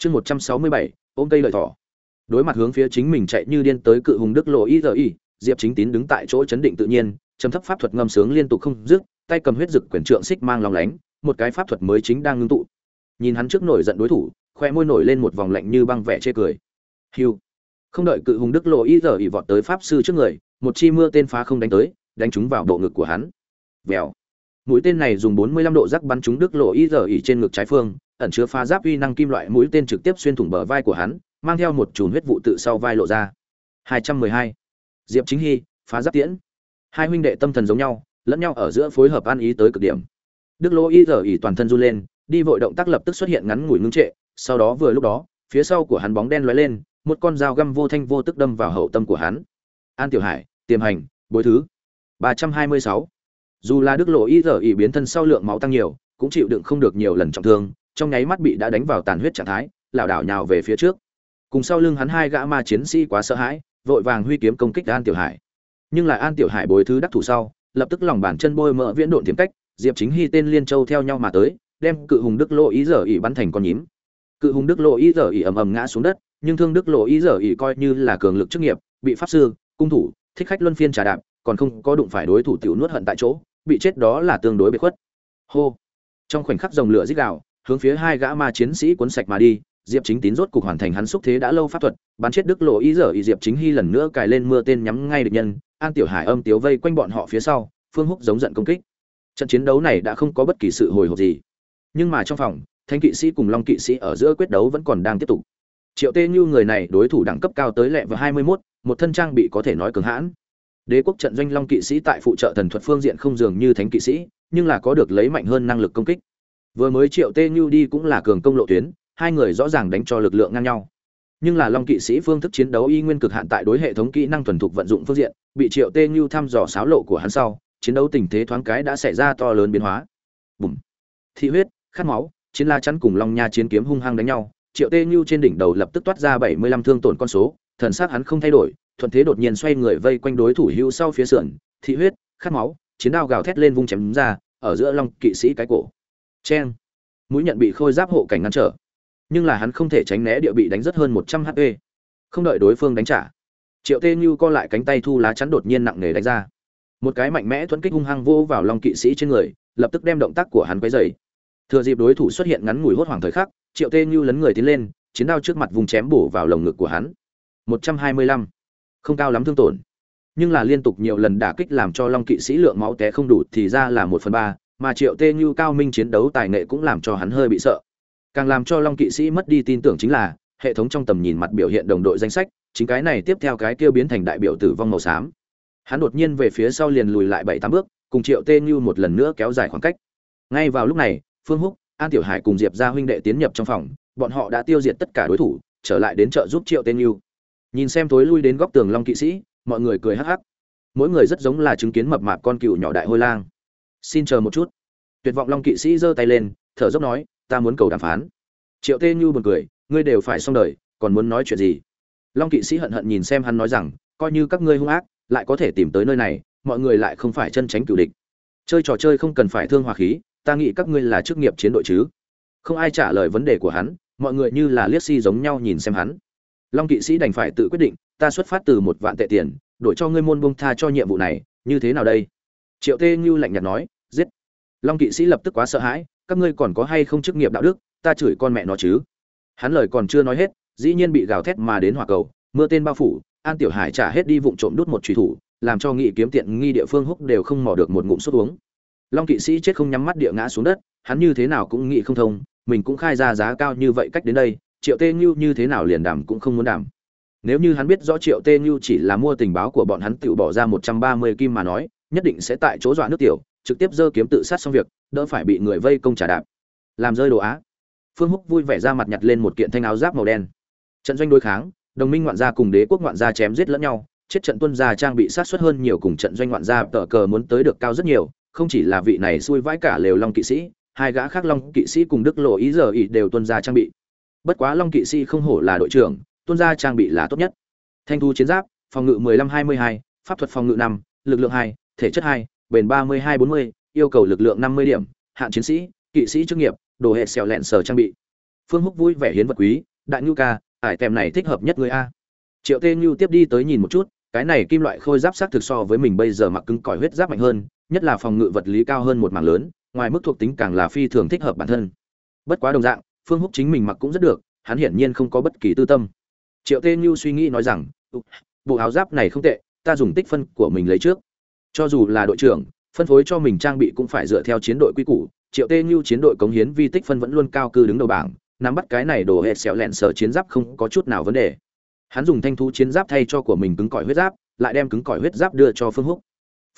chương một trăm sáu mươi bảy, ôm cây lợi thỏ. Đối mặt hướng phía chính mình chạy như điên tới cự hùng đức lộ y giờ Ý. diệp chính tín đứng tại chỗ chấn định tự nhiên chấm thấp pháp thuật ngâm sướng liên tục không dứt, tay cầm huyết dực quyển trượng xích mang lòng lánh, một cái pháp thuật mới chính đang ngưng tụ. Nhìn hắn trước nổi giận đối thủ, khoe môi nổi lên một vòng lạnh như băng vẻ chê cười. Hiu không đợi cự hùng đức lộ y giờ Ý vọt tới pháp sư trước người, một chi mưa tên phá không đánh tới, đánh trúng vào bộ ngực của hắn. Vèo. Mũi tên này dùng 45 độ rắc bắn trúng đức lộ y giờ Ý trên ngực trái phương ẩn chứa phá giáp uy năng kim loại mũi tên trực tiếp xuyên thủng bờ vai của hắn, mang theo một chùm huyết vụ tự sau vai lộ ra. 212. diệp chính hy, phá giáp tiễn. Hai huynh đệ tâm thần giống nhau, lẫn nhau ở giữa phối hợp ăn ý tới cực điểm. Đức lỗ y giờ ỉ toàn thân run lên, đi vội động tác lập tức xuất hiện ngắn ngủi ngưng trệ, sau đó vừa lúc đó, phía sau của hắn bóng đen lóe lên, một con dao găm vô thanh vô tức đâm vào hậu tâm của hắn. An tiểu hải, tiềm hành, bối thứ. 326. dù là đức lộ y giờ ỉ biến thân sau lượng máu tăng nhiều, cũng chịu đựng không được nhiều lần trọng thương trong nháy mắt bị đã đánh vào tàn huyết trạng thái, lảo đảo nhào về phía trước. Cùng sau lưng hắn hai gã ma chiến sĩ quá sợ hãi, vội vàng huy kiếm công kích an tiểu hải. Nhưng lại an tiểu hải bồi thứ đắc thủ sau, lập tức lòng bàn chân bôi mỡ viễn độn tiềm cách, diệp chính hy tên liên châu theo nhau mà tới, đem cự hùng đức lộ ý giờ ỉ bắn thành con nhím. Cự hùng đức lộ ý giờ ỉ ầm ầm ngã xuống đất, nhưng thương đức lộ ý giờ ỉ coi như là cường lực chức nghiệp, bị pháp sư, cung thủ, thích khách luân phiên trà đạp, còn không có đụng phải đối thủ tiểu nuốt hận tại chỗ, bị chết đó là tương đối bị khuất. Hô! Trong khoảnh khắc dòng lửa dích đạo hướng phía hai gã ma chiến sĩ cuốn sạch mà đi, diệp chính tín rốt cục hoàn thành hắn xúc thế đã lâu pháp thuật, bắn chết đức lộ ý giờ ý diệp chính hy lần nữa cài lên mưa tên nhắm ngay địch nhân, an tiểu hải âm tiếu vây quanh bọn họ phía sau, phương húc giống giận công kích. Trận chiến đấu này đã không có bất kỳ sự hồi hộp gì. Nhưng mà trong phòng thanh kỵ sĩ cùng long kỵ sĩ ở giữa quyết đấu vẫn còn đang tiếp tục. Triệu tê như người này đối thủ đẳng cấp cao tới lẹ và hai mươi mốt, một thân trang bị có thể nói cường hãn. Đế quốc trận doanh long kỵ sĩ tại phụ trợ thần thuật phương diện không dường như thánh kỵ sĩ, nhưng là có được lấy mạnh hơn năng lực công kích vừa mới triệu tê như đi cũng là cường công lộ tuyến, hai người rõ ràng đánh cho lực lượng ngang nhau. Nhưng là long kỵ sĩ phương thức chiến đấu y nguyên cực hạn tại đối hệ thống kỹ năng thuần thục vận dụng phương diện, bị triệu tê như thăm dò sáo lộ của hắn sau, chiến đấu tình thế thoáng cái đã xảy ra to lớn biến hóa. Bùm! Thị huyết, khát máu, chiến la chắn cùng long nha chiến kiếm hung hăng đánh nhau, triệu tê như trên đỉnh đầu lập tức toát ra bảy mươi lăm thương tổn con số, thần sắc hắn không thay đổi, thuận thế đột nhiên xoay người vây quanh đối thủ hưu sau phía sườn, thị huyết, khát máu, chiến đao gào thét lên vung chém ra, ở giữa long kỵ sĩ cái cổ. Chen mũi nhận bị khôi giáp hộ cảnh ngăn trở. Nhưng là hắn không thể tránh né địa bị đánh rất hơn một trăm hp. Không đợi đối phương đánh trả, triệu tê như co lại cánh tay thu lá chắn đột nhiên nặng nề đánh ra. Một cái mạnh mẽ thuẫn kích hung hăng vô vào long kỵ sĩ trên người, lập tức đem động tác của hắn quấy dày thừa dịp đối thủ xuất hiện ngắn ngủi hốt hoảng thời khắc, triệu tê như lấn người tiến lên, chiến đao trước mặt vùng chém bổ vào lồng ngực của hắn. Một trăm hai mươi lăm. Không cao lắm thương tổn. Nhưng là liên tục nhiều lần đả kích làm cho long kỵ sĩ lượng máu té không đủ thì ra là một phần ba mà triệu tê như cao minh chiến đấu tài nghệ cũng làm cho hắn hơi bị sợ. Càng làm cho long kỵ sĩ mất đi tin tưởng chính là, hệ thống trong tầm nhìn mặt biểu hiện đồng đội danh sách, chính cái này tiếp theo cái kêu biến thành đại biểu tử vong màu xám. Hắn đột nhiên về phía sau liền lùi lại bảy tám bước, cùng triệu tê như một lần nữa kéo dài khoảng cách. Ngay vào lúc này, phương húc, an tiểu hải cùng diệp ra huynh đệ tiến nhập trong phòng, bọn họ đã tiêu diệt tất cả đối thủ, trở lại đến chợ giúp triệu tê như. Nhìn xem tối lui đến góc tường long kỵ sĩ, mọi người cười hắc hắc. Mỗi người rất giống là chứng kiến mập mạp con cựu nhỏ đại hôi lang xin chờ một chút. Tuyệt vọng long kỵ sĩ giơ tay lên, thở dốc nói, ta muốn cầu đàm phán. Triệu tê như buồn cười, ngươi đều phải xong đời, còn muốn nói chuyện gì? Long kỵ sĩ hận hận nhìn xem hắn nói rằng, coi như các ngươi hung ác, lại có thể tìm tới nơi này, mọi người lại không phải chân tránh cựu địch. Chơi trò chơi không cần phải thương hòa khí, ta nghĩ các ngươi là chức nghiệp chiến đội chứ. Không ai trả lời vấn đề của hắn, mọi người như là liếc si giống nhau nhìn xem hắn. Long kỵ sĩ đành phải tự quyết định, ta xuất phát từ một vạn tệ tiền, đổi cho ngươi môn bông tha cho nhiệm vụ này, như thế nào đây? Triệu tê như lạnh nhạt nói, giết. Long kỵ sĩ lập tức quá sợ hãi, các ngươi còn có hay không chức nghiệp đạo đức, ta chửi con mẹ nó chứ. Hắn lời còn chưa nói hết, dĩ nhiên bị gào thét mà đến hỏa cầu, mưa tên bao phủ, an tiểu hải trả hết đi vụng trộm đút một trùy thủ, làm cho nghị kiếm tiện nghi địa phương húc đều không mò được một ngụm sốt uống. Long kỵ sĩ chết không nhắm mắt địa ngã xuống đất, hắn như thế nào cũng nghĩ không thông, mình cũng khai ra giá cao như vậy cách đến đây, triệu tê như như thế nào liền đảm cũng không muốn đảm. Nếu như hắn biết rõ triệu tê như chỉ là mua tình báo của bọn hắn tự bỏ ra một trăm ba mươi kim mà nói nhất định sẽ tại chỗ dọa nước tiểu trực tiếp giơ kiếm tự sát xong việc đỡ phải bị người vây công trả đạp. Làm rơi đồ á. Phương húc vui vẻ ra mặt nhặt lên một kiện thanh áo giáp màu đen. Trận doanh đối kháng đồng minh ngoạn gia cùng đế quốc ngoạn gia chém giết lẫn nhau chết trận tuân gia trang bị sát xuất hơn nhiều cùng trận doanh ngoạn gia tờ cờ muốn tới được cao rất nhiều không chỉ là vị này xui vãi cả lều long kỵ sĩ hai gã khác long kỵ sĩ cùng đức lộ ý giờ ý đều tuân gia trang bị. Bất quá long kỵ sĩ không hổ là đội trưởng tuân gia trang bị là tốt nhất. Thanh thu chiến giáp phòng ngự 15-22, pháp thuật phòng ngự 5, lực lượng 2, thể chất 2, bền 32-40, yêu cầu lực lượng 50 điểm hạn chiến sĩ kỵ sĩ chức nghiệp đồ hệ xèo lẹn sở trang bị. Phương húc vui vẻ hiến vật quý đại ngưu ca ải tem này thích hợp nhất người a. Triệu tê ngưu tiếp đi tới nhìn một chút cái này kim loại khôi giáp xác thực so với mình bây giờ mặc cứng cỏi huyết giáp mạnh hơn nhất là phòng ngự vật lý cao hơn một mảng lớn ngoài mức thuộc tính càng là phi thường thích hợp bản thân. Bất quá đồng dạng phương húc chính mình mặc cũng rất được hắn hiển nhiên không có bất kỳ tư tâm. Triệu tê như suy nghĩ nói rằng bộ áo giáp này không tệ ta dùng tích phân của mình lấy trước cho dù là đội trưởng, phân phối cho mình trang bị cũng phải dựa theo chiến đội quy củ. Triệu tê như chiến đội cống hiến vi tích phân vẫn luôn cao cư đứng đầu bảng, nắm bắt cái này đồ hệ xẹo lẹn sở chiến giáp không có chút nào vấn đề. Hắn dùng thanh thú chiến giáp thay cho của mình cứng cỏi huyết giáp, lại đem cứng cỏi huyết giáp đưa cho phương húc.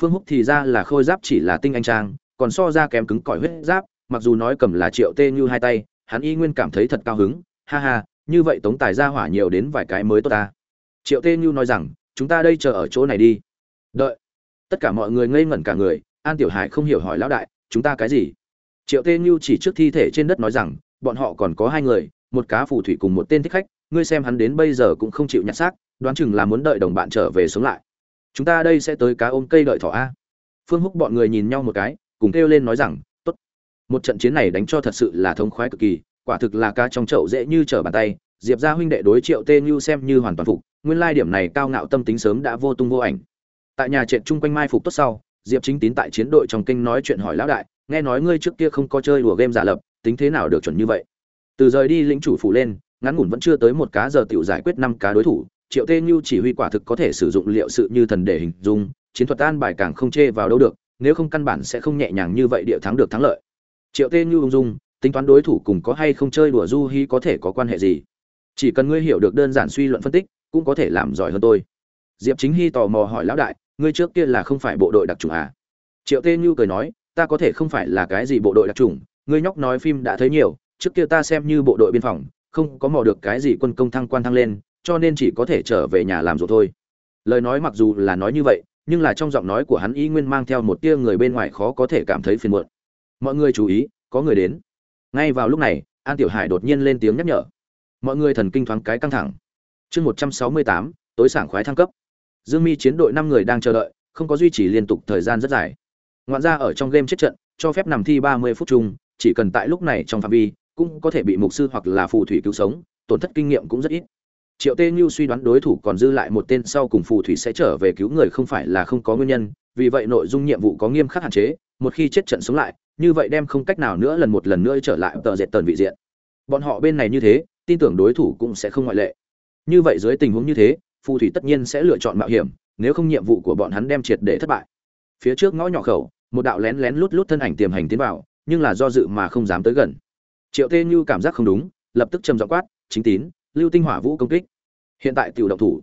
Phương húc thì ra là khôi giáp chỉ là tinh anh trang, còn so ra kém cứng cỏi huyết giáp, mặc dù nói cầm là triệu tê như hai tay, hắn y nguyên cảm thấy thật cao hứng. Ha ha, như vậy tống tài ra hỏa nhiều đến vài cái mới tốt ta. Triệu tê như nói rằng, chúng ta đây chờ ở chỗ này đi. Đợi tất cả mọi người ngây ngẩn cả người, an tiểu hải không hiểu hỏi lão đại, chúng ta cái gì? Triệu tê như chỉ trước thi thể trên đất nói rằng, bọn họ còn có hai người, một cá phù thủy cùng một tên thích khách, ngươi xem hắn đến bây giờ cũng không chịu nhặt xác, đoán chừng là muốn đợi đồng bạn trở về sống lại. Chúng ta đây sẽ tới cá ôm cây đợi thỏ a. Phương húc bọn người nhìn nhau một cái, cùng kêu lên nói rằng, tốt. Một trận chiến này đánh cho thật sự là thống khoái cực kỳ, quả thực là cá trong chậu dễ như trở bàn tay. Diệp ra huynh đệ đối triệu tê như xem như hoàn toàn phục, nguyên lai điểm này cao ngạo tâm tính sớm đã vô tung vô ảnh tại nhà trệt chung quanh mai phục tốt sau, diệp chính tín tại chiến đội trong kinh nói chuyện hỏi lão đại, nghe nói ngươi trước kia không có chơi đùa game giả lập, tính thế nào được chuẩn như vậy? Từ rời đi lĩnh chủ phủ lên, ngắn ngủn vẫn chưa tới một cá giờ tiểu giải quyết năm cá đối thủ, triệu tê như chỉ huy quả thực có thể sử dụng liệu sự như thần để hình dung, chiến thuật an bài càng không chê vào đâu được, nếu không căn bản sẽ không nhẹ nhàng như vậy địa thắng được thắng lợi. Triệu tê như ung dung, tính toán đối thủ cùng có hay không chơi đùa du hi có thể có quan hệ gì? Chỉ cần ngươi hiểu được đơn giản suy luận phân tích, cũng có thể làm giỏi hơn tôi. Diệp chính hy tò mò hỏi lão đại ngươi trước kia là không phải bộ đội đặc trùng à? Triệu tê như cười nói, ta có thể không phải là cái gì bộ đội đặc trùng, ngươi nhóc nói phim đã thấy nhiều, trước kia ta xem như bộ đội biên phòng, không có mò được cái gì quân công thăng quan thăng lên, cho nên chỉ có thể trở về nhà làm ruộng thôi. Lời nói mặc dù là nói như vậy, nhưng là trong giọng nói của hắn ý nguyên mang theo một tia người bên ngoài khó có thể cảm thấy phiền muộn. Mọi người chú ý, có người đến. Ngay vào lúc này, an tiểu hải đột nhiên lên tiếng nhắc nhở. Mọi người thần kinh thoáng cái căng thẳng. Chương một trăm sáu mươi tám, tối sảng khoái thăng cấp dương mi chiến đội năm người đang chờ đợi, không có duy trì liên tục thời gian rất dài. Ngoạn ra ở trong game chết trận, cho phép nằm thi ba mươi phút chung, chỉ cần tại lúc này trong phạm vi, cũng có thể bị mục sư hoặc là phù thủy cứu sống, tổn thất kinh nghiệm cũng rất ít. Triệu tê Nhu suy đoán đối thủ còn dư lại một tên sau cùng phù thủy sẽ trở về cứu người không phải là không có nguyên nhân, vì vậy nội dung nhiệm vụ có nghiêm khắc hạn chế, một khi chết trận sống lại, như vậy đem không cách nào nữa lần một lần nữa trở lại tờ dệt tần vị diện. Bọn họ bên này như thế, tin tưởng đối thủ cũng sẽ không ngoại lệ. Như vậy dưới tình huống như thế phù thủy tất nhiên sẽ lựa chọn mạo hiểm, nếu không nhiệm vụ của bọn hắn đem triệt để thất bại. Phía trước ngõ nhỏ khẩu, một đạo lén lén lút lút thân ảnh tiềm hành tiến vào, nhưng là do dự mà không dám tới gần. Triệu tê như cảm giác không đúng, lập tức trầm giọng quát, chính tín, lưu tinh hỏa vũ công kích. Hiện tại tiểu động thủ.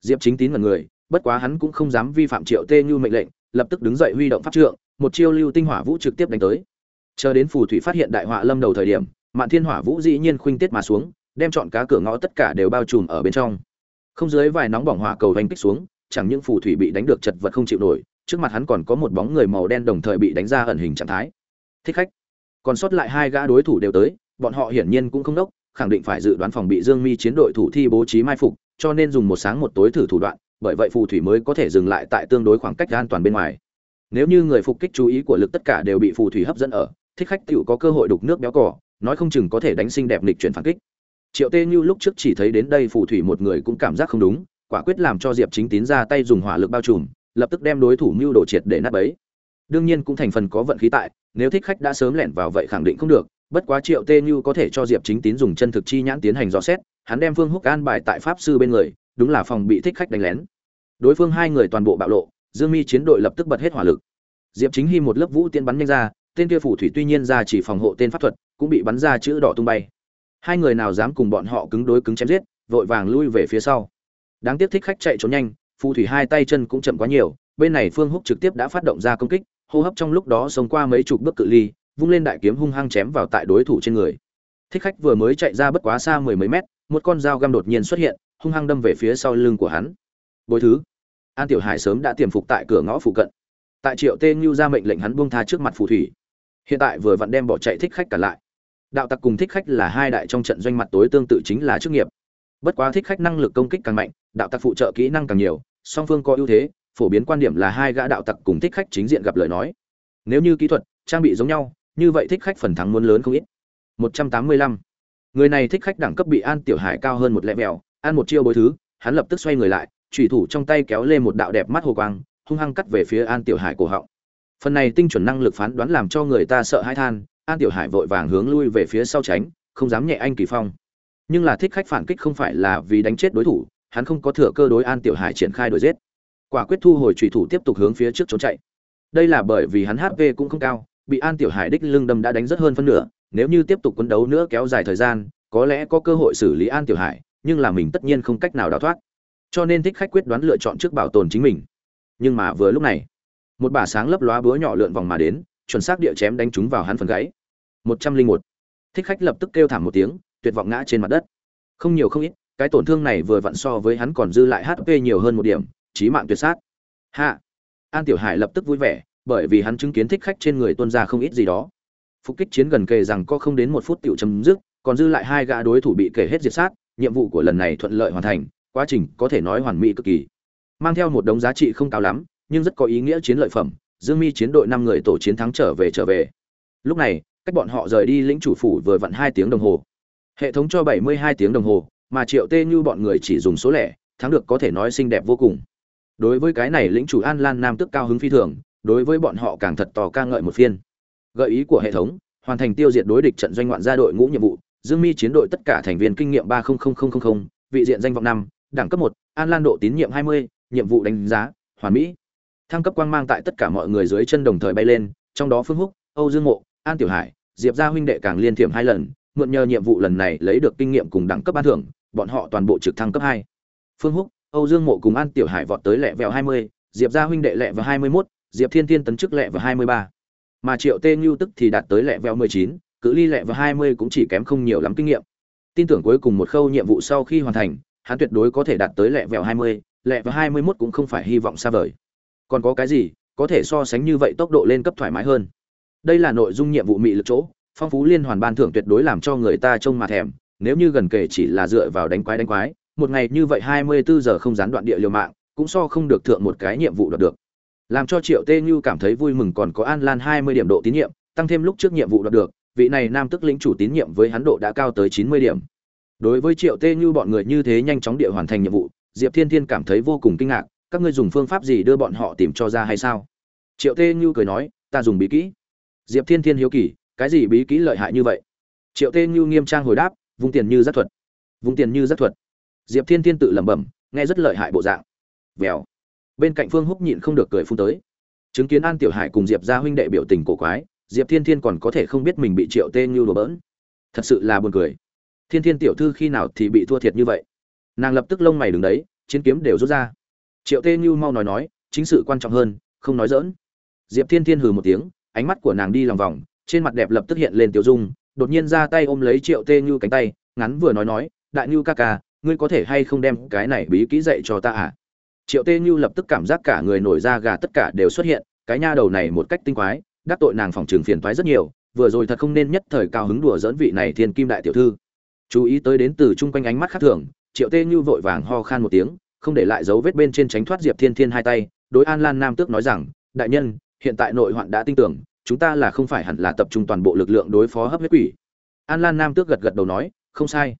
Diệp chính tín là người, bất quá hắn cũng không dám vi phạm triệu tê như mệnh lệnh, lập tức đứng dậy huy động pháp trượng, một chiêu lưu tinh hỏa vũ trực tiếp đánh tới. Chờ đến phù thủy phát hiện đại họa lâm đầu thời điểm, mạn thiên hỏa vũ dĩ nhiên khuynh tiết mà xuống, đem chọn cá cửa ngõ tất cả đều bao trùm ở bên trong không dưới vài nóng bỏng hỏa cầu vành kích xuống, chẳng những phù thủy bị đánh được chật vật không chịu nổi, trước mặt hắn còn có một bóng người màu đen đồng thời bị đánh ra ẩn hình trạng thái. Thích khách. Còn sót lại hai gã đối thủ đều tới, bọn họ hiển nhiên cũng không đốc, khẳng định phải dự đoán phòng bị dương mi chiến đội thủ thi bố trí mai phục, cho nên dùng một sáng một tối thử thủ đoạn, bởi vậy phù thủy mới có thể dừng lại tại tương đối khoảng cách an toàn bên ngoài. Nếu như người phục kích chú ý của lực tất cả đều bị phù thủy hấp dẫn ở, thích khách tựu có cơ hội đục nước béo cỏ nói không chừng có thể đánh sinh đẹp lịch chuyển phản kích triệu tê như lúc trước chỉ thấy đến đây phù thủy một người cũng cảm giác không đúng, quả quyết làm cho diệp chính tín ra tay dùng hỏa lực bao trùm, lập tức đem đối thủ mưu đồ triệt để nát bấy. Đương nhiên cũng thành phần có vận khí tại, nếu thích khách đã sớm lẻn vào vậy khẳng định không được, bất quá triệu tê như có thể cho diệp chính tín dùng chân thực chi nhãn tiến hành dò xét, hắn đem phương húc an bài tại pháp sư bên người, đúng là phòng bị thích khách đánh lén. Đối phương hai người toàn bộ bạo lộ, dương mi chiến đội lập tức bật hết hỏa lực. Diệp chính hy một lớp vũ tiên bắn nhanh ra, tên kia phủ thủy tuy nhiên ra chỉ phòng hộ tên pháp thuật, cũng bị bắn ra chữ đỏ tung bay hai người nào dám cùng bọn họ cứng đối cứng chém giết, vội vàng lui về phía sau. Đáng tiếc thích khách chạy trốn nhanh, phù thủy hai tay chân cũng chậm quá nhiều, bên này phương húc trực tiếp đã phát động ra công kích, hô hấp trong lúc đó sống qua mấy chục bước cự ly, vung lên đại kiếm hung hăng chém vào tại đối thủ trên người. Thích khách vừa mới chạy ra bất quá xa mười mấy mét, một con dao găm đột nhiên xuất hiện, hung hăng đâm về phía sau lưng của hắn. Bối thứ, an tiểu hải sớm đã tiềm phục tại cửa ngõ phụ cận. Tại triệu tê ngưu ra mệnh lệnh hắn buông tha trước mặt phù thủy. Hiện tại vừa vặn đem bỏ chạy thích khách cả lại đạo tặc cùng thích khách là hai đại trong trận doanh mặt tối tương tự chính là chức nghiệp. Bất quá thích khách năng lực công kích càng mạnh, đạo tặc phụ trợ kỹ năng càng nhiều, song phương có ưu thế, phổ biến quan điểm là hai gã đạo tặc cùng thích khách chính diện gặp lời nói. Nếu như kỹ thuật, trang bị giống nhau, như vậy thích khách phần thắng muốn lớn không ít. 185. người này thích khách đẳng cấp bị an tiểu hải cao hơn một lẹ mèo ăn một chiêu bối thứ, hắn lập tức xoay người lại trùy thủ trong tay kéo lên một đạo đẹp mắt hồ quang, hung hăng cắt về phía an tiểu hải cổ họng. Phần này tinh chuẩn năng lực phán đoán làm cho người ta sợ hãi than an tiểu hải vội vàng hướng lui về phía sau tránh, không dám nhẹ anh kỳ phong. Nhưng là thích khách phản kích không phải là vì đánh chết đối thủ, hắn không có thừa cơ đối an tiểu hải triển khai đuổi giết. Quả quyết thu hồi trùy thủ tiếp tục hướng phía trước trốn chạy. Đây là bởi vì hắn hp cũng không cao, bị an tiểu hải đích lưng đâm đã đánh rất hơn phân nửa, nếu như tiếp tục quấn đấu nữa kéo dài thời gian, có lẽ có cơ hội xử lý an tiểu hải, nhưng là mình tất nhiên không cách nào đào thoát. Cho nên thích khách quyết đoán lựa chọn trước bảo tồn chính mình. Nhưng mà vừa lúc này, một bà sáng lấp lóa búa nhỏ lượn vòng mà đến, chuẩn xác địa chém đánh trúng vào hắn phần gáy một trăm linh một. Thích khách lập tức kêu thảm một tiếng, tuyệt vọng ngã trên mặt đất. Không nhiều không ít, cái tổn thương này vừa vặn so với hắn còn dư lại hp nhiều hơn một điểm, chí mạng tuyệt sát. Hạ. An tiểu hải lập tức vui vẻ, bởi vì hắn chứng kiến thích khách trên người tuân ra không ít gì đó. Phục kích chiến gần kề rằng có không đến một phút tiểu chấm dứt, còn dư lại hai gã đối thủ bị kể hết diệt sát, nhiệm vụ của lần này thuận lợi hoàn thành, quá trình có thể nói hoàn mỹ cực kỳ. Mang theo một đống giá trị không cao lắm, nhưng rất có ý nghĩa chiến lợi phẩm, dương mi chiến đội năm người tổ chiến thắng trở về trở về. Lúc này cách bọn họ rời đi lĩnh chủ phủ vừa vặn hai tiếng đồng hồ. Hệ thống cho bảy mươi hai tiếng đồng hồ, mà triệu tê như bọn người chỉ dùng số lẻ, thắng được có thể nói xinh đẹp vô cùng. Đối với cái này lĩnh chủ an lan nam tức cao hứng phi thường, đối với bọn họ càng thật tò ca ngợi một phiên. Gợi ý của hệ thống, hoàn thành tiêu diệt đối địch trận doanh ngoạn gia đội ngũ nhiệm vụ, dương mi chiến đội tất cả thành viên kinh nghiệm ba vị diện danh vọng năm, đẳng cấp một, an lan độ tín nhiệm hai mươi, nhiệm vụ đánh giá, hoàn mỹ. Thăng cấp quang mang tại tất cả mọi người dưới chân đồng thời bay lên, trong đó phương húc, âu dương mộ, an tiểu hải diệp gia huynh đệ càng liên thiểm hai lần, mượn nhờ nhiệm vụ lần này lấy được kinh nghiệm cùng đẳng cấp ban thưởng, bọn họ toàn bộ trực thăng cấp hai. Phương húc, âu dương mộ cùng an tiểu hải vọt tới lẹ vẹo hai mươi, diệp gia huynh đệ lẹ vào hai mươi mốt, diệp thiên thiên tấn chức lẹ vào hai mươi ba. Mà triệu tê ngưu tức thì đạt tới lẹ vẹo mười chín, cự ly lẹ vào hai mươi cũng chỉ kém không nhiều lắm kinh nghiệm. Tin tưởng cuối cùng một khâu nhiệm vụ sau khi hoàn thành, hắn tuyệt đối có thể đạt tới lẹ vẹo hai mươi, lẹ vào hai mươi mốt cũng không phải hy vọng xa vời. Còn có cái gì có thể so sánh như vậy tốc độ lên cấp thoải mái hơn? Đây là nội dung nhiệm vụ mị lực chỗ, phong phú liên hoàn ban thưởng tuyệt đối làm cho người ta trông mà thèm. Nếu như gần kể chỉ là dựa vào đánh quái đánh quái, một ngày như vậy hai mươi bốn giờ không gián đoạn địa liều mạng, cũng so không được thượng một cái nhiệm vụ đoạt được. Làm cho triệu tê như cảm thấy vui mừng còn có an lan hai mươi điểm độ tín nhiệm, tăng thêm lúc trước nhiệm vụ đoạt được, vị này nam tức lĩnh chủ tín nhiệm với hắn độ đã cao tới chín mươi điểm. Đối với triệu tê như bọn người như thế nhanh chóng địa hoàn thành nhiệm vụ, diệp thiên thiên cảm thấy vô cùng kinh ngạc, các ngươi dùng phương pháp gì đưa bọn họ tìm cho ra hay sao? Triệu tê như cười nói, ta dùng bí kỹ diệp thiên thiên hiếu kỳ, cái gì bí kỹ lợi hại như vậy? Triệu tê như nghiêm trang hồi đáp, vung tiền như giác thuật. Vung tiền như giác thuật. Diệp thiên thiên tự lẩm bẩm, nghe rất lợi hại bộ dạng. Vèo. Bên cạnh phương húc nhịn không được cười phun tới. Chứng kiến an tiểu hải cùng diệp gia huynh đệ biểu tình cổ quái, diệp thiên thiên còn có thể không biết mình bị triệu tê như đùa bỡn. Thật sự là buồn cười. Thiên thiên tiểu thư khi nào thì bị thua thiệt như vậy? Nàng lập tức lông mày đứng đấy, chiến kiếm đều rút ra. Triệu tê như mau nói nói, chính sự quan trọng hơn, không nói dỡn diệp thiên thiên hừ một tiếng ánh mắt của nàng đi lòng vòng, trên mặt đẹp lập tức hiện lên tiểu dung, đột nhiên ra tay ôm lấy triệu tê như cánh tay, ngắn vừa nói nói, đại như ca ca, ngươi có thể hay không đem cái này bí kỹ dạy cho ta à? Triệu tê như lập tức cảm giác cả người nổi da gà tất cả đều xuất hiện, cái nha đầu này một cách tinh quái, đắc tội nàng phòng trường phiền toái rất nhiều, vừa rồi thật không nên nhất thời cao hứng đùa dỡn vị này thiên kim đại tiểu thư. Chú ý tới đến từ chung quanh ánh mắt khác thường, triệu tê như vội vàng ho khan một tiếng, không để lại dấu vết bên trên tránh thoát diệp thiên thiên hai tay, đối an lan nam tước nói rằng, đại nhân hiện tại nội hoạn đã tin tưởng, chúng ta là không phải hẳn là tập trung toàn bộ lực lượng đối phó hấp huyết quỷ. An lan nam tước gật gật đầu nói, không sai.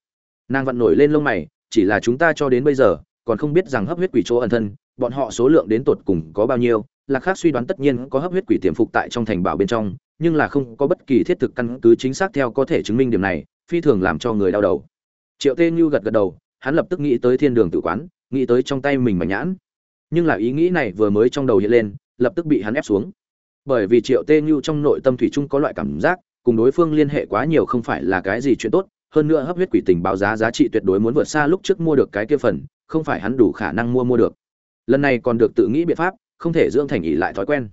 Nàng vặn nổi lên lông mày, chỉ là chúng ta cho đến bây giờ, còn không biết rằng hấp huyết quỷ chỗ ẩn thân, bọn họ số lượng đến tột cùng có bao nhiêu, lạc khác suy đoán tất nhiên có hấp huyết quỷ tiềm phục tại trong thành bảo bên trong, nhưng là không có bất kỳ thiết thực căn cứ chính xác theo có thể chứng minh điểm này, phi thường làm cho người đau đầu. Triệu tê như gật gật đầu, hắn lập tức nghĩ tới thiên đường tự quán, nghĩ tới trong tay mình mà nhãn. Nhưng là ý nghĩ này vừa mới trong đầu hiện lên lập tức bị hắn ép xuống. Bởi vì triệu tê như trong nội tâm thủy chung có loại cảm giác, cùng đối phương liên hệ quá nhiều không phải là cái gì chuyện tốt, hơn nữa hấp huyết quỷ tình báo giá giá trị tuyệt đối muốn vượt xa lúc trước mua được cái kia phần, không phải hắn đủ khả năng mua mua được. Lần này còn được tự nghĩ biện pháp, không thể dưỡng thành ỉ lại thói quen.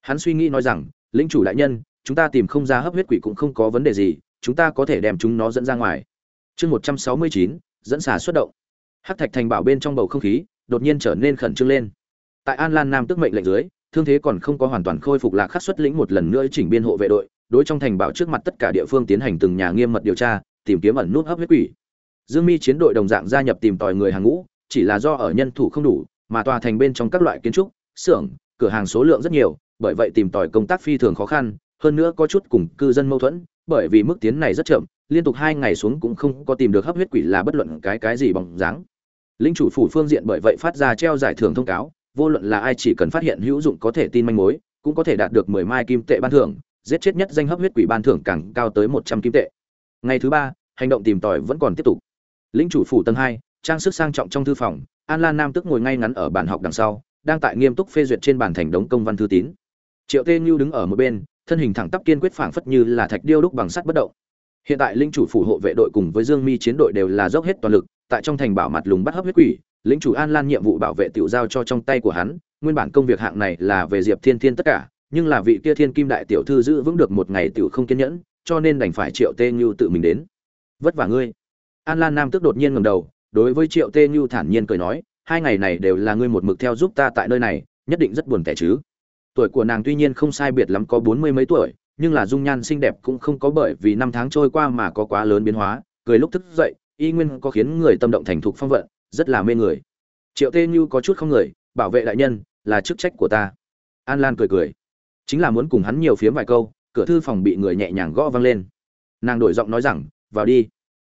Hắn suy nghĩ nói rằng, lĩnh chủ đại nhân, chúng ta tìm không ra hấp huyết quỷ cũng không có vấn đề gì, chúng ta có thể đem chúng nó dẫn ra ngoài. Chương một trăm sáu mươi chín, dẫn xà xuất động. Hắc thạch thành bảo bên trong bầu không khí đột nhiên trở nên khẩn trương lên. Tại an lan nam tức mệnh lệnh dưới thương thế còn không có hoàn toàn khôi phục lạc khắc xuất lĩnh một lần nữa chỉnh biên hộ vệ đội, đối trong thành bảo trước mặt tất cả địa phương tiến hành từng nhà nghiêm mật điều tra, tìm kiếm ẩn nút hấp huyết quỷ. Dương mi chiến đội đồng dạng gia nhập tìm tòi người hàng ngũ, chỉ là do ở nhân thủ không đủ, mà tòa thành bên trong các loại kiến trúc, xưởng, cửa hàng số lượng rất nhiều, bởi vậy tìm tòi công tác phi thường khó khăn, hơn nữa có chút cùng cư dân mâu thuẫn, bởi vì mức tiến này rất chậm, liên tục hai ngày xuống cũng không có tìm được hấp huyết quỷ là bất luận cái cái gì bằng dáng. Linh chủ phủ phương diện bởi vậy phát ra treo giải thưởng thông cáo vô luận là ai chỉ cần phát hiện hữu dụng có thể tin manh mối, cũng có thể đạt được mười mai kim tệ ban thưởng, giết chết nhất danh hấp huyết quỷ ban thưởng càng cao tới một trăm kim tệ. Ngày thứ ba, hành động tìm tòi vẫn còn tiếp tục. Linh chủ phủ tầng hai, trang sức sang trọng trong thư phòng, an lan nam tức ngồi ngay ngắn ở bàn học đằng sau, đang tại nghiêm túc phê duyệt trên bàn thành đống công văn thư tín. Triệu tê Nhu đứng ở một bên, thân hình thẳng tắp kiên quyết phảng phất như là thạch điêu đúc bằng sắt bất động. Hiện tại linh chủ phủ hộ vệ đội cùng với dương mi chiến đội đều là dốc hết toàn lực, tại trong thành bảo mặt lùng bắt hấp huyết quỷ lĩnh chủ an lan nhiệm vụ bảo vệ tiểu giao cho trong tay của hắn, nguyên bản công việc hạng này là về diệp thiên thiên tất cả, nhưng là vị kia thiên kim đại tiểu thư giữ vững được một ngày tiểu không kiên nhẫn, cho nên đành phải triệu tê như tự mình đến. Vất vả ngươi. An lan nam tức đột nhiên ngầm đầu, đối với triệu tê như thản nhiên cười nói, hai ngày này đều là ngươi một mực theo giúp ta tại nơi này, nhất định rất buồn tẻ chứ. Tuổi của nàng tuy nhiên không sai biệt lắm có bốn mươi mấy tuổi, nhưng là dung nhan xinh đẹp cũng không có bởi vì năm tháng trôi qua mà có quá lớn biến hóa, cười lúc thức dậy, y nguyên có khiến người tâm động thành thục phong vận rất là mê người. Triệu tê như có chút không người, bảo vệ đại nhân, là chức trách của ta. An lan cười cười. Chính là muốn cùng hắn nhiều phiếm vài câu, cửa thư phòng bị người nhẹ nhàng gõ vang lên. Nàng đổi giọng nói rằng, vào đi.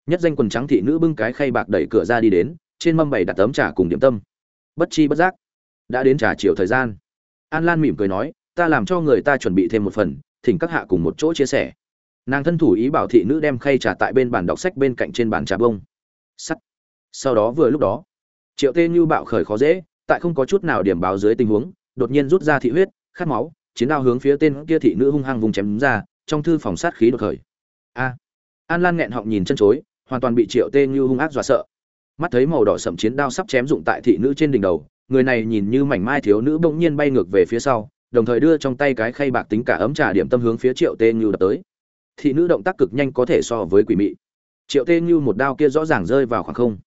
Nhất danh quần trắng thị nữ bưng cái khay bạc đẩy cửa ra đi đến, trên mâm bày đặt tấm trà cùng điểm tâm. Bất chi bất giác, đã đến trà chiều thời gian. An lan mỉm cười nói, ta làm cho người ta chuẩn bị thêm một phần, thỉnh các hạ cùng một chỗ chia sẻ. Nàng thân thủ ý bảo thị nữ đem khay trà tại bên bàn đọc sách bên cạnh trên bàn trà bông. Sắt sau đó vừa lúc đó, triệu tê như bạo khởi khó dễ, tại không có chút nào điểm báo dưới tình huống, đột nhiên rút ra thị huyết, khát máu, chiến đao hướng phía tên kia thị nữ hung hăng vùng chém ra, trong thư phòng sát khí đột khởi. A! An lan nghẹn họng nhìn chân chối, hoàn toàn bị triệu tê như hung ác dọa sợ. Mắt thấy màu đỏ sậm chiến đao sắp chém dụng tại thị nữ trên đỉnh đầu, người này nhìn như mảnh mai thiếu nữ bỗng nhiên bay ngược về phía sau, đồng thời đưa trong tay cái khay bạc tính cả ấm trà điểm tâm hướng phía triệu tê như đập tới. Thị nữ động tác cực nhanh có thể so với quỷ mị. Triệu tê như một đao kia rõ ràng rơi vào khoảng không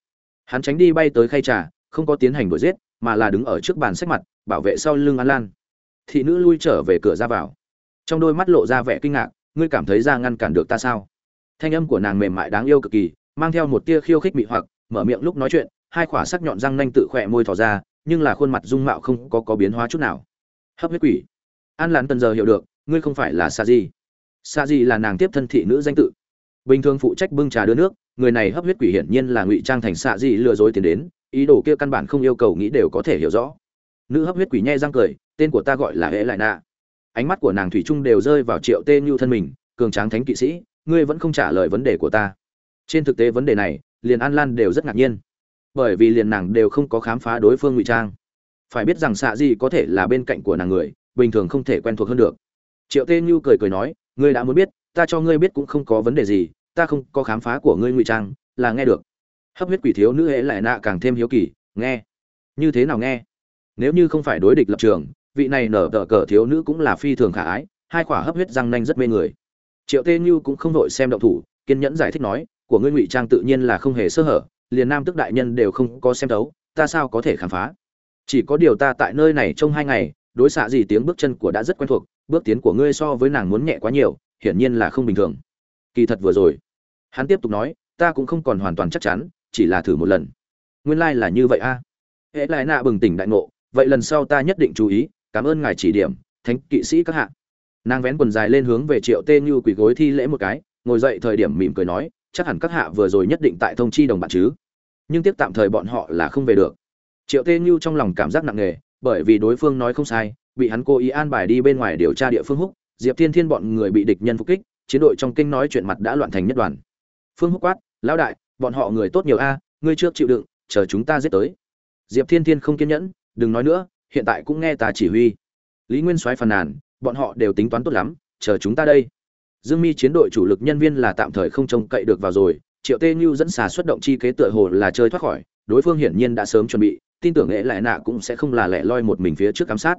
hắn tránh đi bay tới khay trà, không có tiến hành đuổi giết, mà là đứng ở trước bàn sách mặt, bảo vệ sau lưng an lan. Thị nữ lui trở về cửa ra vào. Trong đôi mắt lộ ra vẻ kinh ngạc, ngươi cảm thấy ra ngăn cản được ta sao? Thanh âm của nàng mềm mại đáng yêu cực kỳ, mang theo một tia khiêu khích mị hoặc, mở miệng lúc nói chuyện, hai khỏa sắc nhọn răng nanh tự khỏe môi thò ra, nhưng là khuôn mặt dung mạo không có có biến hóa chút nào. Hấp huyết quỷ. An lan tần giờ hiểu được, ngươi không phải là sa di. Sa di là nàng tiếp thân thị nữ danh tự. Bình thường phụ trách bưng trà đưa nước người này hấp huyết quỷ hiển nhiên là ngụy trang thành xạ dị lừa dối tiền đến, ý đồ kia căn bản không yêu cầu nghĩ đều có thể hiểu rõ. Nữ hấp huyết quỷ nhai răng cười, tên của ta gọi là hễ lại nạ. Ánh mắt của nàng thủy trung đều rơi vào triệu tê như thân mình, cường tráng thánh kỵ sĩ, ngươi vẫn không trả lời vấn đề của ta. Trên thực tế vấn đề này, liền an lan đều rất ngạc nhiên. Bởi vì liền nàng đều không có khám phá đối phương ngụy trang. Phải biết rằng xạ gì có thể là bên cạnh của nàng người, bình thường không thể quen thuộc hơn được. Triệu tê như cười cười nói, ngươi đã muốn biết, ta cho ngươi biết cũng không có vấn đề gì ta không có khám phá của ngươi ngụy trang, là nghe được. Hấp huyết quỷ thiếu nữ hễ lại nạ càng thêm hiếu kỳ, nghe. Như thế nào nghe? Nếu như không phải đối địch lập trường, vị này nở tờ cờ thiếu nữ cũng là phi thường khả ái, hai khỏa hấp huyết răng nanh rất mê người. Triệu tê như cũng không vội xem động thủ, kiên nhẫn giải thích nói, của ngươi ngụy trang tự nhiên là không hề sơ hở, liền nam tức đại nhân đều không có xem thấu, ta sao có thể khám phá? Chỉ có điều ta tại nơi này trong hai ngày, đối xạ gì tiếng bước chân của đã rất quen thuộc, bước tiến của ngươi so với nàng muốn nhẹ quá nhiều, hiển nhiên là không bình thường kỳ thật vừa rồi. Hắn tiếp tục nói, ta cũng không còn hoàn toàn chắc chắn, chỉ là thử một lần. Nguyên lai、like、là như vậy a. À. hễ lại nạ bừng tỉnh đại ngộ, vậy lần sau ta nhất định chú ý, cảm ơn ngài chỉ điểm, thánh kỵ sĩ các hạ. Nàng vén quần dài lên hướng về triệu tê như quỳ gối thi lễ một cái, ngồi dậy thời điểm mỉm cười nói, chắc hẳn các hạ vừa rồi nhất định tại thông chi đồng bạn chứ. Nhưng tiếp tạm thời bọn họ là không về được. Triệu tê như trong lòng cảm giác nặng nề, bởi vì đối phương nói không sai, bị hắn cố ý an bài đi bên ngoài điều tra địa phương húc, diệp thiên thiên bọn người bị địch nhân phục kích chiến đội trong kinh nói chuyện mặt đã loạn thành nhất đoàn. Phương húc quát, lão đại, bọn họ người tốt nhiều a, ngươi trước chịu đựng, chờ chúng ta giết tới. Diệp thiên thiên không kiên nhẫn, đừng nói nữa, hiện tại cũng nghe ta chỉ huy. Lý nguyên soái phàn nàn, bọn họ đều tính toán tốt lắm, chờ chúng ta đây. Dương mi chiến đội chủ lực nhân viên là tạm thời không trông cậy được vào rồi, triệu tê như dẫn xà xuất động chi kế tựa hồ là chơi thoát khỏi, đối phương hiển nhiên đã sớm chuẩn bị, tin tưởng lẽ lại nạ cũng sẽ không là lẻ loi một mình phía trước giám sát.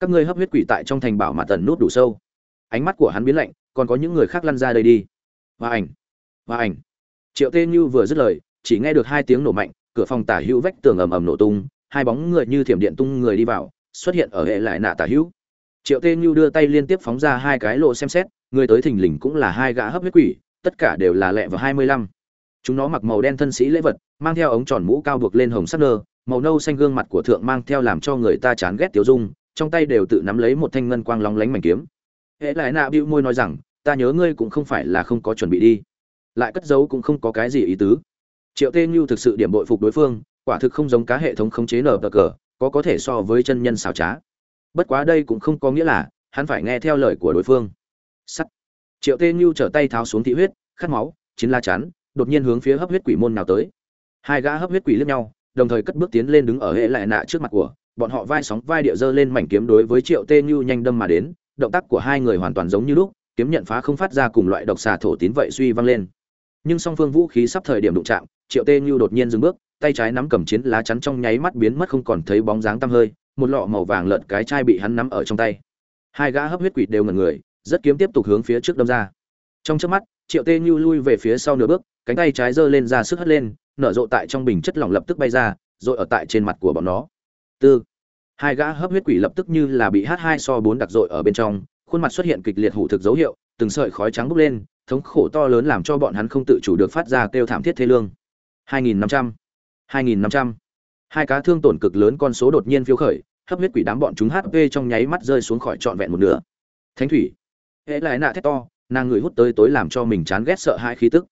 Các ngươi hấp huyết quỷ tại trong thành bảo mà tần nút đủ sâu ánh mắt của hắn biến lạnh, còn có những người khác lăn ra đây đi. Và ảnh và ảnh. Triệu tê như vừa dứt lời, chỉ nghe được hai tiếng nổ mạnh, cửa phòng tả hữu vách tường ầm ầm nổ tung, hai bóng người như thiểm điện tung người đi vào, xuất hiện ở hệ lại nạ tả hữu. Triệu tê như đưa tay liên tiếp phóng ra hai cái lộ xem xét, người tới thình lình cũng là hai gã hấp huyết quỷ, tất cả đều là lẹ vào hai mươi lăm. Chúng nó mặc màu đen thân sĩ lễ vật, mang theo ống tròn mũ cao buộc lên hồng sắc nơ, màu nâu xanh gương mặt của thượng mang theo làm cho người ta chán ghét tiểu dung, trong tay đều tự nắm lấy một thanh ngân quang lóng lánh mảnh kiếm hễ lại nạ bĩu môi nói rằng, ta nhớ ngươi cũng không phải là không có chuẩn bị đi. Lại cất giấu cũng không có cái gì ý tứ. Triệu tê như thực sự điểm bội phục đối phương, quả thực không giống cá hệ thống khống chế nở cờ có có thể so với chân nhân xảo trá. Bất quá đây cũng không có nghĩa là hắn phải nghe theo lời của đối phương. Sắt. Triệu tê như trở tay tháo xuống thị huyết, khát máu chiến la chắn, đột nhiên hướng phía hấp huyết quỷ môn nào tới. Hai gã hấp huyết quỷ liếc nhau, đồng thời cất bước tiến lên đứng ở hệ lại nạ trước mặt của, bọn họ vai sóng vai địa dơ lên mảnh kiếm đối với triệu tê như nhanh đâm mà đến động tác của hai người hoàn toàn giống như lúc, kiếm nhận phá không phát ra cùng loại độc xà thổ tín vậy suy văng lên. Nhưng song phương vũ khí sắp thời điểm đụng chạm, triệu tê như đột nhiên dừng bước, tay trái nắm cầm chiến lá chắn trong nháy mắt biến mất không còn thấy bóng dáng tăm hơi, một lọ màu vàng lợn cái chai bị hắn nắm ở trong tay. Hai gã hấp huyết quỷ đều ngẩn người, rất kiếm tiếp tục hướng phía trước đâm ra. Trong chớp mắt, triệu tê như lui về phía sau nửa bước, cánh tay trái giơ lên ra sức hất lên, nở rộ tại trong bình chất lỏng lập tức bay ra, rồi ở tại trên mặt của bọn nó. Tư hai gã hấp huyết quỷ lập tức như là bị h hai so bốn đặc dội ở bên trong, khuôn mặt xuất hiện kịch liệt hủ thực dấu hiệu, từng sợi khói trắng bốc lên, thống khổ to lớn làm cho bọn hắn không tự chủ được phát ra kêu thảm thiết thê lương. 2.500 2.500 hai cá thương tổn cực lớn con số đột nhiên phiêu khởi, hấp huyết quỷ đám bọn chúng hp trong nháy mắt rơi xuống khỏi trọn vẹn một nửa. Thánh thủy. Hễ lại nạ thét to, nàng người hút tới tối làm cho mình chán ghét sợ hai khí tức.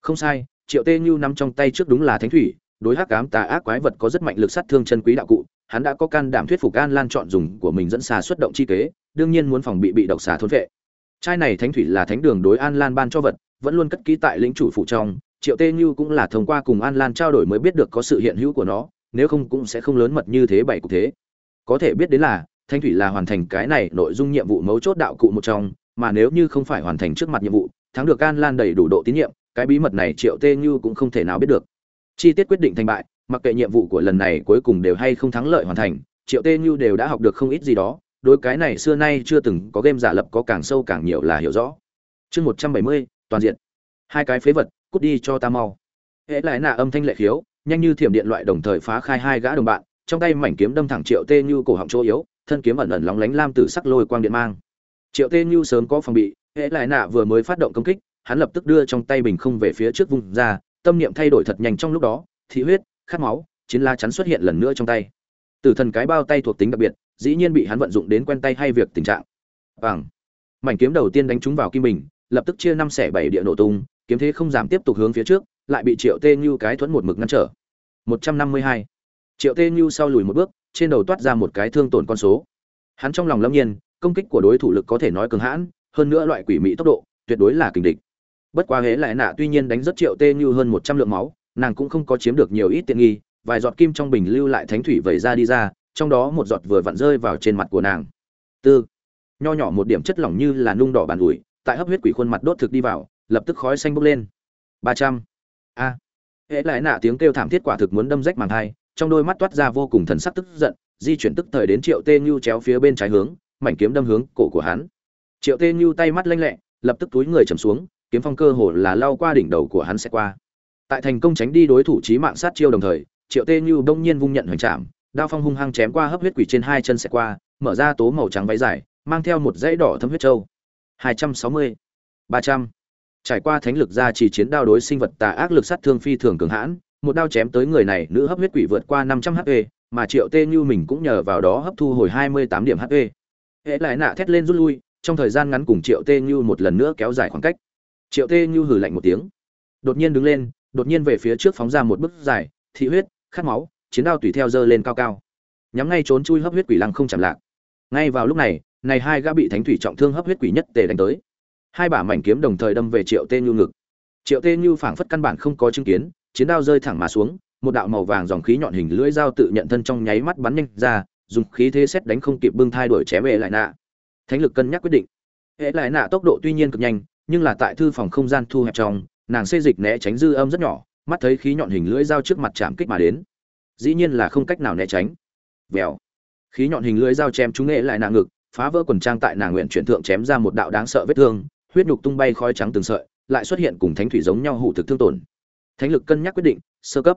Không sai, triệu tê như nắm trong tay trước đúng là thánh thủy, đối hắc ám tà ác quái vật có rất mạnh lực sát thương chân quý đạo cụ hắn đã có can đảm thuyết phục an lan chọn dùng của mình dẫn xà xuất động chi kế, đương nhiên muốn phòng bị bị độc xà thôn vệ. Chai này thánh thủy là thánh đường đối an lan ban cho vật, vẫn luôn cất kỹ tại lĩnh chủ phụ trong, triệu tê như cũng là thông qua cùng an lan trao đổi mới biết được có sự hiện hữu của nó, nếu không cũng sẽ không lớn mật như thế bảy cục thế. Có thể biết đến là thanh thủy là hoàn thành cái này nội dung nhiệm vụ mấu chốt đạo cụ một trong, mà nếu như không phải hoàn thành trước mặt nhiệm vụ, thắng được an lan đầy đủ độ tín nhiệm, cái bí mật này triệu tê như cũng không thể nào biết được. Chi tiết quyết định thành bại mặc kệ nhiệm vụ của lần này cuối cùng đều hay không thắng lợi hoàn thành, triệu tê như đều đã học được không ít gì đó, đối cái này xưa nay chưa từng có game giả lập có càng sâu càng nhiều là hiểu rõ. Chương một trăm bảy mươi, toàn diện. Hai cái phế vật, cút đi cho ta mau. Hễ lại nạ âm thanh lệ khiếu, nhanh như thiểm điện loại đồng thời phá khai hai gã đồng bạn, trong tay mảnh kiếm đâm thẳng triệu tê như cổ họng chỗ yếu, thân kiếm ẩn ẩn lóng lánh lam tử sắc lôi quang điện mang. Triệu tê như sớm có phòng bị, hễ lại nạ vừa mới phát động công kích, hắn lập tức đưa trong tay bình không về phía trước vùng ra, tâm niệm thay đổi thật nhanh trong lúc đó, thị huyết khát máu, chiến la chắn xuất hiện lần nữa trong tay. Tử thần cái bao tay thuộc tính đặc biệt, dĩ nhiên bị hắn vận dụng đến quen tay hay việc tình trạng. Bằng mảnh kiếm đầu tiên đánh trúng vào kim bình, lập tức chia năm xẻ bảy địa nổ tung, kiếm thế không giảm tiếp tục hướng phía trước, lại bị triệu tê như cái thuẫn một mực ngăn trở. Một trăm năm mươi hai. Triệu tê như sau lùi một bước, trên đầu toát ra một cái thương tổn con số. Hắn trong lòng lâm nhiên, công kích của đối thủ lực có thể nói cường hãn, hơn nữa loại quỷ mỹ tốc độ, tuyệt đối là kình địch. Bất quá hễ lại nạ tuy nhiên đánh rất triệu tê như hơn một trăm lượng máu nàng cũng không có chiếm được nhiều ít tiện nghi, vài giọt kim trong bình lưu lại thánh thủy vẩy ra đi ra, trong đó một giọt vừa vặn rơi vào trên mặt của nàng. Tư, nho nhỏ một điểm chất lỏng như là nung đỏ bàn ủi, tại hấp huyết quỷ khuôn mặt đốt thực đi vào, lập tức khói xanh bốc lên. Ba trăm. A. Hễ lại nạ tiếng kêu thảm thiết quả thực muốn đâm rách màng thai trong đôi mắt toát ra vô cùng thần sắc tức giận, di chuyển tức thời đến triệu tê nhu chéo phía bên trái hướng, mảnh kiếm đâm hướng cổ của hắn. Triệu tê nhu tay mắt lanh lẹ, lập tức túi người chầm xuống, kiếm phong cơ hồ là lao qua đỉnh đầu của hắn sẽ qua tại thành công tránh đi đối thủ chí mạng sát chiêu đồng thời, triệu tê như bỗng nhiên vung nhận hoành trạm, đao phong hung hăng chém qua hấp huyết quỷ trên hai chân xẹt qua, mở ra tố màu trắng váy dài, mang theo một dãy đỏ thấm huyết trâu. Hai trăm sáu mươi, ba trăm. Trải qua thánh lực ra chỉ chiến đao đối sinh vật tà ác lực sát thương phi thường cường hãn, một đao chém tới người này, nữ hấp huyết quỷ vượt qua năm trăm hp mà triệu tê như mình cũng nhờ vào đó hấp thu hồi hai mươi tám điểm hp hệ lại nạ thét lên rút lui, trong thời gian ngắn cùng triệu tê như một lần nữa kéo dài khoảng cách. Triệu tê như hừ lạnh một tiếng, đột nhiên đứng lên đột nhiên về phía trước phóng ra một bước dài, thị huyết, khát máu, chiến đao tùy theo dơ lên cao cao. Nhắm ngay trốn chui hấp huyết quỷ lăng không chạm lạc. Ngay vào lúc này này hai gã bị thánh thủy trọng thương hấp huyết quỷ nhất tề đánh tới. Hai bả mảnh kiếm đồng thời đâm về triệu tê như ngực. Triệu tê như phảng phất căn bản không có chứng kiến, chiến đao rơi thẳng mà xuống, một đạo màu vàng dòng khí nhọn hình lưỡi dao tự nhận thân trong nháy mắt bắn nhanh ra, dùng khí thế xét đánh không kịp bưng thai đuổi chém về lại nạ. Thánh lực cân nhắc quyết định. Hệ lại nạ tốc độ tuy nhiên cực nhanh, nhưng là tại thư phòng không gian thu hẹp trong nàng xê dịch né tránh dư âm rất nhỏ mắt thấy khí nhọn hình lưỡi dao trước mặt chạm kích mà đến. Dĩ nhiên là không cách nào né tránh. Vèo. Khí nhọn hình lưỡi dao chém chúng nghệ lại nàng ngực phá vỡ quần trang tại nàng nguyện chuyển thượng chém ra một đạo đáng sợ vết thương huyết nhục tung bay khói trắng từng sợi lại xuất hiện cùng thánh thủy giống nhau hủ thực thương tổn. Thánh lực cân nhắc quyết định sơ cấp.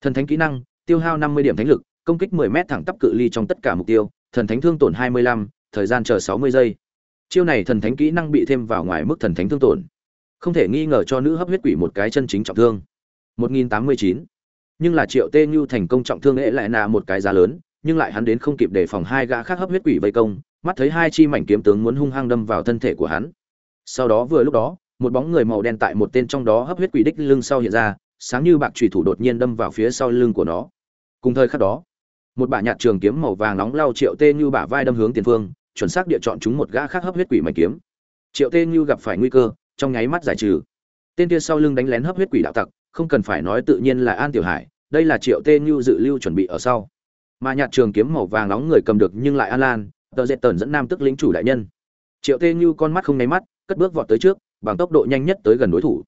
Thần thánh kỹ năng tiêu hao năm mươi điểm thánh lực công kích 10 mét thẳng tắp cự ly trong tất cả mục tiêu thần thánh thương tổn 25, thời gian chờ 60 giây. Chiêu này thần thánh kỹ năng bị thêm vào ngoài mức thần thánh thương tổn không thể nghi ngờ cho nữ hấp huyết quỷ một cái chân chính trọng thương. 1089 nhưng là triệu tê như thành công trọng thương ệ lại nạ một cái giá lớn, nhưng lại hắn đến không kịp đề phòng hai gã khác hấp huyết quỷ vây công, mắt thấy hai chi mảnh kiếm tướng muốn hung hăng đâm vào thân thể của hắn. Sau đó vừa lúc đó, một bóng người màu đen tại một tên trong đó hấp huyết quỷ đích lưng sau hiện ra, sáng như bạc trùy thủ đột nhiên đâm vào phía sau lưng của nó. Cùng thời khắc đó, một bả nhạt trường kiếm màu vàng nóng lao triệu tê như bả vai đâm hướng tiền phương, chuẩn xác địa chọn chúng một gã khác hấp huyết quỷ mảnh kiếm. Triệu tê như gặp phải nguy cơ trong nháy mắt giải trừ. Tên kia sau lưng đánh lén hấp huyết quỷ đạo tặc, không cần phải nói tự nhiên là an tiểu hải, đây là triệu tê như dự lưu chuẩn bị ở sau. Mà nhạt trường kiếm màu vàng nóng người cầm được nhưng lại an lan, tờ dệt tần dẫn nam tức lính chủ đại nhân. Triệu tê như con mắt không nháy mắt, cất bước vọt tới trước, bằng tốc độ nhanh nhất tới gần đối thủ.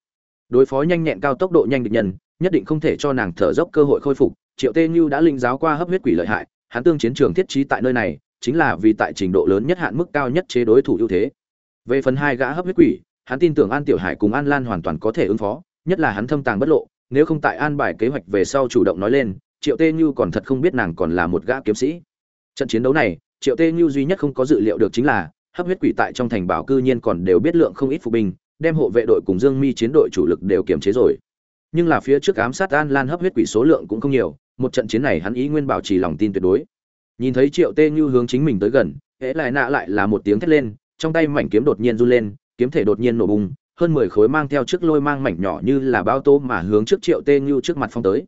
Đối phó nhanh nhẹn cao tốc độ nhanh địch nhân, nhất định không thể cho nàng thở dốc cơ hội khôi phục. Triệu tê như đã linh giáo qua hấp huyết quỷ lợi hại, hắn tương chiến trường thiết trí tại nơi này, chính là vì tại trình độ lớn nhất hạn mức cao nhất chế đối thủ ưu thế. Về phần hai gã hấp huyết quỷ hắn tin tưởng an tiểu hải cùng an lan hoàn toàn có thể ứng phó, nhất là hắn thâm tàng bất lộ, nếu không tại an bài kế hoạch về sau chủ động nói lên, triệu tê như còn thật không biết nàng còn là một gã kiếm sĩ. Trận chiến đấu này, triệu tê như duy nhất không có dự liệu được chính là, hấp huyết quỷ tại trong thành bảo cư nhiên còn đều biết lượng không ít phục binh, đem hộ vệ đội cùng dương mi chiến đội chủ lực đều kiềm chế rồi. Nhưng là phía trước ám sát an lan hấp huyết quỷ số lượng cũng không nhiều, một trận chiến này hắn ý nguyên bảo trì lòng tin tuyệt đối. Nhìn thấy triệu tê như hướng chính mình tới gần, hễ lại nạ lại là một tiếng thét lên, trong tay mảnh kiếm đột nhiên run lên kiếm thể đột nhiên nổ bùng, hơn mười khối mang theo trước lôi mang mảnh nhỏ như là bao tô mà hướng trước triệu tê như trước mặt phong tới.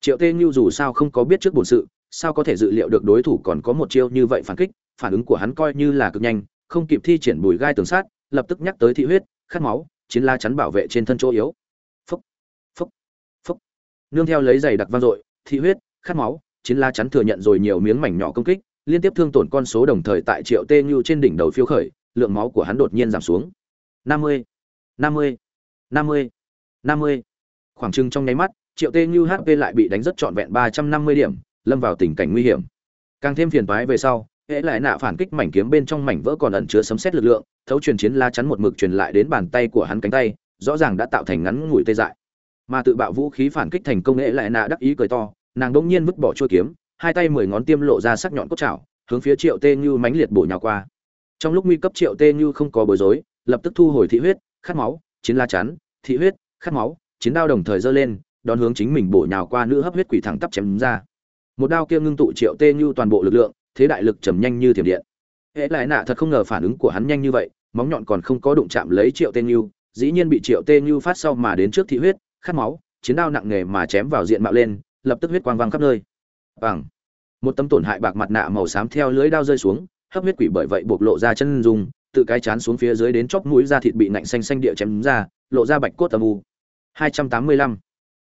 Triệu tê như dù sao không có biết trước bổn sự, sao có thể dự liệu được đối thủ còn có một chiêu như vậy phản kích, phản ứng của hắn coi như là cực nhanh, không kịp thi triển bùi gai tường sát, lập tức nhắc tới thị huyết, khát máu, chiến la chắn bảo vệ trên thân chỗ yếu. Phúc phúc phúc. Nương theo lấy giày đặc vang dội, thị huyết, khát máu, chiến la chắn thừa nhận rồi nhiều miếng mảnh nhỏ công kích, liên tiếp thương tổn con số đồng thời tại triệu tê như trên đỉnh đầu phiêu khởi, lượng máu của hắn đột nhiên giảm xuống năm mươi. Năm mươi. Năm mươi. Năm mươi. Khoảng trừng trong nháy mắt, triệu tê như hp lại bị đánh rất trọn vẹn ba trăm năm mươi điểm, lâm vào tình cảnh nguy hiểm. Càng thêm phiền toái về sau hễ lại nạ phản kích mảnh kiếm bên trong mảnh vỡ còn ẩn chứa sấm xét lực lượng, thấu truyền chiến la chắn một mực truyền lại đến bàn tay của hắn cánh tay, rõ ràng đã tạo thành ngắn ngủi tê dại. Mà tự bạo vũ khí phản kích thành công hễ lại nạ đắc ý cười to, nàng đột nhiên vứt bỏ chuôi kiếm, hai tay mười ngón tiêm lộ ra sắc nhọn cốt chảo hướng phía triệu tê như mãnh liệt bổ nhào qua. Trong lúc nguy cấp triệu tê như không có bối rối lập tức thu hồi thị huyết, khát máu, chiến la chắn, thị huyết, khát máu, chiến đao đồng thời giơ lên, đón hướng chính mình bổ nhào qua nữ hấp huyết quỷ thẳng tắp chém ra. Một đao kia ngưng tụ triệu tê như toàn bộ lực lượng, thế đại lực trầm nhanh như thiểm điện. Hễ lại nạ thật không ngờ phản ứng của hắn nhanh như vậy, móng nhọn còn không có đụng chạm lấy triệu tê như, dĩ nhiên bị triệu tê như phát sau mà đến trước thị huyết, khát máu, chiến đao nặng nề mà chém vào diện mạo lên, lập tức huyết quang văng khắp nơi. Bằng một tấm tổn hại bạc mặt nạ màu xám theo lưới đao rơi xuống, hấp huyết quỷ bởi vậy bộc lộ ra chân dung tự cái chán xuống phía dưới đến chóp mũi da thịt bị nạnh xanh xanh địa chém ra, lộ ra bạch cốt âm u. 285.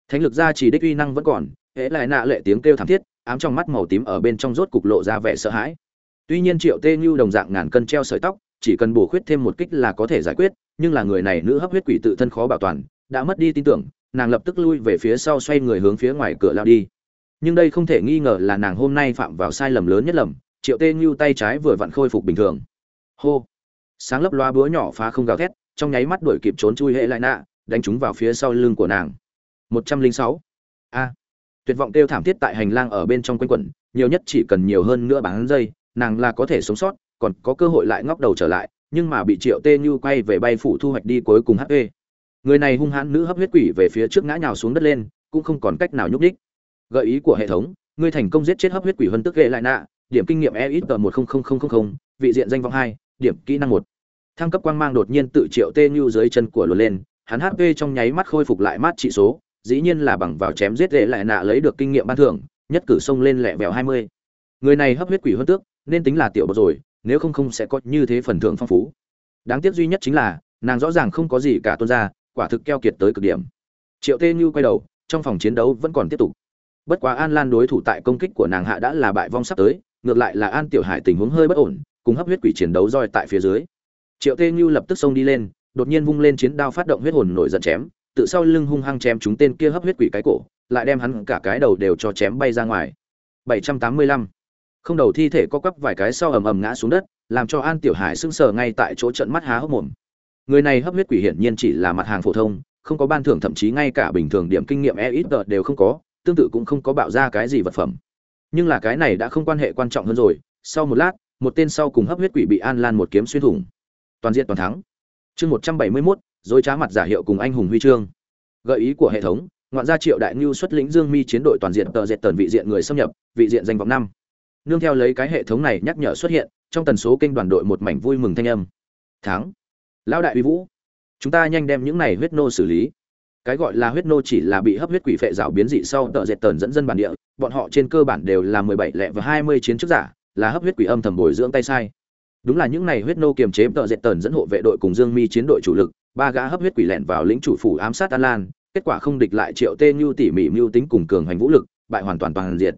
thánh lực gia chỉ đích uy năng vẫn còn, hễ lại nạ lệ tiếng kêu thảm thiết, ám trong mắt màu tím ở bên trong rốt cục lộ ra vẻ sợ hãi. Tuy nhiên triệu tê Nhu đồng dạng ngàn cân treo sợi tóc, chỉ cần bổ khuyết thêm một kích là có thể giải quyết, nhưng là người này nữ hấp huyết quỷ tự thân khó bảo toàn, đã mất đi tin tưởng, nàng lập tức lui về phía sau xoay người hướng phía ngoài cửa lao đi. Nhưng đây không thể nghi ngờ là nàng hôm nay phạm vào sai lầm lớn nhất lầm, triệu tê Nhu tay trái vừa vặn khôi phục bình thường. Hô sáng lấp loa búa nhỏ phá không gào thét, trong nháy mắt đuổi kịp trốn chui hệ lại nạ, đánh chúng vào phía sau lưng của nàng. Một trăm linh sáu. A. Tuyệt vọng kêu thảm thiết tại hành lang ở bên trong quanh quẩn, nhiều nhất chỉ cần nhiều hơn nữa bán giây, nàng là có thể sống sót, còn có cơ hội lại ngóc đầu trở lại, nhưng mà bị triệu tê như quay về bay phủ thu hoạch đi cuối cùng hp người này hung hãn nữ hấp huyết quỷ về phía trước ngã nhào xuống đất lên, cũng không còn cách nào nhúc đích gợi ý của hệ thống, ngươi thành công giết chết hấp huyết quỷ hơn tức ghệ lại nạ, điểm kinh nghiệm e ít tờ một vị diện danh vọng hai, điểm kỹ năng một thăng cấp quang mang đột nhiên tự triệu tê như dưới chân của luồn lên, hắn hp trong nháy mắt khôi phục lại mát trị số, dĩ nhiên là bằng vào chém giết lệ lại nạ lấy được kinh nghiệm ban thưởng, nhất cử xông lên lẹ vẹo hai mươi. Người này hấp huyết quỷ hơn tước, nên tính là tiểu bột rồi, nếu không không sẽ có như thế phần thưởng phong phú. Đáng tiếc duy nhất chính là, nàng rõ ràng không có gì cả tuân ra, quả thực keo kiệt tới cực điểm. Triệu tê như quay đầu, trong phòng chiến đấu vẫn còn tiếp tục. Bất quá an lan đối thủ tại công kích của nàng hạ đã là bại vong sắp tới, ngược lại là an tiểu hải tình huống hơi bất ổn, cùng hấp huyết quỷ chiến đấu roi tại phía dưới triệu tê như lập tức xông đi lên, đột nhiên vung lên chiến đao phát động huyết hồn nổi giận chém, tự sau lưng hung hăng chém chúng tên kia hấp huyết quỷ cái cổ, lại đem hắn cả cái đầu đều cho chém bay ra ngoài. 785. không đầu thi thể có quắp vài cái sau ầm ầm ngã xuống đất, làm cho an tiểu hải sững sờ ngay tại chỗ trận mắt há hốc mồm. Người này hấp huyết quỷ hiển nhiên chỉ là mặt hàng phổ thông, không có ban thưởng thậm chí ngay cả bình thường điểm kinh nghiệm e ít đều không có, tương tự cũng không có bạo ra cái gì vật phẩm. Nhưng là cái này đã không quan hệ quan trọng hơn rồi, sau một lát, một tên sau cùng hấp huyết quỷ bị an lan một kiếm xuyên thủng toàn diện toàn thắng. Chương một trăm bảy mươi mốt, dối trá mặt giả hiệu cùng anh hùng huy chương. Gợi ý của hệ thống, ngoạn gia triệu đại ngưu xuất lĩnh dương mi chiến đội toàn diện tờ dệt tần vị diện người xâm nhập, vị diện danh vọng năm. Nương theo lấy cái hệ thống này nhắc nhở xuất hiện, trong tần số kênh đoàn đội một mảnh vui mừng thanh âm. Thắng. Lão đại uy vũ. Chúng ta nhanh đem những này huyết nô xử lý. Cái gọi là huyết nô chỉ là bị hấp huyết quỷ phệ rào biến dị sau tợ dệt tần dẫn dân bản địa, bọn họ trên cơ bản đều là mười bảy lẻ và hai mươi chiến chức giả, là hấp huyết quỷ âm thầm bồi dưỡng tay sai đúng là những này huyết nô kiềm chế tợ dệt tần dẫn hộ vệ đội cùng dương mi chiến đội chủ lực, ba gã hấp huyết quỷ lẻn vào lĩnh chủ phủ ám sát an lan, kết quả không địch lại triệu tê như, tỉ mỉ mưu tính cùng cường hành vũ lực, bại hoàn toàn toàn diện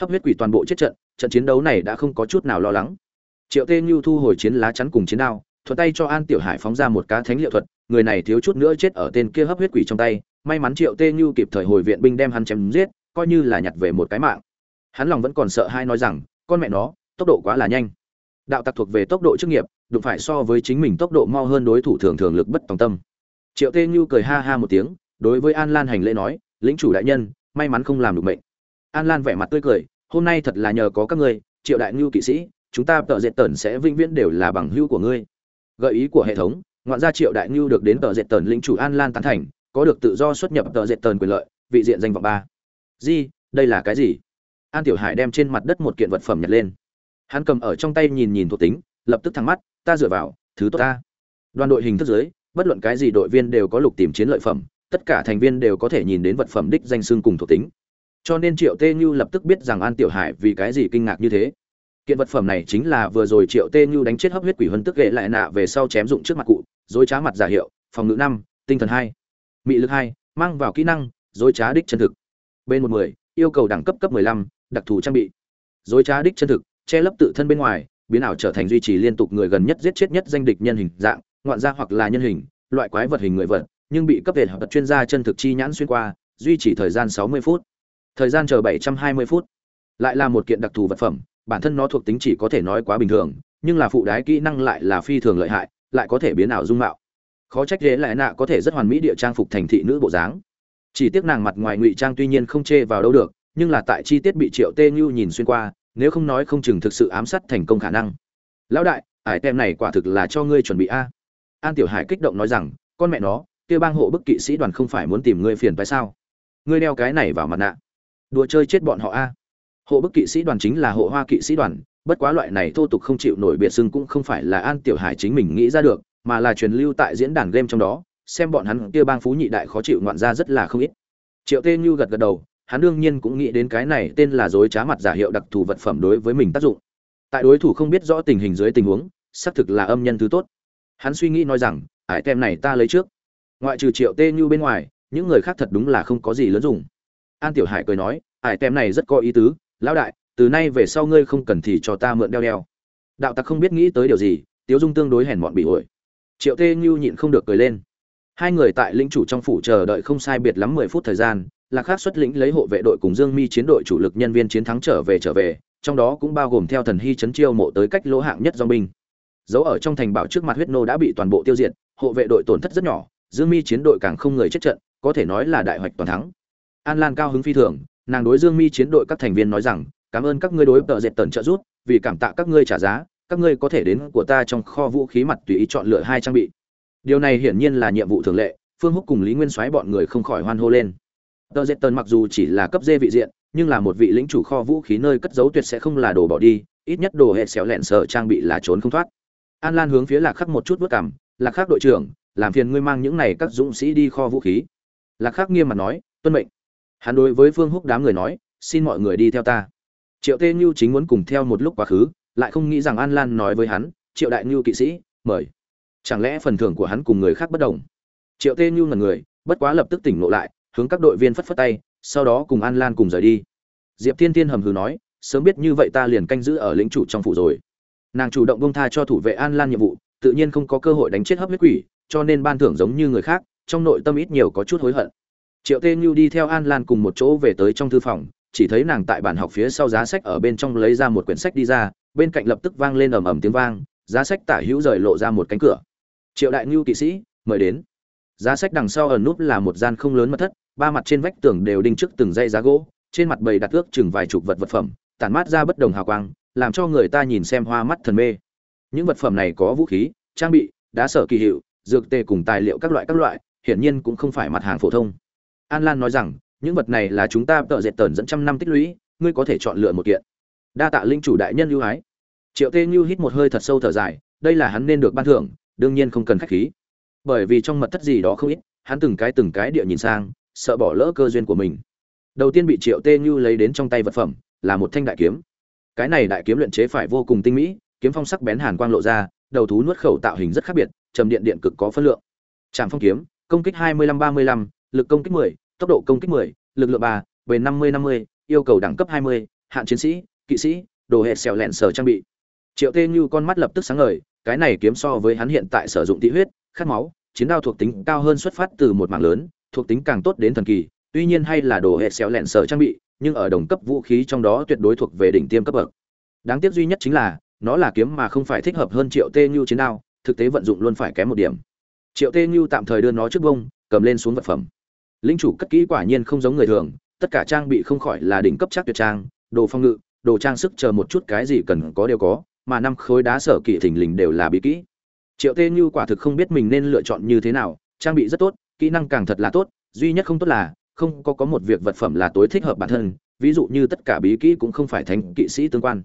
hấp huyết quỷ toàn bộ chết trận trận chiến đấu này đã không có chút nào lo lắng. Triệu tê như thu hồi chiến lá chắn cùng chiến đao, thuận tay cho an tiểu hải phóng ra một cá thánh liệu thuật, người này thiếu chút nữa chết ở tên kia hấp huyết quỷ trong tay. May mắn triệu tê như kịp thời hồi viện binh đem hắn chém giết, coi như là nhặt về một cái mạng. Hắn lòng vẫn còn sợ hai nói rằng, con mẹ nó, tốc độ quá là nhanh đạo tặc thuộc về tốc độ chức nghiệp, đụng phải so với chính mình tốc độ mau hơn đối thủ thường thường lực bất tòng tâm. Triệu tê như cười ha ha một tiếng, đối với an lan hành lễ nói, lĩnh chủ đại nhân, may mắn không làm được mệnh. An lan vẻ mặt tươi cười, hôm nay thật là nhờ có các ngươi, triệu đại ngưu kỵ sĩ, chúng ta tợ dệt tần sẽ vĩnh viễn đều là bằng hữu của ngươi. Gợi ý của hệ thống, ngoạn gia triệu đại ngưu được đến tợ dệt tần lĩnh chủ an lan tán thành, có được tự do xuất nhập tợ dệt tần quyền lợi, vị diện danh vọng ba. Di, đây là cái gì? An tiểu hải đem trên mặt đất một kiện vật phẩm nhặt lên hắn cầm ở trong tay nhìn nhìn thuộc tính, lập tức thắng mắt, ta dựa vào, thứ tốt ta. Đoàn đội hình thức giới bất luận cái gì đội viên đều có lục tìm chiến lợi phẩm, tất cả thành viên đều có thể nhìn đến vật phẩm đích danh xương cùng thuộc tính. Cho nên triệu tê như lập tức biết rằng an tiểu hải vì cái gì kinh ngạc như thế. Kiện vật phẩm này chính là vừa rồi triệu tê như đánh chết hấp huyết quỷ hân tức ghệ lại nạ về sau chém dụng trước mặt cụ, dối trá mặt giả hiệu, phòng ngự năm, tinh thần hai, mị lực hai, mang vào kỹ năng, dối trá đích chân thực. Bên một mười, yêu cầu đẳng cấp cấp mười lăm, đặc thù trang bị. Dối trá đích chân thực che lấp tự thân bên ngoài, biến ảo trở thành duy trì liên tục người gần nhất giết chết nhất danh địch nhân hình dạng, ngoạn gia hoặc là nhân hình, loại quái vật hình người vật, nhưng bị cấp về tập chuyên gia chân thực chi nhãn xuyên qua, duy trì thời gian sáu mươi phút. Thời gian chờ bảy trăm hai mươi phút. Lại là một kiện đặc thù vật phẩm, bản thân nó thuộc tính chỉ có thể nói quá bình thường, nhưng là phụ đái kỹ năng lại là phi thường lợi hại, lại có thể biến ảo dung mạo. Khó trách dễ lại nạ có thể rất hoàn mỹ địa trang phục thành thị nữ bộ dáng. Chỉ tiếc nàng mặt ngoài ngụy trang tuy nhiên không chê vào đâu được, nhưng là tại chi tiết bị triệu tê như nhìn xuyên qua nếu không nói không chừng thực sự ám sát thành công khả năng. Lão đại, ải tem này quả thực là cho ngươi chuẩn bị a. An tiểu hải kích động nói rằng, con mẹ nó, kia bang hộ bức kỵ sĩ đoàn không phải muốn tìm ngươi phiền phải sao? Ngươi đeo cái này vào mặt nạ. Đùa chơi chết bọn họ a. Hộ bức kỵ sĩ đoàn chính là hộ hoa kỵ sĩ đoàn, bất quá loại này thô tục không chịu nổi biệt xưng cũng không phải là an tiểu hải chính mình nghĩ ra được, mà là truyền lưu tại diễn đàn game trong đó, xem bọn hắn kia bang phú nhị đại khó chịu ngoạn ra rất là không ít. Triệu tê như gật gật đầu hắn đương nhiên cũng nghĩ đến cái này tên là dối trá mặt giả hiệu đặc thù vật phẩm đối với mình tác dụng. Tại đối thủ không biết rõ tình hình dưới tình huống, xác thực là âm nhân thứ tốt. Hắn suy nghĩ nói rằng ải tem này ta lấy trước. Ngoại trừ triệu tê như bên ngoài, những người khác thật đúng là không có gì lớn dùng. An tiểu hải cười nói ải tem này rất có ý tứ, lão đại, từ nay về sau ngươi không cần thì cho ta mượn đeo đeo. Đạo tặc không biết nghĩ tới điều gì, tiếu dung tương đối hèn mọn bị ổi. Triệu tê như nhịn không được cười lên. Hai người tại lĩnh chủ trong phủ chờ đợi không sai biệt lắm mười phút thời gian lạc khác xuất lĩnh lấy hộ vệ đội cùng dương mi chiến đội chủ lực nhân viên chiến thắng trở về trở về, trong đó cũng bao gồm theo thần hy chấn chiêu mộ tới cách lỗ hạng nhất do binh. Dấu ở trong thành bảo trước mặt huyết nô đã bị toàn bộ tiêu diệt, hộ vệ đội tổn thất rất nhỏ, dương mi chiến đội càng không người chết trận, có thể nói là đại hoạch toàn thắng. An lan cao hứng phi thường, nàng đối dương mi chiến đội các thành viên nói rằng, cảm ơn các ngươi đối tợ dệt tần trợ giúp, vì cảm tạ các ngươi trả giá, các ngươi có thể đến của ta trong kho vũ khí mặt tùy ý chọn lựa hai trang bị. Điều này hiển nhiên là nhiệm vụ thường lệ, phương húc cùng lý nguyên soái bọn người không khỏi hoan hô lên tờ dệt tần mặc dù chỉ là cấp dê vị diện, nhưng là một vị lĩnh chủ kho vũ khí nơi cất giấu tuyệt sẽ không là đồ bỏ đi, ít nhất đồ hệ xéo lẹn sợ trang bị là trốn không thoát. An lan hướng phía lạc khắc một chút vất cảm lạc khắc đội trưởng, làm phiền ngươi mang những này các dũng sĩ đi kho vũ khí. Lạc khắc nghiêm mặt nói, tuân mệnh. Hắn đối với phương húc đám người nói, xin mọi người đi theo ta. Triệu tê như chính muốn cùng theo một lúc quá khứ, lại không nghĩ rằng an lan nói với hắn, triệu đại như kỵ sĩ, mời. Chẳng lẽ phần thưởng của hắn cùng người khác bất đồng? Triệu tê như ngần người, bất quá lập tức tỉnh ngộ lại hướng các đội viên phất phất tay, sau đó cùng an lan cùng rời đi. Diệp thiên thiên hầm hừ nói, sớm biết như vậy ta liền canh giữ ở lĩnh chủ trong phủ rồi. Nàng chủ động bông tha cho thủ vệ an lan nhiệm vụ, tự nhiên không có cơ hội đánh chết hấp huyết quỷ, cho nên ban thưởng giống như người khác, trong nội tâm ít nhiều có chút hối hận. Triệu tê như đi theo an lan cùng một chỗ về tới trong thư phòng, chỉ thấy nàng tại bàn học phía sau giá sách ở bên trong lấy ra một quyển sách đi ra, bên cạnh lập tức vang lên ầm ầm tiếng vang, giá sách tả hữu rời lộ ra một cánh cửa. Triệu đại ngưu kỵ sĩ, mời đến. Giá sách đằng sau ở núp là một gian không lớn mật thất ba mặt trên vách tường đều đinh trước từng dây giá gỗ, trên mặt bầy đặt ước chừng vài chục vật vật phẩm, tản mát ra bất đồng hào quang, làm cho người ta nhìn xem hoa mắt thần mê. Những vật phẩm này có vũ khí, trang bị, đá sở kỳ hiệu, dược tê cùng tài liệu các loại các loại, hiển nhiên cũng không phải mặt hàng phổ thông. An lan nói rằng, những vật này là chúng ta tợ dệt tần dẫn trăm năm tích lũy, ngươi có thể chọn lựa một kiện. Đa tạ linh chủ đại nhân ưu ái. Triệu tê như hít một hơi thật sâu thở dài, đây là hắn nên được ban thưởng, đương nhiên không cần khách khí. Bởi vì trong mật thất gì đó không ít, hắn từng cái từng cái địa nhìn sang sợ bỏ lỡ cơ duyên của mình. Đầu tiên bị triệu tê như lấy đến trong tay vật phẩm là một thanh đại kiếm. Cái này đại kiếm luyện chế phải vô cùng tinh mỹ kiếm phong sắc bén hàn quang lộ ra đầu thú nuốt khẩu tạo hình rất khác biệt trầm điện điện cực có phân lượng. Trạm phong kiếm công kích 25-35, lực công kích 10, tốc độ công kích 10, lực lượng 3, về 50-50, yêu cầu đẳng cấp 20, hạn chiến sĩ, kỵ sĩ, đồ hệ xèo lẹn sở trang bị. Triệu Tê Như con mắt lập tức sáng ngời, cái này kiếm so với hắn hiện tại sử dụng tí huyết, khát máu, chiến đao thuộc tính cao hơn xuất phát từ một mảng lớn, thuộc tính càng tốt đến thần kỳ, tuy nhiên hay là đồ hệ xéo lẹn sở trang bị, nhưng ở đồng cấp vũ khí trong đó tuyệt đối thuộc về đỉnh tiêm cấp bậc. Đáng tiếc duy nhất chính là, nó là kiếm mà không phải thích hợp hơn Triệu Tê Như chiến đao, thực tế vận dụng luôn phải kém một điểm. Triệu Tê Như tạm thời đưa nó trước bông, cầm lên xuống vật phẩm. Linh chủ cất kỹ quả nhiên không giống người thường, tất cả trang bị không khỏi là đỉnh cấp chắc tuyệt trang, đồ phong ngự, đồ trang sức chờ một chút cái gì cần có đều có, mà năm khối đá sở kỵ thình lình đều là bí kỹ. Triệu Tê Như quả thực không biết mình nên lựa chọn như thế nào, trang bị rất tốt, kỹ năng càng thật là tốt, duy nhất không tốt là không có có một việc vật phẩm là tối thích hợp bản thân, ví dụ như tất cả bí kỹ cũng không phải thành kỵ sĩ tương quan.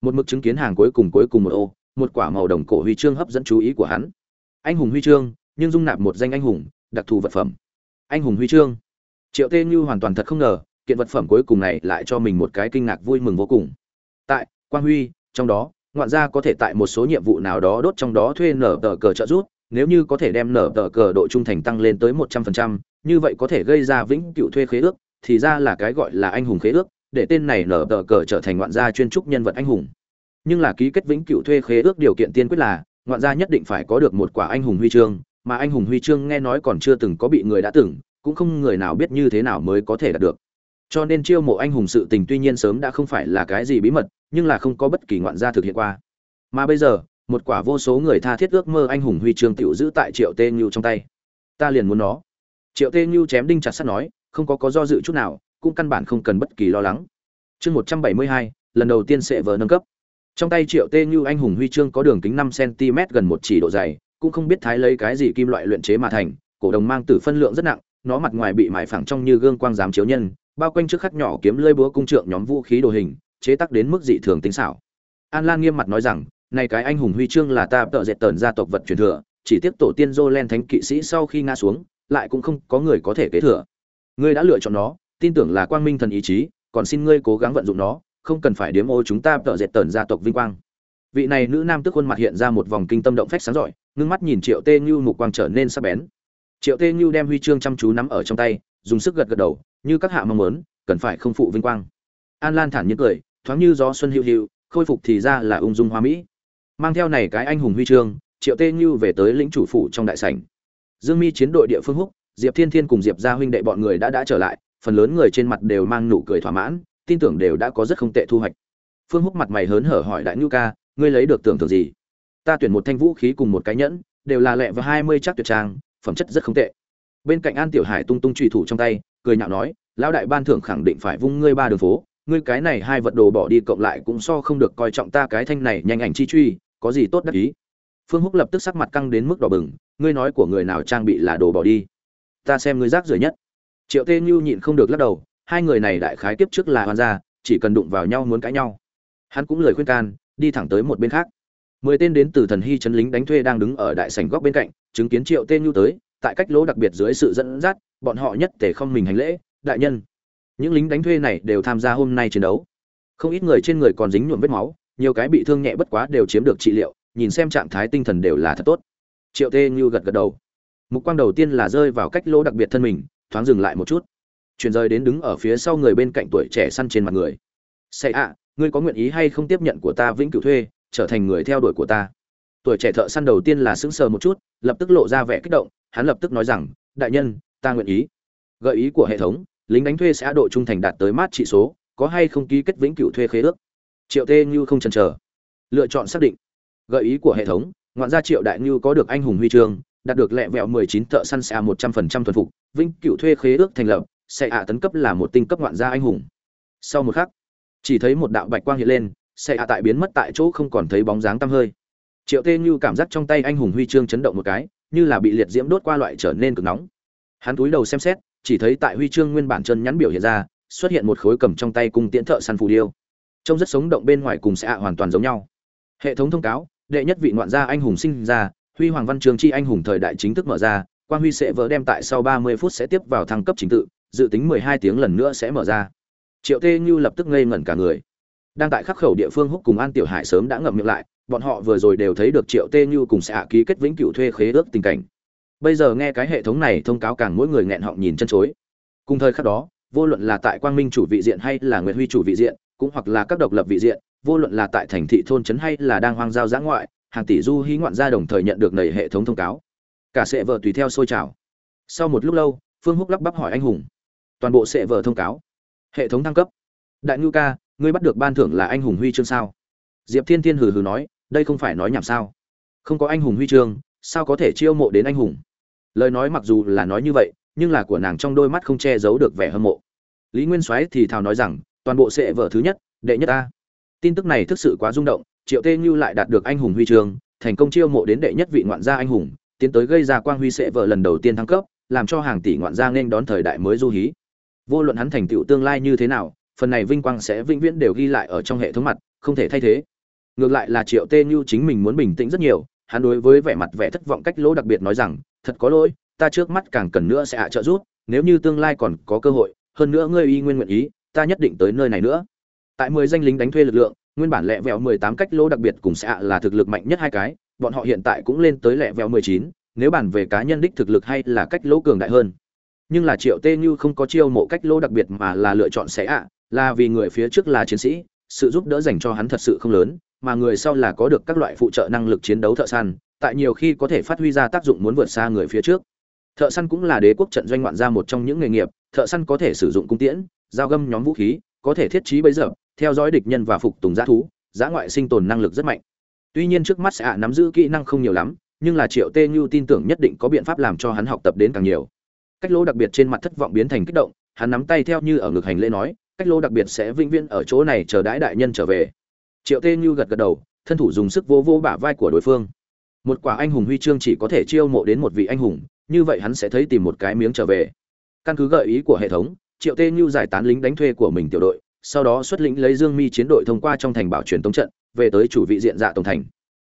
Một mực chứng kiến hàng cuối cùng cuối cùng một ô, một quả màu đồng cổ huy chương hấp dẫn chú ý của hắn. Anh hùng huy chương, nhưng dung nạp một danh anh hùng, đặc thù vật phẩm. Anh hùng huy chương. Triệu Tê Như hoàn toàn thật không ngờ, kiện vật phẩm cuối cùng này lại cho mình một cái kinh ngạc vui mừng vô cùng. Tại Quang Huy, trong đó, ngoạn gia có thể tại một số nhiệm vụ nào đó đốt trong đó thuê nở tờ cờ trợ giúp, nếu như có thể đem nở tờ cờ độ trung thành tăng lên tới một trăm phần trăm, như vậy có thể gây ra vĩnh cựu thuê khế ước, thì ra là cái gọi là anh hùng khế ước, để tên này nở tờ cờ trở thành ngoạn gia chuyên trúc nhân vật anh hùng. Nhưng là ký kết vĩnh cựu thuê khế ước điều kiện tiên quyết là, ngoạn gia nhất định phải có được một quả anh hùng huy chương, mà anh hùng huy chương nghe nói còn chưa từng có bị người đã từng, cũng không người nào biết như thế nào mới có thể đạt được. Cho nên chiêu mộ anh hùng sự tình tuy nhiên sớm đã không phải là cái gì bí mật, nhưng là không có bất kỳ ngoạn gia thực hiện qua. Mà bây giờ, một quả vô số người tha thiết ước mơ anh hùng huy chương tiểu giữ tại Triệu Tê Nhu trong tay. Ta liền muốn nó. Triệu Tê Nhu chém đinh chặt sắt nói, không có có do dự chút nào, cũng căn bản không cần bất kỳ lo lắng. Chương 172, lần đầu tiên sẽ vờ nâng cấp. Trong tay Triệu Tê Nhu anh hùng huy chương có đường kính 5 cm gần một chỉ độ dày, cũng không biết thái lấy cái gì kim loại luyện chế mà thành, cổ đồng mang tử phân lượng rất nặng, nó mặt ngoài bị mài phẳng trong như gương quang giám chiếu nhân, bao quanh trước khắc nhỏ kiếm lưỡi búa cung trượng nhóm vũ khí đồ hình, chế tác đến mức dị thường tinh xảo. An Lan nghiêm mặt nói rằng, này cái anh hùng huy chương là ta tự dệt tần gia tộc vật truyền thừa, chỉ tiếc tổ tiên Jolen thánh kỵ sĩ sau khi ngã xuống, lại cũng không có người có thể kế thừa. Ngươi đã lựa chọn nó, tin tưởng là quang minh thần ý chí, còn xin ngươi cố gắng vận dụng nó, không cần phải điếm ô chúng ta tự dệt tần gia tộc vinh quang. Vị này nữ nam tức khuôn mặt hiện ra một vòng kinh tâm động phách sáng rọi, ngưng mắt nhìn Triệu Tê Như mục quang trở nên sắc bén. Triệu Tê Như đem huy chương chăm chú nắm ở trong tay, dùng sức gật gật đầu, như các hạ mong muốn, cần phải không phụ vinh quang. An Lan thản nhiên cười, thoáng như gió xuân hữu hữu, khôi phục thì ra là ung dung hoa mỹ mang theo này cái anh hùng huy chương, triệu tê như về tới lĩnh chủ phủ trong đại sảnh. Dương mi chiến đội địa phương húc, diệp thiên thiên cùng diệp gia huynh đệ bọn người đã đã trở lại, phần lớn người trên mặt đều mang nụ cười thỏa mãn, tin tưởng đều đã có rất không tệ thu hoạch. Phương húc mặt mày hớn hở hỏi đại nhu ca, ngươi lấy được tưởng tượng gì? Ta tuyển một thanh vũ khí cùng một cái nhẫn, đều là lẹ và hai mươi chắc tuyệt trang, phẩm chất rất không tệ. Bên cạnh an tiểu hải tung tung trùy thủ trong tay, cười nhạo nói, lão đại ban thưởng khẳng định phải vung ngươi ba đường phố, ngươi cái này hai vật đồ bỏ đi cộng lại cũng so không được coi trọng ta cái thanh này nhanh ảnh chi truy có gì tốt đắc ý? Phương húc lập tức sắc mặt căng đến mức đỏ bừng, ngươi nói của người nào trang bị là đồ bỏ đi? Ta xem ngươi rác rưởi nhất. Triệu tê như nhịn không được lắc đầu, hai người này đại khái kiếp trước là hoàn gia, chỉ cần đụng vào nhau muốn cãi nhau. Hắn cũng lời khuyên can, đi thẳng tới một bên khác. Mười tên đến từ thần hy trấn lính đánh thuê đang đứng ở đại sảnh góc bên cạnh, chứng kiến triệu tên nhu tới, tại cách lỗ đặc biệt dưới sự dẫn dắt, bọn họ nhất thể không mình hành lễ, đại nhân, những lính đánh thuê này đều tham gia hôm nay chiến đấu. Không ít người trên người còn dính nhuộm vết máu nhiều cái bị thương nhẹ bất quá đều chiếm được trị liệu, nhìn xem trạng thái tinh thần đều là thật tốt. Triệu tê như gật gật đầu. Mục quang đầu tiên là rơi vào cách lỗ đặc biệt thân mình, thoáng dừng lại một chút. Chuyển rời đến đứng ở phía sau người bên cạnh tuổi trẻ săn trên mặt người. Xạ ạ, ngươi có nguyện ý hay không tiếp nhận của ta vĩnh cửu thuê, trở thành người theo đuổi của ta? Tuổi trẻ thợ săn đầu tiên là sững sờ một chút, lập tức lộ ra vẻ kích động, hắn lập tức nói rằng, đại nhân, ta nguyện ý. Gợi ý của hệ thống, lính đánh thuê sẽ độ trung thành đạt tới mát trị số, có hay không ký kết vĩnh cửu thuê khế ước? Triệu tê như không chần chờ. Lựa chọn xác định. Gợi ý của hệ thống, ngoạn gia triệu đại như có được anh hùng huy chương, đạt được lẹ vẹo 19 thợ săn xe 100% thuần phục, vĩnh cựu thuê khế ước thành lập sẽ ạ tấn cấp là một tinh cấp ngoạn gia anh hùng. Sau một khắc, chỉ thấy một đạo bạch quang hiện lên sẽ ạ tại biến mất tại chỗ không còn thấy bóng dáng tăm hơi. Triệu tê như cảm giác trong tay anh hùng huy chương chấn động một cái, như là bị liệt diễm đốt qua loại trở nên cực nóng. Hắn túi đầu xem xét, chỉ thấy tại huy chương nguyên bản chân nhắn biểu hiện ra, xuất hiện một khối cầm trong tay cung tiễn thợ săn phù điêu trông rất sống động bên ngoài cùng sẽ ạ hoàn toàn giống nhau. Hệ thống thông cáo, đệ nhất vị ngoạn gia anh hùng sinh ra, huy hoàng văn trường chi anh hùng thời đại chính thức mở ra, quang huy sẽ vỡ đem tại sau 30 phút sẽ tiếp vào thăng cấp chính tự, dự tính 12 tiếng lần nữa sẽ mở ra. Triệu tê như lập tức ngây ngẩn cả người. Đang tại khắc khẩu địa phương húc cùng an tiểu hải sớm đã ngậm miệng lại, bọn họ vừa rồi đều thấy được triệu tê như cùng sẽ hạ ký kết vĩnh cửu thuê khế ước tình cảnh. Bây giờ nghe cái hệ thống này thông cáo càng mỗi người nghẹn họng nhìn chân chối. Cùng thời khắc đó, vô luận là tại quang minh chủ vị diện hay là nguyệt huy chủ vị diện cũng hoặc là các độc lập vị diện, vô luận là tại thành thị thôn trấn hay là đang hoang giao giã ngoại, hàng tỷ du hí ngoạn gia đồng thời nhận được nầy hệ thống thông cáo. Cả sệ vợ tùy theo sôi trào. Sau một lúc lâu, phương húc lắp bắp hỏi anh hùng. Toàn bộ sệ vợ thông cáo. Hệ thống thăng cấp. Đại ngưu ca, ngươi bắt được ban thưởng là anh hùng huy chương sao? Diệp thiên thiên hừ hừ nói, đây không phải nói nhảm sao? Không có anh hùng huy chương, sao có thể chiêu mộ đến anh hùng? Lời nói mặc dù là nói như vậy, nhưng là của nàng trong đôi mắt không che giấu được vẻ hâm mộ. Lý nguyên soái thì thào nói rằng toàn bộ sẽ vợ thứ nhất, đệ nhất a. Tin tức này thực sự quá rung động, triệu tê như lại đạt được anh hùng huy trường thành công chiêu mộ đến đệ nhất vị ngoạn gia anh hùng, tiến tới gây ra quang huy sẽ vợ lần đầu tiên thăng cấp, làm cho hàng tỷ ngoạn gia nên đón thời đại mới du hí. Vô luận hắn thành tựu tương lai như thế nào, phần này vinh quang sẽ vĩnh viễn đều ghi lại ở trong hệ thống mặt, không thể thay thế. Ngược lại là triệu tê như chính mình muốn bình tĩnh rất nhiều, hắn đối với vẻ mặt vẻ thất vọng cách lỗ đặc biệt nói rằng, thật có lỗi, ta trước mắt càng cần nữa sẽ hạ trợ giúp, nếu như tương lai còn có cơ hội, hơn nữa ngươi y nguyên nguyện ý ta nhất định tới nơi này nữa. Tại mười danh lính đánh thuê lực lượng, nguyên bản lẹ vẹo mười tám cách lỗ đặc biệt cùng sẽ là thực lực mạnh nhất hai cái, bọn họ hiện tại cũng lên tới lẹ vẹo mười chín, nếu bản về cá nhân đích thực lực hay là cách lỗ cường đại hơn. Nhưng là triệu tê như không có chiêu mộ cách lỗ đặc biệt mà là lựa chọn sẽ hạ là vì người phía trước là chiến sĩ, sự giúp đỡ dành cho hắn thật sự không lớn, mà người sau là có được các loại phụ trợ năng lực chiến đấu thợ săn, tại nhiều khi có thể phát huy ra tác dụng muốn vượt xa người phía trước. Thợ săn cũng là đế quốc trận doanh ngoạn ra một trong những nghề nghiệp, thợ săn có thể sử dụng cung tiễn dao găm nhóm vũ khí, có thể thiết trí bấy giờ, theo dõi địch nhân và phục tùng giã thú, giã ngoại sinh tồn năng lực rất mạnh. Tuy nhiên trước mắt sẽ nắm giữ kỹ năng không nhiều lắm, nhưng là triệu tê như tin tưởng nhất định có biện pháp làm cho hắn học tập đến càng nhiều. Cách lỗ đặc biệt trên mặt thất vọng biến thành kích động, hắn nắm tay theo như ở ngực hành lễ nói, cách lỗ đặc biệt sẽ vĩnh viễn ở chỗ này chờ đãi đại nhân trở về. Triệu tê như gật gật đầu, thân thủ dùng sức vô vô bả vai của đối phương. Một quả anh hùng huy chương chỉ có thể chiêu mộ đến một vị anh hùng, như vậy hắn sẽ thấy tìm một cái miếng trở về. Căn cứ gợi ý của hệ thống triệu tê như giải tán lính đánh thuê của mình tiểu đội, sau đó xuất lĩnh lấy dương mi chiến đội thông qua trong thành bảo truyền tống trận, về tới chủ vị diện dạ tổng thành.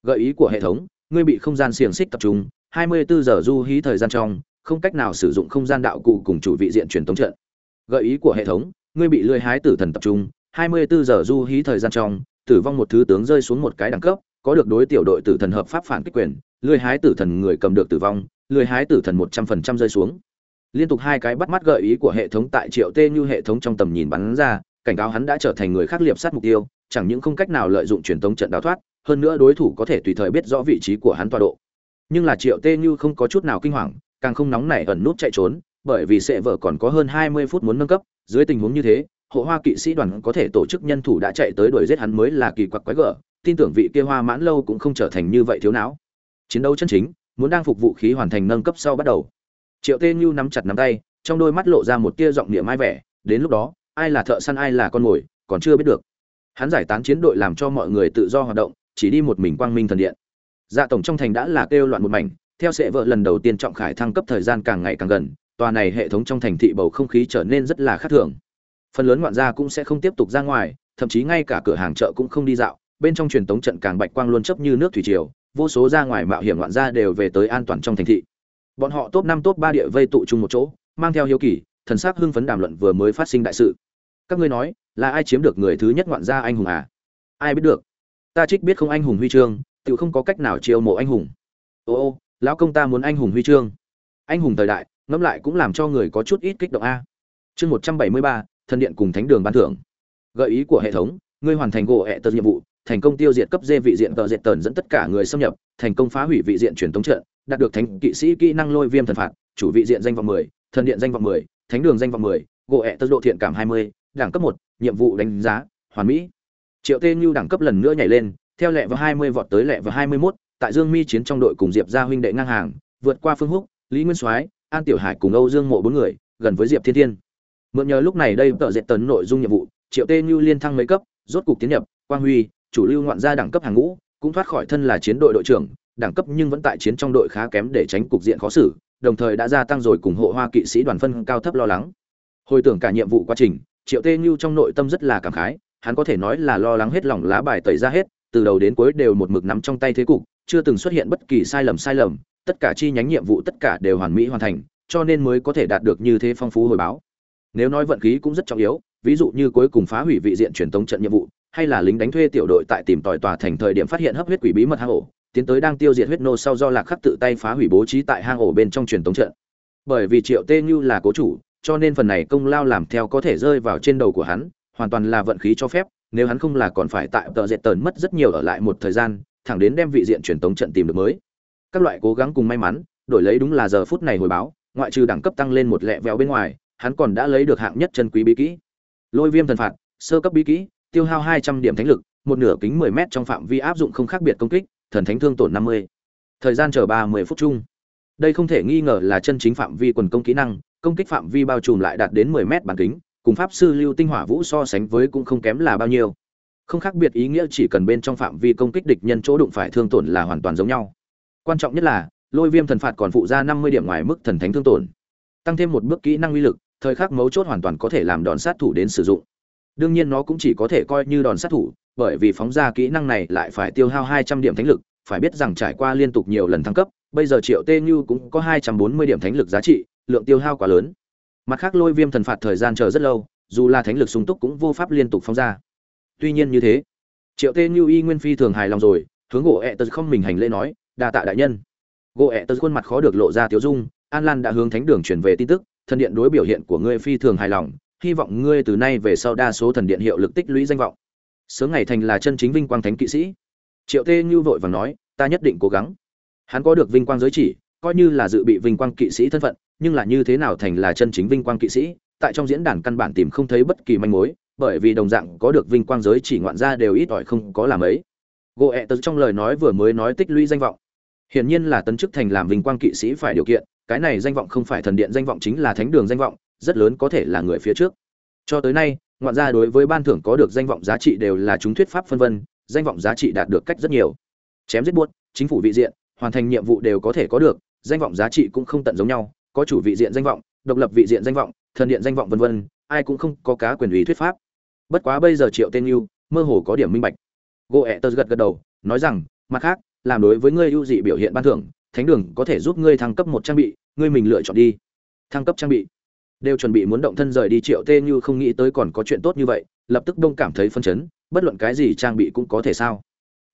Gợi ý của hệ thống, ngươi bị không gian xiềng xích tập trung 24 giờ du hí thời gian trong, không cách nào sử dụng không gian đạo cụ cùng chủ vị diện truyền tống trận. Gợi ý của hệ thống, ngươi bị lưỡi hái tử thần tập trung 24 giờ du hí thời gian trong, tử vong một thứ tướng rơi xuống một cái đẳng cấp, có được đối tiểu đội tử thần hợp pháp phản kích quyền lưỡi hái tử thần người cầm được tử vong, lười hái tử thần một trăm phần trăm rơi xuống liên tục hai cái bắt mắt gợi ý của hệ thống tại triệu tê như hệ thống trong tầm nhìn bắn ra, cảnh cáo hắn đã trở thành người khác liệp sát mục tiêu, chẳng những không cách nào lợi dụng truyền thống trận đào thoát, hơn nữa đối thủ có thể tùy thời biết rõ vị trí của hắn tọa độ. Nhưng là triệu tê như không có chút nào kinh hoàng, càng không nóng nảy ẩn nút chạy trốn, bởi vì sệ vợ còn có hơn hai mươi phút muốn nâng cấp, dưới tình huống như thế, hộ hoa kỵ sĩ đoàn có thể tổ chức nhân thủ đã chạy tới đuổi giết hắn mới là kỳ quặc quái gở, tin tưởng vị kia hoa mãn lâu cũng không trở thành như vậy thiếu não. Chiến đấu chân chính, muốn đang phục vụ khí hoàn thành nâng cấp sau bắt đầu triệu tê như nắm chặt nắm tay, trong đôi mắt lộ ra một tia giọng niệm mai vẻ, đến lúc đó, ai là thợ săn, ai là con mồi, còn chưa biết được. Hắn giải tán chiến đội làm cho mọi người tự do hoạt động, chỉ đi một mình quang minh thần điện. Dạ tổng trong thành đã là kêu loạn một mảnh, theo sệ vợ lần đầu tiên trọng khải thăng cấp thời gian càng ngày càng gần, tòa này hệ thống trong thành thị bầu không khí trở nên rất là khác thường. Phần lớn ngoạn gia cũng sẽ không tiếp tục ra ngoài, thậm chí ngay cả cửa hàng chợ cũng không đi dạo, bên trong truyền tống trận càng bạch quang luôn chấp như nước thủy triều, vô số ra ngoài mạo hiểm loạn gia đều về tới an toàn trong thành thị bọn họ top năm, top ba địa vây tụ chung một chỗ, mang theo hiếu kỳ, thần sắc hưng phấn đàm luận vừa mới phát sinh đại sự. Các ngươi nói, là ai chiếm được người thứ nhất ngoạn gia anh hùng à? Ai biết được? Ta trích biết không anh hùng huy chương, tự không có cách nào chiêu mộ anh hùng. Ô ô, lão công ta muốn anh hùng huy chương. Anh hùng thời đại, ngẫm lại cũng làm cho người có chút ít kích động a. Chương một trăm bảy mươi ba, thần điện cùng thánh đường ban thưởng. Gợi ý của hệ thống, ngươi hoàn thành gỗ hệ tật nhiệm vụ, thành công tiêu diệt cấp dê vị diện tờ diệt tần dẫn tất cả người xâm nhập, thành công phá hủy vị diện truyền thống trận đạt được thánh kỵ sĩ kỹ năng lôi viêm thần phạt chủ vị diện danh vọng 10, thần điện danh vọng 10, thánh đường danh vọng 10, gỗ ẹ tơ độ thiện cảm 20, đẳng cấp một nhiệm vụ đánh giá hoàn mỹ. Triệu tê như đẳng cấp lần nữa nhảy lên theo lệ vào 20 vọt tới lệ vào 21, tại dương mi chiến trong đội cùng diệp gia huynh đệ ngang hàng vượt qua phương húc lý nguyên soái an tiểu hải cùng âu dương mộ bốn người gần với diệp thiên thiên. Mượn nhờ lúc này đây tợ dệt tấn nội dung nhiệm vụ triệu tê như liên thăng mấy cấp rốt cục tiến nhập quang huy chủ lưu ngoạn gia đẳng cấp hàng ngũ cũng thoát khỏi thân là chiến đội đội trưởng đẳng cấp nhưng vẫn tại chiến trong đội khá kém để tránh cục diện khó xử, đồng thời đã gia tăng rồi cùng hộ hoa kỵ sĩ đoàn phân cao thấp lo lắng. Hồi tưởng cả nhiệm vụ quá trình, triệu tê Nhu trong nội tâm rất là cảm khái, hắn có thể nói là lo lắng hết lòng lá bài tẩy ra hết, từ đầu đến cuối đều một mực nắm trong tay thế cục, chưa từng xuất hiện bất kỳ sai lầm sai lầm, tất cả chi nhánh nhiệm vụ tất cả đều hoàn mỹ hoàn thành, cho nên mới có thể đạt được như thế phong phú hồi báo. Nếu nói vận khí cũng rất trọng yếu, ví dụ như cuối cùng phá hủy vị diện truyền tống trận nhiệm vụ, hay là lính đánh thuê tiểu đội tại tìm tòi tòa thành thời điểm phát hiện hấp huyết quỷ bí mật hang ổ tiến tới đang tiêu diệt huyết nô sau do lạc khắc tự tay phá hủy bố trí tại hang ổ bên trong truyền tống trận. Bởi vì triệu tê như là cố chủ, cho nên phần này công lao làm theo có thể rơi vào trên đầu của hắn, hoàn toàn là vận khí cho phép, nếu hắn không là còn phải tại tờ dệt tờn mất rất nhiều ở lại một thời gian, thẳng đến đem vị diện truyền tống trận tìm được mới. Các loại cố gắng cùng may mắn, đổi lấy đúng là giờ phút này hồi báo, ngoại trừ đẳng cấp tăng lên một lẹ vẹo bên ngoài, hắn còn đã lấy được hạng nhất chân quý bí kỹ. Lôi viêm thần phạt, sơ cấp bí kỹ, tiêu hao hai trăm điểm thánh lực, một nửa kính mười m trong phạm vi áp dụng không khác biệt công kích thần thánh thương tổn năm mươi. Thời gian chờ ba mươi phút chung. Đây không thể nghi ngờ là chân chính phạm vi quần công kỹ năng, công kích phạm vi bao trùm lại đạt đến mười mét bán kính, cùng pháp sư lưu tinh hỏa vũ so sánh với cũng không kém là bao nhiêu. Không khác biệt ý nghĩa chỉ cần bên trong phạm vi công kích địch nhân chỗ đụng phải thương tổn là hoàn toàn giống nhau. Quan trọng nhất là, lôi viêm thần phạt còn phụ ra năm mươi điểm ngoài mức thần thánh thương tổn. Tăng thêm một bước kỹ năng uy lực, thời khắc mấu chốt hoàn toàn có thể làm đòn sát thủ đến sử dụng. Đương nhiên nó cũng chỉ có thể coi như đòn sát thủ bởi vì phóng ra kỹ năng này lại phải tiêu hao hai trăm điểm thánh lực, phải biết rằng trải qua liên tục nhiều lần thăng cấp, bây giờ triệu tê như cũng có hai trăm bốn mươi điểm thánh lực giá trị, lượng tiêu hao quá lớn. Mặt khác, lôi viêm thần phạt thời gian chờ rất lâu, dù là thánh lực sung túc cũng vô pháp liên tục phóng ra. Tuy nhiên như thế, triệu tê như y nguyên phi thường hài lòng rồi, hướng gỗ ẹ tật không mình hành lễ nói, đa tạ đại nhân. Gỗ ẹ tật khuôn mặt khó được lộ ra tiếu dung, an lan đã hướng thánh đường truyền về tin tức, thần điện đối biểu hiện của ngươi phi thường hài lòng, hy vọng ngươi từ nay về sau đa số thần điện hiệu lực tích lũy danh vọng sớm ngày thành là chân chính vinh quang thánh kỵ sĩ. Triệu tê như vội vàng nói, ta nhất định cố gắng. Hắn có được vinh quang giới chỉ, coi như là dự bị vinh quang kỵ sĩ thân phận, nhưng là như thế nào thành là chân chính vinh quang kỵ sĩ, tại trong diễn đàn căn bản tìm không thấy bất kỳ manh mối, bởi vì đồng dạng có được vinh quang giới chỉ ngoạn ra đều ít ỏi không có làm ấy. Gỗ ẹ tớ trong lời nói vừa mới nói tích lũy danh vọng. Hiển nhiên là tấn chức thành làm vinh quang kỵ sĩ phải điều kiện, cái này danh vọng không phải thần điện danh vọng chính là thánh đường danh vọng, rất lớn có thể là người phía trước. Cho tới nay ngoạn gia đối với ban thưởng có được danh vọng giá trị đều là chúng thuyết pháp phân vân, danh vọng giá trị đạt được cách rất nhiều. Chém giết buốt, chính phủ vị diện, hoàn thành nhiệm vụ đều có thể có được, danh vọng giá trị cũng không tận giống nhau, có chủ vị diện danh vọng, độc lập vị diện danh vọng, thần điện danh vọng vân vân, ai cũng không có cá quyền ủy thuyết pháp. Bất quá bây giờ triệu tên yêu mơ hồ có điểm minh bạch. Gỗ ẹ tơ gật gật đầu, nói rằng, mặt khác, làm đối với ngươi ưu dị biểu hiện ban thưởng, thánh đường có thể giúp ngươi thăng cấp một trang bị, ngươi mình lựa chọn đi. Thăng cấp trang bị đều chuẩn bị muốn động thân rời đi triệu tê như không nghĩ tới còn có chuyện tốt như vậy, lập tức đông cảm thấy phân chấn, bất luận cái gì trang bị cũng có thể sao.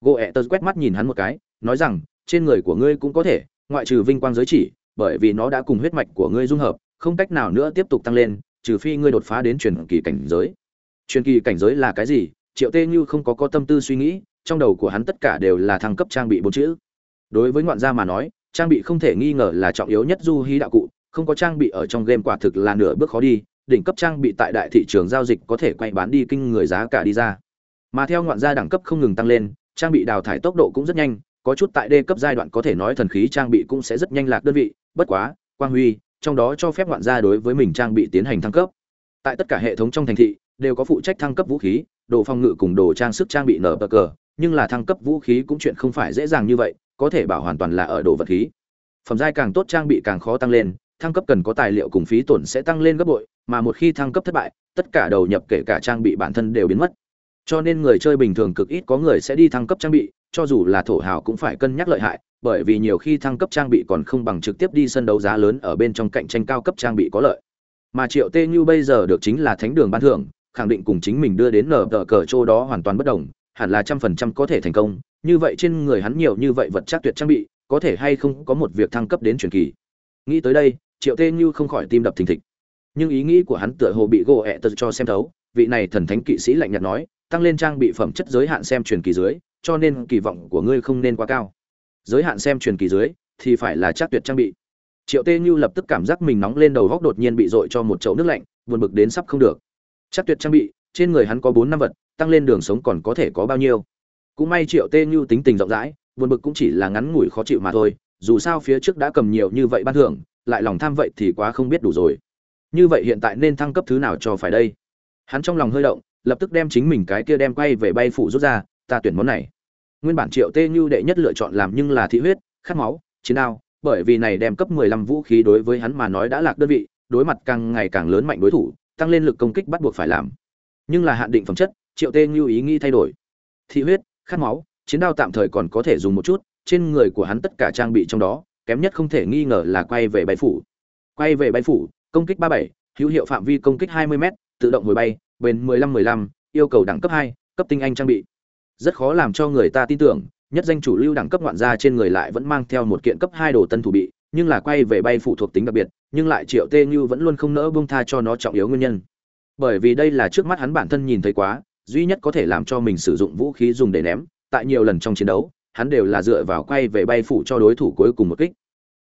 Gỗ ẹ tớ quét mắt nhìn hắn một cái, nói rằng, trên người của ngươi cũng có thể, ngoại trừ vinh quang giới chỉ, bởi vì nó đã cùng huyết mạch của ngươi dung hợp, không cách nào nữa tiếp tục tăng lên, trừ phi ngươi đột phá đến truyền kỳ cảnh giới. Truyền kỳ cảnh giới là cái gì? Triệu tê như không có có tâm tư suy nghĩ, trong đầu của hắn tất cả đều là thăng cấp trang bị bốn chữ. Đối với ngoạn gia mà nói, trang bị không thể nghi ngờ là trọng yếu nhất du hí đạo cụ không có trang bị ở trong game quả thực là nửa bước khó đi, đỉnh cấp trang bị tại đại thị trường giao dịch có thể quay bán đi kinh người giá cả đi ra. Mà theo ngoạn gia đẳng cấp không ngừng tăng lên, trang bị đào thải tốc độ cũng rất nhanh, có chút tại đê cấp giai đoạn có thể nói thần khí trang bị cũng sẽ rất nhanh lạc đơn vị, bất quá, quang huy, trong đó cho phép ngoạn gia đối với mình trang bị tiến hành thăng cấp. Tại tất cả hệ thống trong thành thị, đều có phụ trách thăng cấp vũ khí, đồ phòng ngự cùng đồ trang sức trang bị nở bờ cờ, nhưng là thăng cấp vũ khí cũng chuyện không phải dễ dàng như vậy, có thể bảo hoàn toàn là ở đồ vật khí. Phẩm giai càng tốt trang bị càng khó tăng lên thăng cấp cần có tài liệu cùng phí tổn sẽ tăng lên gấp bội, mà một khi thăng cấp thất bại, tất cả đầu nhập kể cả trang bị bản thân đều biến mất. Cho nên người chơi bình thường cực ít có người sẽ đi thăng cấp trang bị, cho dù là thổ hào cũng phải cân nhắc lợi hại, bởi vì nhiều khi thăng cấp trang bị còn không bằng trực tiếp đi sân đấu giá lớn ở bên trong cạnh tranh cao cấp trang bị có lợi. Mà triệu tê như bây giờ được chính là thánh đường ban thưởng, khẳng định cùng chính mình đưa đến nở tờ cờ chỗ đó hoàn toàn bất đồng, hẳn là trăm phần trăm có thể thành công, như vậy trên người hắn nhiều như vậy vật chắc tuyệt trang bị, có thể hay không có một việc thăng cấp đến truyền kỳ. Nghĩ tới đây triệu tê như không khỏi tim đập thình thịch. Nhưng ý nghĩ của hắn tựa hồ bị gỗ ẹ tật cho xem thấu, vị này thần thánh kỵ sĩ lạnh nhạt nói, tăng lên trang bị phẩm chất giới hạn xem truyền kỳ dưới, cho nên kỳ vọng của ngươi không nên quá cao. Giới hạn xem truyền kỳ dưới, thì phải là chắc tuyệt trang bị. Triệu tê như lập tức cảm giác mình nóng lên đầu góc đột nhiên bị dội cho một chậu nước lạnh, buồn bực đến sắp không được. Chắc tuyệt trang bị, trên người hắn có bốn năm vật, tăng lên đường sống còn có thể có bao nhiêu. Cũng may triệu tê như tính tình rộng rãi, buồn bực cũng chỉ là ngắn ngủi khó chịu mà thôi dù sao phía trước đã cầm nhiều như vậy ban thưởng, lại lòng tham vậy thì quá không biết đủ rồi. Như vậy hiện tại nên thăng cấp thứ nào cho phải đây? Hắn trong lòng hơi động, lập tức đem chính mình cái kia đem quay về bay phủ rút ra, ta tuyển món này. Nguyên bản triệu tê như đệ nhất lựa chọn làm nhưng là thị huyết, khát máu, chiến đao, bởi vì này đem cấp 15 vũ khí đối với hắn mà nói đã lạc đơn vị, đối mặt càng ngày càng lớn mạnh đối thủ, tăng lên lực công kích bắt buộc phải làm. Nhưng là hạn định phẩm chất, triệu tê như ý nghĩ thay đổi. Thị huyết, khát máu, chiến đao tạm thời còn có thể dùng một chút trên người của hắn tất cả trang bị trong đó kém nhất không thể nghi ngờ là quay về bay phủ. Quay về bay phủ công kích 37, hữu hiệu phạm vi công kích 20 m tự động hồi bay bền 15-15, yêu cầu đẳng cấp 2, cấp tinh anh trang bị. Rất khó làm cho người ta tin tưởng nhất danh chủ lưu đẳng cấp ngoạn gia trên người lại vẫn mang theo một kiện cấp hai đồ tân thủ bị nhưng là quay về bay phụ thuộc tính đặc biệt nhưng lại triệu tê như vẫn luôn không nỡ buông tha cho nó trọng yếu nguyên nhân. Bởi vì đây là trước mắt hắn bản thân nhìn thấy quá duy nhất có thể làm cho mình sử dụng vũ khí dùng để ném tại nhiều lần trong chiến đấu hắn đều là dựa vào quay về bay phủ cho đối thủ cuối cùng một kích.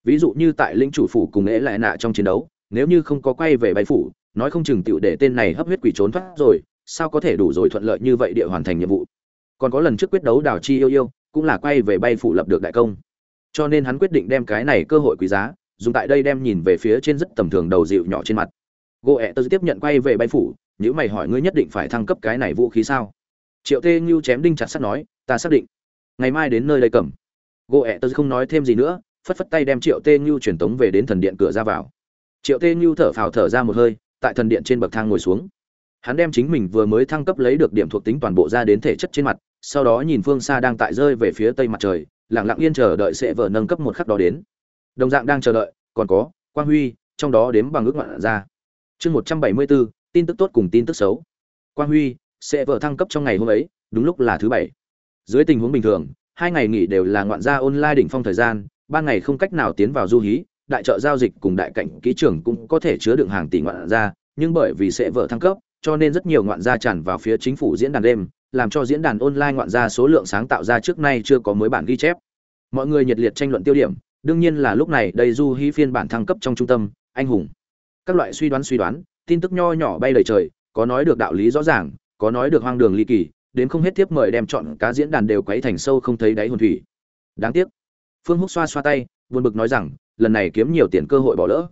Ví dụ như tại lĩnh chủ phủ cùng ế lại nạ trong chiến đấu, nếu như không có quay về bay phủ, nói không chừng tiểu để tên này hấp huyết quỷ trốn thoát rồi, sao có thể đủ rồi thuận lợi như vậy địa hoàn thành nhiệm vụ? Còn có lần trước quyết đấu đào chi yêu yêu, cũng là quay về bay phủ lập được đại công. Cho nên hắn quyết định đem cái này cơ hội quý giá, dùng tại đây đem nhìn về phía trên rất tầm thường đầu dịu nhỏ trên mặt. Gô ẹ tớ tiếp nhận quay về bay phủ nếu mày hỏi ngươi nhất định phải thăng cấp cái này vũ khí sao? Triệu tê như chém đinh chặt sắt nói, ta xác định ngày mai đến nơi đây cầm. Gỗ ẹ tớ không nói thêm gì nữa, phất phất tay đem triệu tê như truyền tống về đến thần điện cửa ra vào. Triệu tê như thở phào thở ra một hơi, tại thần điện trên bậc thang ngồi xuống. Hắn đem chính mình vừa mới thăng cấp lấy được điểm thuộc tính toàn bộ ra đến thể chất trên mặt, sau đó nhìn phương xa đang tại rơi về phía tây mặt trời, lặng lặng yên chờ đợi sẽ vợ nâng cấp một khắc đó đến. Đồng dạng đang chờ đợi, còn có, quang huy, trong đó đếm bằng ước ngoạn ra. Chương một trăm bảy mươi bốn tin tức tốt cùng tin tức xấu. Quang huy, sẽ vợ thăng cấp trong ngày hôm ấy, đúng lúc là thứ bảy dưới tình huống bình thường, hai ngày nghỉ đều là ngoạn gia online đỉnh phong thời gian, ban ngày không cách nào tiến vào du hí, đại chợ giao dịch cùng đại cảnh kỹ trưởng cũng có thể chứa đựng hàng tỷ ngoạn gia, nhưng bởi vì sẽ vợ thăng cấp, cho nên rất nhiều ngoạn gia tràn vào phía chính phủ diễn đàn đêm, làm cho diễn đàn online ngoạn gia số lượng sáng tạo ra trước nay chưa có mới bản ghi chép. Mọi người nhiệt liệt tranh luận tiêu điểm, đương nhiên là lúc này đây du hí phiên bản thăng cấp trong trung tâm, anh hùng. Các loại suy đoán suy đoán, tin tức nho nhỏ bay lời trời, có nói được đạo lý rõ ràng, có nói được hoang đường ly kỳ đến không hết tiếp mời đem chọn cá diễn đàn đều quấy thành sâu không thấy đáy hồn thủy. Đáng tiếc. Phương húc xoa xoa tay, buồn bực nói rằng, lần này kiếm nhiều tiền cơ hội bỏ lỡ.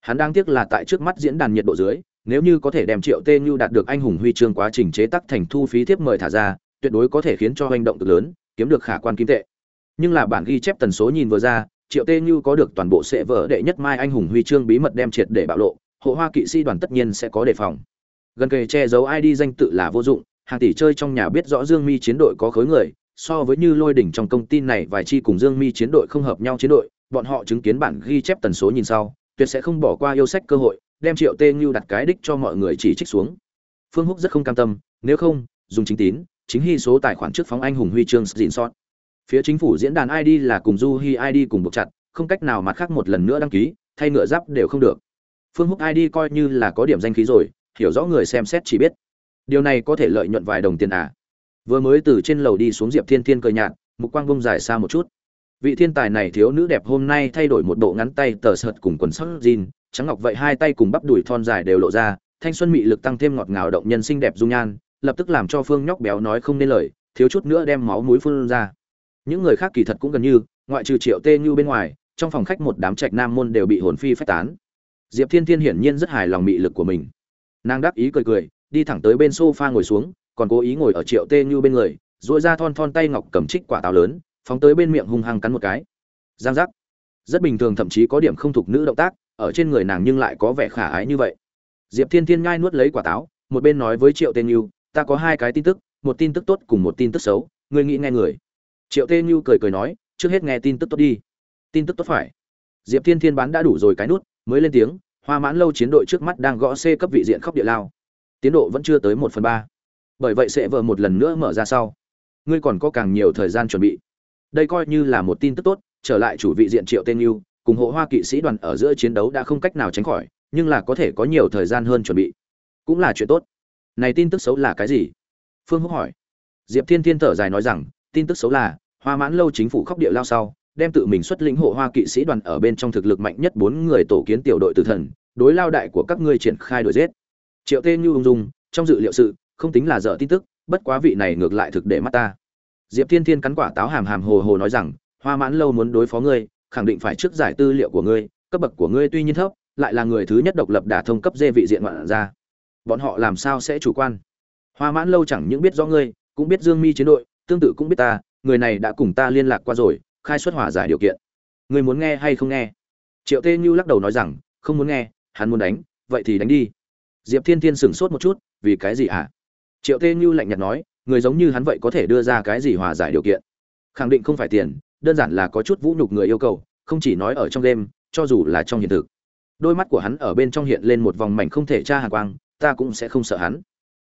Hắn đang tiếc là tại trước mắt diễn đàn nhiệt độ dưới, nếu như có thể đem triệu tê như đạt được anh hùng huy chương quá trình chế tác thành thu phí tiếp mời thả ra, tuyệt đối có thể khiến cho hành động cực lớn, kiếm được khả quan kim tệ. Nhưng là bản ghi chép tần số nhìn vừa ra, triệu tê như có được toàn bộ sệ vỡ đệ nhất mai anh hùng huy chương bí mật đem triệt để bạo lộ, hộ hoa kỵ sĩ đoàn tất nhiên sẽ có đề phòng. Gần kề che giấu id danh tự là vô dụng hàng tỷ chơi trong nhà biết rõ dương mi chiến đội có khối người, so với như lôi đỉnh trong công ty này vài chi cùng dương mi chiến đội không hợp nhau chiến đội, bọn họ chứng kiến bản ghi chép tần số nhìn sau, tuyệt sẽ không bỏ qua yêu sách cơ hội, đem triệu tê Nhu đặt cái đích cho mọi người chỉ trích xuống. Phương húc rất không cam tâm, nếu không, dùng chính tín, chính hy số tài khoản trước phóng anh hùng huy chương dịn sót phía chính phủ diễn đàn id là cùng du hi id cùng buộc chặt, không cách nào mặt khác một lần nữa đăng ký, thay ngựa giáp đều không được. Phương húc id coi như là có điểm danh khí rồi, hiểu rõ người xem xét chỉ biết điều này có thể lợi nhuận vài đồng tiền à? Vừa mới từ trên lầu đi xuống diệp thiên thiên cười nhạt, mục quang bông dài xa một chút. Vị thiên tài này thiếu nữ đẹp hôm nay thay đổi một bộ ngắn tay tờ sợt cùng quần sắc jean, trắng ngọc vậy hai tay cùng bắp đùi thon dài đều lộ ra, thanh xuân mị lực tăng thêm ngọt ngào động nhân xinh đẹp dung nhan, lập tức làm cho phương nhóc béo nói không nên lời, thiếu chút nữa đem máu mũi phun ra. Những người khác kỳ thật cũng gần như, ngoại trừ triệu tê như bên ngoài, trong phòng khách một đám trạch nam môn đều bị hồn phi phách tán. Diệp thiên thiên hiển nhiên rất hài lòng mị lực của mình. Nàng đáp ý cười cười đi thẳng tới bên sofa ngồi xuống, còn cố ý ngồi ở triệu tê như bên người, duỗi ra thon thon tay ngọc cầm trích quả táo lớn, phóng tới bên miệng hung hăng cắn một cái. Giang giác. Rất bình thường thậm chí có điểm không thuộc nữ động tác, ở trên người nàng nhưng lại có vẻ khả ái như vậy. Diệp thiên thiên nhai nuốt lấy quả táo, một bên nói với triệu tê như, ta có hai cái tin tức, một tin tức tốt cùng một tin tức xấu, ngươi nghĩ nghe người. Triệu tê như cười cười nói, trước hết nghe tin tức tốt đi. Tin tức tốt phải. Diệp thiên thiên bán đã đủ rồi cái nút, mới lên tiếng, hoa mãn lâu chiến đội trước mắt đang gõ c cấp vị diện khóc địa lao tiến độ vẫn chưa tới một phần ba. Bởi vậy sẽ vợ một lần nữa mở ra sau. Ngươi còn có càng nhiều thời gian chuẩn bị. Đây coi như là một tin tức tốt, trở lại chủ vị diện triệu tên yêu, cùng hộ hoa kỵ sĩ đoàn ở giữa chiến đấu đã không cách nào tránh khỏi, nhưng là có thể có nhiều thời gian hơn chuẩn bị. Cũng là chuyện tốt. Này tin tức xấu là cái gì? Phương húc hỏi. Diệp thiên thiên thở dài nói rằng, tin tức xấu là, hoa mãn lâu chính phủ khóc địa lao sau, đem tự mình xuất lĩnh hộ hoa kỵ sĩ đoàn ở bên trong thực lực mạnh nhất bốn người tổ kiến tiểu đội tử thần, đối lao đại của các ngươi triển khai đuổi giết triệu tê như ung dung, trong dự liệu sự, không tính là dở tin tức, bất quá vị này ngược lại thực để mắt ta. Diệp thiên thiên cắn quả táo hàm hàm hồ hồ nói rằng, hoa mãn lâu muốn đối phó ngươi, khẳng định phải trước giải tư liệu của ngươi, cấp bậc của ngươi tuy nhiên thấp, lại là người thứ nhất độc lập đả thông cấp dê vị diện ngoạn ra bọn họ làm sao sẽ chủ quan? Hoa mãn lâu chẳng những biết rõ ngươi, cũng biết dương mi chiến đội, tương tự cũng biết ta, người này đã cùng ta liên lạc qua rồi, khai xuất hòa giải điều kiện. Ngươi muốn nghe hay không nghe? Triệu tê như lắc đầu nói rằng, không muốn nghe, hắn muốn đánh, vậy thì đánh đi diệp thiên thiên sửng sốt một chút, vì cái gì ạ à? triệu tê như lạnh nhạt nói, người giống như hắn vậy có thể đưa ra cái gì hòa giải điều kiện? Khẳng định không phải tiền, đơn giản là có chút vũ nhục người yêu cầu, không chỉ nói ở trong đêm, cho dù là trong hiện thực. Đôi mắt của hắn ở bên trong hiện lên một vòng mảnh không thể tra hàng quang, ta cũng sẽ không sợ hắn.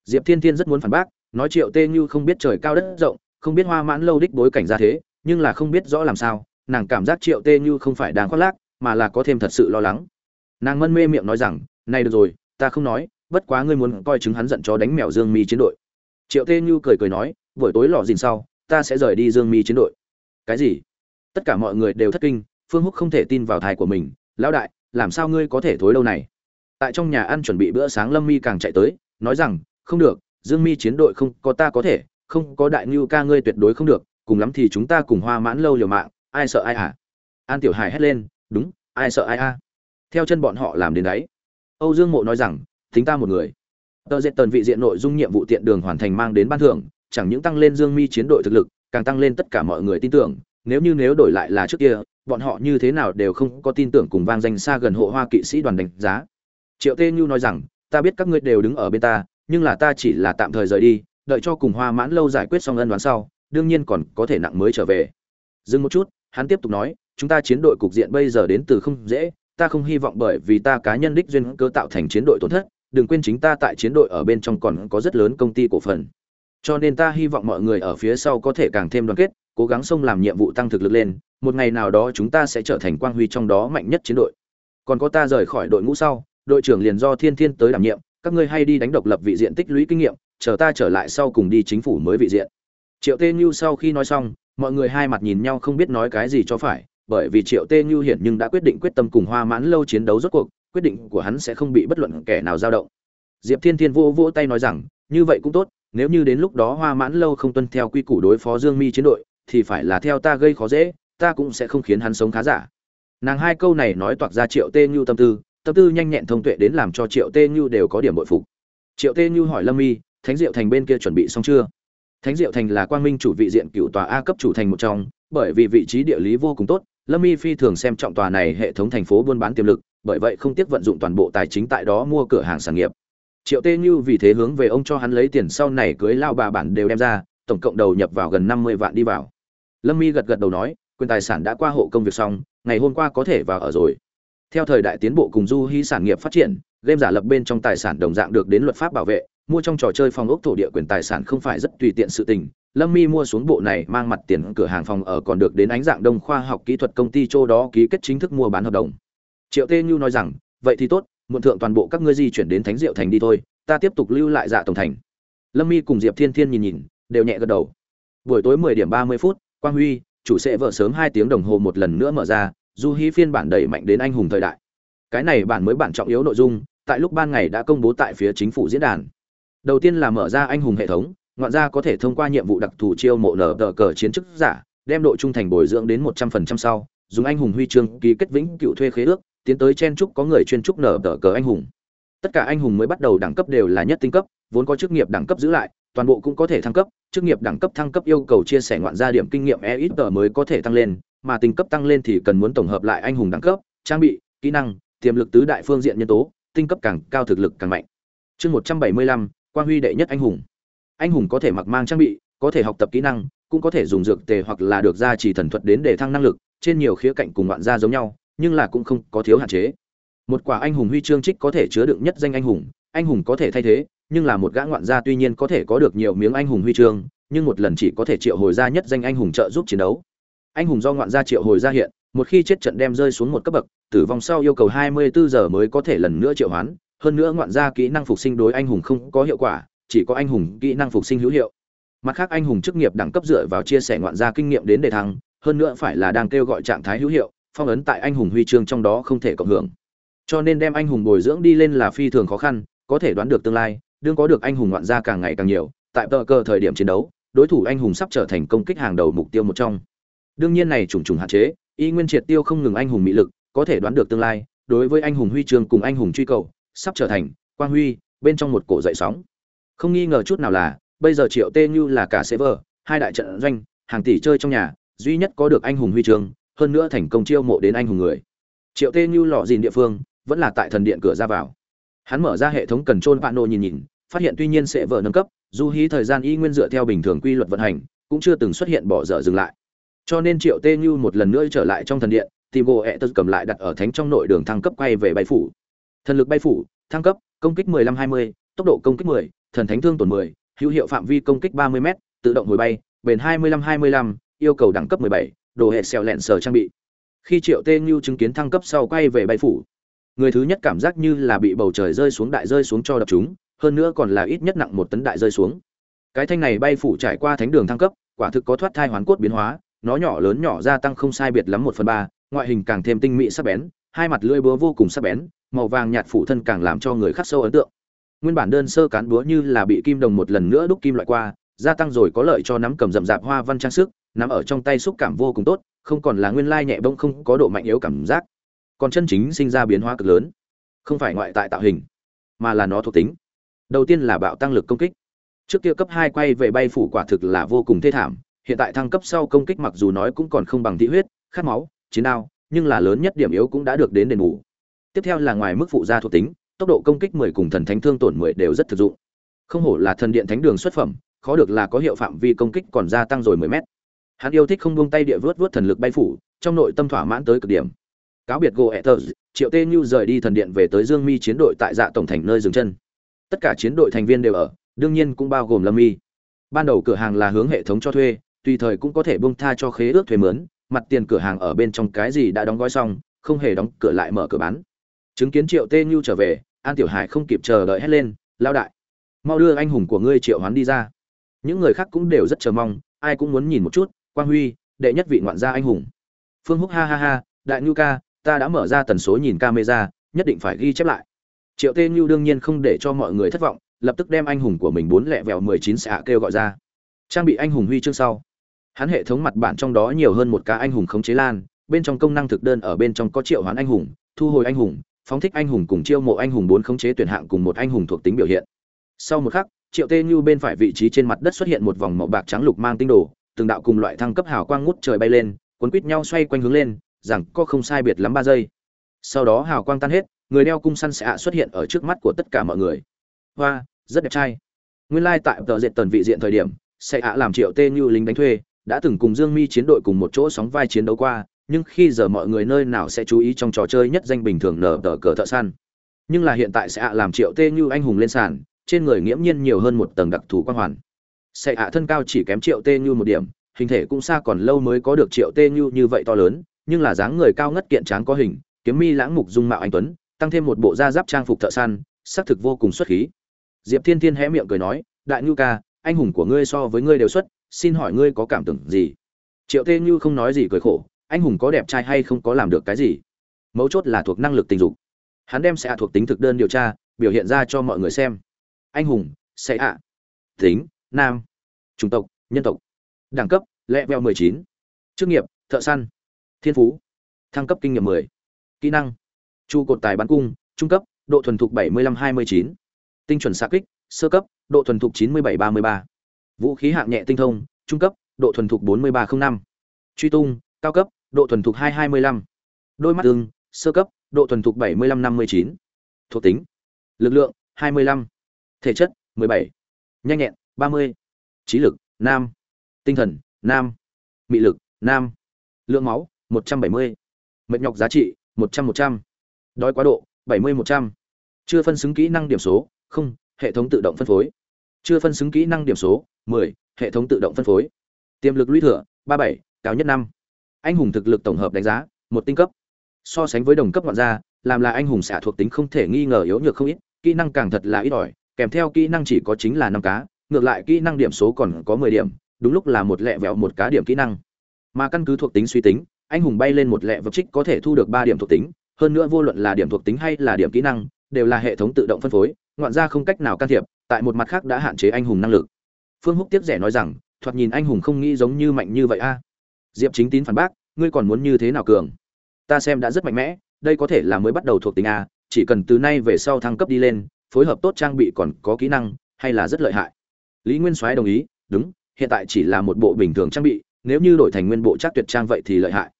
Diệp thiên thiên rất muốn phản bác, nói triệu tê như không biết trời cao đất rộng, không biết hoa mãn lâu đích bối cảnh ra thế, nhưng là không biết rõ làm sao, nàng cảm giác triệu tê như không phải đang khoác lác, mà là có thêm thật sự lo lắng. Nàng mân mê miệng nói rằng, này được rồi ta không nói, bất quá ngươi muốn coi chứng hắn giận chó đánh mèo dương mi chiến đội. Triệu tê như cười cười nói, buổi tối lò dìn sau, ta sẽ rời đi dương mi chiến đội. Cái gì? Tất cả mọi người đều thất kinh, phương húc không thể tin vào thai của mình. Lão đại, làm sao ngươi có thể thối lâu này? Tại trong nhà ăn chuẩn bị bữa sáng lâm mi càng chạy tới, nói rằng, không được, dương mi chiến đội không có ta có thể, không có đại ngưu ca ngươi tuyệt đối không được, cùng lắm thì chúng ta cùng hoa mãn lâu liều mạng, ai sợ ai à? An tiểu hải hét lên, đúng, ai sợ ai a theo chân bọn họ làm đến đấy âu dương mộ nói rằng tính ta một người. Tờ dệt tần vị diện nội dung nhiệm vụ tiện đường hoàn thành mang đến ban thưởng, chẳng những tăng lên dương mi chiến đội thực lực, càng tăng lên tất cả mọi người tin tưởng. Nếu như nếu đổi lại là trước kia, bọn họ như thế nào đều không có tin tưởng cùng vang danh xa gần hộ hoa kỵ sĩ đoàn đánh giá. Triệu tê như nói rằng, ta biết các ngươi đều đứng ở bên ta, nhưng là ta chỉ là tạm thời rời đi, đợi cho cùng hoa mãn lâu giải quyết xong ân đoán sau, đương nhiên còn có thể nặng mới trở về. Dừng một chút, hắn tiếp tục nói, chúng ta chiến đội cục diện bây giờ đến từ không dễ ta không hy vọng bởi vì ta cá nhân đích duyên cơ tạo thành chiến đội tổn thất, đừng quên chính ta tại chiến đội ở bên trong còn có rất lớn công ty cổ phần. Cho nên ta hy vọng mọi người ở phía sau có thể càng thêm đoàn kết, cố gắng xông làm nhiệm vụ tăng thực lực lên, một ngày nào đó chúng ta sẽ trở thành quang huy trong đó mạnh nhất chiến đội. Còn có ta rời khỏi đội ngũ sau, đội trưởng liền do thiên thiên tới đảm nhiệm, các ngươi hay đi đánh độc lập vị diện tích lũy kinh nghiệm, chờ ta trở lại sau cùng đi chính phủ mới vị diện. Triệu tê như sau khi nói xong, mọi người hai mặt nhìn nhau không biết nói cái gì cho phải bởi vì triệu tê như hiển nhưng đã quyết định quyết tâm cùng hoa mãn lâu chiến đấu rốt cuộc, quyết định của hắn sẽ không bị bất luận kẻ nào dao động. Diệp thiên thiên vô vỗ tay nói rằng, như vậy cũng tốt, nếu như đến lúc đó hoa mãn lâu không tuân theo quy củ đối phó dương mi chiến đội, thì phải là theo ta gây khó dễ, ta cũng sẽ không khiến hắn sống khá giả. Nàng hai câu này nói toạc ra triệu tê như tâm tư tâm tư nhanh nhẹn thông tuệ đến làm cho triệu tê như đều có điểm bội phục. Triệu tê như hỏi lâm mi, thánh diệu thành bên kia chuẩn bị xong chưa? Thánh diệu thành là quang minh chủ vị diện cựu tòa a cấp chủ thành một trong, bởi vì vị trí địa lý vô cùng tốt lâm Y phi thường xem trọng tòa này hệ thống thành phố buôn bán tiềm lực, bởi vậy không tiếc vận dụng toàn bộ tài chính tại đó mua cửa hàng sản nghiệp. Triệu tê như vì thế hướng về ông cho hắn lấy tiền sau này cưới lao bà bản đều đem ra, tổng cộng đầu nhập vào gần năm mươi vạn đi vào. Lâm mi gật gật đầu nói, quyền tài sản đã qua hộ công việc xong, ngày hôm qua có thể vào ở rồi. Theo thời đại tiến bộ cùng du hy sản nghiệp phát triển, game giả lập bên trong tài sản đồng dạng được đến luật pháp bảo vệ mua trong trò chơi phòng ốc thổ địa quyền tài sản không phải rất tùy tiện sự tình. Lâm mi mua xuống bộ này mang mặt tiền cửa hàng phòng ở còn được đến ánh dạng đông khoa học kỹ thuật công ty châu đó ký kết chính thức mua bán hợp đồng. Triệu tê như nói rằng, vậy thì tốt, muộn thượng toàn bộ các ngươi di chuyển đến thánh diệu thành đi thôi, ta tiếp tục lưu lại dạ tổng thành. Lâm mi cùng diệp thiên thiên nhìn nhìn, đều nhẹ gật đầu. Buổi tối mười điểm ba mươi phút, quang huy, chủ sẽ vợ sớm hai tiếng đồng hồ một lần nữa mở ra, du hí phiên bản đẩy mạnh đến anh hùng thời đại. Cái này bản mới bản trọng yếu nội dung, tại lúc ban ngày đã công bố tại phía chính phủ diễn đàn đầu tiên là mở ra anh hùng hệ thống, ngoạn gia có thể thông qua nhiệm vụ đặc thù chiêu mộ nở tờ cờ chiến chức giả, đem độ trung thành bồi dưỡng đến một trăm phần trăm sau, dùng anh hùng huy chương ký kết vĩnh cựu thuê khế ước, tiến tới chen trúc có người chuyên trúc nở tờ cờ anh hùng. Tất cả anh hùng mới bắt đầu đẳng cấp đều là nhất tinh cấp, vốn có chức nghiệp đẳng cấp giữ lại, toàn bộ cũng có thể thăng cấp, chức nghiệp đẳng cấp thăng cấp yêu cầu chia sẻ ngoạn gia điểm kinh nghiệm e ít tờ mới có thể tăng lên, mà tinh cấp tăng lên thì cần muốn tổng hợp lại anh hùng đẳng cấp, trang bị, kỹ năng, tiềm lực tứ đại phương diện nhân tố, tinh cấp càng cao thực lực càng mạnh. Chương một trăm bảy mươi lăm quang huy đệ nhất anh hùng. Anh hùng có thể mặc mang trang bị, có thể học tập kỹ năng, cũng có thể dùng dược tề hoặc là được gia trì thần thuật đến để thăng năng lực, trên nhiều khía cạnh cùng ngoạn gia giống nhau, nhưng là cũng không có thiếu hạn chế. Một quả anh hùng huy chương trích có thể chứa đựng nhất danh anh hùng anh hùng có thể thay thế, nhưng là một gã ngoạn gia tuy nhiên có thể có được nhiều miếng anh hùng huy chương, nhưng một lần chỉ có thể triệu hồi ra nhất danh anh hùng trợ giúp chiến đấu. Anh hùng do ngoạn gia triệu hồi ra hiện, một khi chết trận đem rơi xuống một cấp bậc, tử vong sau yêu cầu 24 giờ mới có thể lần nữa triệu hoán hơn nữa ngoạn gia kỹ năng phục sinh đối anh hùng không có hiệu quả chỉ có anh hùng kỹ năng phục sinh hữu hiệu mặt khác anh hùng chức nghiệp đẳng cấp dựa vào chia sẻ ngoạn gia kinh nghiệm đến đề thăng hơn nữa phải là đang kêu gọi trạng thái hữu hiệu phong ấn tại anh hùng huy chương trong đó không thể cộng hưởng cho nên đem anh hùng bồi dưỡng đi lên là phi thường khó khăn có thể đoán được tương lai đương có được anh hùng ngoạn gia càng ngày càng nhiều tại tờ cơ thời điểm chiến đấu đối thủ anh hùng sắp trở thành công kích hàng đầu mục tiêu một trong đương nhiên này trùng trùng hạn chế y nguyên triệt tiêu không ngừng anh hùng mỹ lực có thể đoán được tương lai đối với anh hùng huy chương cùng anh hùng truy cầu sắp trở thành, quang huy, bên trong một cổ dậy sóng. Không nghi ngờ chút nào là, bây giờ triệu tê như là cả server, hai đại trận doanh, hàng tỷ chơi trong nhà, duy nhất có được anh hùng huy chương, hơn nữa thành công chiêu mộ đến anh hùng người. Triệu tê như lọ dìn địa phương, vẫn là tại thần điện cửa ra vào. Hắn mở ra hệ thống cần trôn vạn nộ nhìn nhìn, phát hiện tuy nhiên sẽ vợ nâng cấp dù hí thời gian y nguyên dựa theo bình thường quy luật vận hành, cũng chưa từng xuất hiện bỏ dở dừng lại. Cho nên triệu tê như một lần nữa trở lại trong thần điện, tìm gỗ ẹ tật cầm lại đặt ở thánh trong nội đường thăng cấp quay về bay phủ thần lực bay phủ thăng cấp công kích 15-20, tốc độ công kích 10, thần thánh thương tổn 10, hữu hiệu phạm vi công kích 30 m tự động hồi bay bền 25-25, yêu cầu đẳng cấp 17, đồ hệ xèo lẹn sở trang bị. Khi triệu tê như chứng kiến thăng cấp sau quay về bay phủ người thứ nhất cảm giác như là bị bầu trời rơi xuống đại rơi xuống cho đập chúng hơn nữa còn là ít nhất nặng một tấn đại rơi xuống. Cái thanh này bay phủ trải qua thánh đường thăng cấp quả thực có thoát thai hoán cốt biến hóa nó nhỏ lớn nhỏ gia tăng không sai biệt lắm một phần ba ngoại hình càng thêm tinh mỹ sắc bén hai mặt lưỡi búa vô cùng sắc bén màu vàng nhạt phủ thân càng làm cho người khắc sâu ấn tượng. Nguyên bản đơn sơ cán búa như là bị kim đồng một lần nữa đúc kim loại qua, gia tăng rồi có lợi cho nắm cầm rậm rạp hoa văn trang sức, nắm ở trong tay xúc cảm vô cùng tốt, không còn là nguyên lai nhẹ bông không có độ mạnh yếu cảm giác. Còn chân chính sinh ra biến hóa cực lớn. Không phải ngoại tại tạo hình, mà là nó thuộc tính. Đầu tiên là bạo tăng lực công kích. Trước kia cấp hai quay về bay phủ quả thực là vô cùng thê thảm, hiện tại thăng cấp sau công kích mặc dù nói cũng còn không bằng thị huyết, khát máu, chiến đao, nhưng là lớn nhất điểm yếu cũng đã được đến đền bù tiếp theo là ngoài mức phụ gia thuộc tính, tốc độ công kích 10 cùng thần thánh thương tổn 10 đều rất thực dụng. Không hổ là thần điện thánh đường xuất phẩm, khó được là có hiệu phạm vi công kích còn gia tăng rồi 10 mét. Hắn yêu thích không buông tay địa vớt vớt thần lực bay phủ, trong nội tâm thỏa mãn tới cực điểm. Cáo biệt goethers triệu tê như rời đi thần điện về tới dương mi chiến đội tại dạ tổng thành nơi dừng chân. Tất cả chiến đội thành viên đều ở, đương nhiên cũng bao gồm lâm mi. Ban đầu cửa hàng là hướng hệ thống cho thuê, tùy thời cũng có thể buông tha cho khế ước thuê mướn, mặt tiền cửa hàng ở bên trong cái gì đã đóng gói xong, không hề đóng cửa lại mở cửa bán chứng kiến triệu tê nhu trở về, an tiểu hải không kịp chờ đợi hét lên lao đại, mau đưa anh hùng của ngươi triệu hoán đi ra. Những người khác cũng đều rất chờ mong, ai cũng muốn nhìn một chút, quang huy, đệ nhất vị ngoạn gia anh hùng. Phương húc ha ha ha, đại nhu ca, ta đã mở ra tần số nhìn camera, nhất định phải ghi chép lại. Triệu tê nhu đương nhiên không để cho mọi người thất vọng, lập tức đem anh hùng của mình bốn lẹ vẹo mười chín xạ kêu gọi ra. Trang bị anh hùng huy chương sau. Hắn hệ thống mặt bản trong đó nhiều hơn một ca anh hùng khống chế lan, bên trong công năng thực đơn ở bên trong có triệu hoán anh hùng, thu hồi anh hùng phóng thích anh hùng cùng chiêu mộ anh hùng bốn khống chế tuyển hạng cùng một anh hùng thuộc tính biểu hiện. Sau một khắc, triệu tê như bên phải vị trí trên mặt đất xuất hiện một vòng màu bạc trắng lục mang tinh đồ, từng đạo cùng loại thăng cấp hào quang ngút trời bay lên, cuốn quít nhau xoay quanh hướng lên, rằng có không sai biệt lắm ba giây. Sau đó hào quang tan hết, người đeo cung săn sẽ xuất hiện ở trước mắt của tất cả mọi người. Hoa, rất đẹp trai. Nguyên lai tại tờ dệt tần vị diện thời điểm, sẽ ạ làm triệu tê như lính đánh thuê, đã từng cùng dương mi chiến đội cùng một chỗ sóng vai chiến đấu qua nhưng khi giờ mọi người nơi nào sẽ chú ý trong trò chơi nhất danh bình thường nở tờ cờ thợ săn. Nhưng là hiện tại sẽ ạ làm triệu tê như anh hùng lên sàn, trên người nghiễm nhiên nhiều hơn một tầng đặc thù quan hoàn. Sẽ ạ thân cao chỉ kém triệu tê như một điểm, hình thể cũng xa còn lâu mới có được triệu tê như như vậy to lớn, nhưng là dáng người cao ngất kiện tráng có hình, kiếm mi lãng mục dung mạo anh tuấn, tăng thêm một bộ da giáp trang phục thợ săn xác thực vô cùng xuất khí. Diệp thiên thiên hé miệng cười nói, đại ngưu ca, anh hùng của ngươi so với ngươi đều xuất, xin hỏi ngươi có cảm tưởng gì? Triệu tê như không nói gì cười khổ anh hùng có đẹp trai hay không có làm được cái gì? Mấu chốt là thuộc năng lực tình dục. Hắn đem sẽ thuộc tính thực đơn điều tra, biểu hiện ra cho mọi người xem. Anh hùng sẽ ạ tính, nam. Chủng tộc, nhân tộc. Đẳng cấp lẹ veo mười chín. Chức nghiệp, thợ săn. Thiên phú. Thăng cấp kinh nghiệm mười. Kỹ năng. Chu cột tài bắn cung, trung cấp, độ thuần thục bảy mươi lăm hai mươi chín. Tinh chuẩn xa kích, sơ cấp, độ thuần thục chín mươi bảy ba mươi ba. Vũ khí hạng nhẹ tinh thông, trung cấp, độ thuần thục bốn mươi ba không năm. Truy tung, cao cấp độ thuần thục 225. Đôi mắt ưng, sơ cấp, độ thuần thục 75-59. Thuộc tính: Lực lượng 25, thể chất 17, nhanh nhẹn 30, trí lực nam, tinh thần nam, mị lực nam, lượng máu 170, mệt nhọc giá trị 100-100, đói quá độ 70-100, chưa phân xứng kỹ năng điểm số, không, hệ thống tự động phân phối. Chưa phân xứng kỹ năng điểm số 10, hệ thống tự động phân phối. Tiềm lực lũy thừa 37, cao nhất 5 anh hùng thực lực tổng hợp đánh giá, một tinh cấp. So sánh với đồng cấp ngoạn gia, làm là anh hùng xạ thuộc tính không thể nghi ngờ yếu nhược không ít, kỹ năng càng thật là ít ỏi, kèm theo kỹ năng chỉ có chính là năm cá, ngược lại kỹ năng điểm số còn có 10 điểm, đúng lúc là một lẹ vẹo một cá điểm kỹ năng. Mà căn cứ thuộc tính suy tính, anh hùng bay lên một lẹ vật trích có thể thu được ba điểm thuộc tính, hơn nữa vô luận là điểm thuộc tính hay là điểm kỹ năng, đều là hệ thống tự động phân phối, ngoạn gia không cách nào can thiệp, tại một mặt khác đã hạn chế anh hùng năng lực. Phương húc tiếp rẻ nói rằng, thoạt nhìn anh hùng không nghĩ giống như mạnh như vậy a diệp chính tín phản bác, ngươi còn muốn như thế nào cường? Ta xem đã rất mạnh mẽ, đây có thể là mới bắt đầu thuộc tính a, chỉ cần từ nay về sau thăng cấp đi lên, phối hợp tốt trang bị còn có kỹ năng, hay là rất lợi hại. Lý nguyên soái đồng ý, đúng, hiện tại chỉ là một bộ bình thường trang bị, nếu như đổi thành nguyên bộ chắc tuyệt trang vậy thì lợi hại.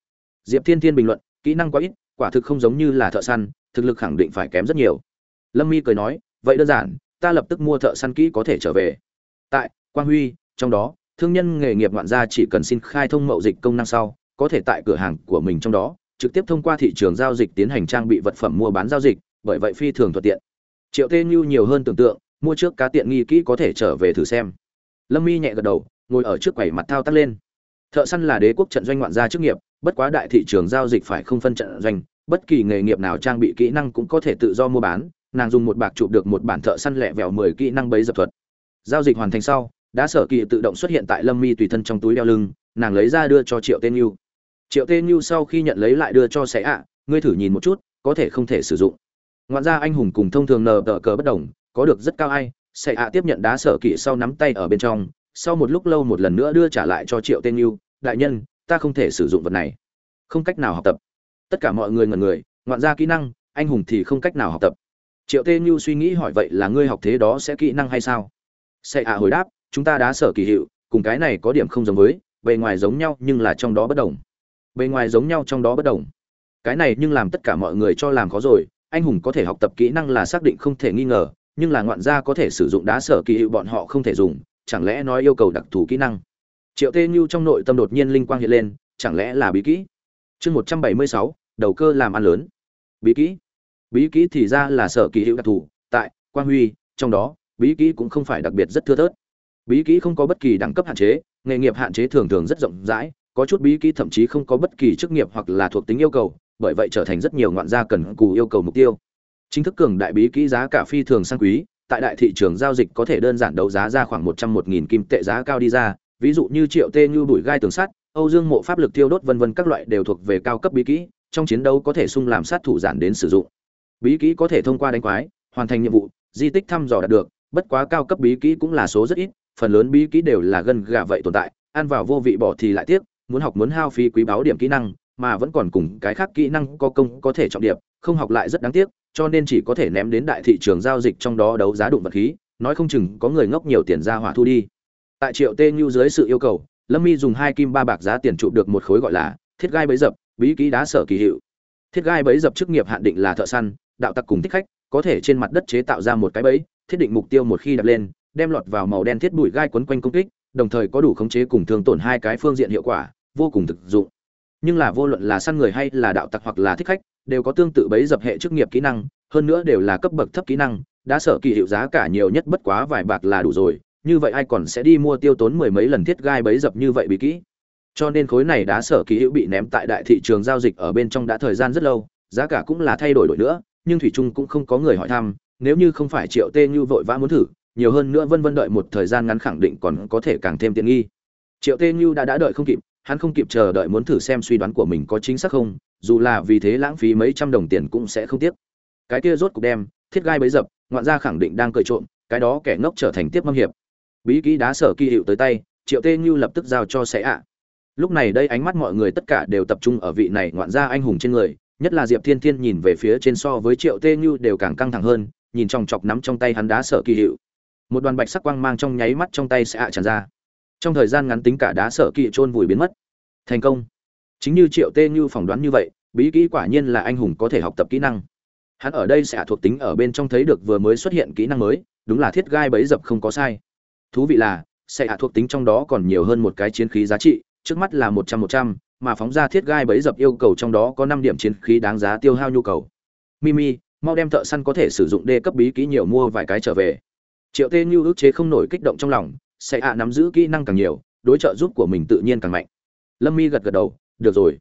Diệp thiên thiên bình luận, kỹ năng quá ít, quả thực không giống như là thợ săn, thực lực khẳng định phải kém rất nhiều. Lâm mi cười nói, vậy đơn giản, ta lập tức mua thợ săn kỹ có thể trở về. Tại quang huy, trong đó thương nhân nghề nghiệp ngoạn gia chỉ cần xin khai thông mậu dịch công năng sau, có thể tại cửa hàng của mình trong đó, trực tiếp thông qua thị trường giao dịch tiến hành trang bị vật phẩm mua bán giao dịch, bởi vậy phi thường thuận tiện. Triệu tê như nhiều hơn tưởng tượng, mua trước cá tiện nghi kỹ có thể trở về thử xem. Lâm mi nhẹ gật đầu, ngồi ở trước quầy mặt thao tác lên. Thợ săn là đế quốc trận doanh ngoạn gia chức nghiệp, bất quá đại thị trường giao dịch phải không phân trận doanh, bất kỳ nghề nghiệp nào trang bị kỹ năng cũng có thể tự do mua bán, nàng dùng một bạc chụp được một bản thợ săn lẹ vẹo mười kỹ năng bấy dập thuật. Giao dịch hoàn thành sau đã sở kỳ tự động xuất hiện tại lâm mi tùy thân trong túi đeo lưng, nàng lấy ra đưa cho triệu tên như triệu tên như sau khi nhận lấy lại đưa cho sẽ ạ, ngươi thử nhìn một chút, có thể không thể sử dụng. Ngoạn ra anh hùng cùng thông thường nờ tờ cờ bất đồng, có được rất cao ai sẽ ạ tiếp nhận đá sở kỵ sau nắm tay ở bên trong, sau một lúc lâu một lần nữa đưa trả lại cho triệu tên như đại nhân, ta không thể sử dụng vật này. Không cách nào học tập. Tất cả mọi người ngần người, ngoạn ra kỹ năng, anh hùng thì không cách nào học tập. Triệu tên như suy nghĩ hỏi, vậy là ngươi học thế đó sẽ kỹ năng hay sao? Sẽ ạ hồi đáp chúng ta đã sở kỳ hiệu, cùng cái này có điểm không giống với, bề ngoài giống nhau nhưng là trong đó bất đồng. Bề ngoài giống nhau trong đó bất đồng. Cái này nhưng làm tất cả mọi người cho làm khó rồi, anh hùng có thể học tập kỹ năng là xác định không thể nghi ngờ, nhưng là ngoạn gia có thể sử dụng đá sở kỳ hiệu bọn họ không thể dùng, chẳng lẽ nói yêu cầu đặc thù kỹ năng? Triệu tê như trong nội tâm đột nhiên linh quang hiện lên, chẳng lẽ là bí kỹ? Chương một trăm bảy mươi sáu, đầu cơ làm ăn lớn. Bí kỹ. Bí kỹ thì ra là sở kỳ hiệu đặc thù, tại, quang huy, trong đó, bí kỹ cũng không phải đặc biệt rất thưa thớt bí kỹ không có bất kỳ đẳng cấp hạn chế, nghề nghiệp hạn chế thường thường rất rộng rãi, có chút bí kỹ thậm chí không có bất kỳ chức nghiệp hoặc là thuộc tính yêu cầu, bởi vậy trở thành rất nhiều ngoạn gia cần cù yêu cầu mục tiêu. Chính thức cường đại bí kỹ giá cả phi thường sang quý, tại đại thị trường giao dịch có thể đơn giản đấu giá ra khoảng một trăm một nghìn kim tệ giá cao đi ra, ví dụ như triệu tê như bụi gai tường sắt, âu dương mộ pháp lực tiêu đốt vân vân các loại đều thuộc về cao cấp bí kỹ, trong chiến đấu có thể sung làm sát thủ giản đến sử dụng. Bí kỹ có thể thông qua đánh quái, hoàn thành nhiệm vụ, di tích thăm dò đạt được, bất quá cao cấp bí kỹ cũng là số rất ít phần lớn bí kỹ đều là gân gà vậy tồn tại, ăn vào vô vị bỏ thì lại tiếc, muốn học muốn hao phí quý báu điểm kỹ năng, mà vẫn còn cùng cái khác kỹ năng có công có thể trọng điểm, không học lại rất đáng tiếc, cho nên chỉ có thể ném đến đại thị trường giao dịch trong đó đấu giá đụng vật khí, nói không chừng có người ngốc nhiều tiền ra hỏa thu đi. Tại triệu tê như dưới sự yêu cầu, lâm mi dùng hai kim ba bạc giá tiền chụp được một khối gọi là thiết gai bấy dập, bí kỹ đá sở kỳ hiệu. Thiết gai bấy dập chức nghiệp hạn định là thợ săn, đạo tặc cùng thích khách, có thể trên mặt đất chế tạo ra một cái bẫy, thiết định mục tiêu một khi đặt lên đem lọt vào màu đen thiết bụi gai quấn quanh công kích, đồng thời có đủ khống chế cùng thương tổn hai cái phương diện hiệu quả, vô cùng thực dụng. Nhưng là vô luận là săn người hay là đạo tặc hoặc là thích khách, đều có tương tự bấy dập hệ chức nghiệp kỹ năng, hơn nữa đều là cấp bậc thấp kỹ năng, đã sợ kỳ hiệu giá cả nhiều nhất bất quá vài bạc là đủ rồi, như vậy ai còn sẽ đi mua tiêu tốn mười mấy lần thiết gai bấy dập như vậy bị kỹ. Cho nên khối này đá sở kỳ hữu bị ném tại đại thị trường giao dịch ở bên trong đã thời gian rất lâu, giá cả cũng là thay đổi đổi nữa, nhưng thủy trung cũng không có người hỏi thăm, nếu như không phải triệu tê như vội vã muốn thử nhiều hơn nữa vân vân đợi một thời gian ngắn khẳng định còn có thể càng thêm tiện nghi. Triệu tê như đã đã đợi không kịp, hắn không kịp chờ đợi muốn thử xem suy đoán của mình có chính xác không, dù là vì thế lãng phí mấy trăm đồng tiền cũng sẽ không tiếc. Cái kia rốt cục đem, thiết gai bấy dập, ngoạn gia khẳng định đang cởi trộm, cái đó kẻ ngốc trở thành tiếp mâm hiệp. Bí kỹ đá sở kỳ hiệu tới tay, triệu tê như lập tức giao cho sẽ ạ. Lúc này đây ánh mắt mọi người tất cả đều tập trung ở vị này ngoạn gia anh hùng trên người, nhất là diệp thiên thiên nhìn về phía trên so với triệu tê như đều càng căng thẳng hơn, nhìn trong chọc nắm trong tay hắn đá sở kỳ hiệu một đoàn bạch sắc quang mang trong nháy mắt trong tay sẽ ạ tràn ra. Trong thời gian ngắn tính cả đá sở kỵ trôn vùi biến mất. Thành công. Chính như triệu tê như phỏng đoán như vậy, bí kỹ quả nhiên là anh hùng có thể học tập kỹ năng. Hắn ở đây sẽ thuộc tính ở bên trong thấy được vừa mới xuất hiện kỹ năng mới, đúng là thiết gai bấy dập không có sai. Thú vị là, sẽ hạ thuộc tính trong đó còn nhiều hơn một cái chiến khí giá trị, trước mắt là một trăm một trăm, mà phóng ra thiết gai bấy dập yêu cầu trong đó có năm điểm chiến khí đáng giá tiêu hao nhu cầu. Mimi, mau đem thợ săn có thể sử dụng đê cấp bí kỹ nhiều mua vài cái trở về triệu tê như ước chế không nổi kích động trong lòng, sẽ ạ nắm giữ kỹ năng càng nhiều, đối trợ giúp của mình tự nhiên càng mạnh. Lâm mi gật gật đầu, được rồi.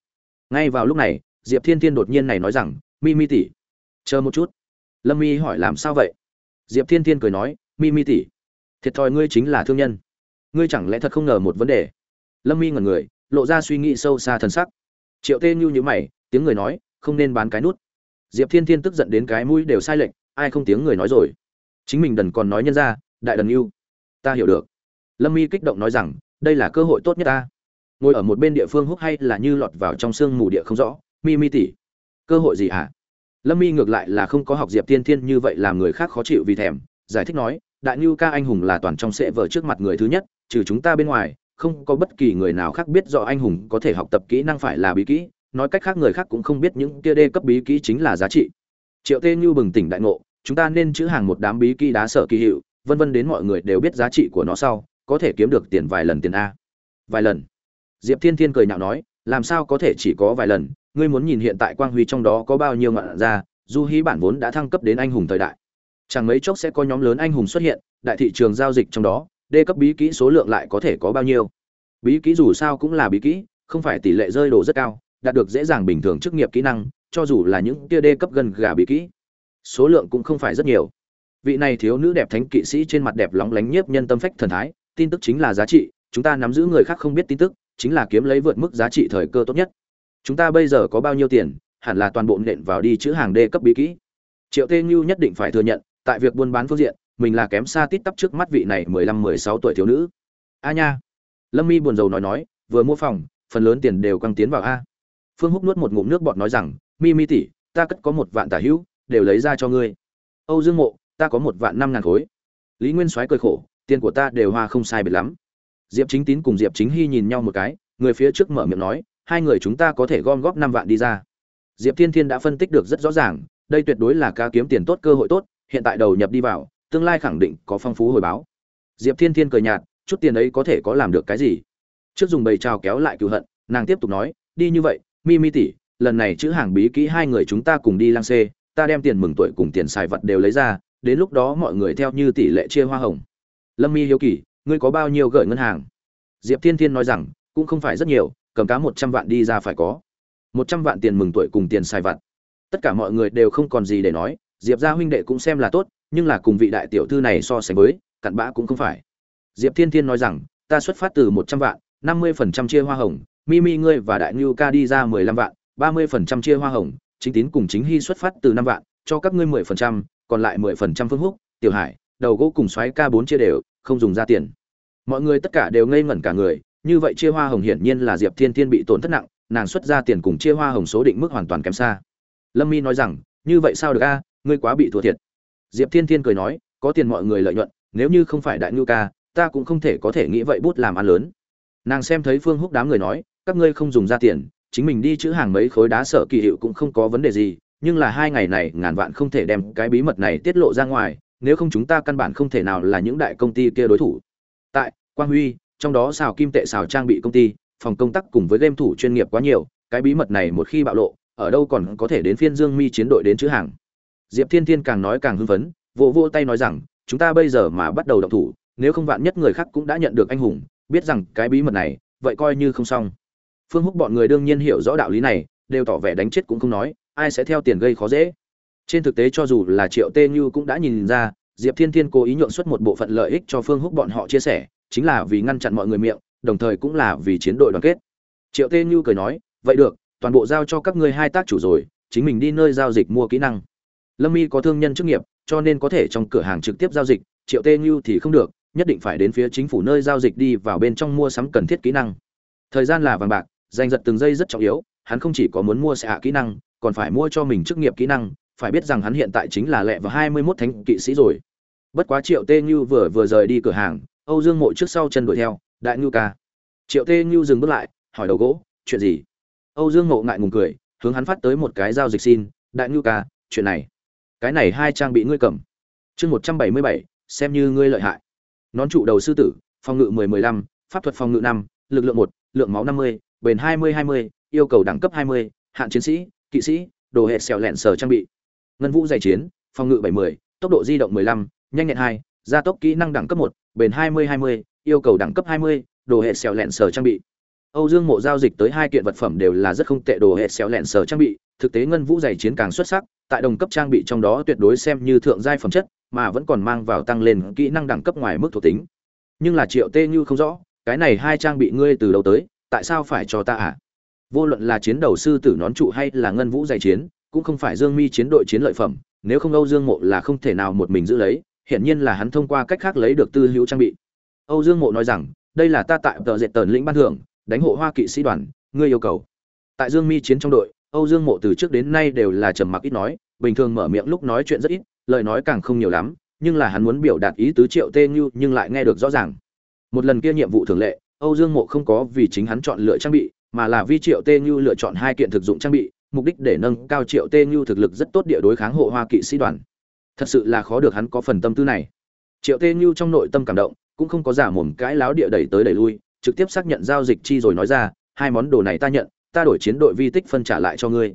Ngay vào lúc này, diệp thiên thiên đột nhiên này nói rằng, mi mi tỉ chờ một chút. Lâm mi hỏi, làm sao vậy? Diệp thiên thiên cười nói, mi mi tỉ thiệt thòi ngươi chính là thương nhân. Ngươi chẳng lẽ thật không ngờ một vấn đề? Lâm mi ngẩn người, lộ ra suy nghĩ sâu xa thần sắc. Triệu tê như nhữ mày, tiếng người nói, không nên bán cái nút. Diệp thiên thiên tức giận đến cái mũi đều sai lệch, ai không tiếng người nói rồi chính mình đần còn nói nhân ra, đại đần yêu. Ta hiểu được. Lâm mi kích động nói rằng, đây là cơ hội tốt nhất ta. Ngồi ở một bên địa phương húc hay là như lọt vào trong sương mù địa không rõ. Mi mi tỉ cơ hội gì hả? Lâm mi ngược lại là không có học diệp tiên thiên như vậy làm người khác khó chịu vì thèm, giải thích nói, đại ngưu ca anh hùng là toàn trong sệ vở trước mặt người thứ nhất, trừ chúng ta bên ngoài, không có bất kỳ người nào khác biết rõ anh hùng có thể học tập kỹ năng phải là bí kỹ, nói cách khác người khác cũng không biết những kia đê cấp bí kỹ chính là giá trị. Triệu tê như bừng tỉnh đại ngộ chúng ta nên chữ hàng một đám bí kỹ đá sở kỳ hiệu, vân vân đến mọi người đều biết giá trị của nó sau, có thể kiếm được tiền vài lần tiền a. Vài lần. Diệp thiên thiên cười nhạo nói, làm sao có thể chỉ có vài lần, ngươi muốn nhìn hiện tại quang huy trong đó có bao nhiêu ngọn ra, du hí bản vốn đã thăng cấp đến anh hùng thời đại. Chẳng mấy chốc sẽ có nhóm lớn anh hùng xuất hiện, đại thị trường giao dịch trong đó đê cấp bí kỹ số lượng lại có thể có bao nhiêu. Bí kỹ dù sao cũng là bí kỹ, không phải tỷ lệ rơi đồ rất cao, đạt được dễ dàng bình thường chức nghiệp kỹ năng, cho dù là những tia đê cấp gần gà bí kỹ số lượng cũng không phải rất nhiều. Vị này thiếu nữ đẹp thánh kỵ sĩ trên mặt đẹp lóng lánh nhiếp nhân tâm phách thần thái, tin tức chính là giá trị, chúng ta nắm giữ người khác không biết tin tức, chính là kiếm lấy vượt mức giá trị thời cơ tốt nhất. Chúng ta bây giờ có bao nhiêu tiền, hẳn là toàn bộ nện vào đi chữ hàng d cấp bí kỹ. Triệu tê như nhất định phải thừa nhận, tại việc buôn bán phương diện, mình là kém xa tít tắp trước mắt vị này mười lăm mười sáu tuổi thiếu nữ. A nha. Lâm mi buồn rầu nói nói, vừa mua phòng, phần lớn tiền đều căng tiến vào a. Phương húc nuốt một ngụm nước bọt nói rằng, mi mi tỷ, ta cất có một vạn tả hữu đều lấy ra cho ngươi. Âu dương mộ, ta có một vạn năm ngàn khối. Lý nguyên soái cười khổ, tiền của ta đều hoa không sai biệt lắm. Diệp chính tín cùng diệp chính hy nhìn nhau một cái, người phía trước mở miệng nói, hai người chúng ta có thể gom góp năm vạn đi ra. Diệp thiên thiên đã phân tích được rất rõ ràng, đây tuyệt đối là ca kiếm tiền tốt cơ hội tốt, hiện tại đầu nhập đi vào, tương lai khẳng định có phong phú hồi báo. Diệp thiên thiên cười nhạt, chút tiền ấy có thể có làm được cái gì? Trước dùng bầy trào kéo lại cựu hận, nàng tiếp tục nói, đi như vậy, mi mi tỷ, lần này chữ hàng bí kỹ hai người chúng ta cùng đi lang xê ta đem tiền mừng tuổi cùng tiền xài vật đều lấy ra, đến lúc đó mọi người theo như tỷ lệ chia hoa hồng. Lâm mi hiếu kỳ, ngươi có bao nhiêu gửi ngân hàng? Diệp thiên thiên nói rằng, cũng không phải rất nhiều, cầm cá một trăm vạn đi ra phải có. Một trăm vạn tiền mừng tuổi cùng tiền xài vặt tất cả mọi người đều không còn gì để nói, diệp gia huynh đệ cũng xem là tốt, nhưng là cùng vị đại tiểu thư này so sánh với, cặn bã cũng không phải. Diệp thiên thiên nói rằng, ta xuất phát từ một trăm vạn, năm mươi phần trăm chia hoa hồng mimi ngươi và đại ngưu ca đi ra mười lăm vạn, ba mươi phần trăm chia hoa hồng chính tín cùng chính hy xuất phát từ năm vạn, cho các ngươi mười phần trăm, còn lại mười phần trăm phương húc, tiểu hải, đầu gỗ cùng xoáy ca bốn chia đều, không dùng ra tiền. Mọi người tất cả đều ngây ngẩn cả người, như vậy chia hoa hồng hiển nhiên là diệp thiên thiên bị tổn thất nặng, nàng xuất ra tiền cùng chia hoa hồng số định mức hoàn toàn kém xa. Lâm mi nói rằng, như vậy sao được a? Ngươi quá bị thua thiệt. Diệp thiên thiên cười nói, có tiền mọi người lợi nhuận, nếu như không phải đại ngưu ca, ta cũng không thể có thể nghĩ vậy bút làm ăn lớn. Nàng xem thấy phương húc đám người nói, các ngươi không dùng ra tiền chính mình đi chữ hàng mấy khối đá sở kỳ hiệu cũng không có vấn đề gì, nhưng là hai ngày này ngàn vạn không thể đem cái bí mật này tiết lộ ra ngoài, nếu không chúng ta căn bản không thể nào là những đại công ty kia đối thủ. Tại, quang huy, trong đó xào kim tệ xào trang bị công ty, phòng công tác cùng với game thủ chuyên nghiệp quá nhiều, cái bí mật này một khi bạo lộ, ở đâu còn có thể đến phiên dương mi chiến đội đến chữ hàng. Diệp thiên thiên càng nói càng hưng phấn, vỗ vỗ tay nói rằng, chúng ta bây giờ mà bắt đầu động thủ, nếu không vạn nhất người khác cũng đã nhận được anh hùng, biết rằng cái bí mật này, vậy coi như không xong phương húc bọn người đương nhiên hiểu rõ đạo lý này, đều tỏ vẻ đánh chết cũng không nói, ai sẽ theo tiền gây khó dễ. Trên thực tế cho dù là triệu tê như cũng đã nhìn ra, diệp thiên thiên cố ý nhượng xuất một bộ phận lợi ích cho phương húc bọn họ chia sẻ, chính là vì ngăn chặn mọi người miệng, đồng thời cũng là vì chiến đội đoàn kết. Triệu tê như cười nói, vậy được, toàn bộ giao cho các ngươi hai tác chủ rồi, chính mình đi nơi giao dịch mua kỹ năng. Lâm y có thương nhân chức nghiệp, cho nên có thể trong cửa hàng trực tiếp giao dịch, triệu tê như thì không được, nhất định phải đến phía chính phủ nơi giao dịch đi vào bên trong mua sắm cần thiết kỹ năng. Thời gian là vàng bạc giành giật từng giây rất trọng yếu, hắn không chỉ có muốn mua xạ kỹ năng, còn phải mua cho mình chức nghiệp kỹ năng, phải biết rằng hắn hiện tại chính là lẹ và hai mươi 21 thánh kỵ sĩ rồi. Bất quá triệu tê như vừa vừa rời đi cửa hàng, âu dương mộ trước sau chân đuổi theo, đại ngưu ca. Triệu tê như dừng bước lại, hỏi đầu gỗ, chuyện gì? Âu dương mộ ngại ngùng cười, hướng hắn phát tới một cái giao dịch xin, đại ngưu ca, chuyện này, cái này hai trang bị ngươi cầm. Chương một trăm bảy mươi bảy, xem như ngươi lợi hại. Nón trụ đầu sư tử, phòng ngự mười mười lăm, pháp thuật phòng ngự năm, lực lượng một, lượng máu năm mươi bền hai mươi hai mươi, yêu cầu đẳng cấp hai mươi, hạn chiến sĩ, kỵ sĩ, đồ hệ xèo lẹn sở trang bị. Ngân vũ dày chiến, phòng ngự bảy mươi, tốc độ di động mười lăm, nhanh nhẹn 2 gia tốc kỹ năng đẳng cấp 1 bền hai mươi hai mươi, yêu cầu đẳng cấp hai mươi, đồ hệ xèo lẹn sở trang bị. Âu dương mộ giao dịch tới hai kiện vật phẩm đều là rất không tệ đồ hệ xéo lẹn sở trang bị, thực tế ngân vũ dày chiến càng xuất sắc, tại đồng cấp trang bị trong đó tuyệt đối xem như thượng giai phẩm chất, mà vẫn còn mang vào tăng lên kỹ năng đẳng cấp ngoài mức thuộc tính. Nhưng là triệu tê như không rõ, cái này hai trang bị ngươi từ đầu tới tại sao phải cho ta à? Vô luận là chiến đầu sư tử nón trụ hay là ngân vũ dày chiến, cũng không phải dương mi chiến đội chiến lợi phẩm, nếu không âu dương mộ là không thể nào một mình giữ lấy, hiển nhiên là hắn thông qua cách khác lấy được tư hữu trang bị. Âu dương mộ nói rằng, đây là ta tại tờ dệt tờn lĩnh ban thưởng, đánh hộ hoa kỵ sĩ đoàn, ngươi yêu cầu. Tại dương mi chiến trong đội, âu dương mộ từ trước đến nay đều là trầm mặc ít nói, bình thường mở miệng lúc nói chuyện rất ít, lời nói càng không nhiều lắm, nhưng là hắn muốn biểu đạt ý tứ triệu tê như nhưng lại nghe được rõ ràng. Một lần kia nhiệm vụ thường lệ âu dương mộ không có vì chính hắn chọn lựa trang bị, mà là vì triệu tê như lựa chọn hai kiện thực dụng trang bị, mục đích để nâng cao triệu tê như thực lực rất tốt địa đối kháng hộ hoa kỵ sĩ đoàn. Thật sự là khó được hắn có phần tâm tư này. Triệu tê như trong nội tâm cảm động, cũng không có giả mồm cãi láo địa đẩy tới đẩy lui, trực tiếp xác nhận giao dịch chi rồi nói ra, hai món đồ này ta nhận, ta đổi chiến đội vi tích phân trả lại cho ngươi.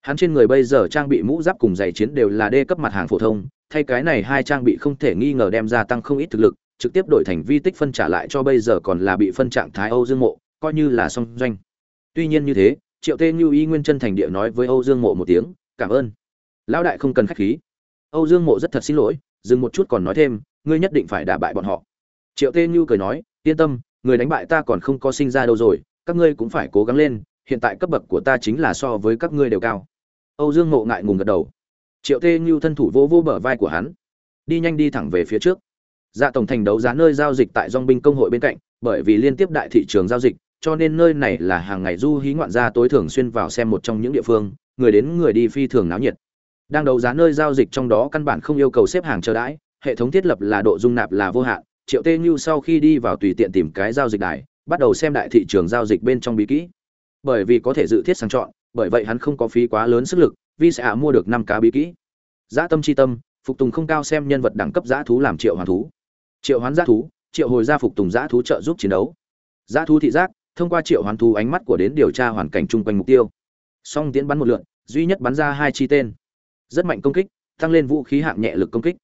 Hắn trên người bây giờ trang bị mũ giáp cùng giày chiến đều là đê cấp mặt hàng phổ thông, thay cái này hai trang bị không thể nghi ngờ đem ra tăng không ít thực lực trực tiếp đổi thành vi tích phân trả lại cho bây giờ còn là bị phân trạng thái âu dương mộ, coi như là song doanh. Tuy nhiên như thế, triệu tê như ý nguyên chân thành địa nói với âu dương mộ một tiếng, cảm ơn. Lão đại không cần khách khí. Âu dương mộ rất thật xin lỗi, dừng một chút còn nói thêm, ngươi nhất định phải đả bại bọn họ. Triệu tê như cười nói, yên tâm, người đánh bại ta còn không có sinh ra đâu rồi, các ngươi cũng phải cố gắng lên, hiện tại cấp bậc của ta chính là so với các ngươi đều cao. Âu dương mộ ngại ngùng gật đầu. Triệu tê như thân thủ vô vô bờ vai của hắn. Đi nhanh đi thẳng về phía trước dạ tổng thành đấu giá nơi giao dịch tại dong binh công hội bên cạnh, bởi vì liên tiếp đại thị trường giao dịch, cho nên nơi này là hàng ngày du hí ngoạn gia tối thường xuyên vào xem một trong những địa phương, người đến người đi phi thường náo nhiệt. Đang đấu giá nơi giao dịch trong đó căn bản không yêu cầu xếp hàng chờ đãi, hệ thống thiết lập là độ dung nạp là vô hạn, triệu tê như sau khi đi vào tùy tiện tìm cái giao dịch đài, bắt đầu xem đại thị trường giao dịch bên trong bí kỹ. Bởi vì có thể dự thiết sang chọn, bởi vậy hắn không có phí quá lớn sức lực, vì sẽ mua được năm cá bí kỹ. Dã tâm chi tâm, phục tùng không cao xem nhân vật đẳng cấp giã thú làm triệu hoàn thú triệu hoán giã thú, triệu hồi Gia phục tùng giã thú trợ giúp chiến đấu. Giã thú thị giác, thông qua triệu Hoán thú ánh mắt của đến điều tra hoàn cảnh chung quanh mục tiêu. Song tiến bắn một lượn, duy nhất bắn ra hai chi tên. Rất mạnh công kích, tăng lên vũ khí hạng nhẹ lực công kích.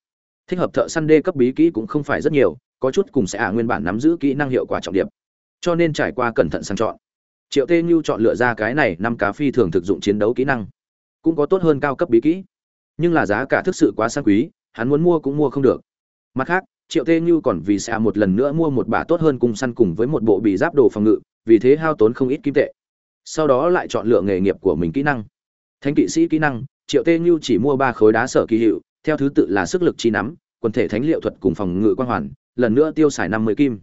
Thích hợp thợ săn đê cấp bí kỹ cũng không phải rất nhiều, có chút cùng sẽ ả nguyên bản nắm giữ kỹ năng hiệu quả trọng điểm. Cho nên trải qua cẩn thận sang chọn. Triệu tê như chọn lựa ra cái này năm cá phi thường thực dụng chiến đấu kỹ năng. Cũng có tốt hơn cao cấp bí kỹ. Nhưng là giá cả thực sự quá sang quý, hắn muốn mua cũng mua không được. Mặt khác triệu tê như còn vì xạ một lần nữa mua một bả tốt hơn cùng săn cùng với một bộ bị giáp đồ phòng ngự, vì thế hao tốn không ít kim tệ. Sau đó lại chọn lựa nghề nghiệp của mình kỹ năng. Thánh kỵ sĩ kỹ năng, triệu tê như chỉ mua ba khối đá sở kỳ hiệu, theo thứ tự là sức lực chi nắm, quần thể thánh liệu thuật cùng phòng ngự quan hoàn, lần nữa tiêu xài năm mươi kim.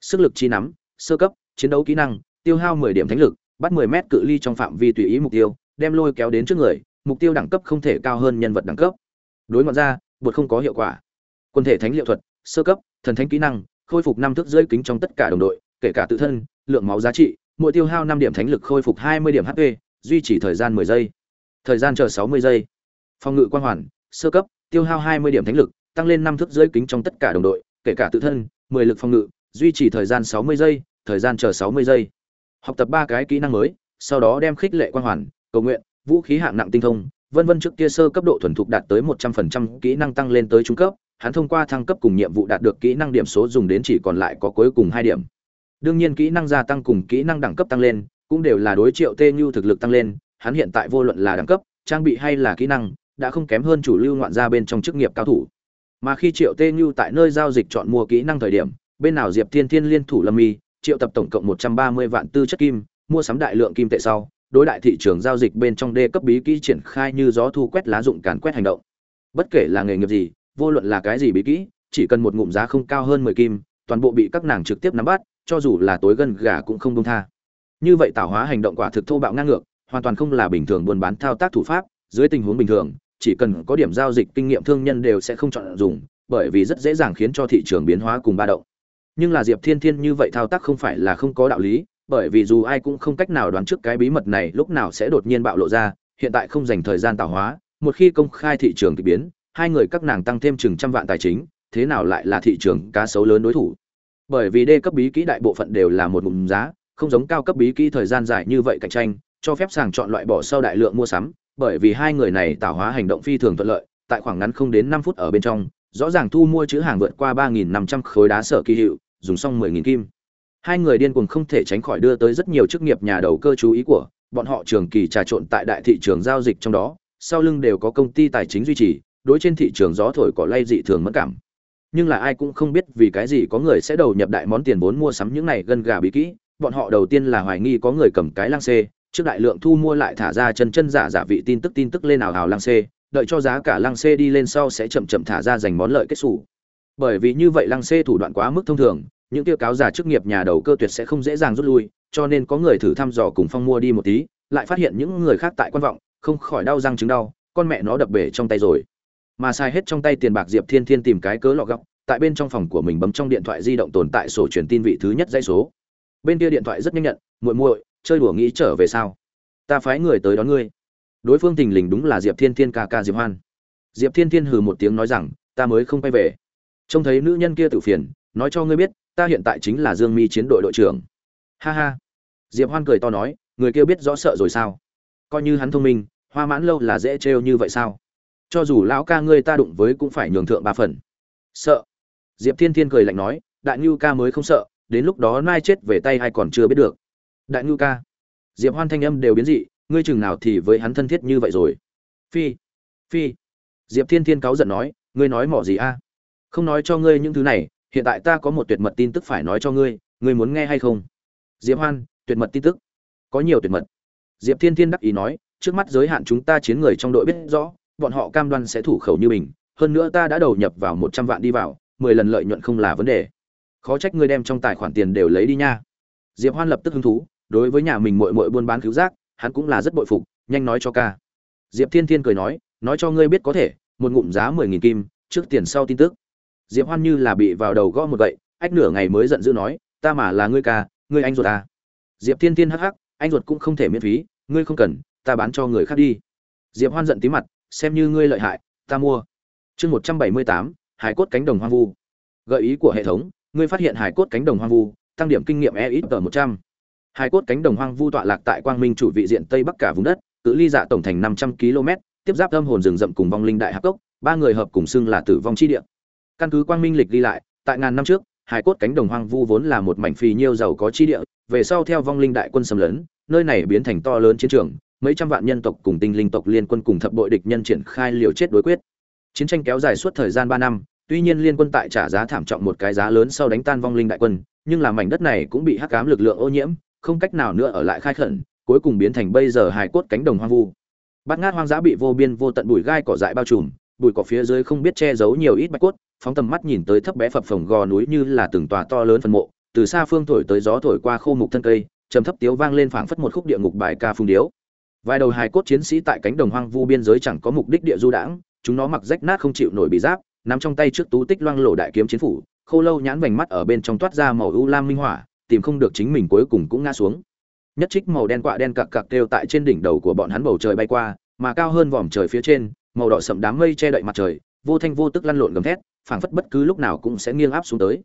Sức lực chi nắm, sơ cấp, chiến đấu kỹ năng, tiêu hao mười điểm thánh lực, bắt mười mét cự ly trong phạm vi tùy ý mục tiêu, đem lôi kéo đến trước người, mục tiêu đẳng cấp không thể cao hơn nhân vật đẳng cấp. Đối ngoạn ra, bột không có hiệu quả. Quân thể thánh liệu thuật sơ cấp, thần thánh kỹ năng, khôi phục năm thước dưới kính trong tất cả đồng đội, kể cả tự thân, lượng máu giá trị, mỗi tiêu hao năm điểm thánh lực khôi phục hai mươi điểm hp, duy trì thời gian mười giây. Thời gian chờ sáu mươi giây. Phòng ngự quan hoàn, sơ cấp, tiêu hao hai mươi điểm thánh lực, tăng lên năm thước dưới kính trong tất cả đồng đội, kể cả tự thân, mười lực phòng ngự, duy trì thời gian sáu mươi giây, thời gian chờ sáu mươi giây. Học tập ba cái kỹ năng mới, sau đó đem khích lệ quan hoàn, cầu nguyện, vũ khí hạng nặng tinh thông, vân vân trước kia sơ cấp độ thuần thục đạt tới một trăm phần trăm, kỹ năng tăng lên tới trung cấp hắn thông qua thăng cấp cùng nhiệm vụ đạt được kỹ năng điểm số dùng đến chỉ còn lại có cuối cùng hai điểm. Đương nhiên kỹ năng gia tăng cùng kỹ năng đẳng cấp tăng lên cũng đều là đối triệu tê như thực lực tăng lên, hắn hiện tại vô luận là đẳng cấp, trang bị hay là kỹ năng, đã không kém hơn chủ lưu ngoạn gia bên trong chức nghiệp cao thủ. Mà khi triệu tê như tại nơi giao dịch chọn mua kỹ năng thời điểm, bên nào diệp thiên thiên liên thủ lâm y, triệu tập tổng cộng một trăm ba mươi vạn tư chất kim, mua sắm đại lượng kim tệ sau, đối đại thị trường giao dịch bên trong đê cấp bí kỹ triển khai như gió thu quét lá dụng càn quét hành động. Bất kể là nghề nghiệp gì vô luận là cái gì bí kỹ, chỉ cần một ngụm giá không cao hơn mười kim, toàn bộ bị các nàng trực tiếp nắm bắt, cho dù là tối gần gà cũng không buông tha. Như vậy tạo hóa hành động quả thực thô bạo ngang ngược, hoàn toàn không là bình thường buôn bán thao tác thủ pháp, dưới tình huống bình thường, chỉ cần có điểm giao dịch kinh nghiệm thương nhân đều sẽ không chọn dùng, bởi vì rất dễ dàng khiến cho thị trường biến hóa cùng ba động. Nhưng là diệp thiên thiên như vậy thao tác không phải là không có đạo lý, bởi vì dù ai cũng không cách nào đoán trước cái bí mật này lúc nào sẽ đột nhiên bạo lộ ra, hiện tại không dành thời gian tạo hóa, một khi công khai thị trường thì biến hai người các nàng tăng thêm chừng trăm vạn tài chính, thế nào lại là thị trường cá sấu lớn đối thủ? Bởi vì đê cấp bí kỹ đại bộ phận đều là một ngụm giá, không giống cao cấp bí kỹ thời gian dài như vậy cạnh tranh, cho phép sàng chọn loại bỏ sau đại lượng mua sắm, bởi vì hai người này tạo hóa hành động phi thường thuận lợi, tại khoảng ngắn không đến năm phút ở bên trong, rõ ràng thu mua chữ hàng vượt qua ba nghìn năm trăm khối đá sở kỳ hiệu, dùng xong mười nghìn kim. Hai người điên cuồng không thể tránh khỏi đưa tới rất nhiều chức nghiệp nhà đầu cơ chú ý của bọn họ trường kỳ trà trộn tại đại thị trường giao dịch trong đó, sau lưng đều có công ty tài chính duy trì đối trên thị trường gió thổi cỏ lay dị thường mất cảm. Nhưng là ai cũng không biết vì cái gì có người sẽ đầu nhập đại món tiền vốn mua sắm những này gân gà bí kỹ. Bọn họ đầu tiên là hoài nghi có người cầm cái lang xê, trước đại lượng thu mua lại thả ra chân chân giả giả vị tin tức tin tức lên ảo hào lang xê, đợi cho giá cả lăng xê đi lên sau sẽ chậm chậm thả ra giành món lợi kết xù. Bởi vì như vậy lăng xê thủ đoạn quá mức thông thường, những tiêu cáo giả chức nghiệp nhà đầu cơ tuyệt sẽ không dễ dàng rút lui, cho nên có người thử thăm dò cùng phong mua đi một tí, lại phát hiện những người khác tại quan vọng, không khỏi đau răng chứng đau, con mẹ nó đập bể trong tay rồi mà sai hết trong tay tiền bạc diệp thiên thiên tìm cái cớ lọ góc tại bên trong phòng của mình bấm trong điện thoại di động tồn tại sổ truyền tin vị thứ nhất dãy số. Bên kia điện thoại rất nhanh nhận, muội muội, chơi đùa nghĩ trở về sao? Ta phái người tới đón ngươi. Đối phương tình lình đúng là diệp thiên thiên ca ca diệp hoan. Diệp thiên thiên hừ một tiếng nói rằng, ta mới không quay về. Trông thấy nữ nhân kia tự phiền, nói cho ngươi biết, ta hiện tại chính là dương mi chiến đội đội trưởng. Ha ha. Diệp hoan cười to nói, người kia biết rõ sợ rồi sao? Coi như hắn thông minh, hoa mãn lâu là dễ trêu như vậy sao? Cho dù lão ca ngươi ta đụng với cũng phải nhường thượng ba phần. Sợ. Diệp thiên thiên cười lạnh nói, đại ngưu ca mới không sợ, đến lúc đó mai chết về tay hay còn chưa biết được. Đại ngưu ca. Diệp hoan thanh âm đều biến dị, ngươi chừng nào thì với hắn thân thiết như vậy rồi. Phi. Phi. Diệp thiên thiên cáu giận nói, ngươi nói mỏ gì a? Không nói cho ngươi những thứ này, hiện tại ta có một tuyệt mật tin tức phải nói cho ngươi ngươi muốn nghe hay không? Diệp hoan, tuyệt mật tin tức. Có nhiều tuyệt mật. Diệp thiên thiên đắc ý nói, trước mắt giới hạn chúng ta chiến người trong đội biết rõ bọn họ cam đoan sẽ thủ khẩu như mình, hơn nữa ta đã đầu nhập vào một trăm vạn đi vào, mười lần lợi nhuận không là vấn đề. Khó trách ngươi đem trong tài khoản tiền đều lấy đi nha. Diệp hoan lập tức hứng thú, đối với nhà mình mội mội buôn bán cứu giác, hắn cũng là rất bội phục, nhanh nói cho ca. Diệp thiên thiên cười nói nói cho ngươi biết có thể, một ngụm giá mười nghìn kim, trước tiền sau tin tức. Diệp hoan như là bị vào đầu gõ một gậy, ách nửa ngày mới giận dữ nói, ta mà là ngươi ca, ngươi anh ruột à. diệp thiên thiên hắc hắc, anh ruột cũng không thể miễn phí, ngươi không cần, ta bán cho người khác đi. Diệp hoan giận tí mặt xem như ngươi lợi hại, ta mua. Chương một trăm bảy mươi tám, hải cốt cánh đồng hoang vu. Gợi ý của hệ thống, ngươi phát hiện hải cốt cánh đồng hoang vu, tăng điểm kinh nghiệm e ít tờ một trăm. Hải cốt cánh đồng hoang vu tọa lạc tại quang minh chủ vị diện tây bắc cả vùng đất, cự ly dạ tổng thành năm trăm km tiếp giáp âm hồn rừng rậm cùng vong linh đại hạc cốc, ba người hợp cùng xưng là tử vong chi địa. Căn cứ quang minh lịch ghi lại, tại ngàn năm trước, hải cốt cánh đồng hoang vu vốn là một mảnh phì nhiêu giàu có chi địa, về sau theo vong linh đại quân xâm lấn, nơi này biến thành to lớn chiến trường mấy trăm vạn nhân tộc cùng tinh linh tộc liên quân cùng thập bội địch nhân triển khai liều chết đối quyết. Chiến tranh kéo dài suốt thời gian ba năm, tuy nhiên liên quân tại trả giá thảm trọng một cái giá lớn sau đánh tan vong linh đại quân, nhưng là mảnh đất này cũng bị hắc ám lực lượng ô nhiễm, không cách nào nữa ở lại khai khẩn, cuối cùng biến thành bây giờ hài cốt cánh đồng hoang vu. Bát ngát hoang dã bị vô biên vô tận bụi gai cỏ dại bao trùm, bụi cỏ phía dưới không biết che giấu nhiều ít bạch cốt, phóng tầm mắt nhìn tới thấp bé phập phồng gò núi như là từng tòa to lớn phân mộ, từ xa phương thổi tới gió thổi qua khô mục thân cây, trầm thấp tiếu vang lên phảng phất một khúc địa ngục bài ca phung điếu vài đầu hài cốt chiến sĩ tại cánh đồng hoang vu biên giới chẳng có mục đích địa du đãng, chúng nó mặc rách nát không chịu nổi bị giáp, nắm trong tay trước tú tích loang lổ đại kiếm chiến phủ, khô lâu nhãn vành mắt ở bên trong toát ra màu u lam minh hỏa tìm không được chính mình cuối cùng cũng ngã xuống. Nhất trích màu đen quạ đen cặc cặc kêu tại trên đỉnh đầu của bọn hắn bầu trời bay qua, mà cao hơn vòm trời phía trên, màu đỏ sậm đám mây che đậy mặt trời, vô thanh vô tức lăn lộn gầm thét, phảng phất bất cứ lúc nào cũng sẽ nghiêng áp xuống tới.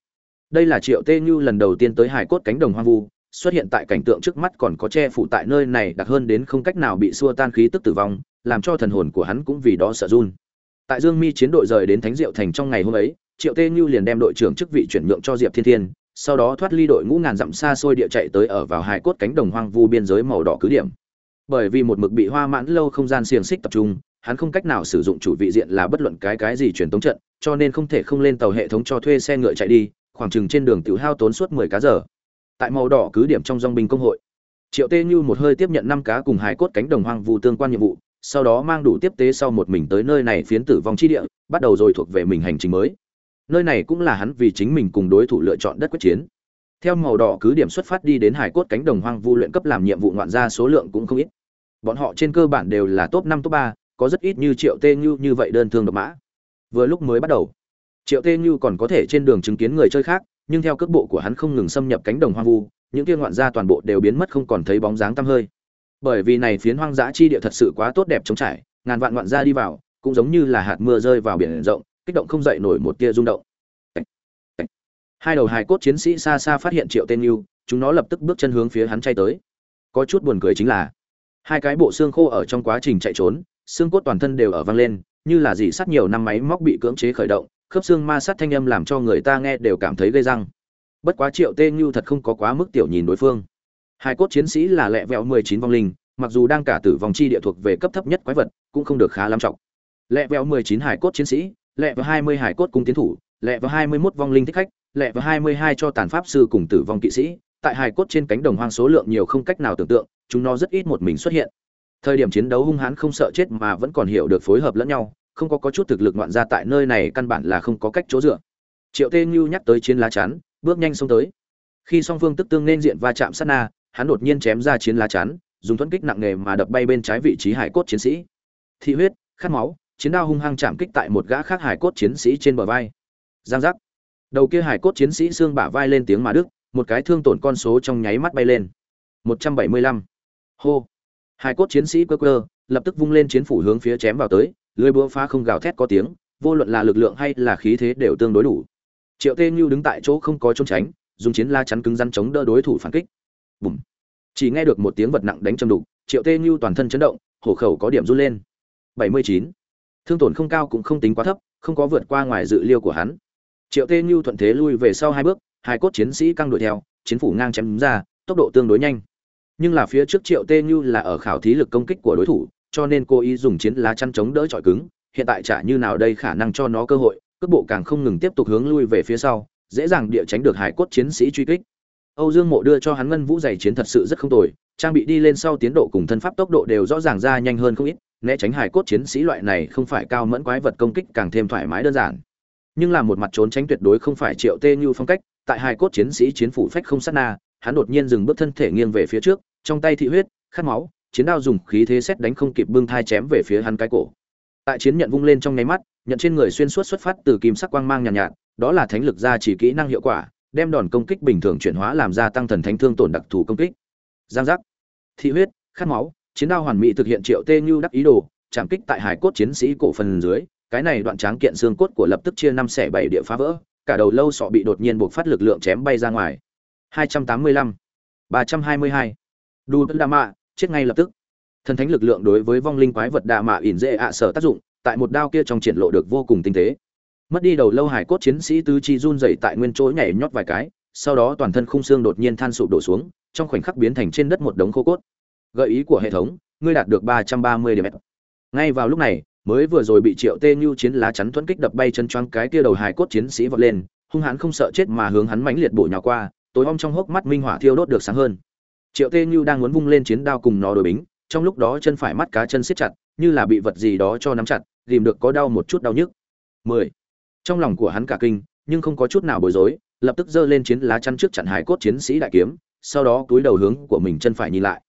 Đây là triệu tê như lần đầu tiên tới hải cốt cánh đồng hoang vu xuất hiện tại cảnh tượng trước mắt còn có che phủ tại nơi này đặc hơn đến không cách nào bị xua tan khí tức tử vong, làm cho thần hồn của hắn cũng vì đó sợ run. Tại dương mi chiến đội rời đến thánh diệu thành trong ngày hôm ấy, triệu tê Nhu liền đem đội trưởng chức vị chuyển nhượng cho diệp thiên thiên, sau đó thoát ly đội ngũ ngàn dặm xa xôi địa chạy tới ở vào hai cốt cánh đồng hoang vu biên giới màu đỏ cứ điểm. Bởi vì một mực bị hoa mãn lâu không gian xiềng xích tập trung, hắn không cách nào sử dụng chủ vị diện là bất luận cái cái gì truyền tống trận, cho nên không thể không lên tàu hệ thống cho thuê xe ngựa chạy đi, khoảng chừng trên đường tiểu hao tốn suốt mười cá giờ tại màu đỏ cứ điểm trong dòng binh công hội. Triệu tê như một hơi tiếp nhận năm cá cùng hải cốt cánh đồng hoang vu tương quan nhiệm vụ, sau đó mang đủ tiếp tế sau một mình tới nơi này phiến tử vong chi địa, bắt đầu rồi thuộc về mình hành trình mới. Nơi này cũng là hắn vì chính mình cùng đối thủ lựa chọn đất quyết chiến. Theo màu đỏ cứ điểm xuất phát đi đến hải cốt cánh đồng hoang vu luyện cấp làm nhiệm vụ ngoạn ra số lượng cũng không ít. Bọn họ trên cơ bản đều là top năm, top ba, có rất ít như triệu tê như như vậy đơn thương độc mã. Vừa lúc mới bắt đầu, triệu tê như còn có thể trên đường chứng kiến người chơi khác nhưng theo cước bộ của hắn không ngừng xâm nhập cánh đồng hoang vu, những kia ngoạn gia toàn bộ đều biến mất không còn thấy bóng dáng tăm hơi. Bởi vì này phiến hoang dã chi địa thật sự quá tốt đẹp trống trải, ngàn vạn ngoạn gia đi vào, cũng giống như là hạt mưa rơi vào biển rộng, kích động không dậy nổi một tia rung động. Hai đầu hài cốt chiến sĩ xa xa phát hiện triệu tên yêu chúng nó lập tức bước chân hướng phía hắn chay tới. Có chút buồn cười chính là, hai cái bộ xương khô ở trong quá trình chạy trốn, xương cốt toàn thân đều ở văng lên, như là gì sắt nhiều năm máy móc bị cưỡng chế khởi động khớp xương ma sát thanh âm làm cho người ta nghe đều cảm thấy gây răng. Bất quá triệu tê như thật không có quá mức tiểu nhìn đối phương. Hai cốt chiến sĩ là lẹ vẹo mười chín vong linh, mặc dù đang cả tử vong chi địa thuộc về cấp thấp nhất quái vật, cũng không được khá lắm trọng. Lẹ vẹo mười chín hải cốt chiến sĩ, lẹ vẹo hai mươi hải cốt cung tiến thủ, lẹ vẹo hai mươi mốt vong linh thích khách, lẹ vẹo hai mươi hai cho tàn pháp sư cùng tử vong kỵ sĩ. Tại hải cốt trên cánh đồng hoang số lượng nhiều không cách nào tưởng tượng, chúng nó rất ít một mình xuất hiện. Thời điểm chiến đấu hung hãn không sợ chết mà vẫn còn hiểu được phối hợp lẫn nhau không có có chút thực lực ngoạn ra tại nơi này căn bản là không có cách chỗ dựa. Triệu tê như nhắc tới chiến lá chắn, bước nhanh xông tới. Khi song phương tức tương nên diện va chạm sát na, hắn đột nhiên chém ra chiến lá chắn, dùng thuẫn kích nặng nề mà đập bay bên trái vị trí hải cốt chiến sĩ. Thị huyết, khát máu, chiến đao hung hăng chạm kích tại một gã khác hải cốt chiến sĩ trên bờ vai. Giang giác. Đầu kia hải cốt chiến sĩ xương bả vai lên tiếng mà đức một cái thương tổn con số trong nháy mắt bay lên. Một trăm bảy mươi lăm. Hô. Hải cốt chiến sĩ cơ cơ lập tức vung lên chiến phủ hướng phía chém vào tới lưới búa phá không gào thét có tiếng, vô luận là lực lượng hay là khí thế đều tương đối đủ. Triệu tê như đứng tại chỗ không có trốn tránh, dùng chiến la chắn cứng răn chống đỡ đối thủ phản kích. Bùm. Chỉ nghe được một tiếng vật nặng đánh châm đục, triệu tê như toàn thân chấn động, hổ khẩu có điểm run lên. 79. thương tổn không cao cũng không tính quá thấp, không có vượt qua ngoài dự liêu của hắn. Triệu tê như thuận thế lui về sau hai bước, hai cốt chiến sĩ căng đuổi theo, chiến phủ ngang chém ra, tốc độ tương đối nhanh. Nhưng là phía trước triệu tê như là ở khảo thí lực công kích của đối thủ cho nên cô ý dùng chiến lá chăn chống đỡ trọi cứng, hiện tại chả như nào đây khả năng cho nó cơ hội, cước bộ càng không ngừng tiếp tục hướng lui về phía sau, dễ dàng địa tránh được hải cốt chiến sĩ truy kích. Âu dương mộ đưa cho hắn ngân vũ giày chiến thật sự rất không tồi, trang bị đi lên sau tiến độ cùng thân pháp tốc độ đều rõ ràng ra nhanh hơn không ít, né tránh hải cốt chiến sĩ loại này không phải cao mẫn quái vật công kích càng thêm thoải mái đơn giản. Nhưng là một mặt trốn tránh tuyệt đối không phải triệu tê như phong cách, tại hải cốt chiến sĩ chiến phủ phách không sát na, hắn đột nhiên dừng bước thân thể nghiêng về phía trước, trong tay thị huyết, khát máu chiến đao dùng khí thế xét đánh không kịp bưng thai chém về phía hắn cái cổ. Tại chiến nhận vung lên trong nháy mắt nhận trên người xuyên suốt xuất phát từ kim sắc quang mang nhàn nhạt, nhạt đó là thánh lực gia chỉ kỹ năng hiệu quả đem đòn công kích bình thường chuyển hóa làm gia tăng thần thánh thương tổn đặc thù công kích. Giang giác. Thị huyết khát máu chiến đao hoàn mỹ thực hiện triệu tê như đắc ý đồ chạm kích tại hải cốt chiến sĩ cổ phần dưới cái này đoạn tráng kiện xương cốt của lập tức chia năm xẻ bảy địa phá vỡ cả đầu lâu sọ bị đột nhiên buộc phát lực lượng chém bay ra ngoài. 285 322 đu đa mạ chết ngay lập tức. Thần thánh lực lượng đối với vong linh quái vật đa mạ ỉn dễ ạ sở tác dụng, tại một đao kia trong triển lộ được vô cùng tinh tế. Mất đi đầu lâu hải cốt chiến sĩ tứ chi run dậy tại nguyên chỗ nhảy nhót vài cái, sau đó toàn thân khung xương đột nhiên than sụp đổ xuống, trong khoảnh khắc biến thành trên đất một đống khô cốt. Gợi ý của hệ thống, ngươi đạt được ba trăm ba mươi điểm. Ngay vào lúc này, mới vừa rồi bị triệu tê như chiến lá chắn thuẫn kích đập bay chân choáng cái kia đầu hải cốt chiến sĩ vọt lên, hung hãn không sợ chết mà hướng hắn mãnh liệt bổ nhào qua, tối om trong hốc mắt minh hỏa thiêu đốt được sáng hơn triệu tê như đang muốn vung lên chiến đao cùng nó đối bính, trong lúc đó chân phải mắt cá chân siết chặt, như là bị vật gì đó cho nắm chặt ghìm được có đau một chút đau nhức. Mười. Trong lòng của hắn cả kinh, nhưng không có chút nào bối rối, lập tức giơ lên chiến lá chắn trước chặn hải cốt chiến sĩ đại kiếm, sau đó túi đầu hướng của mình chân phải nhìn lại.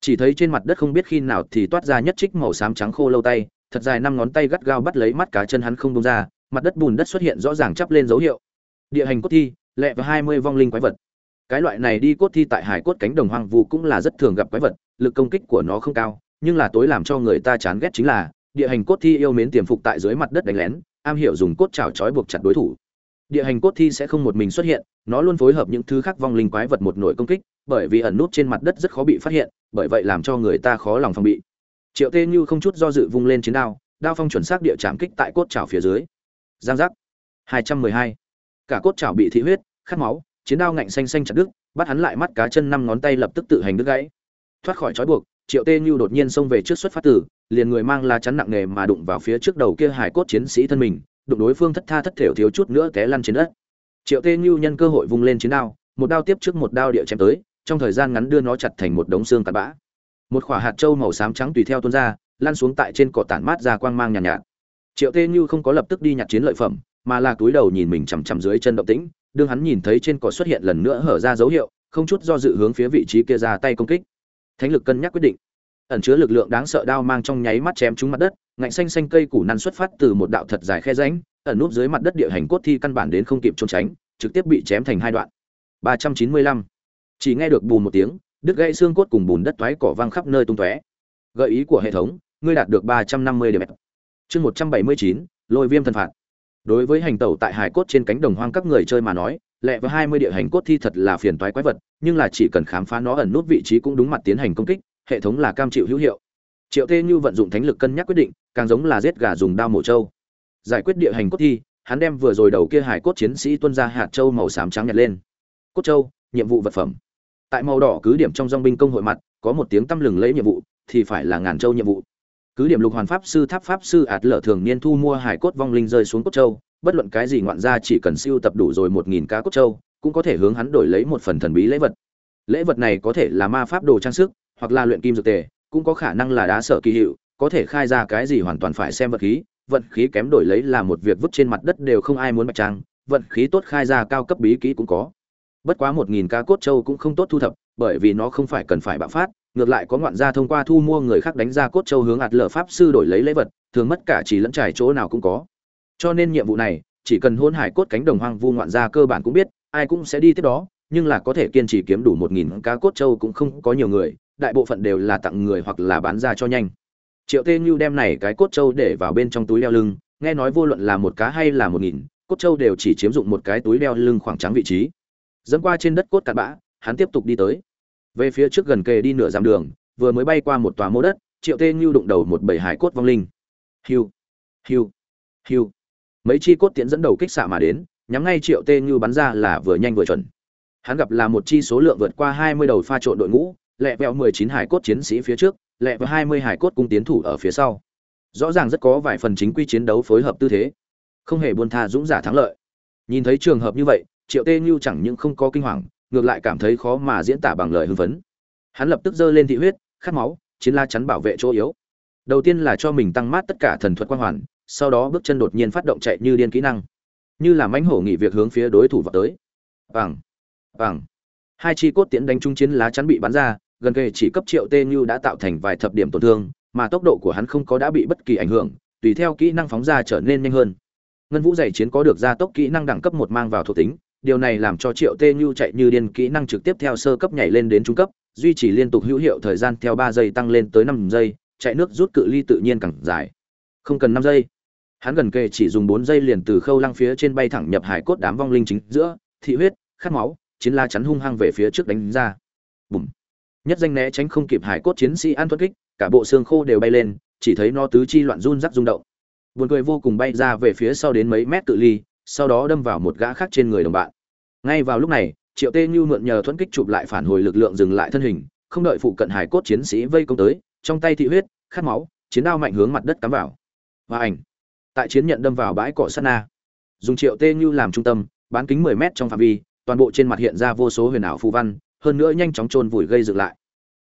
Chỉ thấy trên mặt đất không biết khi nào thì toát ra nhất trích màu xám trắng khô lâu tay, thật dài năm ngón tay gắt gao bắt lấy mắt cá chân hắn không bông ra, mặt đất bùn đất xuất hiện rõ ràng chắp lên dấu hiệu. Địa hành cốt thi, lẹ và hai mươi vong linh quái vật cái loại này đi cốt thi tại hải cốt cánh đồng hoang vu cũng là rất thường gặp quái vật, lực công kích của nó không cao, nhưng là tối làm cho người ta chán ghét chính là, địa hình cốt thi yêu mến tiềm phục tại dưới mặt đất đánh lén, am hiểu dùng cốt trào trói buộc chặt đối thủ. Địa hình cốt thi sẽ không một mình xuất hiện, nó luôn phối hợp những thứ khác vong linh quái vật một nổi công kích, bởi vì ẩn nút trên mặt đất rất khó bị phát hiện, bởi vậy làm cho người ta khó lòng phòng bị. Triệu tê như không chút do dự vung lên chiến đao đao phong chuẩn xác địa chạm kích tại cốt trào phía dưới. Giang giác. 212. cả cốt trào bị thị huyết, khát máu chiến đao ngạnh xanh xanh chặt đứt bắt hắn lại mắt cá chân năm ngón tay lập tức tự hành đứt gãy. Thoát khỏi trói buộc triệu tê Nhu đột nhiên xông về trước xuất phát tử liền người mang la chắn nặng nề mà đụng vào phía trước đầu kia hải cốt chiến sĩ thân mình đụng đối phương thất tha thất thểu thiếu chút nữa té lăn trên đất. Triệu tê Nhu nhân cơ hội vung lên chiến đao một đao tiếp trước một đao địa chém tới trong thời gian ngắn đưa nó chặt thành một đống xương tàn bã. Một quả hạt châu màu xám trắng tùy theo tuôn ra lăn xuống tại trên cỏ tản mát ra quang mang nhàn nhạt, nhạt. Triệu tê như không có lập tức đi nhặt chiến lợi phẩm mà là túi đầu nhìn mình chằm chằm dưới chân động tĩnh đương hắn nhìn thấy trên cỏ xuất hiện lần nữa hở ra dấu hiệu không chút do dự hướng phía vị trí kia ra tay công kích. Thánh lực cân nhắc quyết định. Ẩn chứa lực lượng đáng sợ đao mang trong nháy mắt chém trúng mặt đất ngạnh xanh xanh cây củ năn xuất phát từ một đạo thật dài khe ránh, ẩn núp dưới mặt đất địa hành cốt thi căn bản đến không kịp trốn tránh trực tiếp bị chém thành hai đoạn. 395. chỉ nghe được bùn một tiếng đứt gãy xương cốt cùng bùn đất toái cỏ văng khắp nơi tung tóe. Gợi ý của hệ thống ngươi đạt được 350 điểm. Chương 179, lôi viêm thần phạt đối với hành tẩu tại hải cốt trên cánh đồng hoang các người chơi mà nói lẹ với 20 địa hành cốt thi thật là phiền toái quái vật nhưng là chỉ cần khám phá nó ẩn nút vị trí cũng đúng mặt tiến hành công kích hệ thống là cam chịu hữu hiệu. Triệu tê như vận dụng thánh lực cân nhắc quyết định càng giống là giết gà dùng đao mổ trâu. Giải quyết địa hành cốt thi hắn đem vừa rồi đầu kia hải cốt chiến sĩ tuân ra hạt châu màu xám trắng nhặt lên. Cốt trâu, nhiệm vụ vật phẩm. Tại màu đỏ cứ điểm trong dong binh công hội mặt có một tiếng tăm lừng lấy nhiệm vụ thì phải là ngàn trâu nhiệm vụ cứ điểm lục hoàn pháp sư, tháp pháp sư, ạt lở thường niên thu mua hải cốt vong linh rơi xuống cốt châu. Bất luận cái gì ngoạn ra chỉ cần siêu tập đủ rồi một nghìn cá cốt châu, cũng có thể hướng hắn đổi lấy một phần thần bí lễ vật. Lễ vật này có thể là ma pháp đồ trang sức, hoặc là luyện kim dược tề, cũng có khả năng là đá sở kỳ hiệu, có thể khai ra cái gì hoàn toàn phải xem vật khí. Vận khí kém đổi lấy là một việc vứt trên mặt đất đều không ai muốn bạch trang, vận khí tốt khai ra cao cấp bí kỹ cũng có. Bất quá một nghìn ca cốt châu cũng không tốt thu thập, bởi vì nó không phải cần phải bạo phát ngược lại có ngoạn gia thông qua thu mua người khác đánh ra cốt châu hướng ạt lở pháp sư đổi lấy lễ vật, thường mất cả chỉ lẫn trải chỗ nào cũng có. Cho nên nhiệm vụ này, chỉ cần hôn hải cốt cánh đồng hoang vu ngoạn gia cơ bản cũng biết, ai cũng sẽ đi tiếp đó, nhưng là có thể kiên trì kiếm đủ một nghìn cá cốt châu cũng không có nhiều người, đại bộ phận đều là tặng người hoặc là bán ra cho nhanh. Triệu tê ngưu đem này cái cốt châu để vào bên trong túi đeo lưng, nghe nói vô luận là một cá hay là một nghìn cốt cốt châu đều chỉ chiếm dụng một cái túi đeo lưng khoảng trắng vị trí. Dẫm qua trên đất cốt cặn bã, hắn tiếp tục đi tới về phía trước gần kề đi nửa dặm đường, vừa mới bay qua một tòa mô đất, triệu tê như đụng đầu một bầy hải cốt vong linh. Hiu hiu hiu. Mấy chi cốt tiễn dẫn đầu kích xạ mà đến, nhắm ngay triệu tê như bắn ra là vừa nhanh vừa chuẩn. Hắn gặp là một chi số lượng vượt qua hai mươi đầu pha trộn đội ngũ, lẹ vẹo mười chín hải cốt chiến sĩ phía trước, lẹ vẹo hai mươi hải cốt cung tiến thủ ở phía sau. Rõ ràng rất có vài phần chính quy chiến đấu phối hợp tư thế. Không hề buôn tha dũng giả thắng lợi. Nhìn thấy trường hợp như vậy, triệu tê như chẳng những không có kinh hoàng ngược lại cảm thấy khó mà diễn tả bằng lời hưng phấn. Hắn lập tức giơ lên thị huyết, khát máu, chiến la chắn bảo vệ chỗ yếu. Đầu tiên là cho mình tăng mát tất cả thần thuật quang hoàn, sau đó bước chân đột nhiên phát động chạy như điên kỹ năng. Như là mãnh hổ nghỉ việc hướng phía đối thủ vào tới. Bằng bằng hai chi cốt tiễn đánh trúng chiến lá chắn bị bắn ra, gần kề chỉ cấp triệu tê như đã tạo thành vài thập điểm tổn thương, mà tốc độ của hắn không có đã bị bất kỳ ảnh hưởng, tùy theo kỹ năng phóng ra trở nên nhanh hơn. Ngân vũ dày chiến có được gia tốc kỹ năng đẳng cấp một mang vào thuộc tính điều này làm cho triệu tê nhu chạy như điên, kỹ năng trực tiếp theo sơ cấp nhảy lên đến trung cấp, duy trì liên tục hữu hiệu thời gian theo ba giây tăng lên tới năm giây, chạy nước rút cự ly tự nhiên càng dài. Không cần năm giây. Hắn gần kề chỉ dùng bốn giây liền từ khâu lăng phía trên bay thẳng nhập hải cốt đám vong linh chính giữa, thị huyết, khát máu, chiến la chắn hung hăng về phía trước đánh ra. Bùm. Nhất danh né tránh không kịp hải cốt chiến sĩ an thuất kích, cả bộ xương khô đều bay lên, chỉ thấy nó tứ chi loạn run rắc rung động. Buồn cười vô cùng bay ra về phía sau đến mấy mét cự ly sau đó đâm vào một gã khác trên người đồng bạn. Ngay vào lúc này, triệu tê như mượn nhờ thuẫn kích chụp lại phản hồi lực lượng dừng lại thân hình, không đợi phụ cận hải cốt chiến sĩ vây công tới, trong tay thị huyết, khát máu, chiến đao mạnh hướng mặt đất cắm vào. Và ảnh. Tại chiến nhận đâm vào bãi cỏ sát na. Dùng triệu tê như làm trung tâm, bán kính 10 mét trong phạm vi, toàn bộ trên mặt hiện ra vô số huyền ảo phù văn, hơn nữa nhanh chóng trôn vùi gây dựng lại.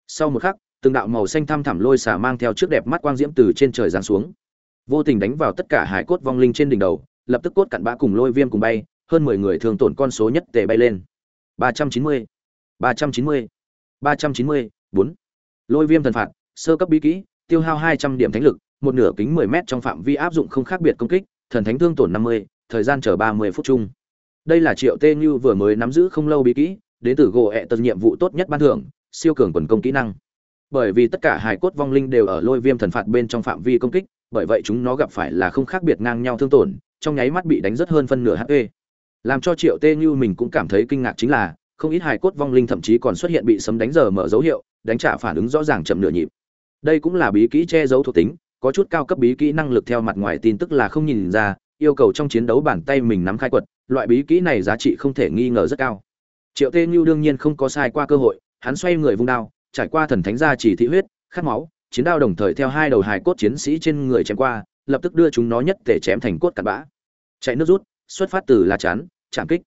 Sau một khắc, từng đạo màu xanh thăm thẳm lôi xả mang theo trước đẹp mắt quang diễm từ trên trời giáng xuống. Vô tình đánh vào tất cả hải cốt vong linh trên đỉnh đầu lập tức cốt cặn bã cùng lôi viêm cùng bay, hơn mười người thường tổn con số nhất tề bay lên. ba trăm chín mươi, ba trăm chín mươi, ba trăm chín mươi, bốn. Lôi viêm thần phạt, sơ cấp bí kỹ, tiêu hao hai trăm điểm thánh lực, một nửa kính mười m trong phạm vi áp dụng không khác biệt công kích, thần thánh thương tổn năm mươi, thời gian chờ ba mươi phút chung. Đây là triệu tê như vừa mới nắm giữ không lâu bí kỹ, đến từ gỗ ẹ tật nhiệm vụ tốt nhất ban thưởng, siêu cường quần công kỹ năng. Bởi vì tất cả hài cốt vong linh đều ở lôi viêm thần phạt bên trong phạm vi công kích, bởi vậy chúng nó gặp phải là không khác biệt ngang nhau thương tổn trong nháy mắt bị đánh rất hơn phân nửa hp làm cho triệu tê như mình cũng cảm thấy kinh ngạc chính là, không ít hài cốt vong linh thậm chí còn xuất hiện bị sấm đánh giờ mở dấu hiệu, đánh trả phản ứng rõ ràng chậm nửa nhịp. Đây cũng là bí kỹ che giấu thuộc tính, có chút cao cấp bí kỹ năng lực theo mặt ngoài tin tức là không nhìn ra, yêu cầu trong chiến đấu bàn tay mình nắm khai quật, loại bí kỹ này giá trị không thể nghi ngờ rất cao. Triệu tê như đương nhiên không có sai qua cơ hội, hắn xoay người vung đao, trải qua thần thánh gia chỉ thị huyết, khát máu, chiến đao đồng thời theo hai đầu hài cốt chiến sĩ trên người chém qua, lập tức đưa chúng nó nhất thể chém thành cốt cặn bã chạy nước rút, xuất phát từ la chắn chạm kích.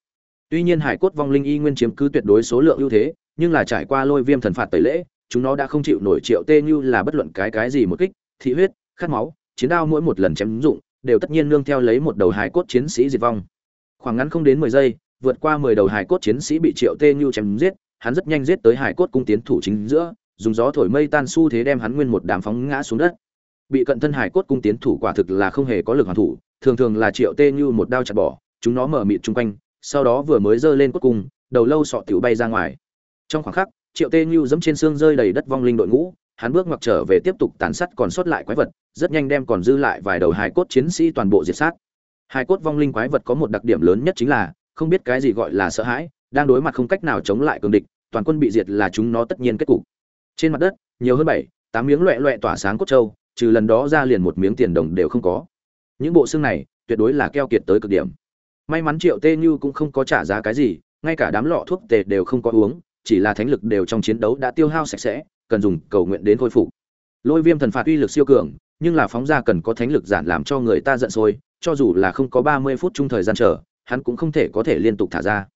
Tuy nhiên hải cốt vong linh y nguyên chiếm cứ tuyệt đối số lượng ưu thế, nhưng là trải qua lôi viêm thần phạt tẩy lễ, chúng nó đã không chịu nổi triệu tê như là bất luận cái cái gì một kích, thị huyết, khát máu, chiến đao mỗi một lần chém dụng, đều tất nhiên nương theo lấy một đầu hải cốt chiến sĩ diệt vong. Khoảng ngắn không đến mười giây, vượt qua mười đầu hải cốt chiến sĩ bị triệu tê như chém giết, hắn rất nhanh giết tới hải cốt cung tiến thủ chính giữa, dùng gió thổi mây tan xu thế đem hắn nguyên một đám phóng ngã xuống đất. Bị cận thân hải cốt cung tiến thủ quả thực là không hề có lực hoàn thủ thường thường là triệu tê như một đao chặt bỏ, chúng nó mở mịt chung quanh, sau đó vừa mới giơ lên cốt cung đầu lâu sọ tiểu bay ra ngoài. Trong khoảng khắc, triệu tê như dẫm trên xương rơi đầy đất vong linh đội ngũ, hắn bước ngoặt trở về tiếp tục tàn sát còn sót lại quái vật, rất nhanh đem còn dư lại vài đầu hài cốt chiến sĩ toàn bộ diệt sát. Hài cốt vong linh quái vật có một đặc điểm lớn nhất chính là, không biết cái gì gọi là sợ hãi, đang đối mặt không cách nào chống lại cường địch, toàn quân bị diệt là chúng nó tất nhiên kết cục. Trên mặt đất, nhiều hơn bảy, tám miếng loẹ loẹ tỏa sáng cốt trâu trừ lần đó ra liền một miếng tiền đồng đều không có những bộ xương này tuyệt đối là keo kiệt tới cực điểm. May mắn triệu tê như cũng không có trả giá cái gì, ngay cả đám lọ thuốc tề đều không có uống, chỉ là thánh lực đều trong chiến đấu đã tiêu hao sạch sẽ, cần dùng cầu nguyện đến khôi phục. Lôi viêm thần phạt uy lực siêu cường, nhưng là phóng ra cần có thánh lực giản làm cho người ta giận sôi, cho dù là không có ba mươi phút chung thời gian chờ, hắn cũng không thể có thể liên tục thả ra.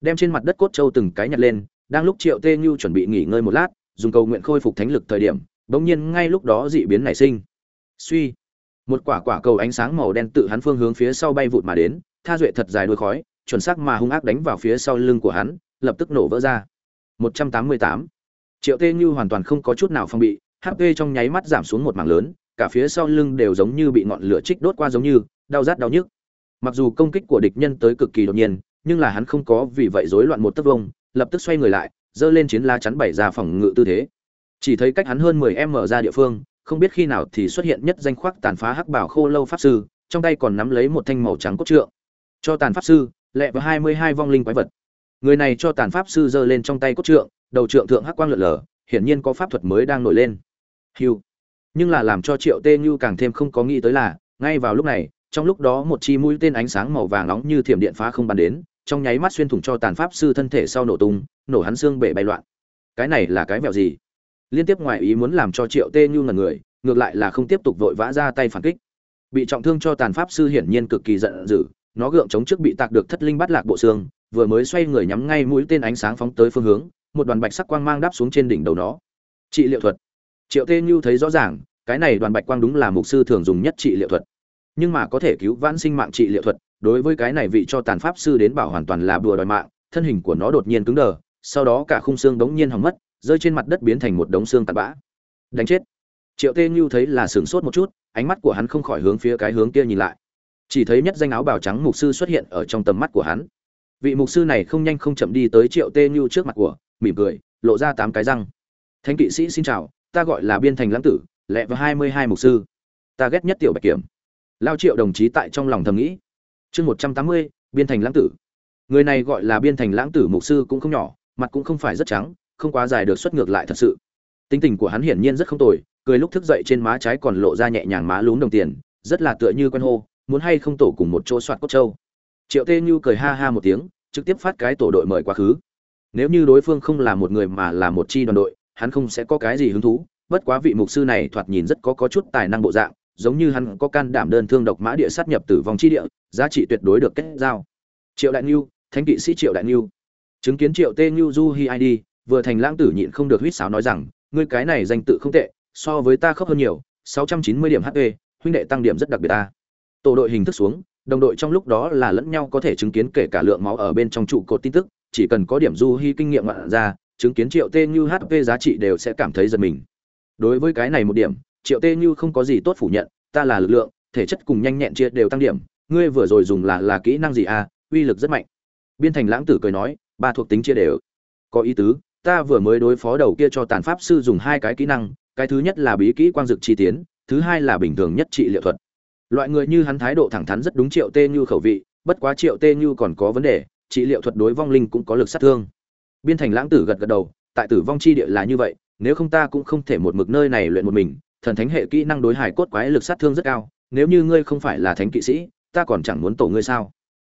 Đem trên mặt đất cốt châu từng cái nhặt lên, đang lúc triệu tê như chuẩn bị nghỉ ngơi một lát, dùng cầu nguyện khôi phục thánh lực thời điểm, bỗng nhiên ngay lúc đó dị biến nảy sinh. Suy một quả quả cầu ánh sáng màu đen tự hắn phương hướng phía sau bay vụt mà đến, tha duệ thật dài đuôi khói, chuẩn xác mà hung ác đánh vào phía sau lưng của hắn, lập tức nổ vỡ ra. 188. triệu tê như hoàn toàn không có chút nào phong bị hp trong nháy mắt giảm xuống một mảng lớn, cả phía sau lưng đều giống như bị ngọn lửa trích đốt qua giống như, đau rát đau nhức. Mặc dù công kích của địch nhân tới cực kỳ đột nhiên, nhưng là hắn không có vì vậy rối loạn một tấc vông, lập tức xoay người lại, giơ lên chiến la chắn bảy ra phòng ngự tư thế. Chỉ thấy cách hắn hơn 10 m ra địa phương không biết khi nào thì xuất hiện nhất danh khoác tàn phá hắc bảo khô lâu pháp sư, trong tay còn nắm lấy một thanh màu trắng cốt trượng. Cho tàn pháp sư, lẹ và hai mươi hai vong linh quái vật. Người này cho tàn pháp sư giơ lên trong tay cốt trượng, đầu trượng thượng hắc quang lượn lờ, hiển nhiên có pháp thuật mới đang nổi lên. Hiu nhưng là làm cho triệu tê như càng thêm không có nghĩ tới là, ngay vào lúc này, trong lúc đó một chi mũi tên ánh sáng màu vàng nóng như thiểm điện phá không bắn đến, trong nháy mắt xuyên thủng cho tàn pháp sư thân thể sau nổ tung, nổ hắn xương bể bay loạn. Cái này là cái mẹo gì? Liên tiếp ngoài ý muốn làm cho triệu tê như ngần người, ngược lại là không tiếp tục vội vã ra tay phản kích. Bị trọng thương cho tàn pháp sư hiển nhiên cực kỳ giận dữ, nó gượng chống trước bị tạc được thất linh bắt lạc bộ xương, vừa mới xoay người nhắm ngay mũi tên ánh sáng phóng tới phương hướng, một đoàn bạch sắc quang mang đáp xuống trên đỉnh đầu nó. Trị liệu thuật. Triệu tê như thấy rõ ràng, cái này đoàn bạch quang đúng là mục sư thường dùng nhất trị liệu thuật. Nhưng mà có thể cứu vãn sinh mạng trị liệu thuật, đối với cái này vị cho tàn pháp sư đến bảo hoàn toàn là bùa đòi mạng, thân hình của nó đột nhiên cứng đờ, sau đó cả khung xương đống nhiên hỏng mất rơi trên mặt đất biến thành một đống xương tàn bã. Đánh chết. Triệu tê như thấy là sửng sốt một chút, ánh mắt của hắn không khỏi hướng phía cái hướng kia nhìn lại. Chỉ thấy nhất danh áo bào trắng mục sư xuất hiện ở trong tầm mắt của hắn. Vị mục sư này không nhanh không chậm đi tới triệu tê như trước mặt của, mỉm cười, lộ ra tám cái răng. Thánh kỵ sĩ xin chào, ta gọi là biên thành lãng tử lẹ và hai mươi hai mục sư. Ta ghét nhất tiểu bạch kiểm. Lao triệu đồng chí tại trong lòng thầm nghĩ. Chương một trăm tám mươi, biên thành lãng tử. Người này gọi là biên thành lãng tử mục sư cũng không nhỏ, mặt cũng không phải rất trắng không quá dài được xuất ngược lại thật sự. Tính tình của hắn hiển nhiên rất không tồi, cười lúc thức dậy trên má trái còn lộ ra nhẹ nhàng má lún đồng tiền, rất là tựa như quen hô, muốn hay không tổ cùng một chỗ soạt cốt trâu. Triệu tê như cười ha ha một tiếng, trực tiếp phát cái tổ đội mời quá khứ. Nếu như đối phương không là một người mà là một chi đoàn đội, hắn không sẽ có cái gì hứng thú, bất quá vị mục sư này thoạt nhìn rất có có chút tài năng bộ dạng, giống như hắn có can đảm đơn thương độc mã địa sát nhập tử vong chi địa, giá trị tuyệt đối được kết giao. Triệu đại nhu thánh kỵ sĩ triệu đại nhu chứng kiến triệu tê nhu du hi id vừa thành lãng tử nhịn không được huýt sáo nói rằng, ngươi cái này danh tự không tệ, so với ta khớp hơn nhiều 690 điểm hp huynh đệ tăng điểm rất đặc biệt ta. Tổ đội hình thức xuống, đồng đội trong lúc đó là lẫn nhau có thể chứng kiến kể cả lượng máu ở bên trong trụ cột tin tức, chỉ cần có điểm du hy kinh nghiệm ngoạn ra, chứng kiến triệu tê như hp giá trị đều sẽ cảm thấy giật mình. Đối với cái này một điểm, triệu tê như không có gì tốt phủ nhận, ta là lực lượng, thể chất cùng nhanh nhẹn chia đều tăng điểm, ngươi vừa rồi dùng là là kỹ năng gì à uy lực rất mạnh. Biên thành lãng tử cười nói, ba thuộc tính chia đều. Có ý tứ ta vừa mới đối phó đầu kia cho tàn pháp sư dùng hai cái kỹ năng, cái thứ nhất là bí kỹ quang dực chi tiến, thứ hai là bình thường nhất trị liệu thuật. Loại người như hắn thái độ thẳng thắn rất đúng triệu tê như khẩu vị, bất quá triệu tê như còn có vấn đề, trị liệu thuật đối vong linh cũng có lực sát thương. Biên thành lãng tử gật gật đầu, tại tử vong chi địa là như vậy, nếu không ta cũng không thể một mực nơi này luyện một mình, thần thánh hệ kỹ năng đối hải cốt quái lực sát thương rất cao, nếu như ngươi không phải là thánh kỵ sĩ, ta còn chẳng muốn tổ ngươi sao?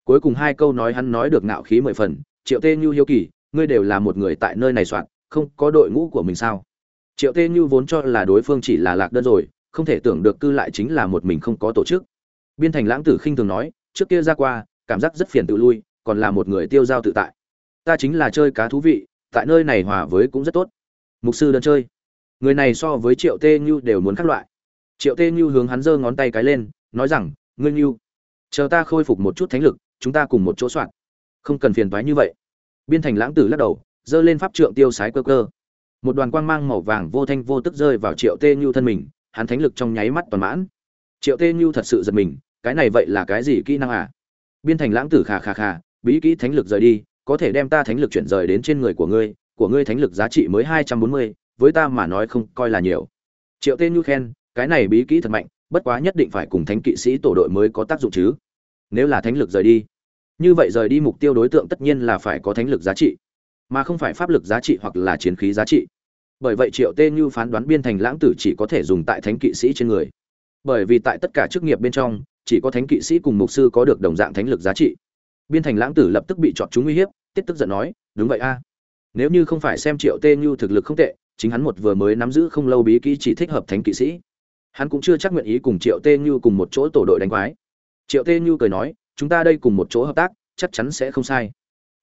Cuối cùng hai câu nói hắn nói được ngạo khí mười phần, triệu tê như hiếu kỳ ngươi đều là một người tại nơi này soạn, không có đội ngũ của mình sao? Triệu tê như vốn cho là đối phương chỉ là lạc đơn rồi, không thể tưởng được cư lại chính là một mình không có tổ chức. Biên thành lãng tử khinh thường nói, trước kia ra qua, cảm giác rất phiền tự lui, còn là một người tiêu giao tự tại. Ta chính là chơi cá thú vị, tại nơi này hòa với cũng rất tốt. Mục sư đơn chơi. Người này so với triệu tê như đều muốn các loại. Triệu tê như hướng hắn giơ ngón tay cái lên, nói rằng, ngươi như, chờ ta khôi phục một chút thánh lực, chúng ta cùng một chỗ soạn. Không cần phiền toái như vậy biên thành lãng tử lắc đầu, giơ lên pháp trượng tiêu sái cơ cơ. Một đoàn quang mang màu vàng vô thanh vô tức rơi vào triệu tê nhu thân mình, hắn thánh lực trong nháy mắt toàn mãn. Triệu tê nhu thật sự giật mình, cái này vậy là cái gì kỹ năng à? Biên thành lãng tử khà khà khà, bí kỹ thánh lực rời đi, có thể đem ta thánh lực chuyển rời đến trên người của ngươi của ngươi thánh lực giá trị mới hai trăm bốn mươi, với ta mà nói không coi là nhiều. Triệu tê nhu khen, cái này bí kỹ thật mạnh, bất quá nhất định phải cùng thánh kỵ sĩ tổ đội mới có tác dụng chứ. Nếu là thánh lực rời đi như vậy rời đi mục tiêu đối tượng tất nhiên là phải có thánh lực giá trị, mà không phải pháp lực giá trị hoặc là chiến khí giá trị. Bởi vậy triệu tê như phán đoán biên thành lãng tử chỉ có thể dùng tại thánh kỵ sĩ trên người. Bởi vì tại tất cả chức nghiệp bên trong, chỉ có thánh kỵ sĩ cùng mục sư có được đồng dạng thánh lực giá trị. Biên thành lãng tử lập tức bị chọn chúng uy hiếp tiết tức giận nói, đúng vậy a. Nếu như không phải xem triệu tê như thực lực không tệ, chính hắn một vừa mới nắm giữ không lâu bí kỹ chỉ thích hợp thánh kỵ sĩ. Hắn cũng chưa chắc nguyện ý cùng triệu tê như cùng một chỗ tổ đội đánh quái. Triệu tê như cười nói chúng ta đây cùng một chỗ hợp tác, chắc chắn sẽ không sai.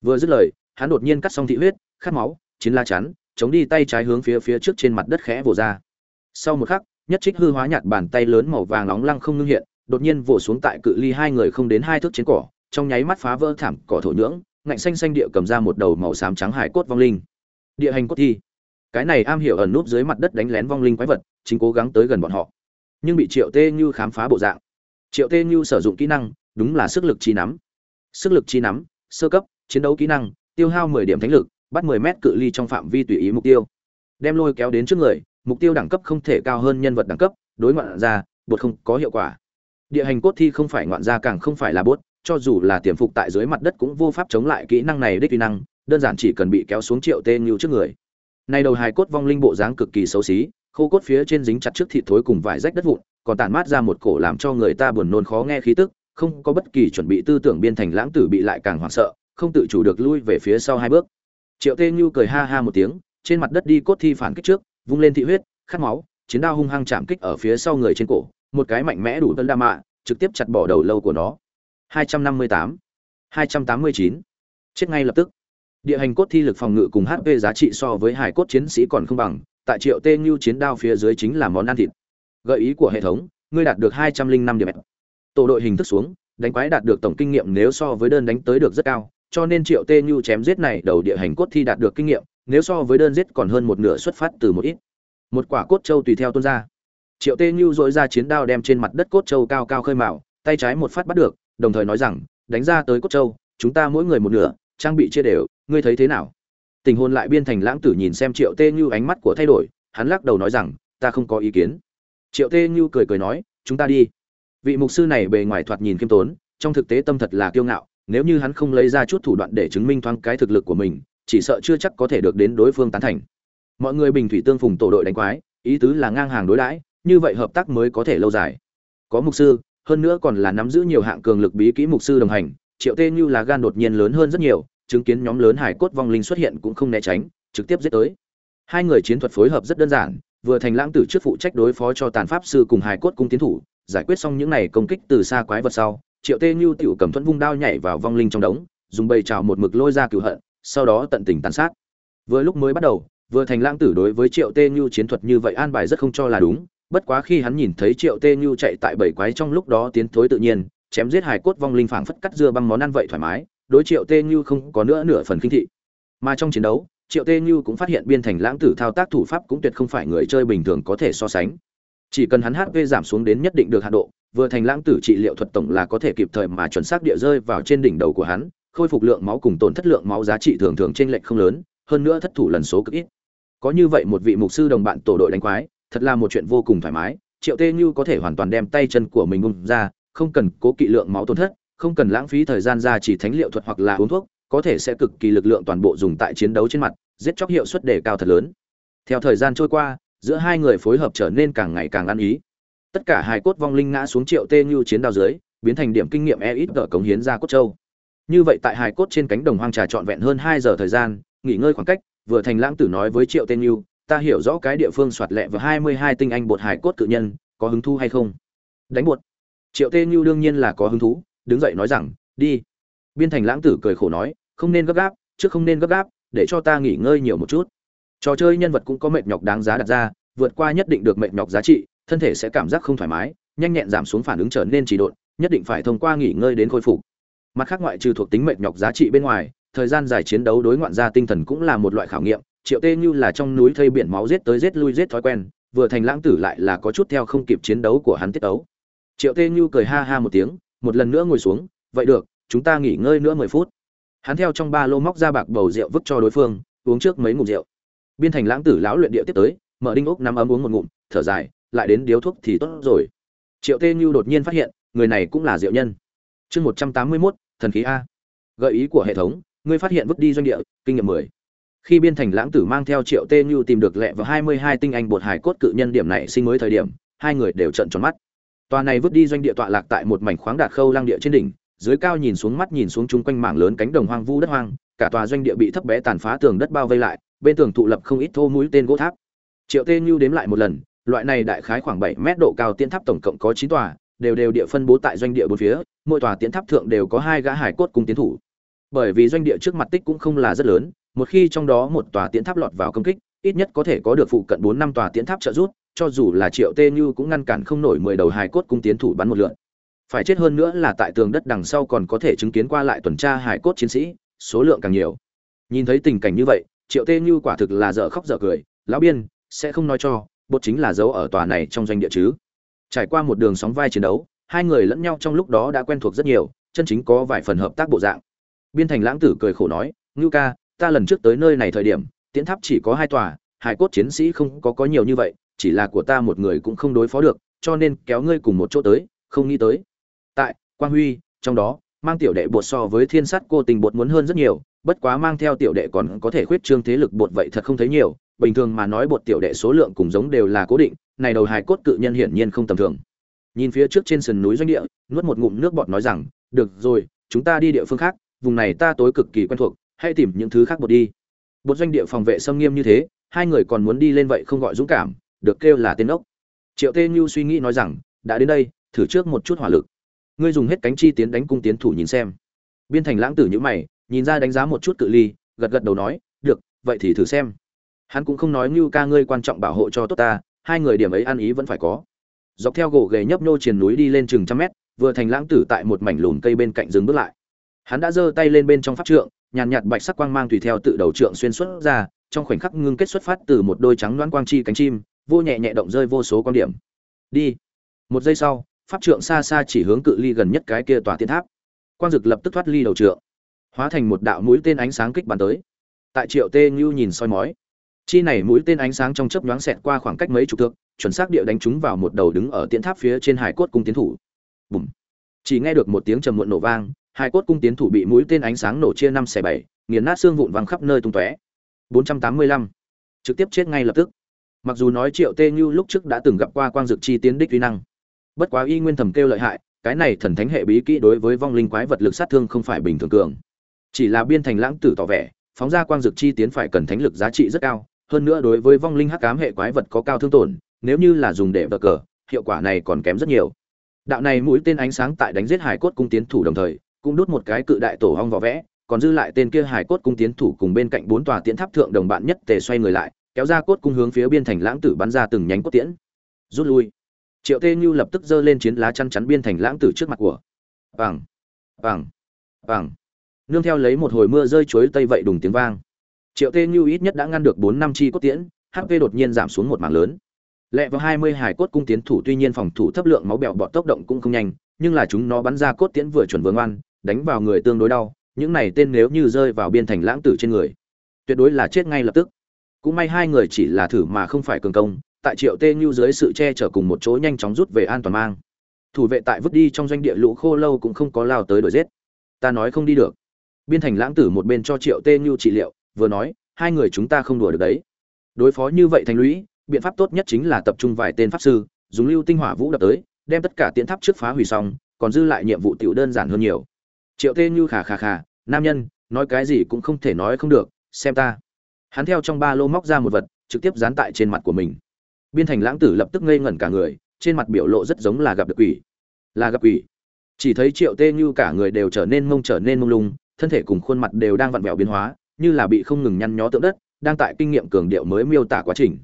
Vừa dứt lời, hắn đột nhiên cắt xong thị huyết, khát máu chiến la chắn, chống đi tay trái hướng phía phía trước trên mặt đất khẽ vồ ra. Sau một khắc, nhất trích hư hóa nhạt bàn tay lớn màu vàng nóng lăng không ngưng hiện, đột nhiên vồ xuống tại cự ly hai người không đến hai thước trên cỏ, trong nháy mắt phá vỡ thảm cỏ thổ nhưỡng, ngạnh xanh xanh địa cầm ra một đầu màu xám trắng hải cốt vong linh. Địa hành cốt thi. Cái này am hiểu ẩn núp dưới mặt đất đánh lén vong linh quái vật, chính cố gắng tới gần bọn họ. Nhưng bị triệu tê như khám phá bộ dạng. Triệu tê như sử dụng kỹ năng đúng là sức lực chi nắm. Sức lực chi nắm, sơ cấp, chiến đấu kỹ năng, tiêu hao 10 điểm thánh lực, bắt 10 mét cự ly trong phạm vi tùy ý mục tiêu. Đem lôi kéo đến trước người, mục tiêu đẳng cấp không thể cao hơn nhân vật đẳng cấp, đối ngoạn ra, bột không có hiệu quả. Địa hành cốt thi không phải ngoạn ra càng không phải là bốt cho dù là tiềm phục tại dưới mặt đất cũng vô pháp chống lại kỹ năng này đích kỹ năng, đơn giản chỉ cần bị kéo xuống triệu tên như trước người. Này đầu hài cốt vong linh bộ dáng cực kỳ xấu xí, khô cốt phía trên dính chặt trước thịt thối cùng vải rách đất vụn, còn tản mát ra một cổ làm cho người ta buồn nôn khó nghe khí tức không có bất kỳ chuẩn bị tư tưởng biên thành lãng tử bị lại càng hoảng sợ, không tự chủ được lui về phía sau hai bước. Triệu tê như cười ha ha một tiếng, trên mặt đất đi cốt thi phản kích trước, vung lên thị huyết, khát máu, chiến đao hung hăng chạm kích ở phía sau người trên cổ, một cái mạnh mẽ đủ tân đa mạ, trực tiếp chặt bỏ đầu lâu của nó. 258 289 chết ngay lập tức. Địa hành cốt thi lực phòng ngự cùng hp giá trị so với hải cốt chiến sĩ còn không bằng, tại triệu tê như chiến đao phía dưới chính là món ăn thịt. Gợi ý của hệ thống, ngươi đạt được 205 điểm tổ đội hình thức xuống, đánh quái đạt được tổng kinh nghiệm nếu so với đơn đánh tới được rất cao, cho nên triệu tê Nhu chém giết này đầu địa hành cốt thi đạt được kinh nghiệm, nếu so với đơn giết còn hơn một nửa xuất phát từ một ít. Một quả cốt châu tùy theo tuôn ra. Triệu tê Nhu dội ra chiến đao đem trên mặt đất cốt châu cao cao khơi mạo tay trái một phát bắt được, đồng thời nói rằng, đánh ra tới cốt châu, chúng ta mỗi người một nửa, trang bị chia đều, ngươi thấy thế nào? Tình hôn lại biên thành lãng tử nhìn xem triệu tê như ánh mắt của thay đổi, hắn lắc đầu nói rằng, ta không có ý kiến. Triệu tê như cười cười nói, chúng ta đi vị mục sư này bề ngoài thoạt nhìn khiêm tốn, trong thực tế tâm thật là kiêu ngạo, nếu như hắn không lấy ra chút thủ đoạn để chứng minh thoáng cái thực lực của mình, chỉ sợ chưa chắc có thể được đến đối phương tán thành. Mọi người bình thủy tương phùng tổ đội đánh quái, ý tứ là ngang hàng đối đãi, như vậy hợp tác mới có thể lâu dài. Có mục sư, hơn nữa còn là nắm giữ nhiều hạng cường lực bí kỹ mục sư đồng hành, triệu tê như là gan đột nhiên lớn hơn rất nhiều, chứng kiến nhóm lớn hải cốt vong linh xuất hiện cũng không né tránh, trực tiếp giết tới. Hai người chiến thuật phối hợp rất đơn giản, vừa thành lãng tử trước phụ trách đối phó cho tàn pháp sư cùng hải cốt cung tiến thủ giải quyết xong những này công kích từ xa quái vật sau, triệu tê như tiểu cầm thuẫn vung đao nhảy vào vong linh trong đống, dùng bầy trào một mực lôi ra cửu hận, sau đó tận tình tàn sát. Vừa lúc mới bắt đầu, vừa thành lãng tử đối với triệu tê như chiến thuật như vậy an bài rất không cho là đúng, bất quá khi hắn nhìn thấy triệu tê như chạy tại bảy quái trong lúc đó tiến thối tự nhiên, chém giết hài cốt vong linh phảng phất cắt dưa băng món ăn vậy thoải mái, đối triệu tê như không có nữa nửa phần kinh thị. Mà trong chiến đấu, triệu tê như cũng phát hiện biên thành lãng tử thao tác thủ pháp cũng tuyệt không phải người chơi bình thường có thể so sánh chỉ cần hắn hp giảm xuống đến nhất định được hạ độ, vừa thành lãng tử trị liệu thuật tổng là có thể kịp thời mà chuẩn xác địa rơi vào trên đỉnh đầu của hắn, khôi phục lượng máu cùng tổn thất lượng máu giá trị thường thường trên lệch không lớn, hơn nữa thất thủ lần số cực ít. Có như vậy một vị mục sư đồng bạn tổ đội đánh quái, thật là một chuyện vô cùng thoải mái, triệu tê như có thể hoàn toàn đem tay chân của mình bung ra, không cần cố kỵ lượng máu tổn thất, không cần lãng phí thời gian ra chỉ thánh liệu thuật hoặc là uống thuốc, có thể sẽ cực kỳ lực lượng toàn bộ dùng tại chiến đấu trên mặt, giết chóc hiệu suất đề cao thật lớn. Theo thời gian trôi qua giữa hai người phối hợp trở nên càng ngày càng ăn ý. Tất cả hài cốt vong linh ngã xuống triệu tê như chiến đao dưới, biến thành điểm kinh nghiệm e ít cống hiến ra cốt châu. Như vậy tại hài cốt trên cánh đồng hoang trà trọn vẹn hơn hai giờ thời gian, nghỉ ngơi khoảng cách, vừa thành lãng tử nói với triệu tên như, ta hiểu rõ cái địa phương soạt lẹ và hai mươi hai tinh anh bột hài cốt cự nhân, có hứng thú hay không? Đánh bột. Triệu tên như đương nhiên là có hứng thú, đứng dậy nói rằng, đi. Biên thành lãng tử cười khổ nói, không nên gấp gáp chứ không nên gấp gáp, để cho ta nghỉ ngơi nhiều một chút trò chơi nhân vật cũng có mệt nhọc đáng giá đặt ra, vượt qua nhất định được mệt nhọc giá trị, thân thể sẽ cảm giác không thoải mái, nhanh nhẹn giảm xuống phản ứng trở nên trì độn, nhất định phải thông qua nghỉ ngơi đến khôi phục. Mặt khác ngoại trừ thuộc tính mệt nhọc giá trị bên ngoài, thời gian dài chiến đấu đối ngoạn gia tinh thần cũng là một loại khảo nghiệm, triệu tê như là trong núi thây biển máu giết tới giết lui giết thói quen, vừa thành lãng tử lại là có chút theo không kịp chiến đấu của hắn tiết ấu triệu tê như cười ha ha một tiếng, một lần nữa ngồi xuống, vậy được, chúng ta nghỉ ngơi nữa mười phút. Hắn theo trong ba lô móc ra bạc bầu rượu vứt cho đối phương, uống trước mấy ngụm rượu biên thành lãng tử lão luyện địa tiếp tới, mở đinh ốc nắm ấm uống một ngụm, thở dài, lại đến điếu thuốc thì tốt rồi. Triệu tê như đột nhiên phát hiện, người này cũng là diệu nhân. Chương một trăm tám mươi mốt, thần khí a. Gợi ý của hệ thống, ngươi phát hiện vứt đi doanh địa, kinh nghiệm mười. Khi biên thành lãng tử mang theo triệu tê như tìm được lẹ và hai mươi hai tinh anh bột hải cốt cự nhân điểm này sinh mới thời điểm, hai người đều trận tròn mắt. Tòa này vứt đi doanh địa tọa lạc tại một mảnh khoáng đạt khâu lang địa trên đỉnh, dưới cao nhìn xuống mắt nhìn xuống chung quanh mảng lớn cánh đồng hoang vu đất hoang, cả tòa doanh địa bị thấp bé tàn phá tường đất bao vây lại bên tường tụ lập không ít thô mũi tên gỗ tháp. Triệu tê như đếm lại một lần, loại này đại khái khoảng bảy mét độ cao tiến tháp tổng cộng có chín tòa, đều đều địa phân bố tại doanh địa bốn phía, mỗi tòa tiến tháp thượng đều có hai gã hải cốt cùng tiến thủ. Bởi vì doanh địa trước mặt tích cũng không là rất lớn, một khi trong đó một tòa tiến tháp lọt vào công kích, ít nhất có thể có được phụ cận bốn năm tòa tiến tháp trợ giúp, cho dù là triệu tê như cũng ngăn cản không nổi mười đầu hải cốt cung tiến thủ bắn một lượn phải chết hơn nữa là tại tường đất đằng sau còn có thể chứng kiến qua lại tuần tra hải cốt chiến sĩ, số lượng càng nhiều. Nhìn thấy tình cảnh như vậy triệu tê như quả thực là dở khóc dở cười, lão biên, sẽ không nói cho, bột chính là dấu ở tòa này trong doanh địa chứ. Trải qua một đường sóng vai chiến đấu, hai người lẫn nhau trong lúc đó đã quen thuộc rất nhiều, chân chính có vài phần hợp tác bộ dạng. Biên thành lãng tử cười khổ nói, ngưu ca, ta lần trước tới nơi này thời điểm tiến tháp chỉ có hai tòa, hải cốt chiến sĩ không có có nhiều như vậy, chỉ là của ta một người cũng không đối phó được, cho nên kéo ngươi cùng một chỗ tới, không nghĩ tới. Tại quang huy, trong đó mang tiểu đệ bột so với thiên sát cô tình bột muốn hơn rất nhiều, bất quá mang theo tiểu đệ còn có thể khuyết trương thế lực bột vậy thật không thấy nhiều, bình thường mà nói bột tiểu đệ số lượng cùng giống đều là cố định, này đầu hài cốt cự nhân hiển nhiên không tầm thường. Nhìn phía trước trên sườn núi doanh địa, nuốt một ngụm nước bọt nói rằng, được rồi, chúng ta đi địa phương khác, vùng này ta tối cực kỳ quen thuộc, hãy tìm những thứ khác bột đi. Bột doanh địa phòng vệ xâm nghiêm như thế, hai người còn muốn đi lên vậy không gọi dũng cảm, được kêu là tên ốc. Triệu tê như suy nghĩ nói rằng, đã đến đây, thử trước một chút hỏa lực ngươi dùng hết cánh chi tiến đánh cung tiến thủ nhìn xem. Biên thành lãng tử nhữ mày, nhìn ra đánh giá một chút cự ly, gật gật đầu nói, được, vậy thì thử xem. Hắn cũng không nói ngưu ca ngươi quan trọng bảo hộ cho tốt ta, hai người điểm ấy ăn ý vẫn phải có. Dọc theo gỗ ghề nhấp nhô triền núi đi lên chừng trăm mét, vừa thành lãng tử tại một mảnh lùn cây bên cạnh dừng bước lại. Hắn đã giơ tay lên bên trong pháp trượng, nhàn nhạt bạch sắc quang mang tùy theo tự đầu trượng xuyên xuất ra, trong khoảnh khắc ngưng kết xuất phát từ một đôi trắng loãng quang chi cánh chim, vô nhẹ nhẹ động rơi vô số quan điểm. Đi. Một giây sau pháp trượng xa xa chỉ hướng cự ly gần nhất cái kia tòa tiên tháp. Quang dực lập tức thoát ly đầu trượng, hóa thành một đạo mũi tên ánh sáng kích bắn tới. Tại triệu tê như nhìn soi mói, chi này mũi tên ánh sáng trong chớp nhoáng xẹt qua khoảng cách mấy chục thước, chuẩn xác địa đánh trúng vào một đầu đứng ở tiên tháp phía trên hải cốt cung tiến thủ. Bùm! Chỉ nghe được một tiếng trầm muộn nổ vang, hải cốt cung tiến thủ bị mũi tên ánh sáng nổ chia năm xẻ bảy, nghiền nát xương vụn văng khắp nơi tung tóe. 485. trực tiếp chết ngay lập tức. Mặc dù nói triệu tê như lúc trước đã từng gặp qua quang dực chi tiến đích uy năng bất quá y nguyên thầm kêu lợi hại, cái này thần thánh hệ bí kỹ đối với vong linh quái vật lực sát thương không phải bình thường cường. Chỉ là biên thành lãng tử tỏ vẻ, phóng ra quang dực chi tiến phải cần thánh lực giá trị rất cao, hơn nữa đối với vong linh hắc ám hệ quái vật có cao thương tổn, nếu như là dùng để vờ cờ, hiệu quả này còn kém rất nhiều. Đạo này mũi tên ánh sáng tại đánh giết hải cốt cung tiến thủ đồng thời, cũng đốt một cái cự đại tổ hong vỏ vẽ, còn dư lại tên kia hải cốt cung tiến thủ cùng bên cạnh bốn tòa tiến tháp thượng đồng bạn nhất tề xoay người lại, kéo ra cốt cung hướng phía biên thành lãng tử bắn ra từng nhánh cốt tiễn. Rút lui triệu tê như lập tức giơ lên chiến lá chăn chắn biên thành lãng tử trước mặt của. Vàng vàng vàng. Nương theo lấy một hồi mưa rơi chuối tây vậy đùng tiếng vang. Triệu tê như ít nhất đã ngăn được bốn năm chi cốt tiễn hp đột nhiên giảm xuống một mảng lớn. Lẹ vào hai mươi hải cốt cung tiến thủ tuy nhiên phòng thủ thấp lượng máu bẹo bọt tốc động cũng không nhanh, nhưng là chúng nó bắn ra cốt tiễn vừa chuẩn vừa ngoan, đánh vào người tương đối đau, những này tên nếu như rơi vào biên thành lãng tử trên người, tuyệt đối là chết ngay lập tức. Cũng may hai người chỉ là thử mà không phải cường công tại triệu tê như dưới sự che chở cùng một chỗ nhanh chóng rút về an toàn mang. Thủ vệ tại vứt đi trong doanh địa lũ khô lâu cũng không có lao tới đuổi giết. Ta nói không đi được. Biên thành lãng tử một bên cho triệu tê như trị liệu, vừa nói, hai người chúng ta không đùa được đấy. Đối phó như vậy thành lũy, biện pháp tốt nhất chính là tập trung vài tên pháp sư, dùng lưu tinh hỏa vũ đập tới, đem tất cả tiến tháp trước phá hủy xong, còn dư lại nhiệm vụ tiểu đơn giản hơn nhiều. Triệu tê như khà khà khà, nam nhân, nói cái gì cũng không thể nói không được, xem ta. Hắn theo trong ba lô móc ra một vật, trực tiếp dán tại trên mặt của mình biên thành lãng tử lập tức ngây ngẩn cả người, trên mặt biểu lộ rất giống là gặp được quỷ. Là gặp quỷ. Chỉ thấy triệu tê như cả người đều trở nên mông trở nên mông lung, thân thể cùng khuôn mặt đều đang vặn vẹo biến hóa, như là bị không ngừng nhăn nhó tượng đất, đang tại kinh nghiệm cường điệu mới miêu tả quá trình.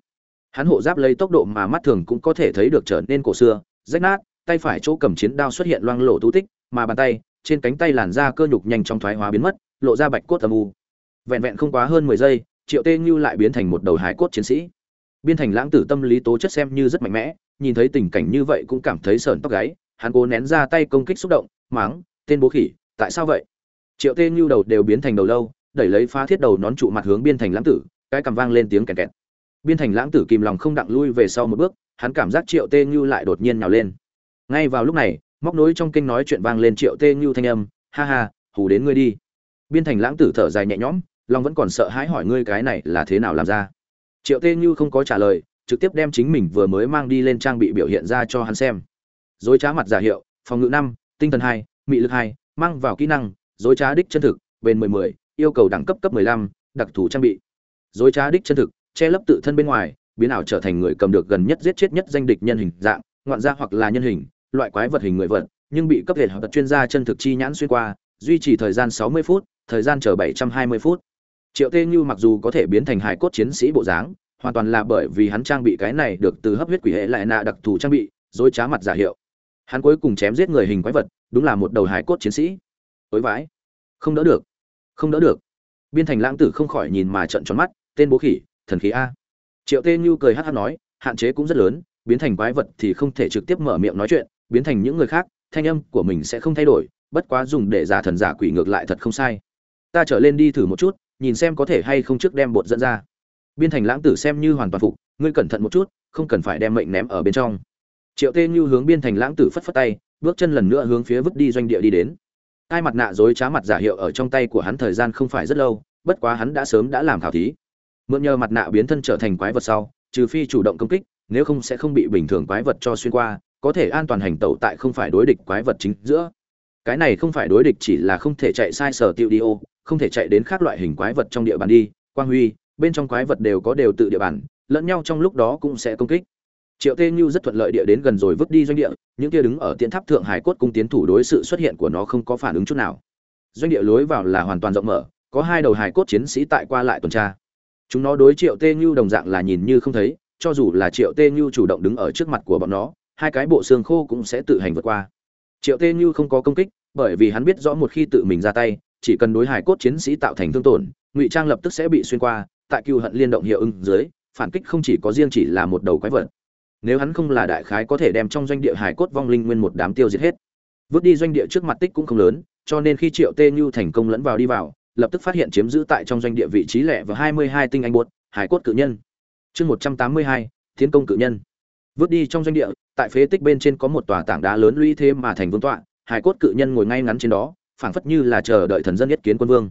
Hắn hộ giáp lấy tốc độ mà mắt thường cũng có thể thấy được trở nên cổ xưa, rách nát, tay phải chỗ cầm chiến đao xuất hiện loang lổ tú tích, mà bàn tay, trên cánh tay làn da cơ nhục nhanh trong thoái hóa biến mất, lộ ra bạch cốt âm u. Vẹn vẹn không quá hơn mười giây, triệu tê như lại biến thành một đầu hái cốt chiến sĩ biên thành lãng tử tâm lý tố chất xem như rất mạnh mẽ, nhìn thấy tình cảnh như vậy cũng cảm thấy sờn tóc gáy, hắn cố nén ra tay công kích xúc động máng tên bố khỉ, tại sao vậy? Triệu tê như đầu đều biến thành đầu lâu, đẩy lấy phá thiết đầu nón trụ mặt hướng biên thành lãng tử, cái cằm vang lên tiếng kẹt kẹt. Biên thành lãng tử kìm lòng không đặng lui về sau một bước, hắn cảm giác triệu tê như lại đột nhiên nhào lên. Ngay vào lúc này, móc nối trong kinh nói chuyện vang lên triệu tê như thanh âm, ha ha, hù đến ngươi đi. Biên thành lãng tử thở dài nhẹ nhõm long vẫn còn sợ hãi hỏi ngươi cái này là thế nào làm ra triệu tê như không có trả lời, trực tiếp đem chính mình vừa mới mang đi lên trang bị biểu hiện ra cho hắn xem. Dối trá mặt giả hiệu, phòng ngự năm, tinh thần hai, mị lực hai, mang vào kỹ năng, dối trá đích chân thực, bền mười mười, yêu cầu đẳng cấp cấp mười lăm, đặc thù trang bị. Dối trá đích chân thực, che lấp tự thân bên ngoài, biến ảo trở thành người cầm được gần nhất giết chết nhất danh địch nhân hình dạng, ngoạn gia hoặc là nhân hình, loại quái vật hình người vật, nhưng bị cấp hệ học tập chuyên gia chân thực chi nhãn xuyên qua, duy trì thời gian sáu mươi phút, thời gian chờ bảy trăm hai mươi phút triệu tê như mặc dù có thể biến thành hài cốt chiến sĩ bộ dáng, hoàn toàn là bởi vì hắn trang bị cái này được từ hấp huyết quỷ hệ lại nạ đặc thù trang bị, dối trá mặt giả hiệu. Hắn cuối cùng chém giết người hình quái vật, đúng là một đầu hài cốt chiến sĩ. Ối vãi. Không đỡ được. Không đỡ được. Biên thành lãng tử không khỏi nhìn mà trận tròn mắt, tên bố khỉ, thần khí a. Triệu tê như cười hát hát nói, hạn chế cũng rất lớn, biến thành quái vật thì không thể trực tiếp mở miệng nói chuyện, biến thành những người khác, thanh âm của mình sẽ không thay đổi, bất quá dùng để giả thần giả quỷ ngược lại thật không sai. Ta trở lên đi thử một chút nhìn xem có thể hay không trước đem bột dẫn ra. Biên thành lãng tử xem như hoàn toàn phục, ngươi cẩn thận một chút, không cần phải đem mệnh ném ở bên trong. Triệu tê như hướng biên thành lãng tử phất phất tay, bước chân lần nữa hướng phía vứt đi doanh địa đi đến. Hai mặt nạ dối trá mặt giả hiệu ở trong tay của hắn thời gian không phải rất lâu, bất quá hắn đã sớm đã làm khảo thí. Mượn nhờ mặt nạ biến thân trở thành quái vật sau, trừ phi chủ động công kích, nếu không sẽ không bị bình thường quái vật cho xuyên qua, có thể an toàn hành tẩu tại không phải đối địch quái vật chính giữa. Cái này không phải đối địch chỉ là không thể chạy sai sở tiêu đi ô không thể chạy đến khác loại hình quái vật trong địa bàn đi, quang huy, bên trong quái vật đều có đều tự địa bàn, lẫn nhau trong lúc đó cũng sẽ công kích. Triệu tê như rất thuận lợi địa đến gần rồi vứt đi doanh địa, những kia đứng ở tiễn tháp thượng hải cốt cung tiến thủ đối sự xuất hiện của nó không có phản ứng chút nào. Doanh địa lối vào là hoàn toàn rộng mở, có hai đầu hải cốt chiến sĩ tại qua lại tuần tra. Chúng nó đối triệu tê như đồng dạng là nhìn như không thấy, cho dù là triệu tê như chủ động đứng ở trước mặt của bọn nó, hai cái bộ xương khô cũng sẽ tự hành vượt qua. Triệu tê như không có công kích, bởi vì hắn biết rõ một khi tự mình ra tay chỉ cần đối hải cốt chiến sĩ tạo thành thương tổn, ngụy trang lập tức sẽ bị xuyên qua, tại cựu hận liên động hiệu ứng dưới, phản kích không chỉ có riêng chỉ là một đầu quái vật. Nếu hắn không là đại khái có thể đem trong doanh địa hải cốt vong linh nguyên một đám tiêu diệt hết. Vứt đi doanh địa trước mặt tích cũng không lớn, cho nên khi triệu tê như thành công lẫn vào đi vào, lập tức phát hiện chiếm giữ tại trong doanh địa vị trí lẻ và hai mươi hai tinh anh bột hải cốt cự nhân. Chương một trăm tám mươi hai, tiến công cự nhân. Vứt đi trong doanh địa, tại phế tích bên trên có một tòa tảng đá lớn lũy thế mà thành vương tọa, hải cốt cự nhân ngồi ngay ngắn trên đó phảng phất như là chờ đợi thần dân nhất kiến quân vương.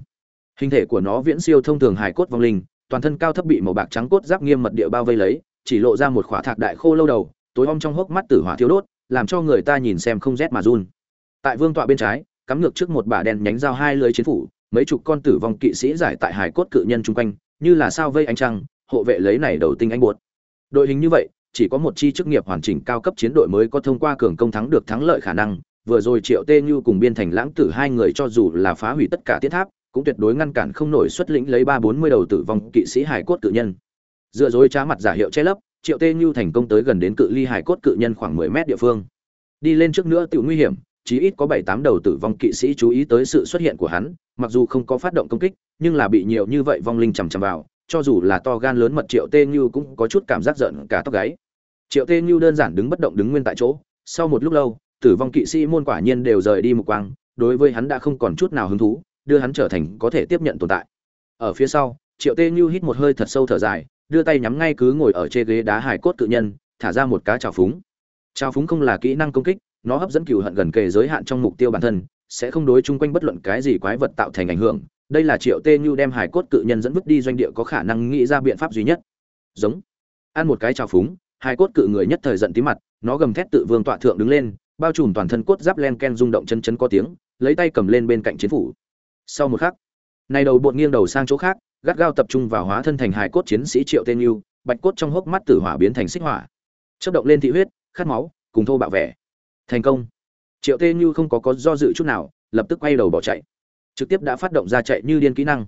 Hình thể của nó viễn siêu thông thường hải cốt vong linh, toàn thân cao thấp bị màu bạc trắng cốt giáp nghiêm mật địa bao vây lấy, chỉ lộ ra một khỏa thạc đại khô lâu đầu, tối om trong hốc mắt tử hỏa thiếu đốt, làm cho người ta nhìn xem không rét mà run. Tại vương tọa bên trái, cắm ngược trước một bả đèn nhánh dao hai lưới chiến phủ, mấy chục con tử vong kỵ sĩ giải tại hải cốt cự nhân chung quanh, như là sao vây ánh trăng, hộ vệ lấy này đầu tinh anh buột. Đội hình như vậy, chỉ có một chi chức nghiệp hoàn chỉnh cao cấp chiến đội mới có thông qua cường công thắng được thắng lợi khả năng vừa rồi triệu tê như cùng biên thành lãng tử hai người cho dù là phá hủy tất cả tiết tháp, cũng tuyệt đối ngăn cản không nổi xuất lĩnh lấy ba bốn mươi đầu tử vong kỵ sĩ hải cốt cự nhân. Dựa dối trá mặt giả hiệu che lấp, triệu tê như thành công tới gần đến cự ly hải cốt cự nhân khoảng mười mét địa phương. Đi lên trước nữa tự nguy hiểm, chí ít có bảy tám đầu tử vong kỵ sĩ chú ý tới sự xuất hiện của hắn, mặc dù không có phát động công kích, nhưng là bị nhiều như vậy vong linh chằm chằm vào, cho dù là to gan lớn mật triệu tê như cũng có chút cảm giác giận cả tóc gáy. Triệu tê như đơn giản đứng bất động đứng nguyên tại chỗ, sau một lúc lâu tử vong kỵ sĩ môn quả nhiên đều rời đi một quang, đối với hắn đã không còn chút nào hứng thú, đưa hắn trở thành có thể tiếp nhận tồn tại. Ở phía sau, triệu tê như hít một hơi thật sâu thở dài, đưa tay nhắm ngay cứ ngồi ở trên ghế đá hải cốt cự nhân, thả ra một cá trào phúng. Trào phúng không là kỹ năng công kích, nó hấp dẫn cựu hận gần kề giới hạn trong mục tiêu bản thân, sẽ không đối chung quanh bất luận cái gì quái vật tạo thành ảnh hưởng. Đây là triệu tê như đem hải cốt cự nhân dẫn vứt đi doanh địa có khả năng nghĩ ra biện pháp duy nhất. Giống. Ăn một cái trào phúng hải cốt cự người nhất thời giận tí mặt, nó gầm thét tự vương tọa thượng đứng lên bao trùm toàn thân cốt giáp len ken rung động chân chân có tiếng, lấy tay cầm lên bên cạnh chiến phủ. Sau một khắc, này đầu bột nghiêng đầu sang chỗ khác, gắt gao tập trung vào hóa thân thành hài cốt chiến sĩ triệu tên yêu, bạch cốt trong hốc mắt tử hỏa biến thành xích hỏa. Chất động lên thị huyết, khát máu, cùng thô bạo vẻ. Thành công. Triệu tên như không có có do dự chút nào, lập tức quay đầu bỏ chạy. Trực tiếp đã phát động ra chạy như điên kỹ năng.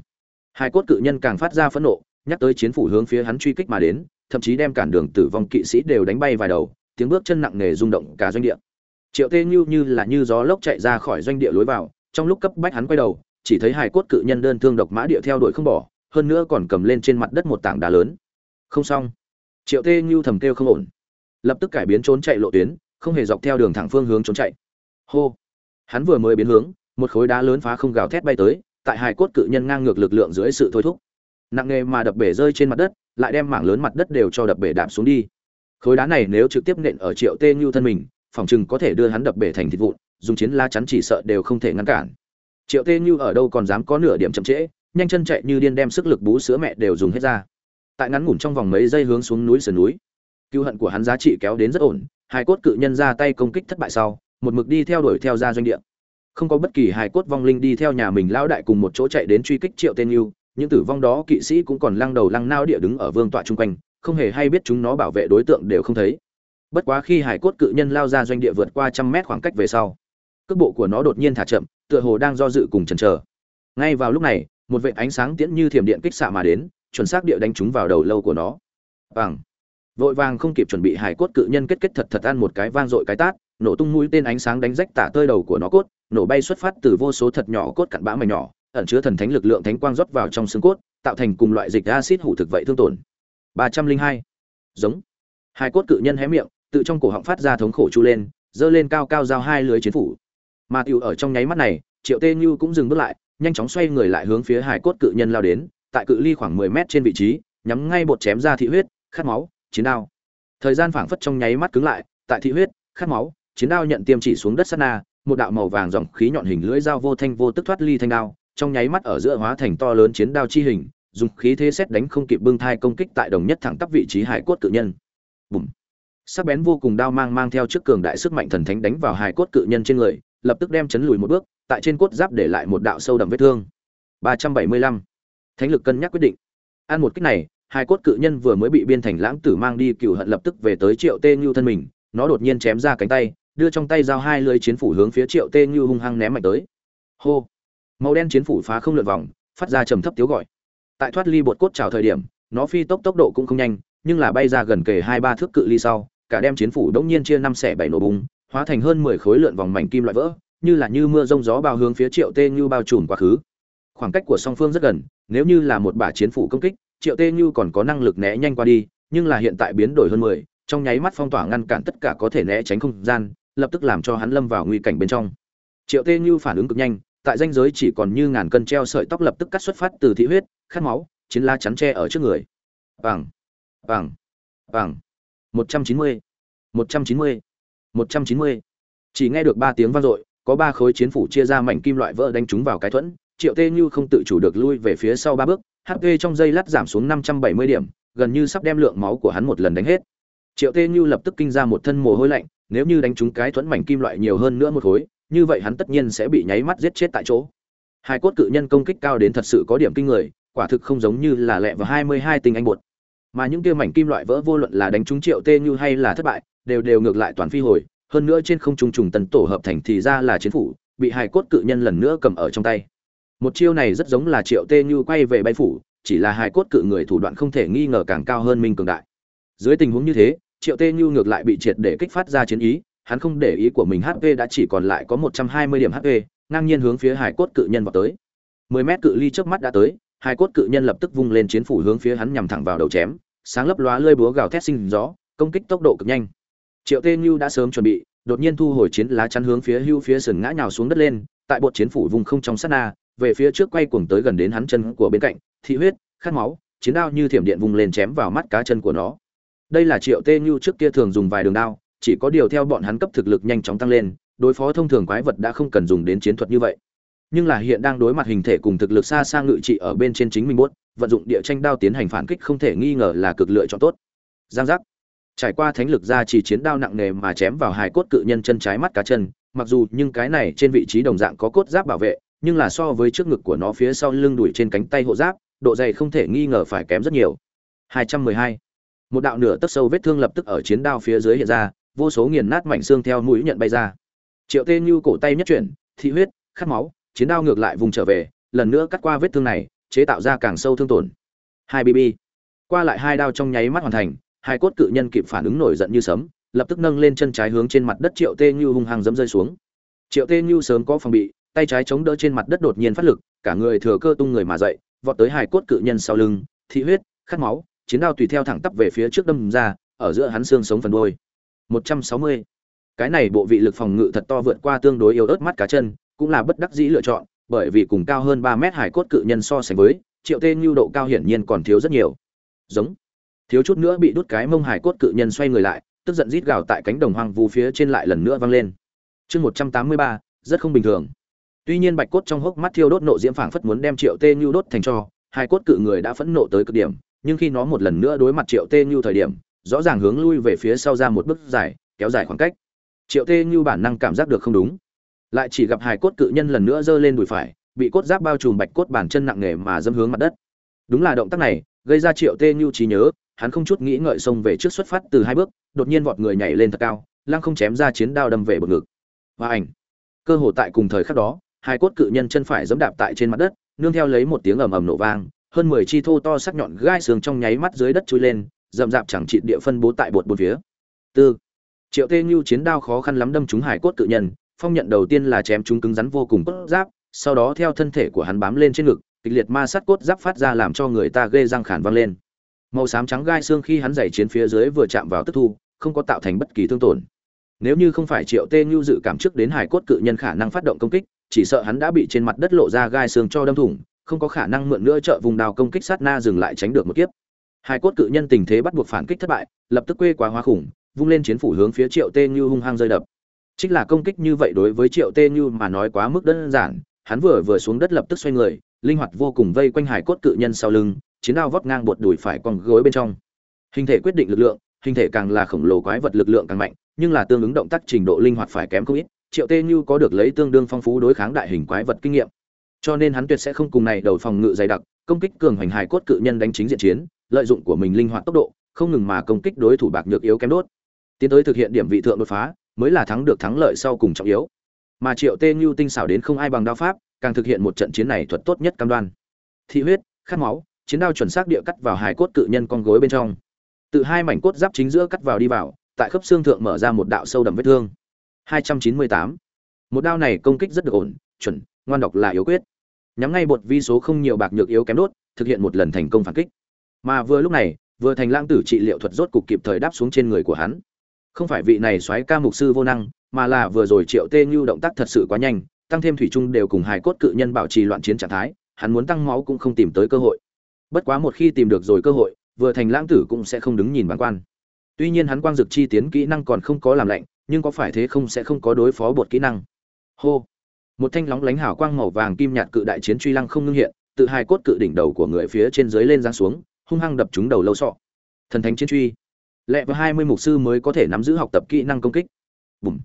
Hai cốt cự nhân càng phát ra phẫn nộ, nhắc tới chiến phủ hướng phía hắn truy kích mà đến, thậm chí đem cản đường tử vong kỵ sĩ đều đánh bay vài đầu, tiếng bước chân nặng nề rung động cả doanh địa triệu tê như như là như gió lốc chạy ra khỏi doanh địa lối vào, trong lúc cấp bách hắn quay đầu, chỉ thấy Hải cốt cự nhân đơn thương độc mã địa theo đuổi không bỏ, hơn nữa còn cầm lên trên mặt đất một tảng đá lớn. Không xong. Triệu tê như thầm kêu không ổn. Lập tức cải biến trốn chạy lộ tuyến, không hề dọc theo đường thẳng phương hướng trốn chạy. Hô. Hắn vừa mới biến hướng, một khối đá lớn phá không gào thét bay tới, tại Hải cốt cự nhân ngang ngược lực lượng dưới sự thôi thúc. Nặng nghề mà đập bể rơi trên mặt đất, lại đem mảng lớn mặt đất đều cho đập bể đạp xuống đi. Khối đá này nếu trực tiếp nện ở triệu tê như thân mình phòng chừng có thể đưa hắn đập bể thành thịt vụn, dùng chiến la chắn chỉ sợ đều không thể ngăn cản. Triệu tê như ở đâu còn dám có nửa điểm chậm trễ, nhanh chân chạy như điên đem sức lực bú sữa mẹ đều dùng hết ra. Tại ngắn ngủn trong vòng mấy giây hướng xuống núi sườn núi cựu hận của hắn giá trị kéo đến rất ổn hai cốt cự nhân ra tay công kích thất bại sau, một mực đi theo đuổi theo ra doanh địa. Không có bất kỳ hài cốt vong linh đi theo nhà mình lão đại cùng một chỗ chạy đến truy kích triệu tên yêu những tử vong đó kỵ sĩ cũng còn lăng đầu lăng nao địa đứng ở vương tọa chung quanh, không hề hay biết chúng nó bảo vệ đối tượng đều không thấy bất quá khi hải cốt cự nhân lao ra doanh địa vượt qua trăm mét khoảng cách về sau, cước bộ của nó đột nhiên thả chậm, tựa hồ đang do dự cùng chần chờ. Ngay vào lúc này, một vệ ánh sáng tiễn như thiểm điện kích xạ mà đến, chuẩn xác địa đánh trúng vào đầu lâu của nó. Bằng vội vàng không kịp chuẩn bị hải cốt cự nhân kết kết thật thật ăn một cái vang dội cái tát, nổ tung mũi tên ánh sáng đánh rách tả tơi đầu của nó cốt, nổ bay xuất phát từ vô số thật nhỏ cốt cặn bã mảnh nhỏ, ẩn chứa thần thánh lực lượng thánh quang rót vào trong xương cốt, tạo thành cùng loại dịch acid hủ thực vậy thương tổn. Ba trăm linh hai. Giống. Hai cốt cự nhân hé miệng tự trong cổ họng phát ra thống khổ chu lên, giơ lên cao cao giao hai lưới chiến phủ. Mà tiểu ở trong nháy mắt này, triệu tê như cũng dừng bước lại, nhanh chóng xoay người lại hướng phía hải cốt cự nhân lao đến, tại cự ly khoảng mười mét trên vị trí, nhắm ngay bột chém ra thị huyết, khát máu, chiến đao. Thời gian phảng phất trong nháy mắt cứng lại, tại thị huyết, khát máu, chiến đao nhận tiêm chỉ xuống đất sát na, một đạo màu vàng dòng khí nhọn hình lưỡi dao vô thanh vô tức thoát ly thanh đao, trong nháy mắt ở giữa hóa thành to lớn chiến đao chi hình, dùng khí thế xét đánh không kịp bưng thai công kích tại đồng nhất thẳng tắp vị trí hải cốt cự nhân. Bùm sắc bén vô cùng đao mang mang theo trước cường đại sức mạnh thần thánh đánh vào hải cốt cự nhân trên người, lập tức đem chấn lùi một bước, tại trên cốt giáp để lại một đạo sâu đậm vết thương. 375. thánh lực cân nhắc quyết định. Ăn một cách này, hai cốt cự nhân vừa mới bị biên thành lãng tử mang đi cựu hận lập tức về tới triệu tê như thân mình, nó đột nhiên chém ra cánh tay, đưa trong tay dao hai lưỡi chiến phủ hướng phía triệu tê như hung hăng ném mạnh tới. Hô. Màu đen chiến phủ phá không lượn vòng, phát ra trầm thấp tiếu gọi. Tại thoát ly bột cốt trào thời điểm, nó phi tốc tốc độ cũng không nhanh, nhưng là bay ra gần kề hai ba thước cự ly sau cả đem chiến phủ đống nhiên chia năm xẻ bảy nổ bùng, hóa thành hơn mười khối lượn vòng mảnh kim loại vỡ, như là như mưa rông gió bao hướng phía triệu tê như bao trùm quá khứ. Khoảng cách của song phương rất gần, nếu như là một bả chiến phủ công kích, triệu tê như còn có năng lực né nhanh qua đi, nhưng là hiện tại biến đổi hơn mười, trong nháy mắt phong tỏa ngăn cản tất cả có thể né tránh không gian, lập tức làm cho hắn lâm vào nguy cảnh bên trong. Triệu tê như phản ứng cực nhanh, tại danh giới chỉ còn như ngàn cân treo sợi tóc lập tức cắt xuất phát từ thị huyết, khát máu, chiến la chắn tre ở trước người. Vàng vàng vàng một trăm chín mươi. Một trăm chín mươi. Một trăm chín mươi. Chỉ nghe được ba tiếng vang dội, có ba khối chiến phủ chia ra mảnh kim loại vỡ đánh trúng vào cái thuẫn, triệu tê như không tự chủ được lui về phía sau ba bước hp trong giây lát giảm xuống năm trăm bảy mươi điểm, gần như sắp đem lượng máu của hắn một lần đánh hết. Triệu tê như lập tức kinh ra một thân mồ hôi lạnh, nếu như đánh trúng cái thuẫn mảnh kim loại nhiều hơn nữa một khối, như vậy hắn tất nhiên sẽ bị nháy mắt giết chết tại chỗ. Hai cốt cự nhân công kích cao đến thật sự có điểm kinh người, quả thực không giống như là lẹ vào hai mươi hai tinh anh bột mà những kia mảnh kim loại vỡ vô luận là đánh trúng triệu tê như hay là thất bại, đều đều ngược lại toàn phi hồi. Hơn nữa trên không trung trùng tần tổ hợp thành thì ra là chiến phủ, bị hài cốt cự nhân lần nữa cầm ở trong tay. Một chiêu này rất giống là triệu tê như quay về bay phủ, chỉ là hài cốt cự người thủ đoạn không thể nghi ngờ càng cao hơn minh cường đại. Dưới tình huống như thế, triệu tê như ngược lại bị triệt để kích phát ra chiến ý, hắn không để ý của mình hp đã chỉ còn lại có một trăm hai mươi điểm hp ngang nhiên hướng phía hài cốt cự nhân vào tới. mười mét cự ly trước mắt đã tới Hai cốt cự nhân lập tức vung lên chiến phủ hướng phía hắn nhằm thẳng vào đầu chém, sáng lấp lóa lơi búa gào thét sinh gió, công kích tốc độ cực nhanh. Triệu tê như đã sớm chuẩn bị, đột nhiên thu hồi chiến lá chắn hướng phía hưu phía sườn ngã nhào xuống đất lên, tại bột chiến phủ vùng không trong sát na, về phía trước quay cuồng tới gần đến hắn chân của bên cạnh, thị huyết, khát máu, chiến đao như thiểm điện vùng lên chém vào mắt cá chân của nó. Đây là triệu tê như trước kia thường dùng vài đường đao, chỉ có điều theo bọn hắn cấp thực lực nhanh chóng tăng lên, đối phó thông thường quái vật đã không cần dùng đến chiến thuật như vậy nhưng là hiện đang đối mặt hình thể cùng thực lực xa xa ngự trị ở bên trên chính mình bốt vận dụng địa tranh đao tiến hành phản kích không thể nghi ngờ là cực lựa chọn tốt. Giang giác. Trải qua thánh lực ra chỉ chiến đao nặng nề mà chém vào hài cốt cự nhân chân trái mắt cá chân, mặc dù nhưng cái này trên vị trí đồng dạng có cốt giáp bảo vệ, nhưng là so với trước ngực của nó phía sau lưng đuổi trên cánh tay hộ giáp, độ dày không thể nghi ngờ phải kém rất nhiều. 212. một đạo nửa tấc sâu vết thương lập tức ở chiến đao phía dưới hiện ra, vô số nghiền nát mảnh xương theo mũi nhận bay ra. Triệu tê như cổ tay nhất chuyển, thị huyết, khát máu chiến đao ngược lại vùng trở về, lần nữa cắt qua vết thương này, chế tạo ra càng sâu thương tổn. Hai bb. Qua lại hai đao trong nháy mắt hoàn thành, hai cốt cự nhân kịp phản ứng nổi giận như sấm, lập tức nâng lên chân trái hướng trên mặt đất triệu tê như hung hăng dẫm rơi xuống. Triệu tê như sớm có phòng bị, tay trái chống đỡ trên mặt đất đột nhiên phát lực, cả người thừa cơ tung người mà dậy, vọt tới hai cốt cự nhân sau lưng, thị huyết, khát máu, chiến đao tùy theo thẳng tắp về phía trước đâm ra, ở giữa hắn xương sống phần đôi 160. cái này bộ vị lực phòng ngự thật to vượt qua tương đối yếu ớt mắt cá chân cũng là bất đắc dĩ lựa chọn bởi vì cùng cao hơn 3 mét hải cốt cự nhân so sánh với triệu tê nhu độ cao hiển nhiên còn thiếu rất nhiều. Giống. Thiếu chút nữa bị đút cái mông hải cốt cự nhân xoay người lại tức giận rít gào tại cánh đồng hoang vu phía trên lại lần nữa vang lên. Chương 183, rất không bình thường. Tuy nhiên bạch cốt trong hốc mắt thiêu đốt nộ diễm phảng phất muốn đem triệu tê nhu đốt thành cho hai cốt cự người đã phẫn nộ tới cực điểm nhưng khi nó một lần nữa đối mặt triệu tê nhu thời điểm rõ ràng hướng lui về phía sau ra một bước dài kéo dài khoảng cách. Triệu tê nhu bản năng cảm giác được không đúng lại chỉ gặp hài cốt cự nhân lần nữa giơ lên đùi phải, bị cốt giáp bao trùm bạch cốt bàn chân nặng nề mà dâm hướng mặt đất. Đúng là động tác này, gây ra triệu tê nhu trí nhớ, hắn không chút nghĩ ngợi xông về trước xuất phát từ hai bước, đột nhiên vọt người nhảy lên thật cao, lăng không chém ra chiến đao đâm về bờ ngực. Và ảnh. Cơ hồ tại cùng thời khắc đó hai cốt cự nhân chân phải giẫm đạp tại trên mặt đất, nương theo lấy một tiếng ầm ầm nổ vang, hơn mười chi thô to sắc nhọn gai xương trong nháy mắt dưới đất chui lên, rậm rạp chẳng trị địa phân bố tại bột bốn phía. Tư. Triệu tê nhu chiến đao khó khăn lắm đâm trúng hải cốt cự nhân phong nhận đầu tiên là chém chúng cứng rắn vô cùng cốt giáp, sau đó theo thân thể của hắn bám lên trên ngực, kịch liệt ma sát cốt giáp phát ra làm cho người ta ghê răng khản vang lên. Màu xám trắng gai xương khi hắn giày chiến phía dưới vừa chạm vào tức thu, không có tạo thành bất kỳ thương tổn. Nếu như không phải triệu tê Nhu dự cảm trước đến hải cốt cự nhân khả năng phát động công kích, chỉ sợ hắn đã bị trên mặt đất lộ ra gai xương cho đâm thủng, không có khả năng mượn nữa trợ vùng đào công kích sát na dừng lại tránh được một kiếp. Hải cốt cự nhân tình thế bắt buộc phản kích thất bại, lập tức quê quá hóa khủng, vung lên chiến phủ hướng phía triệu tê Nhu hung hăng rơi đập. Chính là công kích như vậy đối với Triệu Tê Như mà nói quá mức đơn giản, hắn vừa vừa xuống đất lập tức xoay người, linh hoạt vô cùng vây quanh hải cốt cự nhân sau lưng, chiến đao vót ngang buột đùi phải con gối bên trong. Hình thể quyết định lực lượng, hình thể càng là khổng lồ quái vật lực lượng càng mạnh, nhưng là tương ứng động tác trình độ linh hoạt phải kém không ít. Triệu Tê Như có được lấy tương đương phong phú đối kháng đại hình quái vật kinh nghiệm, cho nên hắn tuyệt sẽ không cùng này đầu phòng ngự dày đặc, công kích cường hành hải cốt cự nhân đánh chính diện chiến, lợi dụng của mình linh hoạt tốc độ, không ngừng mà công kích đối thủ bạc nhược yếu kém đốt. Tiến tới thực hiện điểm vị thượng đột phá, mới là thắng được thắng lợi sau cùng trọng yếu. Mà Triệu Tê Như tinh xảo đến không ai bằng đao pháp, càng thực hiện một trận chiến này thuật tốt nhất cam đoan. Thị huyết, khát máu, chiến đao chuẩn xác địa cắt vào hai cốt cự nhân con gối bên trong. Từ hai mảnh cốt giáp chính giữa cắt vào đi vào, tại khớp xương thượng mở ra một đạo sâu đậm vết thương. 298. Một đao này công kích rất được ổn, chuẩn, ngoan độc là yếu quyết. Nhắm ngay bột vi số không nhiều bạc nhược yếu kém đốt, thực hiện một lần thành công phản kích. Mà vừa lúc này, vừa thành lãng tử trị liệu thuật rốt cục kịp thời đáp xuống trên người của hắn. Không phải vị này xoáy ca mục sư vô năng, mà là vừa rồi Triệu Tê Như động tác thật sự quá nhanh, tăng thêm thủy trung đều cùng hài cốt cự nhân bảo trì loạn chiến trạng thái, hắn muốn tăng máu cũng không tìm tới cơ hội. Bất quá một khi tìm được rồi cơ hội, vừa thành lãng tử cũng sẽ không đứng nhìn bàn quan. Tuy nhiên hắn quang dực chi tiến kỹ năng còn không có làm lạnh, nhưng có phải thế không sẽ không có đối phó bột kỹ năng. Hô. Một thanh lóng lánh hào quang màu vàng kim nhạt cự đại chiến truy lăng không ngưng hiện, tự hai cốt cự đỉnh đầu của người phía trên dưới lên giáng xuống, hung hăng đập trúng đầu lâu sọ. Thần thánh chiến truy. Lệ và hai mươi mục sư mới có thể nắm giữ học tập kỹ năng công kích. Bùm.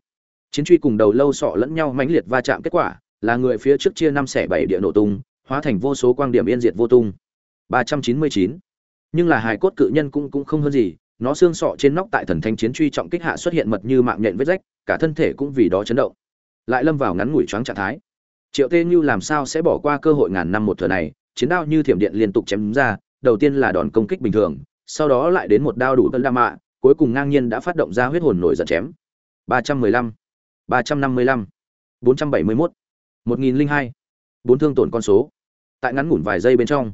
Chiến truy cùng đầu lâu sọ lẫn nhau mãnh liệt va chạm kết quả, là người phía trước chia năm xẻ bảy địa nổ tung, hóa thành vô số quang điểm yên diệt vô tung. 399. Nhưng là hài cốt cự nhân cũng cũng không hơn gì, nó xương sọ trên nóc tại thần thánh chiến truy trọng kích hạ xuất hiện mật như mạng nhện vết rách, cả thân thể cũng vì đó chấn động. Lại lâm vào ngắn ngủi choáng trạng thái. Triệu Tê Như làm sao sẽ bỏ qua cơ hội ngàn năm một thừa này, chiến đao như thiểm điện liên tục chém ra, đầu tiên là đòn công kích bình thường, sau đó lại đến một đao đủ tân đa mạ, cuối cùng ngang nhiên đã phát động ra huyết hồn nổi giận chém. 315, 355, 471, 1002. Bốn thương tổn con số. Tại ngắn ngủn vài giây bên trong,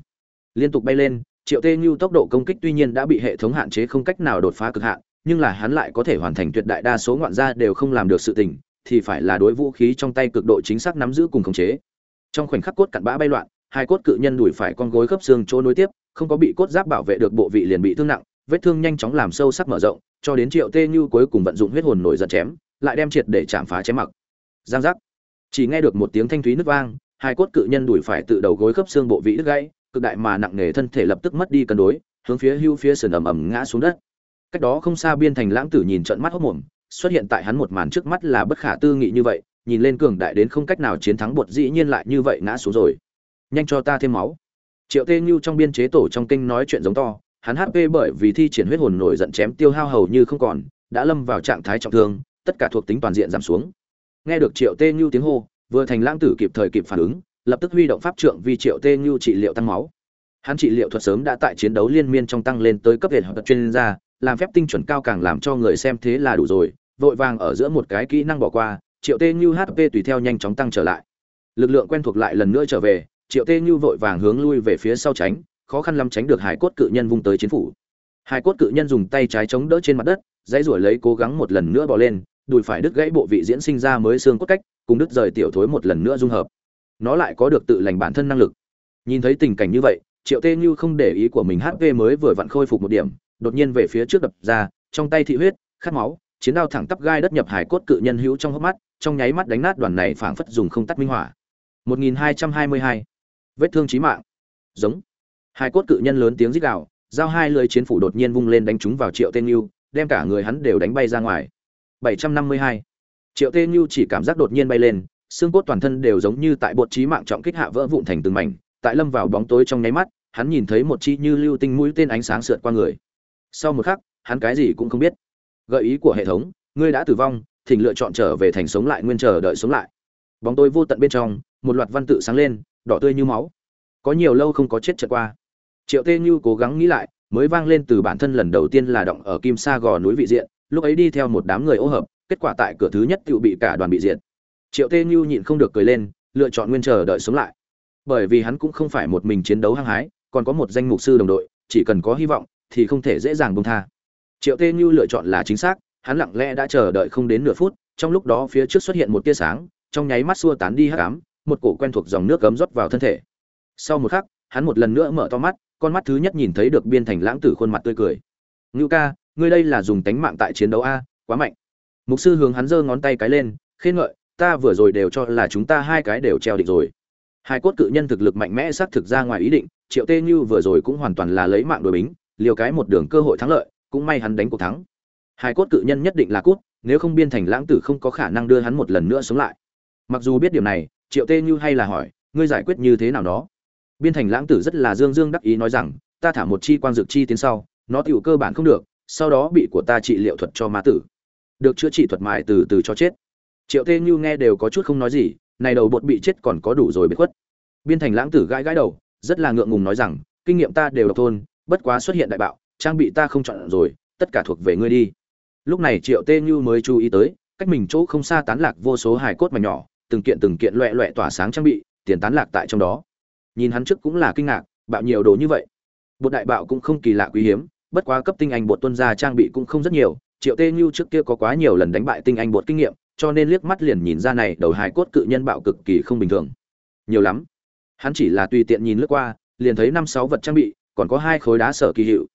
liên tục bay lên, Triệu Tê Như tốc độ công kích tuy nhiên đã bị hệ thống hạn chế không cách nào đột phá cực hạn, nhưng là hắn lại có thể hoàn thành tuyệt đại đa số ngoạn gia đều không làm được sự tình, thì phải là đối vũ khí trong tay cực độ chính xác nắm giữ cùng khống chế. Trong khoảnh khắc cốt cặn bã bay loạn, hai cốt cự nhân đuổi phải con gối khớp xương chỗ nối tiếp, không có bị cốt giáp bảo vệ được bộ vị liền bị thương nặng, vết thương nhanh chóng làm sâu sắc mở rộng, cho đến Triệu Tê Như cuối cùng vận dụng huyết hồn nổi giận chém, lại đem triệt để chạm phá chém mặc. Giang giác. Chỉ nghe được một tiếng thanh thúy nứt vang, hai cốt cự nhân đuổi phải tự đầu gối khớp xương bộ vị đứt gãy, cực đại mà nặng nề thân thể lập tức mất đi cân đối, hướng phía hưu phía sườn ầm ầm ngã xuống đất. Cách đó không xa biên thành lãng tử nhìn trận mắt hốt mồm, xuất hiện tại hắn một màn trước mắt là bất khả tư nghị như vậy, nhìn lên cường đại đến không cách nào chiến thắng bột dĩ nhiên lại như vậy ngã xuống rồi. Nhanh cho ta thêm máu. Triệu Tê Nhu trong biên chế tổ trong kinh nói chuyện giống to, hắn HP bởi vì thi triển huyết hồn nổi giận chém tiêu hao hầu như không còn, đã lâm vào trạng thái trọng thương, tất cả thuộc tính toàn diện giảm xuống. Nghe được Triệu Tê Nhu tiếng hô, vừa thành lãng tử kịp thời kịp phản ứng, lập tức huy động pháp trượng vì Triệu Tê Nhu trị liệu tăng máu. Hắn trị liệu thuật sớm đã tại chiến đấu liên miên trong tăng lên tới cấp hệ hợp chuyên gia, làm phép tinh chuẩn cao càng làm cho người xem thế là đủ rồi, vội vàng ở giữa một cái kỹ năng bỏ qua, Triệu Tê Nhu HP tùy theo nhanh chóng tăng trở lại. Lực lượng quen thuộc lại lần nữa trở về, Triệu Tê như vội vàng hướng lui về phía sau tránh, khó khăn lắm tránh được hải cốt cự nhân vung tới chiến phủ. Hải cốt cự nhân dùng tay trái chống đỡ trên mặt đất, dãy ruổi lấy cố gắng một lần nữa bò lên, đùi phải đứt gãy bộ vị diễn sinh ra mới xương cốt cách, cùng đứt rời tiểu thối một lần nữa dung hợp. Nó lại có được tự lành bản thân năng lực. Nhìn thấy tình cảnh như vậy, Triệu Tê Như không để ý của mình HP mới vừa vặn khôi phục một điểm, đột nhiên về phía trước đập ra, trong tay thị huyết, khát máu, chiến đao thẳng tắp gai đất nhập hải cốt cự nhân hữu trong hốc mắt, trong nháy mắt đánh nát đoàn này phảng phất dùng không tắt minh hỏa. 1222. Vết thương chí mạng. Giống. Hai cốt cự nhân lớn tiếng rít gào, giao hai lưỡi chiến phủ đột nhiên vung lên đánh trúng vào Triệu Tên lưu, đem cả người hắn đều đánh bay ra ngoài. 752. Triệu Tên lưu chỉ cảm giác đột nhiên bay lên, xương cốt toàn thân đều giống như tại bột chí mạng trọng kích hạ vỡ vụn thành từng mảnh, tại lâm vào bóng tối trong nháy mắt, hắn nhìn thấy một chi như lưu tinh mũi tên ánh sáng sượt qua người. Sau một khắc, hắn cái gì cũng không biết gợi ý của hệ thống ngươi đã tử vong thỉnh lựa chọn trở về thành sống lại nguyên chờ đợi sống lại bóng tối vô tận bên trong một loạt văn tự sáng lên đỏ tươi như máu. Có nhiều lâu không có chết trận qua. Triệu tê như cố gắng nghĩ lại, mới vang lên từ bản thân lần đầu tiên là động ở kim sa gò núi vị diện, lúc ấy đi theo một đám người ô hợp, kết quả tại cửa thứ nhất tự bị cả đoàn bị diệt. triệu tê như nhịn không được cười lên, lựa chọn nguyên chờ đợi sống lại. Bởi vì hắn cũng không phải một mình chiến đấu hăng hái, còn có một danh mục sư đồng đội, chỉ cần có hy vọng thì không thể dễ dàng buông tha. Triệu tê như lựa chọn là chính xác, hắn lặng lẽ đã chờ đợi không đến nửa phút, trong lúc đó phía trước xuất hiện một tia sáng, trong nháy mắt xua tán đi hắc ám một cổ quen thuộc dòng nước gấm rót vào thân thể. Sau một khắc, hắn một lần nữa mở to mắt, con mắt thứ nhất nhìn thấy được biên thành lãng tử khuôn mặt tươi cười. Ngưu ca, ngươi đây là dùng tánh mạng tại chiến đấu a, quá mạnh. Mục sư hướng hắn giơ ngón tay cái lên, khen ngợi, ta vừa rồi đều cho là chúng ta hai cái đều treo địch rồi. Hai cốt cự nhân thực lực mạnh mẽ xác thực ra ngoài ý định, triệu tê như vừa rồi cũng hoàn toàn là lấy mạng đội bính, liều cái một đường cơ hội thắng lợi, cũng may hắn đánh cuộc thắng. Hai cốt cự nhân nhất định là cút, nếu không biên thành lãng tử không có khả năng đưa hắn một lần nữa sống lại. Mặc dù biết điểm này triệu tê như hay là hỏi, ngươi giải quyết như thế nào đó? Biên thành lãng tử rất là dương dương đắc ý nói rằng, ta thả một chi quang dược chi tiến sau, nó tựu cơ bản không được, sau đó bị của ta trị liệu thuật cho ma tử. Được chữa trị thuật mại từ từ cho chết. Triệu tê như nghe đều có chút không nói gì, này đầu bột bị chết còn có đủ rồi bị khuất. Biên thành lãng tử gãi gãi đầu, rất là ngượng ngùng nói rằng, kinh nghiệm ta đều độc thôn bất quá xuất hiện đại bạo, trang bị ta không chọn rồi, tất cả thuộc về ngươi đi. Lúc này triệu tê như mới chú ý tới, cách mình chỗ không xa tán lạc vô số hài cốt mà nhỏ từng kiện từng kiện loẹ loẹ tỏa sáng trang bị, tiền tán lạc tại trong đó. Nhìn hắn trước cũng là kinh ngạc, bạo nhiều đồ như vậy. Bột đại bạo cũng không kỳ lạ quý hiếm, bất quá cấp tinh anh bột tuân ra trang bị cũng không rất nhiều, triệu tê như trước kia có quá nhiều lần đánh bại tinh anh bột kinh nghiệm, cho nên liếc mắt liền nhìn ra này đầu hài cốt cự nhân bạo cực kỳ không bình thường. Nhiều lắm. Hắn chỉ là tùy tiện nhìn lướt qua, liền thấy năm sáu vật trang bị, còn có hai khối đá sở kỳ hiệu.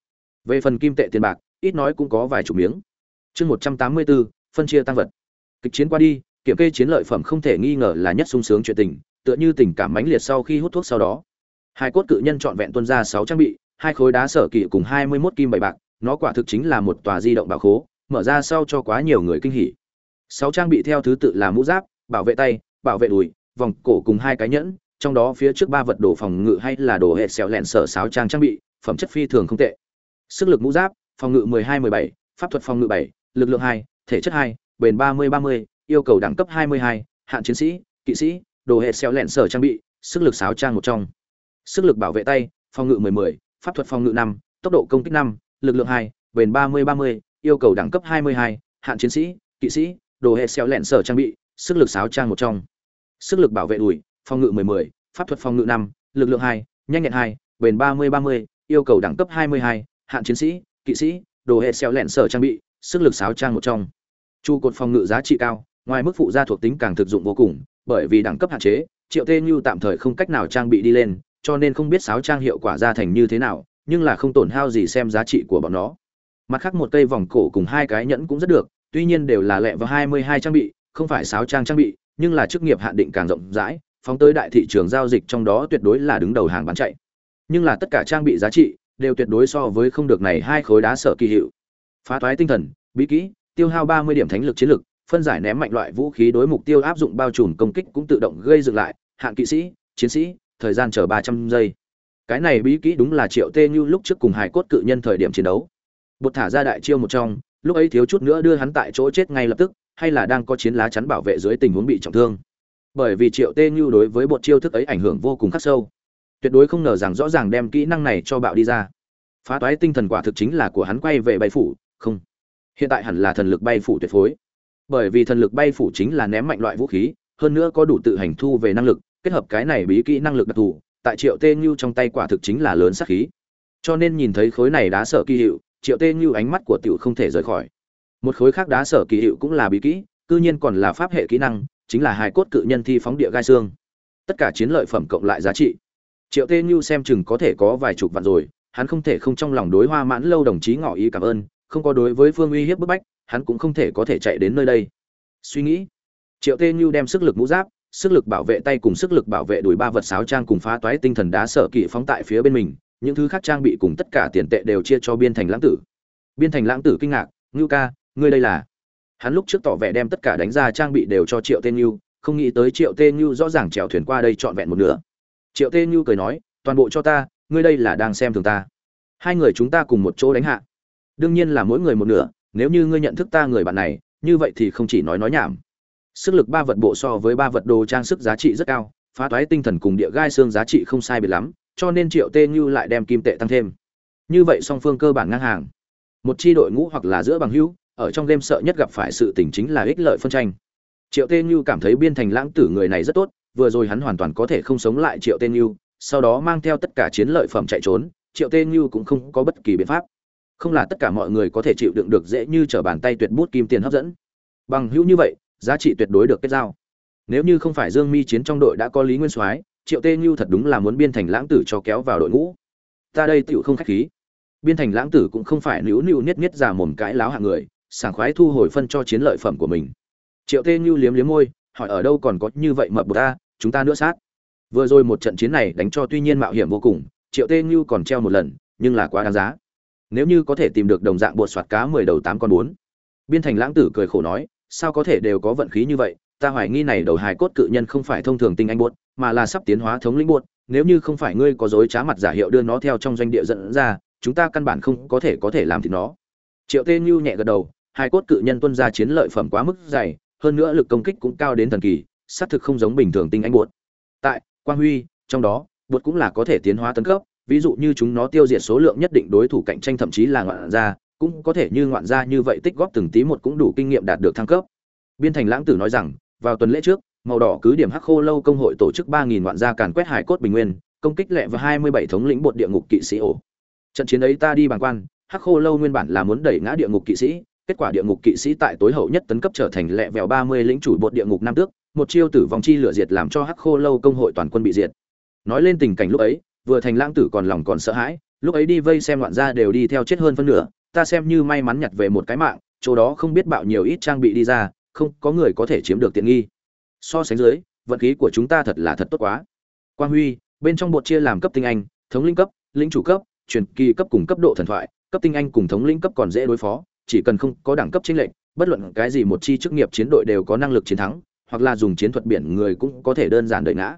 Về phần kim tệ tiền bạc, ít nói cũng có vài chục miếng. Chương một trăm tám mươi bốn phân chia tăng vật. Kịch chiến qua đi kiểm kê chiến lợi phẩm không thể nghi ngờ là nhất sung sướng chuyện tình tựa như tình cảm mãnh liệt sau khi hút thuốc sau đó. Hai cốt cự nhân trọn vẹn tuân ra sáu trang bị hai khối đá sở kỵ cùng hai mươi 21 kim bảy bạc nó quả thực chính là một tòa di động bảo khố mở ra sau cho quá nhiều người kinh hỉ. Sáu trang bị theo thứ tự là mũ giáp bảo vệ tay bảo vệ đùi vòng cổ cùng hai cái nhẫn trong đó phía trước ba vật đồ phòng ngự hay là đồ hệ xẹo lẹn sở sáu trang trang bị phẩm chất phi thường không tệ. Sức lực mũ giáp phòng ngự 12-17, pháp thuật phòng ngự 7, lực lượng 2, thể chất 2, bền 30-30, yêu cầu đẳng cấp 22, hạn chiến sĩ kỵ sĩ đồ hệ xeo lẹn sở trang bị sức lực sáo trang một trong. Sức lực bảo vệ tay phòng ngự 10-10, pháp thuật phòng ngự 5, tốc độ công kích 5, lực lượng 2, bền 30-30, yêu cầu đẳng cấp 22, hạn chiến sĩ kỵ sĩ đồ hệ xéo lẹn sở trang bị sức lực sáo trang một trong. Sức lực bảo vệ đùi phòng ngự 10-10, pháp thuật phòng ngự 5, lực lượng 2, nhanh nhẹn 2, bền 30-30, yêu cầu đẳng cấp 22, hạn chiến sĩ kỵ sĩ đồ hệ xéo lẹn sở trang bị sức lực sáo trang một trong. Chu cột phòng ngự giá trị cao ngoài mức phụ gia thuộc tính càng thực dụng vô cùng, bởi vì đẳng cấp hạn chế, triệu tê như tạm thời không cách nào trang bị đi lên, cho nên không biết sáo trang hiệu quả ra thành như thế nào, nhưng là không tổn hao gì xem giá trị của bọn nó. Mặt khác một cây vòng cổ cùng hai cái nhẫn cũng rất được, tuy nhiên đều là lẹ vào hai mươi hai trang bị, không phải sáu trang trang bị, nhưng là chức nghiệp hạn định càng rộng rãi, phóng tới đại thị trường giao dịch trong đó tuyệt đối là đứng đầu hàng bán chạy. Nhưng là tất cả trang bị giá trị đều tuyệt đối so với không được này hai khối đá sở kỳ hiệu. Phá toái tinh thần, bí kỹ, tiêu hao ba mươi điểm thánh lực chiến lực phân giải ném mạnh loại vũ khí đối mục tiêu áp dụng bao trùm công kích cũng tự động gây dựng lại. Hạn kỵ sĩ, chiến sĩ, thời gian chờ ba trăm giây. Cái này bí kỹ đúng là triệu tê như lúc trước cùng hải cốt cự nhân thời điểm chiến đấu. Bột thả ra đại chiêu một trong, lúc ấy thiếu chút nữa đưa hắn tại chỗ chết ngay lập tức, hay là đang có chiến lá chắn bảo vệ dưới tình huống bị trọng thương. Bởi vì triệu tê như đối với bột chiêu thức ấy ảnh hưởng vô cùng khắc sâu. Tuyệt đối không ngờ rằng rõ ràng đem kỹ năng này cho bạo đi ra. Phá toái tinh thần quả thực chính là của hắn quay về bay phủ, không. Hiện tại hẳn là thần lực bay phủ tuyệt phối bởi vì thần lực bay phủ chính là ném mạnh loại vũ khí, hơn nữa có đủ tự hành thu về năng lực, kết hợp cái này bí kỹ năng lực đặc thù, tại triệu tê như trong tay quả thực chính là lớn sắc khí. Cho nên nhìn thấy khối này đá sở kỳ hiệu, triệu tê như ánh mắt của tiểu không thể rời khỏi. Một khối khác đá sở kỳ hiệu cũng là bí kỹ, cư nhiên còn là pháp hệ kỹ năng, chính là hài cốt cự nhân thi phóng địa gai xương. Tất cả chiến lợi phẩm cộng lại giá trị. Triệu tê như xem chừng có thể có vài chục vạn rồi, hắn không thể không trong lòng đối hoa mãn lâu đồng chí ngỏ ý cảm ơn, không có đối với phương uy hiếp bức bách hắn cũng không thể có thể chạy đến nơi đây. Suy nghĩ, triệu tê như đem sức lực mũ giáp, sức lực bảo vệ tay cùng sức lực bảo vệ đuổi ba vật sáo trang cùng phá toái tinh thần đá sở kỵ phóng tại phía bên mình, những thứ khác trang bị cùng tất cả tiền tệ đều chia cho biên thành lãng tử. Biên thành lãng tử kinh ngạc, ngưu ca, ngươi đây là? Hắn lúc trước tỏ vẻ đem tất cả đánh ra trang bị đều cho triệu tê nhu không nghĩ tới triệu tê nhu rõ ràng chèo thuyền qua đây trọn vẹn một nửa. Triệu tê nhu cười nói, toàn bộ cho ta, ngươi đây là đang xem thường ta. Hai người chúng ta cùng một chỗ đánh hạ. Đương nhiên là mỗi người một nửa nếu như ngươi nhận thức ta người bạn này, như vậy thì không chỉ nói nói nhảm. Sức lực ba vật bộ so với ba vật đồ trang sức giá trị rất cao, phá toái tinh thần cùng địa gai xương giá trị không sai biệt lắm, cho nên triệu tê như lại đem kim tệ tăng thêm. Như vậy song phương cơ bản ngang hàng. Một chi đội ngũ hoặc là giữa bằng hữu, ở trong game sợ nhất gặp phải sự tình chính là ích lợi phân tranh. Triệu tê như cảm thấy biên thành lãng tử người này rất tốt, vừa rồi hắn hoàn toàn có thể không sống lại triệu tê như, sau đó mang theo tất cả chiến lợi phẩm chạy trốn, triệu tê như cũng không có bất kỳ biện pháp không là tất cả mọi người có thể chịu đựng được dễ như trở bàn tay tuyệt bút kim tiền hấp dẫn. Bằng hữu như vậy, giá trị tuyệt đối được kết giao. Nếu như không phải dương mi chiến trong đội đã có lý nguyên soái, triệu tê như thật đúng là muốn biên thành lãng tử cho kéo vào đội ngũ. Ta đây tựu không khách khí. Biên thành lãng tử cũng không phải nữu nữu niết niết già mồm cãi láo hạng người, sảng khoái thu hồi phân cho chiến lợi phẩm của mình. Triệu tê như liếm liếm môi, hỏi ở đâu còn có như vậy mập bột ta, chúng ta nữa sát. Vừa rồi một trận chiến này đánh cho tuy nhiên mạo hiểm vô cùng, triệu tê như còn treo một lần, nhưng là quá đáng giá nếu như có thể tìm được đồng dạng bột soạt cá mười đầu tám con bốn. Biên thành lãng tử cười khổ nói, sao có thể đều có vận khí như vậy, ta hoài nghi này đầu hài cốt cự nhân không phải thông thường tinh anh buốt mà là sắp tiến hóa thống lĩnh buốt nếu như không phải ngươi có dối trá mặt giả hiệu đưa nó theo trong doanh địa dẫn ra, chúng ta căn bản không có thể có thể làm thì nó. Triệu tê như nhẹ gật đầu hai cốt cự nhân tuân ra chiến lợi phẩm quá mức dày, hơn nữa lực công kích cũng cao đến thần kỳ, xác thực không giống bình thường tinh anh buốt tại quang huy, trong đó buốt cũng là có thể tiến hóa tấn cấp ví dụ như chúng nó tiêu diệt số lượng nhất định đối thủ cạnh tranh thậm chí là ngoạn gia, cũng có thể như ngoạn gia như vậy tích góp từng tí một cũng đủ kinh nghiệm đạt được thăng cấp. Biên thành lãng tử nói rằng, vào tuần lễ trước, màu đỏ cứ điểm hắc khô lâu công hội tổ chức ba nghìn ngoạn gia càn quét hải cốt bình nguyên, công kích lẹ và hai mươi bảy thống lĩnh bột địa ngục kỵ sĩ ổ. Trận chiến ấy ta đi bàn quan, hắc khô lâu nguyên bản là muốn đẩy ngã địa ngục kỵ sĩ, kết quả địa ngục kỵ sĩ tại tối hậu nhất tấn cấp trở thành lẹ vẹo ba mươi lĩnh chủ bột địa ngục nam tước, một chiêu tử vong chi lửa diệt làm cho hắc khô lâu công hội toàn quân bị diệt. Nói lên tình cảnh lúc ấy vừa thành lãng tử còn lòng còn sợ hãi, lúc ấy đi vây xem loạn ra đều đi theo chết hơn phân nửa, ta xem như may mắn nhặt về một cái mạng, chỗ đó không biết bạo nhiều ít trang bị đi ra, không có người có thể chiếm được tiện nghi. So sánh dưới, vận khí của chúng ta thật là thật tốt quá. Quang huy, bên trong bột chia làm cấp tinh anh, thống linh cấp, lĩnh chủ cấp, truyền kỳ cấp cùng cấp độ thần thoại, cấp tinh anh cùng thống linh cấp còn dễ đối phó, chỉ cần không có đẳng cấp chính lệnh bất luận cái gì một chi chức nghiệp chiến đội đều có năng lực chiến thắng, hoặc là dùng chiến thuật biển người cũng có thể đơn giản đợi ngã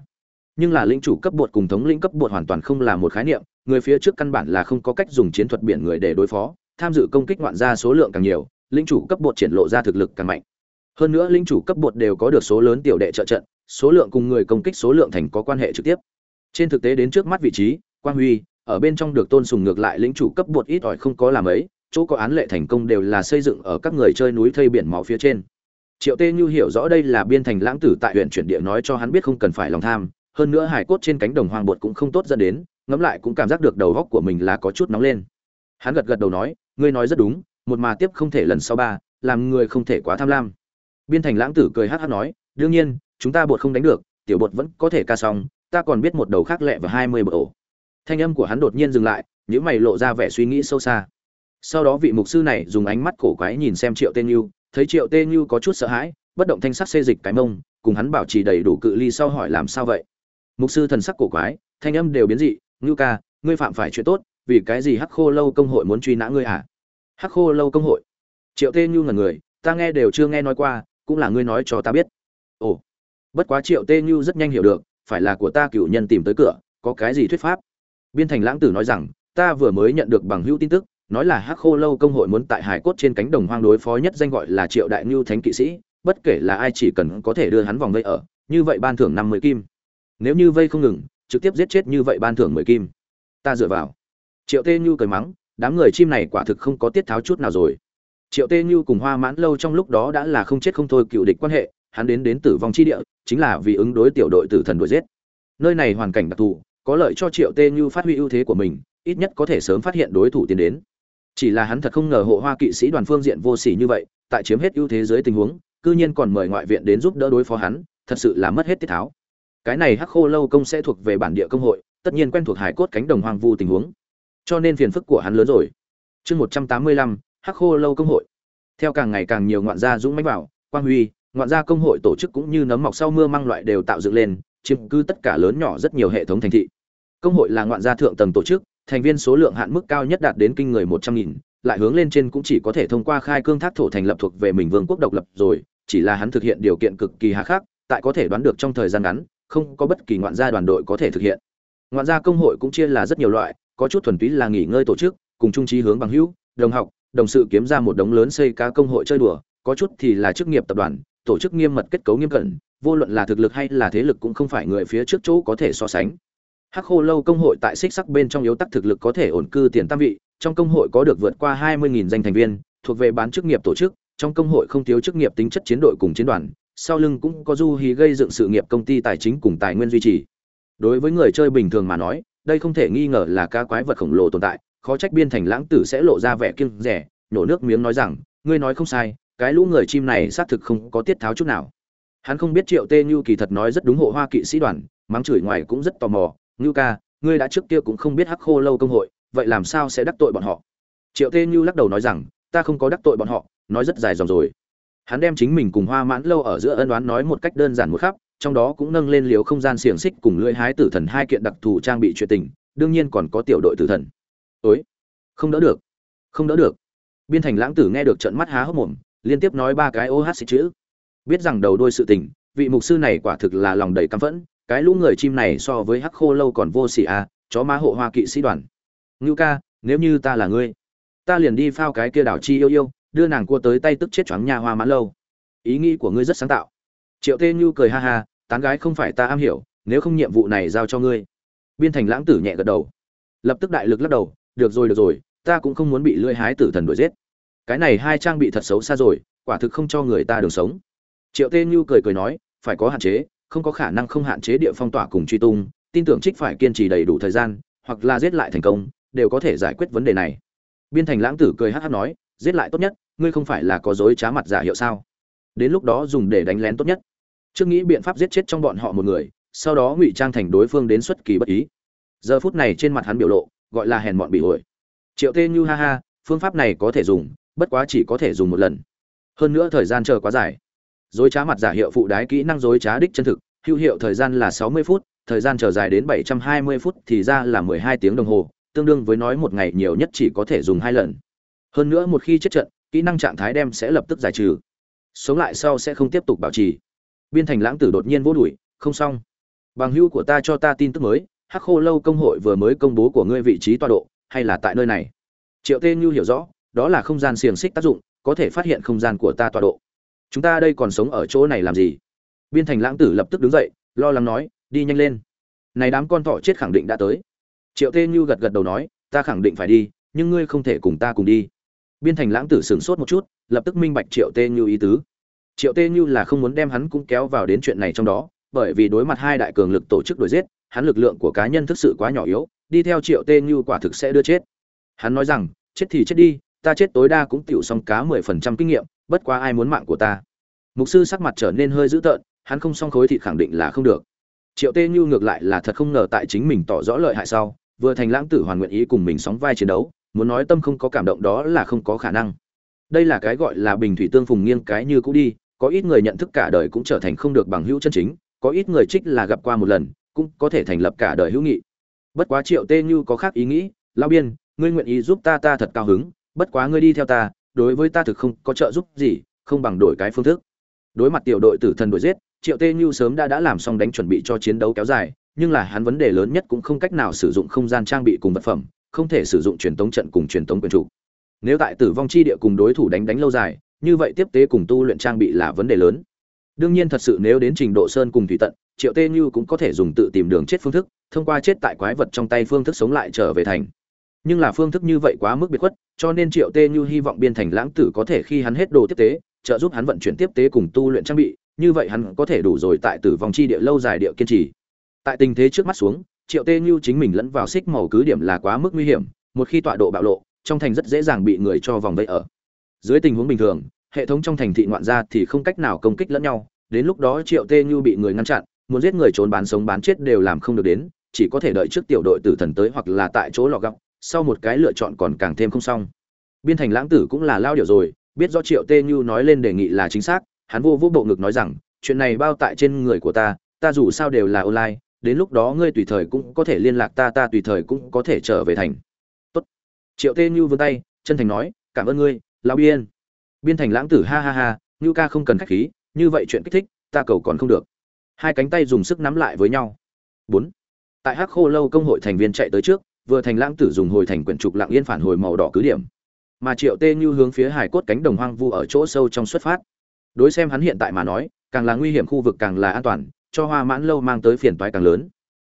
nhưng là lĩnh chủ cấp bột cùng thống lĩnh cấp bột hoàn toàn không là một khái niệm, người phía trước căn bản là không có cách dùng chiến thuật biển người để đối phó, tham dự công kích ngoạn gia số lượng càng nhiều, lĩnh chủ cấp bột triển lộ ra thực lực càng mạnh. Hơn nữa lĩnh chủ cấp bột đều có được số lớn tiểu đệ trợ trận, số lượng cùng người công kích số lượng thành có quan hệ trực tiếp. Trên thực tế đến trước mắt vị trí, quang huy, ở bên trong được tôn sùng ngược lại lĩnh chủ cấp bột ít ỏi không có làm ấy, chỗ có án lệ thành công đều là xây dựng ở các người chơi núi thây biển máu phía trên. Triệu tê như hiểu rõ đây là biên thành lãng tử tại huyện chuyển địa nói cho hắn biết không cần phải lòng tham hơn nữa hải cốt trên cánh đồng hoang bột cũng không tốt dẫn đến, ngẫm lại cũng cảm giác được đầu góc của mình là có chút nóng lên. Hắn gật gật đầu nói, ngươi nói rất đúng, một mà tiếp không thể lần sau ba, làm người không thể quá tham lam. Biên thành lãng tử cười hát hát nói, đương nhiên, chúng ta bột không đánh được, tiểu bột vẫn có thể ca xong, ta còn biết một đầu khác lẹ và hai mươi bột ổ. Thanh âm của hắn đột nhiên dừng lại, những mày lộ ra vẻ suy nghĩ sâu xa. Sau đó vị mục sư này dùng ánh mắt cổ quái nhìn xem triệu tên như thấy triệu tên như có chút sợ hãi, bất động thanh sắc xê dịch cái mông, cùng hắn bảo trì đầy đủ cự ly sau hỏi làm sao vậy? Mục sư thần sắc cổ quái, thanh âm đều biến dị, ngưu ca, ngươi phạm phải chuyện tốt, vì cái gì hắc khô lâu công hội muốn truy nã ngươi à hắc khô lâu công hội? Triệu tê nhu ngần người, ta nghe đều chưa nghe nói qua, cũng là ngươi nói cho ta biết. Ồ, bất quá triệu tê nhu rất nhanh hiểu được, phải là của ta cựu nhân tìm tới cửa, có cái gì thuyết pháp? Biên thành lãng tử nói rằng, ta vừa mới nhận được bằng hữu tin tức, nói là hắc khô lâu công hội muốn tại hải cốt trên cánh đồng hoang đối phó nhất danh gọi là triệu đại ngưu thánh kỵ sĩ, bất kể là ai chỉ cần có thể đưa hắn vòng vây ở, như vậy ban thưởng năm mươi kim nếu như vây không ngừng, trực tiếp giết chết như vậy ban thưởng mười kim. Ta dựa vào. Triệu tê như cười mắng, đám người chim này quả thực không có tiết tháo chút nào rồi. Triệu tê như cùng hoa mãn lâu trong lúc đó đã là không chết không thôi cựu địch quan hệ, hắn đến đến tử vong chi địa, chính là vì ứng đối tiểu đội tử thần đuổi giết. Nơi này hoàn cảnh đặc thù, có lợi cho triệu tê như phát huy ưu thế của mình, ít nhất có thể sớm phát hiện đối thủ tiến đến. Chỉ là hắn thật không ngờ hộ hoa kỵ sĩ đoàn phương diện vô sỉ như vậy, tại chiếm hết ưu thế dưới tình huống, cư nhiên còn mời ngoại viện đến giúp đỡ đối phó hắn, thật sự là mất hết tiết tháo cái này hắc khô lâu công sẽ thuộc về bản địa công hội, tất nhiên quen thuộc hải cốt cánh đồng hoang vu tình huống. Cho nên phiền phức của hắn lớn rồi. Chương một trăm tám mươi lăm, hắc khô lâu công hội. Theo càng ngày càng nhiều ngoạn gia dũng mánh vào, quang huy, ngoạn gia công hội tổ chức cũng như nấm mọc sau mưa mang loại đều tạo dựng lên, chiếm cư tất cả lớn nhỏ rất nhiều hệ thống thành thị. Công hội là ngoạn gia thượng tầng tổ chức, thành viên số lượng hạn mức cao nhất đạt đến kinh người một trăm nghìn, lại hướng lên trên cũng chỉ có thể thông qua khai cương thác thổ thành lập thuộc về mình vương quốc độc lập rồi, chỉ là hắn thực hiện điều kiện cực kỳ hà khắc, tại có thể đoán được trong thời gian ngắn không có bất kỳ ngoạn gia đoàn đội có thể thực hiện. Ngoạn gia công hội cũng chia là rất nhiều loại, có chút thuần túy là nghỉ ngơi tổ chức, cùng trung trí hướng bằng hữu, đồng học, đồng sự kiếm ra một đống lớn xây cá công hội chơi đùa, có chút thì là chức nghiệp tập đoàn, tổ chức nghiêm mật kết cấu nghiêm cẩn, vô luận là thực lực hay là thế lực cũng không phải người phía trước chỗ có thể so sánh. Hắc khô lâu công hội tại xích sắc bên trong yếu tắc thực lực có thể ổn cư tiền tam vị, trong công hội có được vượt qua hai mươi danh thành viên, thuộc về bán chức nghiệp tổ chức, trong công hội không thiếu chức nghiệp tính chất chiến đội cùng chiến đoàn sau lưng cũng có du hí gây dựng sự nghiệp công ty tài chính cùng tài nguyên duy trì. Đối với người chơi bình thường mà nói, đây không thể nghi ngờ là ca quái vật khổng lồ tồn tại, khó trách biên thành lãng tử sẽ lộ ra vẻ kiêng rẻ, nhổ nước miếng nói rằng, ngươi nói không sai, cái lũ người chim này xác thực không có tiết tháo chút nào. Hắn không biết triệu tê như kỳ thật nói rất đúng hộ hoa kỵ sĩ đoàn, mắng chửi ngoài cũng rất tò mò ngưu ca, ngươi đã trước kia cũng không biết hắc khô lâu công hội, vậy làm sao sẽ đắc tội bọn họ? Triệu tê như lắc đầu nói rằng, ta không có đắc tội bọn họ, nói rất dài dòng rồi hắn đem chính mình cùng hoa mãn lâu ở giữa ân đoán nói một cách đơn giản một khắp, trong đó cũng nâng lên liều không gian xiềng xích cùng lưỡi hái tử thần hai kiện đặc thù trang bị chuyện tình, đương nhiên còn có tiểu đội tử thần. Ối không đỡ được, không đỡ được. Biên thành lãng tử nghe được trận mắt há hốc mồm, liên tiếp nói ba cái ô hát xịt chữ. Biết rằng đầu đôi sự tình, vị mục sư này quả thực là lòng đầy căm phẫn, cái lũ người chim này so với hắc khô lâu còn vô xỉ à chó má hộ hoa kỵ sĩ đoàn. Ngưu ca, nếu như ta là ngươi, ta liền đi phao cái kia đảo chi yêu yêu đưa nàng cua tới tay tức chết choáng nhà hoa mãn lâu. Ý nghĩ của ngươi rất sáng tạo. Triệu tê như cười ha ha, tán gái không phải ta am hiểu, nếu không nhiệm vụ này giao cho ngươi. Biên thành lãng tử nhẹ gật đầu. Lập tức đại lực lắc đầu, được rồi được rồi, ta cũng không muốn bị lưỡi hái tử thần đuổi giết. Cái này hai trang bị thật xấu xa rồi, quả thực không cho người ta đường sống. Triệu tê như cười cười nói, phải có hạn chế, không có khả năng không hạn chế địa phong tỏa cùng truy tung, tin tưởng trích phải kiên trì đầy đủ thời gian, hoặc là giết lại thành công, đều có thể giải quyết vấn đề này. Biên thành lãng tử cười hát hát nói giết lại tốt nhất, ngươi không phải là có dối trá mặt giả hiệu sao? Đến lúc đó dùng để đánh lén tốt nhất. Trước nghĩ biện pháp giết chết trong bọn họ một người, sau đó ngụy trang thành đối phương đến xuất kỳ bất ý. Giờ phút này trên mặt hắn biểu lộ, gọi là hèn mọn bị ổi triệu tê như ha ha, phương pháp này có thể dùng, bất quá chỉ có thể dùng một lần. Hơn nữa thời gian chờ quá dài. Dối trá mặt giả hiệu phụ đái kỹ năng dối trá đích chân thực, hữu hiệu thời gian là sáu mươi phút, thời gian chờ dài đến bảy trăm hai mươi phút thì ra là mười hai tiếng đồng hồ, tương đương với nói một ngày nhiều nhất chỉ có thể dùng hai lần hơn nữa một khi chết trận, kỹ năng trạng thái đem sẽ lập tức giải trừ. Sống lại sau sẽ không tiếp tục bảo trì. Biên thành lãng tử đột nhiên vô đuổi, không xong. Bằng hữu của ta cho ta tin tức mới, hắc khô lâu công hội vừa mới công bố của ngươi vị trí tọa độ, hay là tại nơi này? Triệu tê như hiểu rõ, đó là không gian xiềng xích tác dụng, có thể phát hiện không gian của ta tọa độ. Chúng ta đây còn sống ở chỗ này làm gì? Biên thành lãng tử lập tức đứng dậy, lo lắng nói, đi nhanh lên. Này đám con thỏ chết khẳng định đã tới. Triệu tê như gật gật đầu nói, ta khẳng định phải đi, nhưng ngươi không thể cùng ta cùng đi biên thành lãng tử sửng sốt một chút, lập tức minh bạch triệu tê như ý tứ. Triệu tê như là không muốn đem hắn cũng kéo vào đến chuyện này trong đó, bởi vì đối mặt hai đại cường lực tổ chức đuổi giết, hắn lực lượng của cá nhân thực sự quá nhỏ yếu, đi theo triệu tê như quả thực sẽ đưa chết. Hắn nói rằng, chết thì chết đi, ta chết tối đa cũng tiểu xong cá mười phần trăm kinh nghiệm, bất quá ai muốn mạng của ta? Mục sư sắc mặt trở nên hơi dữ tợn, hắn không xong khối thịt khẳng định là không được. Triệu tê như ngược lại là thật không ngờ tại chính mình tỏ rõ lợi hại sau, vừa thành lãng tử hoàn nguyện ý cùng mình sóng vai chiến đấu muốn nói tâm không có cảm động đó là không có khả năng. Đây là cái gọi là bình thủy tương phùng nghiêng cái như cũ đi, có ít người nhận thức cả đời cũng trở thành không được bằng hữu chân chính, có ít người trích là gặp qua một lần, cũng có thể thành lập cả đời hữu nghị. Bất quá triệu tê như có khác ý nghĩ lao biên, ngươi nguyện ý giúp ta ta thật cao hứng, bất quá ngươi đi theo ta, đối với ta thực không có trợ giúp gì, không bằng đổi cái phương thức. Đối mặt tiểu đội tử thần đuổi giết, triệu tê như sớm đã đã làm xong đánh chuẩn bị cho chiến đấu kéo dài, nhưng là hắn vấn đề lớn nhất cũng không cách nào sử dụng không gian trang bị cùng vật phẩm không thể sử dụng truyền tống trận cùng truyền tống quyền chủ. Nếu tại tử vong chi địa cùng đối thủ đánh đánh lâu dài, như vậy tiếp tế cùng tu luyện trang bị là vấn đề lớn. Đương nhiên thật sự nếu đến trình độ sơn cùng thủy tận, triệu tê như cũng có thể dùng tự tìm đường chết phương thức, thông qua chết tại quái vật trong tay phương thức sống lại trở về thành. Nhưng là phương thức như vậy quá mức biệt khuất, cho nên triệu tê như hy vọng biên thành lãng tử có thể khi hắn hết đồ tiếp tế, trợ giúp hắn vận chuyển tiếp tế cùng tu luyện trang bị, như vậy hắn có thể đủ rồi tại tử vong chi địa lâu dài địa kiên trì. Tại tình thế trước mắt xuống triệu tê như chính mình lẫn vào xích màu cứ điểm là quá mức nguy hiểm, một khi tọa độ bạo lộ, trong thành rất dễ dàng bị người cho vòng vây ở. Dưới tình huống bình thường, hệ thống trong thành thị ngoạn ra thì không cách nào công kích lẫn nhau, đến lúc đó triệu tê như bị người ngăn chặn, muốn giết người trốn bán sống bán chết đều làm không được đến, chỉ có thể đợi trước tiểu đội tử thần tới hoặc là tại chỗ lọ gọc sau một cái lựa chọn còn càng thêm không xong. Biên thành lãng tử cũng là lao điều rồi, biết do triệu tê như nói lên đề nghị là chính xác, hắn vô vô bộ ngực nói rằng, chuyện này bao tại trên người của ta ta dù sao đều là online đến lúc đó ngươi tùy thời cũng có thể liên lạc ta ta tùy thời cũng có thể trở về thành. Tốt. triệu tê như vươn tay, chân thành nói, cảm ơn ngươi, lão biên. Biên thành lãng tử ha ha ha, như ca không cần khách khí, như vậy chuyện kích thích, ta cầu còn không được. Hai cánh tay dùng sức nắm lại với nhau. Bốn. Tại hắc khô lâu công hội thành viên chạy tới trước, vừa thành lãng tử dùng hồi thành quyển trục lặng yên phản hồi màu đỏ cứ điểm. Mà triệu tê như hướng phía hải cốt cánh đồng hoang vu ở chỗ sâu trong xuất phát. Đối xem hắn hiện tại mà nói, càng là nguy hiểm khu vực càng là an toàn cho hoa mãn lâu mang tới phiền toái càng lớn.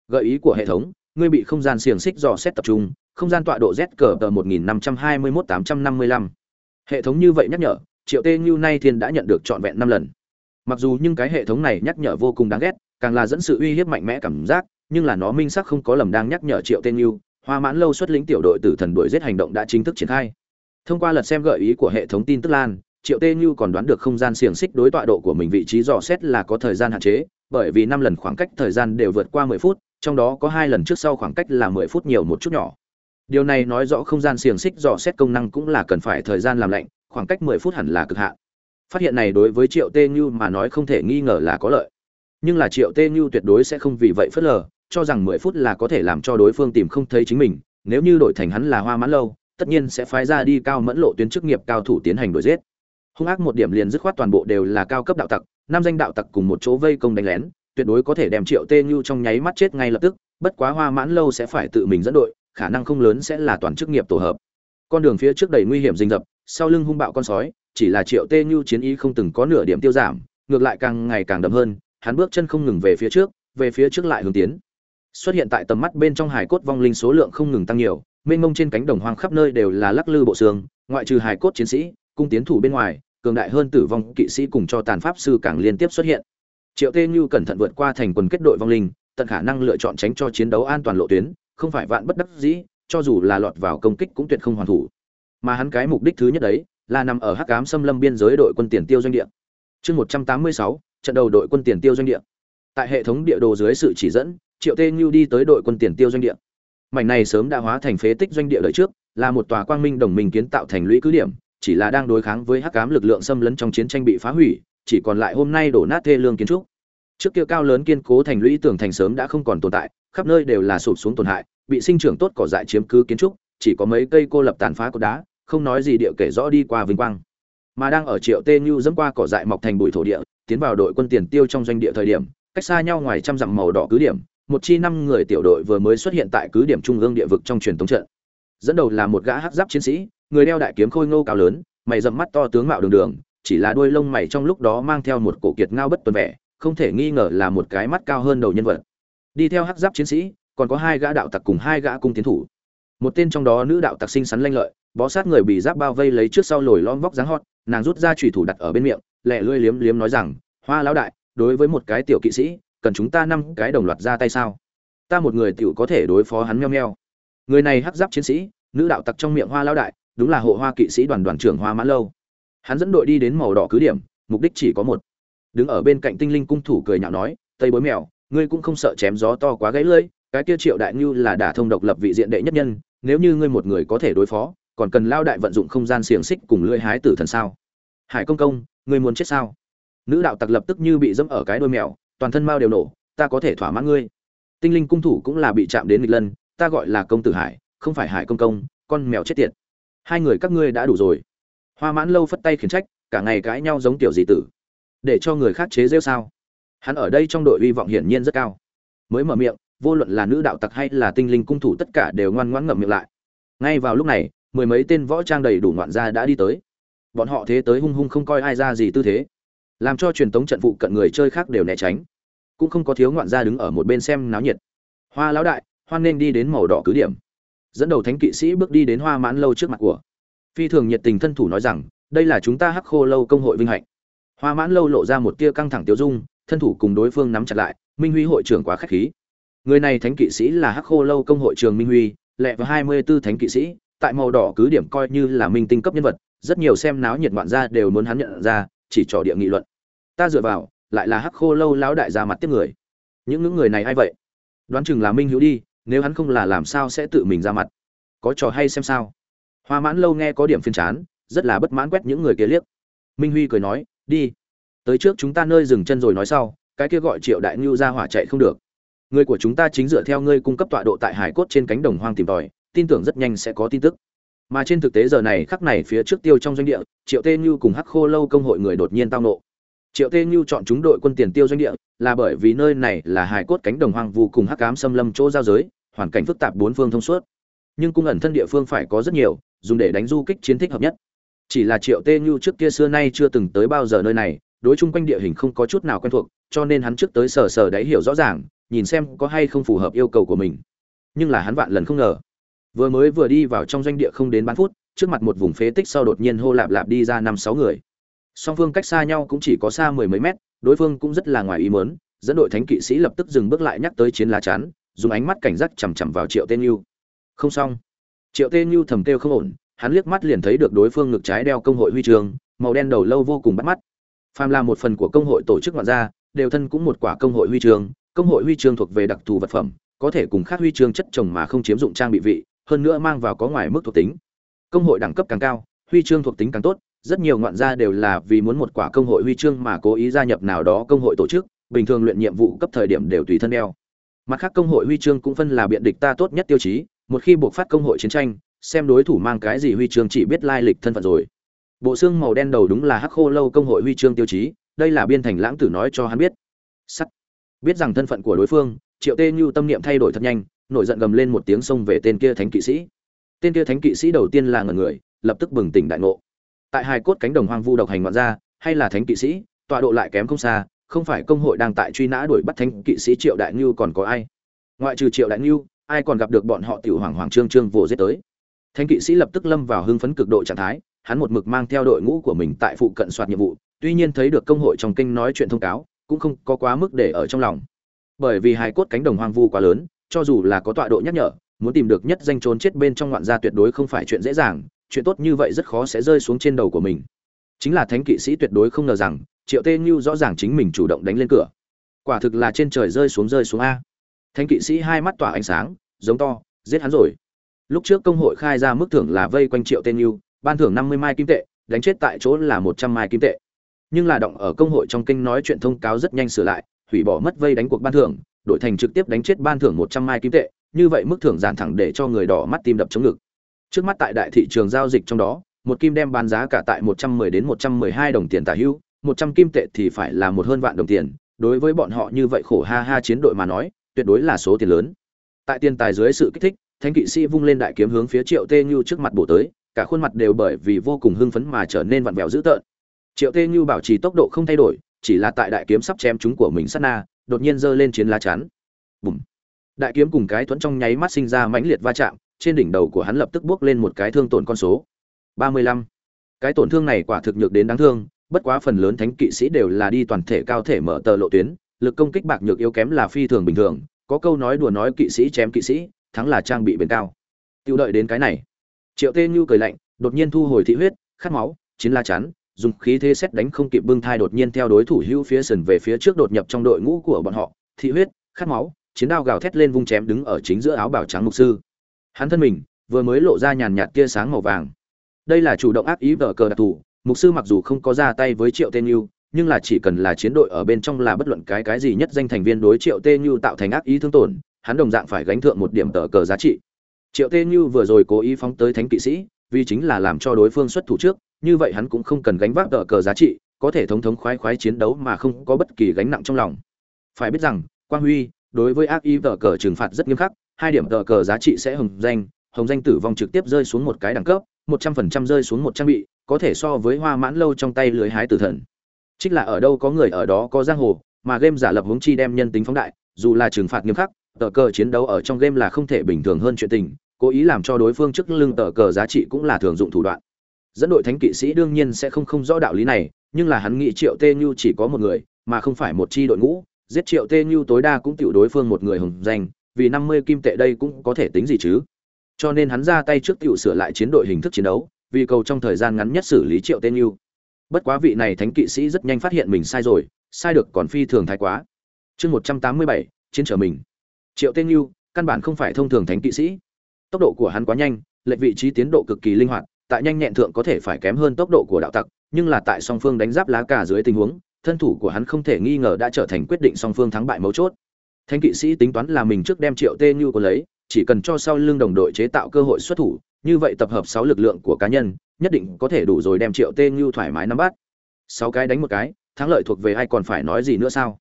Gợi ý của hệ thống, ngươi bị không gian xiềng xích dò xét tập trung, không gian tọa độ z cờ tờ một nghìn năm trăm hai mươi mốt tám trăm năm mươi lăm. Hệ thống như vậy nhắc nhở, triệu tê như nay thiên đã nhận được trọn vẹn năm lần. Mặc dù nhưng cái hệ thống này nhắc nhở vô cùng đáng ghét, càng là dẫn sự uy hiếp mạnh mẽ cảm giác, nhưng là nó minh sắc không có lầm đang nhắc nhở triệu tê như, hoa mãn lâu xuất lĩnh tiểu đội tử thần đuổi giết hành động đã chính thức triển khai. Thông qua lật xem gợi ý của hệ thống tin tức lan, triệu tê như còn đoán được không gian xiềng xích đối tọa độ của mình vị trí dò xét là có thời gian hạn chế bởi vì năm lần khoảng cách thời gian đều vượt qua mười phút, trong đó có hai lần trước sau khoảng cách là mười phút nhiều một chút nhỏ. Điều này nói rõ không gian xiềng xích dò xét công năng cũng là cần phải thời gian làm lạnh, khoảng cách mười phút hẳn là cực hạn. Phát hiện này đối với triệu tê như mà nói không thể nghi ngờ là có lợi. Nhưng là triệu tê như tuyệt đối sẽ không vì vậy phớt lờ, cho rằng mười phút là có thể làm cho đối phương tìm không thấy chính mình, nếu như đổi thành hắn là hoa mãn lâu, tất nhiên sẽ phái ra đi cao mẫn lộ tuyến chức nghiệp cao thủ tiến hành đuổi giết hung ác một điểm liền dứt khoát toàn bộ đều là cao cấp đạo tặc, năm danh đạo tặc cùng một chỗ vây công đánh lén, tuyệt đối có thể đem triệu tê như trong nháy mắt chết ngay lập tức, bất quá hoa mãn lâu sẽ phải tự mình dẫn đội, khả năng không lớn sẽ là toàn chức nghiệp tổ hợp. Con đường phía trước đầy nguy hiểm rình rập, sau lưng hung bạo con sói, chỉ là triệu tê như chiến ý không từng có nửa điểm tiêu giảm, ngược lại càng ngày càng đậm hơn, hắn bước chân không ngừng về phía trước, về phía trước lại hướng tiến. Xuất hiện tại tầm mắt bên trong hải cốt vong linh số lượng không ngừng tăng nhiều, mênh mông trên cánh đồng hoang khắp nơi đều là lắc lư bộ xương, ngoại trừ hải cốt chiến sĩ, cung tiến thủ bên ngoài cường đại hơn tử vong kỵ sĩ cùng cho tàn pháp sư càng liên tiếp xuất hiện. Triệu tê như cẩn thận vượt qua thành quần kết đội vong linh, tận khả năng lựa chọn tránh cho chiến đấu an toàn lộ tuyến, không phải vạn bất đắc dĩ, cho dù là lọt vào công kích cũng tuyệt không hoàn thủ. Mà hắn cái mục đích thứ nhất đấy, là nằm ở hắc ám xâm lâm biên giới đội quân tiền tiêu doanh địa. Chương một trăm tám mươi sáu, trận đầu đội quân tiền tiêu doanh địa. Tại hệ thống địa đồ dưới sự chỉ dẫn, triệu tê như đi tới đội quân tiền tiêu doanh địa. Mảnh này sớm đã hóa thành phế tích doanh địa đời trước, là một tòa quang minh đồng minh kiến tạo thành lũy cứ điểm chỉ là đang đối kháng với hắc ám lực lượng xâm lấn trong chiến tranh bị phá hủy, chỉ còn lại hôm nay đổ nát thê lương kiến trúc. Trước kia cao lớn kiên cố thành lũy tường thành sớm đã không còn tồn tại, khắp nơi đều là sụp xuống tổn hại, bị sinh trưởng tốt cỏ dại chiếm cứ kiến trúc, chỉ có mấy cây cô lập tàn phá cột đá, không nói gì địa kể rõ đi qua vinh quang. Mà đang ở triệu tê như dẫm qua cỏ dại mọc thành bụi thổ địa, tiến vào đội quân tiền tiêu trong doanh địa thời điểm, cách xa nhau ngoài trăm dặm màu đỏ cứ điểm, một chi năm người tiểu đội vừa mới xuất hiện tại cứ điểm trung ương địa vực trong truyền thống trận. Dẫn đầu là một gã hắc giáp chiến sĩ người đeo đại kiếm khôi ngô cao lớn, mày dậm mắt to tướng mạo đường đường, chỉ là đuôi lông mày trong lúc đó mang theo một cổ kiệt ngao bất tuần vẻ, không thể nghi ngờ là một cái mắt cao hơn đầu nhân vật. Đi theo hắc giáp chiến sĩ, còn có hai gã đạo tặc cùng hai gã cung tiến thủ. Một tên trong đó nữ đạo tặc xinh xắn lanh lợi, bó sát người bị giáp bao vây lấy trước sau lồi lom vóc dáng hot, nàng rút ra chủy thủ đặt ở bên miệng, lẹ lưỡi liếm liếm nói rằng, hoa lão đại, đối với một cái tiểu kỵ sĩ, cần chúng ta năm cái đồng loạt ra tay sao? Ta một người tiểu có thể đối phó hắn meo meo. Người này hắc giáp chiến sĩ, nữ đạo tặc trong miệng hoa lão đại đúng là hộ hoa kỵ sĩ đoàn đoàn trưởng hoa mãn lâu. Hắn dẫn đội đi đến màu đỏ cứ điểm, mục đích chỉ có một. Đứng ở bên cạnh tinh linh cung thủ cười nhạo nói, tây bối mèo, ngươi cũng không sợ chém gió to quá gãy lưỡi, cái kia triệu đại ngưu là đả thông độc lập vị diện đệ nhất nhân, nếu như ngươi một người có thể đối phó, còn cần lao đại vận dụng không gian xiềng xích cùng lưỡi hái tử thần sao? Hải công công, ngươi muốn chết sao? Nữ đạo tặc lập tức như bị dẫm ở cái đôi mèo, toàn thân mao đều nổ, ta có thể thỏa mãn ngươi. Tinh linh cung thủ cũng là bị chạm đến nghịch lân, ta gọi là công tử hải, không phải hải công công, con mèo chết tiệt hai người các ngươi đã đủ rồi. Hoa mãn lâu phất tay khiển trách, cả ngày cãi nhau giống tiểu dị tử. Để cho người khác chế rêu sao? Hắn ở đây trong đội hy vọng hiển nhiên rất cao. Mới mở miệng, vô luận là nữ đạo tặc hay là tinh linh cung thủ tất cả đều ngoan ngoãn ngậm miệng lại. Ngay vào lúc này, mười mấy tên võ trang đầy đủ ngoạn gia đã đi tới. Bọn họ thế tới hung hung không coi ai ra gì tư thế. Làm cho truyền tống trận vụ cận người chơi khác đều né tránh. Cũng không có thiếu ngoạn gia đứng ở một bên xem náo nhiệt. Hoa lão đại, hoan nên đi đến màu đỏ cứ điểm dẫn đầu thánh kỵ sĩ bước đi đến hoa mãn lâu trước mặt của. Phi thường nhiệt tình thân thủ nói rằng, đây là chúng ta hắc khô lâu công hội vinh hạnh. Hoa mãn lâu lộ ra một tia căng thẳng tiêu dung, thân thủ cùng đối phương nắm chặt lại, minh huy hội trưởng quá khách khí. Người này thánh kỵ sĩ là hắc khô lâu công hội trường minh huy lẹ và hai mươi b ố thánh kỵ sĩ, tại màu đỏ cứ điểm coi như là minh tinh cấp nhân vật, rất nhiều xem náo nhiệt ngoạn ra đều muốn hắn nhận ra, chỉ trò địa nghị luận. Ta dựa vào, lại là hắc khô lâu lão đại ra mặt tiếp người. Những những người này a i vậy? Đoán chừng là minh hữu đi nếu hắn không là làm sao sẽ tự mình ra mặt? Có trò hay xem sao? Hoa mãn lâu nghe có điểm phiên chán, rất là bất mãn quét những người kia liếc. Minh huy cười nói, đi, tới trước chúng ta nơi dừng chân rồi nói sau, cái kia gọi triệu đại ngưu ra hỏa chạy không được. Người của chúng ta chính dựa theo ngươi cung cấp tọa độ tại hải cốt trên cánh đồng hoang tìm tòi, tin tưởng rất nhanh sẽ có tin tức. Mà trên thực tế giờ này khắc này phía trước tiêu trong doanh địa, triệu tê như cùng hắc khô lâu công hội người đột nhiên tao nộ. Triệu tê như chọn chúng đội quân tiền tiêu doanh địa, là bởi vì nơi này là hải cốt cánh đồng hoang vu cùng hắc cám xâm lâm chỗ giao giới hoàn cảnh phức tạp bốn phương thông suốt. Nhưng cung ẩn thân địa phương phải có rất nhiều, dùng để đánh du kích chiến thích hợp nhất. Chỉ là triệu tê như trước kia xưa nay chưa từng tới bao giờ nơi này, đối chung quanh địa hình không có chút nào quen thuộc, cho nên hắn trước tới sờ sờ đấy hiểu rõ ràng, nhìn xem có hay không phù hợp yêu cầu của mình. Nhưng là hắn vạn lần không ngờ. Vừa mới vừa đi vào trong doanh địa không đến bán phút, trước mặt một vùng phế tích sau đột nhiên hô lạp lạp đi ra năm sáu người. Song phương cách xa nhau cũng chỉ có xa mười mấy mét, đối phương cũng rất là ngoài ý mớn dẫn đội thánh kỵ sĩ lập tức dừng bước lại nhắc tới chiến lá chắn dùng ánh mắt cảnh giác chằm chằm vào triệu tên yêu không xong. Triệu tên yêu thầm kêu không ổn, hắn liếc mắt liền thấy được đối phương ngực trái đeo công hội huy trường màu đen đầu lâu vô cùng bắt mắt. Phàm là một phần của công hội tổ chức ngoạn gia, đều thân cũng một quả công hội huy trường công hội huy trường thuộc về đặc thù vật phẩm, có thể cùng khác huy chương chất trồng mà không chiếm dụng trang bị vị, hơn nữa mang vào có ngoài mức thuộc tính. Công hội đẳng cấp càng cao, huy chương thuộc tính càng tốt, rất nhiều ngoạn gia đều là vì muốn một quả công hội huy chương mà cố ý gia nhập nào đó công hội tổ chức, bình thường luyện nhiệm vụ cấp thời điểm đều tùy thân đeo mặt khác công hội huy chương cũng phân là biện địch ta tốt nhất tiêu chí, một khi buộc phát công hội chiến tranh, xem đối thủ mang cái gì huy chương chỉ biết lai lịch thân phận rồi. Bộ xương màu đen đầu đúng là hắc khô lâu công hội huy chương tiêu chí, đây là biên thành lãng tử nói cho hắn biết. Sắt. Biết rằng thân phận của đối phương, triệu tê như tâm niệm thay đổi thật nhanh, nổi giận gầm lên một tiếng xông về tên kia thánh kỵ sĩ. Tên kia thánh kỵ sĩ đầu tiên là ngần người, lập tức bừng tỉnh đại ngộ. Tại hai cốt cánh đồng hoang vu độc hành ngoạn ra, hay là thánh kỵ sĩ, tọa độ lại kém không xa không phải công hội đang tại truy nã đuổi bắt thánh kỵ sĩ triệu đại ngưu còn có ai? Ngoại trừ triệu đại ngưu, ai còn gặp được bọn họ tiểu hoàng hoàng trương trương vồ giết tới? Thánh kỵ sĩ lập tức lâm vào hưng phấn cực độ trạng thái, hắn một mực mang theo đội ngũ của mình tại phụ cận soạt nhiệm vụ, tuy nhiên thấy được công hội trong kinh nói chuyện thông cáo, cũng không có quá mức để ở trong lòng. Bởi vì hai cốt cánh đồng hoang vu quá lớn, cho dù là có tọa độ nhắc nhở, muốn tìm được nhất danh trốn chết bên trong ngoạn gia tuyệt đối không phải chuyện dễ dàng, chuyện tốt như vậy rất khó sẽ rơi xuống trên đầu của mình. Chính là thánh kỵ sĩ tuyệt đối không ngờ rằng triệu tê như rõ ràng chính mình chủ động đánh lên cửa. Quả thực là trên trời rơi xuống rơi xuống a. Thánh kỵ sĩ hai mắt tỏa ánh sáng, giống to, giết hắn rồi. Lúc trước công hội khai ra mức thưởng là vây quanh triệu tên như, ban thưởng năm mươi mai kim tệ, đánh chết tại chỗ là một trăm mai kim tệ. Nhưng là động ở công hội trong kinh nói chuyện thông cáo rất nhanh sửa lại, hủy bỏ mất vây đánh cuộc ban thưởng, đổi thành trực tiếp đánh chết ban thưởng một trăm mai kim tệ, như vậy mức thưởng giản thẳng để cho người đỏ mắt tim đập chống ngực. Trước mắt tại đại thị trường giao dịch trong đó, một kim đem bán giá cả tại một trăm mười đến một trăm mười hai đồng tiền tả hữu một trăm kim tệ thì phải là một hơn vạn đồng tiền, đối với bọn họ như vậy khổ ha ha chiến đội mà nói, tuyệt đối là số tiền lớn. Tại tiền tài dưới sự kích thích, Thánh kỵ sĩ vung lên đại kiếm hướng phía triệu tê như trước mặt bổ tới, cả khuôn mặt đều bởi vì vô cùng hưng phấn mà trở nên vặn vẹo dữ tợn. Triệu tê như bảo trì tốc độ không thay đổi, chỉ là tại đại kiếm sắp chém chúng của mình sát na, đột nhiên giơ lên chiến lá chắn. Bùm. Đại kiếm cùng cái thuẫn trong nháy mắt sinh ra mãnh liệt va chạm, trên đỉnh đầu của hắn lập tức bước lên một cái thương tổn con số. Ba mươi lăm. Cái tổn thương này quả thực nhược đến đáng thương bất quá phần lớn thánh kỵ sĩ đều là đi toàn thể cao thể mở tờ lộ tuyến, lực công kích bạc nhược yếu kém là phi thường bình thường, có câu nói đùa nói kỵ sĩ chém kỵ sĩ, thắng là trang bị bền cao. Tiêu đợi đến cái này. Triệu tê như cười lạnh, đột nhiên thu hồi thị huyết, khát máu, chiến la chắn, dùng khí thế xét đánh không kịp bưng thai đột nhiên theo đối thủ hữu phía sần về phía trước đột nhập trong đội ngũ của bọn họ. Thị huyết, khát máu, chiến đao gào thét lên vung chém đứng ở chính giữa áo bào trắng mục sư. Hắn thân mình vừa mới lộ ra nhàn nhạt tia sáng màu vàng. Đây là chủ động ác ý vợ cờ đặc thù mục sư mặc dù không có ra tay với triệu tên yêu nhưng là chỉ cần là chiến đội ở bên trong là bất luận cái cái gì nhất danh thành viên đối triệu tên như tạo thành ác ý thương tổn, hắn đồng dạng phải gánh thượng một điểm tờ cờ giá trị. Triệu tên như vừa rồi cố ý phóng tới thánh kỵ sĩ, vì chính là làm cho đối phương xuất thủ trước, như vậy hắn cũng không cần gánh vác tờ cờ giá trị, có thể thống thống khoái khoái chiến đấu mà không có bất kỳ gánh nặng trong lòng. Phải biết rằng, quang huy, đối với ác ý tờ cờ trừng phạt rất nghiêm khắc, hai điểm tờ cờ giá trị sẽ hồng danh hồng danh tử vong trực tiếp rơi xuống một cái đẳng cấp, một trăm phần trăm rơi xuống một trang bị có thể so với hoa mãn lâu trong tay lưới hái tử thần. Trích là ở đâu có người ở đó có giang hồ, mà game giả lập hướng chi đem nhân tính phóng đại, dù là trừng phạt nghiêm khắc, tờ cờ chiến đấu ở trong game là không thể bình thường hơn chuyện tình, cố ý làm cho đối phương trước lưng tờ cờ giá trị cũng là thường dụng thủ đoạn. Dẫn đội thánh kỵ sĩ đương nhiên sẽ không không rõ đạo lý này, nhưng là hắn nghĩ triệu tê như chỉ có một người, mà không phải một chi đội ngũ, giết triệu tê như tối đa cũng tiểu đối phương một người hùng danh, vì năm mươi kim tệ đây cũng có thể tính gì chứ? Cho nên hắn ra tay trước tiểu sửa lại chiến đội hình thức chiến đấu vì cầu trong thời gian ngắn nhất xử lý triệu tên yêu. bất quá vị này thánh kỵ sĩ rất nhanh phát hiện mình sai rồi, sai được còn phi thường thái quá. Chương một trăm tám mươi bảy, chiến trở mình. Triệu tên yêu, căn bản không phải thông thường thánh kỵ sĩ. Tốc độ của hắn quá nhanh, lệch vị trí tiến độ cực kỳ linh hoạt, tại nhanh nhẹn thượng có thể phải kém hơn tốc độ của đạo tặc, nhưng là tại song phương đánh giáp lá cả dưới tình huống, thân thủ của hắn không thể nghi ngờ đã trở thành quyết định song phương thắng bại mấu chốt. Thánh kỵ sĩ tính toán là mình trước đem triệu tê như có lấy, chỉ cần cho sau lưng đồng đội chế tạo cơ hội xuất thủ như vậy tập hợp sáu lực lượng của cá nhân, nhất định có thể đủ rồi đem triệu tê như thoải mái nắm bắt. Sáu cái đánh một cái, thắng lợi thuộc về ai còn phải nói gì nữa sao?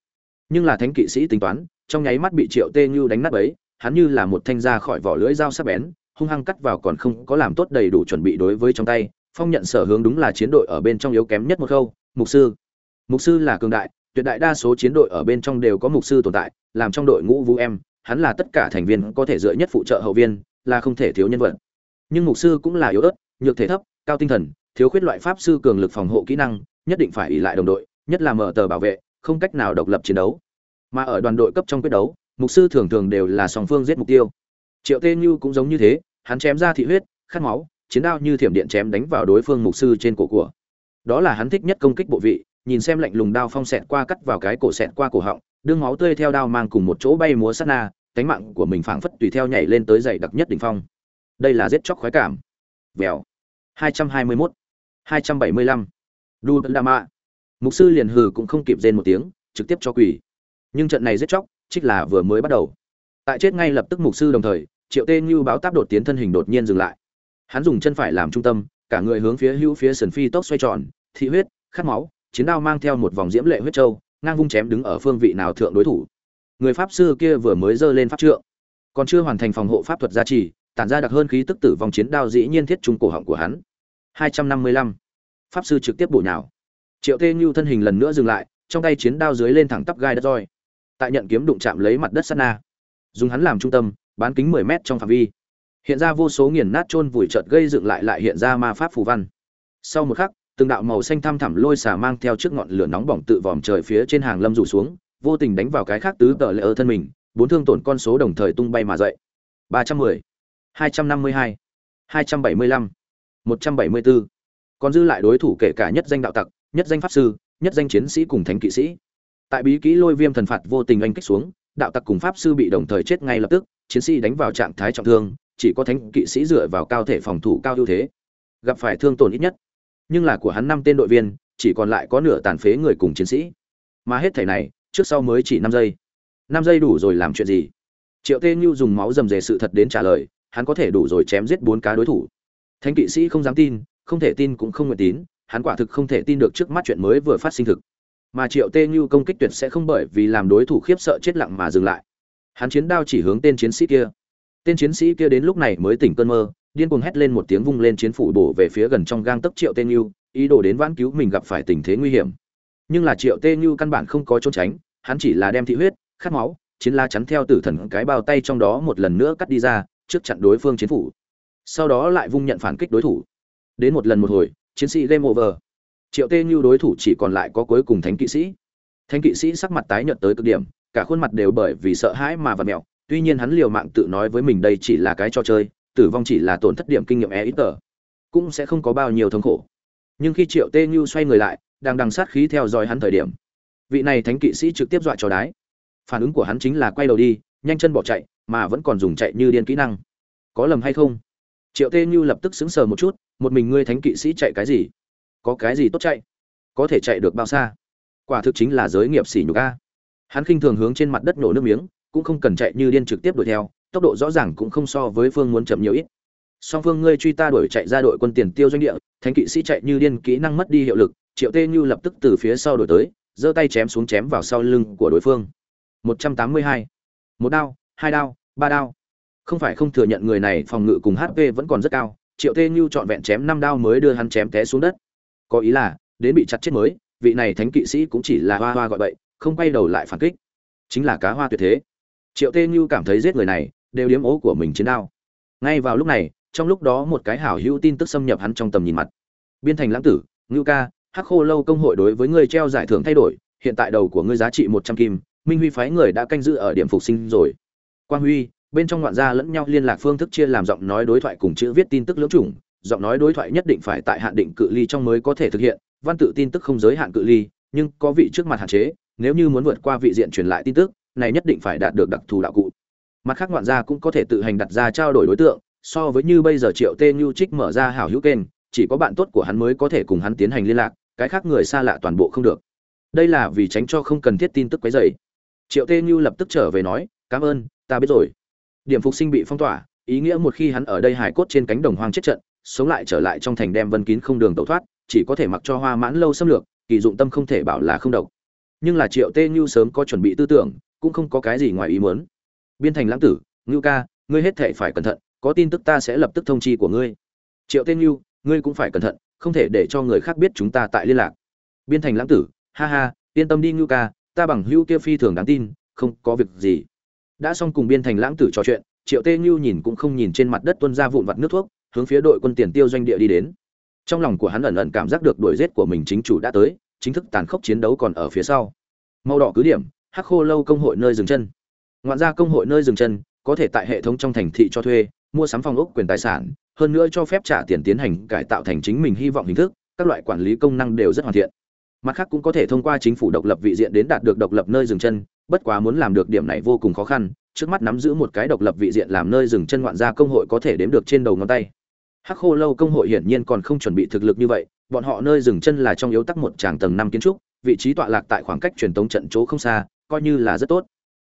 Nhưng là thánh kỵ sĩ tính toán, trong nháy mắt bị triệu tê như đánh nát ấy hắn như là một thanh ra khỏi vỏ lưỡi dao sắc bén, hung hăng cắt vào còn không có làm tốt đầy đủ chuẩn bị đối với trong tay, phong nhận sở hướng đúng là chiến đội ở bên trong yếu kém nhất một khâu, mục sư. Mục sư là cường đại, tuyệt đại đa số chiến đội ở bên trong đều có mục sư tồn tại, làm trong đội ngũ vũ em, hắn là tất cả thành viên có thể dựa nhất phụ trợ hậu viên, là không thể thiếu nhân vật nhưng mục sư cũng là yếu ớt, nhược thể thấp, cao tinh thần, thiếu khuyết loại pháp sư cường lực phòng hộ kỹ năng, nhất định phải ỉ lại đồng đội, nhất là mở tờ bảo vệ, không cách nào độc lập chiến đấu. Mà ở đoàn đội cấp trong quyết đấu, mục sư thường thường đều là song phương giết mục tiêu. Triệu tê như cũng giống như thế, hắn chém ra thị huyết, khát máu, chiến đao như thiểm điện chém đánh vào đối phương mục sư trên cổ của. Đó là hắn thích nhất công kích bộ vị, nhìn xem lạnh lùng đao phong xẹt qua cắt vào cái cổ xẹt qua cổ họng, đương máu tươi theo đao mang cùng một chỗ bay múa sát na, cánh mạng của mình phảng phất tùy theo nhảy lên tới dày đặc nhất đỉnh phong đây là giết chóc khoái cảm vèo 221 275. Đu Đa Mạ. Mục sư liền hừ cũng không kịp rên một tiếng, trực tiếp cho quỳ Nhưng trận này giết chóc, trích là vừa mới bắt đầu. Tại chết ngay lập tức mục sư đồng thời, Triệu Tê Như báo táp đột tiến thân hình đột nhiên dừng lại. Hắn dùng chân phải làm trung tâm, cả người hướng phía hữu phía sườn phi tốc xoay tròn, thị huyết, khát máu, chiến đao mang theo một vòng diễm lệ huyết châu, ngang vung chém đứng ở phương vị nào thượng đối thủ. Người pháp sư kia vừa mới giơ lên pháp trượng, còn chưa hoàn thành phòng hộ pháp thuật gia trì, tản ra đặc hơn khí tức tử vong chiến đao dĩ nhiên thiết trung cổ họng của hắn. 255. Pháp sư trực tiếp bổ nhào. Triệu Tê Nhu thân hình lần nữa dừng lại, trong tay chiến đao dưới lên thẳng tắp gai đất roi. Tại nhận kiếm đụng chạm lấy mặt đất sát na, dùng hắn làm trung tâm, bán kính 10 mét trong phạm vi. Hiện ra vô số nghiền nát chôn vùi chợt gây dựng lại lại hiện ra ma pháp phù văn. Sau một khắc, từng đạo màu xanh thăm thẳm lôi xả mang theo trước ngọn lửa nóng bỏng tự vòm trời phía trên hàng lâm rủ xuống, vô tình đánh vào cái khác tứ tợ lệ ở thân mình, bốn thương tổn con số đồng thời tung bay mà dậy. 310, 252, 275, 174. Còn dư lại đối thủ kể cả nhất danh đạo tặc, nhất danh pháp sư, nhất danh chiến sĩ cùng thánh kỵ sĩ. Tại bí kỹ lôi viêm thần phạt vô tình anh kích xuống, đạo tặc cùng pháp sư bị đồng thời chết ngay lập tức, chiến sĩ đánh vào trạng thái trọng thương, chỉ có thánh kỵ sĩ dựa vào cao thể phòng thủ cao ưu thế, gặp phải thương tổn ít nhất. Nhưng là của hắn năm tên đội viên, chỉ còn lại có nửa tàn phế người cùng chiến sĩ. Mà hết thảy này, trước sau mới chỉ 5 giây. 5 giây đủ rồi làm chuyện gì? Triệu Tê Nhu dùng máu dầm dề sự thật đến trả lời, hắn có thể đủ rồi chém giết bốn cá đối thủ. Thánh kỵ sĩ không dám tin, không thể tin cũng không nguyện tín, hắn quả thực không thể tin được trước mắt chuyện mới vừa phát sinh thực. Mà Triệu Tê Nhu công kích tuyệt sẽ không bởi vì làm đối thủ khiếp sợ chết lặng mà dừng lại. Hắn chiến đao chỉ hướng tên chiến sĩ kia. Tên chiến sĩ kia đến lúc này mới tỉnh cơn mơ, điên cuồng hét lên một tiếng vung lên chiến phủ bổ về phía gần trong gang tấc Triệu Tê Nhu, ý đồ đến vãn cứu mình gặp phải tình thế nguy hiểm. Nhưng là Triệu Tê Nhu căn bản không có trốn tránh, hắn chỉ là đem thị huyết, khát máu, chiến la chắn theo tử thần cái bao tay trong đó một lần nữa cắt đi ra, trước chặn đối phương chiến phủ. Sau đó lại vung nhận phản kích đối thủ. Đến một lần một hồi, chiến sĩ game over. Triệu Tê Như đối thủ chỉ còn lại có cuối cùng thánh kỵ sĩ. Thánh kỵ sĩ sắc mặt tái nhợt tới cực điểm, cả khuôn mặt đều bởi vì sợ hãi mà vặn mèo, tuy nhiên hắn liều mạng tự nói với mình đây chỉ là cái trò chơi, tử vong chỉ là tổn thất điểm kinh nghiệm e ít tờ, cũng sẽ không có bao nhiêu thống khổ. Nhưng khi Triệu Tê Như xoay người lại, đang đằng sát khí theo dõi hắn thời điểm, vị này thánh kỵ sĩ trực tiếp dọa cho đái. Phản ứng của hắn chính là quay đầu đi, nhanh chân bỏ chạy, mà vẫn còn dùng chạy như điên kỹ năng. Có lầm hay không? Triệu Tê Như lập tức sững sờ một chút, một mình ngươi thánh kỵ sĩ chạy cái gì? Có cái gì tốt chạy? Có thể chạy được bao xa? Quả thực chính là giới nghiệp sỉ nhục a. Hắn khinh thường hướng trên mặt đất nổ nước miếng, cũng không cần chạy như điên trực tiếp đuổi theo, tốc độ rõ ràng cũng không so với Phương muốn chậm nhiều ít. Song Phương ngươi truy ta đuổi chạy ra đội quân tiền tiêu doanh địa, thánh kỵ sĩ chạy như điên kỹ năng mất đi hiệu lực, Triệu Tê Như lập tức từ phía sau đuổi tới, giơ tay chém xuống chém vào sau lưng của đối phương. 182. Một đao, hai đao, ba đao. Không phải không thừa nhận người này phòng ngự cùng HP vẫn còn rất cao, Triệu Tê Như chọn vẹn chém năm đao mới đưa hắn chém té xuống đất. Có ý là, đến bị chặt chết mới, vị này thánh kỵ sĩ cũng chỉ là hoa hoa gọi bậy, không quay đầu lại phản kích. Chính là cá hoa tuyệt thế. Triệu Tê Như cảm thấy giết người này, đều điếm ố của mình chiến đao. Ngay vào lúc này, trong lúc đó một cái hảo hữu tin tức xâm nhập hắn trong tầm nhìn mặt. Biên thành lãng tử, Ngưu ca, Hắc Khô lâu công hội đối với ngươi treo giải thưởng thay đổi, hiện tại đầu của ngươi giá trị 100 kim, Minh Huy phái người đã canh giữ ở điểm phục sinh rồi. Quang Huy, bên trong ngoạn gia lẫn nhau liên lạc phương thức chia làm giọng nói đối thoại cùng chữ viết tin tức lưỡng chủng, giọng nói đối thoại nhất định phải tại hạn định cự ly trong mới có thể thực hiện, văn tự tin tức không giới hạn cự ly, nhưng có vị trước mặt hạn chế, nếu như muốn vượt qua vị diện truyền lại tin tức, này nhất định phải đạt được đặc thù đạo cụ. Mặt khác ngoạn gia cũng có thể tự hành đặt ra trao đổi đối tượng, so với như bây giờ Triệu Tê Nhu Trích mở ra hảo hữu kênh, chỉ có bạn tốt của hắn mới có thể cùng hắn tiến hành liên lạc, cái khác người xa lạ toàn bộ không được. Đây là vì tránh cho không cần thiết tin tức quấy rầy. Triệu Tê như lập tức trở về nói, "Cảm ơn, ta biết rồi." Điểm phục sinh bị phong tỏa, ý nghĩa một khi hắn ở đây hải cốt trên cánh đồng hoang chết trận, sống lại trở lại trong thành đem vân kín không đường tẩu thoát, chỉ có thể mặc cho hoa mãn lâu xâm lược, kỳ dụng tâm không thể bảo là không độc. Nhưng là Triệu Tê như sớm có chuẩn bị tư tưởng, cũng không có cái gì ngoài ý muốn. Biên thành lãng tử, Ngưu ca, ngươi hết thảy phải cẩn thận, có tin tức ta sẽ lập tức thông chi của ngươi. Triệu Tê như ngươi cũng phải cẩn thận, không thể để cho người khác biết chúng ta tại liên lạc. Biên thành lãng tử, ha ha, yên tâm đi Ngưu ca, ta bằng hữu kia phi thường đáng tin, không có việc gì. Đã xong cùng biên thành lãng tử trò chuyện triệu tê như nhìn cũng không nhìn trên mặt đất tuân ra vụn vặt nước thuốc hướng phía đội quân tiền tiêu doanh địa đi đến. Trong lòng của hắn ẩn ẩn cảm giác được đuổi giết của mình chính chủ đã tới chính thức tàn khốc chiến đấu còn ở phía sau. Màu đỏ cứ điểm hắc khô lâu công hội nơi dừng chân. Ngoạn ra công hội nơi dừng chân có thể tại hệ thống trong thành thị cho thuê mua sắm phòng ốc quyền tài sản hơn nữa cho phép trả tiền tiến hành cải tạo thành chính mình hy vọng hình thức các loại quản lý công năng đều rất hoàn thiện mặt khác cũng có thể thông qua chính phủ độc lập vị diện đến đạt được độc lập nơi dừng chân, bất quá muốn làm được điểm này vô cùng khó khăn, trước mắt nắm giữ một cái độc lập vị diện làm nơi dừng chân ngoạn gia công hội có thể đếm được trên đầu ngón tay. Hắc khô lâu công hội hiển nhiên còn không chuẩn bị thực lực như vậy, bọn họ nơi dừng chân là trong yếu tắc một tràng tầng năm kiến trúc, vị trí tọa lạc tại khoảng cách truyền tống trận chỗ không xa, coi như là rất tốt.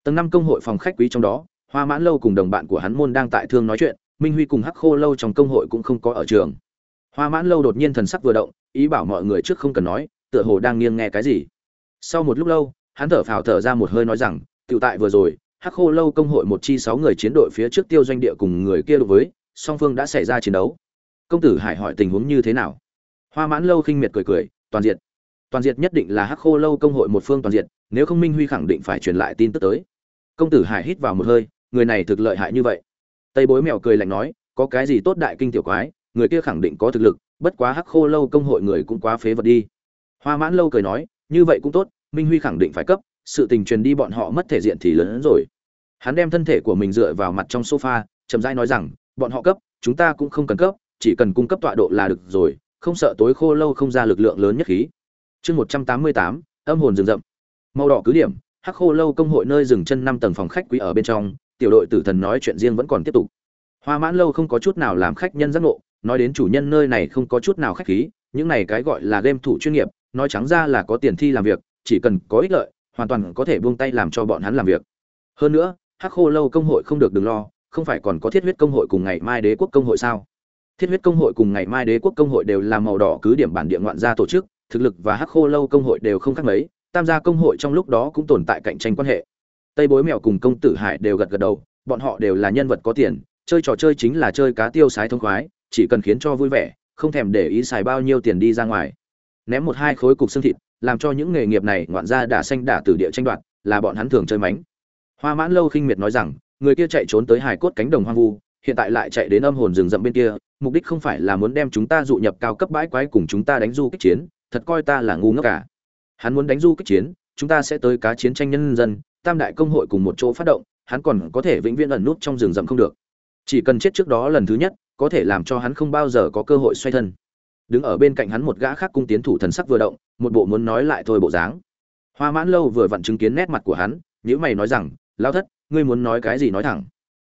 Tầng năm công hội phòng khách quý trong đó, hoa mãn lâu cùng đồng bạn của hắn môn đang tại thương nói chuyện, minh huy cùng hắc khô lâu trong công hội cũng không có ở trường. Hoa mãn lâu đột nhiên thần sắc vừa động, ý bảo mọi người trước không cần nói tựa hồ đang nghiêng nghe cái gì. Sau một lúc lâu, hắn thở phào thở ra một hơi nói rằng tự tại vừa rồi, hắc khô lâu công hội một chi sáu người chiến đội phía trước tiêu doanh địa cùng người kia đối với, song phương đã xảy ra chiến đấu. Công tử hải hỏi tình huống như thế nào? Hoa mãn lâu khinh miệt cười cười, toàn diện toàn diện nhất định là hắc khô lâu công hội một phương toàn diện nếu không minh huy khẳng định phải truyền lại tin tức tới. Công tử hải hít vào một hơi, người này thực lợi hại như vậy. Tây bối mèo cười lạnh nói, có cái gì tốt đại kinh tiểu quái, người kia khẳng định có thực lực, bất quá hắc khô lâu công hội người cũng quá phế vật đi hoa mãn lâu cười nói, như vậy cũng tốt, minh huy khẳng định phải cấp, sự tình truyền đi bọn họ mất thể diện thì lớn hơn rồi. Hắn đem thân thể của mình dựa vào mặt trong sofa, chậm rãi nói rằng, bọn họ cấp, chúng ta cũng không cần cấp, chỉ cần cung cấp tọa độ là được rồi, không sợ tối khô lâu không ra lực lượng lớn nhất khí. Chương một trăm tám mươi tám, âm hồn rừng rậm. Màu đỏ cứ điểm, hắc khô lâu công hội nơi dừng chân năm tầng phòng khách quý ở bên trong, tiểu đội tử thần nói chuyện riêng vẫn còn tiếp tục. Hoa mãn lâu không có chút nào làm khách nhân giác ngộ, nói đến chủ nhân nơi này không có chút nào khách khí, những này cái gọi là game thủ chuyên nghiệp nói trắng ra là có tiền thi làm việc, chỉ cần có ích lợi, hoàn toàn có thể buông tay làm cho bọn hắn làm việc. Hơn nữa, hắc khô lâu công hội không được đừng lo, không phải còn có thiết huyết công hội cùng ngày mai đế quốc công hội sao? Thiết huyết công hội cùng ngày mai đế quốc công hội đều là màu đỏ cứ điểm bản địa ngoạn gia tổ chức, thực lực và hắc khô lâu công hội đều không khác mấy, tam gia công hội trong lúc đó cũng tồn tại cạnh tranh quan hệ. Tây bối mèo cùng công tử hải đều gật gật đầu, bọn họ đều là nhân vật có tiền, chơi trò chơi chính là chơi cá tiêu sái thông khoái, chỉ cần khiến cho vui vẻ, không thèm để ý xài bao nhiêu tiền đi ra ngoài ném một hai khối cục xương thịt, làm cho những nghề nghiệp này ngoạn ra đả xanh đả từ địa tranh đoạt, là bọn hắn thường chơi mánh. Hoa mãn lâu khinh miệt nói rằng, người kia chạy trốn tới hải cốt cánh đồng hoang vu, hiện tại lại chạy đến âm hồn rừng rậm bên kia, mục đích không phải là muốn đem chúng ta dụ nhập cao cấp bãi quái cùng chúng ta đánh du kích chiến, thật coi ta là ngu ngốc cả. Hắn muốn đánh du kích chiến, chúng ta sẽ tới cá chiến tranh nhân dân, tam đại công hội cùng một chỗ phát động, hắn còn có thể vĩnh viễn ẩn nút trong rừng rậm không được. Chỉ cần chết trước đó lần thứ nhất, có thể làm cho hắn không bao giờ có cơ hội xoay thân đứng ở bên cạnh hắn một gã khác cung tiến thủ thần sắc vừa động, một bộ muốn nói lại thôi bộ dáng. Hoa mãn lâu vừa vặn chứng kiến nét mặt của hắn nhữ mày nói rằng, lao thất, ngươi muốn nói cái gì nói thẳng.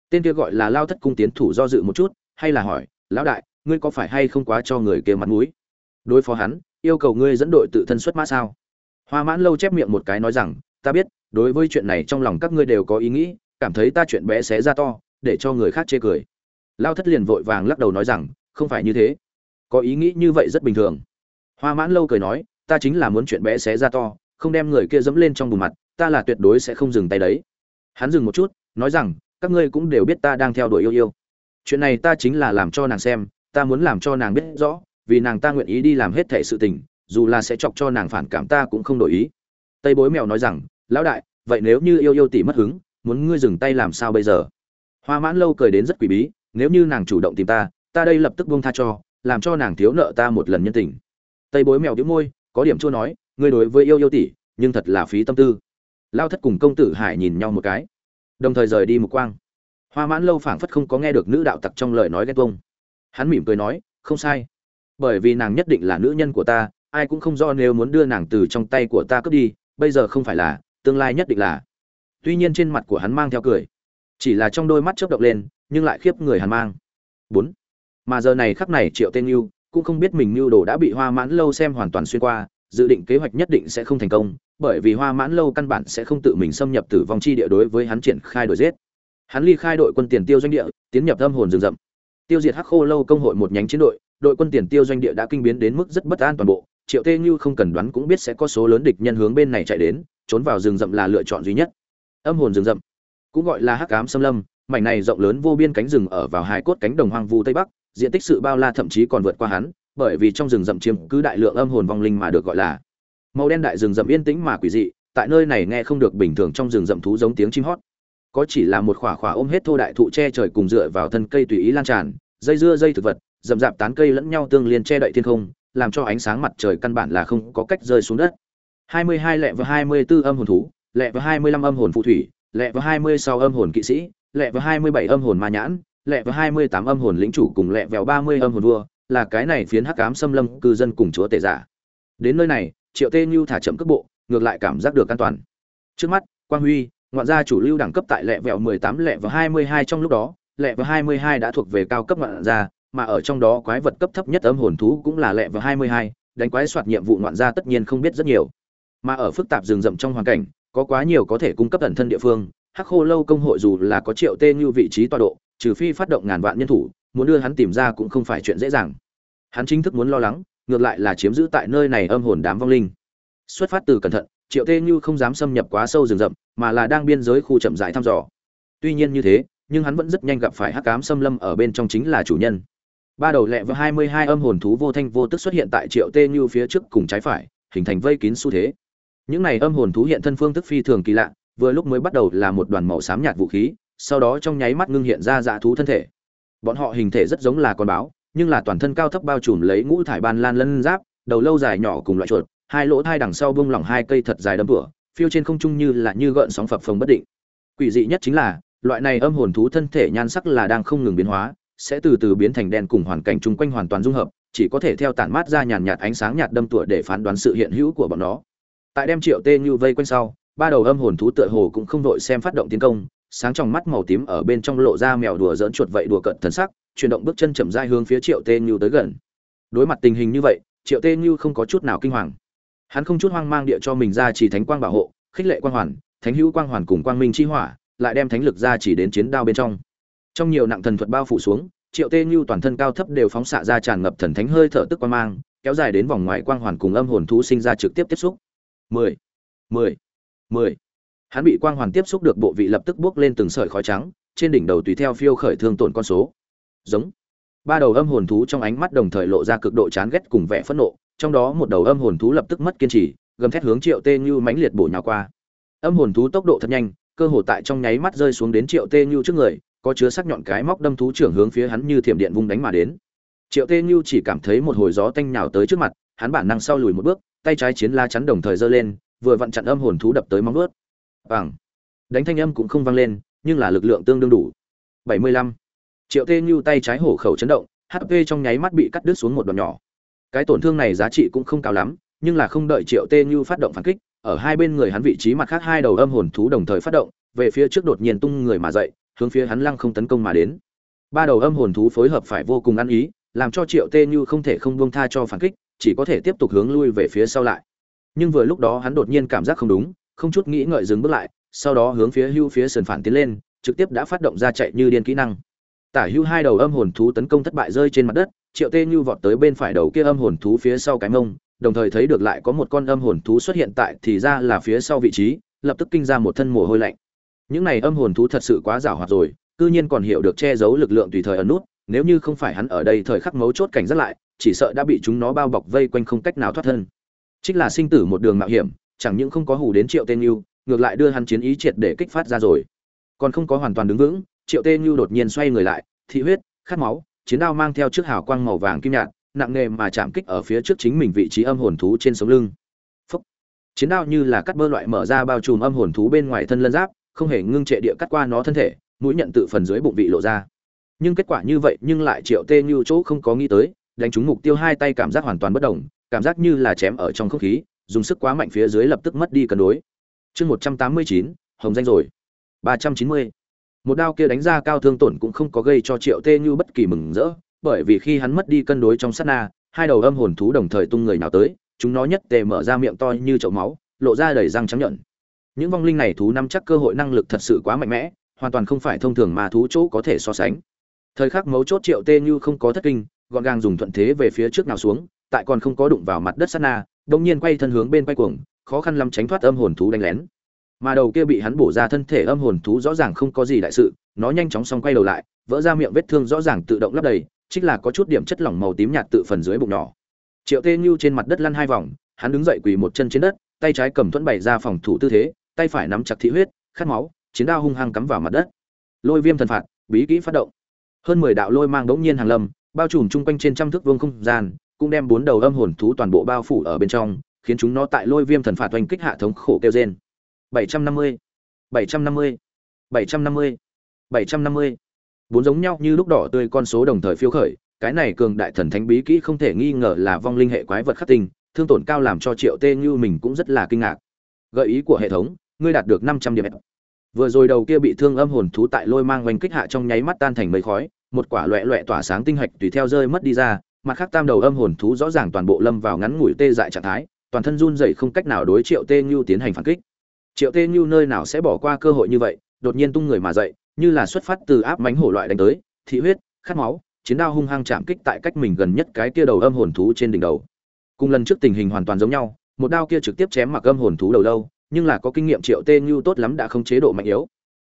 Tên kia gọi là lao thất cung tiến thủ do dự một chút, hay là hỏi, lão đại, ngươi có phải hay không quá cho người kia mặt mũi? Đối phó hắn, yêu cầu ngươi dẫn đội tự thân xuất mã sao? Hoa mãn lâu chép miệng một cái nói rằng, ta biết, đối với chuyện này trong lòng các ngươi đều có ý nghĩ, cảm thấy ta chuyện bé xé ra to, để cho người khác chê cười. Lao thất liền vội vàng lắc đầu nói rằng, không phải như thế có ý nghĩ như vậy rất bình thường. Hoa mãn lâu cười nói, ta chính là muốn chuyện bé xé ra to, không đem người kia dẫm lên trong bùn mặt, ta là tuyệt đối sẽ không dừng tay đấy. Hắn dừng một chút, nói rằng, các ngươi cũng đều biết ta đang theo đuổi yêu yêu. Chuyện này ta chính là làm cho nàng xem, ta muốn làm cho nàng biết rõ, vì nàng ta nguyện ý đi làm hết thể sự tình, dù là sẽ chọc cho nàng phản cảm ta cũng không đổi ý. Tây bối mèo nói rằng, lão đại, vậy nếu như yêu yêu tỷ mất hứng, muốn ngươi dừng tay làm sao bây giờ? Hoa mãn lâu cười đến rất quỷ bí, nếu như nàng chủ động tìm ta ta đây lập tức buông tha cho làm cho nàng thiếu nợ ta một lần nhân tình. Tây bối mèo đĩu môi, có điểm chua nói, ngươi đối với yêu yêu tỷ, nhưng thật là phí tâm tư. Lao thất cùng công tử hải nhìn nhau một cái, đồng thời rời đi một quang. Hoa mãn lâu phảng phất không có nghe được nữ đạo tặc trong lời nói ghét vông hắn mỉm cười nói, không sai. Bởi vì nàng nhất định là nữ nhân của ta, ai cũng không do nếu muốn đưa nàng từ trong tay của ta cướp đi, bây giờ không phải là, tương lai nhất định là. Tuy nhiên trên mặt của hắn mang theo cười. Chỉ là trong đôi mắt chớp động lên, nhưng lại khiếp người hắn mang. Bốn mà giờ này khắc này triệu tên lưu cũng không biết mình mưu đồ đã bị hoa mãn lâu xem hoàn toàn xuyên qua, dự định kế hoạch nhất định sẽ không thành công, bởi vì hoa mãn lâu căn bản sẽ không tự mình xâm nhập tử vong chi địa đối với hắn triển khai đổi giết. Hắn ly khai đội quân tiền tiêu doanh địa, tiến nhập âm hồn rừng rậm. Tiêu diệt hắc khô lâu công hội một nhánh chiến đội đội quân tiền tiêu doanh địa đã kinh biến đến mức rất bất an toàn bộ. Triệu tê như không cần đoán cũng biết sẽ có số lớn địch nhân hướng bên này chạy đến, trốn vào rừng rậm là lựa chọn duy nhất. Âm hồn rừng rậm, cũng gọi là hắc ám xâm lâm, mảnh này rộng lớn vô biên cánh rừng ở vào hai cốt cánh đồng hoang vu tây bắc diện tích sự bao la thậm chí còn vượt qua hắn, bởi vì trong rừng rậm chiếm cứ đại lượng âm hồn vong linh mà được gọi là màu đen đại rừng rậm yên tĩnh mà quỷ dị, tại nơi này nghe không được bình thường trong rừng rậm thú giống tiếng chim hót. Có chỉ là một khỏa khỏa ôm hết thô đại thụ che trời cùng dựa vào thân cây tùy ý lan tràn, dây dưa dây thực vật, rậm rạp tán cây lẫn nhau tương liên che đậy thiên không, làm cho ánh sáng mặt trời căn bản là không có cách rơi xuống đất. 22 lệ và 24 âm hồn thú lệ và 25 âm hồn phù thủy lệ và 26 âm hồn kỵ sĩ lệ và 27 âm hồn ma nhãn lẹ và 28 âm hồn lĩnh chủ cùng lẹ vèo 30 âm hồn vua là cái này phiến hắc ám xâm lâm cư dân cùng chúa tể giả đến nơi này triệu tê như thả chậm cước bộ ngược lại cảm giác được an toàn trước mắt quang huy ngoạn gia chủ lưu đẳng cấp tại lẹ vẹo 18 lẹ và 22 trong lúc đó lẹ và 22 đã thuộc về cao cấp ngoạn gia mà ở trong đó quái vật cấp thấp nhất âm hồn thú cũng là lẹ vào 22, đánh quái soạt nhiệm vụ ngoạn gia tất nhiên không biết rất nhiều. Mà ở phức tạp rừng rậm trong hoàn cảnh, có quá nhiều có thể cung cấp ẩn thân địa phương, Hắc Khô lâu công hội dù là có triệu tên như vị trí tọa độ, trừ phi phát động ngàn vạn nhân thủ, muốn đưa hắn tìm ra cũng không phải chuyện dễ dàng. Hắn chính thức muốn lo lắng, ngược lại là chiếm giữ tại nơi này âm hồn đám vong linh. Xuất phát từ cẩn thận, Triệu Tê Như không dám xâm nhập quá sâu rừng rậm, mà là đang biên giới khu chậm rãi thăm dò. Tuy nhiên như thế, nhưng hắn vẫn rất nhanh gặp phải hắc ám xâm lâm ở bên trong chính là chủ nhân. Ba đầu lẹ và 22 âm hồn thú vô thanh vô tức xuất hiện tại Triệu Tê Như phía trước cùng trái phải, hình thành vây kín xu thế. Những này âm hồn thú hiện thân phương thức phi thường kỳ lạ, vừa lúc mới bắt đầu là một đoàn màu xám nhạt vũ khí, sau đó trong nháy mắt ngưng hiện ra dạ thú thân thể. Bọn họ hình thể rất giống là con báo, nhưng là toàn thân cao thấp bao trùm lấy ngũ thải ban lan lân giáp, đầu lâu dài nhỏ cùng loại chuột, hai lỗ thai đằng sau bung lỏng hai cây thật dài đâm tủa, phiêu trên không trung như là như gợn sóng phập phồng bất định. Quỷ dị nhất chính là, loại này âm hồn thú thân thể nhan sắc là đang không ngừng biến hóa, sẽ từ từ biến thành đen cùng hoàn cảnh chung quanh hoàn toàn dung hợp, chỉ có thể theo tản mát ra nhàn nhạt ánh sáng nhạt đâm tủa để phán đoán sự hiện hữu của bọn nó. Tại đem Triệu Tê Như vây quanh sau, ba đầu âm hồn thú tựa hồ cũng không đội xem phát động tiến công, sáng trong mắt màu tím ở bên trong lộ ra mèo đùa giỡn chuột vậy đùa cận thần sắc, chuyển động bước chân chậm rãi hướng phía Triệu Tê Như tới gần. Đối mặt tình hình như vậy, Triệu Tê Như không có chút nào kinh hoàng. Hắn không chút hoang mang địa cho mình ra chỉ thánh quang bảo hộ, khích lệ quang hoàn, thánh hữu quang hoàn cùng quang minh chi hỏa, lại đem thánh lực ra chỉ đến chiến đao bên trong. Trong nhiều nặng thần thuật bao phủ xuống, Triệu Tê Như toàn thân cao thấp đều phóng xạ ra tràn ngập thần thánh hơi thở tức quang mang, kéo dài đến vòng ngoài quang hoàn cùng âm hồn thú sinh ra trực tiếp tiếp xúc. 10, 10, 10. Hắn bị quang hoàn tiếp xúc được bộ vị lập tức bước lên từng sợi khói trắng, trên đỉnh đầu tùy theo phiêu khởi thương tổn con số. Giống. Ba đầu âm hồn thú trong ánh mắt đồng thời lộ ra cực độ chán ghét cùng vẻ phẫn nộ, trong đó một đầu âm hồn thú lập tức mất kiên trì, gầm thét hướng Triệu Tê Như mãnh liệt bổ nhào qua. Âm hồn thú tốc độ thật nhanh, cơ hồ tại trong nháy mắt rơi xuống đến Triệu Tê Như trước người, có chứa sắc nhọn cái móc đâm thú trưởng hướng phía hắn như thiểm điện vung đánh mà đến. Triệu Tê Như chỉ cảm thấy một hồi gió tanh nhào tới trước mặt, hắn bản năng sau lùi một bước, tay trái chiến la chắn đồng thời giơ lên, vừa vặn chặn âm hồn thú đập tới móng ướt Bằng. Đánh thanh âm cũng không vang lên, nhưng là lực lượng tương đương đủ. 75. Triệu Tê Như tay trái hổ khẩu chấn động, HP trong nháy mắt bị cắt đứt xuống một đoạn nhỏ. Cái tổn thương này giá trị cũng không cao lắm, nhưng là không đợi Triệu Tê Như phát động phản kích, ở hai bên người hắn vị trí mặt khác hai đầu âm hồn thú đồng thời phát động, về phía trước đột nhiên tung người mà dậy, hướng phía hắn lăng không tấn công mà đến. Ba đầu âm hồn thú phối hợp phải vô cùng ăn ý, làm cho Triệu Tê Như không thể không buông tha cho phản kích, chỉ có thể tiếp tục hướng lui về phía sau lại. Nhưng vừa lúc đó hắn đột nhiên cảm giác không đúng, không chút nghĩ ngợi dừng bước lại, sau đó hướng phía hưu phía sườn phản tiến lên, trực tiếp đã phát động ra chạy như điên kỹ năng. Tả hưu hai đầu âm hồn thú tấn công thất bại rơi trên mặt đất, Triệu Tê Như vọt tới bên phải đầu kia âm hồn thú phía sau cái mông, đồng thời thấy được lại có một con âm hồn thú xuất hiện tại thì ra là phía sau vị trí, lập tức kinh ra một thân mồ hôi lạnh. Những này âm hồn thú thật sự quá giàu hoạt rồi, cư nhiên còn hiểu được che giấu lực lượng tùy thời ẩn nút, nếu như không phải hắn ở đây thời khắc mấu chốt cảnh giác lại, chỉ sợ đã bị chúng nó bao bọc vây quanh không cách nào thoát thân. chính là sinh tử một đường mạo hiểm, chẳng những không có hù đến Triệu Tên yêu, ngược lại đưa hắn chiến ý triệt để kích phát ra rồi. Còn không có hoàn toàn đứng vững, Triệu Tên yêu đột nhiên xoay người lại, thị huyết, khát máu, chiến đao mang theo chiếc hào quang màu vàng kim nhạt, nặng nề mà chạm kích ở phía trước chính mình vị trí âm hồn thú trên sống lưng. Phúc. Chiến đao như là cắt bơ loại mở ra bao trùm âm hồn thú bên ngoài thân lân giáp, không hề ngưng trệ địa cắt qua nó thân thể, mũi nhận tự phần dưới bụng vị lộ ra. Nhưng kết quả như vậy nhưng lại Triệu Tê như chỗ không có nghĩ tới, đánh trúng mục tiêu hai tay cảm giác hoàn toàn bất động, cảm giác như là chém ở trong không khí, dùng sức quá mạnh phía dưới lập tức mất đi cân đối. Chương 189, hồng danh rồi. 390. Một đao kia đánh ra cao thương tổn cũng không có gây cho Triệu Tê Như bất kỳ mừng rỡ, bởi vì khi hắn mất đi cân đối trong sát na, hai đầu âm hồn thú đồng thời tung người nào tới, chúng nó nhất tề mở ra miệng to như chậu máu, lộ ra đầy răng trắng nhợn. Những vong linh này thú nắm chắc cơ hội năng lực thật sự quá mạnh mẽ, hoàn toàn không phải thông thường mà thú chỗ có thể so sánh. Thời khắc mấu chốt Triệu Tê Như không có thất kinh, gọn gàng dùng thuận thế về phía trước nào xuống, tại còn không có đụng vào mặt đất sát na, đông nhiên quay thân hướng bên quay cuồng, khó khăn lắm tránh thoát âm hồn thú đánh lén. Mà đầu kia bị hắn bổ ra thân thể âm hồn thú rõ ràng không có gì đại sự, nó nhanh chóng xong quay đầu lại, vỡ ra miệng vết thương rõ ràng tự động lấp đầy, chính là có chút điểm chất lỏng màu tím nhạt tự phần dưới bụng nhỏ. Triệu Tê như trên mặt đất lăn hai vòng, hắn đứng dậy quỳ một chân trên đất, tay trái cầm thuẫn bày ra phòng thủ tư thế, tay phải nắm chặt thị huyết, khát máu, chiến đao hung hăng cắm vào mặt đất. Lôi viêm thần phạt, bí kỹ phát động. Hơn mười đạo lôi mang đống nhiên hàng lâm, bao trùm chung quanh trên trăm thước vương không gian, cũng đem bốn đầu âm hồn thú toàn bộ bao phủ ở bên trong, khiến chúng nó tại lôi viêm thần phạt oanh kích hạ thống khổ kêu rên. 750, 750, 750, 750. Bốn giống nhau như lúc đỏ tươi con số đồng thời phiêu khởi, cái này cường đại thần thánh bí kỹ không thể nghi ngờ là vong linh hệ quái vật khắc tinh, thương tổn cao làm cho Triệu Tê Như mình cũng rất là kinh ngạc. Gợi ý của hệ thống, ngươi đạt được 500 điểm. Vừa rồi đầu kia bị thương âm hồn thú tại lôi mang oanh kích hạ trong nháy mắt tan thành mây khói, một quả loẻ loẻ tỏa sáng tinh hạch tùy theo rơi mất đi ra mặt khác tam đầu âm hồn thú rõ ràng toàn bộ lâm vào ngắn ngủi tê dại trạng thái, toàn thân run rẩy không cách nào đối triệu tê như tiến hành phản kích. Triệu tê như nơi nào sẽ bỏ qua cơ hội như vậy, đột nhiên tung người mà dậy, như là xuất phát từ áp mánh hổ loại đánh tới, thị huyết, khát máu, chiến đao hung hăng chạm kích tại cách mình gần nhất cái kia đầu âm hồn thú trên đỉnh đầu. Cùng lần trước tình hình hoàn toàn giống nhau, một đao kia trực tiếp chém mặc âm hồn thú đầu lâu, nhưng là có kinh nghiệm triệu tê như tốt lắm đã không chế độ mạnh yếu.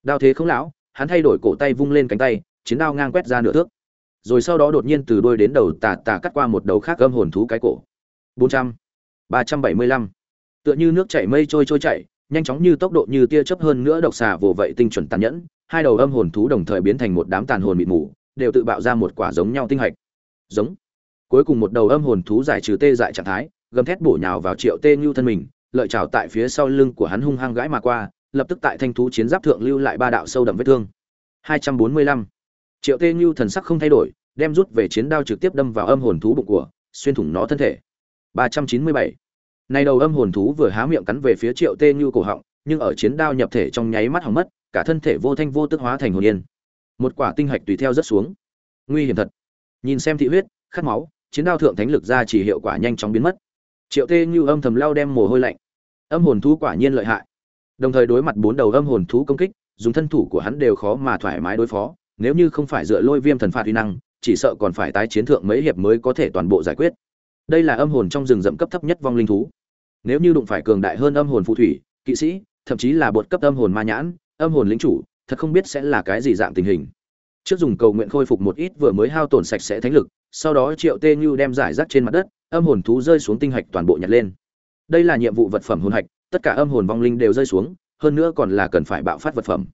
Đao thế không lão, hắn thay đổi cổ tay vung lên cánh tay, chiến đao ngang quét ra nửa thước rồi sau đó đột nhiên từ đôi đến đầu tà tà cắt qua một đầu khác âm hồn thú cái cổ. bốn trăm, ba trăm bảy mươi lăm. Tựa như nước chảy mây trôi trôi chảy, nhanh chóng như tốc độ như tia chớp hơn nữa độc xà vồ vậy tinh chuẩn tàn nhẫn, hai đầu âm hồn thú đồng thời biến thành một đám tàn hồn mịt mù, đều tự bạo ra một quả giống nhau tinh hạch. Giống. Cuối cùng một đầu âm hồn thú giải trừ tê dại trạng thái, gầm thét bổ nhào vào triệu tê như thân mình, lợi chảo tại phía sau lưng của hắn hung hăng gãi mà qua, lập tức tại thanh thú chiến giáp thượng lưu lại ba đạo sâu đậm vết thương. 245 triệu tê như thần sắc không thay đổi đem rút về chiến đao trực tiếp đâm vào âm hồn thú bụng của xuyên thủng nó thân thể 397. Nay đầu âm hồn thú vừa há miệng cắn về phía Triệu Tê Như cổ họng, nhưng ở chiến đao nhập thể trong nháy mắt hỏng mất, cả thân thể vô thanh vô tức hóa thành hồn yên. Một quả tinh hạch tùy theo rất xuống. Nguy hiểm thật. Nhìn xem thị huyết, khát máu, chiến đao thượng thánh lực ra chỉ hiệu quả nhanh chóng biến mất. Triệu Tê Như âm thầm lao đem mồ hôi lạnh. Âm hồn thú quả nhiên lợi hại. Đồng thời đối mặt bốn đầu âm hồn thú công kích, dùng thân thủ của hắn đều khó mà thoải mái đối phó, nếu như không phải dựa lôi viêm thần phạt uy năng, chỉ sợ còn phải tái chiến thượng mấy hiệp mới có thể toàn bộ giải quyết. Đây là âm hồn trong rừng rậm cấp thấp nhất vong linh thú. Nếu như đụng phải cường đại hơn âm hồn phù thủy kỵ sĩ thậm chí là bột cấp âm hồn ma nhãn âm hồn lĩnh chủ thật không biết sẽ là cái gì dạng tình hình. Trước dùng cầu nguyện khôi phục một ít vừa mới hao tổn sạch sẽ thánh lực sau đó triệu tê như đem giải rác trên mặt đất âm hồn thú rơi xuống tinh hạch toàn bộ nhặt lên. Đây là nhiệm vụ vật phẩm hồn hạch tất cả âm hồn vong linh đều rơi xuống hơn nữa còn là cần phải bạo phát vật phẩm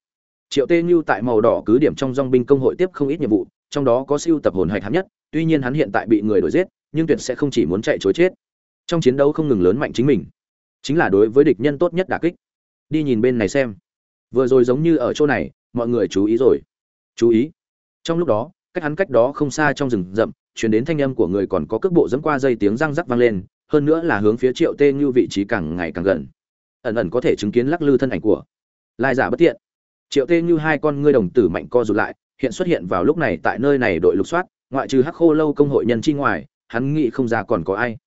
triệu tê như tại màu đỏ cứ điểm trong dong binh công hội tiếp không ít nhiệm vụ, trong đó có siêu tập hồn hạch hạng nhất, tuy nhiên hắn hiện tại bị người đuổi giết, nhưng tuyệt sẽ không chỉ muốn chạy chối chết. Trong chiến đấu không ngừng lớn mạnh chính mình, chính là đối với địch nhân tốt nhất đả kích. Đi nhìn bên này xem. Vừa rồi giống như ở chỗ này, mọi người chú ý rồi. Chú ý. Trong lúc đó, cách hắn cách đó không xa trong rừng rậm chuyển đến thanh âm của người còn có cước bộ dẫm qua dây tiếng răng rắc vang lên, hơn nữa là hướng phía triệu tê như vị trí càng ngày càng gần. Ẩn ẩn có thể chứng kiến lắc lư thân ảnh của lai giả bất tiện triệu tê như hai con ngươi đồng tử mạnh co rụt lại, hiện xuất hiện vào lúc này tại nơi này đội lục soát, ngoại trừ hắc khô lâu công hội nhân chi ngoài, hắn nghĩ không ra còn có ai.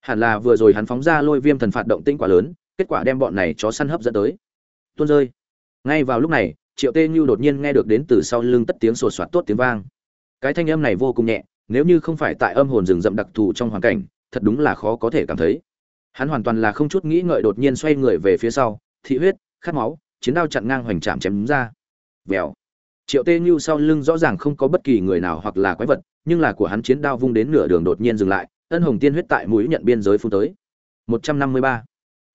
Hẳn là vừa rồi hắn phóng ra lôi viêm thần phạt động tinh quả lớn, kết quả đem bọn này chó săn hấp dẫn tới. Tuôn rơi. Ngay vào lúc này, triệu tê như đột nhiên nghe được đến từ sau lưng tất tiếng sột soạt tốt tiếng vang. Cái thanh âm này vô cùng nhẹ, nếu như không phải tại âm hồn rừng rậm đặc thù trong hoàn cảnh, thật đúng là khó có thể cảm thấy. Hắn hoàn toàn là không chút nghĩ ngợi đột nhiên xoay người về phía sau, thị huyết, khát máu chiến đao chặn ngang hoành trạm chém ra vèo triệu tê như sau lưng rõ ràng không có bất kỳ người nào hoặc là quái vật nhưng là của hắn chiến đao vung đến nửa đường đột nhiên dừng lại, ân hồng tiên huyết tại mũi nhận biên giới phun tới. 153.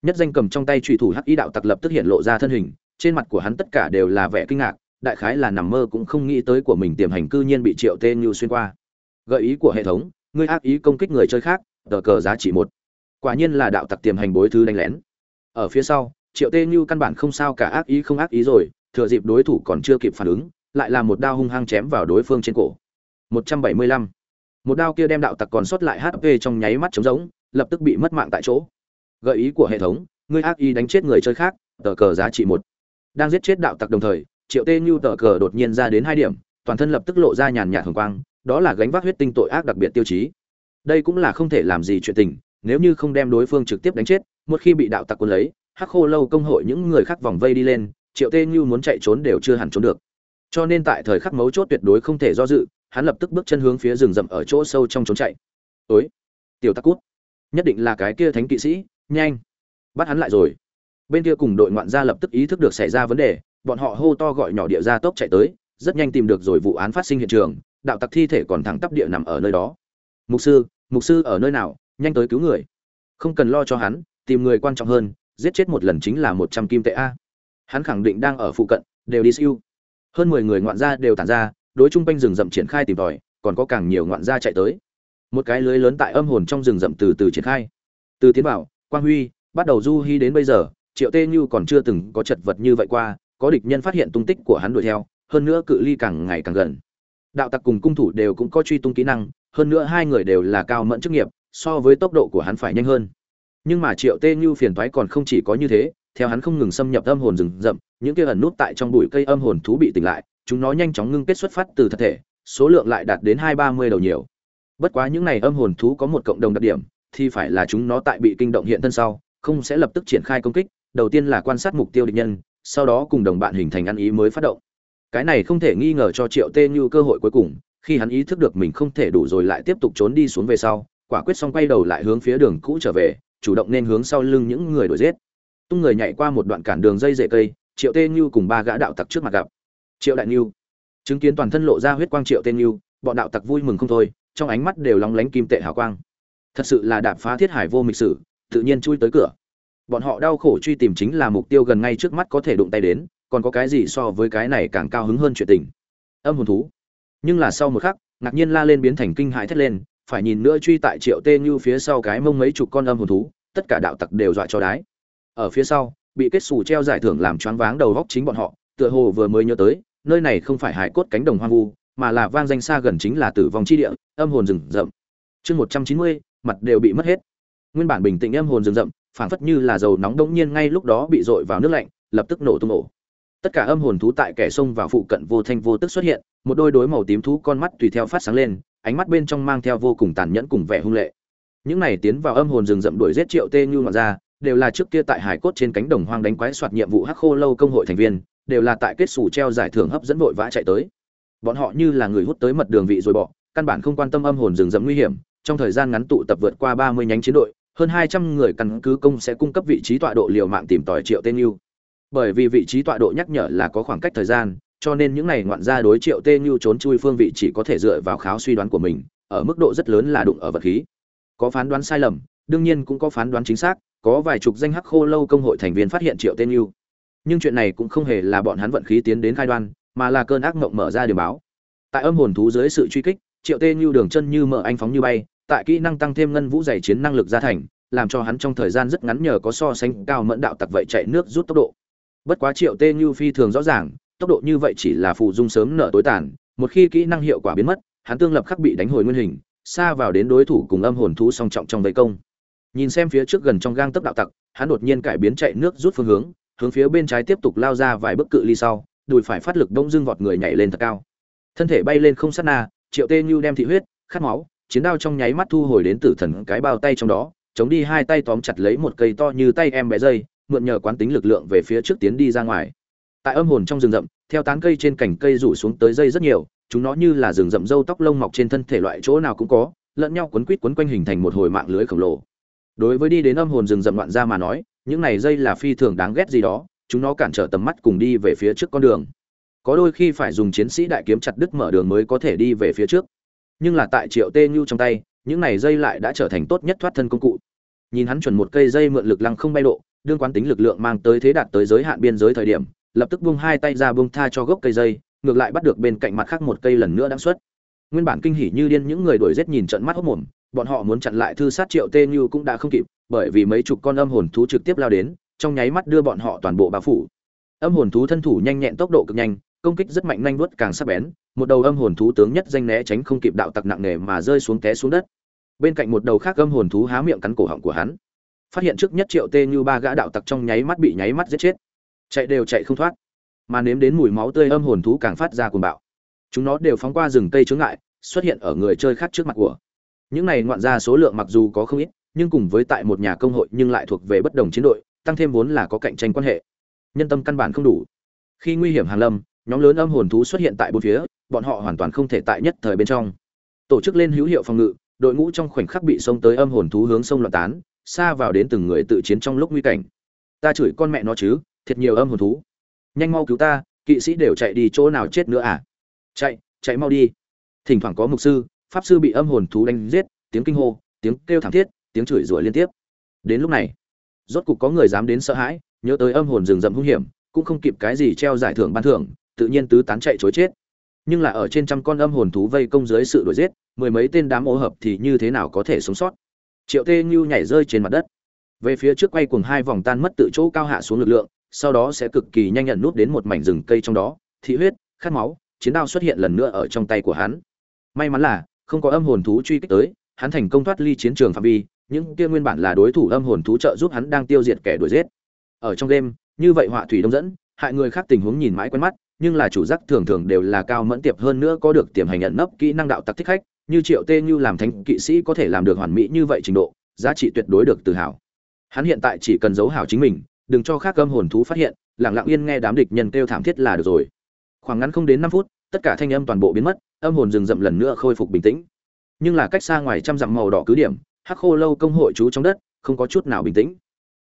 Nhất danh cầm trong tay trùy thủ hắc y đạo tặc lập tức hiện lộ ra thân hình, trên mặt của hắn tất cả đều là vẻ kinh ngạc, đại khái là nằm mơ cũng không nghĩ tới của mình tiềm hành cư nhiên bị Triệu Tê Như xuyên qua. Gợi ý của hệ thống, ngươi ác ý công kích người chơi khác, tờ cờ giá trị một. Quả nhiên là đạo tặc tiềm hành bối thứ đánh lén. Ở phía sau, Triệu Tê Như căn bản không sao cả ác ý không ác ý rồi, thừa dịp đối thủ còn chưa kịp phản ứng, lại là một đao hung hăng chém vào đối phương trên cổ. 175. Một đao kia đem đạo tặc còn sót lại HP trong nháy mắt trống rỗng, lập tức bị mất mạng tại chỗ. Gợi ý của hệ thống, ngươi ác ý đánh chết người chơi khác, tờ cờ giá trị một. Đang giết chết đạo tặc đồng thời, Triệu Tê Như tờ cờ đột nhiên ra đến hai điểm, toàn thân lập tức lộ ra nhàn nhạt hồng quang, đó là gánh vác huyết tinh tội ác đặc biệt tiêu chí. Đây cũng là không thể làm gì chuyện tình, nếu như không đem đối phương trực tiếp đánh chết, một khi bị đạo tặc quân lấy, Hắc Khô lâu công hội những người khác vòng vây đi lên, Triệu Tê như muốn chạy trốn đều chưa hẳn trốn được. Cho nên tại thời khắc mấu chốt tuyệt đối không thể do dự, hắn lập tức bước chân hướng phía rừng rậm ở chỗ sâu trong trốn chạy. Ối tiểu tắc cút nhất định là cái kia thánh kỵ sĩ nhanh bắt hắn lại rồi. Bên kia cùng đội ngoạn gia lập tức ý thức được xảy ra vấn đề bọn họ hô to gọi nhỏ địa gia tốc chạy tới rất nhanh tìm được rồi vụ án phát sinh hiện trường đạo tặc thi thể còn thẳng tắp địa nằm ở nơi đó. Mục sư mục sư ở nơi nào nhanh tới cứu người. Không cần lo cho hắn tìm người quan trọng hơn giết chết một lần chính là một trăm kim tệ a. Hắn khẳng định đang ở phụ cận, đều đi siêu. Hơn mười người ngoạn gia đều tản ra, đối chung quanh rừng rậm triển khai tìm tòi, còn có càng nhiều ngoạn gia chạy tới. Một cái lưới lớn tại âm hồn trong rừng rậm từ từ triển khai. Từ tiến bảo, quang huy, bắt đầu du hy đến bây giờ, triệu tê như còn chưa từng có chật vật như vậy qua, có địch nhân phát hiện tung tích của hắn đuổi theo, hơn nữa cự ly càng ngày càng gần. Đạo tặc cùng cung thủ đều cũng có truy tung kỹ năng, hơn nữa hai người đều là cao mẫn chức nghiệp, so với tốc độ của hắn phải nhanh hơn nhưng mà triệu tê như phiền thoái còn không chỉ có như thế, theo hắn không ngừng xâm nhập âm hồn rừng rậm, những kia ẩn nút tại trong bụi cây âm hồn thú bị tỉnh lại, chúng nó nhanh chóng ngưng kết xuất phát từ thật thể, số lượng lại đạt đến hai ba mươi đầu nhiều. Bất quá những này âm hồn thú có một cộng đồng đặc điểm, thì phải là chúng nó tại bị kinh động hiện thân sau, không sẽ lập tức triển khai công kích, đầu tiên là quan sát mục tiêu địch nhân, sau đó cùng đồng bạn hình thành ăn ý mới phát động. Cái này không thể nghi ngờ cho triệu tê như cơ hội cuối cùng, khi hắn ý thức được mình không thể đủ rồi lại tiếp tục trốn đi xuống về sau, quả quyết xong quay đầu lại hướng phía đường cũ trở về chủ động nên hướng sau lưng những người đuổi giết. Tung người nhảy qua một đoạn cản đường dây rễ cây, triệu tê như cùng ba gã đạo tặc trước mặt gặp. Triệu đại như chứng kiến toàn thân lộ ra huyết quang triệu tê như bọn đạo tặc vui mừng không thôi, trong ánh mắt đều lóng lánh kim tệ hào quang. Thật sự là đạp phá thiết hải vô mịch sử, tự nhiên chui tới cửa. Bọn họ đau khổ truy tìm chính là mục tiêu gần ngay trước mắt có thể đụng tay đến, còn có cái gì so với cái này càng cao hứng hơn chuyện tình. Âm hồn thú. Nhưng là sau một khắc, ngạc nhiên la lên biến thành kinh hãi thét lên phải nhìn nữa truy tại triệu tê như phía sau cái mông mấy chục con âm hồn thú, tất cả đạo tặc đều dọa cho đái. Ở phía sau, bị kết xù treo giải thưởng làm choáng váng đầu góc chính bọn họ, tựa hồ vừa mới nhớ tới, nơi này không phải hải cốt cánh đồng hoang vu, mà là vang danh xa gần chính là tử vong chi địa, âm hồn rừng rậm. Chương một trăm chín mươi, mặt đều bị mất hết. Nguyên bản bình tĩnh âm hồn rừng rậm, phảng phất như là dầu nóng đông nhiên ngay lúc đó bị dội vào nước lạnh, lập tức nổ tung nổ tất cả âm hồn thú tại kẻ sông vào phụ cận vô thanh vô tức xuất hiện, một đôi đối màu tím thú con mắt tùy theo phát sáng lên ánh mắt bên trong mang theo vô cùng tàn nhẫn cùng vẻ hung lệ. Những này tiến vào âm hồn rừng rậm đuổi giết triệu tê như ngọn ra, đều là trước kia tại hải cốt trên cánh đồng hoang đánh quái soạt nhiệm vụ hắc khô lâu công hội thành viên, đều là tại kết xù treo giải thưởng hấp dẫn vội vã chạy tới. Bọn họ như là người hút tới mật đường vị rồi bỏ, căn bản không quan tâm âm hồn rừng rậm nguy hiểm, trong thời gian ngắn tụ tập vượt qua ba mươi nhánh chiến đội, hơn hai trăm người căn cứ công sẽ cung cấp vị trí tọa độ liều mạng tìm tòi triệu tên yêu bởi vì vị trí tọa độ nhắc nhở là có khoảng cách thời gian cho nên những này ngoạn gia đối triệu tê như trốn chui phương vị chỉ có thể dựa vào kháo suy đoán của mình, ở mức độ rất lớn là đụng ở vật khí. Có phán đoán sai lầm, đương nhiên cũng có phán đoán chính xác, có vài chục danh hắc khô lâu công hội thành viên phát hiện triệu tên như. Nhưng chuyện này cũng không hề là bọn hắn vận khí tiến đến khai đoan, mà là cơn ác mộng mở ra điều báo. Tại âm hồn thú dưới sự truy kích, triệu tê như đường chân như mở anh phóng như bay, tại kỹ năng tăng thêm ngân vũ dày chiến năng lực gia thành, làm cho hắn trong thời gian rất ngắn nhờ có so sánh cao mẫn đạo tặc vậy chạy nước rút tốc độ. Bất quá triệu tê như phi thường rõ ràng tốc độ như vậy chỉ là phụ dung sớm nợ tối tàn, một khi kỹ năng hiệu quả biến mất, hắn tương lập khắc bị đánh hồi nguyên hình, xa vào đến đối thủ cùng âm hồn thú song trọng trong vây công. Nhìn xem phía trước gần trong gang tấp đạo tặc, hắn đột nhiên cải biến chạy nước rút phương hướng hướng phía bên trái tiếp tục lao ra vài bước cự ly sau, đùi phải phát lực đông dưng vọt người nhảy lên thật cao. Thân thể bay lên không sát na, triệu tê như đem thị huyết, khát máu, chiến đao trong nháy mắt thu hồi đến tử thần cái bao tay trong đó, chống đi hai tay tóm chặt lấy một cây to như tay em bé dây, mượn nhờ quán tính lực lượng về phía trước tiến đi ra ngoài tại âm hồn trong rừng rậm, theo tán cây trên cành cây rủ xuống tới dây rất nhiều, chúng nó như là rừng rậm râu tóc lông mọc trên thân thể loại chỗ nào cũng có, lẫn nhau quấn quít quấn quanh hình thành một hồi mạng lưới khổng lồ. Đối với đi đến âm hồn rừng rậm loạn ra mà nói, những này dây là phi thường đáng ghét gì đó, chúng nó cản trở tầm mắt cùng đi về phía trước con đường. Có đôi khi phải dùng chiến sĩ đại kiếm chặt đứt mở đường mới có thể đi về phía trước. Nhưng là tại triệu tê nhu trong tay, những này dây lại đã trở thành tốt nhất thoát thân công cụ. Nhìn hắn chuẩn một cây dây mượn lực lăng không bay độ, đương quán tính lực lượng mang tới thế đạt tới giới hạn biên giới thời điểm lập tức buông hai tay ra buông tha cho gốc cây dây, ngược lại bắt được bên cạnh mặt khác một cây lần nữa đang xuất. Nguyên bản kinh hỉ như điên những người đuổi giết nhìn trận mắt hốc mồm, bọn họ muốn chặn lại thư sát triệu tê như cũng đã không kịp, bởi vì mấy chục con âm hồn thú trực tiếp lao đến, trong nháy mắt đưa bọn họ toàn bộ bao phủ. Âm hồn thú thân thủ nhanh nhẹn tốc độ cực nhanh, công kích rất mạnh nhanh vuốt càng sắc bén, một đầu âm hồn thú tướng nhất danh né tránh không kịp đạo tặc nặng nề mà rơi xuống té xuống đất. Bên cạnh một đầu khác âm hồn thú há miệng cắn cổ họng của hắn. Phát hiện trước nhất triệu tê như ba gã đạo tặc trong nháy mắt bị nháy mắt giết chết chạy đều chạy không thoát. Mà nếm đến mùi máu tươi âm hồn thú càng phát ra cuồng bạo. Chúng nó đều phóng qua rừng cây chướng ngại, xuất hiện ở người chơi khác trước mặt của. Những này ngoạn ra số lượng mặc dù có không ít, nhưng cùng với tại một nhà công hội nhưng lại thuộc về bất đồng chiến đội, tăng thêm vốn là có cạnh tranh quan hệ. Nhân tâm căn bản không đủ. Khi nguy hiểm hàng lâm, nhóm lớn âm hồn thú xuất hiện tại bốn phía, bọn họ hoàn toàn không thể tại nhất thời bên trong. Tổ chức lên hữu hiệu phòng ngự, đội ngũ trong khoảnh khắc bị xông tới âm hồn thú hướng sông loạn tán, xa vào đến từng người tự chiến trong lúc nguy cảnh. Ta chửi con mẹ nó chứ thiệt nhiều âm hồn thú. Nhanh mau cứu ta, kỵ sĩ đều chạy đi chỗ nào chết nữa à? Chạy chạy mau đi. Thỉnh thoảng có mục sư, pháp sư bị âm hồn thú đánh giết, tiếng kinh hô, tiếng kêu thảm thiết, tiếng chửi rủa liên tiếp. Đến lúc này, rốt cục có người dám đến sợ hãi, nhớ tới âm hồn rừng rậm hung hiểm, cũng không kịp cái gì treo giải thưởng ban thưởng, tự nhiên tứ tán chạy chối chết. Nhưng là ở trên trăm con âm hồn thú vây công dưới sự đuổi giết, mười mấy tên đám ô hợp thì như thế nào có thể sống sót? Triệu tê như nhảy rơi trên mặt đất. Về phía trước quay cuồng hai vòng tan mất tự chỗ cao hạ xuống lực lượng sau đó sẽ cực kỳ nhanh nhận nút đến một mảnh rừng cây trong đó, thị huyết, khát máu, chiến đao xuất hiện lần nữa ở trong tay của hắn. May mắn là, không có âm hồn thú truy kích tới, hắn thành công thoát ly chiến trường phạm vi, những kia nguyên bản là đối thủ âm hồn thú trợ giúp hắn đang tiêu diệt kẻ đuổi giết. Ở trong đêm, như vậy họa thủy đông dẫn, hại người khác tình huống nhìn mãi quen mắt, nhưng là chủ giác thường thường đều là cao mẫn tiệp hơn nữa có được tiềm hành nhận nấp kỹ năng đạo tặc thích khách, như triệu tê như làm thánh kỵ sĩ có thể làm được hoàn mỹ như vậy trình độ, giá trị tuyệt đối được tự hào. Hắn hiện tại chỉ cần giấu hảo chính mình đừng cho khác âm hồn thú phát hiện, lặng lặng yên nghe đám địch nhân kêu thảm thiết là được rồi. Khoảng ngắn không đến năm phút, tất cả thanh âm toàn bộ biến mất, âm hồn rừng rậm lần nữa khôi phục bình tĩnh. Nhưng là cách xa ngoài trăm dặm màu đỏ cứ điểm, hắc khô lâu công hội trú trong đất, không có chút nào bình tĩnh.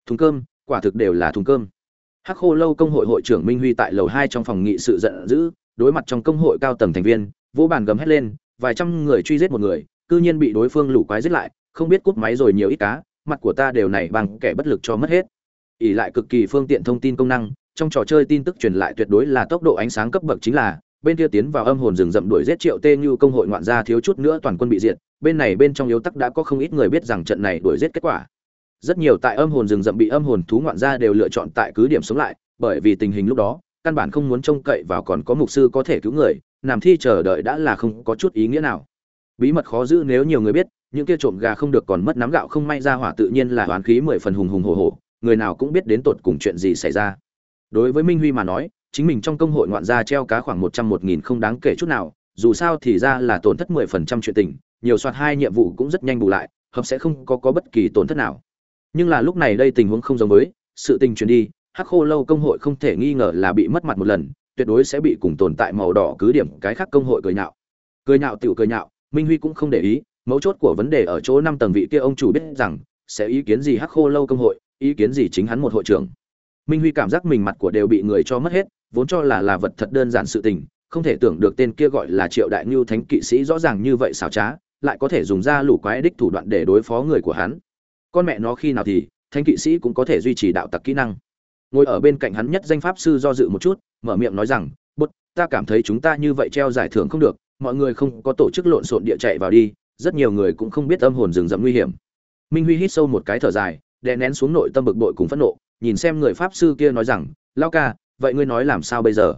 Thùng cơm, quả thực đều là thùng cơm. Hắc khô lâu công hội hội trưởng minh huy tại lầu hai trong phòng nghị sự giận dữ, đối mặt trong công hội cao tầng thành viên, vỗ bàn gầm hét lên, vài trăm người truy giết một người, cư nhiên bị đối phương lũ quái giết lại, không biết cút máy rồi nhiều ít cá, mặt của ta đều này bằng kẻ bất lực cho mất hết ỉ lại cực kỳ phương tiện thông tin công năng, trong trò chơi tin tức truyền lại tuyệt đối là tốc độ ánh sáng cấp bậc chính là, bên kia tiến vào âm hồn rừng rậm đuổi giết triệu tê như công hội ngoạn gia thiếu chút nữa toàn quân bị diệt, bên này bên trong yếu tắc đã có không ít người biết rằng trận này đuổi giết kết quả. Rất nhiều tại âm hồn rừng rậm bị âm hồn thú ngoạn gia đều lựa chọn tại cứ điểm sống lại, bởi vì tình hình lúc đó, căn bản không muốn trông cậy vào còn có mục sư có thể cứu người, nằm thi chờ đợi đã là không có chút ý nghĩa nào. Bí mật khó giữ nếu nhiều người biết, những kia trộm gà không được còn mất nắm gạo không may ra hỏa tự nhiên là hoán khí mười phần hùng hùng hồ hồ người nào cũng biết đến tột cùng chuyện gì xảy ra. Đối với minh huy mà nói chính mình trong công hội ngoạn gia treo cá khoảng một trăm một nghìn không đáng kể chút nào dù sao thì ra là tổn thất mười phần trăm chuyện tình nhiều soạt hai nhiệm vụ cũng rất nhanh bù lại hợp sẽ không có, có bất kỳ tổn thất nào. Nhưng là lúc này đây tình huống không giống với sự tình chuyển đi hắc khô lâu công hội không thể nghi ngờ là bị mất mặt một lần tuyệt đối sẽ bị cùng tồn tại màu đỏ cứ điểm cái khác công hội cười nhạo. Cười nhạo tiểu cười nhạo minh huy cũng không để ý mấu chốt của vấn đề ở chỗ năm tầng vị kia ông chủ biết rằng sẽ ý kiến gì hắc khô lâu công hội ý kiến gì chính hắn một hội trưởng. Minh huy cảm giác mình mặt của đều bị người cho mất hết, vốn cho là là vật thật đơn giản sự tình, không thể tưởng được tên kia gọi là triệu đại ngưu thánh kỵ sĩ rõ ràng như vậy xảo trá, lại có thể dùng ra lũ quái đích thủ đoạn để đối phó người của hắn. Con mẹ nó khi nào thì, thánh kỵ sĩ cũng có thể duy trì đạo tặc kỹ năng. Ngồi ở bên cạnh hắn nhất danh pháp sư do dự một chút, mở miệng nói rằng bút ta cảm thấy chúng ta như vậy treo giải thưởng không được, mọi người không có tổ chức lộn xộn địa chạy vào đi, rất nhiều người cũng không biết âm hồn rừng rậm nguy hiểm. Minh huy hít sâu một cái thở dài đè nén xuống nội tâm bực bội cùng phẫn nộ, nhìn xem người pháp sư kia nói rằng, lão ca, vậy ngươi nói làm sao bây giờ?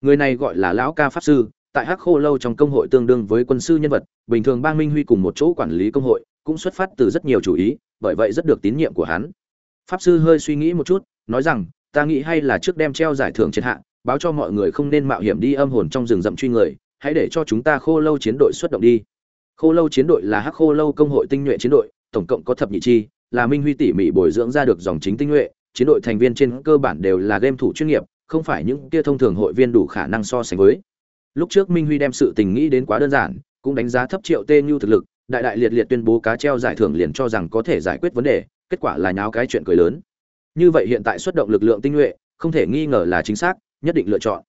Người này gọi là lão ca pháp sư, tại hắc khô lâu trong công hội tương đương với quân sư nhân vật, bình thường bang minh huy cùng một chỗ quản lý công hội, cũng xuất phát từ rất nhiều chủ ý, bởi vậy rất được tín nhiệm của hắn. Pháp sư hơi suy nghĩ một chút, nói rằng, ta nghĩ hay là trước đem treo giải thưởng trên hạ, báo cho mọi người không nên mạo hiểm đi âm hồn trong rừng rậm truy người, hãy để cho chúng ta khô lâu chiến đội xuất động đi. Khô lâu chiến đội là hắc khô lâu công hội tinh nhuệ chiến đội, tổng cộng có thập nhị chi là minh huy tỉ mỉ bồi dưỡng ra được dòng chính tinh nhuệ, chiến đội thành viên trên cơ bản đều là game thủ chuyên nghiệp, không phải những kia thông thường hội viên đủ khả năng so sánh với. Lúc trước minh huy đem sự tình nghĩ đến quá đơn giản, cũng đánh giá thấp triệu tê như thực lực, đại đại liệt liệt tuyên bố cá treo giải thưởng liền cho rằng có thể giải quyết vấn đề, kết quả là nháo cái chuyện cười lớn. Như vậy hiện tại xuất động lực lượng tinh nhuệ, không thể nghi ngờ là chính xác, nhất định lựa chọn.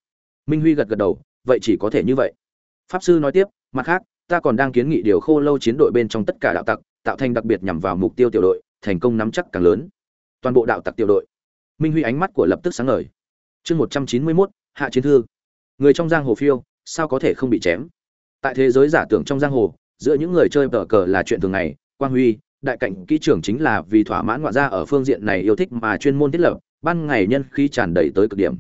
Minh huy gật gật đầu, vậy chỉ có thể như vậy. Pháp sư nói tiếp, mặt khác, ta còn đang kiến nghị điều khô lâu chiến đội bên trong tất cả đạo tặc, tạo thành đặc biệt nhằm vào mục tiêu tiểu đội thành công nắm chắc càng lớn. Toàn bộ đạo tặc tiểu đội. Minh huy ánh mắt của lập tức sáng ngời. Chương một trăm chín mươi mốt, hạ chiến thư. Người trong giang hồ phiêu, sao có thể không bị chém? Tại thế giới giả tưởng trong giang hồ, giữa những người chơi cờ cờ là chuyện thường ngày. Quang huy, đại cảnh kỹ trưởng chính là vì thỏa mãn ngoại gia ở phương diện này yêu thích mà chuyên môn thiết lập, ban ngày nhân khi tràn đầy tới cực điểm.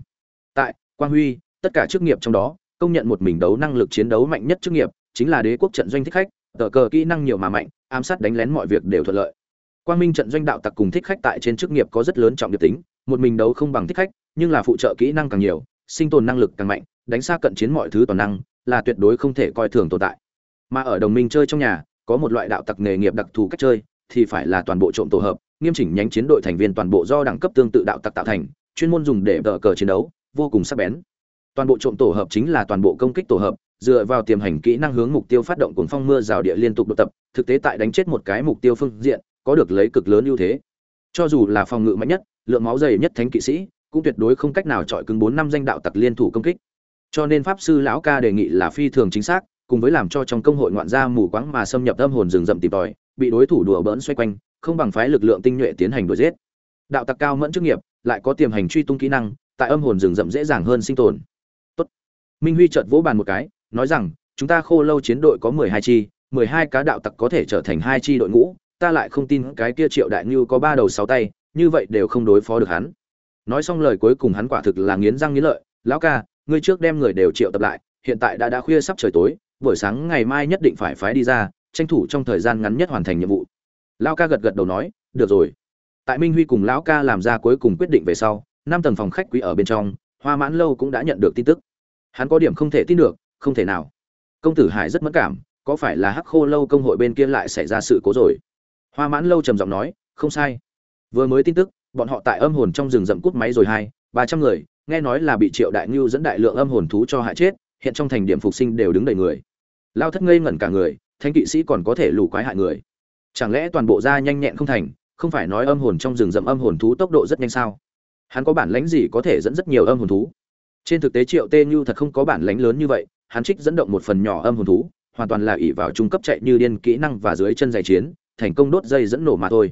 Tại, quang huy, tất cả chức nghiệp trong đó, công nhận một mình đấu năng lực chiến đấu mạnh nhất chức nghiệp, chính là đế quốc trận doanh thích khách, tờ cờ kỹ năng nhiều mà mạnh, ám sát đánh lén mọi việc đều thuận lợi quang minh trận doanh đạo tặc cùng thích khách tại trên chức nghiệp có rất lớn trọng nghiệp tính, một mình đấu không bằng thích khách, nhưng là phụ trợ kỹ năng càng nhiều, sinh tồn năng lực càng mạnh, đánh xa cận chiến mọi thứ toàn năng, là tuyệt đối không thể coi thường tồn tại. Mà ở đồng minh chơi trong nhà, có một loại đạo tặc nghề nghiệp đặc thù cách chơi, thì phải là toàn bộ trộm tổ hợp, nghiêm chỉnh nhánh chiến đội thành viên toàn bộ do đẳng cấp tương tự đạo tặc tạo thành, chuyên môn dùng để vợ cờ chiến đấu, vô cùng sắc bén. Toàn bộ trộm tổ hợp chính là toàn bộ công kích tổ hợp, dựa vào tiềm hành kỹ năng hướng mục tiêu phát động cuồng phong mưa rào địa liên tục đột tập, thực tế tại đánh chết một cái mục tiêu phương diện có được lấy cực lớn ưu thế. Cho dù là phòng ngự mạnh nhất, lượng máu dày nhất thánh kỵ sĩ, cũng tuyệt đối không cách nào chọi cứng bốn năm danh đạo tặc liên thủ công kích. Cho nên pháp sư lão ca đề nghị là phi thường chính xác, cùng với làm cho trong công hội ngoạn gia mù quáng mà xâm nhập âm hồn rừng rậm tìm tòi, bị đối thủ đùa bỡn xoay quanh, không bằng phái lực lượng tinh nhuệ tiến hành đuổi giết. Đạo tặc cao mẫn chức nghiệp, lại có tiềm hành truy tung kỹ năng, tại âm hồn rừng rậm dễ dàng hơn sinh tồn. Tốt. minh huy chợt vỗ bàn một cái, nói rằng, chúng ta khô lâu chiến đội có mười hai chi, mười hai cá đạo tặc có thể trở thành hai chi đội ngũ ta lại không tin cái kia triệu đại ngưu có ba đầu sáu tay, như vậy đều không đối phó được hắn. Nói xong lời cuối cùng hắn quả thực là nghiến răng nghiến lợi, lão ca, ngươi trước đem người đều triệu tập lại, hiện tại đã đã khuya sắp trời tối, buổi sáng ngày mai nhất định phải phái đi ra, tranh thủ trong thời gian ngắn nhất hoàn thành nhiệm vụ. Lão ca gật gật đầu nói, được rồi. Tại minh huy cùng lão ca làm ra cuối cùng quyết định về sau, năm tầng phòng khách quý ở bên trong, hoa mãn lâu cũng đã nhận được tin tức. Hắn có điểm không thể tin được, không thể nào. Công tử hải rất mất cảm, có phải là hắc khô lâu công hội bên kia lại xảy ra sự cố rồi? Hoa mãn lâu trầm giọng nói, không sai. Vừa mới tin tức, bọn họ tại âm hồn trong rừng rậm cút máy rồi hai, ba trăm người, nghe nói là bị triệu đại ngưu dẫn đại lượng âm hồn thú cho hại chết, hiện trong thành điểm phục sinh đều đứng đầy người. Lao thất ngây ngẩn cả người thanh kỵ sĩ còn có thể lù quái hại người. Chẳng lẽ toàn bộ ra nhanh nhẹn không thành, không phải nói âm hồn trong rừng rậm âm hồn thú tốc độ rất nhanh sao? Hắn có bản lãnh gì có thể dẫn rất nhiều âm hồn thú? Trên thực tế triệu tê như thật không có bản lãnh lớn như vậy, hắn trích dẫn động một phần nhỏ âm hồn thú, hoàn toàn là ỷ vào trung cấp chạy như điên kỹ năng và dưới chân giày chiến thành công đốt dây dẫn nổ mà thôi.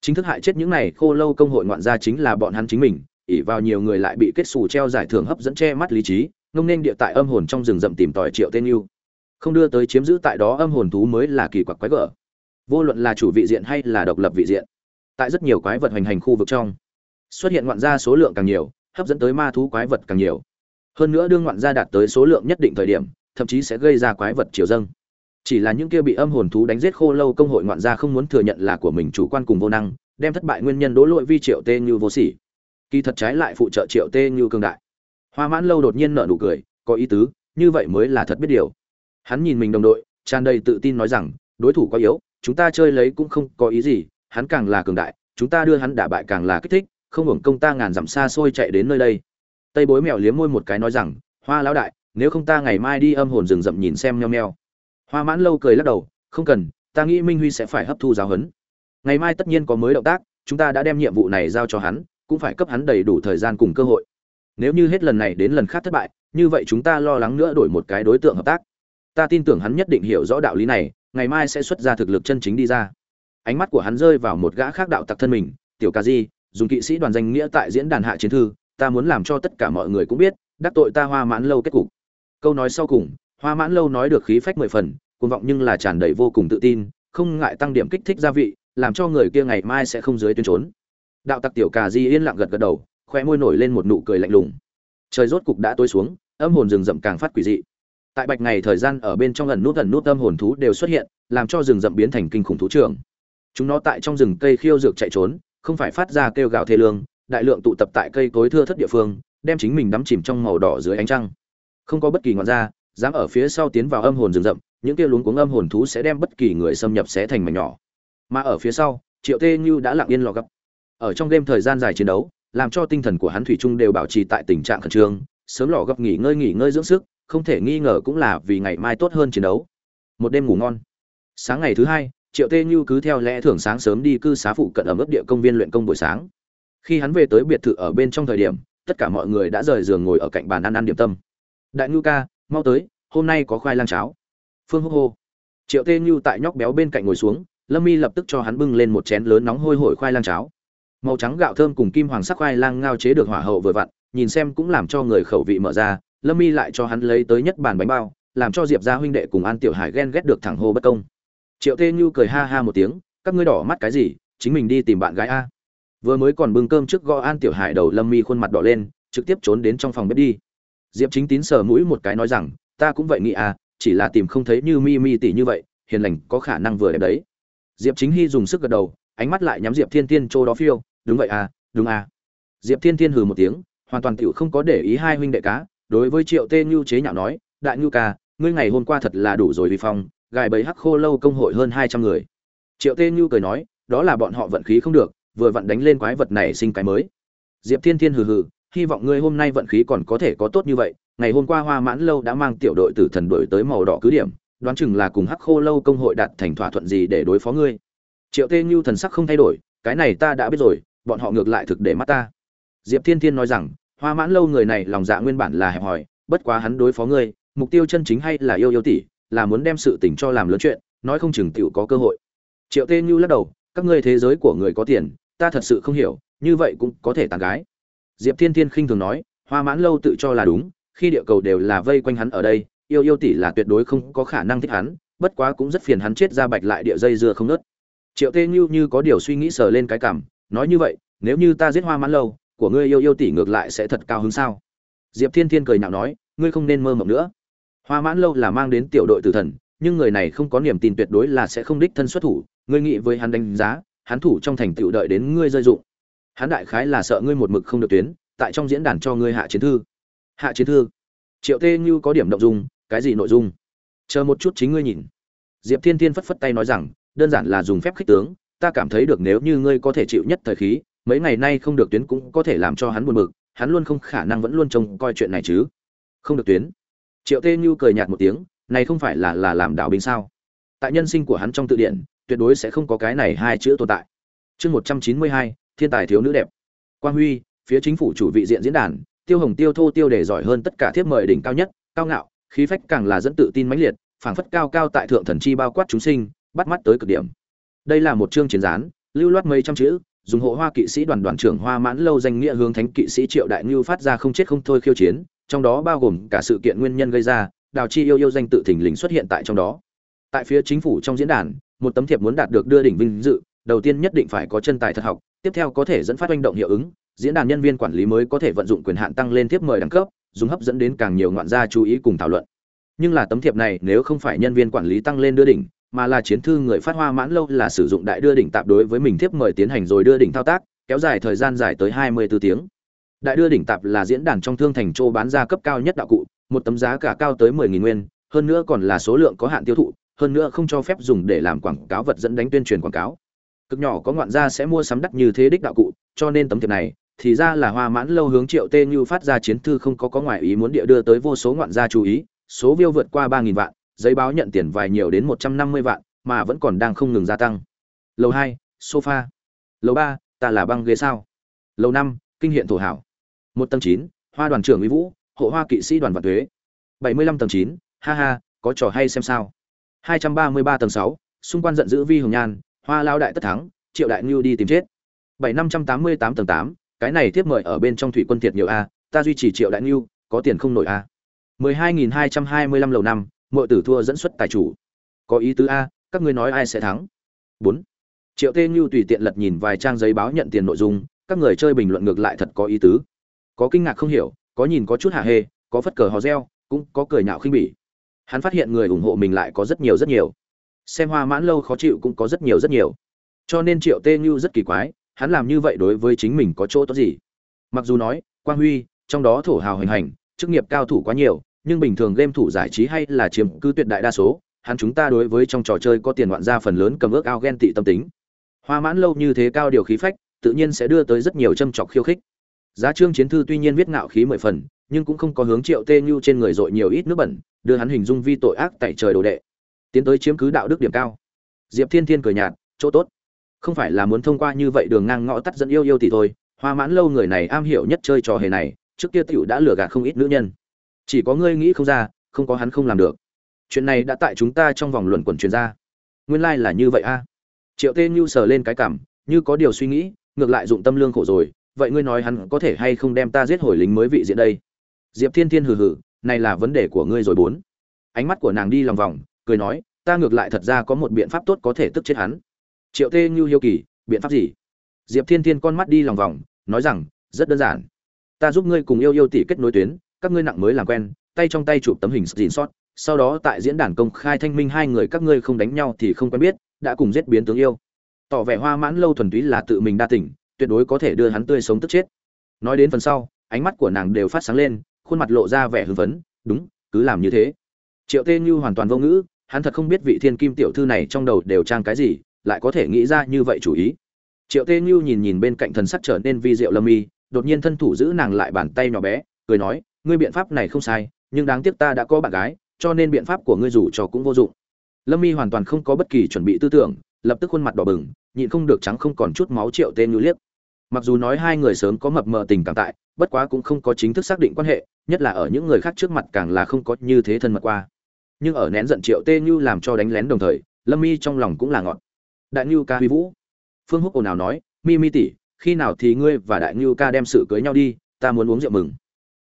Chính thức hại chết những này khô lâu công hội ngoạn gia chính là bọn hắn chính mình, ỷ vào nhiều người lại bị kết xù treo giải thưởng hấp dẫn che mắt lý trí, ngông nên địa tại âm hồn trong rừng rậm tìm tòi triệu tên yêu. Không đưa tới chiếm giữ tại đó âm hồn thú mới là kỳ quặc quái gở. Vô luận là chủ vị diện hay là độc lập vị diện, tại rất nhiều quái vật hoành hành khu vực trong, xuất hiện ngoạn gia số lượng càng nhiều, hấp dẫn tới ma thú quái vật càng nhiều. Hơn nữa đương ngoạn gia đạt tới số lượng nhất định thời điểm, thậm chí sẽ gây ra quái vật triều dâng chỉ là những kia bị âm hồn thú đánh giết khô lâu công hội ngoạn gia không muốn thừa nhận là của mình chủ quan cùng vô năng, đem thất bại nguyên nhân đỗ lỗi vi triệu tê như vô sỉ. Kỳ thật trái lại phụ trợ triệu tê như cương đại. Hoa mãn lâu đột nhiên nở nụ cười, có ý tứ, như vậy mới là thật biết điều. Hắn nhìn mình đồng đội, tràn đầy tự tin nói rằng, đối thủ quá yếu, chúng ta chơi lấy cũng không có ý gì, hắn càng là cường đại, chúng ta đưa hắn đả bại càng là kích thích, không hưởng công ta ngàn dặm xa xôi chạy đến nơi đây. Tây bối mèo liếm môi một cái nói rằng, hoa lão đại, nếu không ta ngày mai đi âm hồn rừng rậm nhìn xem nheo nheo hoa mãn lâu cười lắc đầu, không cần, ta nghĩ minh huy sẽ phải hấp thu giáo huấn. Ngày mai tất nhiên có mới động tác, chúng ta đã đem nhiệm vụ này giao cho hắn, cũng phải cấp hắn đầy đủ thời gian cùng cơ hội. Nếu như hết lần này đến lần khác thất bại, như vậy chúng ta lo lắng nữa đổi một cái đối tượng hợp tác. Ta tin tưởng hắn nhất định hiểu rõ đạo lý này, ngày mai sẽ xuất ra thực lực chân chính đi ra. Ánh mắt của hắn rơi vào một gã khác đạo tặc thân mình, tiểu ca di, dùng kỵ sĩ đoàn danh nghĩa tại diễn đàn hạ chiến thư, ta muốn làm cho tất cả mọi người cũng biết, đắc tội ta hoa mãn lâu kết cục. Câu nói sau cùng hoa mãn lâu nói được khí phách mười phần, cuồng vọng nhưng là tràn đầy vô cùng tự tin, không ngại tăng điểm kích thích gia vị, làm cho người kia ngày mai sẽ không dưới tuyến trốn. Đạo tặc tiểu cà di yên lặng gật gật đầu khoe môi nổi lên một nụ cười lạnh lùng. Trời rốt cục đã tối xuống, âm hồn rừng rậm càng phát quỷ dị. Tại bạch ngày thời gian ở bên trong lần nút gần nút âm hồn thú đều xuất hiện, làm cho rừng rậm biến thành kinh khủng thú trường chúng nó tại trong rừng cây khiêu dược chạy trốn, không phải phát ra kêu gào thê lương, đại lượng tụ tập tại cây cối thưa thất địa phương, đem chính mình đắm chìm trong màu đỏ dưới ánh trăng. Không có bất kỳ ngọn ra dám ở phía sau tiến vào âm hồn rừng rậm, những kia luống cuống âm hồn thú sẽ đem bất kỳ người xâm nhập sẽ thành mảnh nhỏ. Mà ở phía sau, triệu tê như đã lặng yên lò gấp ở trong đêm thời gian dài chiến đấu, làm cho tinh thần của hắn thủy chung đều bảo trì tại tình trạng khẩn trương, sớm lò gấp nghỉ ngơi nghỉ ngơi dưỡng sức, không thể nghi ngờ cũng là vì ngày mai tốt hơn chiến đấu. Một đêm ngủ ngon. Sáng ngày thứ hai, triệu tê như cứ theo lẽ thường sáng sớm đi cư xá phụ cận ở mức địa công viên luyện công buổi sáng. Khi hắn về tới biệt thự ở bên trong thời điểm, tất cả mọi người đã rời giường ngồi ở cạnh bàn ăn ăn điểm tâm. Đại ngưu ca mau tới, hôm nay có khoai lang cháo. Phương hô hô. Triệu tê như tại nhóc béo bên cạnh ngồi xuống, lâm mi lập tức cho hắn bưng lên một chén lớn nóng hôi hổi khoai lang cháo. Màu trắng gạo thơm cùng kim hoàng sắc khoai lang ngao chế được hỏa hậu vừa vặn, nhìn xem cũng làm cho người khẩu vị mở ra, lâm mi lại cho hắn lấy tới nhất bàn bánh bao, làm cho diệp gia huynh đệ cùng an tiểu hải ghen ghét được thẳng hô bất công. Triệu tê như cười ha ha một tiếng, các ngươi đỏ mắt cái gì, chính mình đi tìm bạn gái a. Vừa mới còn bưng cơm trước gõ an tiểu hải đầu, lâm mi khuôn mặt đỏ lên, trực tiếp trốn đến trong phòng bếp đi diệp chính tín sờ mũi một cái nói rằng, ta cũng vậy nghĩ à chỉ là tìm không thấy như mi mi tỷ như vậy, hiền lành có khả năng vừa đẹp đấy. Diệp chính hy dùng sức gật đầu, ánh mắt lại nhắm diệp thiên Thiên chỗ đó phiêu, đúng vậy à đúng à. Diệp thiên Thiên hừ một tiếng, hoàn toàn tiểu không có để ý hai huynh đệ cá, đối với triệu tê như chế nhạo nói, đại nhu ca, ngươi ngày hôm qua thật là đủ rồi vi phong, gài bẫy hắc khô lâu công hội hơn hai trăm người. Triệu tê như cười nói, đó là bọn họ vận khí không được, vừa vặn đánh lên quái vật này sinh cái mới. Diệp thiên thiên hừ hừ hy vọng ngươi hôm nay vận khí còn có thể có tốt như vậy, ngày hôm qua hoa mãn lâu đã mang tiểu đội tử thần đổi tới màu đỏ cứ điểm, đoán chừng là cùng hắc khô lâu công hội đạt thành thỏa thuận gì để đối phó ngươi. Triệu tê như thần sắc không thay đổi, cái này ta đã biết rồi, bọn họ ngược lại thực để mắt ta. Diệp thiên thiên nói rằng, hoa mãn lâu người này lòng dạ nguyên bản là hẹp hòi, bất quá hắn đối phó ngươi, mục tiêu chân chính hay là yêu yêu tỷ, là muốn đem sự tình cho làm lớn chuyện, nói không chừng tiểu có cơ hội. Triệu tê như lắc đầu, các ngươi thế giới của người có tiền, ta thật sự không hiểu, như vậy cũng có thể tàn gái diệp thiên thiên khinh thường nói, hoa mãn lâu tự cho là đúng, khi địa cầu đều là vây quanh hắn ở đây, yêu yêu tỷ là tuyệt đối không có khả năng thích hắn, bất quá cũng rất phiền hắn chết ra bạch lại địa dây dưa không nớt. Triệu tê như như có điều suy nghĩ sờ lên cái cảm, nói như vậy, nếu như ta giết hoa mãn lâu, của ngươi yêu yêu tỷ ngược lại sẽ thật cao hứng sao? Diệp thiên thiên cười nhạo nói, ngươi không nên mơ mộng nữa. Hoa mãn lâu là mang đến tiểu đội tử thần, nhưng người này không có niềm tin tuyệt đối là sẽ không đích thân xuất thủ, ngươi nghĩ với hắn đánh giá, hắn thủ trong thành tựu đợi đến ngươi rơi dụng hắn đại khái là sợ ngươi một mực không được tuyến, tại trong diễn đàn cho ngươi hạ chiến thư. Hạ chiến thư? Triệu tê như có điểm động dung, cái gì nội dung? Chờ một chút chính ngươi nhìn. Diệp thiên thiên phất phất tay nói rằng, đơn giản là dùng phép khích tướng, ta cảm thấy được nếu như ngươi có thể chịu nhất thời khí, mấy ngày nay không được tuyến cũng có thể làm cho hắn buồn bực, hắn luôn không khả năng vẫn luôn trông coi chuyện này chứ. Không được tuyến. Triệu tê như cười nhạt một tiếng, này không phải là là làm đạo binh sao? Tại nhân sinh của hắn trong tự điển tuyệt đối sẽ không có cái này hai chữ tồn tại. Chương một trăm chín mươi hai thiên tài thiếu nữ đẹp. Quang huy, phía chính phủ chủ vị diện diễn đàn, tiêu hồng tiêu thô tiêu đề giỏi hơn tất cả thiếp mời đỉnh cao nhất, cao ngạo, khí phách càng là dẫn tự tin mãnh liệt, phảng phất cao cao tại thượng thần chi bao quát chúng sinh, bắt mắt tới cực điểm. Đây là một chương chiến gián, lưu loát mấy trăm chữ, dùng hộ hoa kỵ sĩ đoàn đoàn trưởng hoa mãn lâu danh nghĩa hướng thánh kỵ sĩ triệu đại ngưu phát ra không chết không thôi khiêu chiến, trong đó bao gồm cả sự kiện nguyên nhân gây ra, đào chi yêu yêu danh tự thình lình xuất hiện tại trong đó. Tại phía chính phủ trong diễn đàn, một tấm thiệp muốn đạt được đưa đỉnh vinh dự, đầu tiên nhất định phải có chân tài thật học tiếp theo có thể dẫn phát hành động hiệu ứng, diễn đàn nhân viên quản lý mới có thể vận dụng quyền hạn tăng lên tiếp mời đẳng cấp, dùng hấp dẫn đến càng nhiều ngoạn gia chú ý cùng thảo luận. Nhưng là tấm thiệp này nếu không phải nhân viên quản lý tăng lên đưa đỉnh, mà là chiến thư người phát hoa mãn lâu là sử dụng đại đưa đỉnh tạp đối với mình tiếp mời tiến hành rồi đưa đỉnh thao tác, kéo dài thời gian dài tới 24 tiếng. Đại đưa đỉnh tạp là diễn đàn trong thương thành châu bán ra cấp cao nhất đạo cụ, một tấm giá cả cao tới 10.000 nguyên, hơn nữa còn là số lượng có hạn tiêu thụ, hơn nữa không cho phép dùng để làm quảng cáo vật dẫn đánh tuyên truyền quảng cáo cực nhỏ có ngoạn gia sẽ mua sắm đắt như thế đích đạo cụ, cho nên tấm thiệp này, thì ra là hoa mãn lâu hướng triệu tê như phát ra chiến thư không có có ngoại ý muốn địa đưa tới vô số ngoạn gia chú ý, số viêu vượt qua ba nghìn vạn, giấy báo nhận tiền vài nhiều đến một trăm năm mươi vạn, mà vẫn còn đang không ngừng gia tăng. Lầu hai, sofa. Lầu ba, ta là băng ghế sao? Lầu năm, kinh hiện thổ hảo. Một tầng chín, hoa đoàn trưởng uy vũ, hộ hoa kỵ sĩ đoàn vạn thuế bảy mươi lăm tầng chín, ha ha, có trò hay xem sao. Hai trăm ba mươi ba tầng sáu, xung quanh giận dữ vi hồng nhan hoa lao đại tất thắng, triệu đại ngưu đi tìm chết. Bảy năm trăm tám mươi tám tầng tám, cái này tiếp mời ở bên trong thủy quân thiệt nhiều a, ta duy trì triệu đại ngưu, có tiền không nổi a. Mười hai nghìn hai trăm hai mươi lăm lầu năm mọi tử thua dẫn xuất tài chủ. Có ý tứ a, các ngươi nói ai sẽ thắng? Bốn. Triệu tê ngưu tùy tiện lật nhìn vài trang giấy báo nhận tiền nội dung, các người chơi bình luận ngược lại thật có ý tứ. Có kinh ngạc không hiểu, có nhìn có chút hạ hê, có phất cờ hò reo, cũng có cười nhạo khinh bỉ. Hắn phát hiện người ủng hộ mình lại có rất nhiều rất nhiều xem hoa mãn lâu khó chịu cũng có rất nhiều rất nhiều. Cho nên triệu tê như rất kỳ quái, hắn làm như vậy đối với chính mình có chỗ tốt gì? Mặc dù nói, quang huy, trong đó thổ hào hình hành, chức nghiệp cao thủ quá nhiều, nhưng bình thường game thủ giải trí hay là chiếm cứ tuyệt đại đa số, hắn chúng ta đối với trong trò chơi có tiền ngoạn ra phần lớn cầm ước ao ghen tị tâm tính. Hoa mãn lâu như thế cao điều khí phách, tự nhiên sẽ đưa tới rất nhiều châm chọc khiêu khích. Giá trương chiến thư tuy nhiên viết ngạo khí mười phần, nhưng cũng không có hướng triệu tê như trên người dội nhiều ít nước bẩn, đưa hắn hình dung vi tội ác tại trời đồ đệ tiến tới chiếm cứ đạo đức điểm cao. Diệp thiên thiên cười nhạt, chỗ tốt. Không phải là muốn thông qua như vậy đường ngang ngõ tắt dẫn yêu yêu thì thôi, hoa mãn lâu người này am hiểu nhất chơi trò hề này, trước kia tiểu đã lừa gạt không ít nữ nhân. Chỉ có ngươi nghĩ không ra, không có hắn không làm được. Chuyện này đã tại chúng ta trong vòng luẩn quẩn truyền ra. Nguyên lai là như vậy a. Triệu tê như sờ lên cái cảm, như có điều suy nghĩ, ngược lại dụng tâm lương khổ rồi, vậy ngươi nói hắn có thể hay không đem ta giết hồi lính mới vị diện đây? Diệp thiên thiên hừ hừ, này là vấn đề của ngươi rồi bốn. Ánh mắt của nàng đi lòng vòng cười nói, ta ngược lại thật ra có một biện pháp tốt có thể tức chết hắn. Triệu tê như hiếu kỳ, biện pháp gì? Diệp thiên thiên con mắt đi lòng vòng, nói rằng, rất đơn giản. Ta giúp ngươi cùng yêu yêu tỷ kết nối tuyến, các ngươi nặng mới làm quen, tay trong tay chụp tấm hình xin sót sau đó tại diễn đàn công khai thanh minh hai người các ngươi không đánh nhau thì không quen biết, đã cùng giết biến tướng yêu. Tỏ vẻ hoa mãn lâu thuần túy là tự mình đa tỉnh tuyệt đối có thể đưa hắn tươi sống tức chết. Nói đến phần sau, ánh mắt của nàng đều phát sáng lên, khuôn mặt lộ ra vẻ hưng phấn, đúng, cứ làm như thế. Triệu tê như hoàn toàn vô ngữ hắn thật không biết vị thiên kim tiểu thư này trong đầu đều trang cái gì, lại có thể nghĩ ra như vậy chủ ý. Triệu tê như nhìn nhìn bên cạnh thần sắc trở nên vi diệu lâm y, đột nhiên thân thủ giữ nàng lại bàn tay nhỏ bé, cười nói, ngươi biện pháp này không sai, nhưng đáng tiếc ta đã có bạn gái, cho nên biện pháp của ngươi dù cho cũng vô dụng. Lâm y hoàn toàn không có bất kỳ chuẩn bị tư tưởng, lập tức khuôn mặt đỏ bừng, nhịn không được trắng không còn chút máu triệu Tê như liếc. Mặc dù nói hai người sớm có mập mờ tình cảm tại, bất quá cũng không có chính thức xác định quan hệ, nhất là ở những người khác trước mặt càng là không có như thế thân mật qua nhưng ở nén giận triệu tê như làm cho đánh lén đồng thời, lâm mi trong lòng cũng là ngọt. Đại ngưu ca huy vũ. Phương húc ồn ào nói, mi mi tỷ, khi nào thì ngươi và đại ngưu ca đem sự cưới nhau đi, ta muốn uống rượu mừng.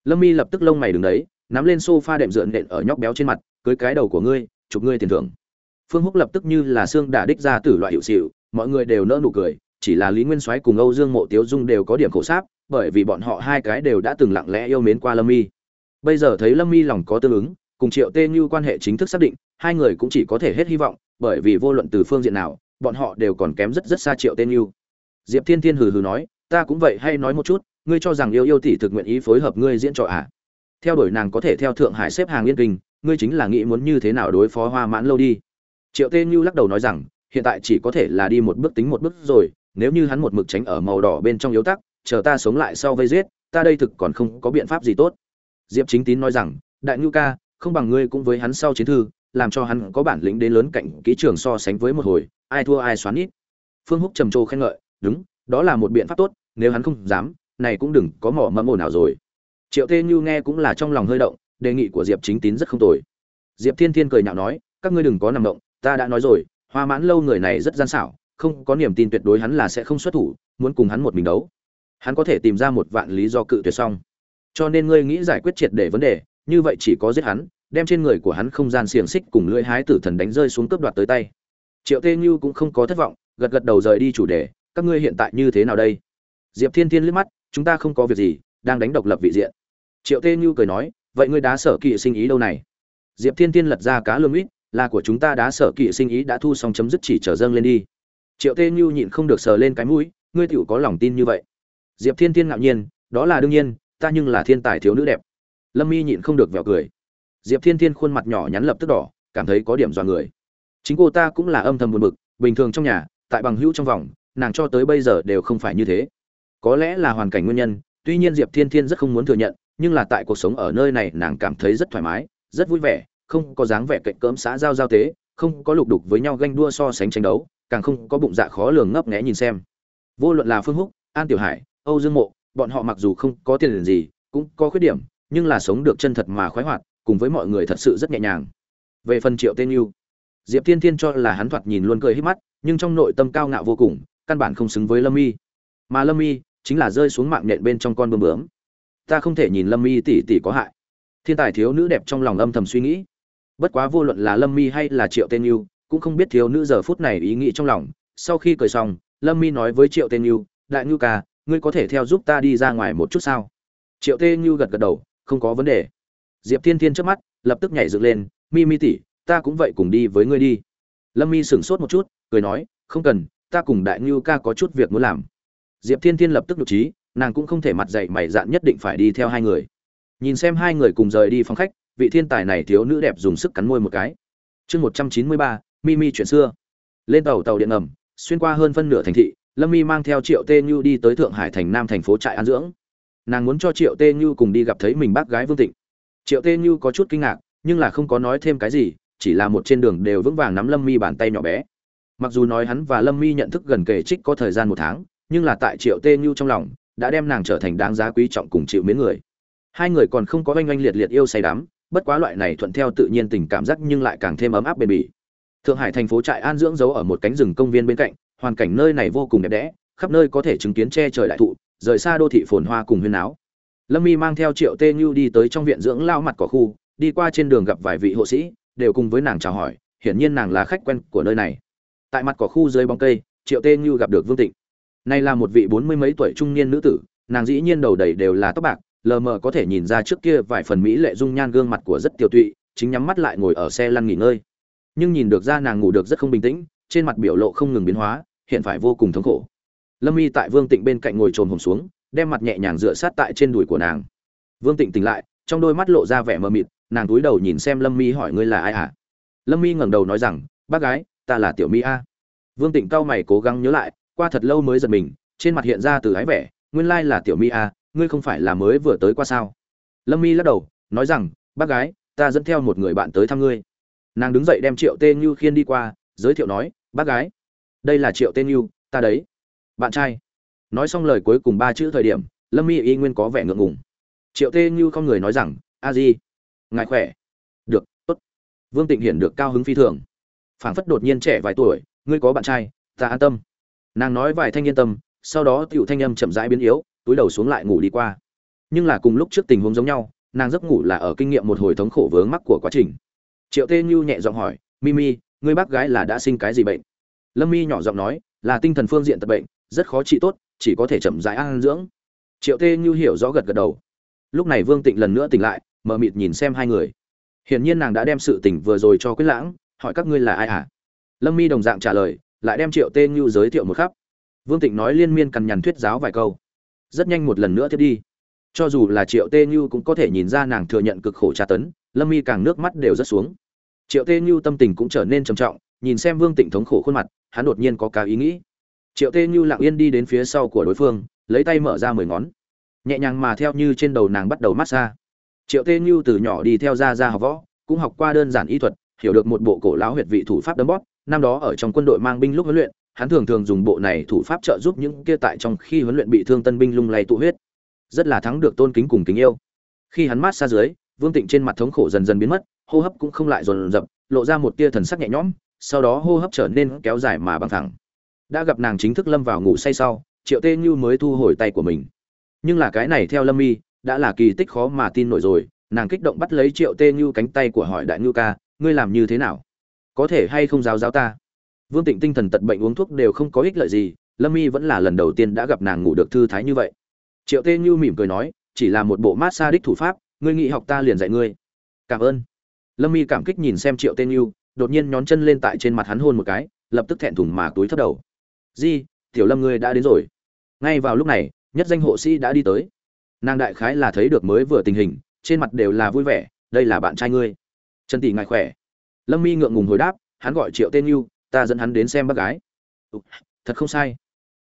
Lâm mi lập tức lông mày đứng đấy, nắm lên sofa đệm dựa nện ở nhóc béo trên mặt, cưới cái đầu của ngươi, chụp ngươi tiền thưởng. Phương húc lập tức như là xương đả đích ra tử loại hiệu xịu, mọi người đều nỡ nụ cười, chỉ là lý nguyên soái cùng âu dương mộ tiếu dung đều có điểm khổ sáp, bởi vì bọn họ hai cái đều đã từng lặng lẽ yêu mến qua lâm mi bây giờ thấy lâm mi lòng có tương ứng cùng triệu tê như quan hệ chính thức xác định, hai người cũng chỉ có thể hết hy vọng, bởi vì vô luận từ phương diện nào, bọn họ đều còn kém rất rất xa triệu tên như. Diệp thiên thiên hừ hừ nói, ta cũng vậy, hay nói một chút, ngươi cho rằng yêu yêu tỷ thực nguyện ý phối hợp ngươi diễn trò à? Theo đuổi nàng có thể theo thượng hải xếp hàng yên kinh, ngươi chính là nghĩ muốn như thế nào đối phó hoa mãn lâu đi? Triệu tê như lắc đầu nói rằng, hiện tại chỉ có thể là đi một bước tính một bước rồi, nếu như hắn một mực tránh ở màu đỏ bên trong yếu tắc, chờ ta sống lại sau vây giết, ta đây thực còn không có biện pháp gì tốt. Diệp chính tín nói rằng, đại ngưu ca không bằng ngươi cũng với hắn sau chiến thư, làm cho hắn có bản lĩnh đến lớn cạnh kỹ trường so sánh với một hồi, ai thua ai xoắn ít. Phương húc trầm trồ khen ngợi, đúng, đó là một biện pháp tốt, nếu hắn không dám, này cũng đừng có mỏ mẫm ồn nào rồi. Triệu tê như nghe cũng là trong lòng hơi động, đề nghị của diệp chính tín rất không tồi. Diệp thiên thiên cười nhạo nói, các ngươi đừng có nằm động, ta đã nói rồi, hoa mãn lâu người này rất gian xảo, không có niềm tin tuyệt đối hắn là sẽ không xuất thủ, muốn cùng hắn một mình đấu. Hắn có thể tìm ra một vạn lý do cự tuyệt xong. Cho nên ngươi nghĩ giải quyết triệt để vấn đề như vậy chỉ có giết hắn, đem trên người của hắn không gian xiềng xích cùng lưỡi hái tử thần đánh rơi xuống cướp đoạt tới tay. Triệu tê như cũng không có thất vọng, gật gật đầu rời đi chủ đề, các ngươi hiện tại như thế nào đây? Diệp thiên thiên liếc mắt, chúng ta không có việc gì, đang đánh độc lập vị diện. Triệu tê như cười nói, vậy ngươi đá sở kỵ sinh ý đâu này? Diệp thiên thiên lật ra cá lương ít là của chúng ta đá sở kỵ sinh ý đã thu xong chấm dứt chỉ trở dâng lên đi. Triệu tê như nhịn không được sờ lên cái mũi, ngươi tựu có lòng tin như vậy. Diệp thiên thiên ngạo nhiên, đó là đương nhiên, ta nhưng là thiên tài thiếu nữ đẹp lâm mi nhịn không được vẹo cười. Diệp thiên thiên khuôn mặt nhỏ nhắn lập tức đỏ, cảm thấy có điểm dọa người. Chính cô ta cũng là âm thầm buồn bực, bình thường trong nhà, tại bằng hữu trong vòng, nàng cho tới bây giờ đều không phải như thế. Có lẽ là hoàn cảnh nguyên nhân, tuy nhiên diệp thiên thiên rất không muốn thừa nhận, nhưng là tại cuộc sống ở nơi này nàng cảm thấy rất thoải mái, rất vui vẻ, không có dáng vẻ cạnh cỡm xã giao giao tế, không có lục đục với nhau ganh đua so sánh tranh đấu, càng không có bụng dạ khó lường ngấp nghé nhìn xem. Vô luận là phương húc, an tiểu hải, âu dương mộ, bọn họ mặc dù không có tiền gì, cũng có khuyết điểm nhưng là sống được chân thật mà khoái hoạt, cùng với mọi người thật sự rất nhẹ nhàng. Về phần triệu tên yêu, diệp thiên thiên cho là hắn thoạt nhìn luôn cười hít mắt, nhưng trong nội tâm cao ngạo vô cùng, căn bản không xứng với lâm y. Mà lâm y chính là rơi xuống mạng nhện bên trong con bướm bướm. Ta không thể nhìn lâm y tỷ tỷ có hại. Thiên tài thiếu nữ đẹp trong lòng âm thầm suy nghĩ. Bất quá vô luận là lâm mi hay là triệu tên yêu, cũng không biết thiếu nữ giờ phút này ý nghĩ trong lòng. Sau khi cười xong, lâm mi nói với triệu tên yêu, đại ngưu ca, ngươi có thể theo giúp ta đi ra ngoài một chút sao? Triệu tên như gật gật đầu không có vấn đề. Diệp thiên thiên trước mắt, lập tức nhảy dựng lên, mi mi tỷ, ta cũng vậy cùng đi với ngươi đi. Lâm mi sửng sốt một chút, cười nói, không cần, ta cùng đại ngưu ca có chút việc muốn làm. Diệp thiên thiên lập tức nhục trí, nàng cũng không thể mặt dạy mày dạn nhất định phải đi theo hai người. Nhìn xem hai người cùng rời đi phòng khách, vị thiên tài này thiếu nữ đẹp dùng sức cắn môi một cái. Chương một trăm chín mươi ba, Mi Mi chuyện xưa. Lên tàu tàu điện ngầm, xuyên qua hơn phân nửa thành thị, lâm mi mang theo triệu tê như đi tới thượng hải thành nam thành phố trại an dưỡng nàng muốn cho triệu tê như cùng đi gặp thấy mình bác gái vương tịnh triệu tê như có chút kinh ngạc, nhưng là không có nói thêm cái gì, chỉ là một trên đường đều vững vàng nắm lâm mi bàn tay nhỏ bé. Mặc dù nói hắn và lâm mi nhận thức gần kề trích có thời gian một tháng, nhưng là tại triệu tê như trong lòng, đã đem nàng trở thành đáng giá quý trọng cùng chịu miến người. Hai người còn không có oanh oanh liệt liệt yêu say đắm, bất quá loại này thuận theo tự nhiên tình cảm giác nhưng lại càng thêm ấm áp bền bỉ. Thượng hải thành phố trại an dưỡng giấu ở một cánh rừng công viên bên cạnh, hoàn cảnh nơi này vô cùng đẹp đẽ, khắp nơi có thể chứng kiến che trời đại thụ rời xa đô thị phồn hoa cùng huyên áo. Lâm y mang theo triệu tê như đi tới trong viện dưỡng lao mặt cỏ khu, đi qua trên đường gặp vài vị hộ sĩ, đều cùng với nàng chào hỏi, hiển nhiên nàng là khách quen của nơi này. Tại mặt cỏ khu dưới bóng cây, triệu tê như gặp được vương tịnh. Nay là một vị bốn mươi mấy tuổi trung niên nữ tử, nàng dĩ nhiên đầu đầy đều là tóc bạc, lờ mờ có thể nhìn ra trước kia vài phần mỹ lệ dung nhan gương mặt của rất tiêu tụy, chính nhắm mắt lại ngồi ở xe lăn nghỉ ngơi. Nhưng nhìn được ra nàng ngủ được rất không bình tĩnh, trên mặt biểu lộ không ngừng biến hóa, hiện phải vô cùng thống khổ lâm y tại vương tịnh bên cạnh ngồi trồn hồng xuống, đem mặt nhẹ nhàng dựa sát tại trên đùi của nàng. Vương tịnh tỉnh lại, trong đôi mắt lộ ra vẻ mờ mịt, nàng túi đầu nhìn xem lâm mi hỏi ngươi là ai hả? Lâm mi ngẩng đầu nói rằng, bác gái, ta là tiểu mi a. Vương tịnh cau mày cố gắng nhớ lại, qua thật lâu mới giật mình, trên mặt hiện ra từ ái vẻ, nguyên lai là tiểu mi a, ngươi không phải là mới vừa tới qua sao? Lâm mi lắc đầu, nói rằng, bác gái, ta dẫn theo một người bạn tới thăm ngươi. Nàng đứng dậy đem triệu tên như khiên đi qua, giới thiệu nói, bác gái, đây là triệu tên như ta đấy bạn trai. Nói xong lời cuối cùng ba chữ thời điểm, lâm mi y nguyên có vẻ ngượng ngùng. Triệu tê như con người nói rằng, a di, ngài khỏe? Được, tốt. Vương tịnh hiển được cao hứng phi thường. Phảng phất đột nhiên trẻ vài tuổi, ngươi có bạn trai, ta an tâm. Nàng nói vài thanh yên tâm, sau đó tựu thanh âm chậm rãi biến yếu, túi đầu xuống lại ngủ đi qua. Nhưng là cùng lúc trước tình huống giống nhau, nàng giấc ngủ là ở kinh nghiệm một hồi thống khổ vướng mắc của quá trình. Triệu tê như nhẹ giọng hỏi, mimi, ngươi bác gái là đã sinh cái gì bệnh? Lâm mi nhỏ giọng nói, là tinh thần phương diện tật bệnh rất khó trị tốt, chỉ có thể chậm rãi ăn dưỡng. Triệu tê như hiểu rõ gật gật đầu. Lúc này vương tịnh lần nữa tỉnh lại mờ mịt nhìn xem hai người. Hiển nhiên nàng đã đem sự tỉnh vừa rồi cho quyết lãng, hỏi các ngươi là ai hả? Lâm mi đồng dạng trả lời, lại đem triệu tê như giới thiệu một khắp. Vương tịnh nói liên miên cằn nhằn thuyết giáo vài câu. Rất nhanh một lần nữa tiếp đi. Cho dù là triệu tê như cũng có thể nhìn ra nàng thừa nhận cực khổ tra tấn, lâm mi càng nước mắt đều rất xuống. Triệu tê như tâm tình cũng trở nên trầm trọng, nhìn xem vương tịnh thống khổ khuôn mặt, hắn đột nhiên có cả ý nghĩ triệu tê như lặng yên đi đến phía sau của đối phương, lấy tay mở ra mười ngón. Nhẹ nhàng mà theo như trên đầu nàng bắt đầu mát xa. triệu tê như từ nhỏ đi theo ra ra học võ, cũng học qua đơn giản y thuật, hiểu được một bộ cổ lão huyệt vị thủ pháp đấm bóp. Năm đó ở trong quân đội mang binh lúc huấn luyện, hắn thường thường dùng bộ này thủ pháp trợ giúp những kia tại trong khi huấn luyện bị thương tân binh lung lay tụ huyết. Rất là thắng được tôn kính cùng kính yêu. Khi hắn mát xa dưới, vương tịnh trên mặt thống khổ dần dần biến mất, hô hấp cũng không lại dồn dập, lộ ra một tia thần sắc nhẹ nhõm, sau đó hô hấp trở nên kéo dài mà bằng thẳng đã gặp nàng chính thức lâm vào ngủ say sau, triệu tê như mới thu hồi tay của mình. Nhưng là cái này theo lâm mi, đã là kỳ tích khó mà tin nổi rồi, nàng kích động bắt lấy triệu tê như cánh tay của hỏi đại ngưu ca, ngươi làm như thế nào? Có thể hay không giáo giáo ta? Vương tịnh tinh thần tật bệnh uống thuốc đều không có ích lợi gì, lâm mi vẫn là lần đầu tiên đã gặp nàng ngủ được thư thái như vậy. Triệu tê như mỉm cười nói, chỉ là một bộ mát xa đích thủ pháp, ngươi nghị học ta liền dạy ngươi. Cảm ơn. Lâm mi cảm kích nhìn xem triệu tê như, đột nhiên nhón chân lên tại trên mặt hắn hôn một cái, lập tức thẹn thùng mà túi thấp đầu di, tiểu lâm ngươi đã đến rồi. Ngay vào lúc này, nhất danh hộ sĩ đã đi tới. Nàng đại khái là thấy được mới vừa tình hình, trên mặt đều là vui vẻ, đây là bạn trai ngươi. Trần tỷ ngại khỏe. Lâm mi ngượng ngùng hồi đáp, hắn gọi triệu tên như ta dẫn hắn đến xem bác gái. Thật không sai.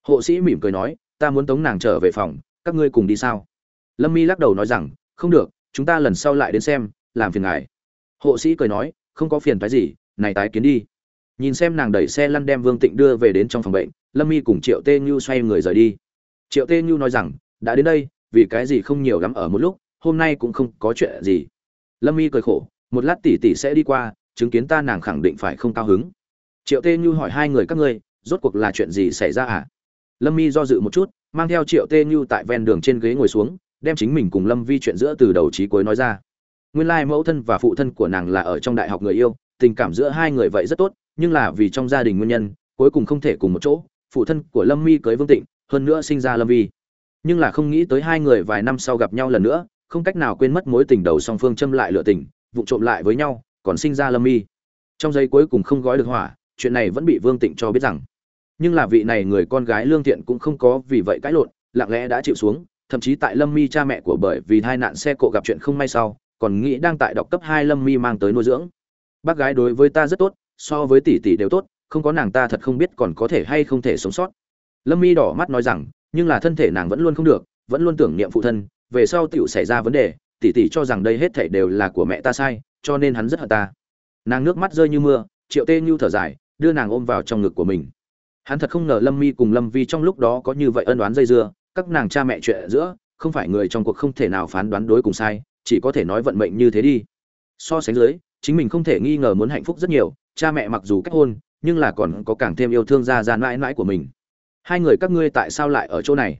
Hộ sĩ mỉm cười nói, ta muốn tống nàng trở về phòng, các ngươi cùng đi sao? Lâm mi lắc đầu nói rằng, không được, chúng ta lần sau lại đến xem, làm phiền ngài. Hộ sĩ cười nói, không có phiền phái gì, này tái kiến đi nhìn xem nàng đẩy xe lăn đem vương tịnh đưa về đến trong phòng bệnh, lâm mi cùng triệu tê như xoay người rời đi. Triệu tê như nói rằng, đã đến đây, vì cái gì không nhiều lắm ở một lúc, hôm nay cũng không có chuyện gì. Lâm mi cười khổ, một lát tỷ tỷ sẽ đi qua, chứng kiến ta nàng khẳng định phải không cao hứng. Triệu tê như hỏi hai người, các ngươi, rốt cuộc là chuyện gì xảy ra à? Lâm mi do dự một chút, mang theo triệu tê như tại ven đường trên ghế ngồi xuống, đem chính mình cùng lâm vi chuyện giữa từ đầu trí cuối nói ra. Nguyên lai mẫu thân và phụ thân của nàng là ở trong đại học người yêu, tình cảm giữa hai người vậy rất tốt nhưng là vì trong gia đình nguyên nhân, cuối cùng không thể cùng một chỗ, phụ thân của lâm mi cưới vương tịnh, hơn nữa sinh ra lâm vi. Nhưng là không nghĩ tới hai người vài năm sau gặp nhau lần nữa, không cách nào quên mất mối tình đầu song phương châm lại lựa tình, vụ trộm lại với nhau, còn sinh ra lâm mi. Trong giây cuối cùng không gói được hỏa, chuyện này vẫn bị vương tịnh cho biết rằng, nhưng là vị này người con gái lương thiện cũng không có vì vậy cãi lộn, lặng lẽ đã chịu xuống, thậm chí tại lâm mi cha mẹ của bởi vì tai nạn xe cộ gặp chuyện không may sau, còn nghĩ đang tại đọc cấp hai lâm mi mang tới nuôi dưỡng. Bác gái đối với ta rất tốt so với tỷ tỷ đều tốt, không có nàng ta thật không biết còn có thể hay không thể sống sót. Lâm mi đỏ mắt nói rằng, nhưng là thân thể nàng vẫn luôn không được, vẫn luôn tưởng niệm phụ thân, về sau tiểu xảy ra vấn đề, tỷ tỷ cho rằng đây hết thảy đều là của mẹ ta sai, cho nên hắn rất hận ta. Nàng nước mắt rơi như mưa, triệu tê như thở dài, đưa nàng ôm vào trong ngực của mình. Hắn thật không ngờ lâm mi cùng lâm vi trong lúc đó có như vậy ân oán dây dưa, các nàng cha mẹ chuyện giữa, không phải người trong cuộc không thể nào phán đoán đối cùng sai, chỉ có thể nói vận mệnh như thế đi. So sánh dưới, chính mình không thể nghi ngờ muốn hạnh phúc rất nhiều cha mẹ mặc dù cách hôn, nhưng là còn có càng thêm yêu thương ra ra mãi mãi của mình. Hai người các ngươi tại sao lại ở chỗ này?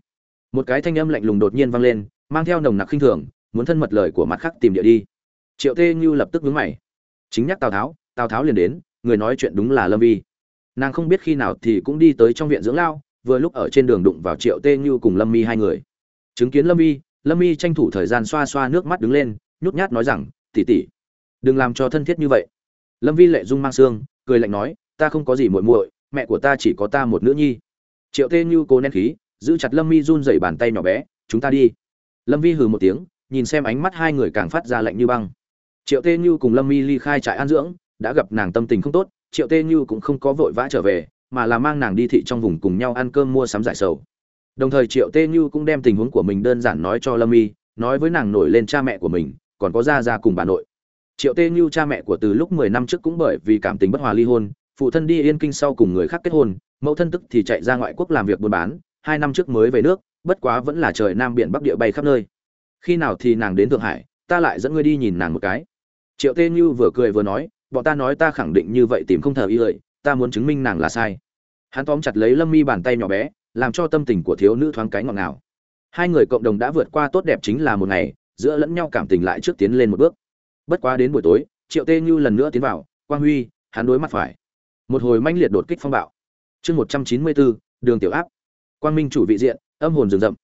Một cái thanh âm lạnh lùng đột nhiên vang lên, mang theo nồng nặc khinh thường, muốn thân mật lời của mặt khác tìm địa đi. Triệu tê như lập tức vướng mày. Chính nhắc tào tháo tào tháo liền đến, người nói chuyện đúng là lâm vi. Nàng không biết khi nào thì cũng đi tới trong viện dưỡng lao, vừa lúc ở trên đường đụng vào triệu tê như cùng lâm mi hai người. Chứng kiến lâm vi, lâm mi tranh thủ thời gian xoa xoa nước mắt đứng lên, nhút nhát nói rằng tỉ tỉ đừng làm cho thân thiết như vậy lâm vi lệ dung mang xương, cười lạnh nói, ta không có gì muội muội, mẹ của ta chỉ có ta một nữ nhi. Triệu tê như cố nén khí, giữ chặt lâm mi run dậy bàn tay nhỏ bé, chúng ta đi. Lâm vi hừ một tiếng, nhìn xem ánh mắt hai người càng phát ra lạnh như băng. Triệu tê như cùng lâm mi ly khai trại an dưỡng, đã gặp nàng tâm tình không tốt, triệu tê như cũng không có vội vã trở về, mà là mang nàng đi thị trong vùng cùng nhau ăn cơm mua sắm giải sầu. Đồng thời triệu tê như cũng đem tình huống của mình đơn giản nói cho lâm mi, nói với nàng nổi lên cha mẹ của mình, còn có gia gia cùng bà nội triệu tê như cha mẹ của từ lúc mười năm trước cũng bởi vì cảm tình bất hòa ly hôn, phụ thân đi yên kinh sau cùng người khác kết hôn, mẫu thân tức thì chạy ra ngoại quốc làm việc buôn bán, hai năm trước mới về nước, bất quá vẫn là trời nam biển bắc địa bay khắp nơi. Khi nào thì nàng đến thượng hải, ta lại dẫn ngươi đi nhìn nàng một cái. Triệu tê như vừa cười vừa nói, bọn ta nói ta khẳng định như vậy tìm không thờ y lợi ta muốn chứng minh nàng là sai. Hắn tóm chặt lấy lâm mi bàn tay nhỏ bé, làm cho tâm tình của thiếu nữ thoáng cái ngọt ngào. Hai người cộng đồng đã vượt qua tốt đẹp chính là một ngày, giữa lẫn nhau cảm tình lại trước tiến lên một bước bất quá đến buổi tối, triệu tê như lần nữa tiến vào, quang huy, hắn đối mặt phải. Một hồi manh liệt đột kích phong bạo. Chương một trăm chín mươi bốn, đường tiểu áp. Quang minh chủ vị diện, âm hồn rừng rậm.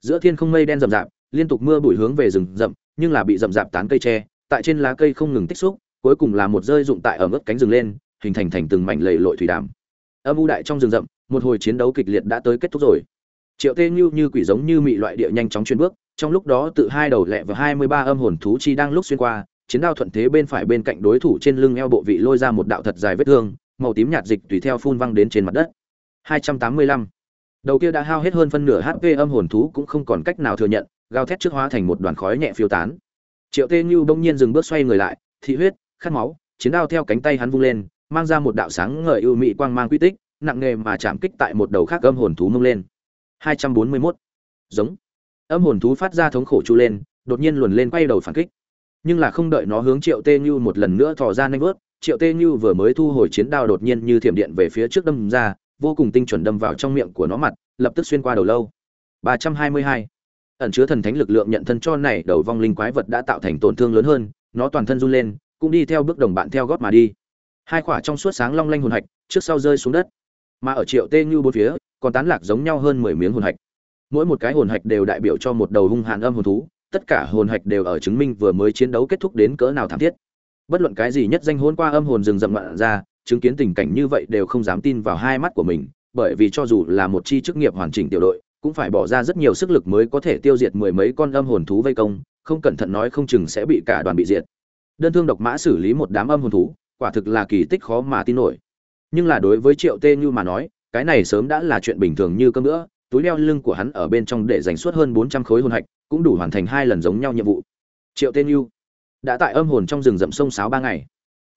Giữa thiên không mây đen rậm rạp, liên tục mưa bụi hướng về rừng rậm, nhưng là bị rậm rạp tán cây tre, tại trên lá cây không ngừng tích xúc, cuối cùng là một rơi dụng tại ở mức cánh rừng lên, hình thành thành từng mảnh lầy lội thủy đàm. Âm u đại trong rừng rậm, một hồi chiến đấu kịch liệt đã tới kết thúc rồi. Triệu tê như như quỷ giống như mị loại địa nhanh chóng chuyên bước, trong lúc đó tự hai đầu lẹ và hai mươi ba âm hồn thú chi đang lúc xuyên qua chiến đao thuận thế bên phải bên cạnh đối thủ trên lưng eo bộ vị lôi ra một đạo thật dài vết thương, màu tím nhạt dịch tùy theo phun văng đến trên mặt đất. 285. đầu kia đã hao hết hơn phân nửa hp âm hồn thú cũng không còn cách nào thừa nhận, gào thét trước hóa thành một đoàn khói nhẹ phiêu tán. Triệu tê nhu bỗng nhiên dừng bước xoay người lại, thị huyết, khát máu, chiến đao theo cánh tay hắn vung lên, mang ra một đạo sáng ngời ưu mị quang mang quy tích, nặng nề mà chạm kích tại một đầu khác âm hồn thú mông lên. 241. giống. Âm hồn thú phát ra thống khổ chu lên, đột nhiên luồn lên quay đầu phản kích nhưng là không đợi nó hướng triệu tê như một lần nữa thò ra nanh vớt, triệu tê như vừa mới thu hồi chiến đao đột nhiên như thiểm điện về phía trước đâm ra, vô cùng tinh chuẩn đâm vào trong miệng của nó mặt, lập tức xuyên qua đầu lâu. 322. ẩn chứa thần thánh lực lượng nhận thân cho này, đầu vong linh quái vật đã tạo thành tổn thương lớn hơn, nó toàn thân run lên, cũng đi theo bước đồng bạn theo gót mà đi. Hai quả trong suốt sáng long lanh hồn hạch, trước sau rơi xuống đất. Mà ở triệu tê như bốn phía, còn tán lạc giống nhau hơn mười miếng hồn hạch. Mỗi một cái hồn hạch đều đại biểu cho một đầu hung hàn âm hồn thú tất cả hồn hạch đều ở chứng minh vừa mới chiến đấu kết thúc đến cỡ nào thảm thiết. Bất luận cái gì nhất danh hôn qua âm hồn rừng rậm ngoạn ra, chứng kiến tình cảnh như vậy đều không dám tin vào hai mắt của mình, bởi vì cho dù là một chi chức nghiệp hoàn chỉnh tiểu đội, cũng phải bỏ ra rất nhiều sức lực mới có thể tiêu diệt mười mấy con âm hồn thú vây công, không cẩn thận nói không chừng sẽ bị cả đoàn bị diệt. Đơn thương độc mã xử lý một đám âm hồn thú, quả thực là kỳ tích khó mà tin nổi. Nhưng là đối với triệu tê như mà nói, cái này sớm đã là chuyện bình thường như cơm nữa túi đeo lưng của hắn ở bên trong để dành suốt hơn bốn trăm khối hồn hạch, cũng đủ hoàn thành hai lần giống nhau nhiệm vụ. Triệu tên như đã tại âm hồn trong rừng rậm sông sáo ba ngày.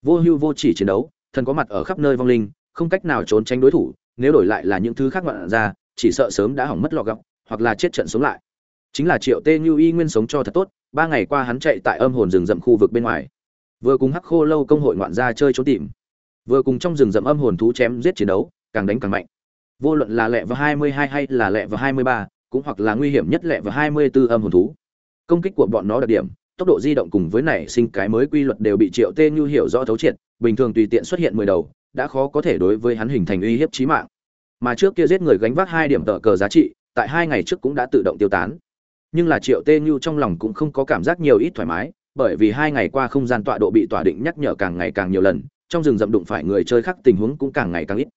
Vô hưu vô chỉ chiến đấu, thần có mặt ở khắp nơi vong linh, không cách nào trốn tránh đối thủ, nếu đổi lại là những thứ khác ngoạn ra, chỉ sợ sớm đã hỏng mất lọ gọng, hoặc là chết trận sống lại. Chính là triệu Tên như y nguyên sống cho thật tốt, ba ngày qua hắn chạy tại âm hồn rừng rậm khu vực bên ngoài. Vừa cùng hắc khô lâu công hội ngoạn ra chơi trốn tìm. Vừa cùng trong rừng rậm âm hồn thú chém giết chiến đấu, càng đánh càng mạnh vô luận là lẹ vào 22 hay là lẹ vào 23, cũng hoặc là nguy hiểm nhất lẹ vào 24 âm hồn thú. Công kích của bọn nó đặc điểm tốc độ di động cùng với nảy sinh cái mới quy luật đều bị triệu tê như hiểu rõ thấu triệt bình thường tùy tiện xuất hiện mười đầu đã khó có thể đối với hắn hình thành uy hiếp chí mạng. Mà trước kia giết người gánh vác hai điểm tờ cờ giá trị tại hai ngày trước cũng đã tự động tiêu tán. Nhưng là triệu tê như trong lòng cũng không có cảm giác nhiều ít thoải mái bởi vì hai ngày qua không gian tọa độ bị tỏa định nhắc nhở càng ngày càng nhiều lần trong rừng rậm đụng phải người chơi khác tình huống cũng càng ngày càng ít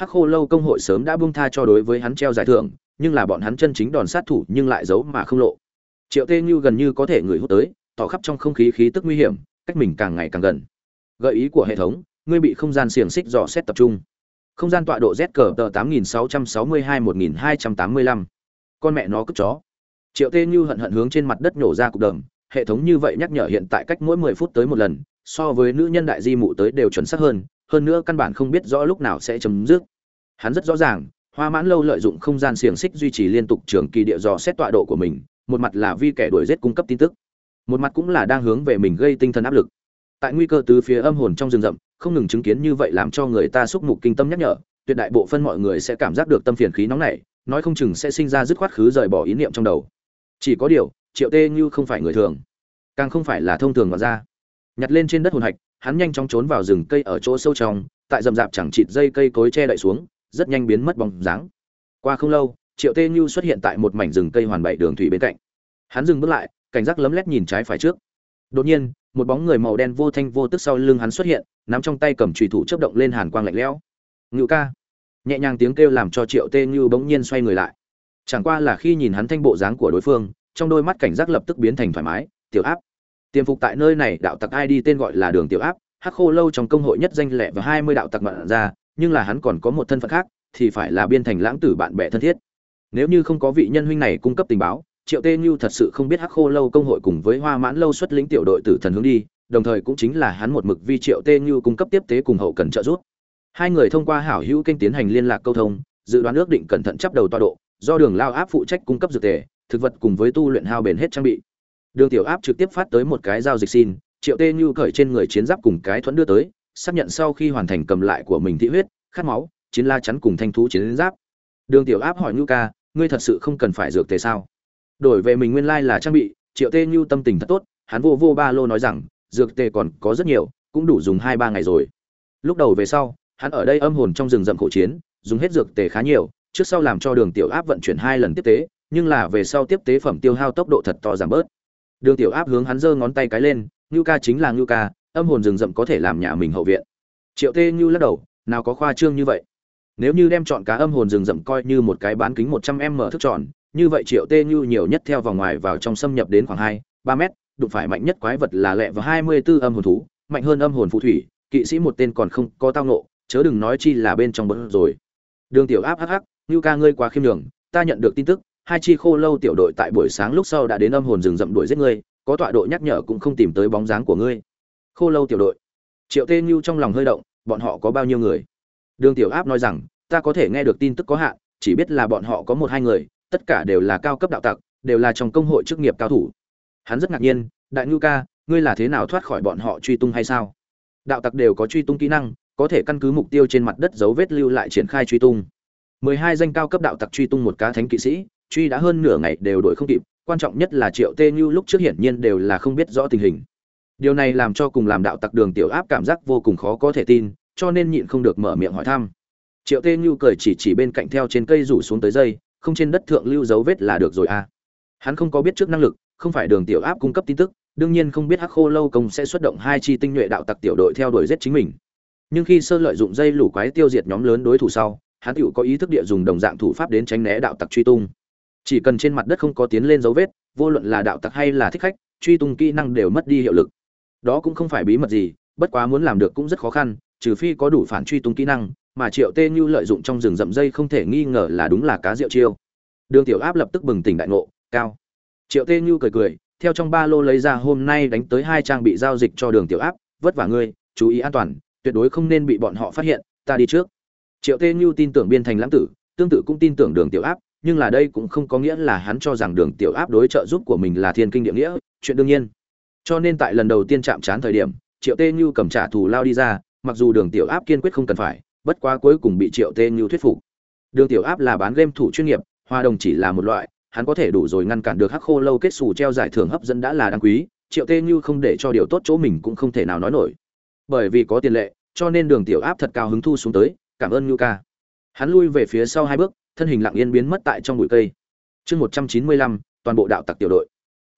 hắc khô lâu công hội sớm đã buông tha cho đối với hắn treo giải thưởng, nhưng là bọn hắn chân chính đòn sát thủ nhưng lại giấu mà không lộ. Triệu tê như gần như có thể người hút tới, tỏ khắp trong không khí khí tức nguy hiểm, cách mình càng ngày càng gần. Gợi ý của hệ thống, ngươi bị không gian xiềng xích dò xét tập trung. Không gian tọa độ z cờ tờ tám nghìn sáu trăm sáu mươi hai một nghìn hai trăm tám mươi lăm. Con mẹ nó cất chó. Triệu tê như hận hận hướng trên mặt đất nổ ra cục đờm hệ thống như vậy nhắc nhở hiện tại cách mỗi mười phút tới một lần, so với nữ nhân đại di mụ tới đều chuẩn xác hơn hơn nữa căn bản không biết rõ lúc nào sẽ chấm dứt. Hắn rất rõ ràng, hoa mãn lâu lợi dụng không gian xiềng xích duy trì liên tục trường kỳ địa dò xét tọa độ của mình, một mặt là vì kẻ đuổi giết cung cấp tin tức, một mặt cũng là đang hướng về mình gây tinh thần áp lực. Tại nguy cơ từ phía âm hồn trong rừng rậm, không ngừng chứng kiến như vậy làm cho người ta xúc mục kinh tâm nhắc nhở, tuyệt đại bộ phân mọi người sẽ cảm giác được tâm phiền khí nóng này nói không chừng sẽ sinh ra dứt khoát khứ rời bỏ ý niệm trong đầu. Chỉ có điều, triệu tê như không phải người thường, càng không phải là thông thường mà ra. Nhặt lên trên đất hồn hạch hắn nhanh chóng trốn vào rừng cây ở chỗ sâu trong, tại rậm rạp chẳng chịt dây cây cối che đậy xuống, rất nhanh biến mất bóng dáng. Qua không lâu, triệu tê như xuất hiện tại một mảnh rừng cây hoàn bảy đường thủy bên cạnh. Hắn dừng bước lại, cảnh giác lấm lét nhìn trái phải trước. Đột nhiên, một bóng người màu đen vô thanh vô tức sau lưng hắn xuất hiện, nắm trong tay cầm chùy thủ chớp động lên hàn quang lạnh lẽo. Ngự ca. Nhẹ nhàng tiếng kêu làm cho triệu tê như bỗng nhiên xoay người lại. Chẳng qua là khi nhìn hắn thanh bộ dáng của đối phương, trong đôi mắt cảnh giác lập tức biến thành thoải mái, tiểu áp tiềm phục tại nơi này, đạo tặc ai đi tên gọi là đường tiểu áp, hắc khô lâu trong công hội nhất danh lệ và hai mươi đạo tặc mạn ra, nhưng là hắn còn có một thân phận khác, thì phải là biên thành lãng tử bạn bè thân thiết. Nếu như không có vị nhân huynh này cung cấp tình báo, triệu tê như thật sự không biết hắc khô lâu công hội cùng với hoa mãn lâu xuất lĩnh tiểu đội tử thần hướng đi, đồng thời cũng chính là hắn một mực vi triệu tê như cung cấp tiếp tế cùng hậu cần trợ giúp. Hai người thông qua hảo hữu kênh tiến hành liên lạc câu thông, dự đoán ước định cẩn thận chấp đầu tọa độ, do đường lao áp phụ trách cung cấp dược tề, thực vật cùng với tu luyện hao bền hết trang bị đường tiểu áp trực tiếp phát tới một cái giao dịch xin, triệu tê như cởi trên người chiến giáp cùng cái thuẫn đưa tới, xác nhận sau khi hoàn thành cầm lại của mình thị huyết, khát máu, chiến la chắn cùng thanh thú chiến giáp. Đường tiểu áp hỏi nhu ca, ngươi thật sự không cần phải dược tề sao? Đổi về mình nguyên lai là trang bị. Triệu tê như tâm tình thật tốt, hắn vô vô ba lô nói rằng, dược tề còn có rất nhiều, cũng đủ dùng hai ba ngày rồi. Lúc đầu về sau, hắn ở đây âm hồn trong rừng rậm khổ chiến, dùng hết dược tề khá nhiều, trước sau làm cho đường tiểu áp vận chuyển hai lần tiếp tế, nhưng là về sau tiếp tế phẩm tiêu hao tốc độ thật to giảm bớt đường tiểu áp hướng hắn giơ ngón tay cái lên Nưu ca chính là Nưu ca âm hồn rừng rậm có thể làm nhà mình hậu viện. Triệu tê như lắc đầu nào có khoa trương như vậy? Nếu như đem chọn cá âm hồn rừng rậm coi như một cái bán kính một trăm m thức tròn như vậy triệu tê như nhiều nhất theo vòng ngoài vào trong xâm nhập đến khoảng hai ba mét đụng phải mạnh nhất quái vật là lẹ và hai mươi 24 âm hồn thú mạnh hơn âm hồn phù thủy kỵ sĩ một tên còn không có tao ngộ, chớ đừng nói chi là bên trong bẩn rồi. Đường tiểu áp hắc hắc Nưu ca ngươi quá khiêm nhường ta nhận được tin tức hai chi khô lâu tiểu đội tại buổi sáng lúc sau đã đến âm hồn rừng rậm đuổi giết ngươi, có tọa độ nhắc nhở cũng không tìm tới bóng dáng của ngươi. Khô lâu tiểu đội. Triệu tê Nhu trong lòng hơi động, bọn họ có bao nhiêu người? Đường tiểu áp nói rằng, ta có thể nghe được tin tức có hạn, chỉ biết là bọn họ có một hai người, tất cả đều là cao cấp đạo tặc, đều là trong công hội chức nghiệp cao thủ. Hắn rất ngạc nhiên, đại ngưu ca, ngươi là thế nào thoát khỏi bọn họ truy tung hay sao? Đạo tặc đều có truy tung kỹ năng, có thể căn cứ mục tiêu trên mặt đất dấu vết lưu lại triển khai truy tung. Mười hai danh cao cấp đạo tặc truy tung một cá thánh kỵ sĩ truy đã hơn nửa ngày đều đổi không kịp, quan trọng nhất là triệu tê như lúc trước hiển nhiên đều là không biết rõ tình hình. Điều này làm cho cùng làm đạo tặc đường tiểu áp cảm giác vô cùng khó có thể tin, cho nên nhịn không được mở miệng hỏi thăm. Triệu tê như cười chỉ chỉ bên cạnh theo trên cây rủ xuống tới dây, không trên đất thượng lưu dấu vết là được rồi à. Hắn không có biết trước năng lực, không phải đường tiểu áp cung cấp tin tức, đương nhiên không biết hắc khô lâu công sẽ xuất động hai chi tinh nhuệ đạo tặc tiểu đội theo đuổi giết chính mình. Nhưng khi sơ lợi dụng dây lũ quái tiêu diệt nhóm lớn đối thủ sau, hắn tựu có ý thức địa dùng đồng dạng thủ pháp đến tránh né đạo tặc truy tung chỉ cần trên mặt đất không có tiến lên dấu vết, vô luận là đạo tặc hay là thích khách, truy tung kỹ năng đều mất đi hiệu lực. Đó cũng không phải bí mật gì, bất quá muốn làm được cũng rất khó khăn, trừ phi có đủ phản truy tung kỹ năng, mà triệu tê như lợi dụng trong rừng rậm dây không thể nghi ngờ là đúng là cá rượu chiêu. Đường tiểu áp lập tức bừng tỉnh đại ngộ, cao. Triệu tê như cười cười, theo trong ba lô lấy ra hôm nay đánh tới hai trang bị giao dịch cho đường tiểu áp, vất vả ngươi, chú ý an toàn, tuyệt đối không nên bị bọn họ phát hiện, ta đi trước. Triệu tê như tin tưởng biên thành lãng tử, tương tự cũng tin tưởng đường tiểu áp nhưng là đây cũng không có nghĩa là hắn cho rằng đường tiểu áp đối trợ giúp của mình là thiên kinh địa nghĩa, chuyện đương nhiên. Cho nên tại lần đầu tiên chạm trán thời điểm, triệu tê như cầm trả thù lao đi ra, mặc dù đường tiểu áp kiên quyết không cần phải, bất quá cuối cùng bị triệu tê như thuyết phục. Đường tiểu áp là bán game thủ chuyên nghiệp hoa đồng chỉ là một loại, hắn có thể đủ rồi ngăn cản được hắc khô lâu kết xù treo giải thưởng hấp dẫn đã là đáng quý, triệu tê như không để cho điều tốt chỗ mình cũng không thể nào nói nổi. Bởi vì có tiền lệ, cho nên đường tiểu áp thật cao hứng thu xuống tới, cảm ơn như ca hắn lui về phía sau hai bước, thân hình lặng yên biến mất tại trong bụi cây. Chương một trăm chín mươi lăm, toàn bộ đạo tặc tiểu đội.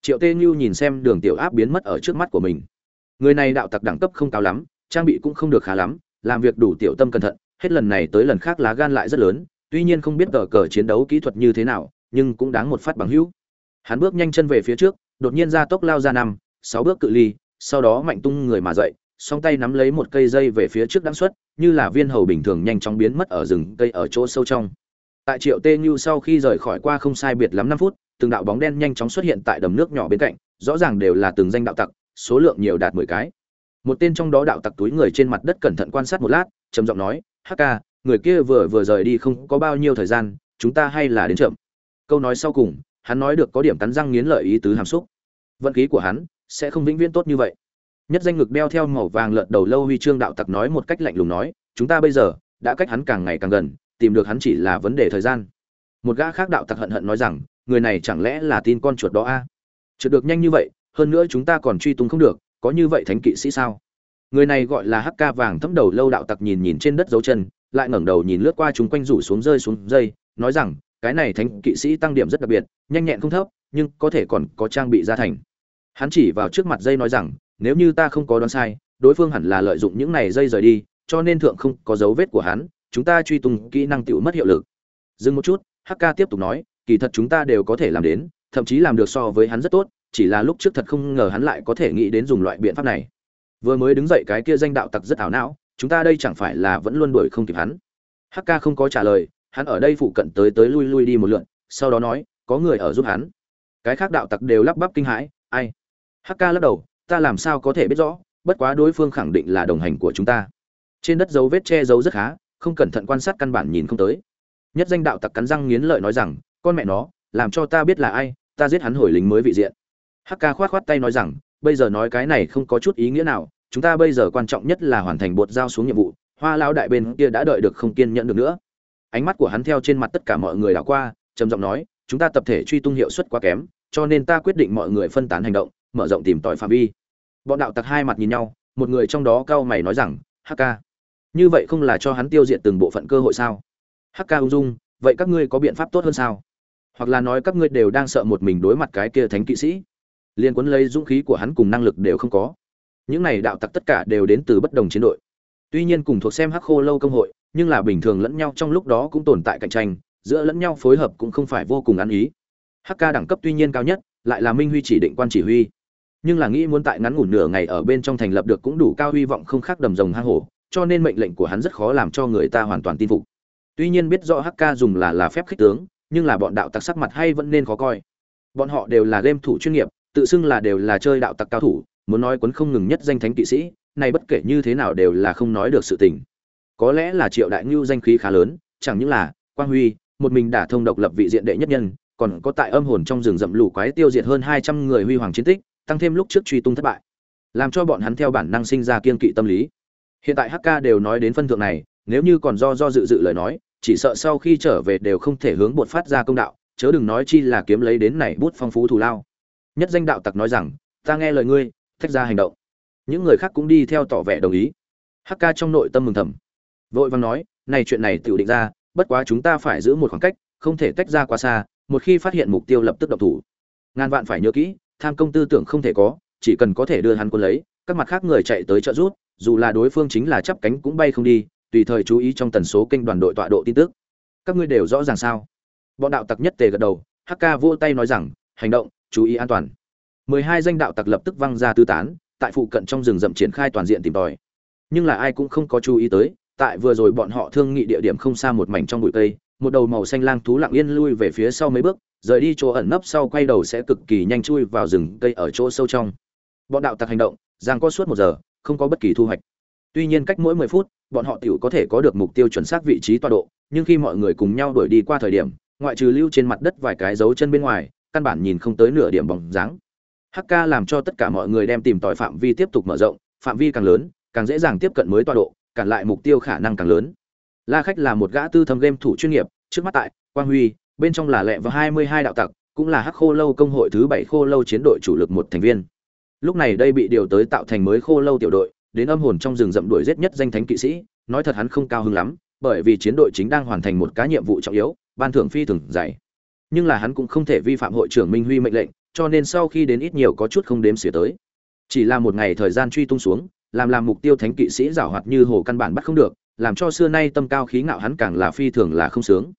Triệu tê như nhìn xem đường tiểu áp biến mất ở trước mắt của mình. Người này đạo tặc đẳng cấp không cao lắm, trang bị cũng không được khá lắm, làm việc đủ tiểu tâm cẩn thận, hết lần này tới lần khác lá gan lại rất lớn, tuy nhiên không biết tờ cờ chiến đấu kỹ thuật như thế nào, nhưng cũng đáng một phát bằng hữu. Hắn bước nhanh chân về phía trước, đột nhiên ra tốc lao ra năm, sáu bước cự ly, sau đó mạnh tung người mà dậy, song tay nắm lấy một cây dây về phía trước đáng xuất như là viên hầu bình thường nhanh chóng biến mất ở rừng cây ở chỗ sâu trong. Tại triệu tê như sau khi rời khỏi qua không sai biệt lắm năm phút, từng đạo bóng đen nhanh chóng xuất hiện tại đầm nước nhỏ bên cạnh, rõ ràng đều là từng danh đạo tặc, số lượng nhiều đạt mười cái. Một tên trong đó đạo tặc túi người trên mặt đất cẩn thận quan sát một lát, trầm giọng nói hk người kia vừa vừa rời đi không có bao nhiêu thời gian, chúng ta hay là đến chậm. Câu nói sau cùng, hắn nói được có điểm cắn răng nghiến lợi ý tứ hàm xúc. Vận khí của hắn sẽ không vĩnh viễn tốt như vậy nhất danh ngực đeo theo màu vàng lợn đầu lâu huy chương đạo tặc nói một cách lạnh lùng nói, chúng ta bây giờ đã cách hắn càng ngày càng gần, tìm được hắn chỉ là vấn đề thời gian. Một gã khác đạo tặc hận hận nói rằng, người này chẳng lẽ là tin con chuột đó a? À? trượt được nhanh như vậy, hơn nữa chúng ta còn truy tung không được, có như vậy thánh kỵ sĩ sao? Người này gọi là hắc ca vàng thấm đầu lâu đạo tặc nhìn nhìn trên đất dấu chân, lại ngẩng đầu nhìn lướt qua chúng quanh rủ xuống rơi xuống dây, nói rằng, cái này thánh kỵ sĩ tăng điểm rất đặc biệt, nhanh nhẹn không thấp, nhưng có thể còn có trang bị gia thành. Hắn chỉ vào trước mặt dây nói rằng nếu như ta không có đoán sai đối phương hẳn là lợi dụng những này dây rời đi cho nên thượng không có dấu vết của hắn chúng ta truy tung kỹ năng tiểu mất hiệu lực. Dừng một chút hk tiếp tục nói kỳ thật chúng ta đều có thể làm đến thậm chí làm được so với hắn rất tốt chỉ là lúc trước thật không ngờ hắn lại có thể nghĩ đến dùng loại biện pháp này. Vừa mới đứng dậy cái kia danh đạo tặc rất ảo não chúng ta đây chẳng phải là vẫn luôn đuổi không kịp hắn? Hk không có trả lời hắn ở đây phụ cận tới tới lui lui đi một lượt, sau đó nói có người ở giúp hắn. Cái khác đạo tặc đều lắp bắp kinh hãi ai? Hk lắc đầu ta làm sao có thể biết rõ, bất quá đối phương khẳng định là đồng hành của chúng ta. Trên đất dấu vết che giấu rất khá, không cẩn thận quan sát căn bản nhìn không tới. Nhất danh đạo tặc cắn răng nghiến lợi nói rằng, con mẹ nó, làm cho ta biết là ai, ta giết hắn hồi lính mới vị diện. Hk khoát khoát tay nói rằng, bây giờ nói cái này không có chút ý nghĩa nào, chúng ta bây giờ quan trọng nhất là hoàn thành bột giao xuống nhiệm vụ, hoa lao đại bên kia đã đợi được không kiên nhẫn được nữa. Ánh mắt của hắn theo trên mặt tất cả mọi người đảo qua, trầm giọng nói, chúng ta tập thể truy tung hiệu suất quá kém, cho nên ta quyết định mọi người phân tán hành động mở rộng tìm tòi phạm vi. Bọn đạo tặc hai mặt nhìn nhau, một người trong đó cao mày nói rằng hk như vậy không là cho hắn tiêu diệt từng bộ phận cơ hội sao? Hk ung dung, vậy các ngươi có biện pháp tốt hơn sao? Hoặc là nói các ngươi đều đang sợ một mình đối mặt cái kia thánh kỵ sĩ. Liên quấn lấy dũng khí của hắn cùng năng lực đều không có. Những này đạo tặc tất cả đều đến từ bất đồng chiến đội. Tuy nhiên cùng thuộc xem hắc khô lâu công hội, nhưng là bình thường lẫn nhau trong lúc đó cũng tồn tại cạnh tranh, giữa lẫn nhau phối hợp cũng không phải vô cùng ăn ý. Hk đẳng cấp tuy nhiên cao nhất, lại là minh huy chỉ định quan chỉ huy nhưng là nghĩ muốn tại ngắn ngủn nửa ngày ở bên trong thành lập được cũng đủ cao hy vọng không khác đầm rồng hang hổ, cho nên mệnh lệnh của hắn rất khó làm cho người ta hoàn toàn tin phục. Tuy nhiên biết rõ hk dùng là là phép khích tướng, nhưng là bọn đạo tặc sắc mặt hay vẫn nên khó coi. Bọn họ đều là game thủ chuyên nghiệp, tự xưng là đều là chơi đạo tặc cao thủ, muốn nói quấn không ngừng nhất danh thánh kỵ sĩ, này bất kể như thế nào đều là không nói được sự tình. Có lẽ là triệu đại ngưu danh khí khá lớn, chẳng những là quang huy, một mình đả thông độc lập vị diện đệ nhất nhân, còn có tại âm hồn trong rừng rậm lù quái tiêu diệt hơn hai trăm người huy hoàng chiến tích tăng thêm lúc trước truy tung thất bại, làm cho bọn hắn theo bản năng sinh ra kiên kỵ tâm lý. Hiện tại hk đều nói đến phân thượng này, nếu như còn do do dự dự lời nói, chỉ sợ sau khi trở về đều không thể hướng bột phát ra công đạo, chớ đừng nói chi là kiếm lấy đến này bút phong phú thù lao. Nhất danh đạo tặc nói rằng, ta nghe lời ngươi, thách ra hành động. Những người khác cũng đi theo tỏ vẻ đồng ý. Hk trong nội tâm mừng thầm. Vội vàng nói, này chuyện này tự định ra, bất quá chúng ta phải giữ một khoảng cách, không thể tách ra quá xa, một khi phát hiện mục tiêu lập tức độc thủ. Ngàn vạn phải nhớ kỹ tham công tư tưởng không thể có, chỉ cần có thể đưa hắn quân lấy, các mặt khác người chạy tới trợ rút dù là đối phương chính là chắp cánh cũng bay không đi, tùy thời chú ý trong tần số kênh đoàn đội tọa độ tin tức. Các ngươi đều rõ ràng sao? Bọn đạo tặc nhất tề gật đầu hk vỗ tay nói rằng, hành động, chú ý an toàn. Mười hai danh đạo tặc lập tức văng ra tư tán, tại phụ cận trong rừng rậm triển khai toàn diện tìm tòi. Nhưng là ai cũng không có chú ý tới, tại vừa rồi bọn họ thương nghị địa điểm không xa một mảnh trong bụi cây, một đầu màu xanh lang thú lặng yên lui về phía sau mấy bước rời đi chỗ ẩn nấp sau quay đầu sẽ cực kỳ nhanh chui vào rừng cây ở chỗ sâu trong. Bọn đạo tặc hành động, giang có suốt một giờ, không có bất kỳ thu hoạch. Tuy nhiên cách mỗi mười phút, bọn họ tiểu có thể có được mục tiêu chuẩn xác vị trí tọa độ, nhưng khi mọi người cùng nhau đuổi đi qua thời điểm, ngoại trừ lưu trên mặt đất vài cái dấu chân bên ngoài, căn bản nhìn không tới nửa điểm bóng dáng. Hk làm cho tất cả mọi người đem tìm tòi phạm vi tiếp tục mở rộng, phạm vi càng lớn, càng dễ dàng tiếp cận mới tọa độ, cản lại mục tiêu khả năng càng lớn. La khách là một gã tư thâm game thủ chuyên nghiệp, trước mắt tại quang huy bên trong là lẹ và hai mươi hai đạo tặc, cũng là hắc khô lâu công hội thứ bảy khô lâu chiến đội chủ lực một thành viên. Lúc này đây bị điều tới tạo thành mới khô lâu tiểu đội, đến âm hồn trong rừng rậm đuổi giết nhất danh thánh kỵ sĩ, nói thật hắn không cao hứng lắm, bởi vì chiến đội chính đang hoàn thành một cái nhiệm vụ trọng yếu, ban thưởng phi thường dày. Nhưng là hắn cũng không thể vi phạm hội trưởng minh huy mệnh lệnh, cho nên sau khi đến ít nhiều có chút không đếm xỉa tới. Chỉ là một ngày thời gian truy tung xuống, làm làm mục tiêu thánh kỵ sĩ giảo hoạt như hồ căn bản bắt không được, làm cho xưa nay tâm cao khí ngạo hắn càng là phi thường là không sướng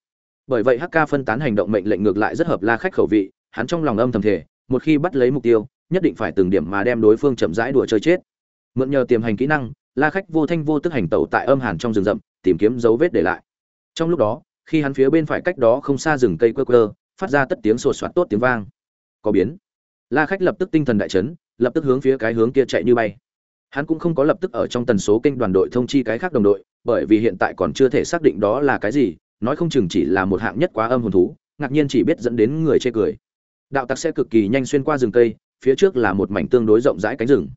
bởi vậy hk phân tán hành động mệnh lệnh ngược lại rất hợp la khách khẩu vị, hắn trong lòng âm thầm thể một khi bắt lấy mục tiêu, nhất định phải từng điểm mà đem đối phương chậm rãi đùa chơi chết. Mượn nhờ tiềm hành kỹ năng, la khách vô thanh vô tức hành tẩu tại âm hàn trong rừng rậm, tìm kiếm dấu vết để lại. Trong lúc đó, khi hắn phía bên phải cách đó không xa rừng cây quơ quơ, phát ra tất tiếng sột soạt tốt tiếng vang. Có biến. La khách lập tức tinh thần đại chấn, lập tức hướng phía cái hướng kia chạy như bay. Hắn cũng không có lập tức ở trong tần số kênh đoàn đội thông chi cái khác đồng đội, bởi vì hiện tại còn chưa thể xác định đó là cái gì nói không chừng chỉ là một hạng nhất quá âm hồn thú, ngạc nhiên chỉ biết dẫn đến người chê cười. Đạo tặc sẽ cực kỳ nhanh xuyên qua rừng cây, phía trước là một mảnh tương đối rộng rãi cánh rừng.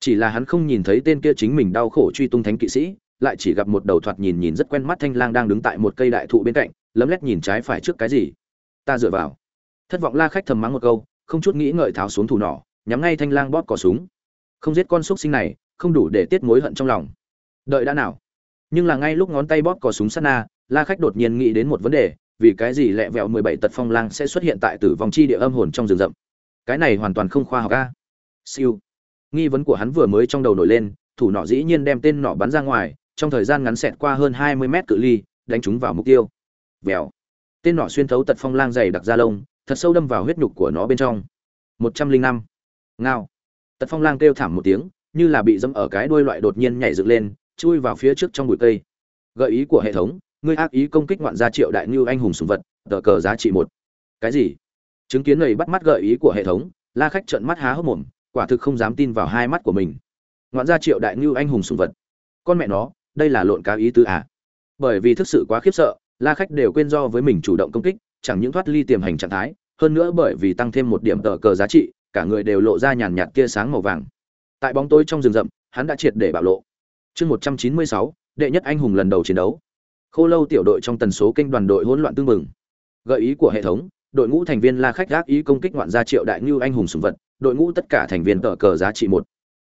Chỉ là hắn không nhìn thấy tên kia chính mình đau khổ truy tung thánh kỵ sĩ, lại chỉ gặp một đầu thoạt nhìn nhìn rất quen mắt thanh lang đang đứng tại một cây đại thụ bên cạnh, lấm lét nhìn trái phải trước cái gì. Ta dựa vào. Thất vọng la khách thầm mắng một câu, không chút nghĩ ngợi tháo xuống thủ nỏ, nhắm ngay thanh lang bóp cỏ súng. Không giết con xúc sinh này, không đủ để tiết mối hận trong lòng. Đợi đã nào? Nhưng là ngay lúc ngón tay bóp có súng sát na, la khách đột nhiên nghĩ đến một vấn đề, vì cái gì lẹ vẹo mười bảy tật phong lang sẽ xuất hiện tại tử vong chi địa âm hồn trong rừng rậm? Cái này hoàn toàn không khoa học a. Siêu. Nghi vấn của hắn vừa mới trong đầu nổi lên, thủ nọ dĩ nhiên đem tên nọ bắn ra ngoài, trong thời gian ngắn xẹt qua hơn hai mươi mét cự ly, đánh chúng vào mục tiêu. Vèo tên nọ xuyên thấu tật phong lang dày đặc da lông, thật sâu đâm vào huyết nhục của nó bên trong. Một trăm linh năm. Ngao. Tật phong lang kêu thảm một tiếng, như là bị dẫm ở cái đuôi loại đột nhiên nhảy dựng lên chui vào phía trước trong bụi cây. Gợi ý của hệ thống, ngươi ác ý công kích ngoạn gia triệu đại ngưu anh hùng sùng vật, tờ cờ giá trị một. Cái gì? Chứng kiến này bắt mắt gợi ý của hệ thống, la khách trợn mắt há hốc mồm, quả thực không dám tin vào hai mắt của mình. Ngoạn gia triệu đại ngưu anh hùng sùng vật. Con mẹ nó, đây là lộn cá ý tứ à? Bởi vì thực sự quá khiếp sợ, la khách đều quên do với mình chủ động công kích, chẳng những thoát ly tiềm hành trạng thái, hơn nữa bởi vì tăng thêm một điểm tờ cờ giá trị, cả người đều lộ ra nhàn nhạt tia sáng màu vàng. Tại bóng tối trong rừng rậm, hắn đã triệt để bạo lộ chương một trăm chín mươi sáu, đệ nhất anh hùng lần đầu chiến đấu. Khô lâu tiểu đội trong tần số kênh đoàn đội hỗn loạn tương mừng gợi ý của hệ thống, đội ngũ thành viên la khách gác ý công kích ngoạn gia triệu đại Nưu anh hùng sủng vật, đội ngũ tất cả thành viên tờ cờ giá trị một.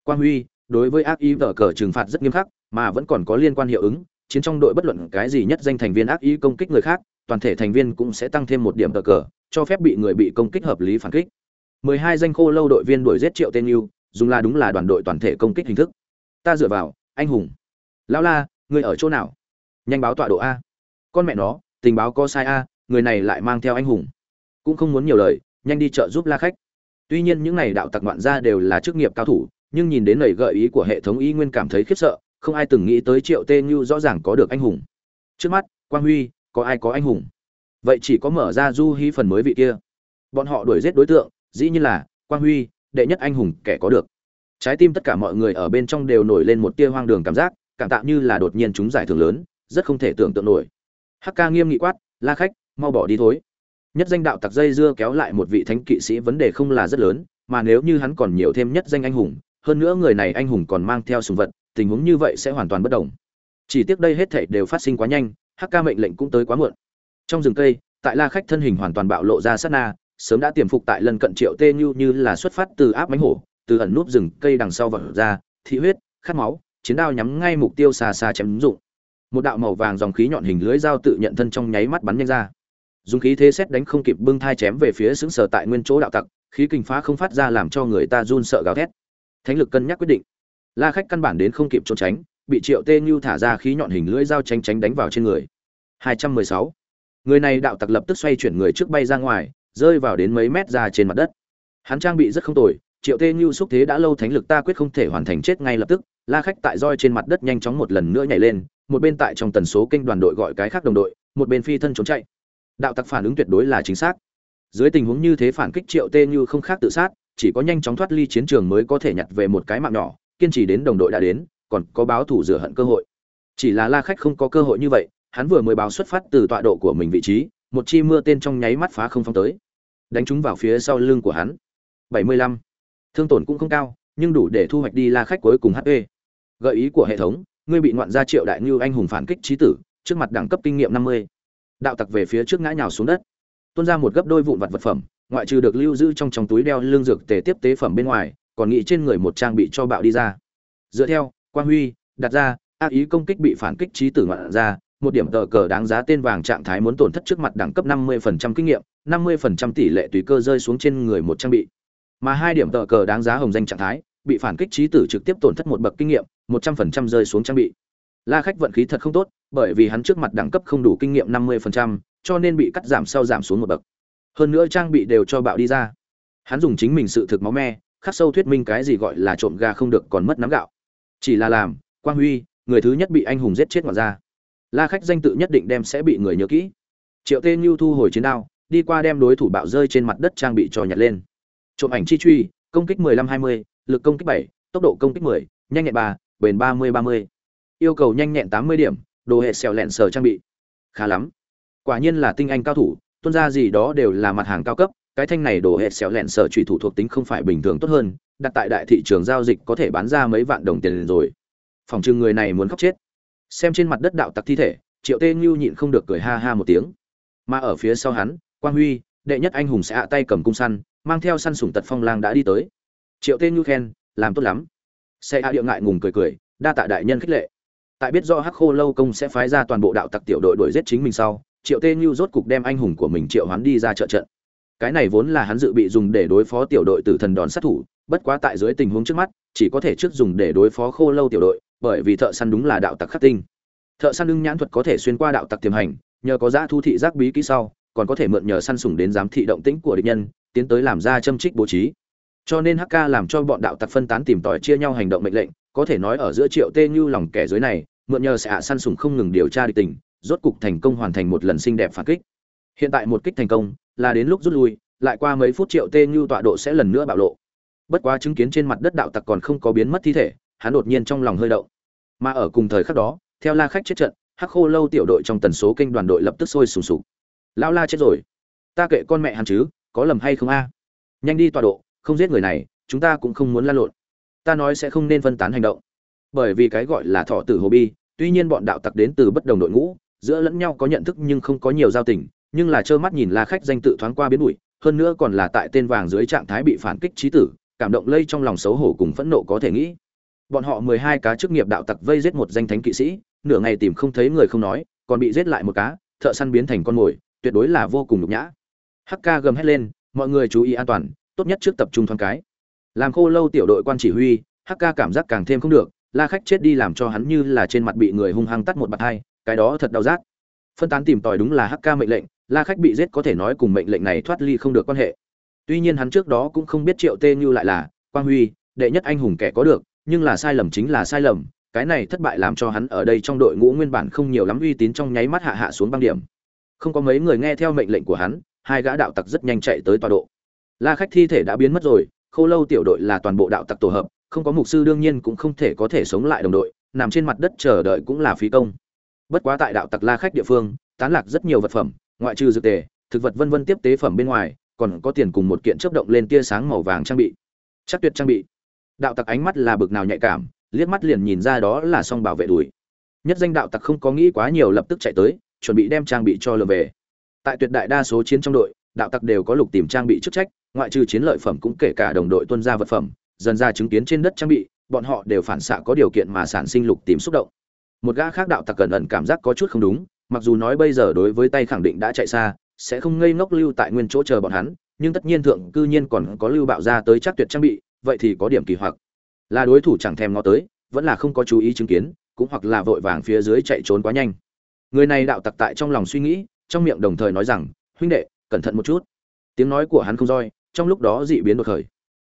Quang huy, đối với ác ý tờ cờ trừng phạt rất nghiêm khắc, mà vẫn còn có liên quan hiệu ứng, chiến trong đội bất luận cái gì nhất danh thành viên ác ý công kích người khác, toàn thể thành viên cũng sẽ tăng thêm một điểm tờ cờ, cho phép bị người bị công kích hợp lý phản kích. Mười hai danh khô lâu đội viên đuổi giết triệu tên yêu dùng là đúng là đoàn đội toàn thể công kích hình thức. Ta dựa vào anh hùng. Lão la, người ở chỗ nào? Nhanh báo tọa độ a. Con mẹ nó, tình báo có sai a, người này lại mang theo anh hùng. Cũng không muốn nhiều lời, nhanh đi chợ giúp la khách. Tuy nhiên những này đạo tặc ngoạn gia đều là chức nghiệp cao thủ, nhưng nhìn đến lời gợi ý của hệ thống y nguyên cảm thấy khiếp sợ, không ai từng nghĩ tới triệu tê như rõ ràng có được anh hùng. Trước mắt, quang huy, có ai có anh hùng? Vậy chỉ có mở ra du hy phần mới vị kia. Bọn họ đuổi giết đối tượng, dĩ nhiên là quang huy, đệ nhất anh hùng kẻ có được trái tim tất cả mọi người ở bên trong đều nổi lên một tia hoang đường cảm giác, cảm tạ như là đột nhiên chúng giải thưởng lớn, rất không thể tưởng tượng nổi. Hắc ca nghiêm nghị quát, la khách, mau bỏ đi thối nhất danh đạo tặc dây dưa kéo lại một vị thánh kỵ sĩ vấn đề không là rất lớn, mà nếu như hắn còn nhiều thêm nhất danh anh hùng, hơn nữa người này anh hùng còn mang theo sùng vật, tình huống như vậy sẽ hoàn toàn bất đồng. Chỉ tiếc đây hết thảy đều phát sinh quá nhanh, hắc ca mệnh lệnh cũng tới quá muộn. Trong rừng cây, tại la khách thân hình hoàn toàn bạo lộ ra sát na, sớm đã tiềm phục tại lần cận triệu tê như như là xuất phát từ áp mánh hổ từ ẩn núp rừng cây đằng sau vật ra, thị huyết, khát máu, chiến đao nhắm ngay mục tiêu xa xa chém dụng. Một đạo màu vàng dòng khí nhọn hình lưới dao tự nhận thân trong nháy mắt bắn nhanh ra. Dùng khí thế xét đánh không kịp bưng thai chém về phía xứng sở tại nguyên chỗ đạo tặc, khí kình phá không phát ra làm cho người ta run sợ gào thét. Thánh lực cân nhắc quyết định. La khách căn bản đến không kịp trốn tránh, bị triệu tê như thả ra khí nhọn hình lưỡi dao tránh tránh đánh vào trên người. 216. người này đạo tặc lập tức xoay chuyển người trước bay ra ngoài, rơi vào đến mấy mét ra trên mặt đất. Hắn trang bị rất không tồi triệu tê như xúc thế đã lâu thánh lực ta quyết không thể hoàn thành chết ngay lập tức, la khách tại roi trên mặt đất nhanh chóng một lần nữa nhảy lên, một bên tại trong tần số kênh đoàn đội gọi cái khác đồng đội, một bên phi thân trốn chạy. Đạo tặc phản ứng tuyệt đối là chính xác. Dưới tình huống như thế phản kích triệu tê như không khác tự sát, chỉ có nhanh chóng thoát ly chiến trường mới có thể nhặt về một cái mạng nhỏ, kiên trì đến đồng đội đã đến, còn có báo thủ rửa hận cơ hội. Chỉ là la khách không có cơ hội như vậy, hắn vừa mới báo xuất phát từ tọa độ của mình vị trí, một chi mưa tên trong nháy mắt phá không phong tới. Đánh chúng vào phía sau lưng của hắn. 75 thương tổn cũng không cao, nhưng đủ để thu hoạch đi la khách cuối cùng hp gợi ý của hệ thống, ngươi bị ngoạn gia triệu đại như anh hùng phản kích trí tử, trước mặt đẳng cấp kinh nghiệm 50. đạo tặc về phía trước ngã nhào xuống đất. Tuôn ra một gấp đôi vụn vặt vật phẩm, ngoại trừ được lưu giữ trong trong túi đeo lương dược tề tiếp tế phẩm bên ngoài, còn nghĩ trên người một trang bị cho bạo đi ra. Dựa theo, quang huy, đặt ra, ác ý công kích bị phản kích trí tử ngoạn ra một điểm tờ cờ đáng giá tên vàng trạng thái muốn tổn thất trước mặt đẳng cấp 50% kinh nghiệm 50% tỷ lệ tùy cơ rơi xuống trên người một trang bị mà hai điểm tờ cờ đáng giá hồng danh trạng thái bị phản kích trí tử trực tiếp tổn thất một bậc kinh nghiệm 100% rơi xuống trang bị. La khách vận khí thật không tốt bởi vì hắn trước mặt đẳng cấp không đủ kinh nghiệm 50%, cho nên bị cắt giảm sau giảm xuống một bậc. Hơn nữa trang bị đều cho bạo đi ra. Hắn dùng chính mình sự thực máu me khắc sâu thuyết minh cái gì gọi là trộm gà không được còn mất nắm gạo. Chỉ là làm quang huy người thứ nhất bị anh hùng giết chết ngoài ra. La khách danh tự nhất định đem sẽ bị người nhớ kỹ. Triệu tê như thu hồi chiến đao đi qua đem đối thủ bạo rơi trên mặt đất trang bị cho nhặt lên trộm ảnh chi truy công kích 15-20, lực công kích 7, tốc độ công kích 10, nhanh nhẹn 3, bền 30-30. yêu cầu nhanh nhẹn 80 điểm đồ hệ xèo lẹn sở trang bị. Khá lắm. Quả nhiên là tinh anh cao thủ tuân ra gì đó đều là mặt hàng cao cấp cái thanh này đồ hệ xèo lẹn sở trùy thủ thuộc tính không phải bình thường tốt hơn đặt tại đại thị trường giao dịch có thể bán ra mấy vạn đồng tiền rồi. Phòng trưng người này muốn khóc chết. Xem trên mặt đất đạo tặc thi thể triệu tê như nhịn không được cười ha ha một tiếng. Mà ở phía sau hắn quang huy đệ nhất anh hùng sẽ hạ tay cầm cung săn, mang theo săn sủng tật phong lang đã đi tới. Triệu tê như khen, làm tốt lắm. Xe hạ điệu ngại ngùng cười cười, đa tạ đại nhân khích lệ. Tại biết do hắc khô lâu công sẽ phái ra toàn bộ đạo tặc tiểu đội đuổi giết chính mình sau, triệu tê như rốt cục đem anh hùng của mình triệu hoán đi ra trợ trận. Cái này vốn là hắn dự bị dùng để đối phó tiểu đội tử thần đòn sát thủ, bất quá tại dưới tình huống trước mắt, chỉ có thể trước dùng để đối phó khô lâu tiểu đội, bởi vì thợ săn đúng là đạo tặc khắc tinh. Thợ săn lưng nhãn thuật có thể xuyên qua đạo tặc tiềm hành, nhờ có giá thu thị giác bí kỹ sau còn có thể mượn nhờ săn sủng đến giám thị động tĩnh của địch nhân, tiến tới làm ra châm trích bố trí. Cho nên hk làm cho bọn đạo tặc phân tán tìm tòi chia nhau hành động mệnh lệnh, có thể nói ở giữa triệu tê như lòng kẻ dưới này, mượn nhờ sẽ hạ săn sủng không ngừng điều tra địch tình, rốt cục thành công hoàn thành một lần xinh đẹp phản kích. Hiện tại một kích thành công, là đến lúc rút lui, lại qua mấy phút triệu tê như tọa độ sẽ lần nữa bạo lộ. Bất quá chứng kiến trên mặt đất đạo tặc còn không có biến mất thi thể, hắn đột nhiên trong lòng hơi động. Mà ở cùng thời khắc đó, theo la khách chết trận, hắc khô lâu tiểu đội trong tần số kênh đoàn đội lập tức sôi sùng sục lao la chết rồi. Ta kệ con mẹ hắn chứ, có lầm hay không a? Nhanh đi tọa độ, không giết người này, chúng ta cũng không muốn lan lộn. Ta nói sẽ không nên phân tán hành động. Bởi vì cái gọi là thọ tử hồ bi, tuy nhiên bọn đạo tặc đến từ bất đồng đội ngũ, giữa lẫn nhau có nhận thức nhưng không có nhiều giao tình, nhưng là trơ mắt nhìn la khách danh tự thoáng qua biến bụi, hơn nữa còn là tại tên vàng dưới trạng thái bị phản kích trí tử, cảm động lây trong lòng xấu hổ cùng phẫn nộ có thể nghĩ. Bọn họ mười hai cá chức nghiệp đạo tặc vây giết một danh thánh kỵ sĩ, nửa ngày tìm không thấy người không nói, còn bị giết lại một cá, thợ săn biến thành con mồi tuyệt đối là vô cùng nhục nhã. Hk gầm hét lên, mọi người chú ý an toàn, tốt nhất trước tập trung thoáng cái. Làm khô lâu tiểu đội quan chỉ huy hk cảm giác càng thêm không được, la khách chết đi làm cho hắn như là trên mặt bị người hung hăng tắt một bạt hai, cái đó thật đau rát. Phân tán tìm tòi đúng là hk mệnh lệnh, la khách bị giết có thể nói cùng mệnh lệnh này thoát ly không được quan hệ. Tuy nhiên hắn trước đó cũng không biết triệu tê như lại là quang huy, đệ nhất anh hùng kẻ có được, nhưng là sai lầm chính là sai lầm, cái này thất bại làm cho hắn ở đây trong đội ngũ nguyên bản không nhiều lắm uy tín trong nháy mắt hạ hạ xuống băng điểm không có mấy người nghe theo mệnh lệnh của hắn, hai gã đạo tặc rất nhanh chạy tới tọa độ. La khách thi thể đã biến mất rồi, khâu lâu tiểu đội là toàn bộ đạo tặc tổ hợp, không có mục sư đương nhiên cũng không thể có thể sống lại đồng đội, nằm trên mặt đất chờ đợi cũng là phí công. Bất quá tại đạo tặc la khách địa phương, tán lạc rất nhiều vật phẩm, ngoại trừ dược tề, thực vật vân vân tiếp tế phẩm bên ngoài, còn có tiền cùng một kiện chấp động lên tia sáng màu vàng trang bị. Chắc tuyệt trang bị. Đạo tặc ánh mắt là bực nào nhạy cảm, liếc mắt liền nhìn ra đó là song bảo vệ đuổi. Nhất danh đạo tặc không có nghĩ quá nhiều lập tức chạy tới chuẩn bị đem trang bị cho lượm về. Tại tuyệt đại đa số chiến trong đội, đạo tặc đều có lục tìm trang bị chức trách, ngoại trừ chiến lợi phẩm cũng kể cả đồng đội tuân ra vật phẩm, dần ra chứng kiến trên đất trang bị, bọn họ đều phản xạ có điều kiện mà sản sinh lục tìm xúc động. Một gã khác đạo tặc cẩn ẩn cảm giác có chút không đúng, mặc dù nói bây giờ đối với tay khẳng định đã chạy xa, sẽ không ngây ngốc lưu tại nguyên chỗ chờ bọn hắn, nhưng tất nhiên thượng cư nhiên còn có lưu bạo ra tới chắc tuyệt trang bị, vậy thì có điểm kỳ hoặc. Là đối thủ chẳng thèm ngó tới, vẫn là không có chú ý chứng kiến, cũng hoặc là vội vàng phía dưới chạy trốn quá nhanh người này đạo tặc tại trong lòng suy nghĩ, trong miệng đồng thời nói rằng, huynh đệ, cẩn thận một chút. Tiếng nói của hắn không roi, trong lúc đó dị biến đột khởi.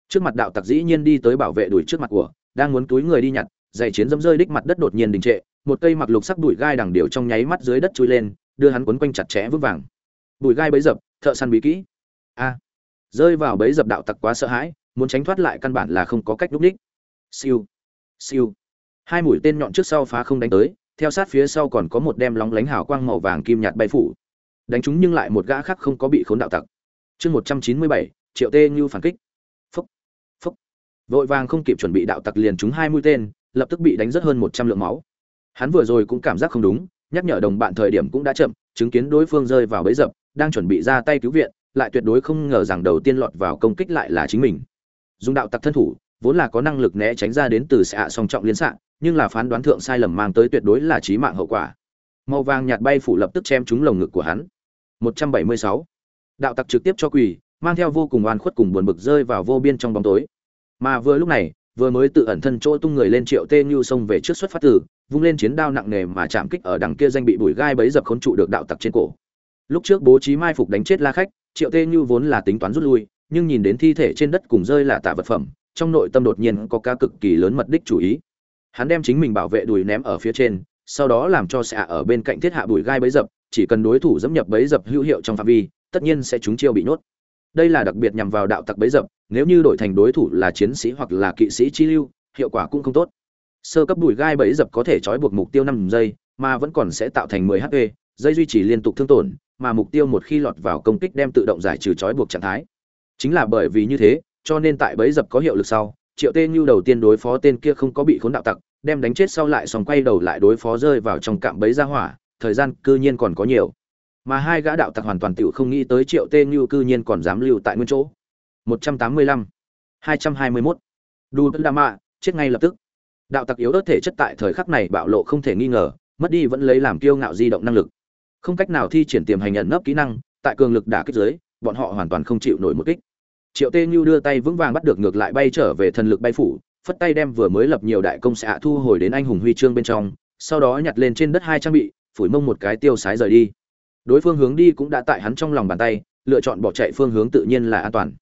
Trước mặt đạo tặc dĩ nhiên đi tới bảo vệ đuổi trước mặt của, đang muốn túi người đi nhặt, giày chiến dẫm rơi đích mặt đất đột nhiên đình trệ, một cây mặc lục sắc đuổi gai đằng điều trong nháy mắt dưới đất chui lên, đưa hắn quấn quanh chặt chẽ vững vàng. Bụi gai bấy dập, thợ săn bí kỹ. A! Rơi vào bấy dập đạo tặc quá sợ hãi, muốn tránh thoát lại căn bản là không có cách lúc đích. Siêu! Siêu! Hai mũi tên nhọn trước sau phá không đánh tới theo sát phía sau còn có một đem lóng lánh hào quang màu vàng kim nhạt bay phủ. Đánh chúng nhưng lại một gã khác không có bị khốn đạo tặc. Chương một trăm chín mươi bảy, triệu tê như phản kích. Phúc phúc. Vội vàng không kịp chuẩn bị đạo tặc liền trúng hai mũi tên, lập tức bị đánh rất hơn một trăm lượng máu. Hắn vừa rồi cũng cảm giác không đúng, nhắc nhở đồng bạn thời điểm cũng đã chậm, chứng kiến đối phương rơi vào bẫy dập, đang chuẩn bị ra tay cứu viện, lại tuyệt đối không ngờ rằng đầu tiên lọt vào công kích lại là chính mình. Dùng đạo tặc thân thủ, vốn là có năng lực né tránh ra đến từ xạ song trọng liên xạ nhưng là phán đoán thượng sai lầm mang tới tuyệt đối là chí mạng hậu quả. Màu vàng nhạt bay phủ lập tức chém trúng lồng ngực của hắn. 176. đạo tặc trực tiếp cho quỳ, mang theo vô cùng oan khuất cùng buồn bực rơi vào vô biên trong bóng tối. Mà vừa lúc này, vừa mới tự ẩn thân chỗ tung người lên triệu tê như xông về trước xuất phát tử vung lên chiến đao nặng nề mà chạm kích ở đằng kia danh bị bùi gai bấy dập khốn trụ được đạo tặc trên cổ. Lúc trước bố trí mai phục đánh chết la khách, triệu tê như vốn là tính toán rút lui, nhưng nhìn đến thi thể trên đất cùng rơi là tạ vật phẩm, trong nội tâm đột nhiên có ca cực kỳ lớn mật đích chủ ý hắn đem chính mình bảo vệ đùi ném ở phía trên, sau đó làm cho xạ ở bên cạnh thiết hạ bùi gai bấy dập, chỉ cần đối thủ dẫm nhập bấy dập hữu hiệu trong phạm vi, tất nhiên sẽ chúng chiêu bị nhốt. Đây là đặc biệt nhằm vào đạo tặc bấy dập, nếu như đổi thành đối thủ là chiến sĩ hoặc là kỵ sĩ chi lưu, hiệu quả cũng không tốt. Sơ cấp bùi gai bẫy dập có thể trói buộc mục tiêu năm giây, mà vẫn còn sẽ tạo thành 10 hp dây duy trì liên tục thương tổn, mà mục tiêu một khi lọt vào công kích đem tự động giải trừ trói buộc trạng thái. Chính là bởi vì như thế, cho nên tại bẫy dập có hiệu lực sau triệu tên như đầu tiên đối phó tên kia không có bị khốn đạo tặc, đem đánh chết sau lại xong quay đầu lại đối phó rơi vào trong cạm bẫy ra hỏa, thời gian cư nhiên còn có nhiều. Mà hai gã đạo tặc hoàn toàn tiểu không nghĩ tới triệu tên như cư nhiên còn dám lưu tại nguyên chỗ. 185 221 đu đa mạ chết ngay lập tức. Đạo tặc yếu ớt thể chất tại thời khắc này bạo lộ không thể nghi ngờ, mất đi vẫn lấy làm kiêu ngạo di động năng lực. Không cách nào thi triển tiềm hành nhận nấp kỹ năng, tại cường lực đả kích giới bọn họ hoàn toàn không chịu nổi một kích triệu tê như đưa tay vững vàng bắt được ngược lại bay trở về thần lực bay phủ, phất tay đem vừa mới lập nhiều đại công xạ thu hồi đến anh hùng huy chương bên trong, sau đó nhặt lên trên đất hai trang bị, phủi mông một cái tiêu sái rời đi. Đối phương hướng đi cũng đã tại hắn trong lòng bàn tay, lựa chọn bỏ chạy phương hướng tự nhiên là an toàn.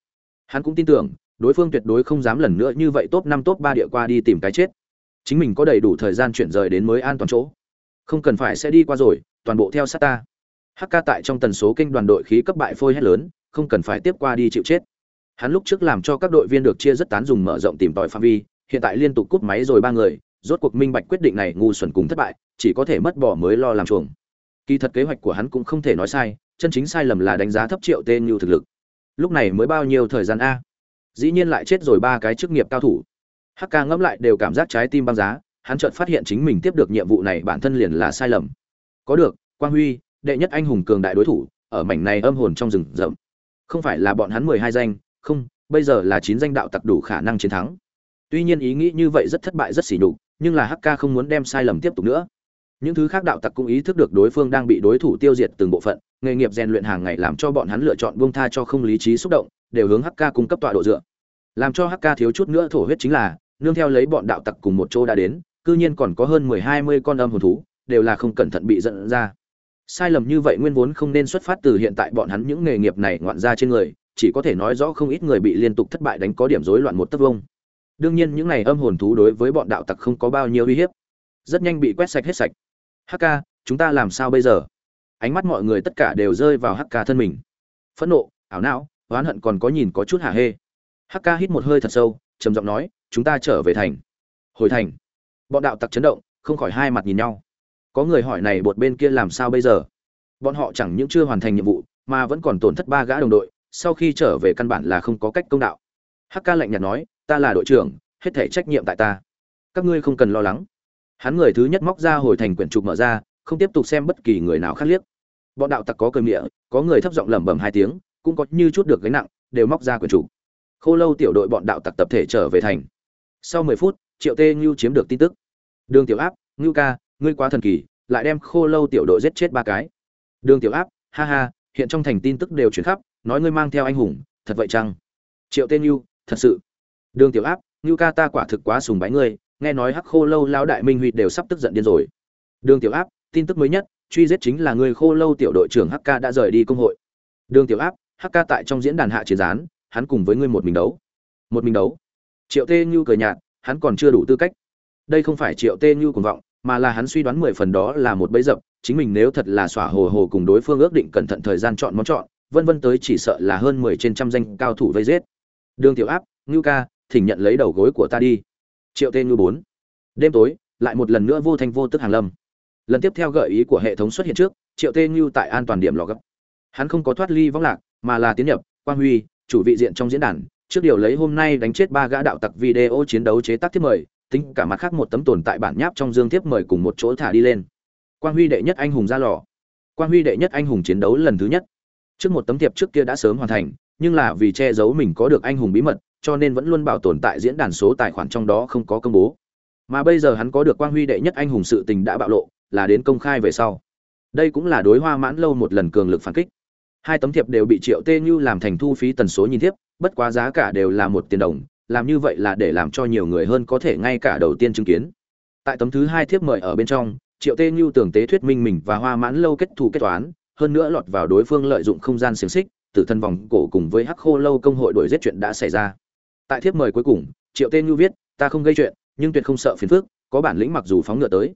Hắn cũng tin tưởng, đối phương tuyệt đối không dám lần nữa như vậy top năm, top ba địa qua đi tìm cái chết. Chính mình có đầy đủ thời gian chuyển rời đến mới an toàn chỗ. Không cần phải sẽ đi qua rồi, toàn bộ theo sát ta. Hk tại trong tần số kênh đoàn đội khí cấp bại phôi hết lớn, không cần phải tiếp qua đi chịu chết hắn lúc trước làm cho các đội viên được chia rất tán dùng mở rộng tìm tòi phạm vi, hiện tại liên tục cúp máy rồi ba người, rốt cuộc minh bạch quyết định này ngu xuẩn cùng thất bại, chỉ có thể mất bỏ mới lo làm chuồng. Kỳ thật kế hoạch của hắn cũng không thể nói sai, chân chính sai lầm là đánh giá thấp triệu tên như thực lực. Lúc này mới bao nhiêu thời gian a? Dĩ nhiên lại chết rồi ba cái chức nghiệp cao thủ. Hắc Ca ngẫm lại đều cảm giác trái tim băng giá, hắn chợt phát hiện chính mình tiếp được nhiệm vụ này bản thân liền là sai lầm. Có được, quang huy, đệ nhất anh hùng cường đại đối thủ, ở mảnh này âm hồn trong rừng rậm. Không phải là bọn hắn mười hai danh không, bây giờ là chín danh đạo tặc đủ khả năng chiến thắng. Tuy nhiên ý nghĩ như vậy rất thất bại, rất xỉ nhục, nhưng là hk không muốn đem sai lầm tiếp tục nữa. Những thứ khác đạo tặc cũng ý thức được đối phương đang bị đối thủ tiêu diệt từng bộ phận, nghề nghiệp rèn luyện hàng ngày làm cho bọn hắn lựa chọn buông tha cho không lý trí xúc động, đều hướng hk cung cấp tọa độ dựa. Làm cho hk thiếu chút nữa thổ huyết chính là, nương theo lấy bọn đạo tặc cùng một chỗ đã đến, cư nhiên còn có hơn mười hai mươi con âm hồn thú, đều là không cẩn thận bị dẫn ra. Sai lầm như vậy nguyên vốn không nên xuất phát từ hiện tại bọn hắn những nghề nghiệp này ngoạn ra trên người chỉ có thể nói rõ không ít người bị liên tục thất bại đánh có điểm rối loạn một tấc vông. Đương nhiên những này âm hồn thú đối với bọn đạo tặc không có bao nhiêu uy hiếp. Rất nhanh bị quét sạch hết sạch. Hk chúng ta làm sao bây giờ? Ánh mắt mọi người tất cả đều rơi vào hk thân mình. Phẫn nộ, ảo não, oán hận còn có nhìn có chút hả hê. Hk hít một hơi thật sâu, trầm giọng nói, chúng ta trở về thành. Hồi thành. Bọn đạo tặc chấn động, không khỏi hai mặt nhìn nhau. Có người hỏi này, bột bên kia làm sao bây giờ? Bọn họ chẳng những chưa hoàn thành nhiệm vụ, mà vẫn còn tổn thất ba gã đồng đội sau khi trở về căn bản là không có cách công đạo. Hắc Ca lạnh nhạt nói, ta là đội trưởng, hết thể trách nhiệm tại ta. Các ngươi không cần lo lắng. Hắn người thứ nhất móc ra hồi thành quyển trục mở ra, không tiếp tục xem bất kỳ người nào khác liếc. Bọn đạo tặc có cơn miệng có người thấp giọng lẩm bẩm hai tiếng, cũng có như chút được gánh nặng, đều móc ra quyển trục. Khô lâu tiểu đội bọn đạo tặc tập thể trở về thành. Sau mười phút, triệu tê ngưu chiếm được tin tức. Đường tiểu áp, ngưu ca, ngươi quá thần kỳ, lại đem khô lâu tiểu đội giết chết ba cái. Đường tiểu áp, ha ha, hiện trong thành tin tức đều chuyển khắp nói ngươi mang theo anh hùng thật vậy chăng? Triệu tên Nhu, thật sự. Đường tiểu áp ngưu ca ta quả thực quá sùng bái ngươi nghe nói hắc khô lâu lão đại minh huy đều sắp tức giận điên rồi. Đường tiểu áp tin tức mới nhất truy giết chính là người khô lâu tiểu đội trưởng hk đã rời đi công hội. Đường tiểu áp hk tại trong diễn đàn hạ chiến gián hắn cùng với ngươi một mình đấu. Một mình đấu. Triệu tê như cười nhạt hắn còn chưa đủ tư cách. Đây không phải triệu tê như cuồng vọng mà là hắn suy đoán mười phần đó là một bẫy dập chính mình nếu thật là xỏa hồ hồ cùng đối phương ước định cẩn thận thời gian chọn món chọn vân vân tới chỉ sợ là hơn mười trên trăm danh cao thủ vây giết. Đường tiểu áp, ngưu ca, thỉnh nhận lấy đầu gối của ta đi. Triệu tê ngưu bốn. Đêm tối, lại một lần nữa vô thanh vô tức hàng lâm. Lần tiếp theo gợi ý của hệ thống xuất hiện trước, triệu tê ngưu tại an toàn điểm lò gấp. Hắn không có thoát ly vong lạc, mà là tiến nhập, quang huy, chủ vị diện trong diễn đàn. Trước điều lấy hôm nay đánh chết ba gã đạo tặc video chiến đấu chế tác tiếp mời, tính cả mặt khác một tấm tồn tại bản nháp trong dương tiếp mời cùng một chỗ thả đi lên. Quang huy đệ nhất anh hùng ra lò. Quang huy đệ nhất anh hùng chiến đấu lần thứ nhất trước một tấm thiệp trước kia đã sớm hoàn thành, nhưng là vì che giấu mình có được anh hùng bí mật, cho nên vẫn luôn bảo tồn tại diễn đàn số tài khoản trong đó không có công bố. Mà bây giờ hắn có được quang huy đệ nhất anh hùng sự tình đã bạo lộ, là đến công khai về sau. Đây cũng là đối hoa mãn lâu một lần cường lực phản kích. Hai tấm thiệp đều bị triệu tê như làm thành thu phí tần số nhìn thiếp, bất quá giá cả đều là một tiền đồng, làm như vậy là để làm cho nhiều người hơn có thể ngay cả đầu tiên chứng kiến. Tại tấm thứ hai thiếp mời ở bên trong, triệu tê như tưởng tế thuyết minh mình và hoa mãn lâu kết thù kết toán hơn nữa lọt vào đối phương lợi dụng không gian xiềng xích tử thân vòng cổ cùng với hắc khô lâu công hội đuổi giết chuyện đã xảy ra. Tại thiếp mời cuối cùng, triệu tê nhu viết, ta không gây chuyện, nhưng tuyệt không sợ phiền phức, có bản lĩnh mặc dù phóng ngựa tới.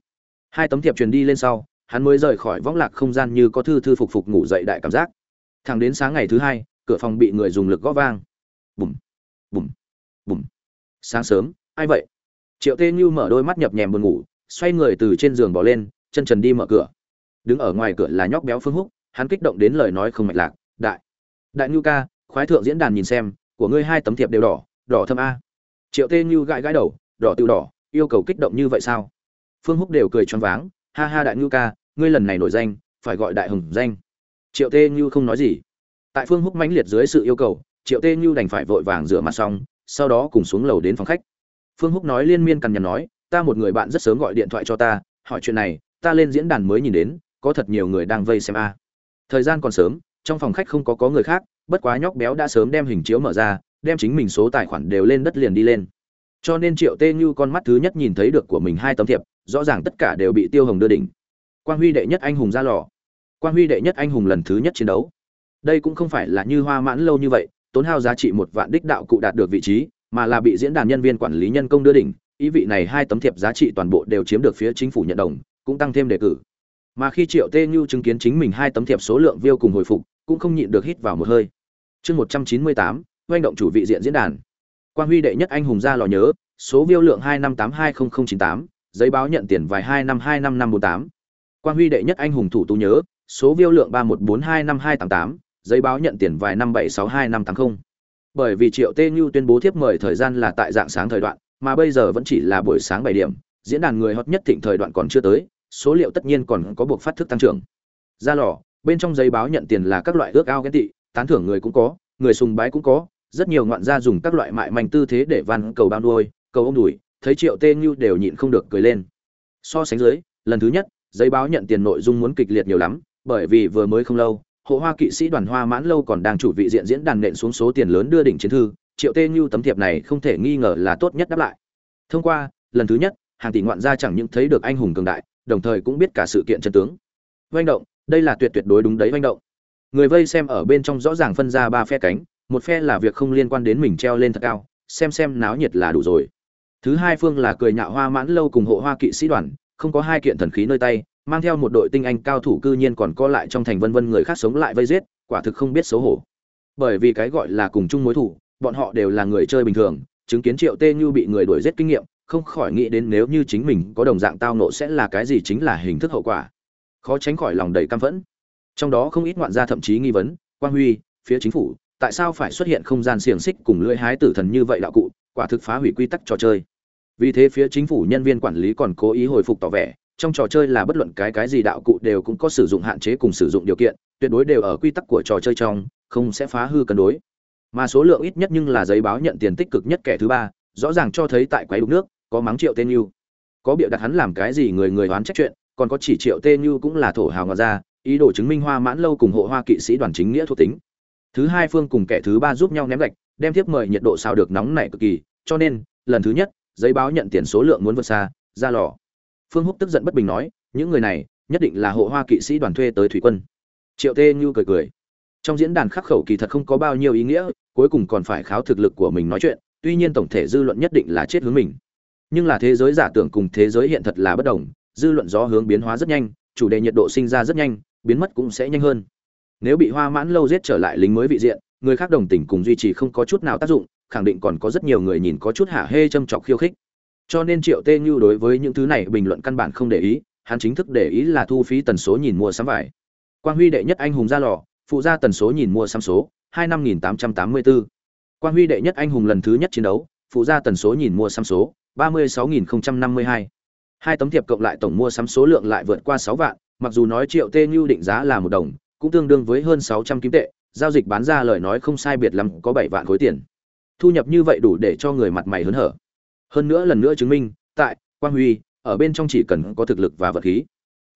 Hai tấm thiệp truyền đi lên sau, hắn mới rời khỏi võng lạc không gian như có thư thư phục phục ngủ dậy đại cảm giác. Thẳng đến sáng ngày thứ hai, cửa phòng bị người dùng lực gõ vang. Bùm bùm bùm. Sáng sớm, ai vậy? Triệu tê như mở đôi mắt nhập nhèm buồn ngủ, xoay người từ trên giường bỏ lên, chân trần đi mở cửa đứng ở ngoài cửa là nhóc béo phương húc, hắn kích động đến lời nói không mạch lạc, đại đại ngưu ca, khoái thượng diễn đàn nhìn xem, của ngươi hai tấm thiệp đều đỏ đỏ thâm a. Triệu tê như gãi gãi đầu, đỏ tự đỏ, yêu cầu kích động như vậy sao? Phương húc đều cười choáng váng, ha ha đại ngưu ca, ngươi lần này nổi danh, phải gọi đại hùng danh. Triệu tê như không nói gì. Tại phương húc mãnh liệt dưới sự yêu cầu, triệu tê như đành phải vội vàng rửa mặt xong, sau đó cùng xuống lầu đến phòng khách. Phương húc nói liên miên cằn nhằn nói, ta một người bạn rất sớm gọi điện thoại cho ta, hỏi chuyện này, ta lên diễn đàn mới nhìn đến có thật nhiều người đang vây xem a. Thời gian còn sớm, trong phòng khách không có có người khác, bất quá nhóc béo đã sớm đem hình chiếu mở ra, đem chính mình số tài khoản đều lên đất liền đi lên. Cho nên triệu tê như con mắt thứ nhất nhìn thấy được của mình hai tấm thiệp, rõ ràng tất cả đều bị tiêu hồng đưa đỉnh. Quang huy đệ nhất anh hùng ra lò. Quang huy đệ nhất anh hùng lần thứ nhất chiến đấu. Đây cũng không phải là như hoa mãn lâu như vậy, tốn hao giá trị một vạn đích đạo cụ đạt được vị trí, mà là bị diễn đàn nhân viên quản lý nhân công đưa đỉnh. Ý vị này hai tấm thiệp giá trị toàn bộ đều chiếm được phía chính phủ nhận đồng, cũng tăng thêm đề cử mà khi triệu tê như chứng kiến chính mình hai tấm thiệp số lượng view cùng hồi phục, cũng không nhịn được hít vào một hơi. Chương một trăm chín mươi tám oanh động chủ vị diện diễn đàn. Quang huy đệ nhất anh hùng ra lò nhớ, số view lượng hai năm tám hai không không chín tám, giấy báo nhận tiền vài hai năm hai năm năm bốn tám. Quang huy đệ nhất anh hùng thủ tú nhớ, số view lượng ba một bốn hai năm hai tám tám, giấy báo nhận tiền vài năm bảy sáu hai năm tám không. Bởi vì triệu tê như tuyên bố thiếp mời thời gian là tại dạng sáng thời đoạn, mà bây giờ vẫn chỉ là buổi sáng bảy điểm, diễn đàn người hot nhất thịnh thời đoạn còn chưa tới số liệu tất nhiên còn có buộc phát thức tăng trưởng. Ra lò, bên trong giấy báo nhận tiền là các loại ước ao ghen tị, tán thưởng người cũng có, người sùng bái cũng có, rất nhiều ngoạn gia dùng các loại mại manh tư thế để van cầu bao nuôi, cầu ông đùi, thấy triệu tê như đều nhịn không được cười lên. So sánh dưới, lần thứ nhất, giấy báo nhận tiền nội dung muốn kịch liệt nhiều lắm, bởi vì vừa mới không lâu, hộ hoa kỵ sĩ đoàn hoa mãn lâu còn đang chủ vị diện diễn đàn nện xuống số tiền lớn đưa đỉnh chiến thư, triệu tê như tấm thiệp này không thể nghi ngờ là tốt nhất đáp lại. Thông qua, lần thứ nhất, hàng tỷ ngoạn gia chẳng những thấy được anh hùng cường đại đồng thời cũng biết cả sự kiện chân tướng. Doanh động, đây là tuyệt tuyệt đối đúng đấy manh động. Người vây xem ở bên trong rõ ràng phân ra ba phe cánh, một phe là việc không liên quan đến mình treo lên thật cao, xem xem náo nhiệt là đủ rồi. Thứ hai phương là cười nhạo hoa mãn lâu cùng hộ hoa kỵ sĩ đoàn, không có hai kiện thần khí nơi tay, mang theo một đội tinh anh cao thủ cư nhiên còn co lại trong thành vân vân người khác sống lại vây giết, quả thực không biết xấu hổ. Bởi vì cái gọi là cùng chung mối thủ, bọn họ đều là người chơi bình thường, chứng kiến triệu tê như bị người đuổi giết kinh nghiệm không khỏi nghĩ đến nếu như chính mình có đồng dạng tao nộ sẽ là cái gì chính là hình thức hậu quả. Khó tránh khỏi lòng đầy căm phẫn. Trong đó không ít ngoạn gia thậm chí nghi vấn, quang huy, phía chính phủ, tại sao phải xuất hiện không gian xiềng xích cùng lưỡi hái tử thần như vậy đạo cụ, quả thực phá hủy quy tắc trò chơi. Vì thế phía chính phủ nhân viên quản lý còn cố ý hồi phục tỏ vẻ, trong trò chơi là bất luận cái cái gì đạo cụ đều cũng có sử dụng hạn chế cùng sử dụng điều kiện, tuyệt đối đều ở quy tắc của trò chơi trong, không sẽ phá hư cân đối. Mà số lượng ít nhất nhưng là giấy báo nhận tiền tích cực nhất kẻ thứ ba, rõ ràng cho thấy tại quái đục nước có mắng triệu tên như. Có bịa đặt hắn làm cái gì người người đoán trách chuyện, còn có chỉ triệu tên như cũng là thổ hào ngọt ra, ý đồ chứng minh hoa mãn lâu cùng hộ hoa kỵ sĩ đoàn chính nghĩa thuộc tính. Thứ hai phương cùng kẻ thứ ba giúp nhau ném gạch, đem tiếp mời nhiệt độ sao được nóng nảy cực kỳ, cho nên, lần thứ nhất, giấy báo nhận tiền số lượng muốn vượt xa, ra lò. Phương húc tức giận bất bình nói, những người này, nhất định là hộ hoa kỵ sĩ đoàn thuê tới thủy quân. Triệu tê như cười cười. Trong diễn đàn khắc khẩu kỳ thật không có bao nhiêu ý nghĩa, cuối cùng còn phải kháo thực lực của mình nói chuyện, tuy nhiên tổng thể dư luận nhất định là chết hướng mình nhưng là thế giới giả tưởng cùng thế giới hiện thật là bất đồng, dư luận gió hướng biến hóa rất nhanh, chủ đề nhiệt độ sinh ra rất nhanh, biến mất cũng sẽ nhanh hơn. Nếu bị hoa mãn lâu giết trở lại lính mới vị diện, người khác đồng tình cùng duy trì không có chút nào tác dụng, khẳng định còn có rất nhiều người nhìn có chút hả hê châm chọc khiêu khích. Cho nên triệu tê như đối với những thứ này bình luận căn bản không để ý, hắn chính thức để ý là thu phí tần số nhìn mua sắm vải. Quang huy đệ nhất anh hùng ra lò, phụ ra tần số nhìn mua sắm số, hai năm nghìn tám trăm tám mươi bốn quang huy đệ nhất anh hùng lần thứ nhất chiến đấu, phụ ra tần số nhìn mua sắm số ba mươi sáu nghìn năm mươi hai. Tấm thiệp cộng lại tổng mua sắm số lượng lại vượt qua 6 vạn, mặc dù nói triệu tê như định giá là một đồng, cũng tương đương với hơn sáu trăm kim tệ, giao dịch bán ra lời nói không sai biệt lắm có 7 vạn khối tiền. Thu nhập như vậy đủ để cho người mặt mày hớn hở. Hơn nữa lần nữa chứng minh, tại, quang huy, ở bên trong chỉ cần có thực lực và vật khí.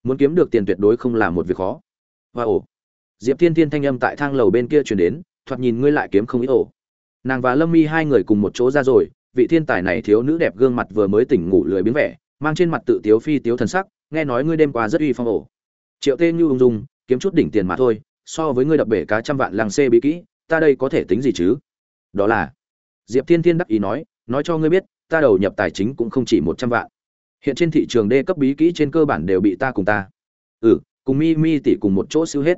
Muốn kiếm được tiền tuyệt đối không là một việc khó. Và ổ. Diệp thiên thiên thanh âm tại thang lầu bên kia truyền đến, thoạt nhìn ngươi lại kiếm không ít ổ. Nàng và lâm mi hai người cùng một chỗ ra rồi vị thiên tài này thiếu nữ đẹp gương mặt vừa mới tỉnh ngủ lười biếng vẻ, mang trên mặt tự tiếu phi tiếu thần sắc, nghe nói ngươi đêm qua rất uy phong ổ. Triệu tê như ung dung, kiếm chút đỉnh tiền mà thôi, so với ngươi đập bể cá trăm vạn làng xê bí kỹ, ta đây có thể tính gì chứ? Đó là, diệp thiên thiên đắc ý nói nói cho ngươi biết, ta đầu nhập tài chính cũng không chỉ một trăm vạn. Hiện trên thị trường đê cấp bí kỹ trên cơ bản đều bị ta cùng ta. Ừ cùng mi mi tỷ cùng một chỗ siêu hết.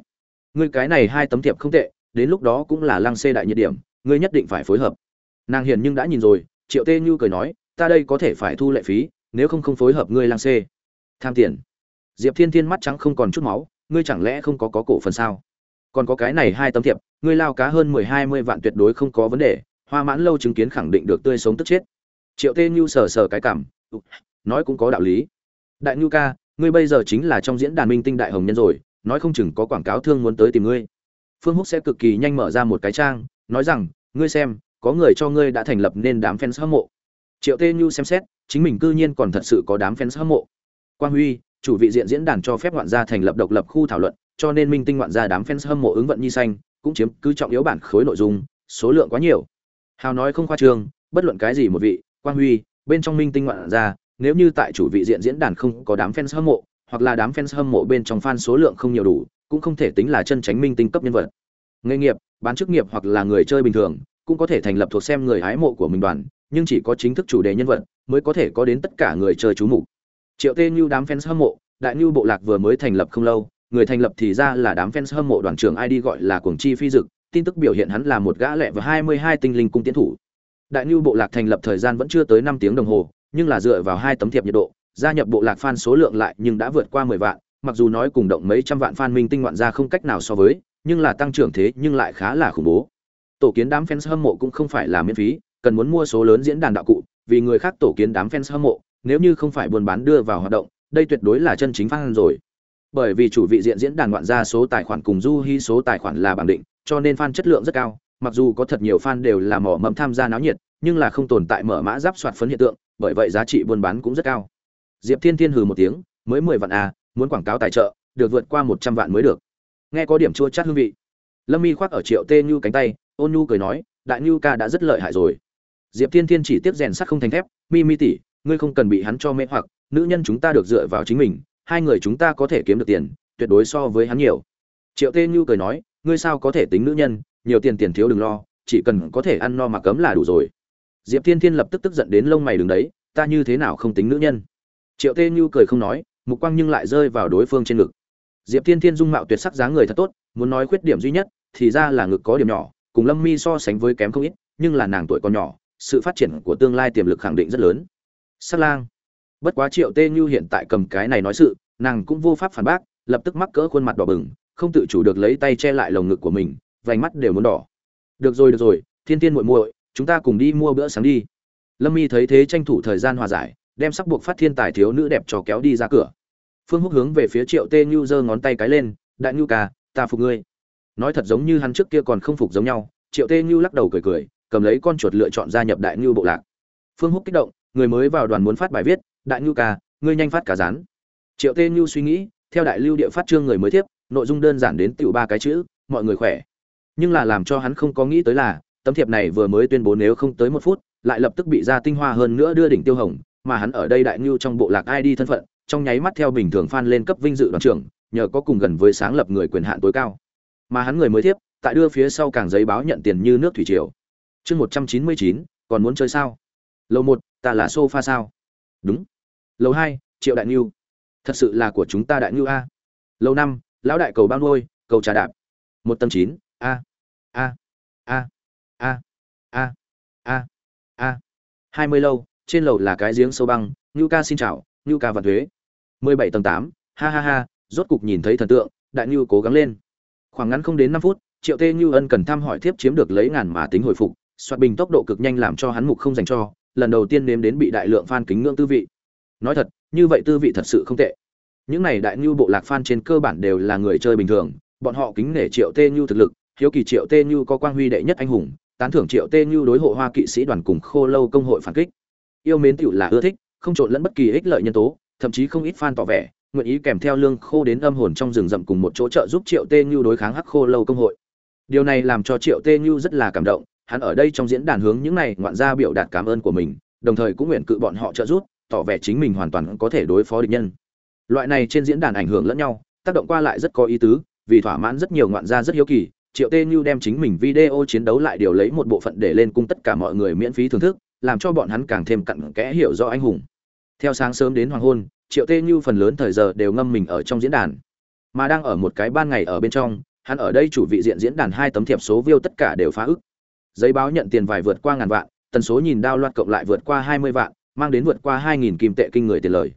Ngươi cái này hai tấm thiệp không tệ, đến lúc đó cũng là lăng xê đại nhiệt điểm, ngươi nhất định phải phối hợp. Nàng hiền nhưng đã nhìn rồi triệu tê như cười nói, ta đây có thể phải thu lệ phí, nếu không không phối hợp ngươi lang xê. Tham tiền. Diệp thiên thiên mắt trắng không còn chút máu, ngươi chẳng lẽ không có có cổ phần sao? Còn có cái này hai tấm thiệp, ngươi lao cá hơn mười hai mươi vạn tuyệt đối không có vấn đề, hoa mãn lâu chứng kiến khẳng định được tươi sống tức chết. Triệu tê như sờ sờ cái cảm nói cũng có đạo lý. Đại nhu ca, ngươi bây giờ chính là trong diễn đàn minh tinh đại hồng nhân rồi, nói không chừng có quảng cáo thương muốn tới tìm ngươi. Phương húc sẽ cực kỳ nhanh mở ra một cái trang, nói rằng, ngươi xem có người cho ngươi đã thành lập nên đám fans hâm mộ. Triệu tê nhu xem xét, chính mình cư nhiên còn thật sự có đám fans hâm mộ. Quang huy, chủ vị diện diễn đàn cho phép ngoạn gia thành lập độc lập khu thảo luận, cho nên minh tinh ngoạn gia đám fans hâm mộ ứng vận nhi xanh, cũng chiếm cứ trọng yếu bản khối nội dung, số lượng quá nhiều. Hào nói không khoa trương, bất luận cái gì một vị, quang huy, bên trong minh tinh ngoạn gia, nếu như tại chủ vị diện diễn đàn không có đám fans hâm mộ, hoặc là đám fans hâm mộ bên trong fan số lượng không nhiều đủ, cũng không thể tính là chân tránh minh tinh cấp nhân vật. Nghề nghiệp, bán chức nghiệp hoặc là người chơi bình thường cũng có thể thành lập thuộc xem người hái mộ của mình đoàn, nhưng chỉ có chính thức chủ đề nhân vật mới có thể có đến tất cả người chơi chú mục. Triệu tê như đám fans hâm mộ, đại như bộ lạc vừa mới thành lập không lâu, người thành lập thì ra là đám fans hâm mộ đoàn trưởng id gọi là cuồng chi phi dực, tin tức biểu hiện hắn là một gã lẹ và hai mươi hai tinh linh cung tiến thủ. Đại như bộ lạc thành lập thời gian vẫn chưa tới năm tiếng đồng hồ, nhưng là dựa vào hai tấm thiệp nhiệt độ, gia nhập bộ lạc fan số lượng lại nhưng đã vượt qua mười vạn, mặc dù nói cùng động mấy trăm vạn fan minh tinh ngoạn ra không cách nào so với, nhưng là tăng trưởng thế nhưng lại khá là khủng bố tổ kiến đám fans hâm mộ cũng không phải là miễn phí, cần muốn mua số lớn diễn đàn đạo cụ, vì người khác tổ kiến đám fans hâm mộ, nếu như không phải buôn bán đưa vào hoạt động, đây tuyệt đối là chân chính fan rồi. Bởi vì chủ vị diện diễn đàn ngoạn ra số tài khoản cùng du hy số tài khoản là bằng định, cho nên fan chất lượng rất cao, mặc dù có thật nhiều fan đều là mỏ mẫm tham gia náo nhiệt, nhưng là không tồn tại mở mã giáp soạt phấn hiện tượng, bởi vậy giá trị buôn bán cũng rất cao. Diệp thiên thiên hừ một tiếng, mới mười vạn à muốn quảng cáo tài trợ, được vượt qua một trăm vạn mới được. Nghe có điểm chua chát hương vị. Lâm y khoác ở triệu tê như cánh tay ôn nhu cười nói, đại nhu ca đã rất lợi hại rồi. Diệp thiên thiên chỉ tiếp rèn sắt không thành thép, mi mi tỷ, ngươi không cần bị hắn cho mê hoặc, nữ nhân chúng ta được dựa vào chính mình, hai người chúng ta có thể kiếm được tiền, tuyệt đối so với hắn nhiều. Triệu tê nhu cười nói, ngươi sao có thể tính nữ nhân, nhiều tiền tiền thiếu đừng lo, chỉ cần có thể ăn no mà cấm là đủ rồi. Diệp thiên thiên lập tức tức giận đến lông mày đứng đấy, ta như thế nào không tính nữ nhân? Triệu tê nhu cười không nói, mục quang nhưng lại rơi vào đối phương trên ngực. Diệp thiên thiên dung mạo tuyệt sắc dáng người thật tốt, muốn nói khuyết điểm duy nhất, thì ra là ngực có điểm nhỏ cùng lâm mi so sánh với kém không ít, nhưng là nàng tuổi còn nhỏ, sự phát triển của tương lai tiềm lực khẳng định rất lớn. Sắc lang. Bất quá triệu tê như hiện tại cầm cái này nói sự, nàng cũng vô pháp phản bác, lập tức mắc cỡ khuôn mặt đỏ bừng, không tự chủ được lấy tay che lại lồng ngực của mình, vành mắt đều muốn đỏ. Được rồi được rồi, thiên tiên muội muội, chúng ta cùng đi mua bữa sáng đi. Lâm mi thấy thế tranh thủ thời gian hòa giải, đem sắc buộc phát thiên tài thiếu nữ đẹp cho kéo đi ra cửa. Phương húc hướng về phía triệu tê như giơ ngón tay cái lên, đại nhu ca, ta phục ngươi nói thật giống như hắn trước kia còn không phục giống nhau, triệu tê như lắc đầu cười cười, cầm lấy con chuột lựa chọn gia nhập đại nhu bộ lạc. Phương húc kích động, người mới vào đoàn muốn phát bài viết, đại nhu ca, ngươi nhanh phát cả rán triệu tê như suy nghĩ, theo đại lưu địa phát trương người mới tiếp, nội dung đơn giản đến tiểu ba cái chữ, mọi người khỏe. Nhưng là làm cho hắn không có nghĩ tới là, tấm thiệp này vừa mới tuyên bố nếu không tới một phút, lại lập tức bị ra tinh hoa hơn nữa đưa đỉnh tiêu hồng, mà hắn ở đây đại ngưu trong bộ lạc ID thân phận, trong nháy mắt theo bình thường phan lên cấp vinh dự đoàn trưởng, nhờ có cùng gần với sáng lập người quyền hạn tối cao mà hắn người mới tiếp tại đưa phía sau càng giấy báo nhận tiền như nước thủy triều. Chương một trăm chín mươi chín, còn muốn chơi sao? Lầu một, ta là sofa sao? Đúng. Lầu hai, triệu đại ngưu. Thật sự là của chúng ta đại ngưu a. Lầu năm, lão đại cầu bao nuôi, cầu trà đạp. Một tầng chín, a. A. A. A. A. A. A. Hai mươi lâu, trên lầu là cái giếng sâu băng, ngưu ca xin chào, ngưu ca và thuế. Mười bảy tầng tám, ha ha ha, rốt cục nhìn thấy thần tượng, đại ngưu cố gắng lên khoảng ngắn không đến năm phút, triệu tê như ân cần thăm hỏi thiếp chiếm được lấy ngàn mà tính hồi phục, soạt bình tốc độ cực nhanh làm cho hắn mục không dành cho, lần đầu tiên nếm đến bị đại lượng fan kính ngưỡng tư vị. Nói thật, như vậy tư vị thật sự không tệ. Những này đại như bộ lạc fan trên cơ bản đều là người chơi bình thường, bọn họ kính nể triệu tê như thực lực, hiếu kỳ triệu tê như có quang huy đệ nhất anh hùng, tán thưởng triệu tê như đối hộ hoa kỵ sĩ đoàn cùng khô lâu công hội phản kích. Yêu mến tựu là ưa thích, không trộn lẫn bất kỳ ích lợi nhân tố, thậm chí không ít fan tỏ vẻ nguyện ý kèm theo lương khô đến âm hồn trong rừng rậm cùng một chỗ trợ giúp triệu tê như đối kháng hắc khô lâu công hội. Điều này làm cho triệu tê như rất là cảm động, hắn ở đây trong diễn đàn hướng những này ngoạn gia biểu đạt cảm ơn của mình, đồng thời cũng nguyện cự bọn họ trợ giúp, tỏ vẻ chính mình hoàn toàn có thể đối phó địch nhân. Loại này trên diễn đàn ảnh hưởng lẫn nhau, tác động qua lại rất có ý tứ, vì thỏa mãn rất nhiều ngoạn gia rất hiếu kỳ, triệu tê như đem chính mình video chiến đấu lại điều lấy một bộ phận để lên cung tất cả mọi người miễn phí thưởng thức, làm cho bọn hắn càng thêm cặn kẽ hiểu rõ anh hùng. Theo sáng sớm đến hoàng hôn triệu tê như phần lớn thời giờ đều ngâm mình ở trong diễn đàn. Mà đang ở một cái ban ngày ở bên trong, hắn ở đây chủ vị diện diễn đàn hai tấm thiệp số view tất cả đều phá ức. Giấy báo nhận tiền vài vượt qua ngàn vạn, tần số nhìn đao loạt cộng lại vượt qua hai mươi vạn, mang đến vượt qua hai nghìn kim tệ kinh người tiền lời.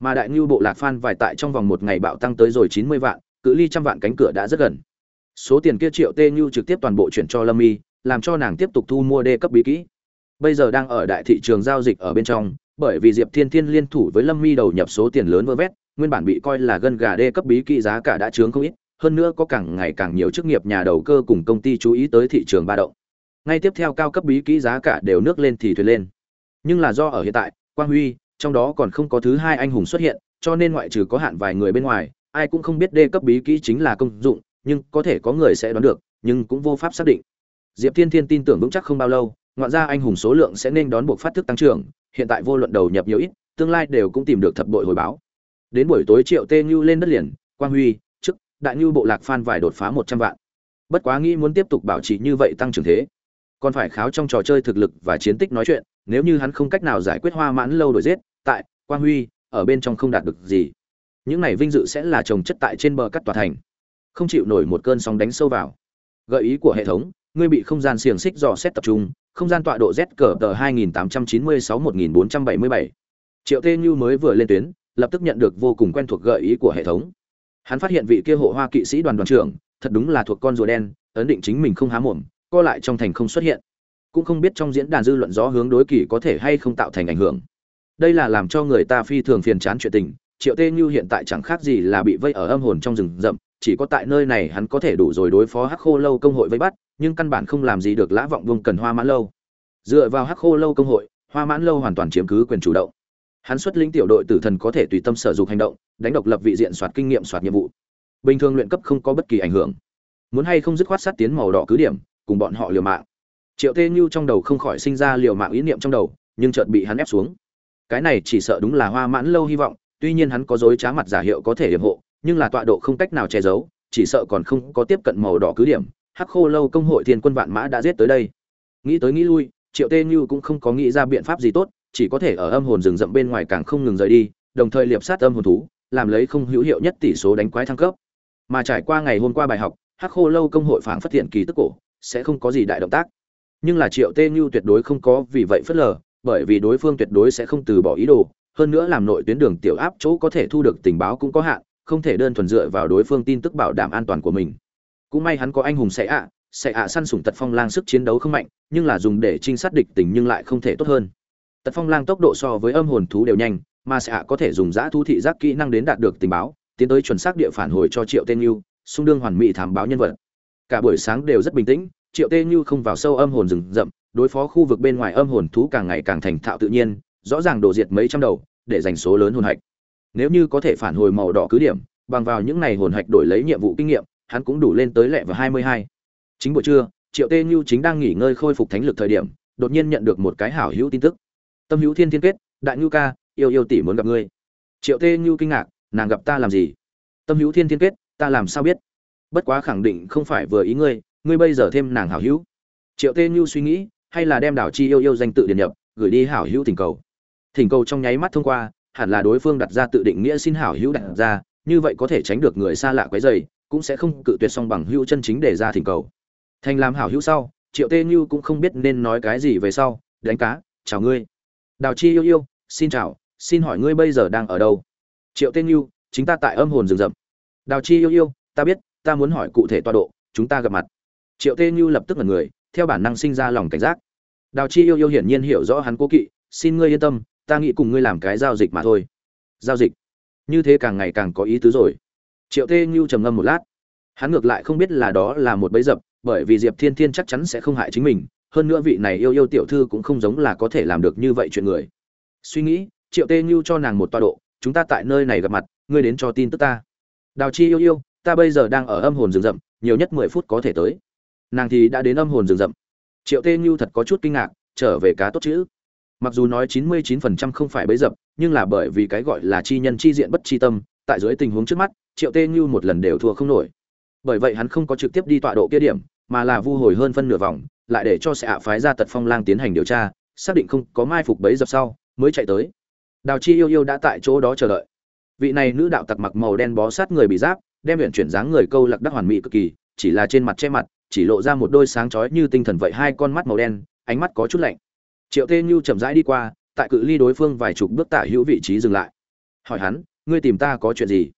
Mà đại ngưu bộ lạc fan vài tại trong vòng một ngày bạo tăng tới rồi chín mươi vạn, cự ly trăm vạn cánh cửa đã rất gần. Số tiền kia triệu tê như trực tiếp toàn bộ chuyển cho lâm y, làm cho nàng tiếp tục thu mua đê cấp bí kỹ. Bây giờ đang ở đại thị trường giao dịch ở bên trong bởi vì diệp thiên thiên liên thủ với lâm mi đầu nhập số tiền lớn vơ vét, nguyên bản bị coi là gân gà đê cấp bí kỹ giá cả đã trướng không ít, hơn nữa có càng ngày càng nhiều chức nghiệp nhà đầu cơ cùng công ty chú ý tới thị trường ba động. Ngay tiếp theo cao cấp bí kỹ giá cả đều nước lên thì thuyền lên. Nhưng là do ở hiện tại, quang huy, trong đó còn không có thứ hai anh hùng xuất hiện, cho nên ngoại trừ có hạn vài người bên ngoài, ai cũng không biết đê cấp bí kỹ chính là công dụng, nhưng có thể có người sẽ đoán được, nhưng cũng vô pháp xác định. Diệp thiên thiên tin tưởng vững chắc không bao lâu, ngoạn ra anh hùng số lượng sẽ nên đón buộc phát thức tăng trưởng hiện tại vô luận đầu nhập nhiều ít, tương lai đều cũng tìm được thập bội hồi báo. Đến buổi tối triệu tê như lên đất liền, quang huy, chức, đại như bộ lạc phan vải đột phá một trăm vạn. Bất quá nghĩ muốn tiếp tục bảo trì như vậy tăng trưởng thế, còn phải kháo trong trò chơi thực lực và chiến tích nói chuyện, nếu như hắn không cách nào giải quyết hoa mãn lâu đổi giết, tại quang huy, ở bên trong không đạt được gì. Những này vinh dự sẽ là trồng chất tại trên bờ cắt tòa thành. Không chịu nổi một cơn sóng đánh sâu vào. Gợi ý của hệ thống, ngươi bị không gian xiềng xích dò xét tập trung không gian tọa độ z cờ tờ 2896-1477. triệu tê như mới vừa lên tuyến, lập tức nhận được vô cùng quen thuộc gợi ý của hệ thống. Hắn phát hiện vị kia hộ hoa kỵ sĩ đoàn đoàn trưởng, thật đúng là thuộc con rùa đen, ấn định chính mình không há mồm, co lại trong thành không xuất hiện. Cũng không biết trong diễn đàn dư luận gió hướng đối kỳ có thể hay không tạo thành ảnh hưởng. Đây là làm cho người ta phi thường phiền chán chuyện tình, triệu tê như hiện tại chẳng khác gì là bị vây ở âm hồn trong rừng rậm chỉ có tại nơi này hắn có thể đủ rồi đối phó hắc khô lâu công hội vây bắt, nhưng căn bản không làm gì được lã vọng vương cần hoa mãn lâu. Dựa vào hắc khô lâu công hội, hoa mãn lâu hoàn toàn chiếm cứ quyền chủ động. Hắn xuất lĩnh tiểu đội tử thần có thể tùy tâm sở dục hành động, đánh độc lập vị diện soạt kinh nghiệm soạt nhiệm vụ. Bình thường luyện cấp không có bất kỳ ảnh hưởng. Muốn hay không dứt khoát sát tiến màu đỏ cứ điểm, cùng bọn họ liều mạng. Triệu tê như trong đầu không khỏi sinh ra liều mạng ý niệm trong đầu, nhưng chợt bị hắn ép xuống. Cái này chỉ sợ đúng là hoa mãn lâu hy vọng, tuy nhiên hắn có dối trá mặt giả hiệu có thể hiểm hộ nhưng là tọa độ không cách nào che giấu, chỉ sợ còn không có tiếp cận màu đỏ cứ điểm, hắc khô lâu công hội thiên quân vạn mã đã giết tới đây. Nghĩ tới nghĩ lui, triệu tê như cũng không có nghĩ ra biện pháp gì tốt, chỉ có thể ở âm hồn rừng rậm bên ngoài càng không ngừng rời đi, đồng thời liệp sát âm hồn thú, làm lấy không hữu hiệu nhất tỷ số đánh quái thăng cấp. Mà trải qua ngày hôm qua bài học, hắc khô lâu công hội phản phát hiện kỳ tức cổ, sẽ không có gì đại động tác. Nhưng là triệu tê như tuyệt đối không có vì vậy phất lờ, bởi vì đối phương tuyệt đối sẽ không từ bỏ ý đồ, hơn nữa làm nội tuyến đường tiểu áp chỗ có thể thu được tình báo cũng có hạn không thể đơn thuần dựa vào đối phương tin tức bảo đảm an toàn của mình. Cũng may hắn có anh hùng sẽ ạ sẽ ạ săn sủng tật phong lang sức chiến đấu không mạnh, nhưng là dùng để trinh sát địch tình nhưng lại không thể tốt hơn. Tật phong lang tốc độ so với âm hồn thú đều nhanh, mà sẽ ạ có thể dùng giã thú thị giác kỹ năng đến đạt được tình báo, tiến tới chuẩn xác địa phản hồi cho triệu tên như xung đương hoàn mỹ thám báo nhân vật. Cả buổi sáng đều rất bình tĩnh, triệu Tên như không vào sâu âm hồn rừng rậm, đối phó khu vực bên ngoài âm hồn thú càng ngày càng thành thạo tự nhiên, rõ ràng đổ diệt mấy trăm đầu, để giành số lớn hồn hạch nếu như có thể phản hồi màu đỏ cứ điểm, bằng vào những này hồn hạch đổi lấy nhiệm vụ kinh nghiệm, hắn cũng đủ lên tới lẹ và hai mươi hai. Chính buổi trưa, triệu tê như chính đang nghỉ ngơi khôi phục thánh lực thời điểm, đột nhiên nhận được một cái hảo hữu tin tức. Tâm hữu thiên thiên kết, đại ngưu ca, yêu yêu tỷ muốn gặp ngươi. Triệu tê như kinh ngạc, nàng gặp ta làm gì? Tâm hữu thiên thiên kết, ta làm sao biết? Bất quá khẳng định không phải vừa ý ngươi ngươi bây giờ thêm nàng hảo hữu. Triệu tê như suy nghĩ, hay là đem đảo chi yêu yêu danh tự điền nhập, gửi đi hảo hữu thỉnh cầu. Thỉnh cầu trong nháy mắt thông qua hẳn là đối phương đặt ra tự định nghĩa xin hảo hữu đặt ra, như vậy có thể tránh được người xa lạ quấy dày cũng sẽ không cự tuyệt song bằng hữu chân chính để ra thỉnh cầu. Thành làm hảo hữu sau, triệu tê như cũng không biết nên nói cái gì về sau, đánh cá, chào ngươi. Đào chi yêu yêu, xin chào, xin hỏi ngươi bây giờ đang ở đâu? Triệu tê như chính ta tại âm hồn rừng rậm. Đào chi yêu yêu, ta biết, ta muốn hỏi cụ thể tọa độ, chúng ta gặp mặt. Triệu tê như lập tức là người, theo bản năng sinh ra lòng cảnh giác. Đào chi yêu yêu hiển nhiên hiểu rõ hắn cố kỵ, xin ngươi yên tâm ta nghĩ cùng ngươi làm cái giao dịch mà thôi. Giao dịch? Như thế càng ngày càng có ý tứ rồi. Triệu tê như trầm ngâm một lát. Hắn ngược lại không biết là đó là một bẫy dập, bởi vì diệp thiên thiên chắc chắn sẽ không hại chính mình, hơn nữa vị này yêu yêu tiểu thư cũng không giống là có thể làm được như vậy chuyện người. Suy nghĩ, triệu tê như cho nàng một toa độ, chúng ta tại nơi này gặp mặt, ngươi đến cho tin tức ta. Đào chi yêu yêu, ta bây giờ đang ở âm hồn rừng rậm, nhiều nhất mười phút có thể tới. Nàng thì đã đến âm hồn rừng rậm. Triệu tê như thật có chút kinh ngạc, trở về cá tốt chữ mặc dù nói chín mươi chín phần trăm không phải bấy dập, nhưng là bởi vì cái gọi là chi nhân chi diện bất chi tâm, tại dưới tình huống trước mắt, triệu tê như một lần đều thua không nổi. Bởi vậy hắn không có trực tiếp đi tọa độ kia điểm, mà là vu hồi hơn phân nửa vòng, lại để cho sẽ ạ phái ra tật phong lang tiến hành điều tra, xác định không có mai phục bấy dập sau, mới chạy tới. Đào chi yêu yêu đã tại chỗ đó chờ đợi. Vị này nữ đạo tặc mặc màu đen bó sát người bị giáp, đem huyện chuyển dáng người câu lạc đắc hoàn mỹ cực kỳ, chỉ là trên mặt che mặt, chỉ lộ ra một đôi sáng chói như tinh thần vậy, hai con mắt màu đen, ánh mắt có chút lạnh triệu tê như chậm rãi đi qua, tại cự ly đối phương vài chục bước tả hữu vị trí dừng lại. Hỏi hắn, ngươi tìm ta có chuyện gì?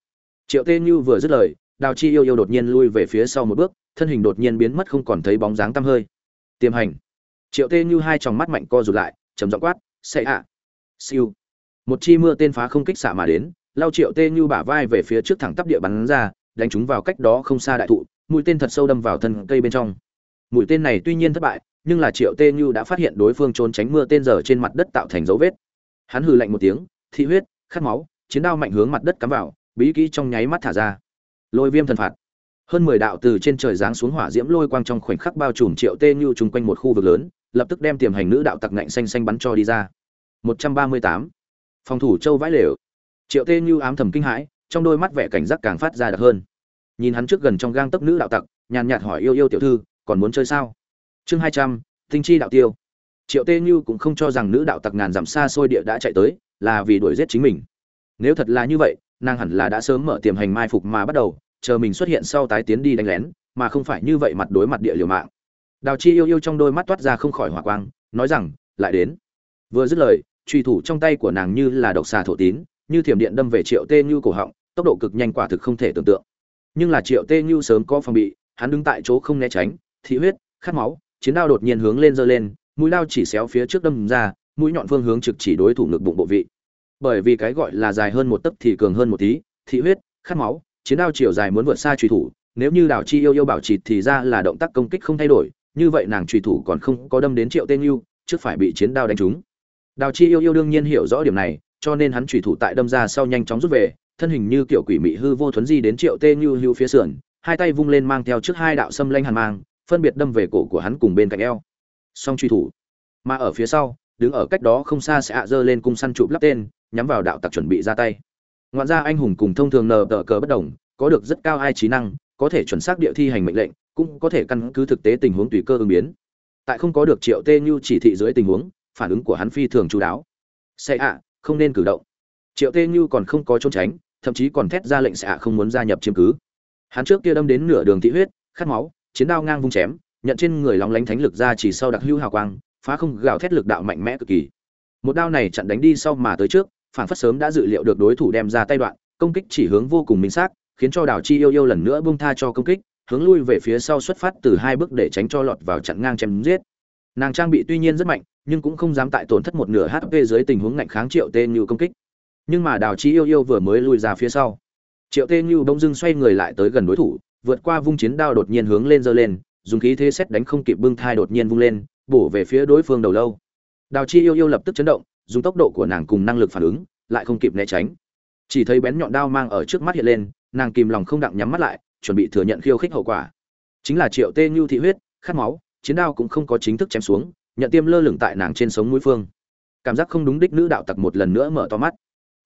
Triệu tê như vừa dứt lời, đào chi yêu yêu đột nhiên lui về phía sau một bước, thân hình đột nhiên biến mất không còn thấy bóng dáng tăm hơi. Tiềm hành. Triệu tê như hai tròng mắt mạnh co rụt lại chấm giọng quát, sẽ ạ. Siêu. Một chi mưa tên phá không kích xạ mà đến, lao triệu tê như bả vai về phía trước thẳng tắp địa bắn ra, đánh chúng vào cách đó không xa đại thụ, mũi tên thật sâu đâm vào thân cây bên trong. Mũi tên này tuy nhiên thất bại nhưng là triệu tê như đã phát hiện đối phương trốn tránh mưa tên giờ trên mặt đất tạo thành dấu vết. Hắn hừ lạnh một tiếng, thị huyết, khát máu, chiến đao mạnh hướng mặt đất cắm vào, bí kỹ trong nháy mắt thả ra. Lôi viêm thần phạt. Hơn mười đạo từ trên trời giáng xuống hỏa diễm lôi quang trong khoảnh khắc bao trùm triệu tê như chung quanh một khu vực lớn, lập tức đem tiềm hành nữ đạo tặc ngạnh xanh xanh bắn cho đi ra. Một trăm ba mươi tám. Phòng thủ châu vãi lều. Triệu tê như ám thầm kinh hãi, trong đôi mắt vẻ cảnh giác càng phát ra đặc hơn. Nhìn hắn trước gần trong gang tấc nữ đạo tặc, nhàn nhạt hỏi yêu yêu tiểu thư, còn muốn chơi sao? Chương hai trăm, tinh chi đạo tiêu. Triệu tê như cũng không cho rằng nữ đạo tặc ngàn dặm xa xôi địa đã chạy tới, là vì đuổi giết chính mình. Nếu thật là như vậy, nàng hẳn là đã sớm mở tiềm hành mai phục mà bắt đầu, chờ mình xuất hiện sau tái tiến đi đánh lén, mà không phải như vậy mặt đối mặt địa liều mạng. Đào chi yêu yêu trong đôi mắt toát ra không khỏi hỏa quang, nói rằng, lại đến. Vừa dứt lời, truy thủ trong tay của nàng như là độc xà thổ tín, như thiểm điện đâm về triệu tê như cổ họng, tốc độ cực nhanh quả thực không thể tưởng tượng. Nhưng là triệu tê như sớm có phòng bị, hắn đứng tại chỗ không né tránh, thị huyết, khát máu chiến đao đột nhiên hướng lên giơ lên, mũi đao chỉ xéo phía trước đâm ra, mũi nhọn phương hướng trực chỉ đối thủ ngực bụng bộ vị. Bởi vì cái gọi là dài hơn một tấc thì cường hơn một tí, thị huyết, khát máu, chiến đao chiều dài muốn vượt xa truy thủ, nếu như đào chi yêu yêu bảo trì thì ra là động tác công kích không thay đổi, như vậy nàng truy thủ còn không có đâm đến triệu tên yêu, trước phải bị chiến đao đánh trúng. Đào chi yêu yêu đương nhiên hiểu rõ điểm này, cho nên hắn truy thủ tại đâm ra sau nhanh chóng rút về, thân hình như kiểu quỷ mị hư vô thuấn di đến triệu tên như hưu phía sườn, hai tay vung lên mang theo trước hai đạo xâm lanh hàn mang phân biệt đâm về cổ của hắn cùng bên cạnh eo. Song truy thủ. Mà ở phía sau, đứng ở cách đó không xa sẽ ạ dơ lên cung săn chụp lắp tên, nhắm vào đạo tặc chuẩn bị ra tay. Ngoạn ra anh hùng cùng thông thường nờ tờ cờ bất đồng, có được rất cao ai trí năng, có thể chuẩn xác địa thi hành mệnh lệnh, cũng có thể căn cứ thực tế tình huống tùy cơ ứng biến. Tại không có được triệu tê như chỉ thị dưới tình huống, phản ứng của hắn phi thường chú đáo. Sẽ ạ, không nên cử động. Triệu tê như còn không có trốn tránh, thậm chí còn thét ra lệnh sẽ ạ không muốn gia nhập chiếm cứ. Hắn trước kia đâm đến nửa đường thị huyết, khát máu chiến đao ngang vung chém, nhận trên người lóng lánh thánh lực ra chỉ sau đặc hữu hào quang, phá không gào thét lực đạo mạnh mẽ cực kỳ. Một đao này chặn đánh đi sau mà tới trước, phản phất sớm đã dự liệu được đối thủ đem ra tay đoạn, công kích chỉ hướng vô cùng minh xác, khiến cho đào chi yêu yêu lần nữa buông tha cho công kích, hướng lui về phía sau xuất phát từ hai bước để tránh cho lọt vào chặn ngang chém giết. Nàng trang bị tuy nhiên rất mạnh, nhưng cũng không dám tại tổn thất một nửa hp dưới tình huống ngạnh kháng triệu tên như công kích. Nhưng mà đào chi yêu yêu vừa mới lui ra phía sau. Triệu tên như bỗng dưng xoay người lại tới gần đối thủ vượt qua vung chiến đao đột nhiên hướng lên giơ lên, dùng khí thế xét đánh không kịp bưng thai đột nhiên vung lên, bổ về phía đối phương đầu lâu. Đào chi yêu yêu lập tức chấn động, dùng tốc độ của nàng cùng năng lực phản ứng, lại không kịp né tránh. Chỉ thấy bén nhọn đao mang ở trước mắt hiện lên, nàng kìm lòng không đặng nhắm mắt lại, chuẩn bị thừa nhận khiêu khích hậu quả. Chính là triệu tê nhu thị huyết, khát máu, chiến đao cũng không có chính thức chém xuống, nhận tiêm lơ lửng tại nàng trên sống mũi phương. Cảm giác không đúng đích nữ đạo tặc một lần nữa mở to mắt.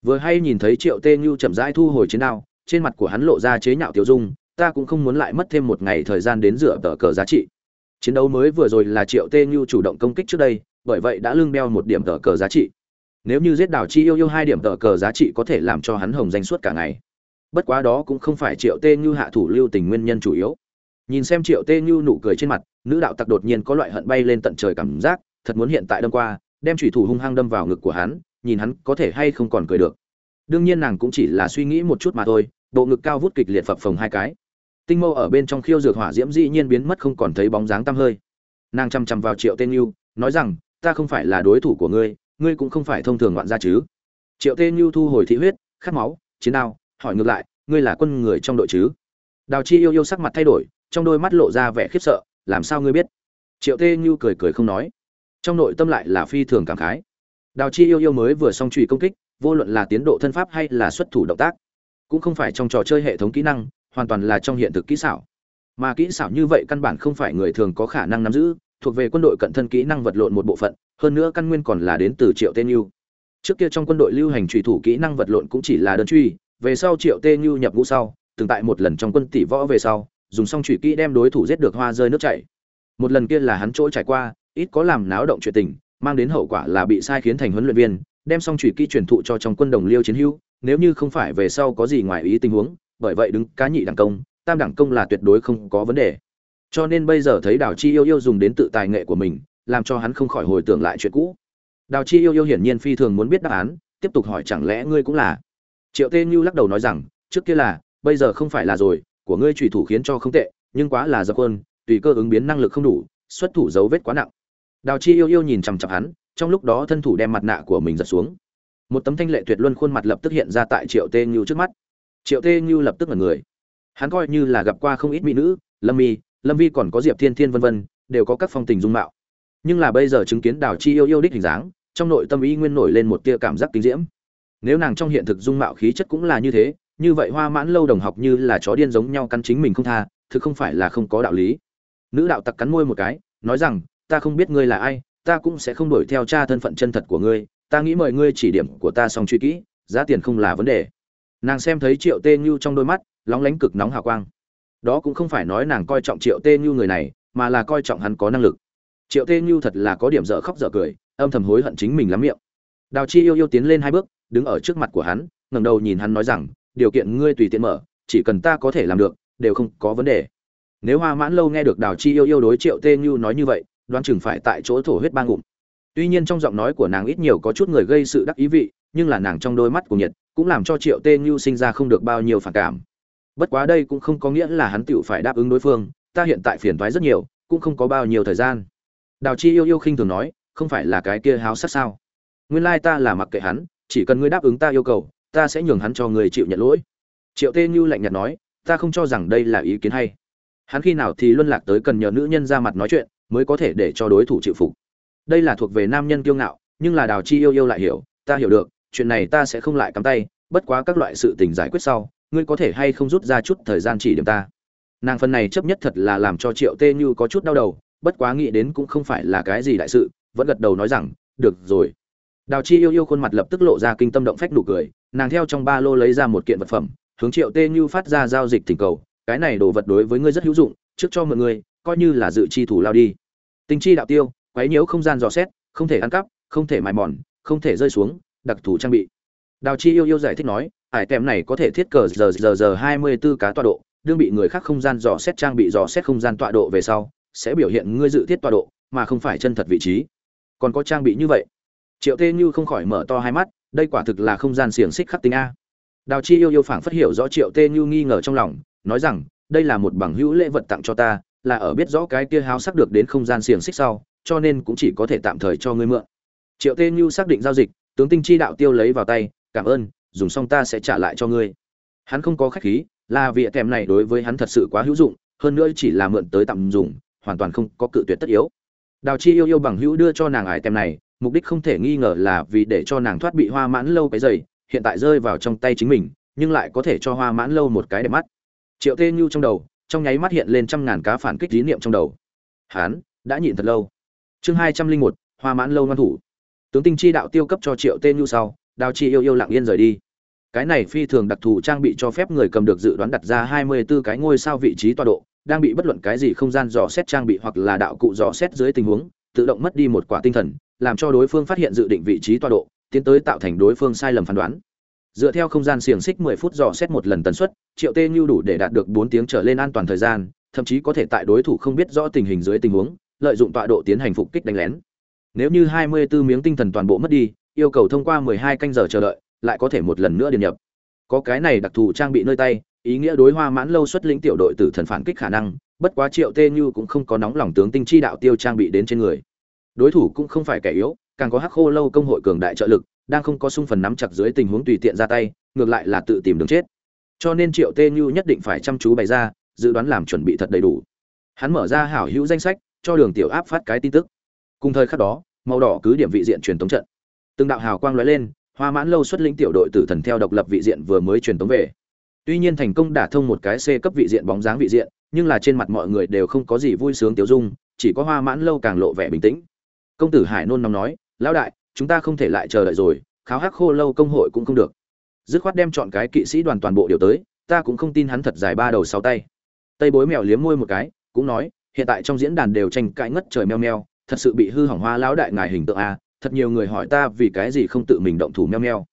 Vừa hay nhìn thấy triệu tê nhu chậm rãi thu hồi chiến đao, trên mặt của hắn lộ ra chế nhạo tiểu dung ta cũng không muốn lại mất thêm một ngày thời gian đến rửa tờ cờ giá trị. Chiến đấu mới vừa rồi là triệu tê như chủ động công kích trước đây, bởi vậy đã lương đeo một điểm tờ cờ giá trị. Nếu như giết đảo chi yêu yêu hai điểm tờ cờ giá trị có thể làm cho hắn hồng danh suốt cả ngày. Bất quá đó cũng không phải triệu tê như hạ thủ lưu tình nguyên nhân chủ yếu. Nhìn xem triệu tê như nụ cười trên mặt, nữ đạo tặc đột nhiên có loại hận bay lên tận trời cảm giác, thật muốn hiện tại đâm qua, đem thủy thủ hung hăng đâm vào ngực của hắn, nhìn hắn có thể hay không còn cười được. Đương nhiên nàng cũng chỉ là suy nghĩ một chút mà thôi, bộ ngực cao vút kịch liệt phập phồng hai cái tinh mâu ở bên trong khiêu dược hỏa diễm dĩ nhiên biến mất không còn thấy bóng dáng tăm hơi. Nàng chăm chăm vào triệu tên yêu nói rằng, ta không phải là đối thủ của ngươi ngươi cũng không phải thông thường ngoạn gia chứ. Triệu tên yêu thu hồi thị huyết, khát máu, chiến đao, hỏi ngược lại, ngươi là quân người trong đội chứ? Đào chi yêu yêu sắc mặt thay đổi, trong đôi mắt lộ ra vẻ khiếp sợ, làm sao ngươi biết? Triệu tê như cười cười không nói. Trong nội tâm lại là phi thường cảm khái. Đào chi yêu yêu mới vừa xong trùy công kích, vô luận là tiến độ thân pháp hay là xuất thủ động tác, cũng không phải trong trò chơi hệ thống kỹ năng hoàn toàn là trong hiện thực kỹ xảo. Mà kỹ xảo như vậy căn bản không phải người thường có khả năng nắm giữ, thuộc về quân đội cận thân kỹ năng vật lộn một bộ phận, hơn nữa căn nguyên còn là đến từ triệu tên yêu trước kia trong quân đội lưu hành trùy thủ kỹ năng vật lộn cũng chỉ là đơn truy, về sau triệu tên yêu nhập ngũ sau, từng tại một lần trong quân tỷ võ về sau, dùng xong trùy kỹ đem đối thủ giết được hoa rơi nước chảy. Một lần kia là hắn trỗi trải qua, ít có làm náo động chuyện tình, mang đến hậu quả là bị sai khiến thành huấn luyện viên, đem xong trùy kỹ truyền thụ cho trong quân đồng liêu chiến hữu, nếu như không phải về sau có gì ngoài ý tình huống bởi vậy đứng cá nhị đẳng công, tam đẳng công là tuyệt đối không có vấn đề. Cho nên bây giờ thấy đào chi yêu yêu dùng đến tự tài nghệ của mình, làm cho hắn không khỏi hồi tưởng lại chuyện cũ. Đào chi yêu yêu hiển nhiên phi thường muốn biết đáp án, tiếp tục hỏi chẳng lẽ ngươi cũng là? Triệu tê như lắc đầu nói rằng, trước kia là, bây giờ không phải là rồi, của ngươi trùy thủ khiến cho không tệ, nhưng quá là dập quân tùy cơ ứng biến năng lực không đủ, xuất thủ dấu vết quá nặng. Đào chi yêu yêu nhìn chằm chặp hắn, trong lúc đó thân thủ đem mặt nạ của mình giật xuống. Một tấm thanh lệ tuyệt luân khuôn mặt lập tức hiện ra tại triệu tê như trước mắt triệu tê như lập tức là người. Hắn coi như là gặp qua không ít mỹ nữ, lâm mi, lâm vi còn có diệp thiên thiên vân vân, đều có các phong tình dung mạo. Nhưng là bây giờ chứng kiến đào chi yêu yêu đích hình dáng, trong nội tâm ý nguyên nổi lên một tia cảm giác kinh diễm. Nếu nàng trong hiện thực dung mạo khí chất cũng là như thế, như vậy hoa mãn lâu đồng học như là chó điên giống nhau cắn chính mình không tha, thực không phải là không có đạo lý. Nữ đạo tặc cắn môi một cái, nói rằng, ta không biết ngươi là ai, ta cũng sẽ không đuổi theo cha thân phận chân thật của ngươi, ta nghĩ mời ngươi chỉ điểm của ta xong truy kỹ, giá tiền không là vấn đề nàng xem thấy triệu tê như trong đôi mắt, lóng lánh cực nóng hào quang. Đó cũng không phải nói nàng coi trọng triệu tê như người này, mà là coi trọng hắn có năng lực. Triệu tê như thật là có điểm dở khóc dở cười, âm thầm hối hận chính mình lắm miệng. Đào chi yêu yêu tiến lên hai bước, đứng ở trước mặt của hắn, ngẩng đầu nhìn hắn nói rằng, điều kiện ngươi tùy tiện mở, chỉ cần ta có thể làm được, đều không có vấn đề. Nếu hoa mãn lâu nghe được đào chi yêu yêu đối triệu tê như nói như vậy, đoán chừng phải tại chỗ thổ huyết ba ngụm. Tuy nhiên trong giọng nói của nàng ít nhiều có chút người gây sự đắc ý vị, nhưng là nàng trong đôi mắt của nhiệt cũng làm cho triệu tê như sinh ra không được bao nhiêu phản cảm. Bất quá đây cũng không có nghĩa là hắn tựu phải đáp ứng đối phương, ta hiện tại phiền thoái rất nhiều, cũng không có bao nhiêu thời gian. Đào chi yêu yêu khinh thường nói, không phải là cái kia háo sắc sao? Nguyên lai ta là mặc kệ hắn, chỉ cần ngươi đáp ứng ta yêu cầu, ta sẽ nhường hắn cho người chịu nhận lỗi. Triệu tê như lạnh nhạt nói, ta không cho rằng đây là ý kiến hay. Hắn khi nào thì luân lạc tới cần nhờ nữ nhân ra mặt nói chuyện, mới có thể để cho đối thủ chịu phục. Đây là thuộc về nam nhân kiêu ngạo, nhưng là đào chi yêu yêu lại hiểu, ta hiểu được chuyện này ta sẽ không lại cắm tay, bất quá các loại sự tình giải quyết sau, ngươi có thể hay không rút ra chút thời gian chỉ điểm ta. Nàng phần này chấp nhất thật là làm cho triệu tê như có chút đau đầu, bất quá nghĩ đến cũng không phải là cái gì đại sự, vẫn gật đầu nói rằng, được rồi. Đào chi yêu yêu khuôn mặt lập tức lộ ra kinh tâm động phách nụ cười, nàng theo trong ba lô lấy ra một kiện vật phẩm, hướng triệu tê như phát ra giao dịch thỉnh cầu, cái này đồ vật đối với ngươi rất hữu dụng, trước cho mọi người, coi như là dự chi thủ lao đi. Tinh chi đạo tiêu, quấy nhiễu không gian dò xét, không thể ăn cắp, không thể mài mòn, không thể rơi xuống đặc thù trang bị. Đào chi yêu yêu giải thích nói, ải tem này có thể thiết cờ giờ giờ giờ hai mươi 24 cá tọa độ, đương bị người khác không gian dò xét trang bị dò xét không gian tọa độ về sau, sẽ biểu hiện ngươi dự thiết tọa độ, mà không phải chân thật vị trí. Còn có trang bị như vậy. Triệu tê như không khỏi mở to hai mắt, đây quả thực là không gian xiềng xích khắc tính a. Đào chi yêu yêu phảng phất hiểu rõ triệu tê như nghi ngờ trong lòng, nói rằng, đây là một bằng hữu lễ vật tặng cho ta, là ở biết rõ cái kia háo sắc được đến không gian xiềng xích sau, cho nên cũng chỉ có thể tạm thời cho ngươi mượn. Triệu tê như xác định giao dịch tướng tinh chi đạo tiêu lấy vào tay, cảm ơn, dùng xong ta sẽ trả lại cho ngươi. Hắn không có khách khí là vị kèm này đối với hắn thật sự quá hữu dụng, hơn nữa chỉ là mượn tới tạm dùng, hoàn toàn không có cự tuyệt tất yếu. Đào chi yêu yêu bằng hữu đưa cho nàng ải tem này, mục đích không thể nghi ngờ là vì để cho nàng thoát bị hoa mãn lâu cái dày, hiện tại rơi vào trong tay chính mình, nhưng lại có thể cho hoa mãn lâu một cái đẹp mắt. Triệu tê nhu trong đầu, trong nháy mắt hiện lên trăm ngàn cá phản kích tín niệm trong đầu. Hán đã nhịn thật lâu. Chương hai trăm linh một, hoa mãn lâu ngoan thủ tướng tinh chi đạo tiêu cấp cho triệu tê nhu sau, đào chi yêu yêu lặng yên rời đi. Cái này phi thường đặc thù trang bị cho phép người cầm được dự đoán đặt ra hai mươi 24 cái ngôi sao vị trí tọa độ, đang bị bất luận cái gì không gian dò xét trang bị hoặc là đạo cụ dò xét dưới tình huống, tự động mất đi một quả tinh thần, làm cho đối phương phát hiện dự định vị trí tọa độ, tiến tới tạo thành đối phương sai lầm phán đoán. Dựa theo không gian xiềng xích 10 phút dò xét một lần tần suất, triệu tê như đủ để đạt được 4 tiếng trở lên an toàn thời gian, thậm chí có thể tại đối thủ không biết rõ tình hình dưới tình huống, lợi dụng tọa độ tiến hành phục kích đánh lén nếu như 24 miếng tinh thần toàn bộ mất đi, yêu cầu thông qua 12 canh giờ chờ đợi, lại có thể một lần nữa điền nhập. Có cái này đặc thù trang bị nơi tay, ý nghĩa đối hoa mãn lâu xuất lĩnh tiểu đội tử thần phản kích khả năng, bất quá triệu tê như cũng không có nóng lòng tướng tinh chi đạo tiêu trang bị đến trên người. Đối thủ cũng không phải kẻ yếu, càng có hắc khô lâu công hội cường đại trợ lực, đang không có sung phần nắm chặt dưới tình huống tùy tiện ra tay, ngược lại là tự tìm đường chết. Cho nên triệu tê như nhất định phải chăm chú bày ra, dự đoán làm chuẩn bị thật đầy đủ. Hắn mở ra hảo hữu danh sách, cho đường tiểu áp phát cái tin tức cùng thời khắc đó, màu đỏ cứ điểm vị diện truyền tống trận. Từng đạo hào quang lóe lên, hoa mãn lâu xuất lĩnh tiểu đội tử thần theo độc lập vị diện vừa mới truyền tống về. Tuy nhiên thành công đả thông một cái c cấp vị diện bóng dáng vị diện, nhưng là trên mặt mọi người đều không có gì vui sướng tiêu dung, chỉ có hoa mãn lâu càng lộ vẻ bình tĩnh. Công tử hải nôn nóng nói, lão đại, chúng ta không thể lại chờ đợi rồi, kháo hắc khô lâu công hội cũng không được. Dứt khoát đem chọn cái kỵ sĩ đoàn toàn bộ điều tới, ta cũng không tin hắn thật dài ba đầu sáu tay. Tây bối mèo liếm môi một cái, cũng nói, hiện tại trong diễn đàn đều tranh cãi ngất trời meo meo thật sự bị hư hỏng hoa lão đại ngài hình tượng a, thật nhiều người hỏi ta vì cái gì không tự mình động thủ meo meo.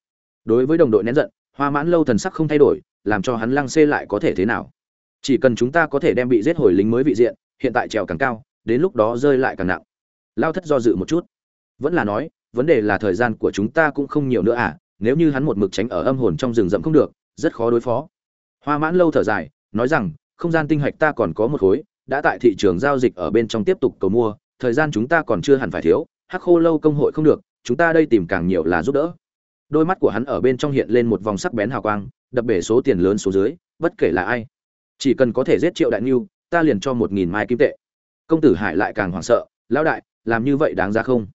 Đối với đồng đội nén giận, hoa mãn lâu thần sắc không thay đổi, làm cho hắn lăng xê lại có thể thế nào. Chỉ cần chúng ta có thể đem bị giết hồi lính mới vị diện, hiện tại trèo càng cao, đến lúc đó rơi lại càng nặng. Lao thất do dự một chút. Vẫn là nói, vấn đề là thời gian của chúng ta cũng không nhiều nữa à nếu như hắn một mực tránh ở âm hồn trong rừng rậm không được, rất khó đối phó. Hoa mãn lâu thở dài, nói rằng, không gian tinh hạch ta còn có một khối, đã tại thị trường giao dịch ở bên trong tiếp tục cầu mua thời gian chúng ta còn chưa hẳn phải thiếu, hắc khô lâu công hội không được, chúng ta đây tìm càng nhiều là giúp đỡ. Đôi mắt của hắn ở bên trong hiện lên một vòng sắc bén hào quang, đập bể số tiền lớn số dưới, bất kể là ai, chỉ cần có thể giết triệu đại ngưu ta liền cho một nghìn mai kim tệ. Công tử hải lại càng hoảng sợ, lão đại, làm như vậy đáng ra không?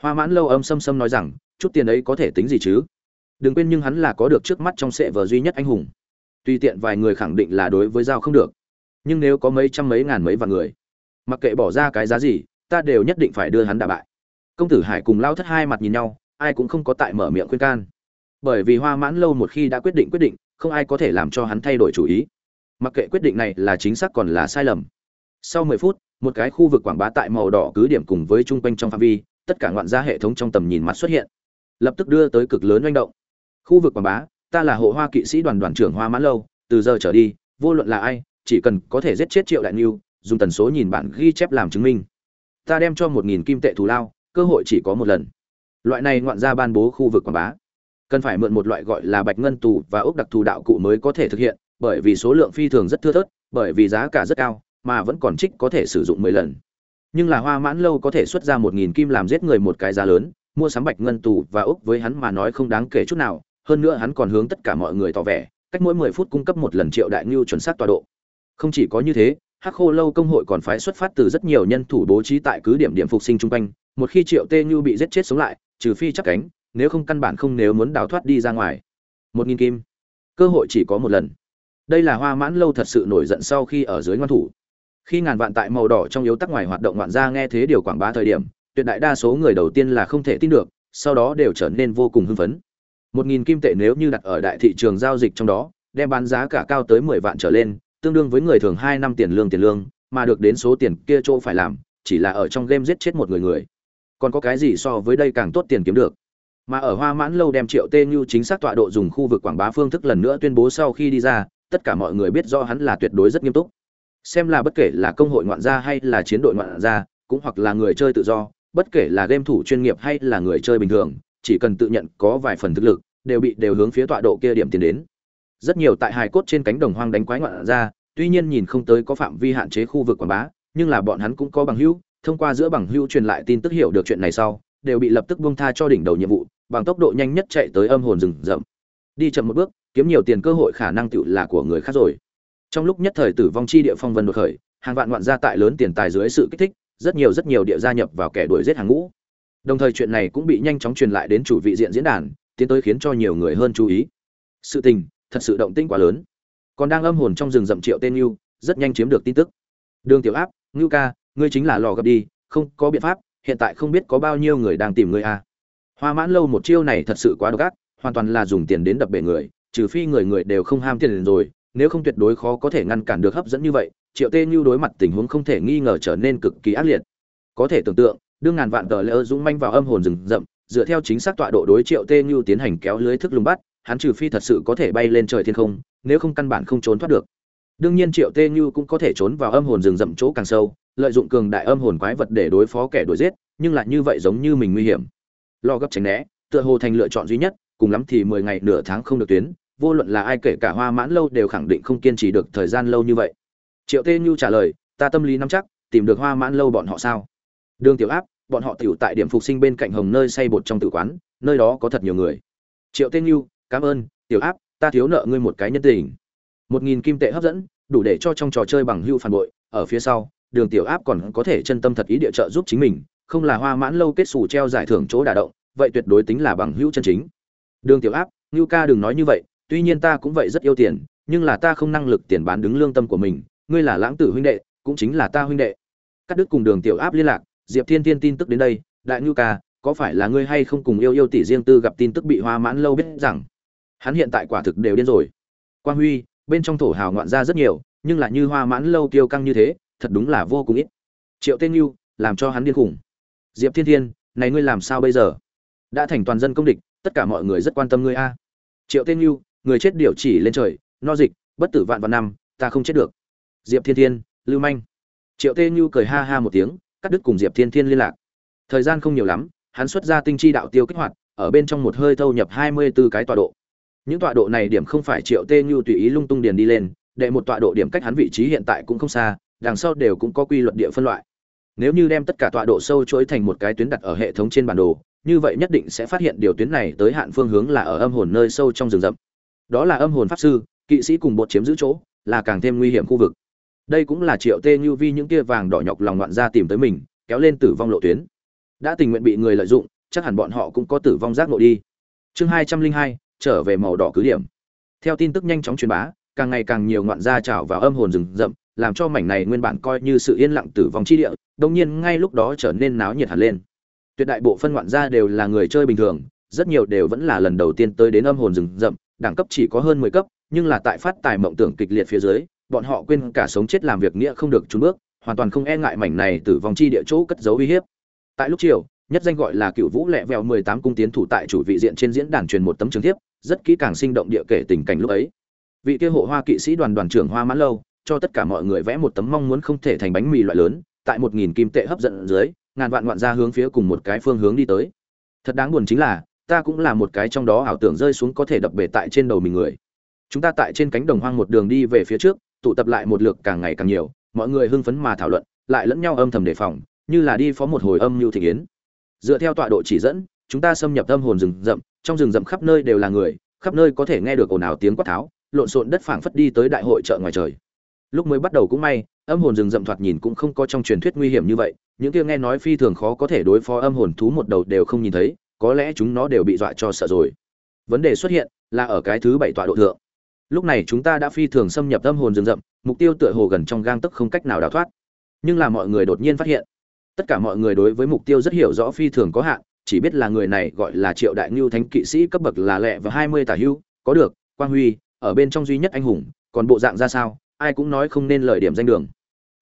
Hoa mãn lâu âm xâm xâm nói rằng, chút tiền ấy có thể tính gì chứ? Đừng quên nhưng hắn là có được trước mắt trong sệ vờ duy nhất anh hùng. Tuy tiện vài người khẳng định là đối với giao không được, nhưng nếu có mấy trăm mấy ngàn mấy vạn người, mặc kệ bỏ ra cái giá gì ta đều nhất định phải đưa hắn đả bại. Công tử hải cùng lao thất hai mặt nhìn nhau, ai cũng không có tại mở miệng khuyên can. Bởi vì hoa mãn lâu một khi đã quyết định quyết định, không ai có thể làm cho hắn thay đổi chủ ý. Mặc kệ quyết định này là chính xác còn là sai lầm. Sau mười phút, một cái khu vực quảng bá tại màu đỏ cứ điểm cùng với chung quanh trong phạm vi, tất cả ngoạn gia hệ thống trong tầm nhìn mặt xuất hiện. Lập tức đưa tới cực lớn manh động. Khu vực quảng bá, ta là hộ hoa kỵ sĩ đoàn đoàn trưởng hoa mãn lâu, từ giờ trở đi, vô luận là ai, chỉ cần có thể giết chết triệu đại niu, dùng tần số nhìn bản ghi chép làm chứng minh ta đem cho một nghìn kim tệ thù lao, cơ hội chỉ có một lần. Loại này ngoạn gia ban bố khu vực quảng bá, cần phải mượn một loại gọi là bạch ngân tù và ốc đặc thù đạo cụ mới có thể thực hiện, bởi vì số lượng phi thường rất thưa thớt, bởi vì giá cả rất cao, mà vẫn còn trích có thể sử dụng mười lần. Nhưng là hoa mãn lâu có thể xuất ra một nghìn kim làm giết người một cái giá lớn, mua sắm bạch ngân tù và ốc với hắn mà nói không đáng kể chút nào, hơn nữa hắn còn hướng tất cả mọi người tỏ vẻ, cách mỗi mười phút cung cấp một lần triệu đại ngưu chuẩn xác tọa độ. Không chỉ có như thế hắc khô lâu công hội còn phái xuất phát từ rất nhiều nhân thủ bố trí tại cứ điểm điểm phục sinh chung quanh, một khi triệu tê như bị giết chết sống lại, trừ phi chắc cánh, nếu không căn bản không nếu muốn đào thoát đi ra ngoài. Một nghìn kim. Cơ hội chỉ có một lần. Đây là hoa mãn lâu thật sự nổi giận sau khi ở dưới ngoan thủ. Khi ngàn vạn tại màu đỏ trong yếu tắc ngoài hoạt động ngoạn ra nghe thế điều quảng bá thời điểm, tuyệt đại đa số người đầu tiên là không thể tin được, sau đó đều trở nên vô cùng hưng phấn. Một nghìn kim tệ nếu như đặt ở đại thị trường giao dịch trong đó, đem bán giá cả cao tới mười vạn trở lên tương đương với người thường hai năm tiền lương tiền lương, mà được đến số tiền kia chỗ phải làm, chỉ là ở trong game giết chết một người người. Còn có cái gì so với đây càng tốt tiền kiếm được? Mà ở hoa mãn lâu đem triệu tê như chính xác tọa độ dùng khu vực quảng bá phương thức lần nữa tuyên bố sau khi đi ra, tất cả mọi người biết rõ hắn là tuyệt đối rất nghiêm túc. Xem là bất kể là công hội ngoạn gia hay là chiến đội ngoạn gia, cũng hoặc là người chơi tự do, bất kể là game thủ chuyên nghiệp hay là người chơi bình thường, chỉ cần tự nhận có vài phần thực lực, đều bị đều hướng phía tọa độ kia điểm tiến đến rất nhiều tại hài cốt trên cánh đồng hoang đánh quái ngoạn ra, tuy nhiên nhìn không tới có phạm vi hạn chế khu vực quảng bá nhưng là bọn hắn cũng có bằng hữu thông qua giữa bằng hữu truyền lại tin tức hiểu được chuyện này sau đều bị lập tức buông tha cho đỉnh đầu nhiệm vụ bằng tốc độ nhanh nhất chạy tới âm hồn rừng rậm. Đi chậm một bước kiếm nhiều tiền cơ hội khả năng tựu là của người khác rồi. Trong lúc nhất thời tử vong chi địa phong vân đột khởi hàng vạn ngoạn gia tại lớn tiền tài dưới sự kích thích rất nhiều rất nhiều địa gia nhập vào kẻ đuổi giết hàng ngũ. Đồng thời chuyện này cũng bị nhanh chóng truyền lại đến chủ vị diện diễn đàn tiến tới khiến cho nhiều người hơn chú ý. Sự tình thật sự động tĩnh quá lớn còn đang âm hồn trong rừng rậm triệu tên Nưu, rất nhanh chiếm được tin tức. Đường Tiểu Áp, Nưu ca, ngươi chính là lò gặp đi, không có biện pháp, hiện tại không biết có bao nhiêu người đang tìm ngươi à. Hoa Mãn lâu một chiêu này thật sự quá độc ác, hoàn toàn là dùng tiền đến đập bể người, trừ phi người người đều không ham tiền rồi, nếu không tuyệt đối khó có thể ngăn cản được hấp dẫn như vậy, Triệu Tê Nưu đối mặt tình huống không thể nghi ngờ trở nên cực kỳ ác liệt. Có thể tưởng tượng, đương ngàn vạn tờ lỡ dũng manh vào âm hồn rừng rậm, dựa theo chính xác tọa độ đối Triệu Tê Nưu tiến hành kéo lưới thức lùng bắt, hắn trừ phi thật sự có thể bay lên trời thiên không, nếu không căn bản không trốn thoát được. Đương nhiên Triệu Tê Như cũng có thể trốn vào âm hồn rừng rậm chỗ càng sâu, lợi dụng cường đại âm hồn quái vật để đối phó kẻ đuổi giết, nhưng lại như vậy giống như mình nguy hiểm. Lo gấp tránh né, tựa hồ thành lựa chọn duy nhất, cùng lắm thì 10 ngày nửa tháng không được tuyến, vô luận là ai kể cả Hoa Mãn lâu đều khẳng định không kiên trì được thời gian lâu như vậy. Triệu Tê Như trả lời, ta tâm lý nắm chắc, tìm được Hoa Mãn lâu bọn họ sao? Đường Tiểu Áp, bọn họ tiểu tại điểm phục sinh bên cạnh Hồng nơi xây bột trong tử quán, nơi đó có thật nhiều người. Triệu Tê Như, cảm ơn, Tiểu Áp, ta thiếu nợ ngươi một cái nhân tình. Một nghìn kim tệ hấp dẫn đủ để cho trong trò chơi bằng hưu phản bội. Ở phía sau đường tiểu áp còn có thể chân tâm thật ý địa trợ giúp chính mình không là hoa mãn lâu kết xù treo giải thưởng chỗ đả động vậy tuyệt đối tính là bằng hữu chân chính. Đường tiểu áp ngưu ca đừng nói như vậy tuy nhiên ta cũng vậy rất yêu tiền nhưng là ta không năng lực tiền bán đứng lương tâm của mình ngươi là lãng tử huynh đệ cũng chính là ta huynh đệ. Cắt đứt cùng đường tiểu áp liên lạc diệp thiên thiên tin tức đến đây đại ngưu ca có phải là ngươi hay không cùng yêu yêu tỷ riêng tư gặp tin tức bị hoa mãn lâu biết rằng? Hắn hiện tại quả thực đều điên rồi. Quang huy, bên trong thổ hào ngoạn ra rất nhiều, nhưng lại như hoa mãn lâu tiêu căng như thế, thật đúng là vô cùng ít. Triệu tên yêu làm cho hắn điên khủng. Diệp thiên thiên, này ngươi làm sao bây giờ? Đã thành toàn dân công địch, tất cả mọi người rất quan tâm ngươi a. Triệu tên yêu người chết điều chỉ lên trời, no dịch, bất tử vạn vạn năm, ta không chết được. Diệp thiên thiên, lưu manh. Triệu tên như cười ha ha một tiếng, cắt đứt cùng diệp thiên thiên liên lạc. Thời gian không nhiều lắm, hắn xuất ra tinh chi đạo tiêu kích hoạt, ở bên trong một hơi thâu nhập hai mươi 24 cái tọa độ những tọa độ này điểm không phải triệu tê như tùy ý lung tung điền đi lên, đệ một tọa độ điểm cách hắn vị trí hiện tại cũng không xa, đằng sau đều cũng có quy luật địa phân loại. Nếu như đem tất cả tọa độ sâu chuỗi thành một cái tuyến đặt ở hệ thống trên bản đồ, như vậy nhất định sẽ phát hiện điều tuyến này tới hạn phương hướng là ở âm hồn nơi sâu trong rừng rậm. Đó là âm hồn pháp sư, kỵ sĩ cùng bột chiếm giữ chỗ, là càng thêm nguy hiểm khu vực. Đây cũng là triệu tê như vi những kia vàng đỏ nhọc lòng loạn ra tìm tới mình, kéo lên tử vong lộ tuyến. Đã tình nguyện bị người lợi dụng, chắc hẳn bọn họ cũng có tử vong giác ngộ đi. Chương hai trăm linh hai trở về màu đỏ cứ điểm. Theo tin tức nhanh chóng truyền bá, càng ngày càng nhiều ngoạn gia trào vào âm hồn rừng rậm, làm cho mảnh này nguyên bản coi như sự yên lặng tử vong chi địa đông nhiên ngay lúc đó trở nên náo nhiệt hẳn lên. Tuyệt đại bộ phân ngoạn gia đều là người chơi bình thường, rất nhiều đều vẫn là lần đầu tiên tới đến âm hồn rừng rậm, đẳng cấp chỉ có hơn mười cấp, nhưng là tại phát tài mộng tưởng kịch liệt phía dưới, bọn họ quên cả sống chết làm việc nghĩa không được chút bước, hoàn toàn không e ngại mảnh này tử vong chi địa chỗ cất giấu uy hiếp. Tại lúc chiều nhất danh gọi là cựu vũ lẹ vẹo mười tám cung tiến thủ tại chủ vị diện trên diễn đàn truyền một tấm trường thiếp, rất kỹ càng sinh động địa kể tình cảnh lúc ấy. Vị kia hộ hoa kỵ sĩ đoàn đoàn trưởng hoa mãn lâu, cho tất cả mọi người vẽ một tấm mong muốn không thể thành bánh mì loại lớn, tại một nghìn kim tệ hấp dẫn dưới, ngàn vạn ngoạn ra hướng phía cùng một cái phương hướng đi tới. Thật đáng buồn chính là, ta cũng là một cái trong đó ảo tưởng rơi xuống có thể đập bể tại trên đầu mình người. Chúng ta tại trên cánh đồng hoang một đường đi về phía trước, tụ tập lại một lượt càng ngày càng nhiều, mọi người hưng phấn mà thảo luận, lại lẫn nhau âm thầm đề phòng, như là đi phó một hồi âm mưu thị kiến dựa theo tọa độ chỉ dẫn, chúng ta xâm nhập tâm hồn rừng rậm, trong rừng rậm khắp nơi đều là người, khắp nơi có thể nghe được ồn ào tiếng quát tháo, lộn xộn đất phảng phất đi tới đại hội chợ ngoài trời. Lúc mới bắt đầu cũng may, âm hồn rừng rậm thoạt nhìn cũng không có trong truyền thuyết nguy hiểm như vậy, những kia nghe nói phi thường khó có thể đối phó âm hồn thú một đầu đều không nhìn thấy, có lẽ chúng nó đều bị dọa cho sợ rồi. Vấn đề xuất hiện là ở cái thứ bảy tọa độ thượng. Lúc này chúng ta đã phi thường xâm nhập âm hồn rừng rậm, mục tiêu tựa hồ gần trong gang tấc không cách nào đào thoát. Nhưng là mọi người đột nhiên phát hiện tất cả mọi người đối với mục tiêu rất hiểu rõ phi thường có hạn, chỉ biết là người này gọi là triệu đại ngưu thánh kỵ sĩ cấp bậc là lẹ và hai mươi tả hưu có được, quang huy, ở bên trong duy nhất anh hùng, còn bộ dạng ra sao, ai cũng nói không nên lời điểm danh đường.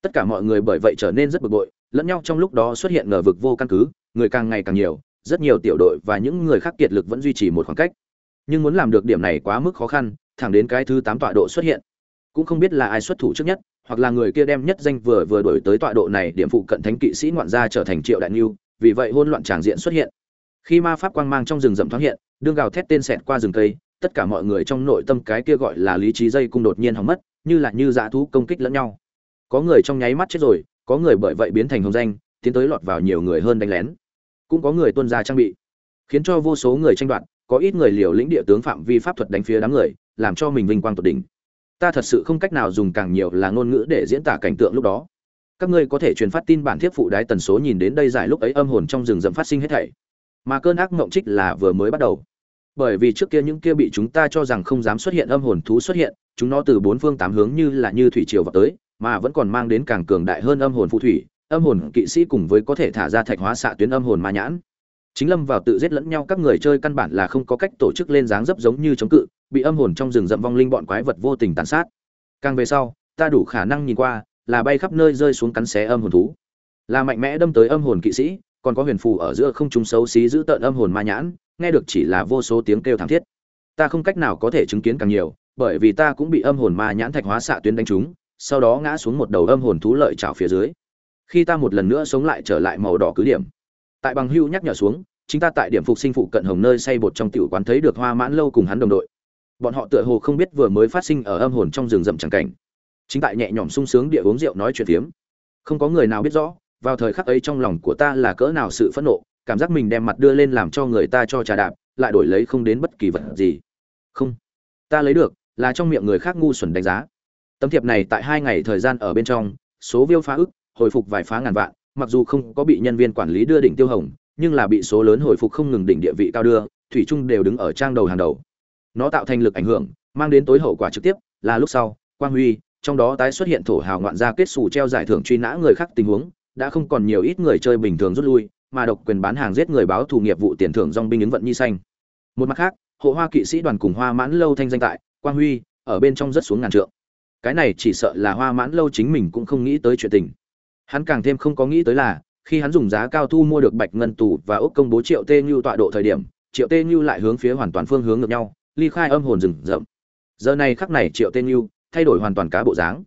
Tất cả mọi người bởi vậy trở nên rất bực bội, lẫn nhau trong lúc đó xuất hiện ngờ vực vô căn cứ, người càng ngày càng nhiều, rất nhiều tiểu đội và những người khác kiệt lực vẫn duy trì một khoảng cách. Nhưng muốn làm được điểm này quá mức khó khăn, thẳng đến cái thứ tám tọa độ xuất hiện. Cũng không biết là ai xuất thủ trước nhất hoặc là người kia đem nhất danh vừa vừa đổi tới tọa độ này điểm phụ cận thánh kỵ sĩ ngoạn gia trở thành triệu đại niu, vì vậy hỗn loạn tràng diện xuất hiện. Khi ma pháp quang mang trong rừng rậm thoáng hiện, đương gào thét tên xẹt qua rừng cây, tất cả mọi người trong nội tâm cái kia gọi là lý trí dây cung đột nhiên hỏng mất, như là như dã thú công kích lẫn nhau. Có người trong nháy mắt chết rồi, có người bởi vậy biến thành hồng danh, tiến tới lọt vào nhiều người hơn đánh lén. Cũng có người tuân ra trang bị, khiến cho vô số người tranh đoạt, có ít người liều lĩnh địa tướng phạm vi pháp thuật đánh phía đám người, làm cho mình vinh quang tột đỉnh ta thật sự không cách nào dùng càng nhiều là ngôn ngữ để diễn tả cảnh tượng lúc đó. Các ngươi có thể truyền phát tin bản thiếp phụ đái tần số nhìn đến đây giải lúc ấy âm hồn trong rừng rậm phát sinh hết thảy. Mà cơn ác mộng trích là vừa mới bắt đầu. Bởi vì trước kia những kia bị chúng ta cho rằng không dám xuất hiện âm hồn thú xuất hiện, chúng nó từ bốn phương tám hướng như là như thủy triều vào tới, mà vẫn còn mang đến càng cường đại hơn âm hồn phù thủy, âm hồn kỵ sĩ cùng với có thể thả ra thạch hóa xạ tuyến âm hồn ma nhãn chính lâm vào tự giết lẫn nhau, các người chơi căn bản là không có cách tổ chức lên dáng dấp giống như chống cự, bị âm hồn trong rừng rậm vong linh bọn quái vật vô tình tàn sát. Càng về sau, ta đủ khả năng nhìn qua là bay khắp nơi rơi xuống cắn xé âm hồn thú. Là mạnh mẽ đâm tới âm hồn kỵ sĩ, còn có huyền phù ở giữa không chúng xấu xí giữ tợn âm hồn ma nhãn, nghe được chỉ là vô số tiếng kêu thảm thiết. Ta không cách nào có thể chứng kiến càng nhiều, bởi vì ta cũng bị âm hồn ma nhãn thạch hóa xạ tuyến đánh trúng, sau đó ngã xuống một đầu âm hồn thú lợi trào phía dưới. Khi ta một lần nữa sống lại trở lại màu đỏ cứ điểm tại bằng hưu nhắc nhở xuống, chính ta tại điểm phục sinh phụ cận hồng nơi say bột trong tiểu quán thấy được hoa mãn lâu cùng hắn đồng đội. Bọn họ tựa hồ không biết vừa mới phát sinh ở âm hồn trong rừng rậm chẳng cảnh. Chính tại nhẹ nhõm sung sướng địa uống rượu nói chuyện phiếm. Không có người nào biết rõ, vào thời khắc ấy trong lòng của ta là cỡ nào sự phẫn nộ, cảm giác mình đem mặt đưa lên làm cho người ta cho trà đạp, lại đổi lấy không đến bất kỳ vật gì. Không, ta lấy được, là trong miệng người khác ngu xuẩn đánh giá. Tấm thiệp này tại hai ngày thời gian ở bên trong, số viêu phá ức, hồi phục vài phá ngàn vạn mặc dù không có bị nhân viên quản lý đưa đỉnh tiêu hồng, nhưng là bị số lớn hồi phục không ngừng đỉnh địa vị cao đưa, thủy trung đều đứng ở trang đầu hàng đầu. Nó tạo thành lực ảnh hưởng, mang đến tối hậu quả trực tiếp, là lúc sau, quang huy, trong đó tái xuất hiện thổ hào ngoạn gia kết xù treo giải thưởng truy nã người khác tình huống, đã không còn nhiều ít người chơi bình thường rút lui, mà độc quyền bán hàng giết người báo thù nghiệp vụ tiền thưởng dong binh ứng vận nhi xanh. Một mặt khác, hộ hoa kỵ sĩ đoàn cùng hoa mãn lâu thanh danh tại, quang huy, ở bên trong rất xuống ngàn trượng. Cái này chỉ sợ là hoa mãn lâu chính mình cũng không nghĩ tới chuyện tình hắn càng thêm không có nghĩ tới là, khi hắn dùng giá cao thu mua được bạch ngân tù và ốc công bố triệu tê như tọa độ thời điểm, triệu tê như lại hướng phía hoàn toàn phương hướng ngược nhau, ly khai âm hồn rừng rậm. Giờ này khắc này triệu tê như thay đổi hoàn toàn cá bộ dáng.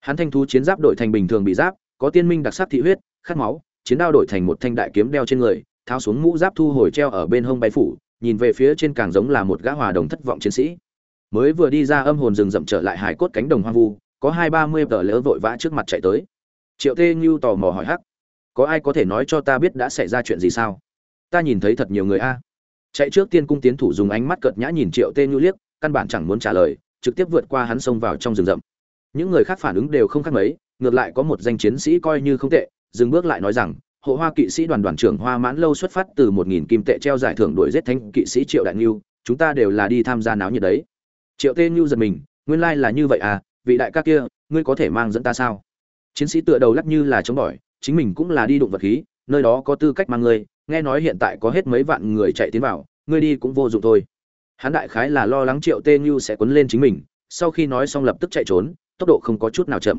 Hắn thanh thú chiến giáp đổi thành bình thường bị giáp, có tiên minh đặc sắc thị huyết, khát máu, chiến đao đổi thành một thanh đại kiếm đeo trên người, tháo xuống mũ giáp thu hồi treo ở bên hông bay phủ, nhìn về phía trên càng giống là một gã hòa đồng thất vọng chiến sĩ. Mới vừa đi ra âm hồn rừng rậm trở lại hải cốt cánh đồng hoang vu, có hai ba mươi tờ lỡ vội vã trước mặt chạy tới triệu tê như tò mò hỏi hắc, có ai có thể nói cho ta biết đã xảy ra chuyện gì sao? Ta nhìn thấy thật nhiều người a. Chạy trước tiên cung tiến thủ dùng ánh mắt cợt nhã nhìn triệu tê như liếc, căn bản chẳng muốn trả lời, trực tiếp vượt qua hắn xông vào trong rừng rậm. Những người khác phản ứng đều không khác mấy, ngược lại có một danh chiến sĩ coi như không tệ, dừng bước lại nói rằng, hộ hoa kỵ sĩ đoàn đoàn trưởng hoa mãn lâu xuất phát từ một nghìn kim tệ treo giải thưởng đuổi giết thanh kỵ sĩ triệu đại ngưu chúng ta đều là đi tham gia náo nhiệt đấy. Triệu tê ngưu giật mình, nguyên lai là như vậy à vị đại ca kia, ngươi có thể mang dẫn ta sao? Chiến sĩ tựa đầu lắc như là chống bỏi, chính mình cũng là đi đụng vật khí, nơi đó có tư cách mang ngươi, nghe nói hiện tại có hết mấy vạn người chạy tiến vào, ngươi đi cũng vô dụng thôi. Hắn đại khái là lo lắng triệu tê như sẽ quấn lên chính mình, sau khi nói xong lập tức chạy trốn, tốc độ không có chút nào chậm.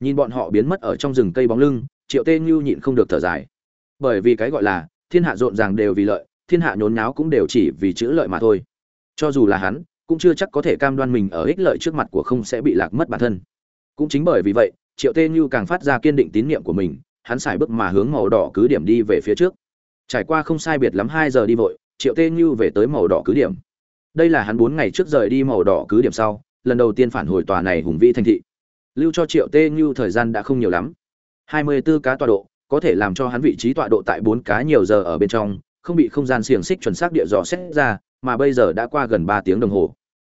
Nhìn bọn họ biến mất ở trong rừng cây bóng lưng, triệu tê như nhịn không được thở dài. Bởi vì cái gọi là, thiên hạ rộn ràng đều vì lợi, thiên hạ nhốn nháo cũng đều chỉ vì chữ lợi mà thôi. Cho dù là hắn, cũng chưa chắc có thể cam đoan mình ở ích lợi trước mặt của không sẽ bị lạc mất bản thân. Cũng chính bởi vì vậy triệu tê như càng phát ra kiên định tín nhiệm của mình, hắn xài bước mà hướng màu đỏ cứ điểm đi về phía trước. Trải qua không sai biệt lắm hai giờ đi vội, triệu tê như về tới màu đỏ cứ điểm. Đây là hắn bốn ngày trước rời đi màu đỏ cứ điểm sau, lần đầu tiên phản hồi tòa này hùng vĩ thành thị. Lưu cho triệu tê như thời gian đã không nhiều lắm. Hai mươi 24 cá tọa độ, có thể làm cho hắn vị trí tọa độ tại bốn cá nhiều giờ ở bên trong, không bị không gian xiềng xích chuẩn xác địa dò xét ra, mà bây giờ đã qua gần ba tiếng đồng hồ.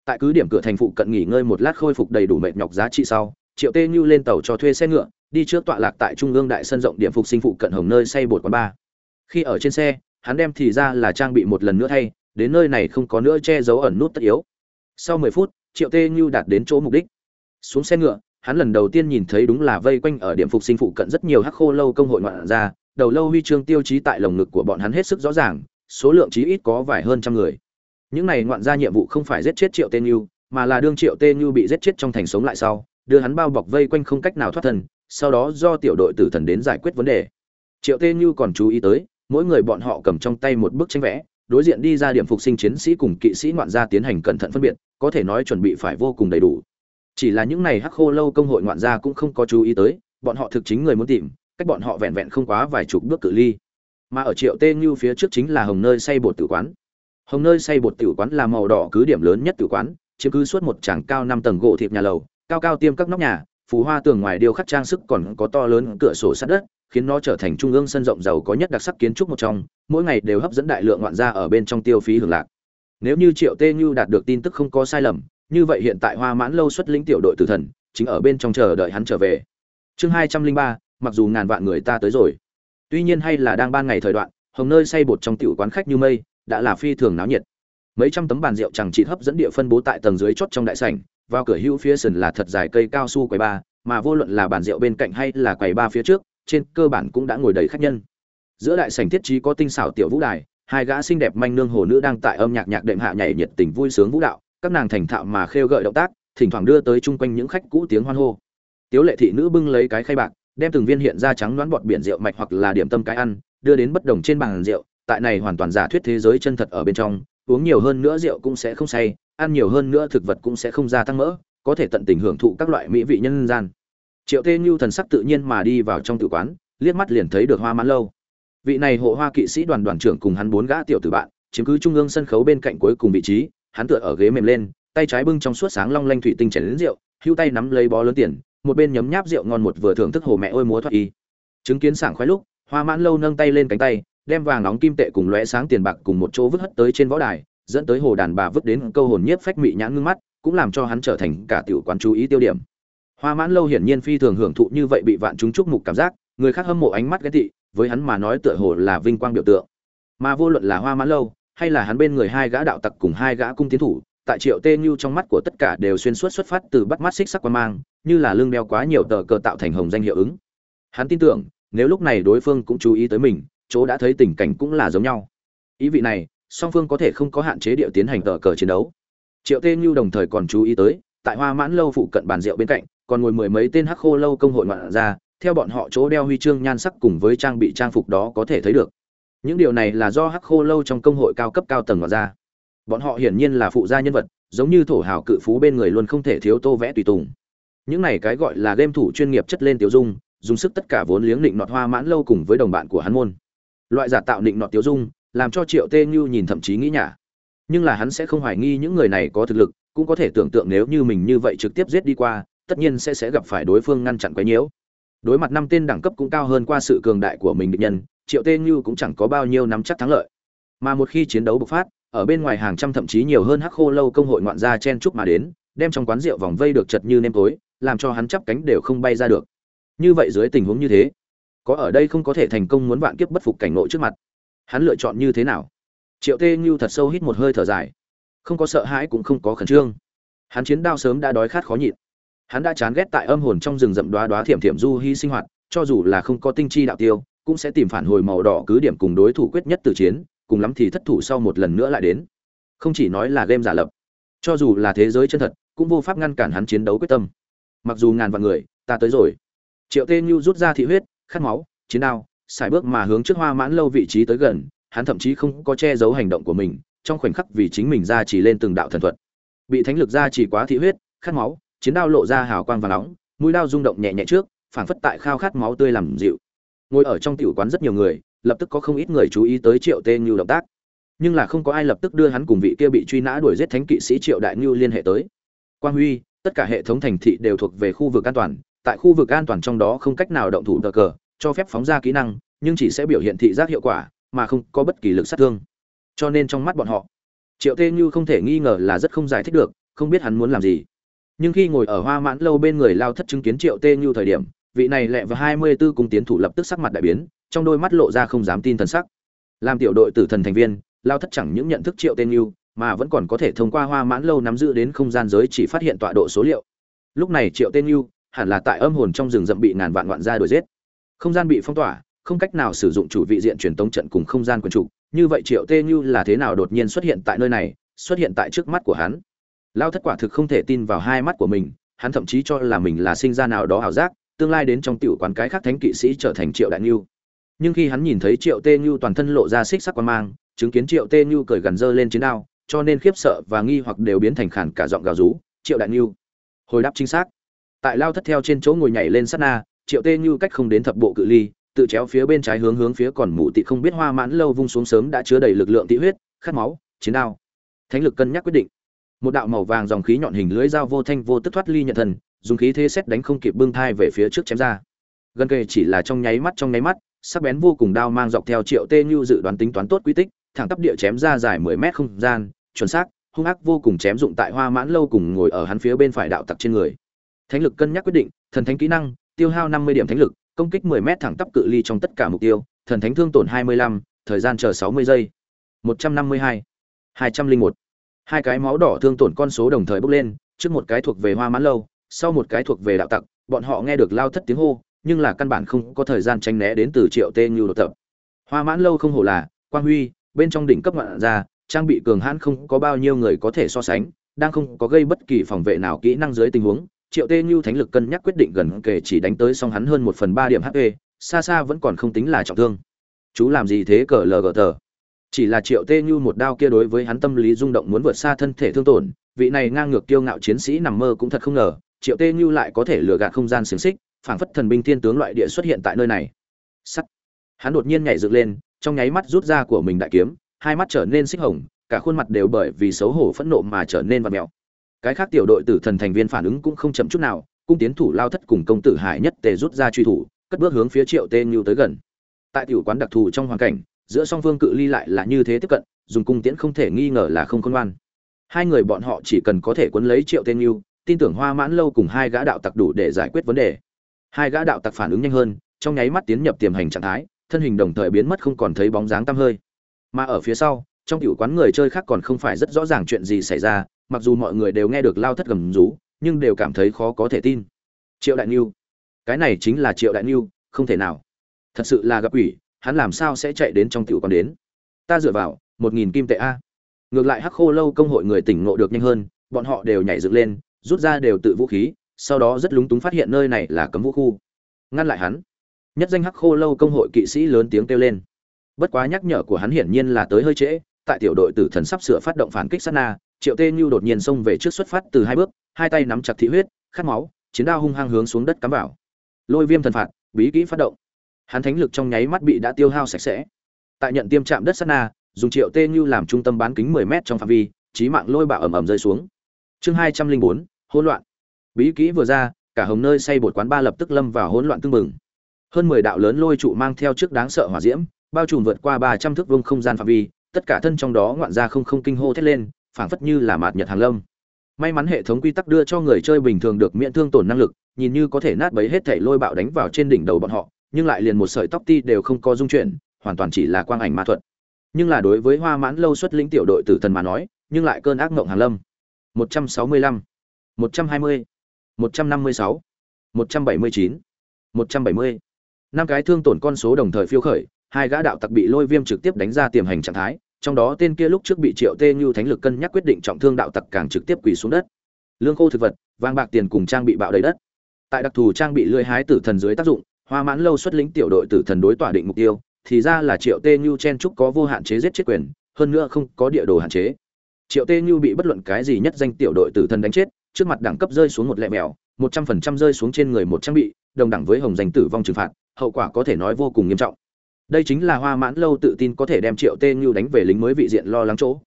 Tại cứ điểm cửa thành phụ cận nghỉ ngơi một lát khôi phục đầy đủ mệt nhọc giá trị sau triệu tê như lên tàu cho thuê xe ngựa, đi trước tọa lạc tại trung ương đại sân rộng điểm phục sinh phụ cận hồng nơi xây bột quán ba. Khi ở trên xe, hắn đem thì ra là trang bị một lần nữa thay, đến nơi này không có nữa che giấu ẩn nút tất yếu. Sau mười phút, triệu tê như đạt đến chỗ mục đích. Xuống xe ngựa, hắn lần đầu tiên nhìn thấy đúng là vây quanh ở điểm phục sinh phụ cận rất nhiều hắc khô lâu công hội ngoạn ra, đầu lâu huy chương tiêu chí tại lồng ngực của bọn hắn hết sức rõ ràng, số lượng chí ít có vài hơn trăm người. Những này ngoạn ra nhiệm vụ không phải giết chết triệu tên như, mà là đương triệu tên như bị giết chết trong thành sống lại sau đưa hắn bao bọc vây quanh không cách nào thoát thân, sau đó do tiểu đội tử thần đến giải quyết vấn đề. Triệu tên như còn chú ý tới, mỗi người bọn họ cầm trong tay một bức tranh vẽ, đối diện đi ra điểm phục sinh chiến sĩ cùng kỵ sĩ ngoạn gia tiến hành cẩn thận phân biệt, có thể nói chuẩn bị phải vô cùng đầy đủ. Chỉ là những này hắc khô lâu công hội ngoạn gia cũng không có chú ý tới, bọn họ thực chính người muốn tìm, cách bọn họ vẹn vẹn không quá vài chục bước cự ly. Mà ở triệu tê như phía trước chính là hồng nơi xây bột tử quán. Hồng nơi xây bột tử quán là màu đỏ cứ điểm lớn nhất tử quán, chiếm cứ suốt một tràng cao năm tầng gỗ thiệp nhà lầu cao cao tiêm các nóc nhà, phù hoa tường ngoài điêu khắc trang sức còn có to lớn cửa sổ sát đất, khiến nó trở thành trung ương sân rộng giàu có nhất đặc sắc kiến trúc một trong, mỗi ngày đều hấp dẫn đại lượng ngoạn gia ở bên trong tiêu phí hưởng lạc. Nếu như triệu tê như đạt được tin tức không có sai lầm, như vậy hiện tại hoa mãn lâu xuất lĩnh tiểu đội tử thần, chính ở bên trong chờ đợi hắn trở về. Chương hai trăm linh ba, mặc dù ngàn vạn người ta tới rồi. Tuy nhiên hay là đang ban ngày thời đoạn, hồng nơi say bột trong tiểu quán khách như mây, đã là phi thường náo nhiệt. Mấy trăm tấm bàn rượu chẳng chỉ hấp dẫn địa phân bố tại tầng dưới chót trong đại sảnh vào cửa hữu phía sân là thật dài cây cao su quầy ba, mà vô luận là bàn rượu bên cạnh hay là quầy ba phía trước, trên cơ bản cũng đã ngồi đầy khách nhân. Giữa đại sảnh thiết trí có tinh xảo tiểu vũ đài, hai gã xinh đẹp manh nương hồ nữ đang tại âm nhạc nhạc đệm hạ nhảy nhiệt tình vui sướng vũ đạo, các nàng thành thạo mà khêu gợi động tác, thỉnh thoảng đưa tới chung quanh những khách cũ tiếng hoan hô. Tiếu lệ thị nữ bưng lấy cái khay bạc, đem từng viên hiện ra trắng đoán bọt biển rượu mạch hoặc là điểm tâm cái ăn, đưa đến bất đồng trên bàn rượu, tại này hoàn toàn giả thuyết thế giới chân thật ở bên trong, uống nhiều hơn nữa rượu cũng sẽ không say ăn nhiều hơn nữa thực vật cũng sẽ không gia tăng mỡ, có thể tận tình hưởng thụ các loại mỹ vị nhân gian. Triệu tê như thần sắc tự nhiên mà đi vào trong tử quán, liếc mắt liền thấy được hoa mãn lâu. Vị này hộ hoa kỵ sĩ đoàn đoàn trưởng cùng hắn bốn gã tiểu tử bạn, chiếm cứ trung ương sân khấu bên cạnh cuối cùng vị trí, hắn tựa ở ghế mềm lên, tay trái bưng trong suốt sáng long lanh thủy tinh chảy đến rượu, hưu tay nắm lấy bó lớn tiền, một bên nhấm nháp rượu ngon một vừa thưởng thức hồ mẹ ôi múa thoát y. Chứng kiến sảng khoái lúc, hoa mãn lâu nâng tay lên cánh tay, đem vàng nóng kim tệ cùng lóe sáng tiền bạc cùng một chỗ vứt hất tới trên võ đài dẫn tới hồ đàn bà vứt đến câu hồn nhiếp phách mị nhãn ngưng mắt, cũng làm cho hắn trở thành cả tiểu quán chú ý tiêu điểm. Hoa mãn lâu hiển nhiên phi thường hưởng thụ như vậy bị vạn chúng chúc mục cảm giác, người khác hâm mộ ánh mắt ghét tị, với hắn mà nói tựa hồ là vinh quang biểu tượng. Mà vô luận là hoa mãn lâu, hay là hắn bên người hai gã đạo tặc cùng hai gã cung tiến thủ, tại triệu tê như trong mắt của tất cả đều xuyên suốt xuất phát từ bắt mắt xích sắc quan mang, như là lương đeo quá nhiều tờ cờ tạo thành hồng danh hiệu ứng. Hắn tin tưởng, nếu lúc này đối phương cũng chú ý tới mình, chỗ đã thấy tình cảnh cũng là giống nhau. Ý vị này song phương có thể không có hạn chế địa tiến hành tờ cờ chiến đấu. Triệu tê như đồng thời còn chú ý tới, tại hoa mãn lâu phụ cận bàn rượu bên cạnh, còn ngồi mười mấy tên hắc khô lâu công hội ngoạn ra, theo bọn họ chỗ đeo huy chương nhan sắc cùng với trang bị trang phục đó có thể thấy được. Những điều này là do hắc khô lâu trong công hội cao cấp cao tầng ngoạn ra. Bọn họ hiển nhiên là phụ gia nhân vật, giống như thổ hào cự phú bên người luôn không thể thiếu tô vẽ tùy tùng. Những này cái gọi là game thủ chuyên nghiệp chất lên tiểu dung, dùng sức tất cả vốn liếng định nọt hoa mãn lâu cùng với đồng bạn của hắn môn. Loại giả tạo định nọt tiểu dung làm cho triệu tê như nhìn thậm chí nghĩ nhả. Nhưng là hắn sẽ không hoài nghi những người này có thực lực, cũng có thể tưởng tượng nếu như mình như vậy trực tiếp giết đi qua, tất nhiên sẽ sẽ gặp phải đối phương ngăn chặn quấy nhiễu. Đối mặt năm tên đẳng cấp cũng cao hơn qua sự cường đại của mình địch nhân, triệu tê như cũng chẳng có bao nhiêu nắm chắc thắng lợi. Mà một khi chiến đấu bộc phát, ở bên ngoài hàng trăm thậm chí nhiều hơn hắc khô lâu công hội ngoạn gia chen chúc mà đến, đem trong quán rượu vòng vây được chật như nêm tối, làm cho hắn chắp cánh đều không bay ra được. Như vậy dưới tình huống như thế, có ở đây không có thể thành công muốn vạn kiếp bất phục cảnh ngộ trước mặt hắn lựa chọn như thế nào? Triệu tê như thật sâu hít một hơi thở dài. Không có sợ hãi cũng không có khẩn trương. Hắn chiến đao sớm đã đói khát khó nhịn. Hắn đã chán ghét tại âm hồn trong rừng rậm đoá đoá thiểm thiểm du hy sinh hoạt, cho dù là không có tinh chi đạo tiêu, cũng sẽ tìm phản hồi màu đỏ cứ điểm cùng đối thủ quyết nhất từ chiến, cùng lắm thì thất thủ sau một lần nữa lại đến. Không chỉ nói là game giả lập, cho dù là thế giới chân thật, cũng vô pháp ngăn cản hắn chiến đấu quyết tâm. Mặc dù ngàn vạn người, ta tới rồi. Triệu tê như rút ra thị huyết, khát máu, chiến đao xài bước mà hướng trước hoa mãn lâu vị trí tới gần, hắn thậm chí không có che giấu hành động của mình, trong khoảnh khắc vì chính mình ra chỉ lên từng đạo thần thuật. Bị thánh lực ra chỉ quá thị huyết, khát máu, chiến đao lộ ra hào quang và nóng, mũi đao rung động nhẹ nhẹ trước, phảng phất tại khao khát máu tươi làm dịu. Ngồi ở trong tiểu quán rất nhiều người, lập tức có không ít người chú ý tới triệu tê như động tác. Nhưng là không có ai lập tức đưa hắn cùng vị kia bị truy nã đuổi giết thánh kỵ sĩ triệu đại như liên hệ tới. Quang huy, tất cả hệ thống thành thị đều thuộc về khu vực an toàn, tại khu vực an toàn trong đó không cách nào động thủ tờ cờ cho phép phóng ra kỹ năng, nhưng chỉ sẽ biểu hiện thị giác hiệu quả, mà không có bất kỳ lực sát thương. Cho nên trong mắt bọn họ, triệu tê như không thể nghi ngờ là rất không giải thích được, không biết hắn muốn làm gì. Nhưng khi ngồi ở hoa mãn lâu bên người lao thất chứng kiến triệu tê như thời điểm, vị này lẹ và hai mươi 24 cung tiến thủ lập tức sắc mặt đại biến, trong đôi mắt lộ ra không dám tin thần sắc. Làm tiểu đội tử thần thành viên, lao thất chẳng những nhận thức triệu tên như, mà vẫn còn có thể thông qua hoa mãn lâu nắm giữ đến không gian giới chỉ phát hiện tọa độ số liệu. Lúc này triệu tên như hẳn là tại âm hồn trong rừng rậm bị ngàn vạn ngoạn gia đuổi giết không gian bị phong tỏa, không cách nào sử dụng chủ vị diện truyền tống trận cùng không gian quần trục. Như vậy triệu tê như là thế nào đột nhiên xuất hiện tại nơi này, xuất hiện tại trước mắt của hắn? Lao thất quả thực không thể tin vào hai mắt của mình, hắn thậm chí cho là mình là sinh ra nào đó ảo giác, tương lai đến trong tiểu quán cái khác thánh kỵ sĩ trở thành triệu đại ngưu nhưng khi hắn nhìn thấy triệu tê ngưu toàn thân lộ ra xích sắc quan mang, chứng kiến triệu tê ngưu cởi gần dơ lên chiến đao, cho nên khiếp sợ và nghi hoặc đều biến thành khản cả giọng gào rú, triệu đại ngưu hồi đáp chính xác. Tại lao thất theo trên chỗ ngồi nhảy lên sát na triệu tê như cách không đến thập bộ cự ly, tự chéo phía bên trái hướng hướng phía còn mụ tị không biết hoa mãn lâu vung xuống sớm đã chứa đầy lực lượng tị huyết, khát máu, chiến đao. Thánh lực cân nhắc quyết định. Một đạo màu vàng dòng khí nhọn hình lưới dao vô thanh vô tức thoát ly nhận thần, dùng khí thế xét đánh không kịp bưng thai về phía trước chém ra. Gần kề chỉ là trong nháy mắt trong nháy mắt, sắc bén vô cùng đao mang dọc theo triệu tê như dự đoán tính toán tốt quy tích, thẳng tắp địa chém ra dài mười mét không gian, chuẩn xác, hung ác vô cùng chém dụng tại hoa mãn lâu cùng ngồi ở hắn phía bên phải đạo tặc trên người. Thánh lực cân nhắc quyết định, thần thánh kỹ năng tiêu hao năm mươi điểm thánh lực, công kích mười mét thẳng tắp cự ly trong tất cả mục tiêu, thần thánh thương tổn hai mươi lăm, thời gian chờ sáu mươi giây. Một trăm năm mươi hai hai trăm linh một. Hai cái máu đỏ thương tổn con số đồng thời bốc lên, trước một cái thuộc về hoa mãn lâu, sau một cái thuộc về đạo tặc, bọn họ nghe được lao thất tiếng hô, nhưng là căn bản không có thời gian tranh né đến từ triệu tê như đột tập. Hoa mãn lâu không hổ là, quang huy, bên trong đỉnh cấp ngoạn ra trang bị cường hãn không có bao nhiêu người có thể so sánh, đang không có gây bất kỳ phòng vệ nào kỹ năng dưới tình huống triệu tê như thánh lực cân nhắc quyết định gần kể chỉ đánh tới song hắn hơn một phần ba điểm hp xa xa vẫn còn không tính là trọng thương. Chú làm gì thế cờ lờ gờ tờ? Chỉ là triệu tê như một đao kia đối với hắn tâm lý rung động muốn vượt xa thân thể thương tổn, vị này ngang ngược kiêu ngạo chiến sĩ nằm mơ cũng thật không ngờ, triệu tê như lại có thể lừa gạt không gian xiềng xích, phảng phất thần binh thiên tướng loại địa xuất hiện tại nơi này. Sắt. Hắn đột nhiên nhảy dựng lên, trong nháy mắt rút ra của mình đại kiếm, hai mắt trở nên xích hồng, cả khuôn mặt đều bởi vì xấu hổ phẫn nộ mà trở nên vặt mèo cái khác tiểu đội tử thần thành viên phản ứng cũng không chậm chút nào, cung tiến thủ lao thất cùng công tử hải nhất tề rút ra truy thủ, cất bước hướng phía triệu tê như tới gần. Tại tiểu quán đặc thù trong hoàn cảnh, giữa song phương cự ly lại là như thế tiếp cận, dùng cung tiễn không thể nghi ngờ là không khôn ngoan. Hai người bọn họ chỉ cần có thể quấn lấy triệu tên yêu tin tưởng hoa mãn lâu cùng hai gã đạo tặc đủ để giải quyết vấn đề. Hai gã đạo tặc phản ứng nhanh hơn, trong nháy mắt tiến nhập tiềm hành trạng thái, thân hình đồng thời biến mất không còn thấy bóng dáng tăm hơi. Mà ở phía sau, trong tiểu quán người chơi khác còn không phải rất rõ ràng chuyện gì xảy ra mặc dù mọi người đều nghe được lao thất gầm rú, nhưng đều cảm thấy khó có thể tin. Triệu đại niu, cái này chính là triệu đại niu, không thể nào. Thật sự là gặp ủy hắn làm sao sẽ chạy đến trong tiểu còn đến? Ta dựa vào, một nghìn kim tệ a. Ngược lại hắc khô lâu công hội người tỉnh ngộ được nhanh hơn, bọn họ đều nhảy dựng lên, rút ra đều tự vũ khí, sau đó rất lúng túng phát hiện nơi này là cấm vũ khu. Ngăn lại hắn. Nhất danh hắc khô lâu công hội kỵ sĩ lớn tiếng kêu lên. Bất quá nhắc nhở của hắn hiển nhiên là tới hơi trễ, tại tiểu đội tử thần sắp sửa phát động phản kích sát na triệu tê như đột nhiên xông về trước xuất phát từ hai bước hai tay nắm chặt thị huyết khát máu chiến đao hung hăng hướng xuống đất cắm vào. Lôi viêm thần phạt bí kỹ phát động. Hắn thánh lực trong nháy mắt bị đã tiêu hao sạch sẽ. Tại nhận tiêm chạm đất sát na dùng triệu tê như làm trung tâm bán kính 10 mét trong phạm vi trí mạng lôi bạo ầm ầm rơi xuống. Chương 204, hỗn loạn. Bí kỹ vừa ra cả hồng nơi xây bột quán ba lập tức lâm vào hỗn loạn tương mừng hơn 10 đạo lớn lôi trụ mang theo trước đáng sợ hỏa diễm bao trùm vượt qua 300 thước vuông không gian phạm vi tất cả thân trong đó ngoạn ra không không kinh hô thét lên phảng phất như là mạt nhật hàng lâm. May mắn hệ thống quy tắc đưa cho người chơi bình thường được miễn thương tổn năng lực nhìn như có thể nát bấy hết thể lôi bạo đánh vào trên đỉnh đầu bọn họ nhưng lại liền một sợi tóc ti đều không có dung chuyển hoàn toàn chỉ là quang ảnh ma thuật. Nhưng là đối với hoa mãn lâu xuất lĩnh tiểu đội tử thần mà nói nhưng lại cơn ác mộng hàn lâm. 165, 120, 156, 179, 170. năm cái thương tổn con số đồng thời phiêu khởi hai gã đạo tặc bị lôi viêm trực tiếp đánh ra tiềm hành trạng thái trong đó tên kia lúc trước bị triệu tê như thánh lực cân nhắc quyết định trọng thương đạo tặc càng trực tiếp quỳ xuống đất. Lương khô thực vật, vàng bạc tiền cùng trang bị bạo đầy đất. Tại đặc thù trang bị lưỡi hái tử thần dưới tác dụng, hoa mãn lâu xuất lĩnh tiểu đội tử thần đối tỏa định mục tiêu, thì ra là triệu tê như chen trúc có vô hạn chế giết chết quyền, hơn nữa không có địa đồ hạn chế. Triệu tê như bị bất luận cái gì nhất danh tiểu đội tử thần đánh chết, trước mặt đẳng cấp rơi xuống một lẹ mèo, một trăm phần trăm rơi xuống trên người một trang bị, đồng đẳng với hồng danh tử vong trừng phạt, hậu quả có thể nói vô cùng nghiêm trọng đây chính là hoa mãn lâu tự tin có thể đem triệu tê như đánh về lính mới vị diện lo lắng chỗ.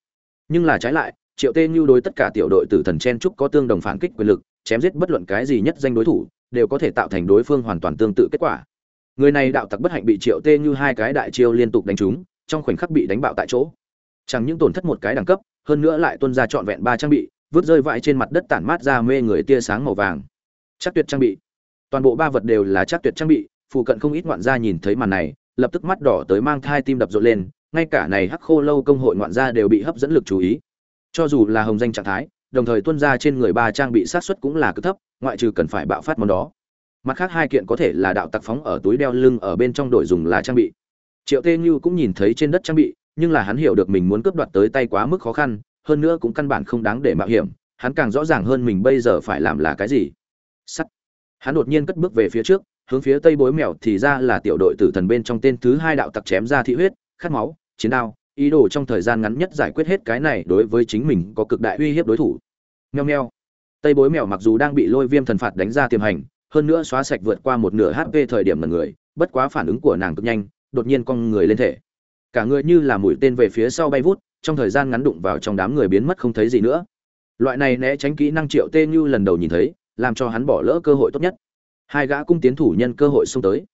Nhưng là trái lại, triệu tê như đối tất cả tiểu đội tử thần chen trúc có tương đồng phản kích quyền lực, chém giết bất luận cái gì nhất danh đối thủ, đều có thể tạo thành đối phương hoàn toàn tương tự kết quả. Người này đạo tặc bất hạnh bị triệu tê như hai cái đại chiêu liên tục đánh trúng, trong khoảnh khắc bị đánh bạo tại chỗ. Chẳng những tổn thất một cái đẳng cấp, hơn nữa lại tuân ra trọn vẹn ba trang bị, vứt rơi vãi trên mặt đất tản mát ra mê người tia sáng màu vàng. Chắc tuyệt trang bị. Toàn bộ ba vật đều là chắc tuyệt trang bị, phụ cận không ít ngoạn gia nhìn thấy màn này lập tức mắt đỏ tới mang thai tim đập rộn lên, ngay cả này hắc khô lâu công hội ngoạn gia đều bị hấp dẫn lực chú ý. Cho dù là hồng danh trạng thái, đồng thời tuân ra trên người ba trang bị sát xuất cũng là cực thấp, ngoại trừ cần phải bạo phát món đó. Mặt khác hai kiện có thể là đạo tặc phóng ở túi đeo lưng ở bên trong đội dùng là trang bị. Triệu tê như cũng nhìn thấy trên đất trang bị, nhưng là hắn hiểu được mình muốn cướp đoạt tới tay quá mức khó khăn, hơn nữa cũng căn bản không đáng để mạo hiểm, hắn càng rõ ràng hơn mình bây giờ phải làm là cái gì. Sắt. Hắn đột nhiên cất bước về phía trước hướng phía tây bối mèo thì ra là tiểu đội tử thần bên trong tên thứ hai đạo tặc chém ra thị huyết, khát máu, chiến đao. Ý đồ trong thời gian ngắn nhất giải quyết hết cái này đối với chính mình có cực đại uy hiếp đối thủ. Nheo nheo tây bối mèo mặc dù đang bị lôi viêm thần phạt đánh ra tiềm hành, hơn nữa xóa sạch vượt qua một nửa hp thời điểm lần người, bất quá phản ứng của nàng cực nhanh, đột nhiên con người lên thể. Cả người như là mũi tên về phía sau bay vút, trong thời gian ngắn đụng vào trong đám người biến mất không thấy gì nữa. Loại này né tránh kỹ năng triệu tê như lần đầu nhìn thấy, làm cho hắn bỏ lỡ cơ hội tốt nhất hai gã cung tiến thủ nhân cơ hội xông tới.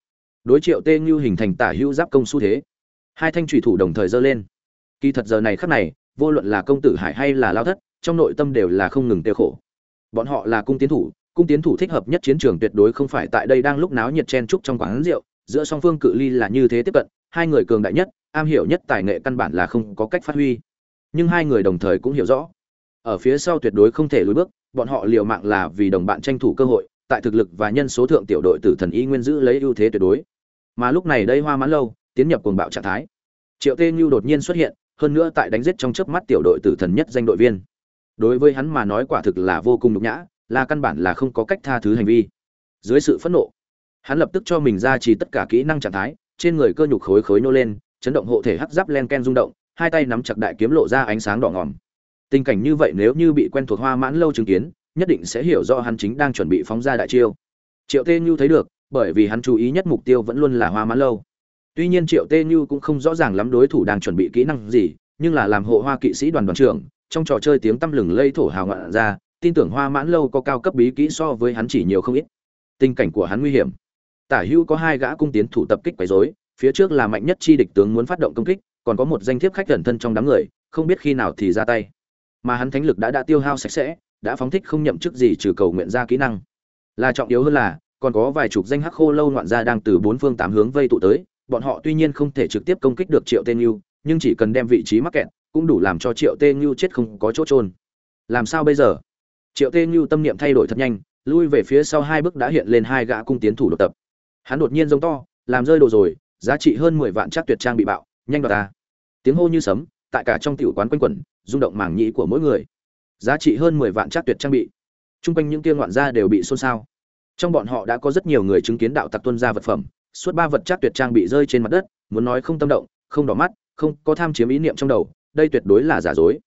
Đối triệu tê như hình thành tả hữu giáp công xu thế. Hai thanh thủy thủ đồng thời giơ lên. Kỳ thật giờ này khắc này, vô luận là công tử hải hay là lao thất, trong nội tâm đều là không ngừng tiêu khổ. Bọn họ là cung tiến thủ, cung tiến thủ thích hợp nhất chiến trường tuyệt đối không phải tại đây đang lúc náo nhiệt chen trúc trong quán rượu, giữa song phương cự ly là như thế tiếp cận, hai người cường đại nhất, am hiểu nhất tài nghệ căn bản là không có cách phát huy. Nhưng hai người đồng thời cũng hiểu rõ, ở phía sau tuyệt đối không thể lùi bước, bọn họ liều mạng là vì đồng bạn tranh thủ cơ hội tại thực lực và nhân số thượng tiểu đội tử thần y nguyên giữ lấy ưu thế tuyệt đối. Mà lúc này đây hoa mãn lâu, tiến nhập cuồng bạo trạng thái. Triệu tê nhu đột nhiên xuất hiện, hơn nữa tại đánh giết trong chớp mắt tiểu đội tử thần nhất danh đội viên. Đối với hắn mà nói quả thực là vô cùng nhục nhã, là căn bản là không có cách tha thứ hành vi. Dưới sự phẫn nộ, hắn lập tức cho mình ra trì tất cả kỹ năng trạng thái, trên người cơ nhục khối khối nô lên, chấn động hộ thể hắc giáp len ken rung động, hai tay nắm chặt đại kiếm lộ ra ánh sáng đỏ ngòm. Tình cảnh như vậy nếu như bị quen thuộc hoa mãn lâu chứng kiến nhất định sẽ hiểu rõ hắn chính đang chuẩn bị phóng ra đại chiêu. Triệu tê như thấy được, bởi vì hắn chú ý nhất mục tiêu vẫn luôn là hoa mãn lâu. Tuy nhiên triệu tê như cũng không rõ ràng lắm đối thủ đang chuẩn bị kỹ năng gì, nhưng là làm hộ hoa kỵ sĩ đoàn đoàn trưởng, trong trò chơi tiếng tăm lừng lây thổ hào ngạn ra, tin tưởng hoa mãn lâu có cao cấp bí kỹ so với hắn chỉ nhiều không ít. Tình cảnh của hắn nguy hiểm. Tả hữu có hai gã cung tiến thủ tập kích quấy rối, phía trước là mạnh nhất chi địch tướng muốn phát động công kích, còn có một danh thiếp khách gần thân trong đám người, không biết khi nào thì ra tay. Mà hắn thánh lực đã đã tiêu hao sạch sẽ đã phóng thích không nhậm chức gì trừ cầu nguyện ra kỹ năng. Là trọng yếu hơn là, còn có vài chục danh hắc khô lâu ngoạn gia đang từ bốn phương tám hướng vây tụ tới, bọn họ tuy nhiên không thể trực tiếp công kích được triệu tên yêu nhưng chỉ cần đem vị trí mắc kẹt, cũng đủ làm cho triệu tên yêu chết không có chỗ trôn làm sao bây giờ? Triệu tên yêu tâm niệm thay đổi thật nhanh, lui về phía sau hai bước đã hiện lên hai gã cung tiến thủ độc tập. Hắn đột nhiên giống to, làm rơi đồ rồi, giá trị hơn mười vạn chắc tuyệt trang bị bạo, nhanh vào ta. Tiếng hô như sấm, tại cả trong tiểu quán quanh quẩn, rung động màng nhĩ của mỗi người giá trị hơn mười vạn chắc tuyệt trang bị. Chung quanh những kia ngoạn gia đều bị xôn xao. Trong bọn họ đã có rất nhiều người chứng kiến đạo tặc tuân ra vật phẩm, suốt ba vật chắc tuyệt trang bị rơi trên mặt đất, muốn nói không tâm động, không đỏ mắt, không có tham chiếm ý niệm trong đầu, đây tuyệt đối là giả dối.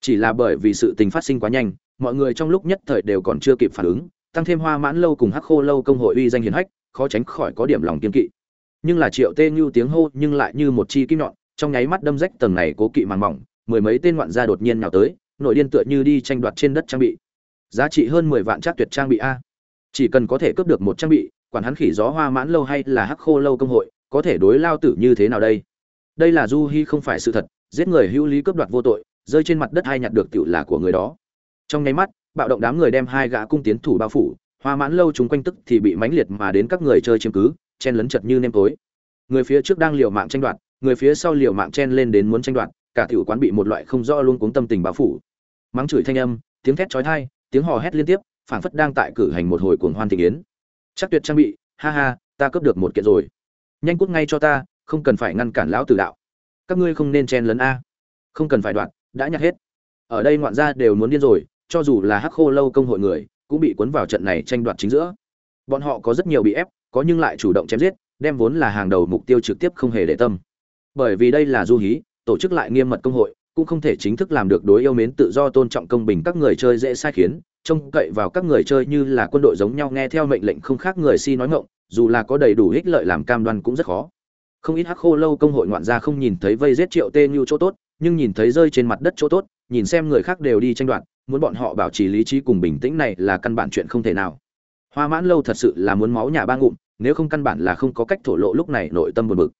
Chỉ là bởi vì sự tình phát sinh quá nhanh, mọi người trong lúc nhất thời đều còn chưa kịp phản ứng, tăng thêm hoa mãn lâu cùng hắc khô lâu công hội uy danh hiền hách, khó tránh khỏi có điểm lòng kiên kỵ. Nhưng là triệu tê như tiếng hô nhưng lại như một chi kim nhọn, trong nháy mắt đâm rách tầng này cố kỵ màn mỏng, mười mấy tên ngoạn gia đột nhiên nhào tới nội điên tựa như đi tranh đoạt trên đất trang bị. Giá trị hơn mười vạn chắc tuyệt trang bị a. Chỉ cần có thể cướp được một trang bị, quản hắn khỉ gió hoa mãn lâu hay là hắc khô lâu công hội, có thể đối lao tử như thế nào đây? Đây là du hi không phải sự thật, giết người hữu lý cướp đoạt vô tội, rơi trên mặt đất hay nhặt được tựu là của người đó. Trong nháy mắt, bạo động đám người đem hai gã cung tiến thủ bao phủ, hoa mãn lâu chúng quanh tức thì bị mãnh liệt mà đến các người chơi chiếm cứ, chen lấn chật như nêm tối. Người phía trước đang liều mạng tranh đoạt, người phía sau liều mạng chen lên đến muốn tranh đoạt, cả tiểu quán bị một loại không rõ luôn cuống tâm tình bao phủ mắng chửi thanh âm, tiếng thét chói tai, tiếng hò hét liên tiếp, phảng phất đang tại cử hành một hồi cuồng hoan thị yến. Chắc tuyệt trang bị, ha ha, ta cướp được một kiện rồi. Nhanh cút ngay cho ta, không cần phải ngăn cản lão tử đạo. Các ngươi không nên chen lấn a. Không cần phải đoạn, đã nhặt hết. Ở đây ngoạn gia đều muốn điên rồi, cho dù là hắc khô lâu công hội người, cũng bị cuốn vào trận này tranh đoạt chính giữa. Bọn họ có rất nhiều bị ép, có nhưng lại chủ động chém giết, đem vốn là hàng đầu mục tiêu trực tiếp không hề để tâm. Bởi vì đây là du hí, tổ chức lại nghiêm mật công hội cũng không thể chính thức làm được đối yêu mến tự do tôn trọng công bình các người chơi dễ sai khiến, trông cậy vào các người chơi như là quân đội giống nhau nghe theo mệnh lệnh không khác người si nói ngộng dù là có đầy đủ ích lợi làm cam đoan cũng rất khó. Không ít hắc khô lâu công hội ngoạn gia không nhìn thấy vây giết triệu tê như chỗ tốt, nhưng nhìn thấy rơi trên mặt đất chỗ tốt, nhìn xem người khác đều đi tranh đoạt, muốn bọn họ bảo trì lý trí cùng bình tĩnh này là căn bản chuyện không thể nào. Hoa mãn lâu thật sự là muốn máu nhà ba ngụm, nếu không căn bản là không có cách thổ lộ lúc này nội tâm buồn bực.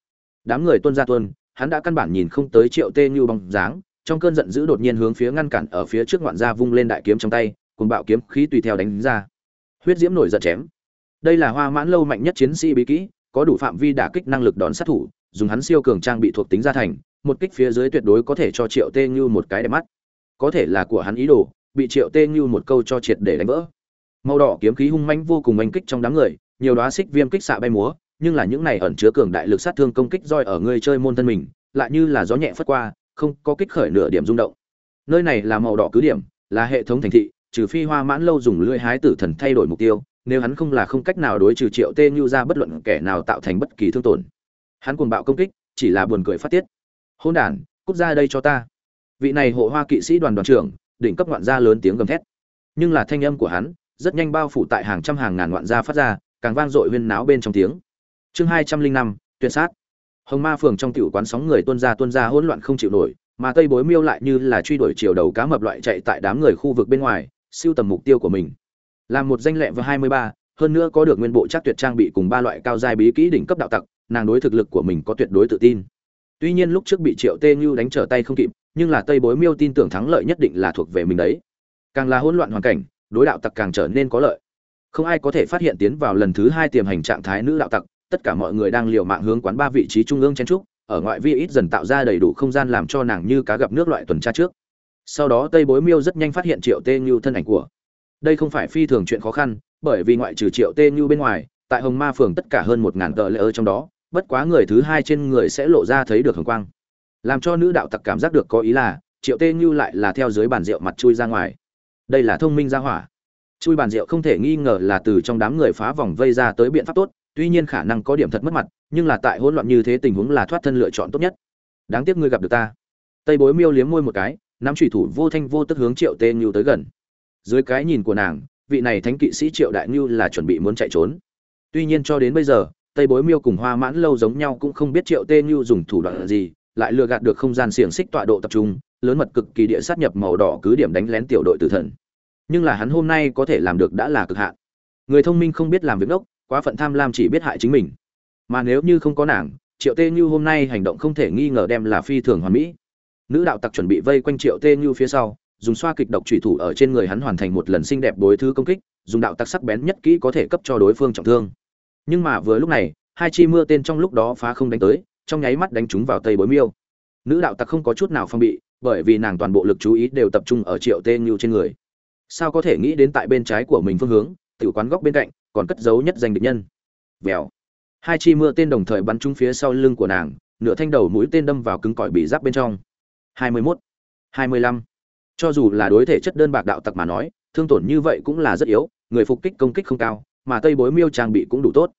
Đám người tuân ra tuân hắn đã căn bản nhìn không tới triệu tê như bóng dáng, trong cơn giận dữ đột nhiên hướng phía ngăn cản ở phía trước ngoạn gia vung lên đại kiếm trong tay, cùng bạo kiếm khí tùy theo đánh ra. Huyết diễm nổi giận chém. Đây là hoa mãn lâu mạnh nhất chiến sĩ bí kỹ, có đủ phạm vi đả kích năng lực đón sát thủ, dùng hắn siêu cường trang bị thuộc tính gia thành, một kích phía dưới tuyệt đối có thể cho triệu tê như một cái đẹp mắt. Có thể là của hắn ý đồ, bị triệu tê như một câu cho triệt để đánh vỡ. Màu đỏ kiếm khí hung manh vô cùng oanh kích trong đám người, nhiều đóa xích viêm kích xạ bay múa nhưng là những này ẩn chứa cường đại lực sát thương công kích roi ở người chơi môn thân mình, lại như là gió nhẹ phất qua, không có kích khởi nửa điểm rung động. Nơi này là màu đỏ cứ điểm, là hệ thống thành thị, trừ phi hoa mãn lâu dùng lưỡi hái tử thần thay đổi mục tiêu, nếu hắn không là không cách nào đối trừ triệu tê như ra bất luận kẻ nào tạo thành bất kỳ thương tổn. Hắn cuồng bạo công kích, chỉ là buồn cười phát tiết. Hôn đản, cút ra đây cho ta. Vị này hộ hoa kỵ sĩ đoàn đoàn trưởng, đỉnh cấp ngoạn gia lớn tiếng gầm thét. Nhưng là thanh âm của hắn, rất nhanh bao phủ tại hàng trăm hàng ngàn ngoạn gia phát ra, càng vang dội huyên náo bên trong tiếng chương hai trăm linh năm, tuyệt sát. Hồng ma phường trong tiểu quán sóng người tuôn ra tuôn ra hỗn loạn không chịu nổi, mà tây bối miêu lại như là truy đuổi chiều đầu cá mập loại chạy tại đám người khu vực bên ngoài, siêu tầm mục tiêu của mình. Làm một danh lệ và hai mươi ba, hơn nữa có được nguyên bộ chắc tuyệt trang bị cùng ba loại cao giai bí kỹ đỉnh cấp đạo tặc, nàng đối thực lực của mình có tuyệt đối tự tin. Tuy nhiên lúc trước bị triệu tê như đánh trở tay không kịp, nhưng là tây bối miêu tin tưởng thắng lợi nhất định là thuộc về mình đấy. Càng là hỗn loạn hoàn cảnh, đối đạo tặc càng trở nên có lợi. Không ai có thể phát hiện tiến vào lần thứ hai tiềm hành trạng thái nữ đạo tặc tất cả mọi người đang liều mạng hướng quán ba vị trí trung ương chen trúc, ở ngoại vi ít dần tạo ra đầy đủ không gian làm cho nàng như cá gặp nước loại tuần tra trước. Sau đó tây bối miêu rất nhanh phát hiện triệu tê như thân ảnh của đây không phải phi thường chuyện khó khăn, bởi vì ngoại trừ triệu tê như bên ngoài, tại hồng ma phường tất cả hơn một ngàn tờ lễ ơ trong đó, bất quá người thứ hai trên người sẽ lộ ra thấy được hồng quang. Làm cho nữ đạo tặc cảm giác được có ý là triệu tê như lại là theo dưới bàn rượu mặt chui ra ngoài. Đây là thông minh ra hỏa. Chui bàn rượu không thể nghi ngờ là từ trong đám người phá vòng vây ra tới biện pháp tốt tuy nhiên khả năng có điểm thật mất mặt, nhưng là tại hỗn loạn như thế tình huống là thoát thân lựa chọn tốt nhất. Đáng tiếc ngươi gặp được ta. Tây bối miêu liếm môi một cái, nắm thủy thủ vô thanh vô tức hướng triệu tê như tới gần. Dưới cái nhìn của nàng, vị này thánh kỵ sĩ triệu đại như là chuẩn bị muốn chạy trốn. Tuy nhiên cho đến bây giờ, tây bối miêu cùng hoa mãn lâu giống nhau cũng không biết triệu tê như dùng thủ đoạn gì, lại lừa gạt được không gian xiềng xích tọa độ tập trung, lớn mật cực kỳ địa sát nhập màu đỏ cứ điểm đánh lén tiểu đội tử thần. Nhưng là hắn hôm nay có thể làm được đã là cực hạn. Người thông minh không biết làm việc ngốc quá phận tham lam chỉ biết hại chính mình. Mà nếu như không có nàng, triệu tê như hôm nay hành động không thể nghi ngờ đem là phi thường hoàn mỹ. Nữ đạo tặc chuẩn bị vây quanh triệu tê như phía sau, dùng xoa kịch độc thủy thủ ở trên người hắn hoàn thành một lần xinh đẹp đối thứ công kích, dùng đạo tặc sắc bén nhất kỹ có thể cấp cho đối phương trọng thương. Nhưng mà vừa lúc này, hai chi mưa tên trong lúc đó phá không đánh tới, trong nháy mắt đánh chúng vào tây bối miêu. Nữ đạo tặc không có chút nào phong bị, bởi vì nàng toàn bộ lực chú ý đều tập trung ở triệu tê như trên người. Sao có thể nghĩ đến tại bên trái của mình phương hướng tự quán góc bên cạnh còn cất giấu nhất danh địch nhân. Vèo. Hai chi mưa tên đồng thời bắn trúng phía sau lưng của nàng nửa thanh đầu mũi tên đâm vào cứng cỏi bị giáp bên trong. 21, 25. cho dù là đối thể chất đơn bạc đạo tặc mà nói thương tổn như vậy cũng là rất yếu người phục kích công kích không cao mà tây bối miêu trang bị cũng đủ tốt.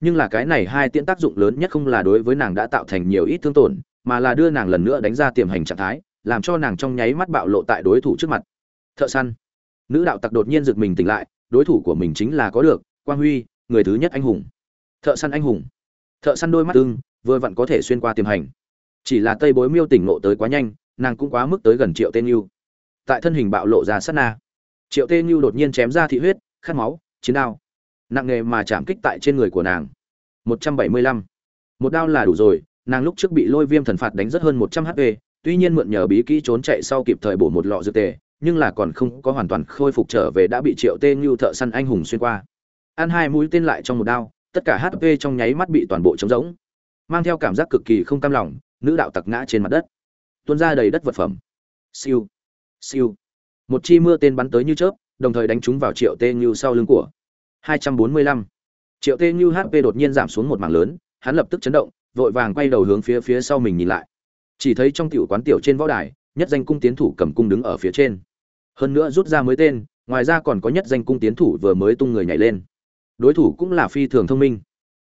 Nhưng là cái này hai tiễn tác dụng lớn nhất không là đối với nàng đã tạo thành nhiều ít thương tổn mà là đưa nàng lần nữa đánh ra tiềm hành trạng thái làm cho nàng trong nháy mắt bạo lộ tại đối thủ trước mặt. Thợ săn. Nữ đạo tặc đột nhiên giật mình tỉnh lại đối thủ của mình chính là có được quang huy, người thứ nhất anh hùng. Thợ săn anh hùng. Thợ săn đôi mắt ưng, vừa vặn có thể xuyên qua tiềm hành. Chỉ là tây bối miêu tỉnh nộ tới quá nhanh, nàng cũng quá mức tới gần triệu tên yêu tại thân hình bạo lộ ra sát na. Triệu tên yêu đột nhiên chém ra thị huyết, khát máu, chiến đao. Nặng nghề mà chạm kích tại trên người của nàng. Một trăm bảy mươi lăm. Một đao là đủ rồi, nàng lúc trước bị lôi viêm thần phạt đánh rất hơn một trăm hp tuy nhiên mượn nhờ bí kỹ trốn chạy sau kịp thời bổ một lọ dược tề, nhưng là còn không có hoàn toàn khôi phục trở về đã bị triệu tên như thợ săn anh hùng xuyên qua ăn hai mũi tên lại trong một đao, tất cả hp trong nháy mắt bị toàn bộ trống rỗng. Mang theo cảm giác cực kỳ không cam lòng, nữ đạo tặc ngã trên mặt đất. Tuôn ra đầy đất vật phẩm. Siêu. Siêu. Một chi mưa tên bắn tới như chớp, đồng thời đánh trúng vào triệu tê như sau lưng của. 245. triệu tê như hp đột nhiên giảm xuống một mảng lớn, hắn lập tức chấn động, vội vàng quay đầu hướng phía phía sau mình nhìn lại. Chỉ thấy trong tiểu quán tiểu trên võ đài, nhất danh cung tiến thủ cầm cung đứng ở phía trên. Hơn nữa rút ra mới tên, ngoài ra còn có nhất danh cung tiến thủ vừa mới tung người nhảy lên đối thủ cũng là phi thường thông minh.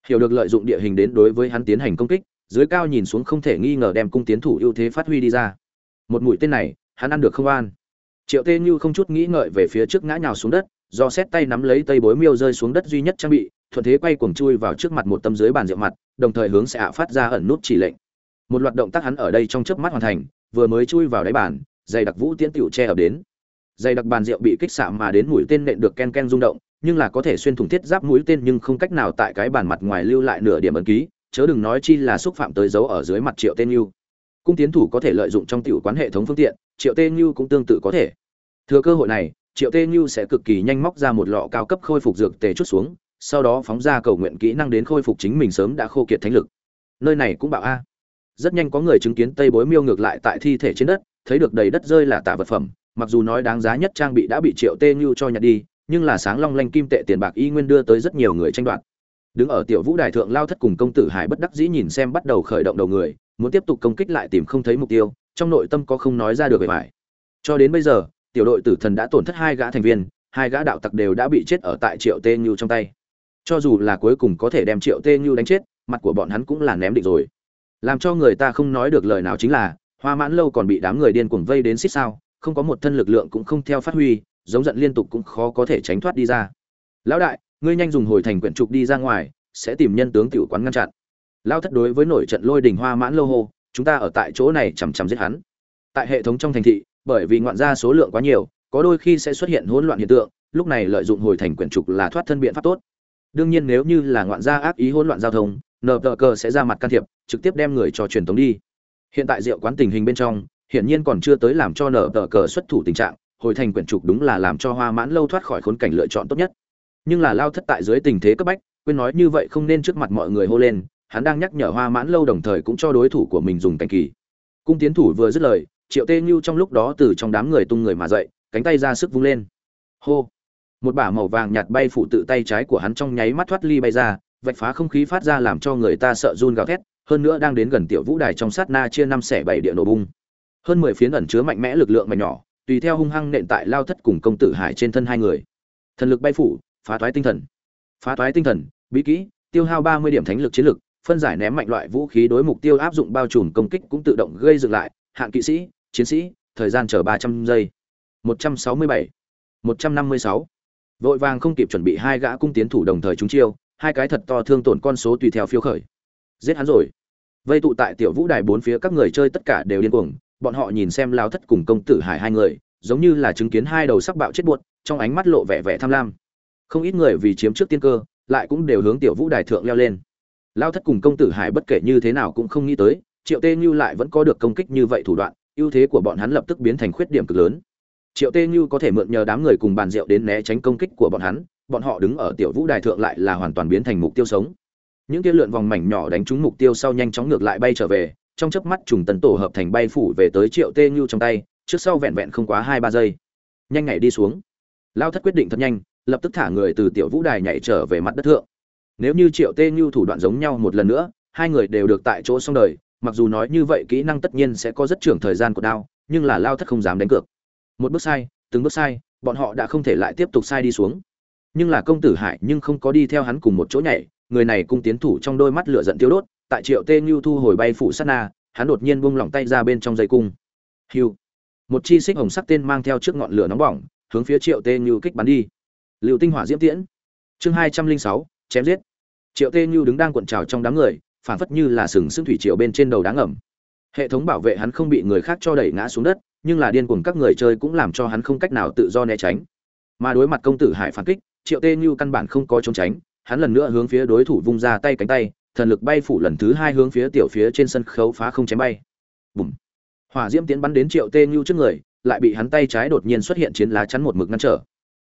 Hiểu được lợi dụng địa hình đến đối với hắn tiến hành công kích, dưới cao nhìn xuống không thể nghi ngờ đem cung tiến thủ ưu thế phát huy đi ra. Một mũi tên này, hắn ăn được không an. Triệu tê như không chút nghĩ ngợi về phía trước ngã nhào xuống đất, do xét tay nắm lấy tây bối miêu rơi xuống đất duy nhất trang bị, thuận thế quay cuồng chui vào trước mặt một tâm dưới bàn rượu mặt, đồng thời hướng sẽ phát ra ẩn nút chỉ lệnh. Một loạt động tác hắn ở đây trong chớp mắt hoàn thành, vừa mới chui vào đáy bàn, dày đặc vũ tiễn tiểu che ở đến. Dày đặc bàn rượu bị kích xạ mà đến mũi tên nện được ken ken rung động nhưng là có thể xuyên thủng thiết giáp mũi tên nhưng không cách nào tại cái bàn mặt ngoài lưu lại nửa điểm ấn ký, chớ đừng nói chi là xúc phạm tới dấu ở dưới mặt triệu tên như. Cung tiến thủ có thể lợi dụng trong tiểu quán hệ thống phương tiện, triệu tên như cũng tương tự có thể. Thừa cơ hội này, triệu tên như sẽ cực kỳ nhanh móc ra một lọ cao cấp khôi phục dược tề chút xuống, sau đó phóng ra cầu nguyện kỹ năng đến khôi phục chính mình sớm đã khô kiệt thánh lực. Nơi này cũng bảo a. Rất nhanh có người chứng kiến tây bối miêu ngược lại tại thi thể trên đất, thấy được đầy đất rơi là tả vật phẩm, mặc dù nói đáng giá nhất trang bị đã bị triệu tê như cho nhặt đi nhưng là sáng long lanh kim tệ tiền bạc y nguyên đưa tới rất nhiều người tranh đoạt. Đứng ở tiểu vũ đài thượng lao thất cùng công tử hải bất đắc dĩ nhìn xem bắt đầu khởi động đầu người, muốn tiếp tục công kích lại tìm không thấy mục tiêu, trong nội tâm có không nói ra được về phải cho đến bây giờ, tiểu đội tử thần đã tổn thất hai gã thành viên, hai gã đạo tặc đều đã bị chết ở tại triệu tê như trong tay. Cho dù là cuối cùng có thể đem triệu tê như đánh chết, mặt của bọn hắn cũng là ném định rồi. Làm cho người ta không nói được lời nào chính là, hoa mãn lâu còn bị đám người điên cuồng vây đến xích sao, không có một thân lực lượng cũng không theo phát huy giống giận liên tục cũng khó có thể tránh thoát đi ra. Lão đại, ngươi nhanh dùng hồi thành quyển trục đi ra ngoài, sẽ tìm nhân tướng tiểu quán ngăn chặn. Lao thất đối với nổi trận lôi đình hoa mãn lâu hô, chúng ta ở tại chỗ này chằm chằm giết hắn. Tại hệ thống trong thành thị, bởi vì ngoạn gia số lượng quá nhiều, có đôi khi sẽ xuất hiện hỗn loạn hiện tượng, lúc này lợi dụng hồi thành quyển trục là thoát thân biện pháp tốt. Đương nhiên nếu như là ngoạn gia ác ý hỗn loạn giao thông, nờ tờ cờ sẽ ra mặt can thiệp, trực tiếp đem người cho truyền tống đi. Hiện tại rượu quán tình hình bên trong, hiển nhiên còn chưa tới làm cho nở tờ cờ xuất thủ tình trạng hồi thành quyển trục đúng là làm cho hoa mãn lâu thoát khỏi khốn cảnh lựa chọn tốt nhất. Nhưng là lao thất tại dưới tình thế cấp bách, quên nói như vậy không nên trước mặt mọi người hô lên, hắn đang nhắc nhở hoa mãn lâu đồng thời cũng cho đối thủ của mình dùng cành kỳ. Cung tiến thủ vừa dứt lời, triệu tê như trong lúc đó từ trong đám người tung người mà dậy, cánh tay ra sức vung lên. Hô! Một bả màu vàng nhạt bay phụ tự tay trái của hắn trong nháy mắt thoát ly bay ra, vạch phá không khí phát ra làm cho người ta sợ run gào thét, hơn nữa đang đến gần tiểu vũ đài trong sát na chia năm xẻ bảy địa nổ bung. Hơn mười phiến ẩn chứa mạnh mẽ lực lượng mà nhỏ tùy theo hung hăng nện tại lao thất cùng công tử hải trên thân hai người. Thần lực bay phủ, phá thoái tinh thần. Phá thoái tinh thần, bí kỹ, tiêu hao ba mươi điểm thánh lực chiến lực, phân giải ném mạnh loại vũ khí đối mục tiêu áp dụng bao trùm công kích cũng tự động gây dựng lại. Hạn kỵ sĩ, chiến sĩ, thời gian chờ ba trăm giây. Một trăm sáu mươi bảy, một trăm năm mươi sáu. Vội vàng không kịp chuẩn bị hai gã cung tiến thủ đồng thời trúng chiêu, hai cái thật to thương tổn con số tùy theo phiêu khởi. Giết hắn rồi. Vây tụ tại tiểu vũ đài bốn phía các người chơi tất cả đều điên cuồng bọn họ nhìn xem lao thất cùng công tử hải hai người, giống như là chứng kiến hai đầu sắc bạo chết buốt, trong ánh mắt lộ vẻ vẻ tham lam. Không ít người vì chiếm trước tiên cơ, lại cũng đều hướng tiểu vũ đài thượng leo lên. Lao thất cùng công tử hải bất kể như thế nào cũng không nghĩ tới, triệu tê như lại vẫn có được công kích như vậy thủ đoạn, ưu thế của bọn hắn lập tức biến thành khuyết điểm cực lớn. Triệu tê như có thể mượn nhờ đám người cùng bàn rượu đến né tránh công kích của bọn hắn, bọn họ đứng ở tiểu vũ đài thượng lại là hoàn toàn biến thành mục tiêu sống. Những kia lượn vòng mảnh nhỏ đánh trúng mục tiêu sau nhanh chóng ngược lại bay trở về trong chớp mắt trùng tần tổ hợp thành bay phủ về tới triệu tê nhu trong tay, trước sau vẹn vẹn không quá hai ba giây. Nhanh nhảy đi xuống. Lao thất quyết định thật nhanh, lập tức thả người từ tiểu vũ đài nhảy trở về mặt đất thượng. Nếu như triệu tê nhu thủ đoạn giống nhau một lần nữa, hai người đều được tại chỗ xong đời, mặc dù nói như vậy kỹ năng tất nhiên sẽ có rất trưởng thời gian của đao, nhưng là lao thất không dám đánh cược. Một bước sai, từng bước sai, bọn họ đã không thể lại tiếp tục sai đi xuống. Nhưng là công tử hải nhưng không có đi theo hắn cùng một chỗ nhảy, người này cung tiến thủ trong đôi mắt lửa giận tiêu đốt tại triệu tê như thu hồi bay phủ sát na, hắn đột nhiên buông lỏng tay ra bên trong dây cung. Hiu. Một chi xích hồng sắc tên mang theo trước ngọn lửa nóng bỏng, hướng phía triệu tê như kích bắn đi. Liệu tinh hỏa diễm tiễn. Chương hai trăm linh sáu, chém giết. Triệu tê như đứng đang cuộn trào trong đám người phản phất như là sừng sững thủy triệu bên trên đầu đáng ẩm. Hệ thống bảo vệ hắn không bị người khác cho đẩy ngã xuống đất, nhưng là điên cuồng các người chơi cũng làm cho hắn không cách nào tự do né tránh. Mà đối mặt công tử hải phản kích, triệu tê như căn bản không có trốn tránh, hắn lần nữa hướng phía đối thủ vung ra tay cánh tay thần lực bay phủ lần thứ hai hướng phía tiểu phía trên sân khấu phá không chém bay. Bùm. Hỏa diễm tiến bắn đến triệu tê nhu trước người, lại bị hắn tay trái đột nhiên xuất hiện chiến lá chắn một mực ngăn trở.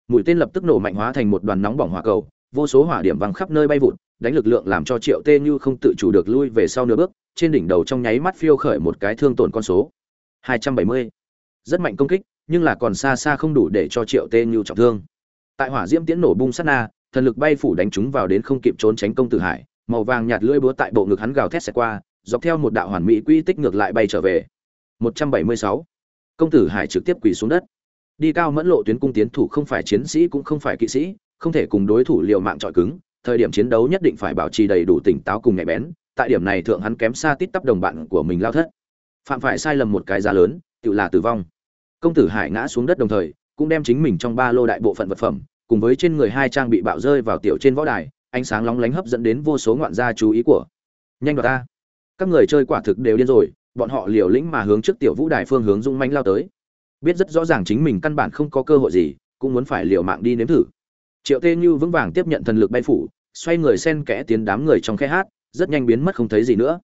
Mũi tên lập tức nổ mạnh hóa thành một đoàn nóng bỏng hỏa cầu, vô số hỏa điểm văng khắp nơi bay vụt, đánh lực lượng làm cho triệu tê như không tự chủ được lui về sau nửa bước, trên đỉnh đầu trong nháy mắt phiêu khởi một cái thương tổn con số. 270. rất mạnh công kích, nhưng là còn xa xa không đủ để cho triệu tê như trọng thương. Tại hỏa diễm tiễn nổ bung sát na, thần lực bay phủ đánh chúng vào đến không kịp trốn tránh công tử hải màu vàng nhạt lưỡi búa tại bộ ngực hắn gào thét xẹt qua, dọc theo một đạo hoàn mỹ quy tích ngược lại bay trở về. 176. công tử hải trực tiếp quỳ xuống đất. Đi cao mẫn lộ tuyến cung tiến thủ không phải chiến sĩ cũng không phải kỵ sĩ, không thể cùng đối thủ liều mạng trọi cứng, thời điểm chiến đấu nhất định phải bảo trì đầy đủ tỉnh táo cùng nhạy bén, tại điểm này thượng hắn kém xa tít tắp đồng bạn của mình lao thất. Phạm phải sai lầm một cái giá lớn, tự là tử vong. Công tử hải ngã xuống đất đồng thời, cũng đem chính mình trong ba lô đại bộ phận vật phẩm, cùng với trên người hai trang bị bạo rơi vào tiểu trên võ đài ánh sáng lóng lánh hấp dẫn đến vô số ngoạn gia chú ý của. Nhanh đoạt ta. Các người chơi quả thực đều điên rồi, bọn họ liều lĩnh mà hướng trước tiểu vũ đài phương hướng dung manh lao tới. Biết rất rõ ràng chính mình căn bản không có cơ hội gì, cũng muốn phải liều mạng đi nếm thử. Triệu tê như vững vàng tiếp nhận thần lực bay phủ, xoay người sen kẽ tiến đám người trong khe hát, rất nhanh biến mất không thấy gì nữa.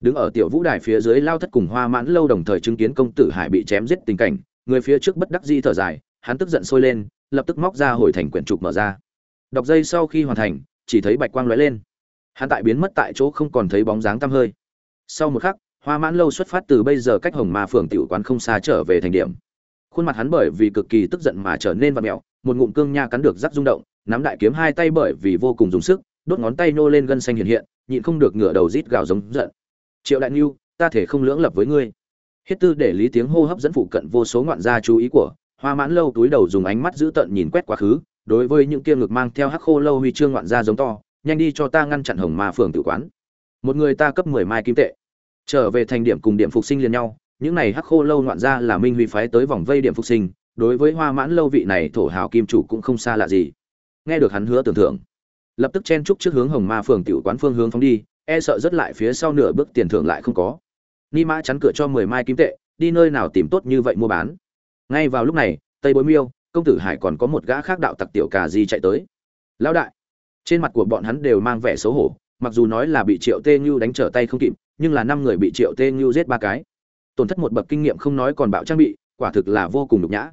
Đứng ở tiểu vũ đài phía dưới lao thất cùng hoa mãn lâu đồng thời chứng kiến công tử hải bị chém giết tình cảnh, người phía trước bất đắc di thở dài, hắn tức giận sôi lên, lập tức móc ra hồi thành quyển trục mở ra. Đọc dây sau khi hoàn thành chỉ thấy bạch quang lóe lên. Hắn tại biến mất tại chỗ không còn thấy bóng dáng tăm hơi. Sau một khắc, hoa mãn lâu xuất phát từ bây giờ cách hồng ma phường tiểu quán không xa trở về thành điểm. Khuôn mặt hắn bởi vì cực kỳ tức giận mà trở nên vặn mẹo, một ngụm cương nha cắn được rắc rung động, nắm đại kiếm hai tay bởi vì vô cùng dùng sức, đốt ngón tay nô lên gân xanh hiện hiện, nhịn không được ngửa đầu rít gào giống giận. Triệu đại ngưu ta thể không lưỡng lập với ngươi. Hết tư để lý tiếng hô hấp dẫn phụ cận vô số ngoạn gia chú ý của hoa mãn lâu túi đầu dùng ánh mắt dữ tợn nhìn quét quá khứ đối với những kia ngực mang theo hắc khô lâu huy chương ngoạn gia giống to, nhanh đi cho ta ngăn chặn hồng ma phường tự quán. Một người ta cấp mười mai kim tệ. Trở về thành điểm cùng điểm phục sinh liền nhau, những này hắc khô lâu ngoạn gia là minh huy phái tới vòng vây điểm phục sinh, đối với hoa mãn lâu vị này thổ hào kim chủ cũng không xa lạ gì. Nghe được hắn hứa tưởng thưởng, lập tức chen chúc trước hướng hồng ma phường tiểu quán phương hướng phóng đi e sợ rất lại phía sau nửa bước tiền thưởng lại không có. Ni mã chắn cửa cho mười mai kim tệ, đi nơi nào tìm tốt như vậy mua bán. Ngay vào lúc này, tây bối miêu công tử hải còn có một gã khác đạo tặc tiểu cà di chạy tới. Lão đại, trên mặt của bọn hắn đều mang vẻ xấu hổ, mặc dù nói là bị triệu tê như đánh trở tay không kịp, nhưng là năm người bị triệu tê như giết ba cái. Tổn thất một bậc kinh nghiệm không nói còn bạo trang bị, quả thực là vô cùng nhục nhã.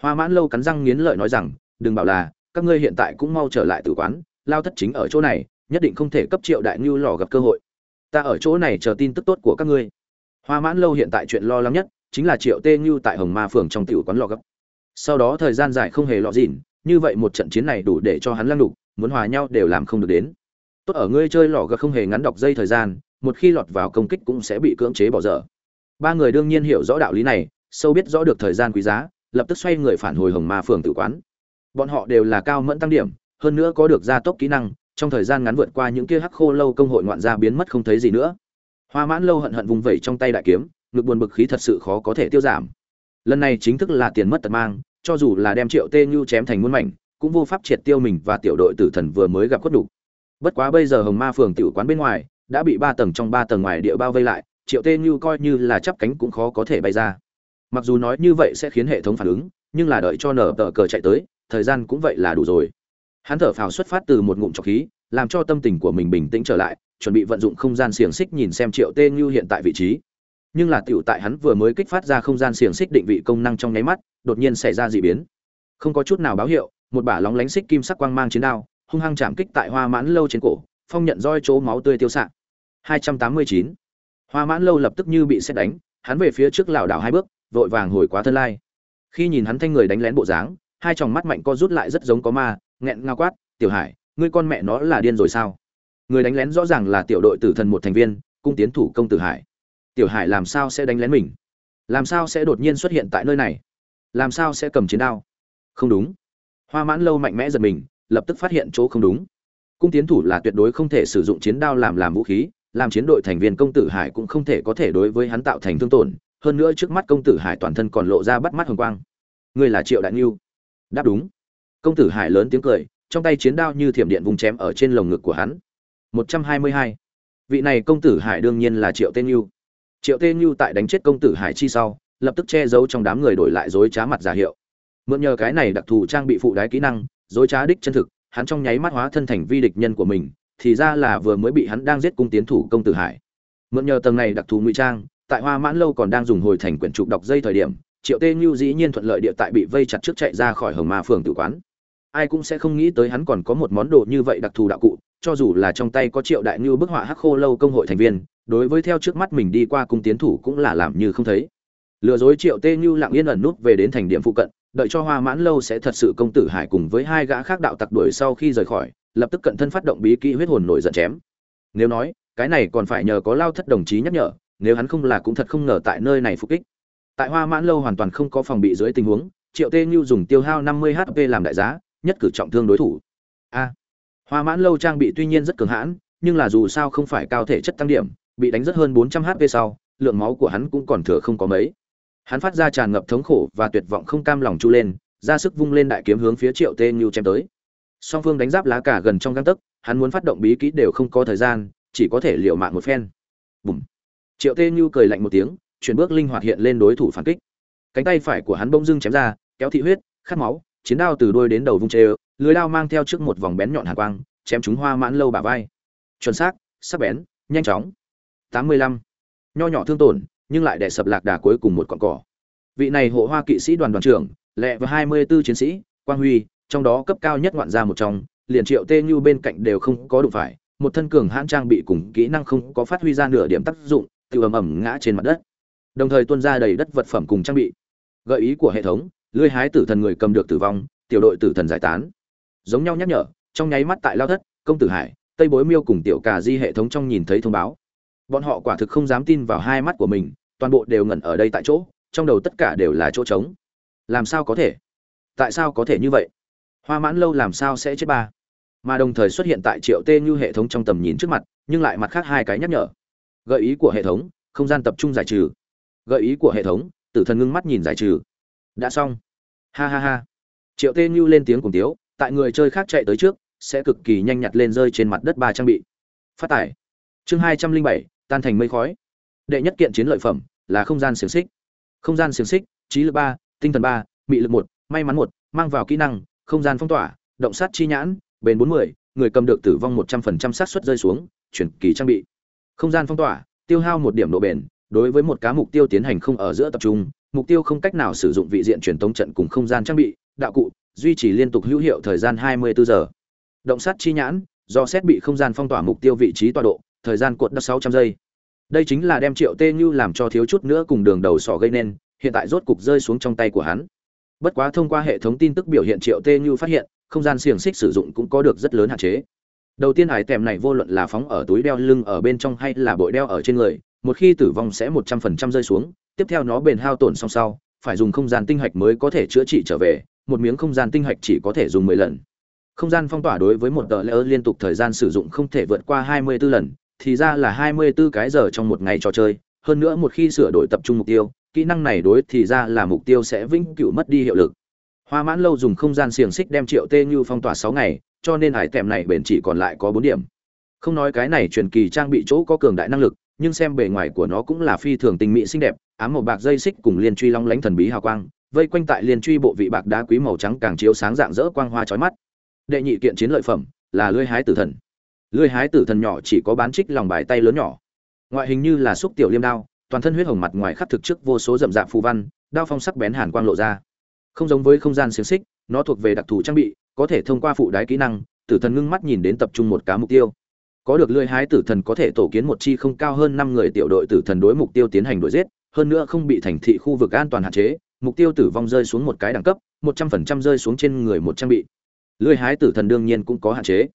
Hoa mãn lâu cắn răng nghiến lợi nói rằng, đừng bảo là, các ngươi hiện tại cũng mau trở lại tử quán, lao thất chính ở chỗ này, nhất định không thể cấp triệu đại ngưu lò gặp cơ hội. Ta ở chỗ này chờ tin tức tốt của các ngươi. Hoa mãn lâu hiện tại chuyện lo lắng nhất, chính là triệu tê ngưu tại hồng ma phường trong tiểu quán lò gấp sau đó thời gian dài không hề lọ dịn, như vậy một trận chiến này đủ để cho hắn lăng đục, muốn hòa nhau đều làm không được đến. Tốt ở ngươi chơi lò gà không hề ngắn đọc dây thời gian, một khi lọt vào công kích cũng sẽ bị cưỡng chế bỏ dở. Ba người đương nhiên hiểu rõ đạo lý này, sâu biết rõ được thời gian quý giá, lập tức xoay người phản hồi hồng ma phường tự quán. Bọn họ đều là cao mẫn tăng điểm, hơn nữa có được gia tốc kỹ năng, trong thời gian ngắn vượt qua những kia hắc khô lâu công hội ngoạn gia biến mất không thấy gì nữa. Hoa mãn lâu hận hận vùng vẩy trong tay đại kiếm, ngực buồn bực khí thật sự khó có thể tiêu giảm. Lần này chính thức là tiền mất tật mang cho dù là đem triệu tê nhu chém thành muôn mảnh, cũng vô pháp triệt tiêu mình và tiểu đội tử thần vừa mới gặp khuất đủ bất quá bây giờ hồng ma phường tiểu quán bên ngoài đã bị ba tầng trong ba tầng ngoài địa bao vây lại, triệu tê nhu coi như là chắp cánh cũng khó có thể bay ra. Mặc dù nói như vậy sẽ khiến hệ thống phản ứng, nhưng là đợi cho nở tờ cờ chạy tới, thời gian cũng vậy là đủ rồi. Hắn thở phào xuất phát từ một ngụm trọc khí, làm cho tâm tình của mình bình tĩnh trở lại, chuẩn bị vận dụng không gian xiềng xích nhìn xem triệu tê như hiện tại vị trí nhưng là tiểu tại hắn vừa mới kích phát ra không gian xiềng xích định vị công năng trong nháy mắt, đột nhiên xảy ra dị biến. Không có chút nào báo hiệu, một bả lóng lánh xích kim sắc quang mang chiến đao, hung hăng chạm kích tại hoa mãn lâu trên cổ, phong nhận roi chỗ máu tươi tiêu xạ. 289. hoa mãn lâu lập tức như bị xét đánh, hắn về phía trước lảo đảo hai bước, vội vàng hồi quá thân lai. Khi nhìn hắn thanh người đánh lén bộ dáng, hai tròng mắt mạnh co rút lại rất giống có ma, nghẹn ngao quát, tiểu hải, ngươi con mẹ nó là điên rồi sao? Người đánh lén rõ ràng là tiểu đội tử thần một thành viên, cung tiến thủ công tử hải tiểu hải làm sao sẽ đánh lén mình? Làm sao sẽ đột nhiên xuất hiện tại nơi này? Làm sao sẽ cầm chiến đao? Không đúng. Hoa mãn lâu mạnh mẽ giật mình, lập tức phát hiện chỗ không đúng. Cung tiến thủ là tuyệt đối không thể sử dụng chiến đao làm làm vũ khí, làm chiến đội thành viên công tử hải cũng không thể có thể đối với hắn tạo thành thương tổn, hơn nữa trước mắt công tử hải toàn thân còn lộ ra bắt mắt hồng quang. Ngươi là triệu đại niu đáp đúng. Công tử hải lớn tiếng cười, trong tay chiến đao như thiểm điện vùng chém ở trên lồng ngực của hắn. Một trăm hai mươi hai. Vị này công tử hải đương nhiên là triệu tên niu triệu tên Như tại đánh chết công tử hải chi sau, lập tức che giấu trong đám người đổi lại dối trá mặt giả hiệu. Mượn nhờ cái này đặc thù trang bị phụ đái kỹ năng, dối trá đích chân thực, hắn trong nháy mắt hóa thân thành vi địch nhân của mình, thì ra là vừa mới bị hắn đang giết cung tiến thủ công tử hải. Mượn nhờ tầng này đặc thù ngụy trang, tại hoa mãn lâu còn đang dùng hồi thành quyển trục đọc dây thời điểm, triệu tê như dĩ nhiên thuận lợi địa tại bị vây chặt trước chạy ra khỏi hồng ma phường tử quán ai cũng sẽ không nghĩ tới hắn còn có một món đồ như vậy đặc thù đạo cụ, cho dù là trong tay có triệu đại như bức họa hắc khô lâu công hội thành viên, đối với theo trước mắt mình đi qua cung tiến thủ cũng là làm như không thấy. Lừa dối triệu tê như lặng yên ẩn nút về đến thành điểm phụ cận, đợi cho hoa mãn lâu sẽ thật sự công tử hải cùng với hai gã khác đạo tặc đuổi sau khi rời khỏi, lập tức cận thân phát động bí kỹ huyết hồn nổi giận chém. Nếu nói, cái này còn phải nhờ có lao thất đồng chí nhắc nhở, nếu hắn không là cũng thật không ngờ tại nơi này phục kích. Tại hoa mãn lâu hoàn toàn không có phòng bị dưới tình huống, triệu tê như dùng tiêu hao năm mươi hp làm đại giá nhất cử trọng thương đối thủ. A. Hoa mãn lâu trang bị tuy nhiên rất cường hãn, nhưng là dù sao không phải cao thể chất tăng điểm, bị đánh rất hơn bốn trăm hp sau, lượng máu của hắn cũng còn thừa không có mấy. Hắn phát ra tràn ngập thống khổ và tuyệt vọng không cam lòng chu lên, ra sức vung lên đại kiếm hướng phía triệu tê như chém tới. Song phương đánh giáp lá cả gần trong găng tấc, hắn muốn phát động bí kỹ đều không có thời gian, chỉ có thể liều mạng một phen. Bùm. Triệu tê như cười lạnh một tiếng, chuyển bước linh hoạt hiện lên đối thủ phản kích. Cánh tay phải của hắn bỗng dưng chém ra, kéo thị huyết, khát máu chiến đao từ đuôi đến đầu vung chê lưới đao mang theo trước một vòng bén nhọn hạ quang, chém chúng hoa mãn lâu bả vai. Chuẩn xác, sắc bén, nhanh chóng. Tám mươi lăm. Nho nhỏ thương tổn, nhưng lại đè sập lạc đà cuối cùng một con cỏ. Vị này hộ hoa kỵ sĩ đoàn đoàn trưởng, lẹ và hai mươi 24 chiến sĩ, quang huy, trong đó cấp cao nhất ngoạn ra một trong, liền triệu tê như bên cạnh đều không có đủ phải, một thân cường hãn trang bị cùng kỹ năng không có phát huy ra nửa điểm tác dụng, tự ầm ầm ngã trên mặt đất. Đồng thời tuôn ra đầy đất vật phẩm cùng trang bị. Gợi ý của hệ thống lưỡi hái tử thần người cầm được tử vong, tiểu đội tử thần giải tán. Giống nhau nhắc nhở, trong nháy mắt tại lao thất, công tử hải, tây bối miêu cùng tiểu cà di hệ thống trong nhìn thấy thông báo. Bọn họ quả thực không dám tin vào hai mắt của mình, toàn bộ đều ngẩn ở đây tại chỗ, trong đầu tất cả đều là chỗ trống. Làm sao có thể? Tại sao có thể như vậy? Hoa mãn lâu làm sao sẽ chết ba? Mà đồng thời xuất hiện tại triệu tê như hệ thống trong tầm nhìn trước mặt, nhưng lại mặt khác hai cái nhắc nhở. Gợi ý của hệ thống, không gian tập trung giải trừ. Gợi ý của hệ thống, tử thần ngưng mắt nhìn giải trừ đã xong. Ha ha ha. Triệu tê như lên tiếng cùng tiếu, tại người chơi khác chạy tới trước, sẽ cực kỳ nhanh nhặt lên rơi trên mặt đất ba trang bị. Phát tải. Chương hai trăm linh bảy, tan thành mây khói. Đệ nhất kiện chiến lợi phẩm là không gian xiềng xích. Không gian xiềng xích, trí lực ba, tinh thần ba, mị lực một, may mắn một, mang vào kỹ năng, không gian phong tỏa, động sát chi nhãn, bền bốn mươi, người cầm được tử vong một trăm phần trăm xác suất rơi xuống, chuyển kỳ trang bị. Không gian phong tỏa, tiêu hao một điểm độ bền, đối với một cá mục tiêu tiến hành không ở giữa tập trung mục tiêu không cách nào sử dụng vị diện truyền tống trận cùng không gian trang bị, đạo cụ, duy trì liên tục hữu hiệu thời gian 24 giờ. Động sát chi nhãn, do xét bị không gian phong tỏa mục tiêu vị trí tọa độ, thời gian cuộn đất 600 giây. Đây chính là đem triệu tê như làm cho thiếu chút nữa cùng đường đầu sọ gây nên, hiện tại rốt cục rơi xuống trong tay của hắn. Bất quá thông qua hệ thống tin tức biểu hiện triệu tê như phát hiện, không gian xiềng xích sử dụng cũng có được rất lớn hạn chế. Đầu tiên hải tèm này vô luận là phóng ở túi đeo lưng ở bên trong hay là bội đeo ở trên người, một khi tử vong sẽ một trăm phần trăm rơi xuống tiếp theo nó bền hao tổn song sau, phải dùng không gian tinh hạch mới có thể chữa trị trở về, một miếng không gian tinh hạch chỉ có thể dùng mười lần. Không gian phong tỏa đối với một tờ lỡ liên tục thời gian sử dụng không thể vượt qua hai mươi 24 lần, thì ra là hai mươi 24 cái giờ trong một ngày trò chơi, hơn nữa một khi sửa đổi tập trung mục tiêu, kỹ năng này đối thì ra là mục tiêu sẽ vĩnh cửu mất đi hiệu lực. Hoa mãn lâu dùng không gian xiềng xích đem triệu tê như phong tỏa sáu ngày, cho nên hải tèm này bền chỉ còn lại có bốn điểm. Không nói cái này truyền kỳ trang bị chỗ có cường đại năng lực nhưng xem bề ngoài của nó cũng là phi thường tình mỹ xinh đẹp, ám màu bạc dây xích cùng liên truy long lánh thần bí hào quang, vây quanh tại liên truy bộ vị bạc đá quý màu trắng càng chiếu sáng dạng dỡ quang hoa chói mắt. Đệ nhị kiện chiến lợi phẩm là lưỡi hái tử thần. Lưỡi hái tử thần nhỏ chỉ có bán trích lòng bài tay lớn nhỏ. Ngoại hình như là xúc tiểu liêm đao, toàn thân huyết hồng mặt ngoài khắc thực trước vô số rậm rạp phù văn, đao phong sắc bén hàn quang lộ ra. Không giống với không gian xiển xích, nó thuộc về đặc thù trang bị, có thể thông qua phụ đái kỹ năng, tử thần ngưng mắt nhìn đến tập trung một cá mục tiêu có được lưỡi hái tử thần có thể tổ kiến một chi không cao hơn năm người tiểu đội tử thần đối mục tiêu tiến hành đuổi giết, hơn nữa không bị thành thị khu vực an toàn hạn chế, mục tiêu tử vong rơi xuống một cái đẳng cấp, một trăm phần trăm rơi xuống trên người một trang bị. Lưỡi hái tử thần đương nhiên cũng có hạn chế.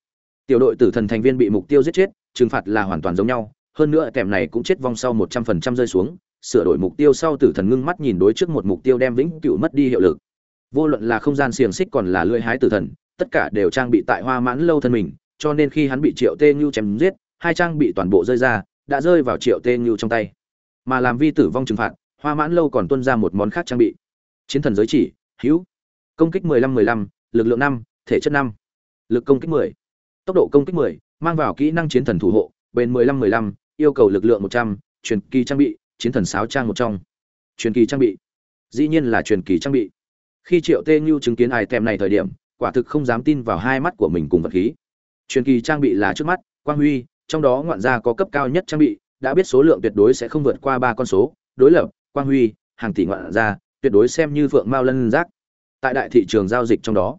Tiểu đội tử thần thành viên bị mục tiêu giết chết, trừng phạt là hoàn toàn giống nhau, hơn nữa kèm này cũng chết vong sau một trăm phần trăm rơi xuống, sửa đổi mục tiêu sau tử thần ngưng mắt nhìn đối trước một mục tiêu đem vĩnh cửu mất đi hiệu lực. Vô luận là không gian xiềng xích còn là lưỡi hái tử thần, tất cả đều trang bị tại hoa mãn lâu thân mình cho nên khi hắn bị triệu tê Nhu chém giết hai trang bị toàn bộ rơi ra đã rơi vào triệu tê Nhu trong tay. Mà làm vi tử vong trừng phạt hoa mãn lâu còn tuân ra một món khác trang bị. Chiến thần giới chỉ hữu. Công kích 15-15, lực lượng 5, thể chất 5, lực công kích 10, tốc độ công kích 10, mang vào kỹ năng chiến thần thủ hộ bền 15-15, yêu cầu lực lượng 100, truyền kỳ trang bị chiến thần sáo trang một trong. Truyền kỳ trang bị. Dĩ nhiên là truyền kỳ trang bị. Khi triệu tê như chứng kiến ai tem này thời điểm quả thực không dám tin vào hai mắt của mình cùng vật khí truyền kỳ trang bị là trước mắt, quang huy, trong đó ngoạn gia có cấp cao nhất trang bị, đã biết số lượng tuyệt đối sẽ không vượt qua ba con số, đối lập, quang huy, hàng tỷ ngoạn gia, tuyệt đối xem như phượng mao lân giác. Tại đại thị trường giao dịch trong đó,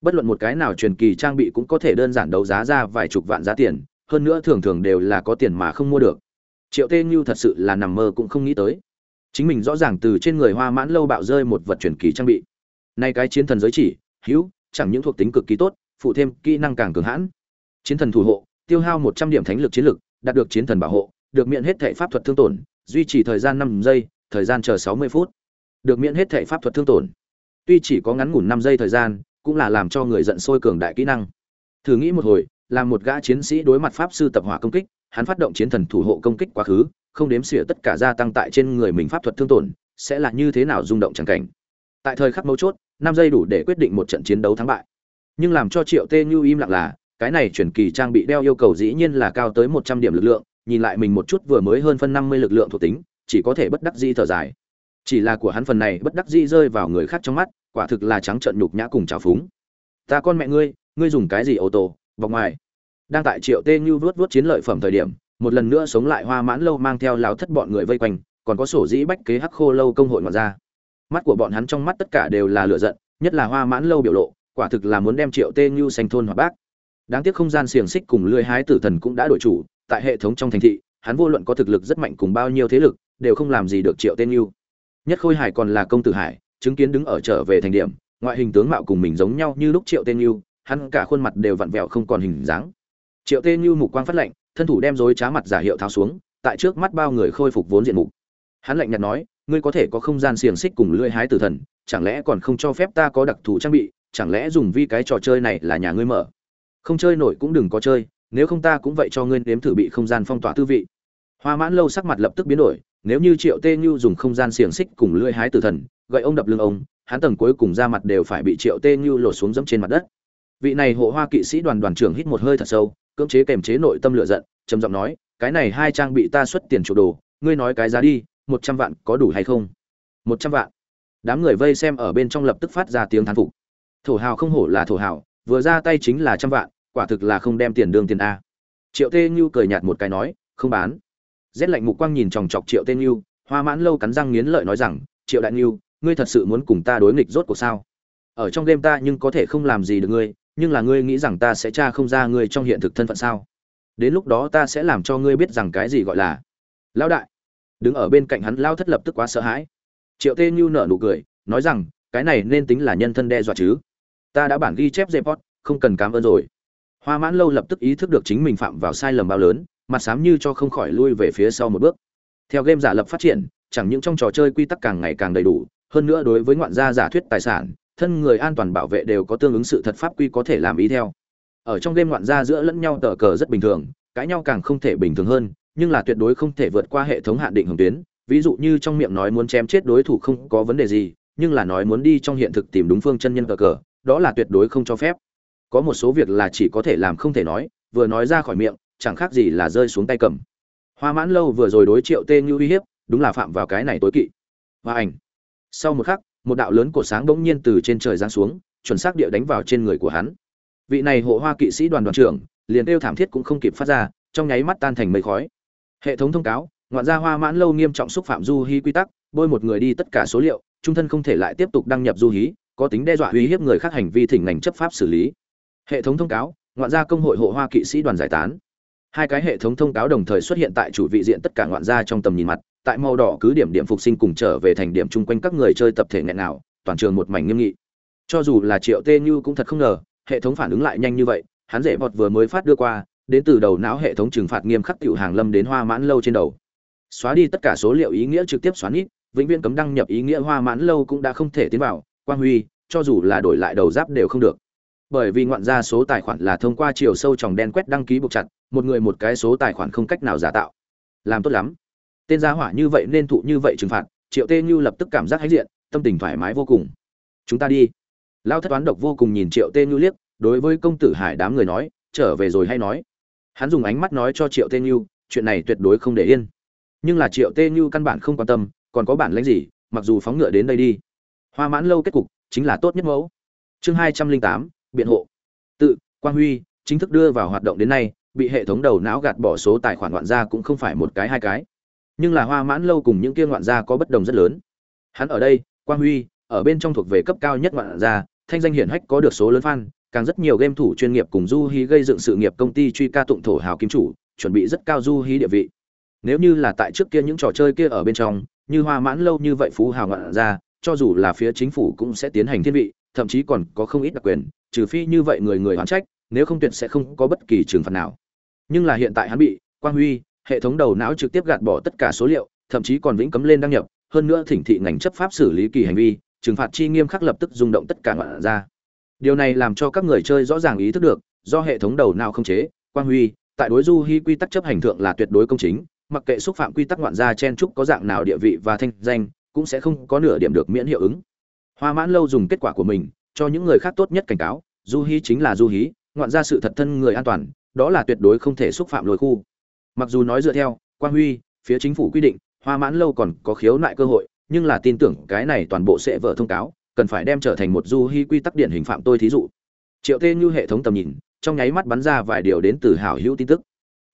bất luận một cái nào truyền kỳ trang bị cũng có thể đơn giản đấu giá ra vài chục vạn giá tiền, hơn nữa thường thường đều là có tiền mà không mua được. Triệu tê như thật sự là nằm mơ cũng không nghĩ tới. Chính mình rõ ràng từ trên người hoa mãn lâu bạo rơi một vật truyền kỳ trang bị. Nay cái chiến thần giới chỉ, hữu, chẳng những thuộc tính cực kỳ tốt, phụ thêm kỹ năng càng cường hãn chiến thần thủ hộ, tiêu hao một trăm điểm thánh lực chiến lực, đạt được chiến thần bảo hộ, được miễn hết thệ pháp thuật thương tổn, duy trì thời gian năm giây, thời gian chờ sáu mươi phút. Được miễn hết thệ pháp thuật thương tổn. Tuy chỉ có ngắn ngủn năm giây thời gian, cũng là làm cho người giận sôi cường đại kỹ năng. Thử nghĩ một hồi làm một gã chiến sĩ đối mặt pháp sư tập hỏa công kích, hắn phát động chiến thần thủ hộ công kích quá khứ, không đếm xỉa tất cả gia tăng tại trên người mình pháp thuật thương tổn, sẽ là như thế nào rung động chẳng cảnh. Tại thời khắc mấu chốt, năm giây đủ để quyết định một trận chiến đấu thắng bại. Nhưng làm cho triệu tê như im lặng là cái này chuyển kỳ trang bị đeo yêu cầu dĩ nhiên là cao tới một trăm điểm lực lượng, nhìn lại mình một chút vừa mới hơn phân năm mươi lực lượng thuộc tính, chỉ có thể bất đắc dĩ thở dài. Chỉ là của hắn phần này bất đắc dĩ rơi vào người khác trong mắt, quả thực là trắng trợn nhục nhã cùng trào phúng. Ta con mẹ ngươi ngươi dùng cái gì ô tô vòng ngoài? Đang tại triệu tê như vuốt vuốt chiến lợi phẩm thời điểm, một lần nữa sống lại hoa mãn lâu mang theo láo thất bọn người vây quanh, còn có sổ dĩ bách kế hắc khô lâu công hội ngoại ra. Mắt của bọn hắn trong mắt tất cả đều là lửa giận, nhất là hoa mãn lâu biểu lộ, quả thực là muốn đem triệu tê như xanh thôn hoặc bác đáng tiếc không gian xiềng xích cùng lưới hái tử thần cũng đã đổi chủ, tại hệ thống trong thành thị, hắn vô luận có thực lực rất mạnh cùng bao nhiêu thế lực, đều không làm gì được triệu tên yêu nhất khôi hải còn là công tử hải, chứng kiến đứng ở trở về thành điểm, ngoại hình tướng mạo cùng mình giống nhau như lúc triệu tên yêu hắn cả khuôn mặt đều vặn vẹo không còn hình dáng. Triệu tên yêu mục quang phát lệnh thân thủ đem dối trá mặt giả hiệu tháo xuống, tại trước mắt bao người khôi phục vốn diện mục. Hắn lạnh nhạt nói, ngươi có thể có không gian xiềng xích cùng lưỡi hái tử thần, chẳng lẽ còn không cho phép ta có đặc thù trang bị, chẳng lẽ dùng vi cái trò chơi này là nhà ngươi mở? Không chơi nổi cũng đừng có chơi, nếu không ta cũng vậy cho ngươi nếm thử bị không gian phong tỏa tư vị. Hoa mãn lâu sắc mặt lập tức biến đổi, nếu như triệu tê như dùng không gian xiềng xích cùng lưỡi hái tử thần, gậy ông đập lưng ông, hắn tầng cuối cùng ra mặt đều phải bị triệu tê như lột xuống dẫm trên mặt đất. Vị này hộ hoa kỵ sĩ đoàn đoàn trưởng hít một hơi thật sâu, cưỡng chế kềm chế nội tâm lửa giận, trầm giọng nói, cái này hai trang bị ta xuất tiền chủ đồ, ngươi nói cái giá đi, một trăm vạn có đủ hay không? Một trăm vạn. Đám người vây xem ở bên trong lập tức phát ra tiếng thán phục. Thổ hào không hổ là thổ hào vừa ra tay chính là trăm vạn, quả thực là không đem tiền đương tiền a. Triệu tê như cười nhạt một cái nói, không bán. Rét lạnh mục quang nhìn chòng chọc triệu tê như, hoa mãn lâu cắn răng nghiến lợi nói rằng, triệu đại như ngươi thật sự muốn cùng ta đối nghịch rốt cuộc sao? Ở trong game ta nhưng có thể không làm gì được ngươi, nhưng là ngươi nghĩ rằng ta sẽ tra không ra ngươi trong hiện thực thân phận sao? Đến lúc đó ta sẽ làm cho ngươi biết rằng cái gì gọi là lão đại. Đứng ở bên cạnh hắn lao thất lập tức quá sợ hãi. Triệu tê như nở nụ cười, nói rằng, cái này nên tính là nhân thân đe dọa chứ ta đã bản ghi chép depot không cần cảm ơn rồi. Hoa mãn lâu lập tức ý thức được chính mình phạm vào sai lầm bao lớn, mặt sám như cho không khỏi lui về phía sau một bước. Theo game giả lập phát triển, chẳng những trong trò chơi quy tắc càng ngày càng đầy đủ, hơn nữa đối với ngoạn gia giả thuyết tài sản, thân người an toàn bảo vệ đều có tương ứng sự thật pháp quy có thể làm ý theo. Ở trong game ngoạn gia giữa lẫn nhau tờ cờ rất bình thường, cãi nhau càng không thể bình thường hơn, nhưng là tuyệt đối không thể vượt qua hệ thống hạn định hồng tuyến. Ví dụ như trong miệng nói muốn chém chết đối thủ không có vấn đề gì, nhưng là nói muốn đi trong hiện thực tìm đúng phương chân nhân cờ cờ đó là tuyệt đối không cho phép. Có một số việc là chỉ có thể làm không thể nói, vừa nói ra khỏi miệng, chẳng khác gì là rơi xuống tay cầm. Hoa mãn lâu vừa rồi đối triệu tê như uy hiếp, đúng là phạm vào cái này tối kỵ. Và ảnh. Sau một khắc, một đạo lớn của sáng bỗng nhiên từ trên trời giáng xuống, chuẩn xác địa đánh vào trên người của hắn. Vị này hộ hoa kỵ sĩ đoàn đoàn trưởng, liền kêu thảm thiết cũng không kịp phát ra, trong nháy mắt tan thành mây khói. Hệ thống thông cáo, ngoạn gia hoa mãn lâu nghiêm trọng xúc phạm du hí quy tắc, bôi một người đi tất cả số liệu, trung thân không thể lại tiếp tục đăng nhập du hí có tính đe dọa uy hiếp người khác hành vi thỉnh ngành chấp pháp xử lý. Hệ thống thông cáo, ngoạn gia công hội hộ hoa kỵ sĩ đoàn giải tán. Hai cái hệ thống thông cáo đồng thời xuất hiện tại chủ vị diện tất cả ngoạn gia trong tầm nhìn mặt, tại màu đỏ cứ điểm điểm phục sinh cùng trở về thành điểm chung quanh các người chơi tập thể nghẹn nào, toàn trường một mảnh nghiêm nghị. Cho dù là triệu tê như cũng thật không ngờ, hệ thống phản ứng lại nhanh như vậy, hắn dễ vọt vừa mới phát đưa qua, đến từ đầu não hệ thống trừng phạt nghiêm khắc tiểu hàng lâm đến hoa mãn lâu trên đầu. Xóa đi tất cả số liệu ý nghĩa trực tiếp xóa nít, vĩnh viễn cấm đăng nhập ý nghĩa hoa mãn lâu cũng đã không thể tiến vào, quang huy cho dù là đổi lại đầu giáp đều không được. Bởi vì ngoạn ra số tài khoản là thông qua chiều sâu tròng đen quét đăng ký buộc chặt, một người một cái số tài khoản không cách nào giả tạo. Làm tốt lắm. Tên gia hỏa như vậy nên thụ như vậy trừng phạt, triệu tê như lập tức cảm giác hãnh diện, tâm tình thoải mái vô cùng. Chúng ta đi. Lao thất toán độc vô cùng nhìn triệu tê như liếc, đối với công tử hải đám người nói, trở về rồi hay nói. Hắn dùng ánh mắt nói cho triệu tê như, chuyện này tuyệt đối không để yên. Nhưng là triệu tê như căn bản không quan tâm, còn có bản lãnh gì, mặc dù phóng ngựa đến đây đi. Hoa mãn lâu kết cục chính là tốt nhất mẫu. Chương hai trăm linh tám, biện hộ. Tự, quang huy, chính thức đưa vào hoạt động đến nay, bị hệ thống đầu não gạt bỏ số tài khoản ngoạn gia cũng không phải một cái hai cái. Nhưng là hoa mãn lâu cùng những kia ngoạn gia có bất đồng rất lớn. Hắn ở đây, quang huy, ở bên trong thuộc về cấp cao nhất ngoạn gia, thanh danh hiển hách có được số lớn fan, càng rất nhiều game thủ chuyên nghiệp cùng du hí gây dựng sự nghiệp công ty truy ca tụng thổ hào kim chủ, chuẩn bị rất cao du hí địa vị. Nếu như là tại trước kia những trò chơi kia ở bên trong, như hoa mãn lâu như vậy phú hào ngoạn gia cho dù là phía chính phủ cũng sẽ tiến hành thiên vị, thậm chí còn có không ít đặc quyền, trừ phi như vậy người người hoán trách, nếu không tuyệt sẽ không có bất kỳ trừng phạt nào. Nhưng là hiện tại hắn bị quang huy, hệ thống đầu não trực tiếp gạt bỏ tất cả số liệu, thậm chí còn vĩnh cấm lên đăng nhập, hơn nữa thỉnh thị ngành chấp pháp xử lý kỳ hành vi, trừng phạt chi nghiêm khắc lập tức rung động tất cả ngoạn ra. Điều này làm cho các người chơi rõ ràng ý thức được, do hệ thống đầu não không chế, quang huy, tại đối du hy quy tắc chấp hành thượng là tuyệt đối công chính, mặc kệ xúc phạm quy tắc ngoạn gia chen trúc có dạng nào địa vị và thanh danh cũng sẽ không có nửa điểm được miễn hiệu ứng. Hoa mãn lâu dùng kết quả của mình, cho những người khác tốt nhất cảnh cáo, du hí chính là du hí, ngoạn ra sự thật thân người an toàn, đó là tuyệt đối không thể xúc phạm lôi khu. Mặc dù nói dựa theo, quang huy, phía chính phủ quy định, hoa mãn lâu còn có khiếu nại cơ hội, nhưng là tin tưởng cái này toàn bộ sẽ vợ thông cáo, cần phải đem trở thành một du hy quy tắc điển hình phạm tôi thí dụ. Triệu tê như hệ thống tầm nhìn, trong nháy mắt bắn ra vài điều đến từ hảo hữu tin tức.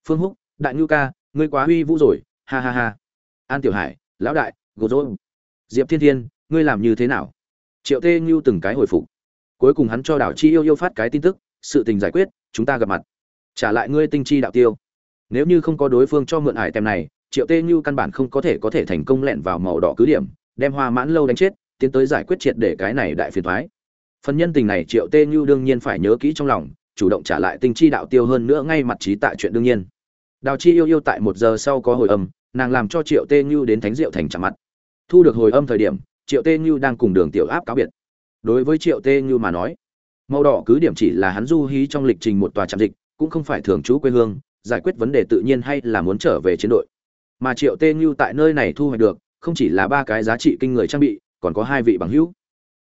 Phương húc, đại ngưu ca, ngươi quá huy vũ rồi, ha ha ha. An tiểu hải, lão đại gỗ dỗ diệp thiên thiên, ngươi làm như thế nào? Triệu tê như từng cái hồi phục. Cuối cùng hắn cho đảo chi yêu yêu phát cái tin tức, sự tình giải quyết, chúng ta gặp mặt. Trả lại ngươi tinh chi đạo tiêu. Nếu như không có đối phương cho mượn ải tem này, triệu tê như căn bản không có thể có thể thành công lẹn vào màu đỏ cứ điểm, đem hoa mãn lâu đánh chết, tiến tới giải quyết triệt để cái này đại phiền thoái phần nhân tình này triệu tê như đương nhiên phải nhớ kỹ trong lòng, chủ động trả lại tinh chi đạo tiêu hơn nữa ngay mặt trí tại chuyện đương nhiên. Đào chi yêu yêu tại một giờ sau có hồi âm, nàng làm cho triệu tê như đến thánh diệu thành trả mặt thu được hồi âm thời điểm, triệu tê như đang cùng đường tiểu áp cáo biệt. Đối với triệu tê như mà nói, màu đỏ cứ điểm chỉ là hắn du hí trong lịch trình một tòa trạm dịch, cũng không phải thường trú quê hương, giải quyết vấn đề tự nhiên hay là muốn trở về chiến đội. Mà triệu tê như tại nơi này thu hoạch được, không chỉ là ba cái giá trị kinh người trang bị, còn có hai vị bằng hữu.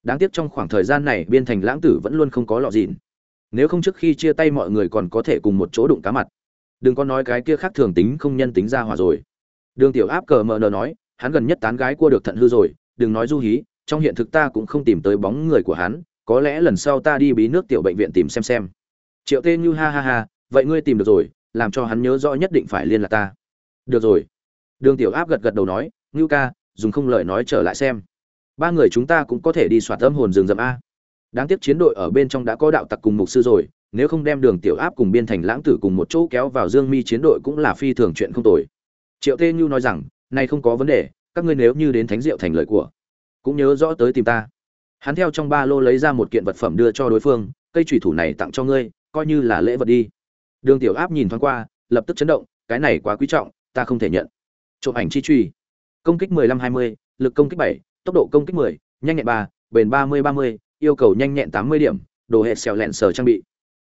Đáng tiếc trong khoảng thời gian này, biên thành lãng tử vẫn luôn không có lọ dịn. Nếu không trước khi chia tay mọi người còn có thể cùng một chỗ đụng cá mặt. Đừng có nói cái kia khác thường tính không nhân tính ra hòa rồi. Đường tiểu áp cờ mờ nờ nói hắn gần nhất tán gái cua được thận hư rồi, đừng nói du hí, trong hiện thực ta cũng không tìm tới bóng người của hắn, có lẽ lần sau ta đi bí nước tiểu bệnh viện tìm xem xem. Triệu tê như ha ha ha, vậy ngươi tìm được rồi, làm cho hắn nhớ rõ nhất định phải liên lạc ta. Được rồi. Đường tiểu áp gật gật đầu nói, ngưu ca, dùng không lời nói trở lại xem. Ba người chúng ta cũng có thể đi soạt âm hồn rừng rậm a. Đáng tiếc chiến đội ở bên trong đã có đạo tặc cùng mục sư rồi, nếu không đem đường tiểu áp cùng biên thành lãng tử cùng một chỗ kéo vào dương mi chiến đội cũng là phi thường chuyện không tồi. Triệu tê như nói rằng nay không có vấn đề các ngươi nếu như đến thánh diệu thành lời của cũng nhớ rõ tới tìm ta. Hắn theo trong ba lô lấy ra một kiện vật phẩm đưa cho đối phương cây trùy thủ này tặng cho ngươi coi như là lễ vật đi. Đường tiểu áp nhìn thoáng qua lập tức chấn động cái này quá quý trọng ta không thể nhận. Chụp ảnh chi truy. Công kích 15-20, lực công kích 7, tốc độ công kích 10, nhanh nhẹn 3, bền 30-30, yêu cầu nhanh nhẹn 80 điểm đồ hệ xèo lẹn sờ trang bị.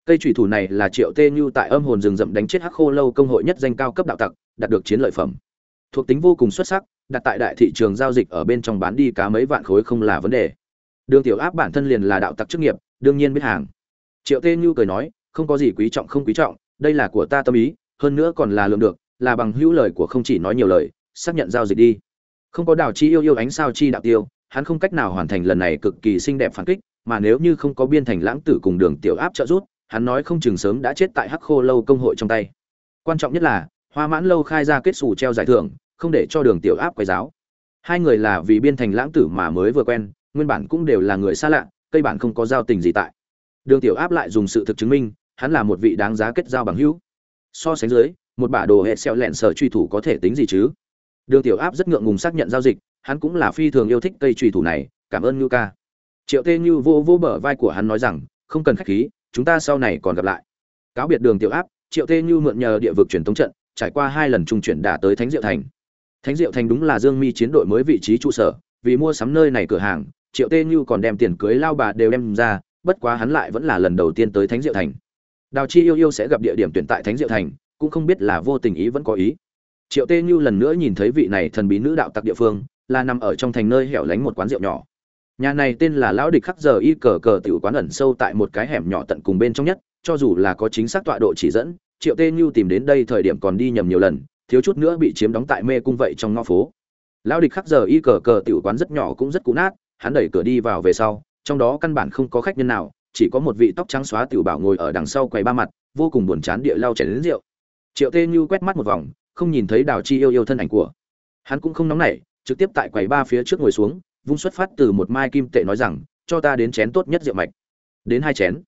Cây trùy thủ này là triệu tê như tại âm hồn rừng rậm đánh chết hắc khô lâu công hội nhất danh cao cấp đạo tặc đạt được chiến lợi phẩm thuộc tính vô cùng xuất sắc, đặt tại đại thị trường giao dịch ở bên trong bán đi cá mấy vạn khối không là vấn đề. Đường tiểu áp bản thân liền là đạo tặc chức nghiệp, đương nhiên biết hàng. Triệu tê như cười nói, không có gì quý trọng không quý trọng, đây là của ta tâm ý, hơn nữa còn là lượng được, là bằng hữu lời của không chỉ nói nhiều lời, xác nhận giao dịch đi. Không có đào chi yêu yêu ánh sao chi đạo tiêu, hắn không cách nào hoàn thành lần này cực kỳ xinh đẹp phản kích, mà nếu như không có biên thành lãng tử cùng đường tiểu áp trợ giúp, hắn nói không chừng sớm đã chết tại hắc khô lâu công hội trong tay. Quan trọng nhất là hoa mãn lâu khai ra kết xù treo giải thưởng, không để cho đường tiểu áp quấy giáo hai người là vì biên thành lãng tử mà mới vừa quen, nguyên bản cũng đều là người xa lạ, cây bản không có giao tình gì tại. Đường tiểu áp lại dùng sự thực chứng minh, hắn là một vị đáng giá kết giao bằng hữu. So sánh dưới, một bả đồ hệ xeo lẹn sở truy thủ có thể tính gì chứ? Đường tiểu áp rất ngượng ngùng xác nhận giao dịch, hắn cũng là phi thường yêu thích cây truy thủ này, cảm ơn ngưu ca. Triệu tê như vô vô bờ vai của hắn nói rằng, không cần khách khí, chúng ta sau này còn gặp lại. Cáo biệt đường tiểu áp, triệu tê như mượn nhờ địa vực truyền thống trận trải qua hai lần trung chuyển đả tới thánh diệu thành. Thánh diệu thành đúng là dương mi chiến đội mới vị trí trụ sở, vì mua sắm nơi này cửa hàng, triệu tê như còn đem tiền cưới lao bà đều đem ra, bất quá hắn lại vẫn là lần đầu tiên tới thánh diệu thành. Đào chi yêu yêu sẽ gặp địa điểm tuyển tại thánh diệu thành, cũng không biết là vô tình ý vẫn có ý. Triệu tê như lần nữa nhìn thấy vị này thần bí nữ đạo tặc địa phương, là nằm ở trong thành nơi hẻo lánh một quán rượu nhỏ. Nhà này tên là lão địch khắc giờ y cờ cờ tiểu quán ẩn sâu tại một cái hẻm nhỏ tận cùng bên trong nhất, cho dù là có chính xác tọa độ chỉ dẫn triệu tê như tìm đến đây thời điểm còn đi nhầm nhiều lần, thiếu chút nữa bị chiếm đóng tại mê cung vậy trong ngõ phố. Lao địch khắc giờ y cờ cờ tiểu quán rất nhỏ cũng rất cũ nát, hắn đẩy cửa đi vào về sau, trong đó căn bản không có khách nhân nào, chỉ có một vị tóc trắng xóa tiểu bảo ngồi ở đằng sau quầy ba mặt, vô cùng buồn chán địa lao chảy đến rượu. Triệu tê như quét mắt một vòng, không nhìn thấy đào chi yêu yêu thân ảnh của. Hắn cũng không nóng nảy, trực tiếp tại quầy ba phía trước ngồi xuống, vung xuất phát từ một mai kim tệ nói rằng, cho ta đến chén tốt nhất rượu mạch. Đến hai chén.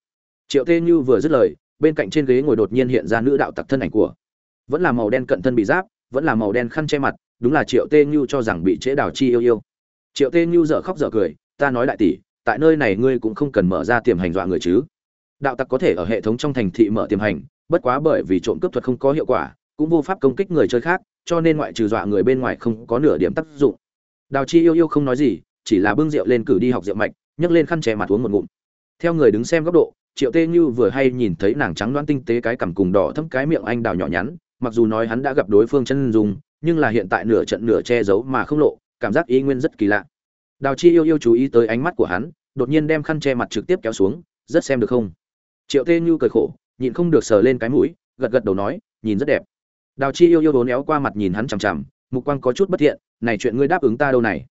Triệu tê như vừa dứt lời bên cạnh trên ghế ngồi đột nhiên hiện ra nữ đạo tặc thân ảnh của. Vẫn là màu đen cận thân bị giáp, vẫn là màu đen khăn che mặt, đúng là triệu tê như cho rằng bị trễ đào chi yêu yêu. Triệu tê như dở khóc dở cười, ta nói đại tỷ, tại nơi này ngươi cũng không cần mở ra tiềm hành dọa người chứ. Đạo tặc có thể ở hệ thống trong thành thị mở tiềm hành, bất quá bởi vì trộm cướp thuật không có hiệu quả, cũng vô pháp công kích người chơi khác, cho nên ngoại trừ dọa người bên ngoài không có nửa điểm tác dụng. Đào chi yêu yêu không nói gì, chỉ là bưng rượu lên cử đi học rượu mạch, nhấc lên khăn che mặt uống một ngụm. Theo người đứng xem góc độ triệu tê như vừa hay nhìn thấy nàng trắng đoán tinh tế cái cằm cùng đỏ thấm cái miệng anh đào nhỏ nhắn, mặc dù nói hắn đã gặp đối phương chân dùng nhưng là hiện tại nửa trận nửa che giấu mà không lộ, cảm giác ý nguyên rất kỳ lạ. Đào chi yêu yêu chú ý tới ánh mắt của hắn, đột nhiên đem khăn che mặt trực tiếp kéo xuống, rất xem được không? Triệu tê như cười khổ, nhịn không được sờ lên cái mũi, gật gật đầu nói, nhìn rất đẹp. Đào chi yêu yêu đốn éo qua mặt nhìn hắn chằm chằm, mục quang có chút bất thiện, này chuyện ngươi đáp ứng ta đâu này?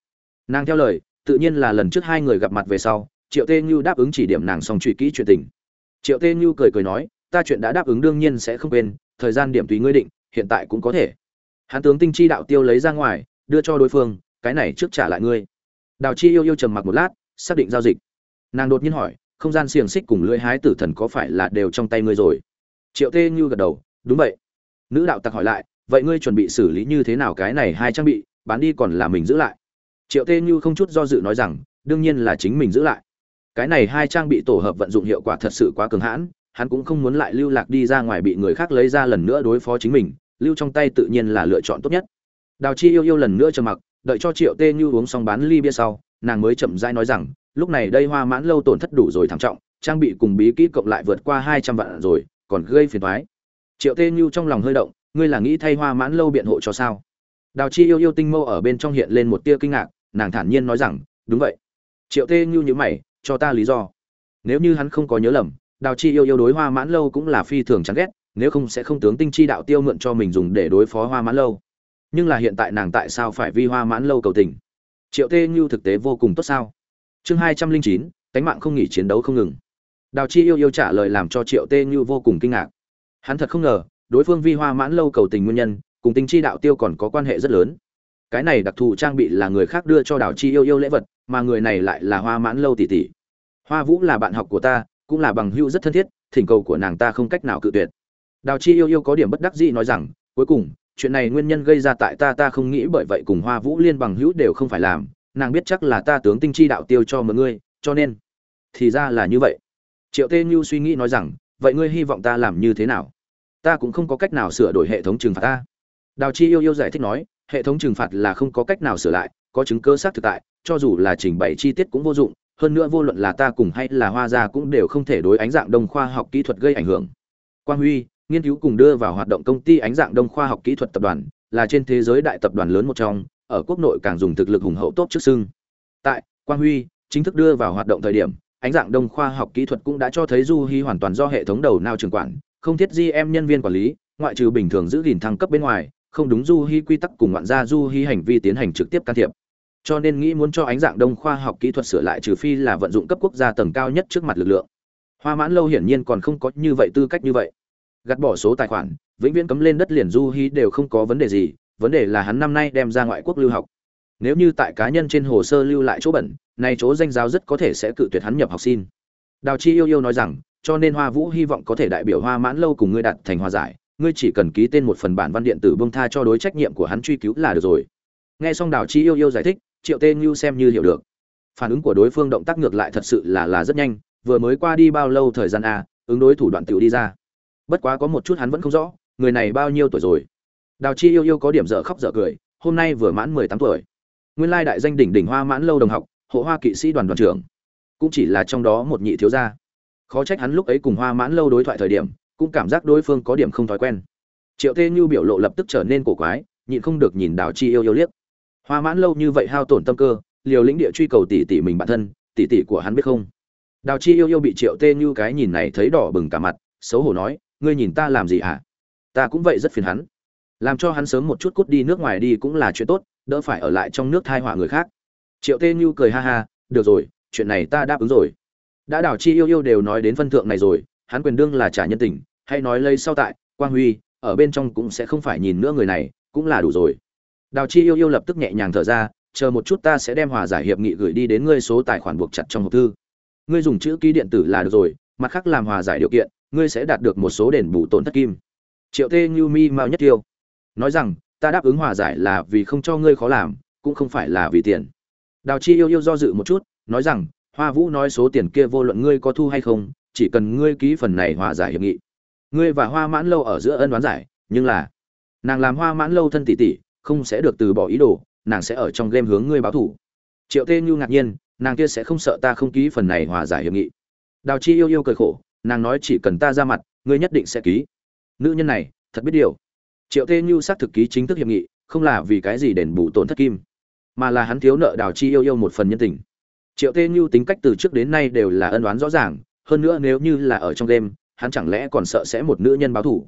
Nàng theo lời, tự nhiên là lần trước hai người gặp mặt về sau, triệu tê như đáp ứng chỉ điểm nàng xong truy kỹ chuyện tình triệu tê như cười cười nói, ta chuyện đã đáp ứng đương nhiên sẽ không quên, thời gian điểm tùy ngươi định, hiện tại cũng có thể. Hán tướng tinh chi đạo tiêu lấy ra ngoài, đưa cho đối phương, cái này trước trả lại ngươi. Đào chi yêu yêu trầm mặc một lát, xác định giao dịch. Nàng đột nhiên hỏi, không gian xiềng xích cùng lưỡi hái tử thần có phải là đều trong tay ngươi rồi? Triệu tê như gật đầu, đúng vậy. Nữ đạo tặc hỏi lại, vậy ngươi chuẩn bị xử lý như thế nào cái này hai trang bị, bán đi còn là mình giữ lại? Triệu tê như không chút do dự nói rằng, đương nhiên là chính mình giữ lại cái này hai trang bị tổ hợp vận dụng hiệu quả thật sự quá cường hãn, hắn cũng không muốn lại lưu lạc đi ra ngoài bị người khác lấy ra lần nữa đối phó chính mình, lưu trong tay tự nhiên là lựa chọn tốt nhất. Đào chi yêu yêu lần nữa trầm mặc, đợi cho triệu tê như uống xong bán ly bia sau, nàng mới chậm rãi nói rằng, lúc này đây hoa mãn lâu tổn thất đủ rồi thảm trọng, trang bị cùng bí kỹ cộng lại vượt qua hai trăm vạn rồi, còn gây phiền thoái triệu tê như trong lòng hơi động, ngươi là nghĩ thay hoa mãn lâu biện hộ cho sao? Đào chi yêu yêu tinh mâu ở bên trong hiện lên một tia kinh ngạc, nàng thản nhiên nói rằng, đúng vậy. Triệu tê như nhữ mày cho ta lý do. Nếu như hắn không có nhớ lầm, đào chi yêu yêu đối hoa mãn lâu cũng là phi thường chán ghét, nếu không sẽ không tướng tinh chi đạo tiêu mượn cho mình dùng để đối phó hoa mãn lâu. Nhưng là hiện tại nàng tại sao phải vi hoa mãn lâu cầu tình? Triệu tê như thực tế vô cùng tốt sao? Chương hai trăm linh chín, cánh mạng không nghỉ chiến đấu không ngừng. Đào chi yêu yêu trả lời làm cho triệu tê như vô cùng kinh ngạc. Hắn thật không ngờ, đối phương vi hoa mãn lâu cầu tình nguyên nhân, cùng tinh chi đạo tiêu còn có quan hệ rất lớn. Cái này đặc thù trang bị là người khác đưa cho đào chi yêu yêu lễ vật, mà người này lại là hoa mãn lâu tỷ tỷ hoa vũ là bạn học của ta, cũng là bằng hữu rất thân thiết, thỉnh cầu của nàng ta không cách nào cự tuyệt. Đào chi yêu yêu có điểm bất đắc dĩ nói rằng, cuối cùng, chuyện này nguyên nhân gây ra tại ta ta không nghĩ bởi vậy cùng hoa vũ liên bằng hữu đều không phải làm. Nàng biết chắc là ta tướng tinh chi đạo tiêu cho mọi ngươi cho nên thì ra là như vậy. Triệu tê như suy nghĩ nói rằng, vậy ngươi hy vọng ta làm như thế nào? Ta cũng không có cách nào sửa đổi hệ thống trừng phạt ta. Đào chi yêu yêu giải thích nói, hệ thống trừng phạt là không có cách nào sửa lại, có chứng cơ xác thực tại, cho dù là trình bày chi tiết cũng vô dụng hơn nữa vô luận là ta cùng hay là hoa gia cũng đều không thể đối ánh dạng đông khoa học kỹ thuật gây ảnh hưởng. Quang huy, nghiên cứu cùng đưa vào hoạt động công ty ánh dạng đông khoa học kỹ thuật tập đoàn, là trên thế giới đại tập đoàn lớn một trong, ở quốc nội càng dùng thực lực hùng hậu tốt trước xưng. Tại, quang huy chính thức đưa vào hoạt động thời điểm, ánh dạng đông khoa học kỹ thuật cũng đã cho thấy du hy hoàn toàn do hệ thống đầu nao trường quản, không thiết di em nhân viên quản lý, ngoại trừ bình thường giữ gìn thăng cấp bên ngoài, không đúng du hy quy tắc cùng ngoạn gia du hy hành vi tiến hành trực tiếp can thiệp cho nên nghĩ muốn cho ánh dạng đông khoa học kỹ thuật sửa lại trừ phi là vận dụng cấp quốc gia tầng cao nhất trước mặt lực lượng. Hoa mãn lâu hiển nhiên còn không có như vậy tư cách như vậy. Gạt bỏ số tài khoản, vĩnh viễn cấm lên đất liền du hy đều không có vấn đề gì, vấn đề là hắn năm nay đem ra ngoại quốc lưu học. Nếu như tại cá nhân trên hồ sơ lưu lại chỗ bẩn, nay chỗ danh giáo rất có thể sẽ cự tuyệt hắn nhập học xin. Đào chi yêu yêu nói rằng, cho nên hoa vũ hy vọng có thể đại biểu hoa mãn lâu cùng ngươi đặt thành hòa giải, ngươi chỉ cần ký tên một phần bản văn điện tử bông tha cho đối trách nhiệm của hắn truy cứu là được rồi. Nghe xong đào chi yêu yêu giải thích triệu tê như xem như hiểu được. Phản ứng của đối phương động tác ngược lại thật sự là là rất nhanh, vừa mới qua đi bao lâu thời gian a ứng đối thủ đoạn tiểu đi ra. Bất quá có một chút hắn vẫn không rõ, người này bao nhiêu tuổi rồi. Đào chi yêu yêu có điểm dở khóc dở cười, hôm nay vừa mãn mười tám tuổi. Nguyên lai đại danh đỉnh đỉnh hoa mãn lâu đồng học, hộ hoa kỵ sĩ đoàn đoàn trưởng. Cũng chỉ là trong đó một nhị thiếu gia. Khó trách hắn lúc ấy cùng hoa mãn lâu đối thoại thời điểm, cũng cảm giác đối phương có điểm không thói quen. Triệu tê như biểu lộ lập tức trở nên cổ quái, nhịn không được nhìn đào chi yêu yêu liếc hoa mãn lâu như vậy hao tổn tâm cơ, liều lĩnh địa truy cầu tỷ tỷ mình bản thân tỷ tỷ của hắn biết không? Đào chi yêu yêu bị triệu tê như cái nhìn này thấy đỏ bừng cả mặt, xấu hổ nói, ngươi nhìn ta làm gì hả? Ta cũng vậy rất phiền hắn. Làm cho hắn sớm một chút cút đi nước ngoài đi cũng là chuyện tốt, đỡ phải ở lại trong nước thai họa người khác. Triệu tê như cười ha ha, được rồi, chuyện này ta đáp ứng rồi. Đã đào chi yêu yêu đều nói đến phân thượng này rồi, hắn quyền đương là trả nhân tình, hay nói lây sau tại, quang huy, ở bên trong cũng sẽ không phải nhìn nữa người này, cũng là đủ rồi đào chi yêu yêu lập tức nhẹ nhàng thở ra, chờ một chút ta sẽ đem hòa giải hiệp nghị gửi đi đến ngươi số tài khoản buộc chặt trong hộp thư. Ngươi dùng chữ ký điện tử là được rồi, mặt khác làm hòa giải điều kiện, ngươi sẽ đạt được một số đền bù tổn thất kim. Triệu tê như mi mao nhất tiêu. Nói rằng, ta đáp ứng hòa giải là vì không cho ngươi khó làm, cũng không phải là vì tiền. Đào chi yêu yêu do dự một chút, nói rằng, hoa vũ nói số tiền kia vô luận ngươi có thu hay không, chỉ cần ngươi ký phần này hòa giải hiệp nghị. Ngươi và hoa mãn lâu ở giữa ân đoán giải, nhưng là, nàng làm hoa mãn lâu thân tỷ tỷ không sẽ được từ bỏ ý đồ, nàng sẽ ở trong game hướng ngươi báo thủ. Triệu tê như ngạc nhiên, nàng kia sẽ không sợ ta không ký phần này hòa giải hiệp nghị. Đào chi yêu yêu cười khổ, nàng nói chỉ cần ta ra mặt, ngươi nhất định sẽ ký. Nữ nhân này, thật biết điều. Triệu tê như xác thực ký chính thức hiệp nghị, không là vì cái gì đền bù tổn thất kim, mà là hắn thiếu nợ đào chi yêu yêu một phần nhân tình. Triệu tê như tính cách từ trước đến nay đều là ân đoán rõ ràng, hơn nữa nếu như là ở trong đêm hắn chẳng lẽ còn sợ sẽ một nữ nhân báo thủ.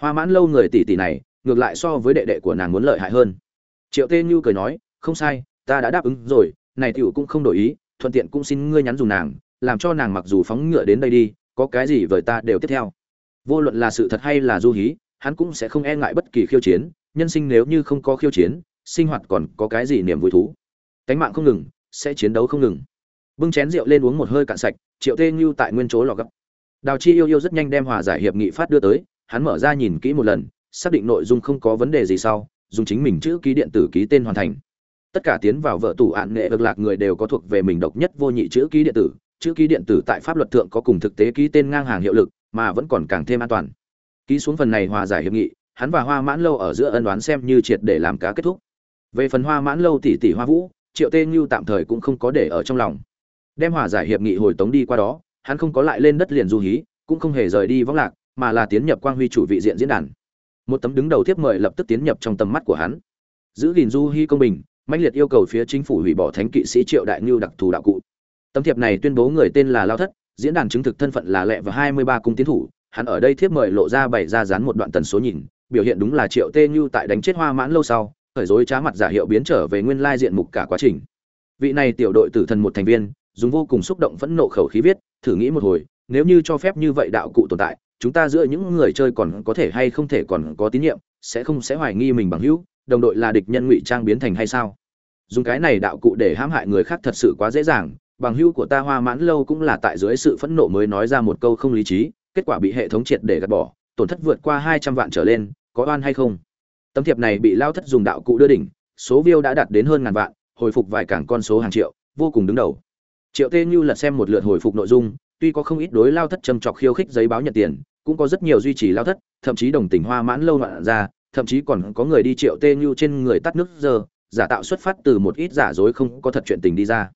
Hoa mãn lâu người tỷ tỷ này ngược lại so với đệ đệ của nàng muốn lợi hại hơn. Triệu tê như cười nói, không sai, ta đã đáp ứng rồi, này tiểu cũng không đổi ý, thuận tiện cũng xin ngươi nhắn dùng nàng, làm cho nàng mặc dù phóng ngựa đến đây đi, có cái gì với ta đều tiếp theo. Vô luận là sự thật hay là du hí, hắn cũng sẽ không e ngại bất kỳ khiêu chiến, nhân sinh nếu như không có khiêu chiến, sinh hoạt còn có cái gì niềm vui thú. Cánh mạng không ngừng, sẽ chiến đấu không ngừng. Bưng chén rượu lên uống một hơi cạn sạch, triệu tê như tại nguyên chỗ lò gấp. Đào chi yêu yêu rất nhanh đem hòa giải hiệp nghị phát đưa tới, hắn mở ra nhìn kỹ một lần xác định nội dung không có vấn đề gì sau, dùng chính mình chữ ký điện tử ký tên hoàn thành. Tất cả tiến vào vợ tủ ạn nghệ được lạc người đều có thuộc về mình độc nhất vô nhị chữ ký điện tử. Chữ ký điện tử tại pháp luật thượng có cùng thực tế ký tên ngang hàng hiệu lực, mà vẫn còn càng thêm an toàn. Ký xuống phần này hòa giải hiệp nghị, hắn và hoa mãn lâu ở giữa ân đoán xem như triệt để làm cá kết thúc. Về phần hoa mãn lâu tỷ tỷ hoa vũ, triệu tê như tạm thời cũng không có để ở trong lòng. Đem hòa giải hiệp nghị hồi tống đi qua đó, hắn không có lại lên đất liền du hí, cũng không hề rời đi vắng lạc, mà là tiến nhập quang huy chủ vị diện diễn đàn một tấm đứng đầu tiếp mời lập tức tiến nhập trong tầm mắt của hắn. Giữ gìn du hy công bình mạnh liệt yêu cầu phía chính phủ hủy bỏ thánh kỵ sĩ triệu đại ngưu đặc thù đạo cụ. Tấm thiệp này tuyên bố người tên là lao thất, diễn đàn chứng thực thân phận là lệ và hai mươi ba cung tiến thủ, hắn ở đây thiếp mời lộ ra bày ra dán một đoạn tần số nhìn, biểu hiện đúng là triệu tê như tại đánh chết hoa mãn lâu sau, khởi dối trá mặt giả hiệu biến trở về nguyên lai diện mục cả quá trình. Vị này tiểu đội tử thần một thành viên, dùng vô cùng xúc động phẫn nộ khẩu khí viết, thử nghĩ một hồi, nếu như cho phép như vậy đạo cụ tồn tại chúng ta giữa những người chơi còn có thể hay không thể còn có tín nhiệm, sẽ không sẽ hoài nghi mình bằng hữu, đồng đội là địch nhân ngụy trang biến thành hay sao? Dùng cái này đạo cụ để hãm hại người khác thật sự quá dễ dàng, bằng hữu của ta hoa mãn lâu cũng là tại dưới sự phẫn nộ mới nói ra một câu không lý trí, kết quả bị hệ thống triệt để gạt bỏ, tổn thất vượt qua hai trăm vạn trở lên, có oan hay không? Tấm thiệp này bị lao thất dùng đạo cụ đưa đỉnh, số view đã đạt đến hơn ngàn vạn, hồi phục vài cảng con số hàng triệu, vô cùng đứng đầu. Triệu tê như lật xem một lượt hồi phục nội dung tuy có không ít đối lao thất châm chọc khiêu khích giấy báo nhận tiền, cũng có rất nhiều duy trì lao thất, thậm chí đồng tình hoa mãn lâu loạn ra, thậm chí còn có người đi triệu tê như trên người tắt nước giờ, giả tạo xuất phát từ một ít giả dối không có thật chuyện tình đi ra.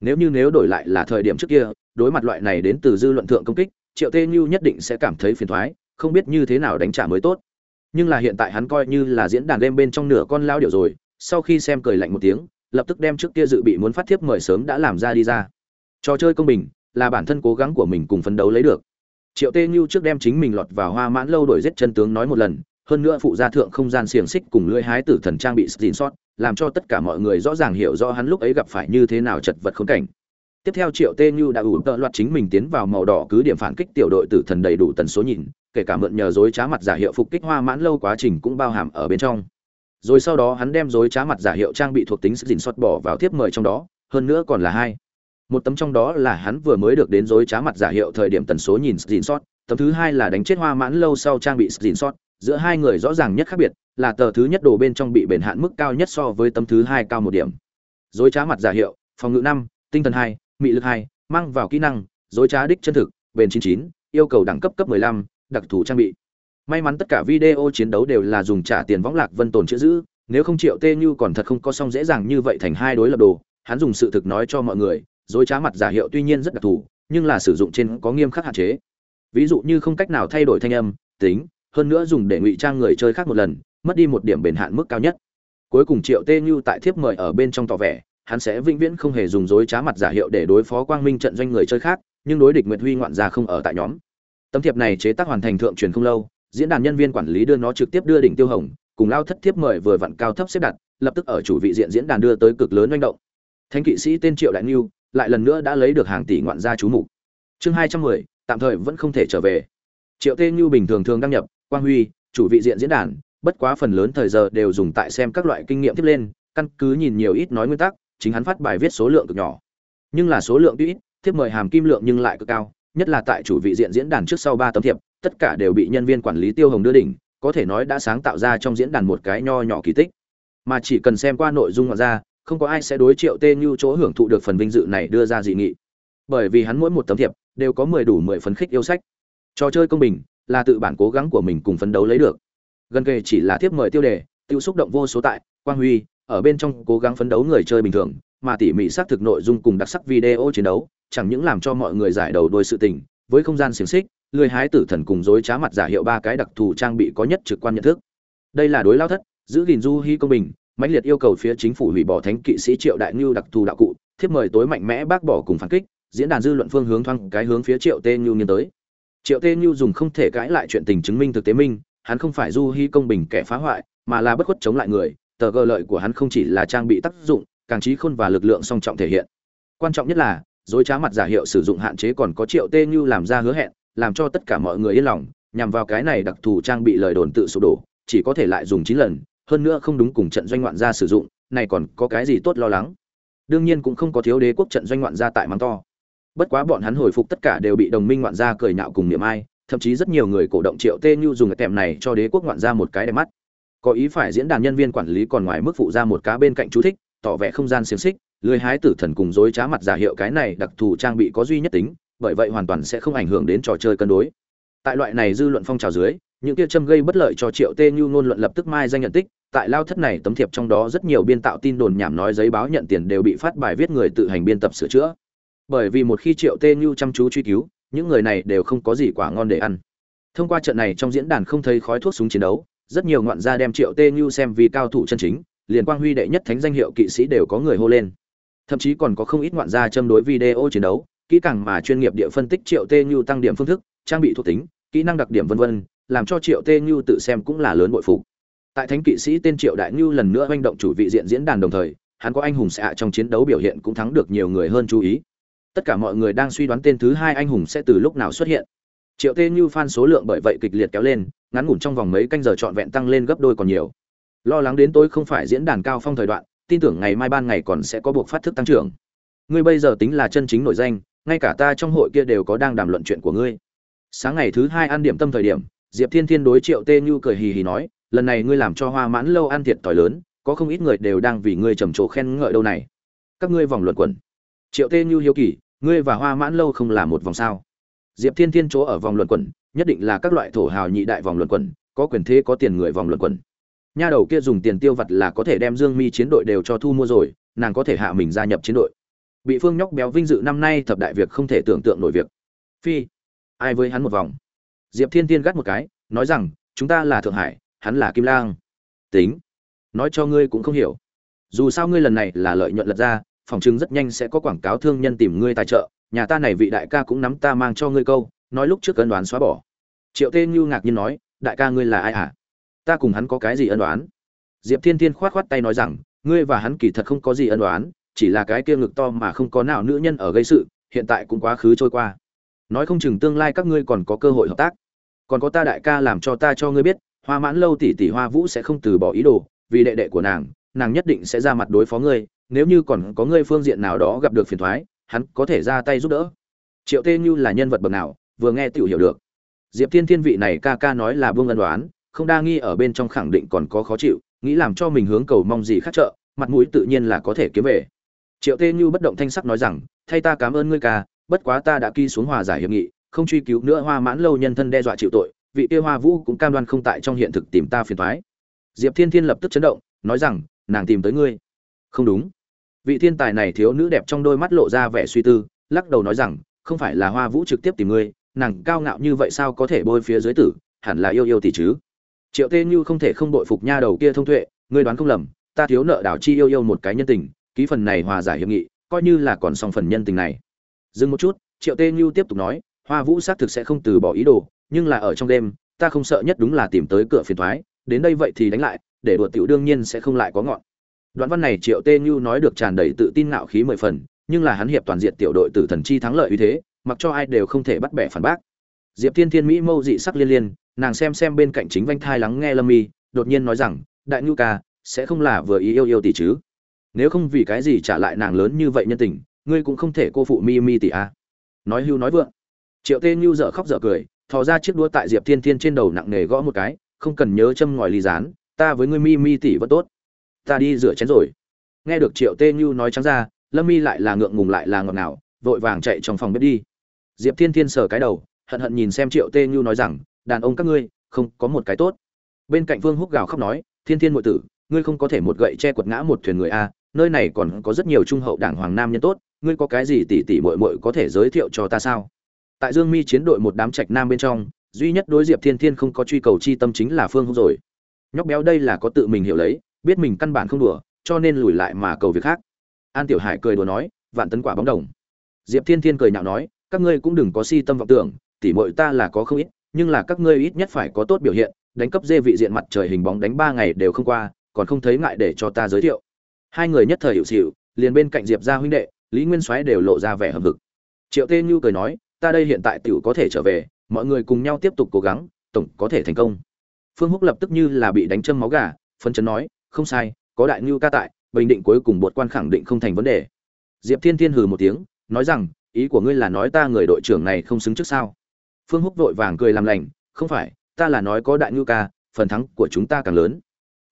Nếu như nếu đổi lại là thời điểm trước kia, đối mặt loại này đến từ dư luận thượng công kích, triệu tê như nhất định sẽ cảm thấy phiền thoái, không biết như thế nào đánh trả mới tốt. Nhưng là hiện tại hắn coi như là diễn đàn đêm bên trong nửa con lao điệu rồi, sau khi xem cười lạnh một tiếng, lập tức đem trước kia dự bị muốn phát thiếp mời sớm đã làm ra đi ra. Trò chơi công bình là bản thân cố gắng của mình cùng phấn đấu lấy được. Triệu tê như trước đem chính mình lọt vào hoa mãn lâu đổi giết chân tướng nói một lần, hơn nữa phụ gia thượng không gian xiềng xích cùng lưỡi hái tử thần trang bị xin sót, làm cho tất cả mọi người rõ ràng hiểu rõ hắn lúc ấy gặp phải như thế nào chật vật khốn cảnh. Tiếp theo triệu tê như đã ủ tợ loạt chính mình tiến vào màu đỏ cứ điểm phản kích tiểu đội tử thần đầy đủ tần số nhìn, kể cả mượn nhờ dối trá mặt giả hiệu phục kích hoa mãn lâu quá trình cũng bao hàm ở bên trong. Rồi sau đó hắn đem dối trá mặt giả hiệu trang bị thuộc tính dình xót bỏ vào tiếp mời trong đó, hơn nữa còn là hai một tấm trong đó là hắn vừa mới được đến dối trá mặt giả hiệu thời điểm tần số nhìn dình sót tấm thứ hai là đánh chết hoa mãn lâu sau trang bị dình sót giữa hai người rõ ràng nhất khác biệt là tờ thứ nhất đồ bên trong bị bền hạn mức cao nhất so với tấm thứ hai cao một điểm. Dối trá mặt giả hiệu phòng ngự năm tinh thần hai mị lực hai mang vào kỹ năng dối trá đích chân thực bền chín chín yêu cầu đẳng cấp cấp 15, đặc thù trang bị. May mắn tất cả video chiến đấu đều là dùng trả tiền võng lạc vân tồn chữ giữ nếu không triệu tê như còn thật không có xong dễ dàng như vậy thành hai đối lập đồ hắn dùng sự thực nói cho mọi người dối trá mặt giả hiệu tuy nhiên rất đặc thù, nhưng là sử dụng trên có nghiêm khắc hạn chế. Ví dụ như không cách nào thay đổi thanh âm, tính, hơn nữa dùng để ngụy trang người chơi khác một lần, mất đi một điểm bền hạn mức cao nhất. Cuối cùng triệu tê như tại thiếp mời ở bên trong tỏ vẻ, hắn sẽ vĩnh viễn không hề dùng dối trá mặt giả hiệu để đối phó quang minh trận doanh người chơi khác, nhưng đối địch nguyệt huy ngoạn gia không ở tại nhóm. Tấm thiệp này chế tác hoàn thành thượng truyền không lâu, diễn đàn nhân viên quản lý đưa nó trực tiếp đưa đỉnh tiêu hồng, cùng lao thất thiếp mời vừa vặn cao thấp xếp đặt, lập tức ở chủ vị diện diễn đàn đưa tới cực lớn manh động. Thanh kỵ sĩ tên triệu đại niu lại lần nữa đã lấy được hàng tỷ ngoạn gia chú mục. Chương hai trăm mười, tạm thời vẫn không thể trở về. Triệu tê như bình thường thường đăng nhập, quang huy, chủ vị diện diễn đàn, bất quá phần lớn thời giờ đều dùng tại xem các loại kinh nghiệm tiếp lên, căn cứ nhìn nhiều ít nói nguyên tắc, chính hắn phát bài viết số lượng cực nhỏ. Nhưng là số lượng tuy ít tiếp mời hàm kim lượng nhưng lại cực cao, nhất là tại chủ vị diện diễn đàn trước sau ba tấm thiệp, tất cả đều bị nhân viên quản lý tiêu hồng đưa đỉnh, có thể nói đã sáng tạo ra trong diễn đàn một cái nho nhỏ kỳ tích. Mà chỉ cần xem qua nội dung ngoại ra không có ai sẽ đối triệu tê như chỗ hưởng thụ được phần vinh dự này đưa ra dị nghị. Bởi vì hắn mỗi một tấm thiệp đều có mười đủ mười phấn khích yêu sách. Trò chơi công bình là tự bản cố gắng của mình cùng phấn đấu lấy được. Gần kề chỉ là thiếp mời tiêu đề, tiêu xúc động vô số tại, quang huy, ở bên trong cố gắng phấn đấu người chơi bình thường, mà tỉ mỉ xác thực nội dung cùng đặc sắc video chiến đấu, chẳng những làm cho mọi người giải đầu đôi sự tình, với không gian xiềng xích, lười hái tử thần cùng dối trá mặt giả hiệu ba cái đặc thù trang bị có nhất trực quan nhận thức. Đây là đối lao thất, giữ gìn du hy công bình mãnh liệt yêu cầu phía chính phủ hủy bỏ thánh kỵ sĩ triệu đại ngưu đặc thù đạo cụ, thiếp mời tối mạnh mẽ bác bỏ cùng phản kích, diễn đàn dư luận phương hướng thoáng cái hướng phía triệu tê ngưu nghiên tới. Triệu tê ngưu dùng không thể cãi lại chuyện tình chứng minh thực tế minh, hắn không phải du hy công bình kẻ phá hoại, mà là bất khuất chống lại người, tờ gờ lợi của hắn không chỉ là trang bị tác dụng, càng trí khôn và lực lượng song trọng thể hiện. Quan trọng nhất là, dối trá mặt giả hiệu sử dụng hạn chế còn có triệu tê như làm ra hứa hẹn, làm cho tất cả mọi người yên lòng, nhằm vào cái này đặc thù trang bị lời đồn tự sụp đổ, chỉ có thể lại dùng chín lần hơn nữa không đúng cùng trận doanh ngoạn gia sử dụng, này còn có cái gì tốt lo lắng? Đương nhiên cũng không có thiếu đế quốc trận doanh ngoạn gia tại mắng to. Bất quá bọn hắn hồi phục tất cả đều bị đồng minh ngoạn gia cười nhạo cùng niệm ai, thậm chí rất nhiều người cổ động triệu tê như dùng cái tèm này cho đế quốc ngoạn gia một cái đẹp mắt. Có ý phải diễn đàn nhân viên quản lý còn ngoài mức phụ ra một cá bên cạnh chú thích, tỏ vẻ không gian xiềng xích lưới hái tử thần cùng dối trá mặt giả hiệu cái này đặc thù trang bị có duy nhất tính, bởi vậy hoàn toàn sẽ không ảnh hưởng đến trò chơi cân đối. Tại loại này dư luận phong trào dưới, những kia châm gây bất lợi cho triệu tê như ngôn luận lập tức mai danh nhận tích tại lao thất này tấm thiệp trong đó rất nhiều biên tạo tin đồn nhảm nói giấy báo nhận tiền đều bị phát bài viết người tự hành biên tập sửa chữa. Bởi vì một khi triệu tê như chăm chú truy cứu, những người này đều không có gì quả ngon để ăn. Thông qua trận này trong diễn đàn không thấy khói thuốc súng chiến đấu, rất nhiều ngoạn gia đem triệu tê như xem vì cao thủ chân chính, liền quang huy đệ nhất thánh danh hiệu kỵ sĩ đều có người hô lên. Thậm chí còn có không ít ngoạn gia châm đối video chiến đấu, kỹ càng mà chuyên nghiệp địa phân tích triệu tê như tăng điểm phương thức, trang bị thuộc tính, kỹ năng đặc điểm vân vân, làm cho triệu tê như tự xem cũng là lớn bội phục tại thánh kỵ sĩ tên triệu đại ngưu lần nữa manh động chủ vị diện diễn đàn đồng thời, hắn có anh hùng xạ trong chiến đấu biểu hiện cũng thắng được nhiều người hơn chú ý. Tất cả mọi người đang suy đoán tên thứ hai anh hùng sẽ từ lúc nào xuất hiện. Triệu tê như fan số lượng bởi vậy kịch liệt kéo lên, ngắn ngủn trong vòng mấy canh giờ trọn vẹn tăng lên gấp đôi còn nhiều. Lo lắng đến tối không phải diễn đàn cao phong thời đoạn, tin tưởng ngày mai ban ngày còn sẽ có buộc phát thức tăng trưởng. Ngươi bây giờ tính là chân chính nổi danh, ngay cả ta trong hội kia đều có đang đàm luận chuyện của ngươi. Sáng ngày thứ hai ăn điểm tâm thời điểm, diệp thiên thiên đối triệu tê như cười hì hì nói lần này ngươi làm cho hoa mãn lâu ăn thiệt thòi lớn, có không ít người đều đang vì ngươi trầm trồ khen ngợi đâu này. Các ngươi vòng luận quẩn. Triệu tê như hiếu kỳ, ngươi và hoa mãn lâu không là một vòng sao? Diệp thiên thiên chỗ ở vòng luận quẩn, nhất định là các loại thổ hào nhị đại vòng luận quẩn, có quyền thế có tiền người vòng luận quẩn. Nha đầu kia dùng tiền tiêu vặt là có thể đem dương mi chiến đội đều cho thu mua rồi, nàng có thể hạ mình gia nhập chiến đội. Bị phương nhóc béo vinh dự năm nay thập đại việc không thể tưởng tượng nổi việc. Phi, ai với hắn một vòng? Diệp thiên tiên gắt một cái, nói rằng, chúng ta là thượng hải hắn là kim lang. Tính. Nói cho ngươi cũng không hiểu. Dù sao ngươi lần này là lợi nhuận lật ra, phòng chứng rất nhanh sẽ có quảng cáo thương nhân tìm ngươi tài trợ. Nhà ta này vị đại ca cũng nắm ta mang cho ngươi câu, nói lúc trước ân đoán xóa bỏ. Triệu tê như ngạc nhiên nói, đại ca ngươi là ai hả? Ta cùng hắn có cái gì ân đoán? Diệp thiên thiên khoát khoát tay nói rằng, ngươi và hắn kỳ thật không có gì ân đoán, chỉ là cái kia ngực to mà không có nào nữ nhân ở gây sự, hiện tại cũng quá khứ trôi qua. Nói không chừng tương lai các ngươi còn có cơ hội hợp tác. Còn có ta đại ca làm cho ta cho ngươi biết hoa mãn lâu tỷ tỷ hoa vũ sẽ không từ bỏ ý đồ, vì đệ đệ của nàng nàng nhất định sẽ ra mặt đối phó ngươi, nếu như còn có ngươi phương diện nào đó gặp được phiền thoái, hắn có thể ra tay giúp đỡ. Triệu tê như là nhân vật bậc nào, vừa nghe tiểu hiểu được. Diệp thiên thiên vị này ca ca nói là vương ân đoán, không đa nghi ở bên trong khẳng định còn có khó chịu, nghĩ làm cho mình hướng cầu mong gì khác trợ, mặt mũi tự nhiên là có thể kiếm về. Triệu tê như bất động thanh sắc nói rằng, thay ta cảm ơn ngươi ca, bất quá ta đã ký xuống hòa giải hiệp nghị, không truy cứu nữa hoa mãn lâu nhân thân đe dọa chịu tội vị kia hoa vũ cũng cam đoan không tại trong hiện thực tìm ta phiền thoái. Diệp thiên thiên lập tức chấn động, nói rằng, nàng tìm tới ngươi. Không đúng. Vị thiên tài này thiếu nữ đẹp trong đôi mắt lộ ra vẻ suy tư, lắc đầu nói rằng, không phải là hoa vũ trực tiếp tìm ngươi, nàng cao ngạo như vậy sao có thể bôi phía dưới tử, hẳn là yêu yêu tỷ chứ. Triệu tê như không thể không đội phục nha đầu kia thông tuệ, ngươi đoán không lầm, ta thiếu nợ đảo chi yêu yêu một cái nhân tình, ký phần này hòa giải hiệp nghị, coi như là còn xong phần nhân tình này. Dừng một chút, triệu tê như tiếp tục nói, hoa vũ xác thực sẽ không từ bỏ ý đồ nhưng là ở trong đêm, ta không sợ nhất đúng là tìm tới cửa phiền thoái, đến đây vậy thì đánh lại, để đùa tiểu đương nhiên sẽ không lại có ngọn. Đoạn văn này triệu tê như nói được tràn đầy tự tin ngạo khí mười phần, nhưng là hắn hiệp toàn diện tiểu đội tử thần chi thắng lợi uy thế, mặc cho ai đều không thể bắt bẻ phản bác. Diệp thiên thiên mỹ mâu dị sắc liên liên, nàng xem xem bên cạnh chính vanh thai lắng nghe lâm mi, đột nhiên nói rằng, đại nhu ca, sẽ không là vừa ý yêu yêu tỷ chứ? Nếu không vì cái gì trả lại nàng lớn như vậy nhân tình, ngươi cũng không thể cô phụ mi mi tỷ a nói hưu nói vượng. Triệu tê như dở khóc dở cười thò ra chiếc đũa tại diệp thiên thiên trên đầu nặng nề gõ một cái, không cần nhớ châm ngòi ly rán, ta với ngươi mi mi tỷ vẫn tốt. Ta đi rửa chén rồi. Nghe được triệu tê như nói trắng ra, lâm mi lại là ngượng ngùng lại là ngọt ngào, vội vàng chạy trong phòng bếp đi. Diệp thiên thiên sờ cái đầu, hận hận nhìn xem triệu tê như nói rằng, đàn ông các ngươi, không có một cái tốt. Bên cạnh vương húc gào khóc nói, thiên thiên ngụy tử, ngươi không có thể một gậy che quật ngã một thuyền người a, nơi này còn có rất nhiều trung hậu đảng hoàng nam nhân tốt, ngươi có cái gì tỉ tỉ mội mội có thể giới thiệu cho ta sao? Tại dương mi chiến đội một đám trạch nam bên trong, duy nhất đối diệp thiên thiên không có truy cầu chi tâm chính là phương húc rồi. Nhóc béo đây là có tự mình hiểu lấy, biết mình căn bản không đùa, cho nên lùi lại mà cầu việc khác. An tiểu hải cười đùa nói, vạn tấn quả bóng đồng. Diệp thiên thiên cười nhạo nói, các ngươi cũng đừng có si tâm vọng tưởng, tỉ mội ta là có không ít, nhưng là các ngươi ít nhất phải có tốt biểu hiện, đánh cấp dê vị diện mặt trời hình bóng đánh ba ngày đều không qua, còn không thấy ngại để cho ta giới thiệu. Hai người nhất thời hiệu xịu liền bên cạnh diệp gia huynh đệ, lý nguyên soái đều lộ ra vẻ hầm hực. Triệu tê như cười nói ta đây hiện tại tiểu có thể trở về, mọi người cùng nhau tiếp tục cố gắng, tổng có thể thành công. Phương húc lập tức như là bị đánh châm máu gà phân chấn nói, không sai, có đại ngưu ca tại, bình định cuối cùng buộc quan khẳng định không thành vấn đề. Diệp thiên thiên hừ một tiếng, nói rằng, ý của ngươi là nói ta người đội trưởng này không xứng trước sao? Phương húc vội vàng cười làm lành, không phải, ta là nói có đại ngưu ca, phần thắng của chúng ta càng lớn.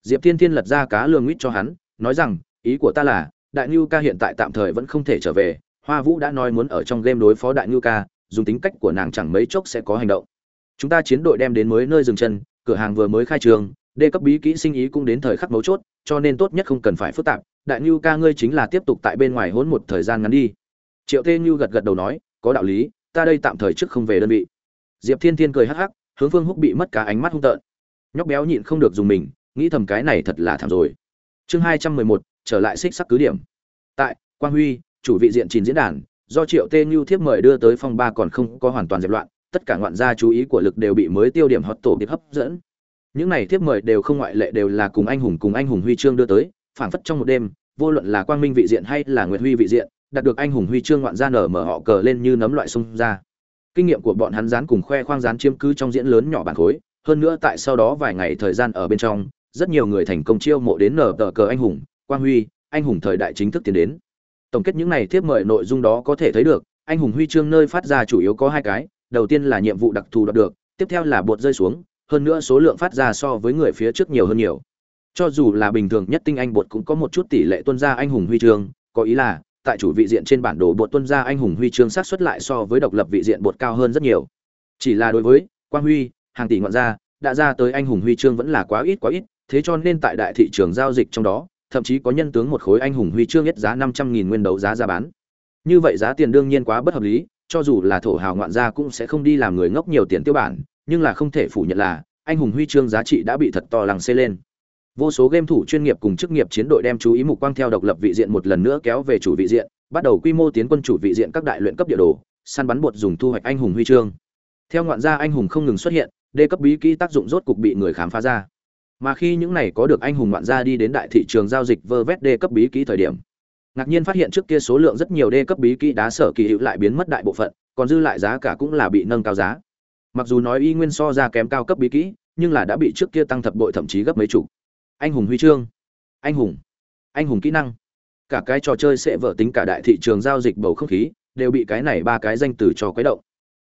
Diệp thiên thiên lật ra cá lương nguyết cho hắn, nói rằng, ý của ta là, đại ngưu ca hiện tại tạm thời vẫn không thể trở về, hoa vũ đã nói muốn ở trong game đối phó đại ngưu ca dùng tính cách của nàng chẳng mấy chốc sẽ có hành động. Chúng ta chiến đội đem đến mới nơi dừng chân, cửa hàng vừa mới khai trường đề cấp bí kỹ sinh ý cũng đến thời khắc mấu chốt, cho nên tốt nhất không cần phải phức tạp. Đại ngưu ca ngươi chính là tiếp tục tại bên ngoài hỗn một thời gian ngắn đi. Triệu tê ngưu gật gật đầu nói, có đạo lý, ta đây tạm thời trước không về đơn vị. Diệp thiên thiên cười hắc hắc, hướng phương húc bị mất cả ánh mắt hung tợn. Nhóc béo nhịn không được dùng mình, nghĩ thầm cái này thật là thảm rồi. Chương hai trăm mười một, trở lại xích sắc cứ điểm. Tại, quang huy, chủ vị diện trình diễn đàn do triệu tê như thiếp mời đưa tới phong ba còn không có hoàn toàn dẹp loạn, tất cả ngoạn gia chú ý của lực đều bị mới tiêu điểm hot tổ điệp hấp dẫn. Những này thiếp mời đều không ngoại lệ đều là cùng anh hùng cùng anh hùng huy chương đưa tới, phảng phất trong một đêm, vô luận là quang minh vị diện hay là nguyệt huy vị diện, đạt được anh hùng huy chương ngoạn gia nở mở họ cờ lên như nấm loại sung ra. Kinh nghiệm của bọn hắn dán cùng khoe khoang dán chiếm cứ trong diễn lớn nhỏ bản khối, hơn nữa tại sau đó vài ngày thời gian ở bên trong, rất nhiều người thành công chiêu mộ đến nở tờ cờ anh hùng, quang huy, anh hùng thời đại chính thức tiến đến tổng kết những này tiếp mời nội dung đó có thể thấy được, anh hùng huy chương nơi phát ra chủ yếu có hai cái, đầu tiên là nhiệm vụ đặc thù đạt được, tiếp theo là bột rơi xuống, hơn nữa số lượng phát ra so với người phía trước nhiều hơn nhiều. Cho dù là bình thường nhất tinh anh bột cũng có một chút tỷ lệ tuân ra anh hùng huy chương, có ý là, tại chủ vị diện trên bản đồ bột tuân ra anh hùng huy chương sát xuất lại so với độc lập vị diện bột cao hơn rất nhiều. Chỉ là đối với quang huy, hàng tỷ ngọn gia, đã ra tới anh hùng huy chương vẫn là quá ít quá ít, thế cho nên tại đại thị trường giao dịch trong đó thậm chí có nhân tướng một khối anh hùng huy chương nhất giá năm trăm nghìn nguyên đấu giá ra bán. Như vậy giá tiền đương nhiên quá bất hợp lý, cho dù là thổ hào ngoạn gia cũng sẽ không đi làm người ngốc nhiều tiền tiêu bản, nhưng là không thể phủ nhận là, anh hùng huy chương giá trị đã bị thật to lằng xê lên. Vô số game thủ chuyên nghiệp cùng chức nghiệp chiến đội đem chú ý mục quang theo độc lập vị diện một lần nữa kéo về chủ vị diện, bắt đầu quy mô tiến quân chủ vị diện các đại luyện cấp địa đồ, săn bắn bột dùng thu hoạch anh hùng huy chương. Theo ngoạn gia anh hùng không ngừng xuất hiện, đê cấp bí kỹ tác dụng rốt cục bị người khám phá ra mà khi những này có được anh hùng ngoạn gia đi đến đại thị trường giao dịch vơ vét đê cấp bí kỹ thời điểm, ngạc nhiên phát hiện trước kia số lượng rất nhiều đê cấp bí kỹ đá sở kỳ hữu lại biến mất đại bộ phận, còn dư lại giá cả cũng là bị nâng cao giá. Mặc dù nói y nguyên so ra kém cao cấp bí kỹ, nhưng là đã bị trước kia tăng thập bội thậm chí gấp mấy chục. Anh hùng huy chương, anh hùng anh hùng kỹ năng. Cả cái trò chơi sẽ vỡ tính cả đại thị trường giao dịch bầu không khí, đều bị cái này ba cái danh từ cho quấy động.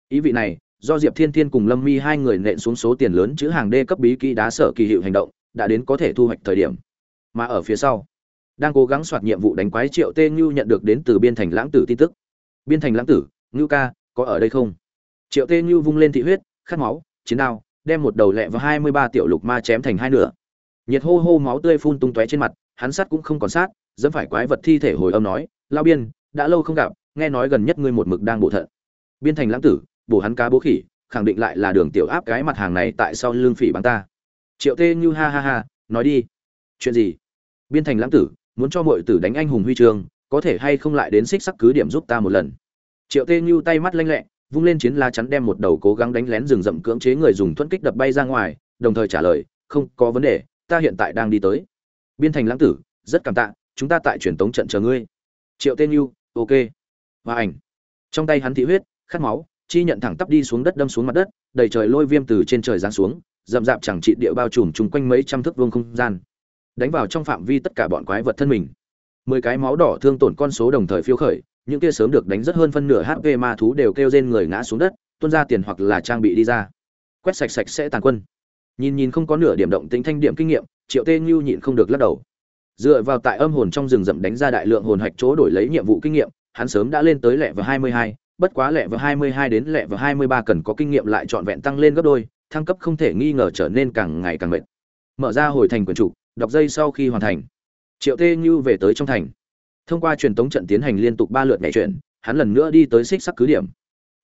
Ý vị này do diệp thiên thiên cùng lâm mi hai người nện xuống số tiền lớn chữ hàng đê cấp bí kỹ đá sở kỳ hiệu hành động, đã đến có thể thu hoạch thời điểm. Mà ở phía sau, đang cố gắng soạt nhiệm vụ đánh quái triệu tê ngưu nhận được đến từ biên thành lãng tử tin tức. Biên thành lãng tử, ngưu ca, có ở đây không? Triệu tê ngưu vung lên thị huyết, khát máu, chiến đao, đem một đầu lẹ và hai mươi ba tiểu lục ma chém thành hai nửa. Nhiệt hô hô máu tươi phun tung tóe trên mặt, hắn sát cũng không còn sát, dẫm phải quái vật thi thể hồi âm nói, lao biên, đã lâu không gặp, nghe nói gần nhất ngươi một mực đang bộ thận. Biên thành lãng tử bổ hắn cá bố khỉ, khẳng định lại là đường tiểu áp cái mặt hàng này tại sao lương phỉ bằng ta. Triệu tê như ha ha ha, nói đi. Chuyện gì? Biên thành lãng tử, muốn cho mọi tử đánh anh hùng huy trường có thể hay không lại đến xích sắc cứ điểm giúp ta một lần? Triệu tê như tay mắt lanh lẹ, vung lên chiến la chắn đem một đầu cố gắng đánh lén rừng rậm cưỡng chế người dùng thuẫn kích đập bay ra ngoài, đồng thời trả lời, không có vấn đề, ta hiện tại đang đi tới. Biên thành lãng tử, rất cảm tạ, chúng ta tại truyền tống trận chờ ngươi. Triệu tên như, ok. Và ảnh. Trong tay hắn thị huyết, khát máu chi nhận thẳng tắp đi xuống đất đâm xuống mặt đất, đầy trời lôi viêm từ trên trời giáng xuống, rậm rạp chẳng trị địa bao trùm chung quanh mấy trăm thước vuông không gian, đánh vào trong phạm vi tất cả bọn quái vật thân mình. Mười cái máu đỏ thương tổn con số đồng thời phiêu khởi, những kia sớm được đánh rất hơn phân nửa hp ma thú đều kêu trên người ngã xuống đất, tuôn ra tiền hoặc là trang bị đi ra. Quét sạch sạch sẽ tàn quân. Nhìn nhìn không có nửa điểm động tính thanh điểm kinh nghiệm, triệu tê như nhịn không được lắc đầu. Dựa vào tại âm hồn trong rừng rậm đánh ra đại lượng hồn hạch chỗ đổi lấy nhiệm vụ kinh nghiệm, hắn sớm đã lên tới lẹ và hai mươi hai bất quá lẹ vào hai mươi hai đến lẹ vào hai mươi ba cần có kinh nghiệm lại trọn vẹn tăng lên gấp đôi, thăng cấp không thể nghi ngờ trở nên càng ngày càng mệt. Mở ra hồi thành quyền chủ, đọc dây sau khi hoàn thành. Triệu tê như về tới trong thành. Thông qua truyền tống trận tiến hành liên tục ba lượt nhảy chuyển, hắn lần nữa đi tới xích sắc cứ điểm.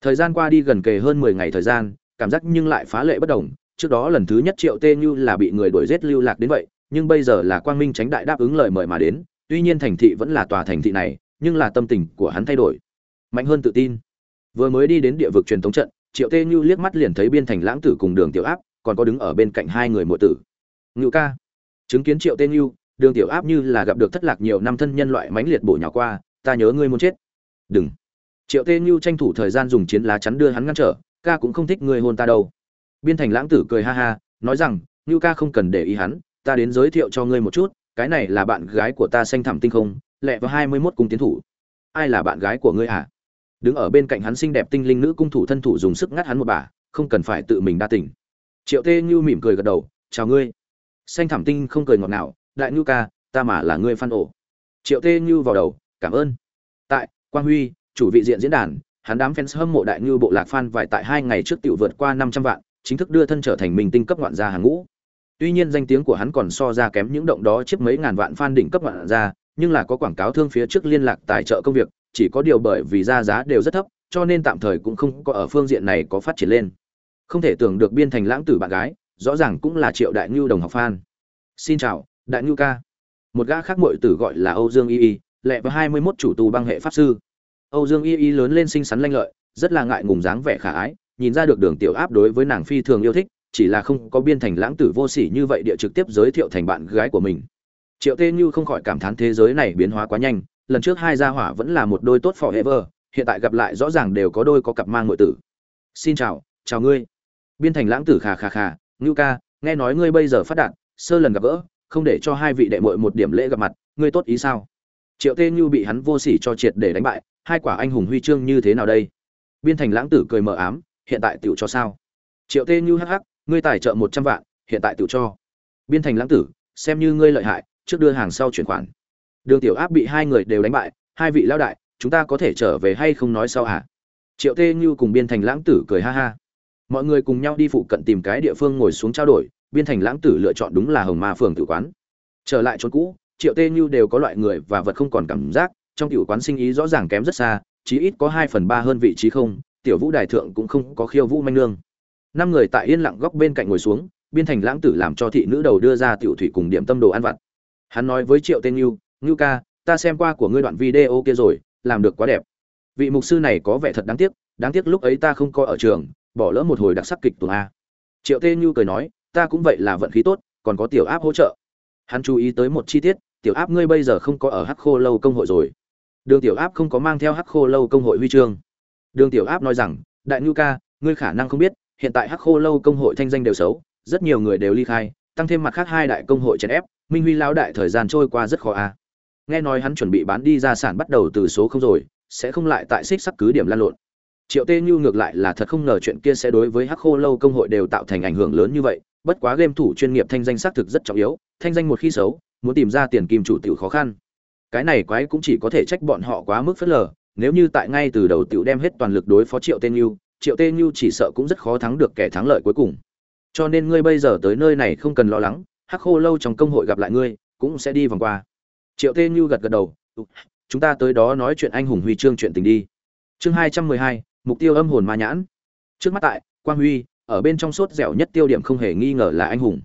Thời gian qua đi gần kề hơn mười ngày thời gian, cảm giác nhưng lại phá lệ bất đồng. Trước đó lần thứ nhất triệu tê như là bị người đuổi giết lưu lạc đến vậy, nhưng bây giờ là quang minh tránh đại đáp ứng lời mời mà đến. Tuy nhiên thành thị vẫn là tòa thành thị này, nhưng là tâm tình của hắn thay đổi mạnh hơn tự tin. Vừa mới đi đến địa vực truyền thống trận, triệu tê như liếc mắt liền thấy biên thành lãng tử cùng đường tiểu áp còn có đứng ở bên cạnh hai người mộ tử. Ngự ca. Chứng kiến triệu tê như, đường tiểu áp như là gặp được thất lạc nhiều năm thân nhân loại mãnh liệt bổ nhỏ qua, ta nhớ ngươi muốn chết. Đừng. Triệu tê như tranh thủ thời gian dùng chiến lá chắn đưa hắn ngăn trở, ca cũng không thích ngươi hôn ta đâu. Biên thành lãng tử cười ha ha, nói rằng như ca không cần để ý hắn, ta đến giới thiệu cho ngươi một chút, cái này là bạn gái của ta xanh thẳm tinh không, lẹ vào hai mươi mốt cung tiến thủ. Ai là bạn gái của ngươi hả? Đứng ở bên cạnh hắn xinh đẹp tinh linh nữ cung thủ thân thủ dùng sức ngắt hắn một bà, không cần phải tự mình đa tỉnh triệu tê như mỉm cười gật đầu, chào ngươi. Xanh thảm tinh không cười ngọt ngào, đại ngưu ca, ta mà là ngươi phan ổ. Triệu tê như vào đầu, cảm ơn. Tại, quang huy, chủ vị diện diễn đàn, hắn đám fans hâm mộ đại ngưu bộ lạc fan vải tại hai ngày trước tiểu vượt qua năm trăm vạn, chính thức đưa thân trở thành minh tinh cấp ngoạn gia hàng ngũ. Tuy nhiên danh tiếng của hắn còn so ra kém những động đó chiếc mấy ngàn vạn fan đỉnh cấp ngoạn gia, nhưng là có quảng cáo thương phía trước liên lạc tài trợ công việc chỉ có điều bởi vì ra giá đều rất thấp, cho nên tạm thời cũng không có ở phương diện này có phát triển lên. Không thể tưởng được biên thành lãng tử bạn gái, rõ ràng cũng là triệu đại Nưu đồng học fan. Xin chào, đại Nưu ca. Một gã khác muội tử gọi là âu dương y y, lẹ và hai mươi 21 chủ tu băng hệ pháp sư. Âu dương y y lớn lên xinh xắn lanh lợi, rất là ngại ngùng dáng vẻ khả ái, nhìn ra được đường tiểu áp đối với nàng phi thường yêu thích, chỉ là không có biên thành lãng tử vô sỉ như vậy địa trực tiếp giới thiệu thành bạn gái của mình. Triệu tê như không khỏi cảm thán thế giới này biến hóa quá nhanh lần trước hai gia hỏa vẫn là một đôi tốt forever, hiện tại gặp lại rõ ràng đều có đôi có cặp mang nội tử. Xin chào chào ngươi. Biên thành lãng tử khà khà khà, ngưu ca, nghe nói ngươi bây giờ phát đạt, sơ lần gặp gỡ, không để cho hai vị đệ muội một điểm lễ gặp mặt, ngươi tốt ý sao? Triệu tê như bị hắn vô sỉ cho triệt để đánh bại, hai quả anh hùng huy chương như thế nào đây? Biên thành lãng tử cười mờ ám, hiện tại tiểu cho sao? Triệu tê như hắc hắc, ngươi tài trợ một trăm vạn, hiện tại tiểu cho. Biên thành lãng tử, xem như ngươi lợi hại, trước đưa hàng sau chuyển khoản đường tiểu áp bị hai người đều đánh bại, hai vị lao đại, chúng ta có thể trở về hay không nói sau hả? Triệu tê như cùng biên thành lãng tử cười ha ha. Mọi người cùng nhau đi phụ cận tìm cái địa phương ngồi xuống trao đổi, biên thành lãng tử lựa chọn đúng là hồng ma phường tử quán. Trở lại chốn cũ, triệu tê như đều có loại người và vật không còn cảm giác, trong tiểu quán sinh ý rõ ràng kém rất xa, chí ít có hai phần ba hơn vị trí không, tiểu vũ đài thượng cũng không có khiêu vũ manh nương. Năm người tại yên lặng góc bên cạnh ngồi xuống, biên thành lãng tử làm cho thị nữ đầu đưa ra tiểu thủy cùng điểm tâm đồ ăn vặt. Hắn nói với triệu tên như ngưu ca, ta xem qua của ngươi đoạn video kia rồi, làm được quá đẹp. Vị mục sư này có vẻ thật đáng tiếc đáng tiếc lúc ấy ta không có ở trường, bỏ lỡ một hồi đặc sắc kịch tuồng a. Triệu tê như cười nói, ta cũng vậy là vận khí tốt, còn có tiểu áp hỗ trợ. Hắn chú ý tới một chi tiết, tiểu áp ngươi bây giờ không có ở hắc khô lâu công hội rồi. Đường tiểu áp không có mang theo hắc khô lâu công hội huy chương. Đường tiểu áp nói rằng, đại nhu ca, ngươi khả năng không biết, hiện tại hắc khô lâu công hội thanh danh đều xấu, rất nhiều người đều ly khai, tăng thêm mặt khác hai đại công hội chèn ép, minh huy lao đại thời gian trôi qua rất khó a nghe nói hắn chuẩn bị bán đi gia sản bắt đầu từ số không rồi, sẽ không lại tại xích sắc cứ điểm lan lộn. Triệu tê như ngược lại là thật không ngờ chuyện kia sẽ đối với hắc khô lâu công hội đều tạo thành ảnh hưởng lớn như vậy, bất quá game thủ chuyên nghiệp thanh danh xác thực rất trọng yếu, thanh danh một khi xấu, muốn tìm ra tiền kim chủ tiểu khó khăn. Cái này quái cũng chỉ có thể trách bọn họ quá mức phớt lờ, nếu như tại ngay từ đầu tiểu đem hết toàn lực đối phó triệu Tê như, triệu Tê như chỉ sợ cũng rất khó thắng được kẻ thắng lợi cuối cùng. Cho nên ngươi bây giờ tới nơi này không cần lo lắng, hắc khô lâu trong công hội gặp lại ngươi, cũng sẽ đi vòng qua triệu tên như gật gật đầu chúng ta tới đó nói chuyện anh hùng huy chương chuyện tình đi. Chương hai trăm mười hai, mục tiêu âm hồn ma nhãn. Trước mắt tại, quang huy, ở bên trong sốt dẻo nhất tiêu điểm không hề nghi ngờ là anh hùng.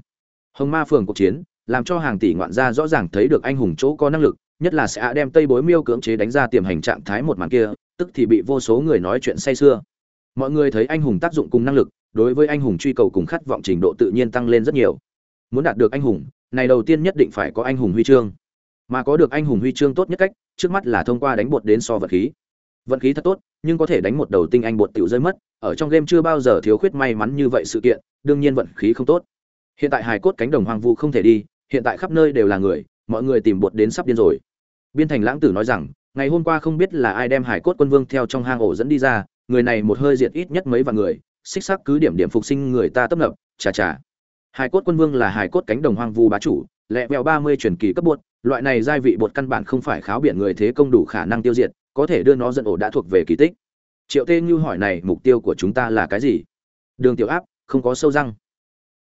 Hồng ma phường cuộc chiến, làm cho hàng tỷ ngoạn gia rõ ràng thấy được anh hùng chỗ có năng lực, nhất là sẽ đem tây bối miêu cưỡng chế đánh ra tiềm hành trạng thái một màn kia, tức thì bị vô số người nói chuyện say sưa. Mọi người thấy anh hùng tác dụng cùng năng lực, đối với anh hùng truy cầu cùng khát vọng trình độ tự nhiên tăng lên rất nhiều. Muốn đạt được anh hùng, này đầu tiên nhất định phải có anh hùng huy chương mà có được anh hùng huy chương tốt nhất cách, trước mắt là thông qua đánh bột đến so vật khí. Vận khí thật tốt, nhưng có thể đánh một đầu tinh anh bột tiểu rơi mất, ở trong game chưa bao giờ thiếu khuyết may mắn như vậy sự kiện, đương nhiên vận khí không tốt. Hiện tại hài cốt cánh đồng hoang vu không thể đi, hiện tại khắp nơi đều là người, mọi người tìm bột đến sắp điên rồi. Biên thành lãng tử nói rằng, ngày hôm qua không biết là ai đem hải cốt quân vương theo trong hang ổ dẫn đi ra, người này một hơi diệt ít nhất mấy vạn người, xích xác cứ điểm điểm phục sinh người ta tấp nập, chà chà. Hải cốt quân vương là hải cốt cánh đồng hoang vu bá chủ, lẹ vẹo ba mươi truyền kỳ cấp bột loại này giai vị bột căn bản không phải kháo biển người thế công đủ khả năng tiêu diệt, có thể đưa nó dẫn ổ đã thuộc về kỳ tích. Triệu tê như hỏi này, mục tiêu của chúng ta là cái gì? Đường tiểu áp, không có sâu răng.